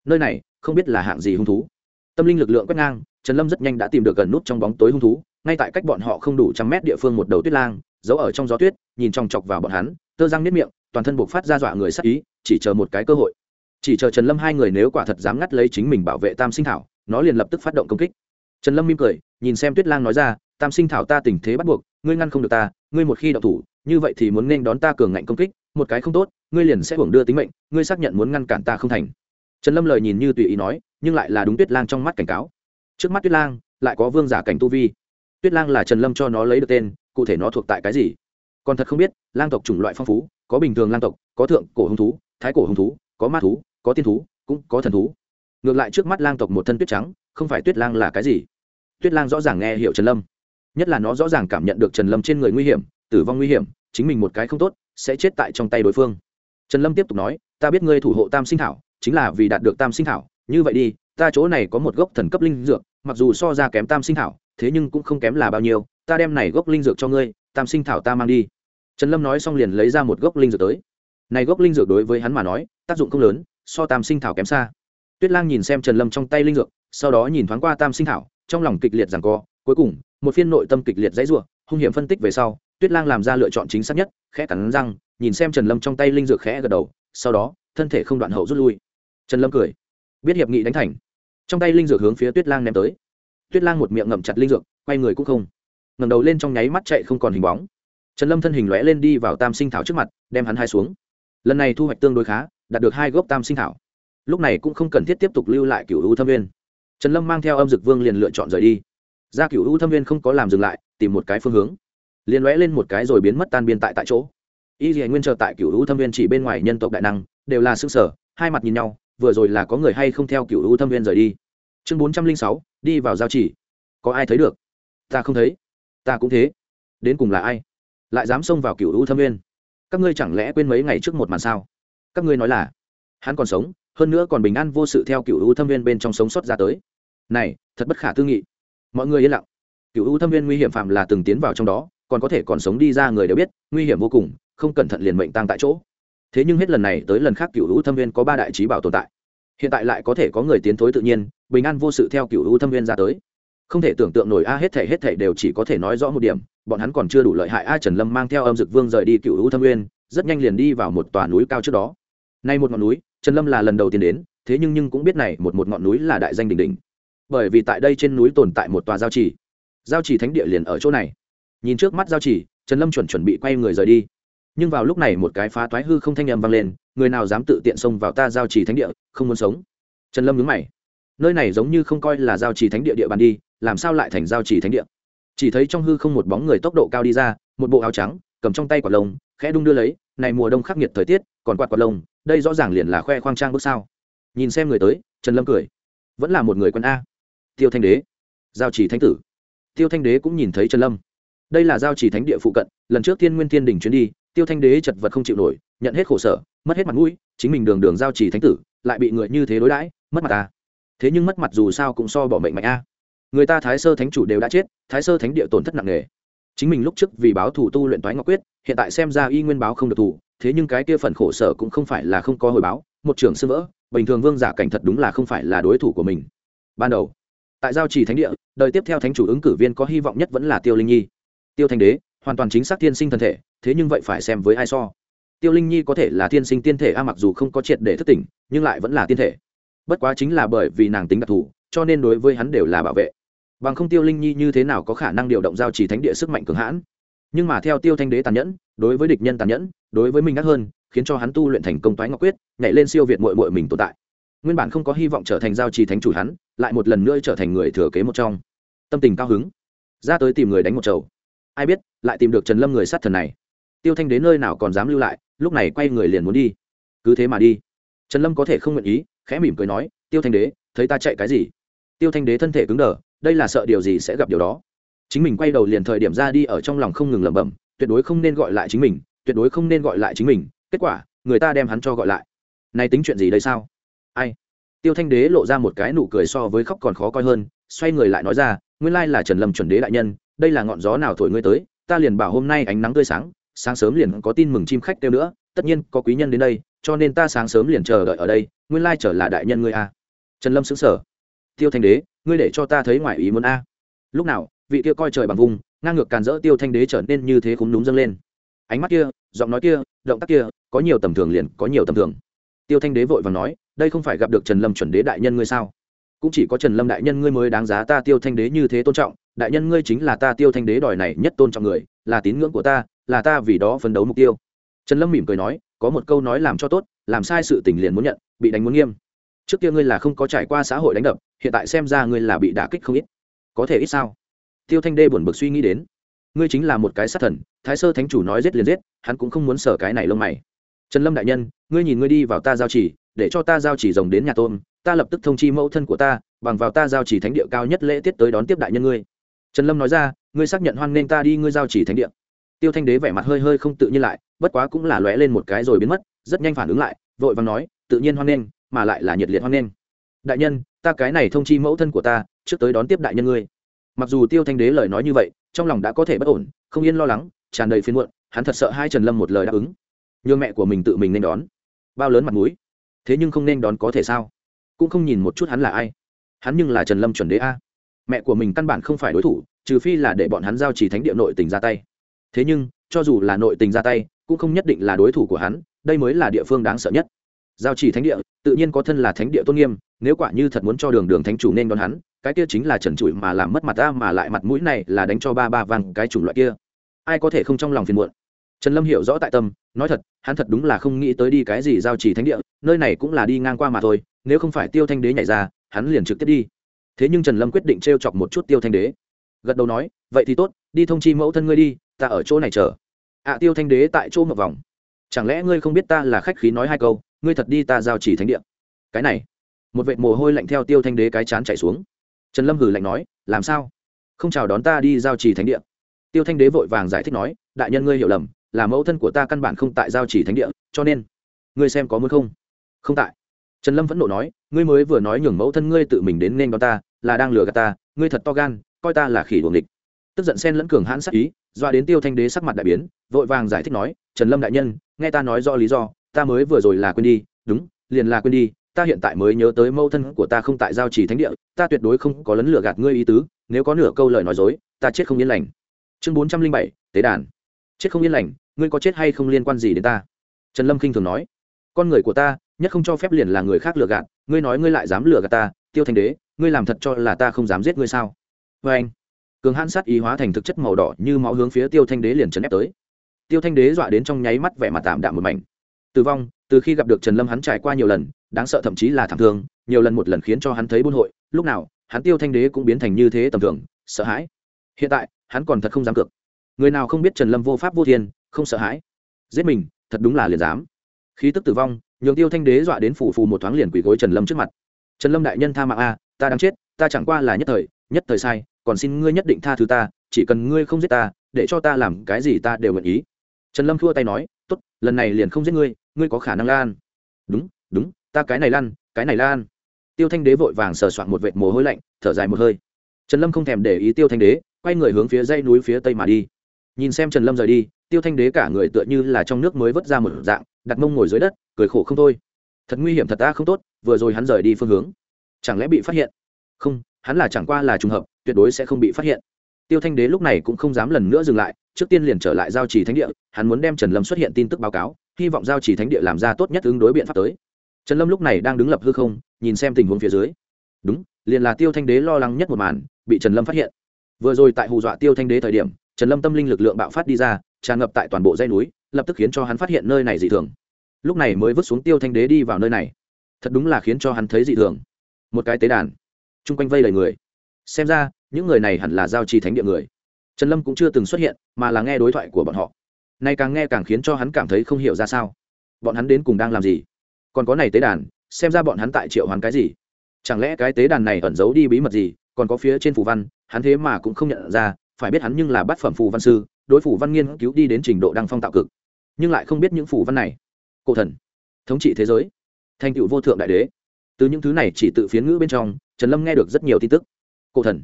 Nơi này, không biết là hạng gì hung thú. Tâm linh lực lượng quét ngang, trần lâm rất nhanh đã tìm được gần nút trong bóng tối hung thú, ngay tại cách bọn họ không đủ trăm mét địa phương một đầu tuyết lang, giấu ở trong gió tuyết, nhìn trong chọc vào bọn hắn, tơ răng nếp miệng, toàn thân buộc phát ra dọa người sắc ý, chỉ chờ một cái cơ hội. Chỉ chờ trần lâm hai người nếu quả thật dám ngắt lấy chính mình bảo vệ tam sinh thảo, nó liền lập tức phát động công kích. Trần lâm mỉm cười, nhìn xem tuyết lang nói ra, tam sinh thảo ta tình thế bắt buộc, ngươi ngăn không được ta, ngươi một khi đậu thủ, như vậy thì muốn nên đón ta cường ngạnh công kích một cái không tốt, ngươi liền sẽ hưởng đưa tính mệnh, ngươi xác nhận muốn ngăn cản ta không thành. Trần lâm lời nhìn như tùy ý nói, nhưng lại là đúng tuyết lang trong mắt cảnh cáo. Trước mắt tuyết lang, lại có vương giả cảnh tu vi. Tuyết lang là trần lâm cho nó lấy được tên, cụ thể nó thuộc tại cái gì? Còn thật không biết, lang tộc chủng loại phong phú, có bình thường lang tộc, có thượng cổ hung thú, thái cổ hung thú, có ma thú, có tiên thú, cũng có thần thú. Ngược lại trước mắt lang tộc một thân tuyết trắng, không phải tuyết lang là cái gì? Tuyết lang rõ ràng nghe hiệu trần lâm. Nhất là nó rõ ràng cảm nhận được trần lâm trên người nguy hiểm, tử vong nguy hiểm, chính mình một cái không tốt sẽ chết tại trong tay đối phương. Trần lâm tiếp tục nói, ta biết ngươi thủ hộ tam sinh thảo, chính là vì đạt được tam sinh thảo. Như vậy đi, ta chỗ này có một gốc thần cấp linh dược, mặc dù so ra kém tam sinh thảo, thế nhưng cũng không kém là bao nhiêu. Ta đem này gốc linh dược cho ngươi, tam sinh thảo ta mang đi. Trần lâm nói xong liền lấy ra một gốc linh dược tới. Này gốc linh dược đối với hắn mà nói, tác dụng không lớn, so tam sinh thảo kém xa. Tuyết lang nhìn xem trần lâm trong tay linh dược, sau đó nhìn thoáng qua tam sinh thảo, trong lòng kịch liệt rằng co. Cuối cùng, một phiên nội tâm kịch liệt dãy ruộng hung hiểm phân tích về sau tuyết lang làm ra lựa chọn chính xác nhất, khẽ cắn răng, nhìn xem trần lâm trong tay linh dược khẽ gật đầu, sau đó, thân thể không đoạn hậu rút lui. Trần lâm cười. Biết hiệp nghị đánh thành. Trong tay linh dược hướng phía tuyết lang ném tới. Tuyết lang một miệng ngậm chặt linh dược, quay người cũng không. Ngầm đầu lên trong nháy mắt chạy không còn hình bóng. Trần lâm thân hình lóe lên đi vào tam sinh thảo trước mặt, đem hắn hai xuống. Lần này thu hoạch tương đối khá, đạt được hai gốc tam sinh thảo. Lúc này cũng không cần thiết tiếp tục lưu lại cựu u thâm viên trần lâm mang theo âm dực vương liền lựa chọn rời đi. Ra cựu u thâm viên không có làm dừng lại, tìm một cái phương hướng liền lóe lên một cái rồi biến mất tan biên tại tại chỗ. Y dì nguyên chờ tại cựu u thâm viên chỉ bên ngoài nhân tộc đại năng, đều là xương sở hai mặt nhìn nhau, vừa rồi là có người hay không theo cựu u thâm viên rời đi. Chương bốn trăm linh sáu, đi vào giao chỉ. Có ai thấy được? Ta không thấy. Ta cũng thế. Đến cùng là ai? Lại dám xông vào cựu u thâm viên? Các ngươi chẳng lẽ quên mấy ngày trước một màn sao? Các ngươi nói là, hắn còn sống, hơn nữa còn bình an vô sự theo cựu u thâm viên bên trong sống sót ra tới. Này, thật bất khả tư nghị. Mọi người yên lặng. Cựu u thâm viên nguy hiểm phạm là từng tiến vào trong đó còn có thể còn sống đi ra người đều biết, nguy hiểm vô cùng, không cẩn thận liền mệnh tăng tại chỗ. Thế nhưng hết lần này tới lần khác cựu u thâm viên có ba đại trí bảo tồn tại. Hiện tại lại có thể có người tiến thối tự nhiên, bình an vô sự theo cựu u thâm viên ra tới. Không thể tưởng tượng nổi a, hết thể hết thể đều chỉ có thể nói rõ một điểm, bọn hắn còn chưa đủ lợi hại a, trần lâm mang theo âm dực vương rời đi cựu u thâm viên rất nhanh liền đi vào một tòa núi cao trước đó. Nay một ngọn núi, trần lâm là lần đầu tiên đến, thế nhưng nhưng cũng biết này một một ngọn núi là đại danh đỉnh đỉnh. Bởi vì tại đây trên núi tồn tại một tòa giao trì. Giao trì thánh địa liền ở chỗ này nhìn trước mắt giao chỉ, trần lâm chuẩn chuẩn bị quay người rời đi. Nhưng vào lúc này một cái phá toái hư không thanh â m vang lên người nào dám tự tiện xông vào ta giao trì thánh địa không muốn sống. Trần lâm nhớ mày. Nơi này giống như không coi là giao trì thánh địa địa bàn đi làm sao lại thành giao trì thánh địa? Chỉ thấy trong hư không một bóng người tốc độ cao đi ra một bộ áo trắng cầm trong tay quả lông khẽ đung đưa lấy này mùa đông khắc nghiệt thời tiết còn quạt quả lông đây rõ ràng liền là khoe khoang trang bước sao. Nhìn xem người tới trần lâm cười. Vẫn là một người quân a. Tiêu thanh đế. Giao chỉ thánh tử. Tiêu thanh đế cũng nhìn thấy trần lâm đây là giao chỉ thánh địa phụ cận, lần trước thiên nguyên thiên đình chuyến đi, tiêu thanh đế chật vật không chịu nổi, nhận hết khổ sở, mất hết mặt mũi, chính mình đường đường giao chỉ thánh tử, lại bị người như thế đối đãi, mất mặt ta thế nhưng mất mặt dù sao cũng so bỏ mệnh mạnh a người ta thái sơ thánh chủ đều đã chết, thái sơ thánh địa tổn thất nặng nề. Chính mình lúc trước vì báo thủ tu luyện toái ngọc quyết, hiện tại xem ra y nguyên báo không được thủ thế nhưng cái kia phần khổ sở cũng không phải là không có hồi báo, một trường sư vỡ, bình thường vương giả cảnh thật đúng là không phải là đối thủ của mình. Ban đầu, tại giao trì thánh địa, đời tiếp theo thánh chủ ứng cử viên có hy vọng nhất vẫn là tiêu linh nhi tiêu thanh đế, hoàn toàn chính xác tiên sinh thân thể, thế nhưng vậy phải xem với ai so. Tiêu linh nhi có thể là tiên sinh tiên thể a, mặc dù không có triệt để thất tỉnh, nhưng lại vẫn là tiên thể. Bất quá chính là bởi vì nàng tính đặc thù, cho nên đối với hắn đều là bảo vệ. Bằng không tiêu linh nhi như thế nào có khả năng điều động giao chỉ thánh địa sức mạnh cường hãn? Nhưng mà theo tiêu thanh đế tàn nhẫn, đối với địch nhân tàn nhẫn, đối với mình ngắt hơn, khiến cho hắn tu luyện thành công toái ngọc quyết, nhảy lên siêu việt mội mội mình tồn tại. Nguyên bản không có hy vọng trở thành giao trì thánh chủ hắn, lại một lần nữa trở thành người thừa kế một trong. Tâm tình cao hứng. Ra tới tìm người đánh một chầu ai biết, lại tìm được trần lâm người sát thần này. Tiêu thanh đế nơi nào còn dám lưu lại, lúc này quay người liền muốn đi. Cứ thế mà đi. Trần lâm có thể không nguyện ý, khẽ mỉm cười nói, tiêu thanh đế, thấy ta chạy cái gì? Tiêu thanh đế thân thể cứng đờ, đây là sợ điều gì sẽ gặp điều đó. Chính mình quay đầu liền thời điểm ra đi ở trong lòng không ngừng lẩm bẩm, tuyệt đối không nên gọi lại chính mình, tuyệt đối không nên gọi lại chính mình, kết quả, người ta đem hắn cho gọi lại. Này tính chuyện gì đây sao? Ai? Tiêu thanh đế lộ ra một cái nụ cười so với khóc còn khó coi hơn, xoay người lại nói ra, nguyên lai là trần lâm chuẩn đế đại nhân đây là ngọn gió nào thổi ngươi tới, ta liền bảo hôm nay ánh nắng tươi sáng sáng sớm liền có tin mừng chim khách kêu nữa, tất nhiên có quý nhân đến đây, cho nên ta sáng sớm liền chờ đợi ở đây, nguyên lai trở là đại nhân ngươi a. Trần lâm xứng sở tiêu thanh đế, ngươi để cho ta thấy ngoài ý muốn a. Lúc nào, vị kia coi trời bằng vùng, ngang ngược càn rỡ tiêu thanh đế trở nên như thế khúng núm dâng lên. Ánh mắt kia, giọng nói kia, động tác kia, có nhiều tầm thường liền có nhiều tầm thường. Tiêu thanh đế vội và nói, đây không phải gặp được trần lâm chuẩn đế đại nhân ngươi sao? Cũng chỉ có trần lâm đại nhân ngươi mới đáng giá ta tiêu thanh đế như thế tôn trọng đại nhân ngươi chính là ta tiêu thanh đế đòi này nhất tôn trọng người, là tín ngưỡng của ta, là ta vì đó phấn đấu mục tiêu. Trần lâm mỉm cười nói, có một câu nói làm cho tốt, làm sai sự tình liền muốn nhận, bị đánh muốn nghiêm. Trước kia ngươi là không có trải qua xã hội đánh đập, hiện tại xem ra ngươi là bị đả kích không ít. Có thể ít sao? Tiêu thanh đê buồn bực suy nghĩ đến. Ngươi chính là một cái sát thần, thái sơ thánh chủ nói giết liền giết, hắn cũng không muốn sở cái này lông mày. Trần lâm đại nhân, ngươi nhìn ngươi đi vào ta giao chỉ, để cho ta giao chỉ rồng đến nhà tôn ta lập tức thông chi mẫu thân của ta, bằng vào ta giao chỉ thánh địa cao nhất lễ tiết tới đón tiếp đại nhân ngươi trần lâm nói ra, ngươi xác nhận hoan nghênh ta đi, ngươi giao chỉ thánh địa. Tiêu thanh đế vẻ mặt hơi hơi không tự nhiên lại, bất quá cũng là lóe lên một cái rồi biến mất, rất nhanh phản ứng lại, vội vàng nói, tự nhiên hoan nghênh, mà lại là nhiệt liệt hoan nghênh. Đại nhân, ta cái này thông chi mẫu thân của ta, trước tới đón tiếp đại nhân ngươi. Mặc dù tiêu thanh đế lời nói như vậy, trong lòng đã có thể bất ổn, không yên lo lắng, tràn đầy phiên muộn, hắn thật sợ hai trần lâm một lời đáp ứng. Nhường mẹ của mình tự mình nên đón. Bao lớn mặt mũi. Thế nhưng không nên đón có thể sao? Cũng không nhìn một chút hắn là ai. Hắn nhưng là trần lâm chuẩn đế a mẹ của mình căn bản không phải đối thủ, trừ phi là để bọn hắn giao chỉ thánh địa nội tình ra tay. Thế nhưng, cho dù là nội tình ra tay, cũng không nhất định là đối thủ của hắn, đây mới là địa phương đáng sợ nhất. Giao chỉ thánh địa, tự nhiên có thân là thánh địa tôn nghiêm, nếu quả như thật muốn cho đường đường thánh chủ nên đón hắn, cái kia chính là trần trụi mà làm mất mặt ta mà lại mặt mũi này là đánh cho ba ba vàng cái chủng loại kia. Ai có thể không trong lòng phiền muộn? Trần lâm hiểu rõ tại tâm, nói thật, hắn thật đúng là không nghĩ tới đi cái gì giao chỉ thánh địa, nơi này cũng là đi ngang qua mà thôi, nếu không phải tiêu thanh đế nhảy ra, hắn liền trực tiếp đi thế nhưng trần lâm quyết định t r e o chọc một chút tiêu thanh đế. gật đầu nói, vậy thì tốt, đi thông chi mẫu thân ngươi đi, ta ở chỗ này chờ. ạ à, tiêu thanh đế tại chỗ một vòng. Chẳng lẽ ngươi không biết ta là khách khí nói hai câu, ngươi thật đi ta giao chỉ thánh địa. Cái này, một vệ mồ hôi lạnh theo tiêu thanh đế cái chán chạy xuống. Trần lâm hử lạnh nói, làm sao? Không chào đón ta đi giao trì thánh địa. Tiêu thanh đế vội vàng giải thích nói, đại nhân ngươi hiểu lầm, là mẫu thân của ta căn bản không tại giao trì thánh địa, cho nên, ngươi xem có muốn không? Không tại trần lâm vẫn nộ nói, ngươi mới vừa nói nhường mẫu thân ngươi tự mình đến nên đón ta, là đang lừa gạt ta, ngươi thật to gan, coi ta là khỉ đuồng địch. Tức giận xen lẫn cường hãn sắc ý, doa đến tiêu thanh đế sắc mặt đại biến, vội vàng giải thích nói, trần lâm đại nhân, nghe ta nói rõ lý do, ta mới vừa rồi là quên đi, đúng, liền là quên đi, ta hiện tại mới nhớ tới mẫu thân của ta không tại giao trì thánh địa, ta tuyệt đối không có lấn lừa gạt ngươi ý tứ, nếu có nửa câu lời nói dối, ta chết không yên lành. Chương bốn trăm linh bảy, tế đàn. Chết không yên lành, ngươi có chết hay không liên quan gì đến ta? Trần lâm k i n h thường nói, con người của ta nhất không cho phép liền là người khác lừa gạt, ngươi nói ngươi lại dám lừa gạt ta, tiêu thanh đế, ngươi làm thật cho là ta không dám giết ngươi sao? Vê anh. Cường hãn sát ý hóa thành thực chất màu đỏ như máu hướng phía tiêu thanh đế liền chấn ép tới. Tiêu thanh đế dọa đến trong nháy mắt vẻ mặt tạm đạm một mảnh. Tử vong, từ khi gặp được trần lâm hắn trải qua nhiều lần, đáng sợ thậm chí là thảm thương, nhiều lần một lần khiến cho hắn thấy buôn hội, lúc nào, hắn tiêu thanh đế cũng biến thành như thế tầm thường, sợ hãi. Hiện tại, hắn còn thật không dám cược. Người nào không biết trần lâm vô pháp vô thiên, không sợ hãi. Giết mình, thật đúng là liền dám. Khí tức tử vong nhường tiêu thanh đế dọa đến phủ phù một thoáng liền quỳ gối trần lâm trước mặt. Trần lâm đại nhân tha mạng a, ta đang chết, ta chẳng qua là nhất thời nhất thời sai, còn xin ngươi nhất định tha thứ ta, chỉ cần ngươi không giết ta, để cho ta làm cái gì ta đều nguyện ý. Trần lâm thua tay nói, tốt, lần này liền không giết ngươi ngươi có khả năng lan. Đúng đúng, ta cái này lan, cái này lan. Tiêu thanh đế vội vàng sờ soạn một vệt mồ hôi lạnh, thở dài một hơi. Trần lâm không thèm để ý tiêu thanh đế, quay người hướng phía dãy núi phía tây mà đi nhìn xem trần lâm rời đi, tiêu thanh đế cả người tựa như là trong nước mới vớt ra một dạng, đặt mông ngồi dưới đất, cười khổ không thôi. Thật nguy hiểm thật ta không tốt, vừa rồi hắn rời đi phương hướng. Chẳng lẽ bị phát hiện? Không, hắn là chẳng qua là trùng hợp, tuyệt đối sẽ không bị phát hiện. Tiêu thanh đế lúc này cũng không dám lần nữa dừng lại, trước tiên liền trở lại giao trì thánh địa, hắn muốn đem trần lâm xuất hiện tin tức báo cáo, hy vọng giao trì thánh địa làm ra tốt nhất ứng đối biện pháp tới. Trần lâm lúc này đang đứng lập hư không, nhìn xem tình huống phía dưới. Đúng, liền là tiêu thanh đế lo lắng nhất một màn, bị trần lâm phát hiện. Vừa rồi tại hù dọa tiêu thanh đế thời điểm trần lâm tâm linh lực lượng bạo phát đi ra, tràn ngập tại toàn bộ dây núi, lập tức khiến cho hắn phát hiện nơi này dị thường. Lúc này mới vứt xuống tiêu thanh đế đi vào nơi này. Thật đúng là khiến cho hắn thấy dị thường. Một cái tế đàn, chung quanh vây đầy người. Xem ra, những người này hẳn là giao trì thánh địa người. Trần lâm cũng chưa từng xuất hiện, mà là nghe đối thoại của bọn họ. Nay càng nghe càng khiến cho hắn cảm thấy không hiểu ra sao. Bọn hắn đến cùng đang làm gì? Còn có này tế đàn, xem ra bọn hắn tại triệu hoán cái gì? Chẳng lẽ cái tế đàn này ẩn giấu đi bí mật gì, còn có phía trên phù văn, hắn thế mà cũng không nhận ra phải biết hắn nhưng là bát phẩm phù văn sư, đối phủ văn nghiên cứu đi đến trình độ đăng phong tạo cực. Nhưng lại không biết những phủ văn này. Cổ thần, thống trị thế giới, thành tựu vô thượng đại đế. Từ những thứ này chỉ tự phiến ngữ bên trong, trần lâm nghe được rất nhiều tin tức. Cổ thần,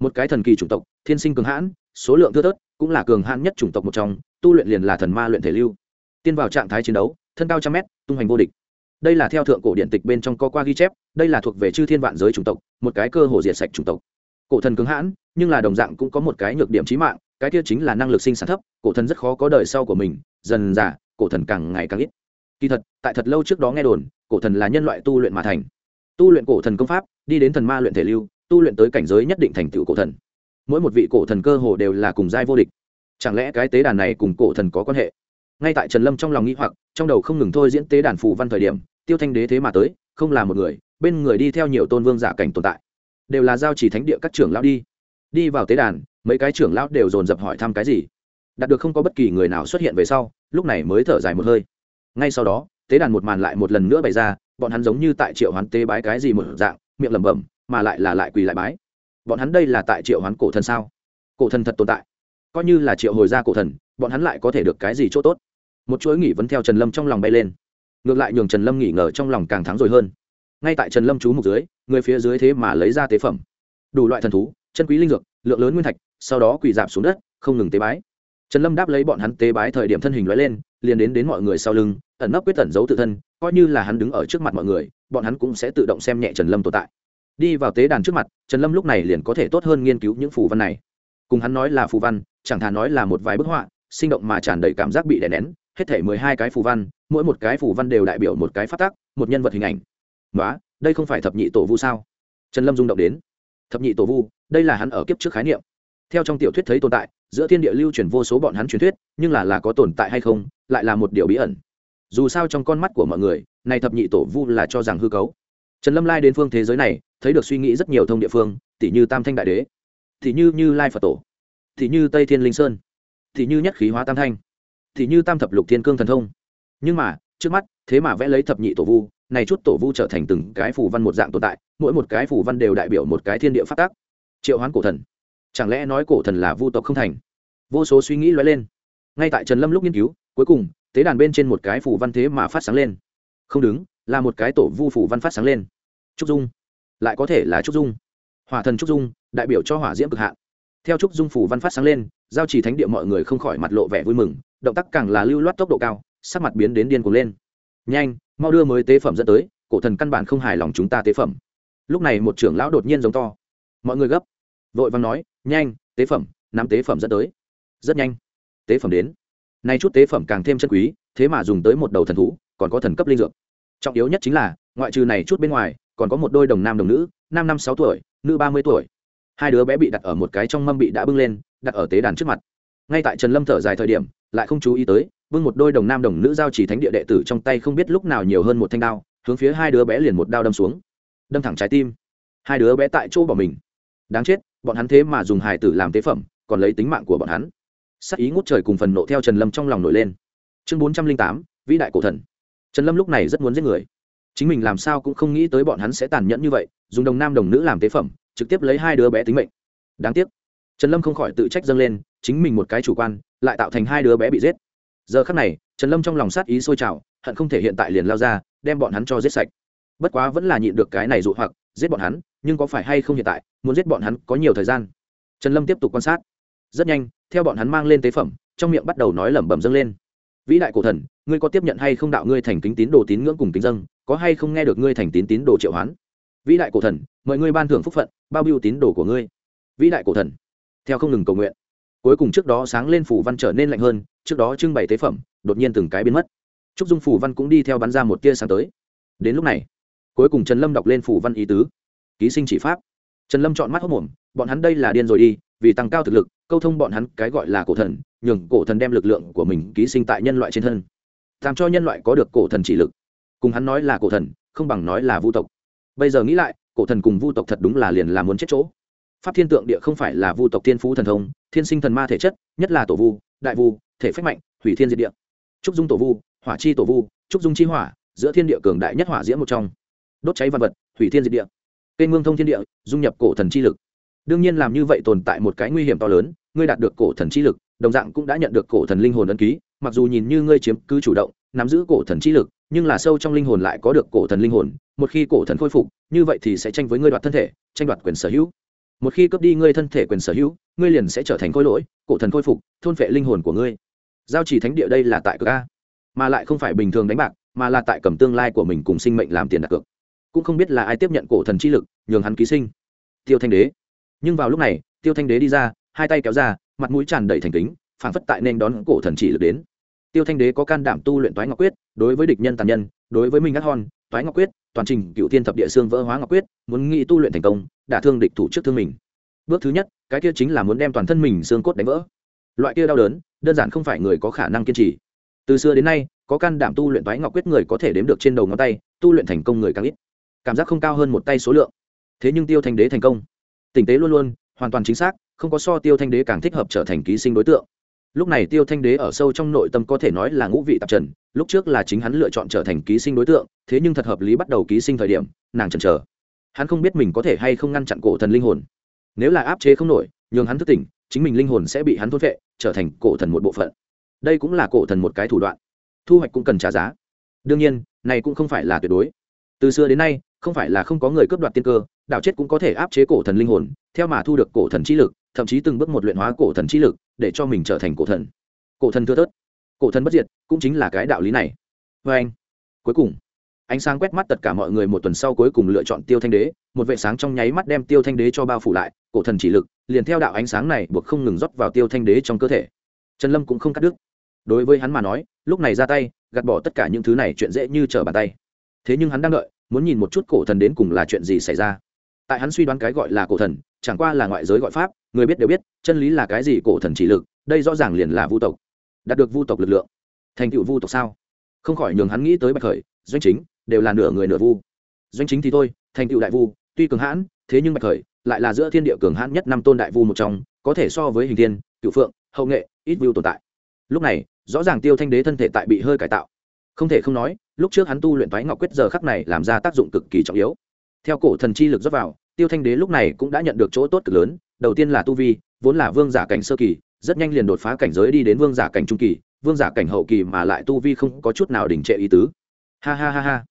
một cái thần kỳ chủng tộc, thiên sinh cường hãn, số lượng thưa thớt, cũng là cường hãn nhất chủng tộc một trong, tu luyện liền là thần ma luyện thể lưu. Tiên vào trạng thái chiến đấu, thân cao trăm mét, tung hoành vô địch. Đây là theo thượng cổ điện tịch bên trong có qua ghi chép, đây là thuộc về chư thiên vạn giới chủng tộc, một cái cơ hồ diệt sạch chủng tộc. Cổ thần cường hãn nhưng là đồng dạng cũng có một cái nhược điểm chí mạng, cái kia chính là năng lực sinh sản thấp, cổ thần rất khó có đời sau của mình, dần dà, cổ thần càng ngày càng ít. Kỳ thật, tại thật lâu trước đó nghe đồn, cổ thần là nhân loại tu luyện mà thành. Tu luyện cổ thần công pháp, đi đến thần ma luyện thể lưu, tu luyện tới cảnh giới nhất định thành tựu cổ thần. Mỗi một vị cổ thần cơ hồ đều là cùng giai vô địch. Chẳng lẽ cái tế đàn này cùng cổ thần có quan hệ? Ngay tại trần lâm trong lòng nghĩ hoặc, trong đầu không ngừng thôi diễn tế đàn phù văn thời điểm, tiêu thanh đế thế mà tới, không là một người, bên người đi theo nhiều tôn vương giả cảnh tồn tại. Đều là giao chỉ thánh địa các trưởng lão đi đi vào tế đàn, mấy cái trưởng lão đều dồn dập hỏi thăm cái gì. Đạt được không có bất kỳ người nào xuất hiện về sau, lúc này mới thở dài một hơi. Ngay sau đó, tế đàn một màn lại một lần nữa bày ra, bọn hắn giống như tại triệu hoán tế bái cái gì một dạng, miệng lẩm bẩm, mà lại là lại quỳ lại bái. Bọn hắn đây là tại triệu hoán cổ thần sao? Cổ thần thật tồn tại. Coi như là triệu hồi ra cổ thần, bọn hắn lại có thể được cái gì chỗ tốt? Một chuỗi nghỉ vấn theo trần lâm trong lòng bay lên. Ngược lại nhường trần lâm nghỉ ngờ trong lòng càng thắng rồi hơn. Ngay tại trần lâm chú mục dưới, người phía dưới thế mà lấy ra tế phẩm. Đủ loại thần thú chân quý linh dược, lượng lớn nguyên thạch, sau đó quỳ dạp xuống đất, không ngừng tế bái. Trần lâm đáp lấy bọn hắn tế bái thời điểm thân hình lóe lên, liền đến đến mọi người sau lưng, ẩn nấp quyết tẩn giấu tự thân, coi như là hắn đứng ở trước mặt mọi người, bọn hắn cũng sẽ tự động xem nhẹ trần lâm tồn tại. Đi vào tế đàn trước mặt, trần lâm lúc này liền có thể tốt hơn nghiên cứu những phù văn này. Cùng hắn nói là phù văn, chẳng thà nói là một vài bức họa, sinh động mà tràn đầy cảm giác bị đè nén, hết thể mười hai cái phù văn, mỗi một cái phù văn đều đại biểu một cái phát tác, một nhân vật hình ảnh. Nói đây không phải thập nhị tổ vu sao? Trần lâm rung động đến thập nhị tổ vu, đây là hắn ở kiếp trước khái niệm. Theo trong tiểu thuyết thấy tồn tại, giữa thiên địa lưu truyền vô số bọn hắn truyền thuyết, nhưng là là có tồn tại hay không, lại là một điều bí ẩn. Dù sao trong con mắt của mọi người, này thập nhị tổ vu là cho rằng hư cấu. Trần lâm lai đến phương thế giới này, thấy được suy nghĩ rất nhiều thông địa phương tỷ như tam thanh đại đế tỷ như như lai phật tổ tỷ như tây thiên linh sơn tỷ như nhất khí hóa tam thanh tỷ như tam thập lục thiên cương thần thông. Nhưng mà, trước mắt, thế mà vẽ lấy thập nhị tổ vu này chút tổ vu trở thành từng cái phù văn một dạng tồn tại, mỗi một cái phù văn đều đại biểu một cái thiên địa phát tác triệu hoán cổ thần. Chẳng lẽ nói cổ thần là vu tộc không thành? Vô số suy nghĩ lóe lên. Ngay tại trần lâm lúc nghiên cứu, cuối cùng, tế đàn bên trên một cái phù văn thế mà phát sáng lên. Không đứng, là một cái tổ vu phù văn phát sáng lên. Trúc dung. Lại có thể là trúc dung. Hỏa thần trúc dung, đại biểu cho hỏa diễm cực hạn. Theo trúc dung phù văn phát sáng lên, giao trì thánh địa mọi người không khỏi mặt lộ vẻ vui mừng, động tác càng là lưu loát tốc độ cao, sắc mặt biến đến điên cuồng lên nhanh, mau đưa mới tế phẩm dẫn tới, cổ thần căn bản không hài lòng chúng ta tế phẩm. Lúc này một trưởng lão đột nhiên giống to. Mọi người gấp. Vội vàng nói, nhanh, tế phẩm, nắm tế phẩm dẫn tới. Rất nhanh. Tế phẩm đến. Nay chút tế phẩm càng thêm chân quý, thế mà dùng tới một đầu thần thú, còn có thần cấp linh dược. Trọng yếu nhất chính là, ngoại trừ này chút bên ngoài, còn có một đôi đồng nam đồng nữ nam năm sáu tuổi, nữ ba mươi tuổi. Hai đứa bé bị đặt ở một cái trong mâm bị đã bưng lên, đặt ở tế đàn trước mặt. Ngay tại trần lâm thở dài thời điểm, lại không chú ý tới vương một đôi đồng nam đồng nữ giao chỉ thánh địa đệ tử trong tay không biết lúc nào nhiều hơn một thanh đao, hướng phía hai đứa bé liền một đao đâm xuống. Đâm thẳng trái tim. Hai đứa bé tại chỗ bỏ mình. Đáng chết, bọn hắn thế mà dùng hài tử làm tế phẩm, còn lấy tính mạng của bọn hắn. Sắc ý ngút trời cùng phần nộ theo trần lâm trong lòng nổi lên. Chương bốn trăm linh tám, vĩ đại cổ thần. Trần lâm lúc này rất muốn giết người. Chính mình làm sao cũng không nghĩ tới bọn hắn sẽ tàn nhẫn như vậy, dùng đồng nam đồng nữ làm tế phẩm, trực tiếp lấy hai đứa bé tính mệnh. Đáng tiếc. Trần lâm không khỏi tự trách dâng lên, chính mình một cái chủ quan, lại tạo thành hai đứa bé bị giết giờ khắc này trần lâm trong lòng sát ý sôi trào hận không thể hiện tại liền lao ra đem bọn hắn cho giết sạch. Bất quá vẫn là nhịn được cái này dụ hoặc giết bọn hắn nhưng có phải hay không hiện tại muốn giết bọn hắn có nhiều thời gian. Trần lâm tiếp tục quan sát. Rất nhanh theo bọn hắn mang lên tế phẩm trong miệng bắt đầu nói lẩm bẩm dâng lên. Vĩ đại cổ thần ngươi có tiếp nhận hay không đạo ngươi thành kính tín đồ tín ngưỡng cùng kính dân, có hay không nghe được ngươi thành tín tín đồ triệu hoán? Vĩ đại cổ thần mời ngươi ban thưởng phúc phận bao biêu tín đồ của ngươi. Vĩ đại cổ thần. Theo không ngừng cầu nguyện. Cuối cùng trước đó sáng lên phủ văn trở nên lạnh hơn trước đó trưng bày tế phẩm, đột nhiên từng cái biến mất. Trúc dung phủ văn cũng đi theo bắn ra một tia sáng tới. Đến lúc này, cuối cùng trần lâm đọc lên phủ văn ý tứ. Ký sinh chỉ pháp. Trần lâm chọn mắt hốc mồm, bọn hắn đây là điên rồi đi, vì tăng cao thực lực, câu thông bọn hắn cái gọi là cổ thần, nhường cổ thần đem lực lượng của mình ký sinh tại nhân loại trên thân. Làm cho nhân loại có được cổ thần chỉ lực. Cùng hắn nói là cổ thần, không bằng nói là vu tộc. Bây giờ nghĩ lại, cổ thần cùng vu tộc thật đúng là liền là muốn chết chỗ. Pháp thiên tượng địa không phải là vu tộc thiên phú thần thông, thiên sinh thần ma thể chất, nhất là tổ vu đại vu, thể phách mạnh, hủy thiên diệt địa. Trúc dung tổ vu, hỏa chi tổ vu, trúc dung chi hỏa, giữa thiên địa cường đại nhất hỏa diễm một trong. Đốt cháy văn vật, hủy thiên diệt địa. Kênh mương thông thiên địa, dung nhập cổ thần chi lực. Đương nhiên làm như vậy tồn tại một cái nguy hiểm to lớn, ngươi đạt được cổ thần chi lực, đồng dạng cũng đã nhận được cổ thần linh hồn ấn ký, mặc dù nhìn như ngươi chiếm cứ chủ động, nắm giữ cổ thần chi lực, nhưng là sâu trong linh hồn lại có được cổ thần linh hồn, một khi cổ thần khôi phục, như vậy thì sẽ tranh với ngươi đoạt thân thể, tranh đoạt quyền sở hữu. Một khi cướp đi ngươi thân thể quyền sở hữu, ngươi liền sẽ trở thành khôi lỗi cổ thần khôi phục, thôn phệ linh hồn của ngươi. Giao chỉ thánh địa đây là tại cực a, mà lại không phải bình thường đánh bạc, mà là tại cầm tương lai của mình cùng sinh mệnh làm tiền đặt cược. Cũng không biết là ai tiếp nhận cổ thần chi lực, nhường hắn ký sinh. Tiêu thanh đế. Nhưng vào lúc này, tiêu thanh đế đi ra, hai tay kéo ra, mặt mũi tràn đầy thành kính, phảng phất tại nên đón cổ thần chỉ lực đến. Tiêu thanh đế có can đảm tu luyện toái ngọc quyết, đối với địch nhân tàn nhân, đối với mình ngắt hon toái ngọc quyết, toàn trình cựu thiên thập địa xương vỡ hóa ngọc quyết, muốn nghĩ tu luyện thành công, đả thương địch thủ trước thương mình bước thứ nhất, cái kia chính là muốn đem toàn thân mình xương cốt đánh vỡ. Loại kia đau đớn, đơn giản không phải người có khả năng kiên trì. Từ xưa đến nay, có can đảm tu luyện toái ngọc quyết người có thể đếm được trên đầu ngón tay, tu luyện thành công người càng ít. Cảm giác không cao hơn một tay số lượng. Thế nhưng tiêu thanh đế thành công. Tình tế luôn luôn, hoàn toàn chính xác, không có so tiêu thanh đế càng thích hợp trở thành ký sinh đối tượng. Lúc này tiêu thanh đế ở sâu trong nội tâm có thể nói là ngũ vị tạp trần, lúc trước là chính hắn lựa chọn trở thành ký sinh đối tượng, thế nhưng thật hợp lý bắt đầu ký sinh thời điểm, nàng chần chờ. Hắn không biết mình có thể hay không ngăn chặn cổ thần linh hồn nếu là áp chế không nổi, nhường hắn thức tỉnh, chính mình linh hồn sẽ bị hắn thốt vệ trở thành cổ thần một bộ phận. Đây cũng là cổ thần một cái thủ đoạn. Thu hoạch cũng cần trả giá. Đương nhiên, này cũng không phải là tuyệt đối. Từ xưa đến nay, không phải là không có người cướp đoạt tiên cơ đảo chết cũng có thể áp chế cổ thần linh hồn, theo mà thu được cổ thần trí lực, thậm chí từng bước một luyện hóa cổ thần trí lực, để cho mình trở thành cổ thần. Cổ thần thưa thớt. Cổ thần bất diệt, cũng chính là cái đạo lý này. Vê anh cuối cùng, ánh sáng quét mắt tất cả mọi người một tuần sau cuối cùng lựa chọn tiêu thanh đế một vệ sáng trong nháy mắt đem tiêu thanh đế cho bao phủ lại, cổ thần chỉ lực liền theo đạo ánh sáng này buộc không ngừng rót vào tiêu thanh đế trong cơ thể. Trần lâm cũng không cắt đứt. Đối với hắn mà nói, lúc này ra tay, gạt bỏ tất cả những thứ này chuyện dễ như trở bàn tay. Thế nhưng hắn đang đợi, muốn nhìn một chút cổ thần đến cùng là chuyện gì xảy ra. Tại hắn suy đoán cái gọi là cổ thần, chẳng qua là ngoại giới gọi pháp, người biết đều biết, chân lý là cái gì cổ thần chỉ lực, đây rõ ràng liền là vu tộc. Đạt được vu tộc lực lượng, thành tựu vu tộc sao? Không khỏi nhường hắn nghĩ tới bạch khởi, doanh chính, đều là nửa người nửa vu. Doanh chính thì thôi, thành tựu đại vu tuy cường hãn, thế nhưng bạch khởi lại là giữa thiên địa cường hãn nhất năm tôn đại vu một trong, có thể so với hình thiên, cựu phượng, hậu nghệ, ít vu tồn tại. Lúc này, rõ ràng tiêu thanh đế thân thể tại bị hơi cải tạo. Không thể không nói, lúc trước hắn tu luyện thoái ngọc quyết giờ khắc này làm ra tác dụng cực kỳ trọng yếu. Theo cổ thần chi lực dốc vào, tiêu thanh đế lúc này cũng đã nhận được chỗ tốt cực lớn, đầu tiên là tu vi, vốn là vương giả cảnh sơ kỳ, rất nhanh liền đột phá cảnh giới đi đến vương giả cảnh trung kỳ, vương giả cảnh hậu kỳ mà lại tu vi không có chút nào đình trệ ý tứ. Ha ha ha ha.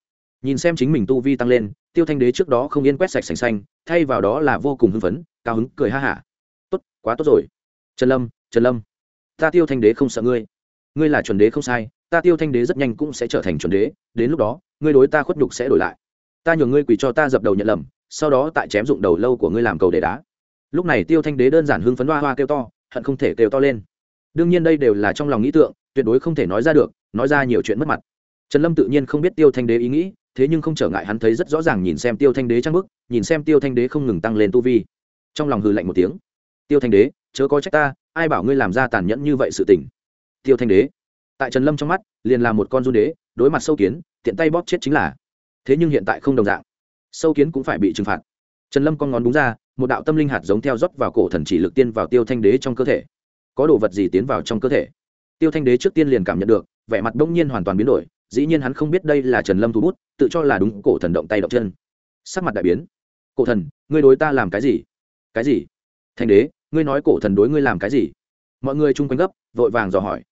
Nhìn xem chính mình tu vi tăng lên tiêu thanh đế trước đó không yên quét sạch sành xanh, thay vào đó là vô cùng hưng phấn, cao hứng, cười ha hả. Tốt, quá tốt rồi. Trần lâm trần lâm, ta tiêu thanh đế không sợ ngươi. Ngươi là chuẩn đế không sai, ta tiêu thanh đế rất nhanh cũng sẽ trở thành chuẩn đế, đến lúc đó, ngươi đối ta khuất nhục sẽ đổi lại. Ta nhường ngươi quỳ cho ta dập đầu nhận lầm, sau đó tại chém dụng đầu lâu của ngươi làm cầu để đá. Lúc này tiêu thanh đế đơn giản hưng phấn hoa hoa kêu to, hận không thể kêu to lên. Đương nhiên đây đều là trong lòng nghĩ tượng, tuyệt đối không thể nói ra được, nói ra nhiều chuyện mất mặt. Trần lâm tự nhiên không biết tiêu thanh đế ý nghĩ thế nhưng không trở ngại hắn thấy rất rõ ràng nhìn xem tiêu thanh đế trang bức, nhìn xem tiêu thanh đế không ngừng tăng lên tu vi. Trong lòng hừ lạnh một tiếng. Tiêu thanh đế, chớ có trách ta, ai bảo ngươi làm ra tàn nhẫn như vậy sự tình? Tiêu thanh đế, tại trần lâm trong mắt, liền là một con run đế, đối mặt sâu kiến, tiện tay bóp chết chính là. Thế nhưng hiện tại không đồng dạng. Sâu kiến cũng phải bị trừng phạt. Trần lâm con ngón đúng ra, một đạo tâm linh hạt giống theo dốc vào cổ thần chỉ lực tiên vào tiêu thanh đế trong cơ thể. Có đồ vật gì tiến vào trong cơ thể? Tiêu thanh đế trước tiên liền cảm nhận được, vẻ mặt đông nhiên hoàn toàn biến đổi dĩ nhiên hắn không biết đây là trần lâm thu bút, tự cho là đúng cổ thần động tay động chân. Sắc mặt đại biến. Cổ thần, ngươi đối ta làm cái gì? Cái gì? Thanh đế, ngươi nói cổ thần đối ngươi làm cái gì? Mọi người chung quanh gấp, vội vàng dò hỏi.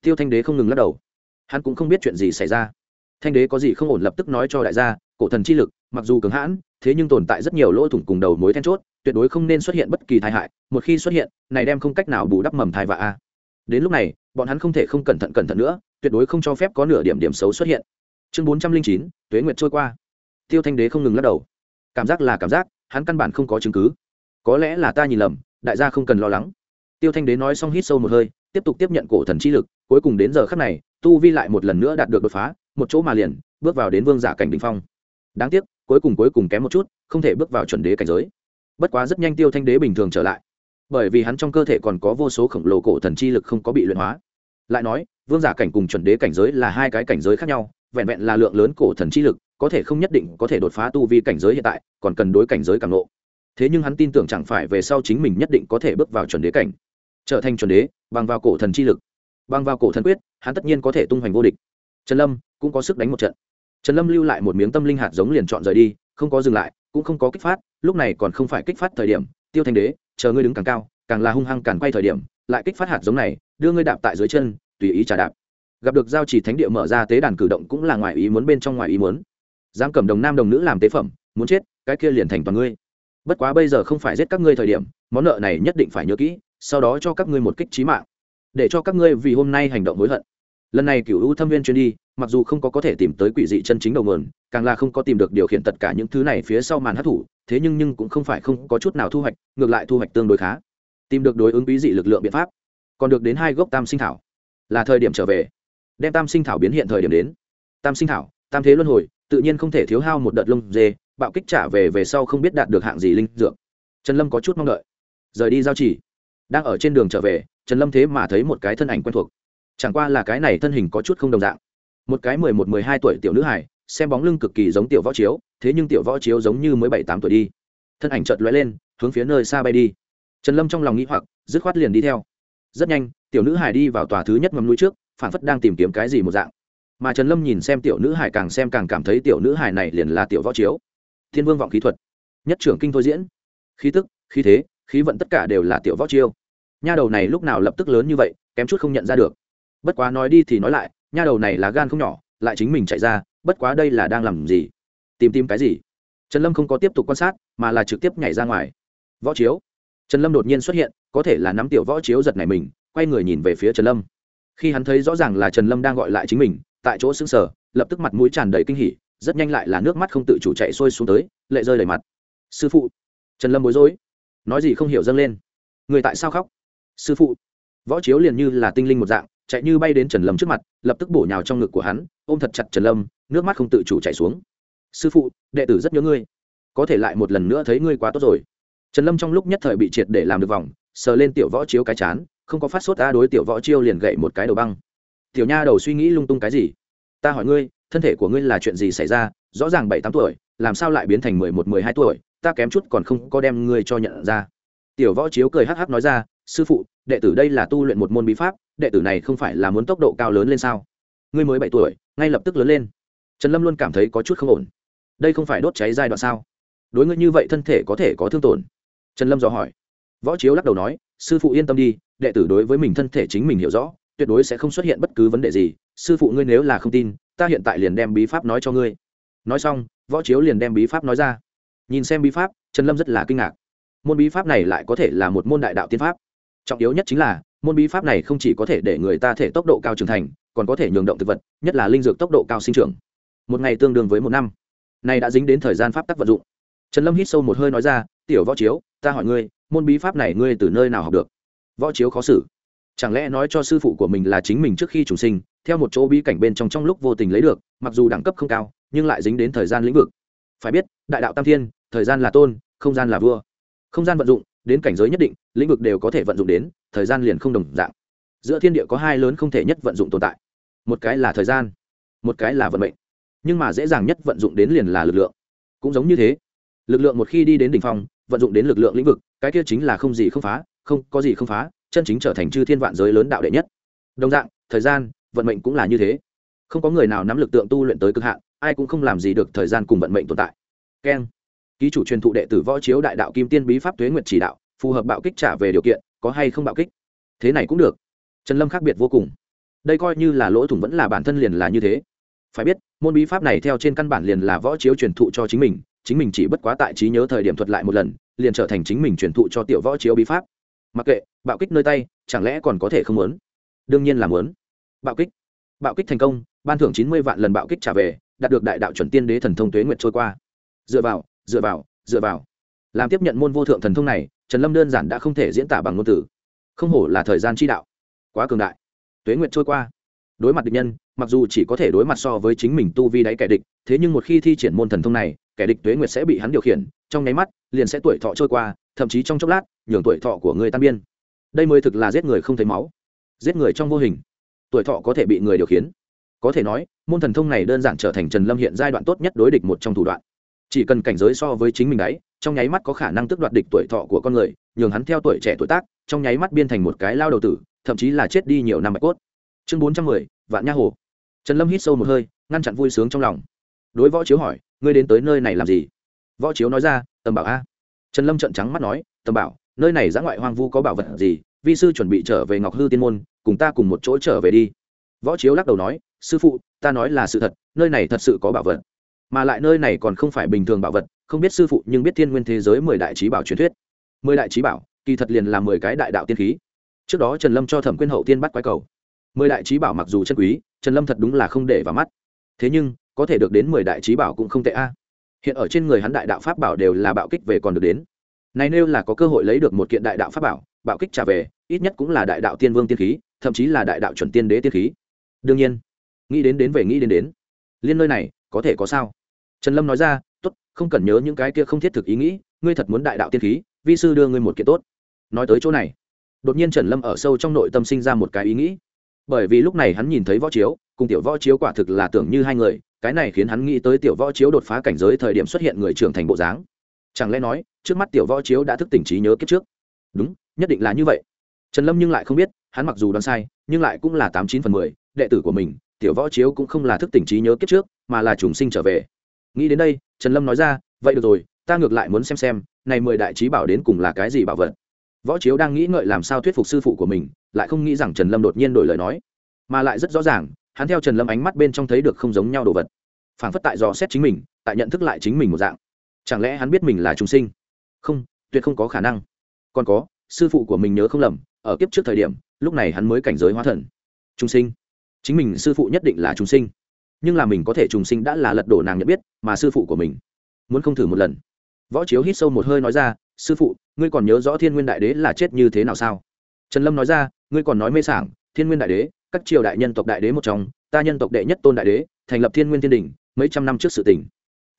Tiêu thanh đế không ngừng lắc đầu. Hắn cũng không biết chuyện gì xảy ra. Thanh đế có gì không ổn lập tức nói cho đại gia, cổ thần chi lực, mặc dù cứng hãn, thế nhưng tồn tại rất nhiều lỗ thủng cùng đầu mối then chốt, tuyệt đối không nên xuất hiện bất kỳ tai hại. Một khi xuất hiện, này đem không cách nào bù đắp mầm thai và a. Đến lúc này, bọn hắn không thể không cẩn thận cẩn thận nữa tuyệt đối không cho phép có nửa điểm điểm xấu xuất hiện. Chương bốn trăm linh chín, tuế nguyệt trôi qua. Tiêu thanh đế không ngừng lắc đầu. Cảm giác là cảm giác, hắn căn bản không có chứng cứ. Có lẽ là ta nhìn lầm, đại gia không cần lo lắng. Tiêu thanh đế nói xong hít sâu một hơi, tiếp tục tiếp nhận cổ thần chi lực, cuối cùng đến giờ khắc này, tu vi lại một lần nữa đạt được đột phá, một chỗ mà liền, bước vào đến vương giả cảnh đ ỉ n h phong. Đáng tiếc, cuối cùng cuối cùng kém một chút, không thể bước vào chuẩn đế cảnh giới. Bất quá rất nhanh tiêu thanh đế bình thường trở lại. Bởi vì hắn trong cơ thể còn có vô số khổng lồ cổ thần chi lực không có bị luyện hóa lại nói, vương giả cảnh cùng chuẩn đế cảnh giới là hai cái cảnh giới khác nhau, vẹn vẹn là lượng lớn cổ thần chi lực, có thể không nhất định có thể đột phá tu vi cảnh giới hiện tại, còn cần đối cảnh giới càng lộ. Thế nhưng hắn tin tưởng chẳng phải về sau chính mình nhất định có thể bước vào chuẩn đế cảnh. Trở thành chuẩn đế, bằng vào cổ thần chi lực, bằng vào cổ thần quyết, hắn tất nhiên có thể tung hoành vô địch. Trần lâm cũng có sức đánh một trận. Trần lâm lưu lại một miếng tâm linh hạt giống liền chọn rời đi, không có dừng lại, cũng không có kích phát, lúc này còn không phải kích phát thời điểm, tiêu thanh đế, chờ ngươi đứng càng cao, càng là hung hăng càng quay thời điểm, lại kích phát hạt giống này, đưa ngươi đạp tại dưới chân tùy ý trả đạp. Gặp được giao chỉ thánh địa mở ra tế đàn cử động cũng là ngoài ý muốn bên trong ngoài ý muốn. Giam cầm đồng nam đồng nữ làm tế phẩm, muốn chết, cái kia liền thành toàn ngươi. Bất quá bây giờ không phải giết các ngươi thời điểm, món nợ này nhất định phải nhớ kỹ, sau đó cho các ngươi một kích trí mạng. Để cho các ngươi vì hôm nay hành động hối hận. Lần này cựu u thâm viên chuyên đi, mặc dù không có có thể tìm tới quỷ dị chân chính đầu nguồn, càng là không có tìm được điều khiển tất cả những thứ này phía sau màn hát thủ thế nhưng nhưng cũng không phải không có chút nào thu hoạch, ngược lại thu hoạch tương đối khá. Tìm được đối ứng bí dị lực lượng biện pháp, còn được đến hai gốc tam sinh thảo là thời điểm trở về. Đem tam sinh thảo biến hiện thời điểm đến. Tam sinh thảo, tam thế luân hồi, tự nhiên không thể thiếu hao một đợt lông dê, bạo kích trả về về sau không biết đạt được hạng gì linh dược. Trần lâm có chút mong đợi. Rời đi giao chỉ đang ở trên đường trở về, trần lâm thế mà thấy một cái thân ảnh quen thuộc. Chẳng qua là cái này thân hình có chút không đồng dạng. Một cái mười một, mười hai tuổi tiểu nữ hải xem bóng lưng cực kỳ giống tiểu võ chiếu, thế nhưng tiểu võ chiếu giống như mới bảy, tám tuổi đi. Thân ảnh chợt lóe lên, hướng phía nơi xa bay đi. Trần lâm trong lòng nghĩ hoặc, dứt khoát liền đi theo. Rất nhanh tiểu nữ hải đi vào tòa thứ nhất mầm núi trước phản phất đang tìm kiếm cái gì một dạng. Mà trần lâm nhìn xem tiểu nữ hải càng xem càng cảm thấy tiểu nữ hải này liền là tiểu võ chiếu. Thiên vương vọng khí thuật. Nhất trưởng kinh thôi diễn. Khí tức, khí thế, khí vận tất cả đều là tiểu võ chiêu. Nha đầu này lúc nào lập tức lớn như vậy, kém chút không nhận ra được. Bất quá nói đi thì nói lại, nha đầu này là gan không nhỏ, lại chính mình chạy ra, bất quá đây là đang làm gì? Tìm tìm cái gì? Trần lâm không có tiếp tục quan sát, mà là trực tiếp nhảy ra ngoài. Võ chiếu. Trần lâm đột nhiên xuất hiện, có thể là nắm tiểu võ chiếu giật này mình quay người nhìn về phía trần lâm. Khi hắn thấy rõ ràng là trần lâm đang gọi lại chính mình, tại chỗ xứng sở lập tức mặt mũi tràn đầy kinh hỉ, rất nhanh lại là nước mắt không tự chủ chạy sôi xuống tới, lệ rơi đầy mặt. Sư phụ. Trần lâm bối rối. Nói gì không hiểu dâng lên. Người tại sao khóc? Sư phụ. Võ chiếu liền như là tinh linh một dạng, chạy như bay đến trần lâm trước mặt, lập tức bổ nhào trong ngực của hắn, ôm thật chặt trần lâm, nước mắt không tự chủ chạy xuống. Sư phụ, đệ tử rất nhớ ngươi. Có thể lại một lần nữa thấy ngươi quá tốt rồi. Trần lâm trong lúc nhất thời bị triệt để làm được vòng, sờ lên tiểu võ chiếu cái chán không có phát sốt ta đối tiểu võ chiêu liền gậy một cái đầu băng. Tiểu nha đầu suy nghĩ lung tung cái gì? Ta hỏi ngươi, thân thể của ngươi là chuyện gì xảy ra? Rõ ràng bảy tám tuổi, làm sao lại biến thành mười một, mười hai tuổi? Ta kém chút còn không có đem ngươi cho nhận ra. Tiểu võ chiếu cười hắc hắc nói ra, sư phụ, đệ tử đây là tu luyện một môn bí pháp, đệ tử này không phải là muốn tốc độ cao lớn lên sao? Ngươi mới bảy tuổi, ngay lập tức lớn lên. Trần lâm luôn cảm thấy có chút không ổn. Đây không phải đốt cháy giai đoạn sao? Đối ngươi như vậy thân thể có thể có thương tổn? Trần lâm dò hỏi. Võ chiếu lắc đầu nói, sư phụ yên tâm đi đệ tử đối với mình thân thể chính mình hiểu rõ, tuyệt đối sẽ không xuất hiện bất cứ vấn đề gì. Sư phụ ngươi nếu là không tin, ta hiện tại liền đem bí pháp nói cho ngươi. Nói xong, võ chiếu liền đem bí pháp nói ra. Nhìn xem bí pháp, trần lâm rất là kinh ngạc. Môn bí pháp này lại có thể là một môn đại đạo tiên pháp. Trọng yếu nhất chính là, môn bí pháp này không chỉ có thể để người ta thể tốc độ cao trưởng thành, còn có thể nhường động thực vật, nhất là linh dược tốc độ cao sinh trưởng. Một ngày tương đương với một năm. Này đã dính đến thời gian pháp tắc vận dụng. Trần lâm hít sâu một hơi nói ra, tiểu võ chiếu, ta hỏi ngươi, môn bí pháp này ngươi từ nơi nào học được? Võ chiếu khó xử. Chẳng lẽ nói cho sư phụ của mình là chính mình trước khi trùng sinh, theo một chỗ bí cảnh bên trong trong lúc vô tình lấy được, mặc dù đẳng cấp không cao, nhưng lại dính đến thời gian lĩnh vực. Phải biết, đại đạo tam thiên, thời gian là tôn, không gian là vua. Không gian vận dụng, đến cảnh giới nhất định, lĩnh vực đều có thể vận dụng đến, thời gian liền không đồng dạng. Giữa thiên địa có hai lớn không thể nhất vận dụng tồn tại. Một cái là thời gian, một cái là vận mệnh. Nhưng mà dễ dàng nhất vận dụng đến liền là lực lượng. Cũng giống như thế. Lực lượng một khi đi đến đ ỉ n h phong, vận dụng đến lực lượng lĩnh vực, cái kia chính là không gì không phá không có gì không phá, chân chính trở thành chư thiên vạn giới lớn đạo đệ nhất. Đồng dạng, thời gian, vận mệnh cũng là như thế. Không có người nào nắm lực tượng tu luyện tới cực hạn, ai cũng không làm gì được thời gian cùng vận mệnh tồn tại. Keng. Ký chủ truyền thụ đệ tử võ chiếu đại đạo kim tiên bí pháp tuế nguyệt chỉ đạo, phù hợp bạo kích trả về điều kiện, có hay không bạo kích? Thế này cũng được. Trần lâm khác biệt vô cùng. Đây coi như là lỗ thủng vẫn là bản thân liền là như thế. Phải biết, môn bí pháp này theo trên căn bản liền là võ chiếu truyền thụ cho chính mình chính mình chỉ bất quá tại trí nhớ thời điểm thuật lại một lần, liền trở thành chính mình truyền thụ cho tiểu võ chiếu bí pháp mặc kệ, bạo kích nơi tay, chẳng lẽ còn có thể không muốn? Đương nhiên là muốn. Bạo kích. Bạo kích thành công, ban thưởng chín mươi vạn lần bạo kích trả về, đạt được đại đạo chuẩn tiên đế thần thông tuế nguyệt trôi qua. Dựa vào dựa vào dựa vào. Làm tiếp nhận môn vô thượng thần thông này, trần lâm đơn giản đã không thể diễn tả bằng ngôn từ. Không hổ là thời gian chi đạo. Quá cường đại. Tuế nguyệt trôi qua. Đối mặt địch nhân, mặc dù chỉ có thể đối mặt so với chính mình tu vi đáy kẻ địch, thế nhưng một khi thi triển môn thần thông này, kẻ địch tuế nguyệt sẽ bị hắn điều khiển, trong nháy mắt, liền sẽ tuổi thọ trôi qua thậm chí trong chốc lát, nhường tuổi thọ của người tan biên. Đây mới thực là giết người không thấy máu, giết người trong vô hình. Tuổi thọ có thể bị người điều khiển. Có thể nói, môn thần thông này đơn giản trở thành trần lâm hiện giai đoạn tốt nhất đối địch một trong thủ đoạn. Chỉ cần cảnh giới so với chính mình đấy, trong nháy mắt có khả năng tước đoạt địch tuổi thọ của con người, nhường hắn theo tuổi trẻ tuổi tác, trong nháy mắt biên thành một cái lao đầu tử, thậm chí là chết đi nhiều năm bạch cốt. Chương bốn trăm mười, vạn nha hồ. Trần lâm hít sâu một hơi, ngăn chặn vui sướng trong lòng. Đối võ chiếu hỏi, ngươi đến tới nơi này làm gì? Võ chiếu nói ra, tầm bảo a trần lâm trợn trắng mắt nói, tầm bảo, nơi này giã ngoại hoang vu có bảo vật gì? Vi sư chuẩn bị trở về ngọc hư tiên môn, cùng ta cùng một chỗ trở về đi. Võ chiếu lắc đầu nói, sư phụ, ta nói là sự thật, nơi này thật sự có bảo vật. Mà lại nơi này còn không phải bình thường bảo vật, không biết sư phụ nhưng biết thiên nguyên thế giới mười đại trí bảo truyền thuyết. Mười đại trí bảo, kỳ thật liền là mười cái đại đạo tiên khí. Trước đó trần lâm cho thẩm quyên hậu tiên bắt quái cầu. Mười đại trí bảo mặc dù chân quý, trần lâm thật đúng là không để vào mắt. Thế nhưng, có thể được đến mười đại trí bảo cũng không tệ a hiện ở trên người hắn đại đạo pháp bảo đều là bạo kích về còn được đến. Này nêu là có cơ hội lấy được một kiện đại đạo pháp bảo, bạo kích trả về, ít nhất cũng là đại đạo tiên vương tiên khí, thậm chí là đại đạo chuẩn tiên đế tiên khí. Đương nhiên, nghĩ đến đến về nghĩ đến đến. Liên nơi này, có thể có sao? Trần lâm nói ra, tốt, không cần nhớ những cái kia không thiết thực ý nghĩ, ngươi thật muốn đại đạo tiên khí, vi sư đưa ngươi một kiện tốt. Nói tới chỗ này, đột nhiên trần lâm ở sâu trong nội tâm sinh ra một cái ý nghĩ. Bởi vì lúc này hắn nhìn thấy võ chiếu, cùng tiểu võ chiếu quả thực là tưởng như hai người cái này khiến hắn nghĩ tới tiểu võ chiếu đột phá cảnh giới thời điểm xuất hiện người trưởng thành bộ dáng. Chẳng lẽ nói, trước mắt tiểu võ chiếu đã thức tỉnh trí nhớ kiếp trước? Đúng, nhất định là như vậy. Trần lâm nhưng lại không biết, hắn mặc dù đoán sai, nhưng lại cũng là tám chín phần mười, đệ tử của mình, tiểu võ chiếu cũng không là thức tỉnh trí nhớ kiếp trước, mà là trùng sinh trở về. Nghĩ đến đây, trần lâm nói ra, vậy được rồi, ta ngược lại muốn xem xem, này mười đại trí bảo đến cùng là cái gì bảo vật? Võ chiếu đang nghĩ ngợi làm sao thuyết phục sư phụ của mình, lại không nghĩ rằng trần lâm đột nhiên đổi lời nói, mà lại rất rõ ràng hắn theo trần lâm ánh mắt bên trong thấy được không giống nhau đồ vật. Phản phất tại dò xét chính mình, tại nhận thức lại chính mình một dạng. Chẳng lẽ hắn biết mình là trung sinh? Không, tuyệt không có khả năng. Còn có, sư phụ của mình nhớ không lầm, ở kiếp trước thời điểm, lúc này hắn mới cảnh giới hóa thần. Trung sinh. Chính mình sư phụ nhất định là trung sinh. Nhưng là mình có thể trùng sinh đã là lật đổ nàng nhận biết, mà sư phụ của mình muốn không thử một lần. Võ chiếu hít sâu một hơi nói ra, sư phụ, ngươi còn nhớ rõ thiên nguyên đại đế là chết như thế nào sao? Trần lâm nói ra, ngươi còn nói mê sảng, thiên nguyên đại đế các triều đại nhân tộc đại đế một trong, ta nhân tộc đệ nhất tôn đại đế, thành lập thiên nguyên thiên đình, mấy trăm năm trước sự tỉnh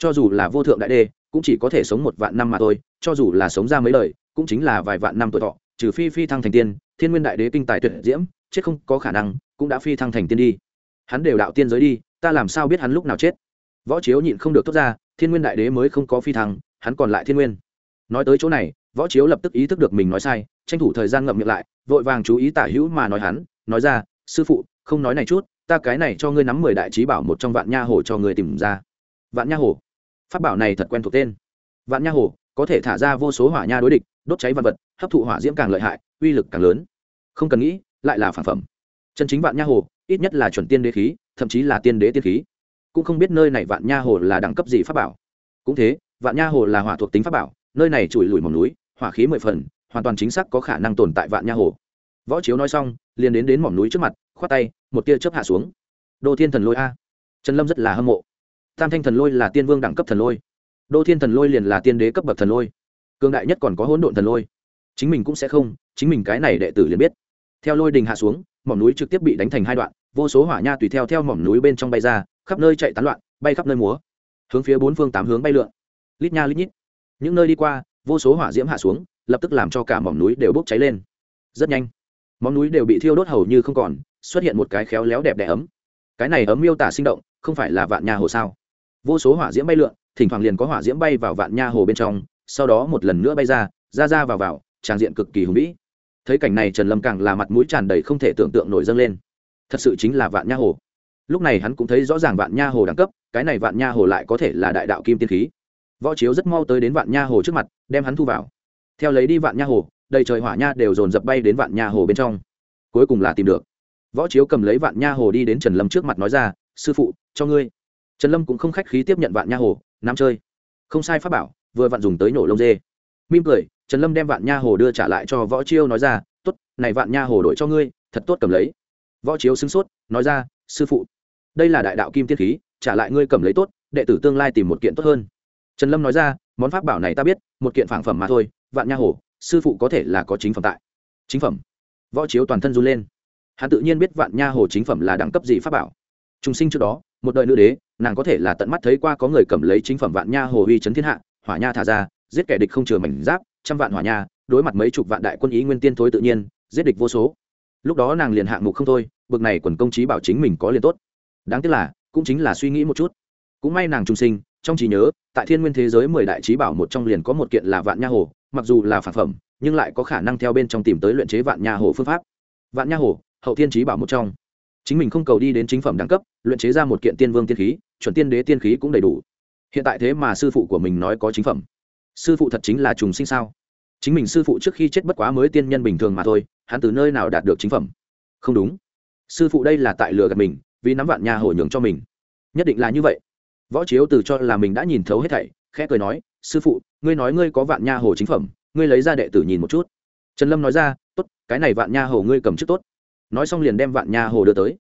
cho dù là vô thượng đại đế, cũng chỉ có thể sống một vạn năm mà thôi, cho dù là sống ra mấy đời, cũng chính là vài vạn năm tuổi thọ, trừ phi phi thăng thành tiên, thiên nguyên đại đế kinh tài tuyệt diễm, chết không có khả năng, cũng đã phi thăng thành tiên đi. Hắn đều đạo tiên giới đi, ta làm sao biết hắn lúc nào chết? Võ chiếu nhịn không được thốt ra, thiên nguyên đại đế mới không có phi thăng, hắn còn lại thiên nguyên. Nói tới chỗ này, võ chiếu lập tức ý thức được mình nói sai, tranh thủ thời gian ngậm miệng lại, vội vàng chú ý tả hữu mà nói hắn, nói ra sư phụ, không nói này chút, ta cái này cho ngươi nắm mười đại trí bảo một trong vạn nha hồ cho ngươi tìm ra. Vạn nha hồ? Pháp bảo này thật quen thuộc tên. Vạn nha hồ, có thể thả ra vô số hỏa nha đối địch, đốt cháy vật vật, hấp thụ hỏa diễm càng lợi hại, uy lực càng lớn. Không cần nghĩ, lại là phản phẩm. Chân chính vạn nha hồ, ít nhất là chuẩn tiên đế khí, thậm chí là tiên đế tiên khí. Cũng không biết nơi này vạn nha hồ là đẳng cấp gì pháp bảo. Cũng thế, vạn nha hồ là hỏa thuộc tính pháp bảo, nơi này chùi lùi mỏm núi, hỏa khí mười phần, hoàn toàn chính xác có khả năng tồn tại vạn nha hồ. Võ chiếu nói xong liền đến đến mỏm núi trước mặt, khoát tay, một tia chớp hạ xuống. Đô thiên thần lôi a. Trần lâm rất là hâm mộ. Tam thanh thần lôi là tiên vương đẳng cấp thần lôi. Đô thiên thần lôi liền là tiên đế cấp bậc thần lôi. Cương đại nhất còn có hỗn độn thần lôi. Chính mình cũng sẽ không, chính mình cái này đệ tử liền biết. Theo lôi đình hạ xuống, mỏm núi trực tiếp bị đánh thành hai đoạn, vô số hỏa nha tùy theo theo mỏm núi bên trong bay ra, khắp nơi chạy tán loạn, bay khắp nơi múa. Hướng phía bốn phương tám hướng bay lượn. Lít nha lít nhít. Những nơi đi qua, vô số hỏa diễm hạ xuống, lập tức làm cho cả mỏm núi đều bốc cháy lên. Rất nhanh móng núi đều bị thiêu đốt hầu như không còn, xuất hiện một cái khéo léo đẹp đẽ ấm. Cái này ấm miêu tả sinh động, không phải là vạn nha hồ sao? Vô số hỏa diễm bay lượn, thỉnh thoảng liền có hỏa diễm bay vào vạn nha hồ bên trong, sau đó một lần nữa bay ra ra ra vào vào tràng diện cực kỳ hùng vĩ. Thấy cảnh này trần lâm càng là mặt mũi tràn đầy không thể tưởng tượng nổi dâng lên. Thật sự chính là vạn nha hồ. Lúc này hắn cũng thấy rõ ràng vạn nha hồ đẳng cấp, cái này vạn nha hồ lại có thể là đại đạo kim tiên khí. Võ chiếu rất mau tới đến vạn nha hồ trước mặt, đem hắn thu vào. Theo lấy đi vạn nha hồ đầy trời hỏa nha đều dồn dập bay đến vạn nha hồ bên trong. Cuối cùng là tìm được. Võ chiếu cầm lấy vạn nha hồ đi đến trần lâm trước mặt nói ra, sư phụ, cho ngươi. Trần lâm cũng không khách khí tiếp nhận vạn nha hồ, nam chơi. Không sai pháp bảo, vừa vặn dùng tới nổ lông dê. Mim cười, trần lâm đem vạn nha hồ đưa trả lại cho võ chiêu nói ra t ố t này vạn nha hồ đổi cho ngươi, thật tốt cầm lấy. Võ chiếu xứng sốt, nói ra, sư phụ, đây là đại đạo kim tiên khí, trả lại ngươi cầm lấy tốt, đệ tử tương lai tìm một kiện tốt hơn. Trần lâm nói ra, món pháp bảo này ta biết, một kiện phản phẩm mà thôi, vạn nha hồ sư phụ có thể là có chính phẩm tại. Chính phẩm. Võ chiếu toàn thân run lên. Hắn tự nhiên biết vạn nha hồ chính phẩm là đẳng cấp gì pháp bảo. Trung sinh trước đó, một đời nữ đế, nàng có thể là tận mắt thấy qua có người cầm lấy chính phẩm vạn nha hồ uy chấn thiên hạ, hỏa nha thả ra, giết kẻ địch không chừa mảnh giáp, trăm vạn hỏa nha, đối mặt mấy chục vạn đại quân ý nguyên tiên thối tự nhiên, giết địch vô số. Lúc đó nàng liền hạng mục không thôi, bực này quần công trí bảo chính mình có liền tốt. Đáng tiếc là, cũng chính là suy nghĩ một chút. Cũng may nàng trung sinh, trong trí nhớ, tại thiên nguyên thế giới mười đại trí bảo một trong liền có một kiện là vạn nha hồ mặc dù là phản phẩm, nhưng lại có khả năng theo bên trong tìm tới luyện chế vạn nha hồ phương pháp. Vạn nha hồ, hậu thiên trí bảo một trong. Chính mình không cầu đi đến chính phẩm đẳng cấp, luyện chế ra một kiện tiên vương tiên khí, chuẩn tiên đế tiên khí cũng đầy đủ. Hiện tại thế mà sư phụ của mình nói có chính phẩm. Sư phụ thật chính là trùng sinh sao? Chính mình sư phụ trước khi chết bất quá mới tiên nhân bình thường mà thôi, hắn từ nơi nào đạt được chính phẩm? Không đúng. Sư phụ đây là tại lừa gạt mình, vì nắm vạn nhà hổ nhường cho mình. Nhất định là như vậy. Võ chiếu từ cho là mình đã nhìn thấu hết thảy, khẽ cười nói sư phụ, ngươi nói ngươi có vạn nha hồ chính phẩm, ngươi lấy ra đệ tử nhìn một chút. Trần lâm nói ra, tốt, cái này vạn nha hồ ngươi cầm trước tốt. Nói xong liền đem vạn nha hồ đưa tới.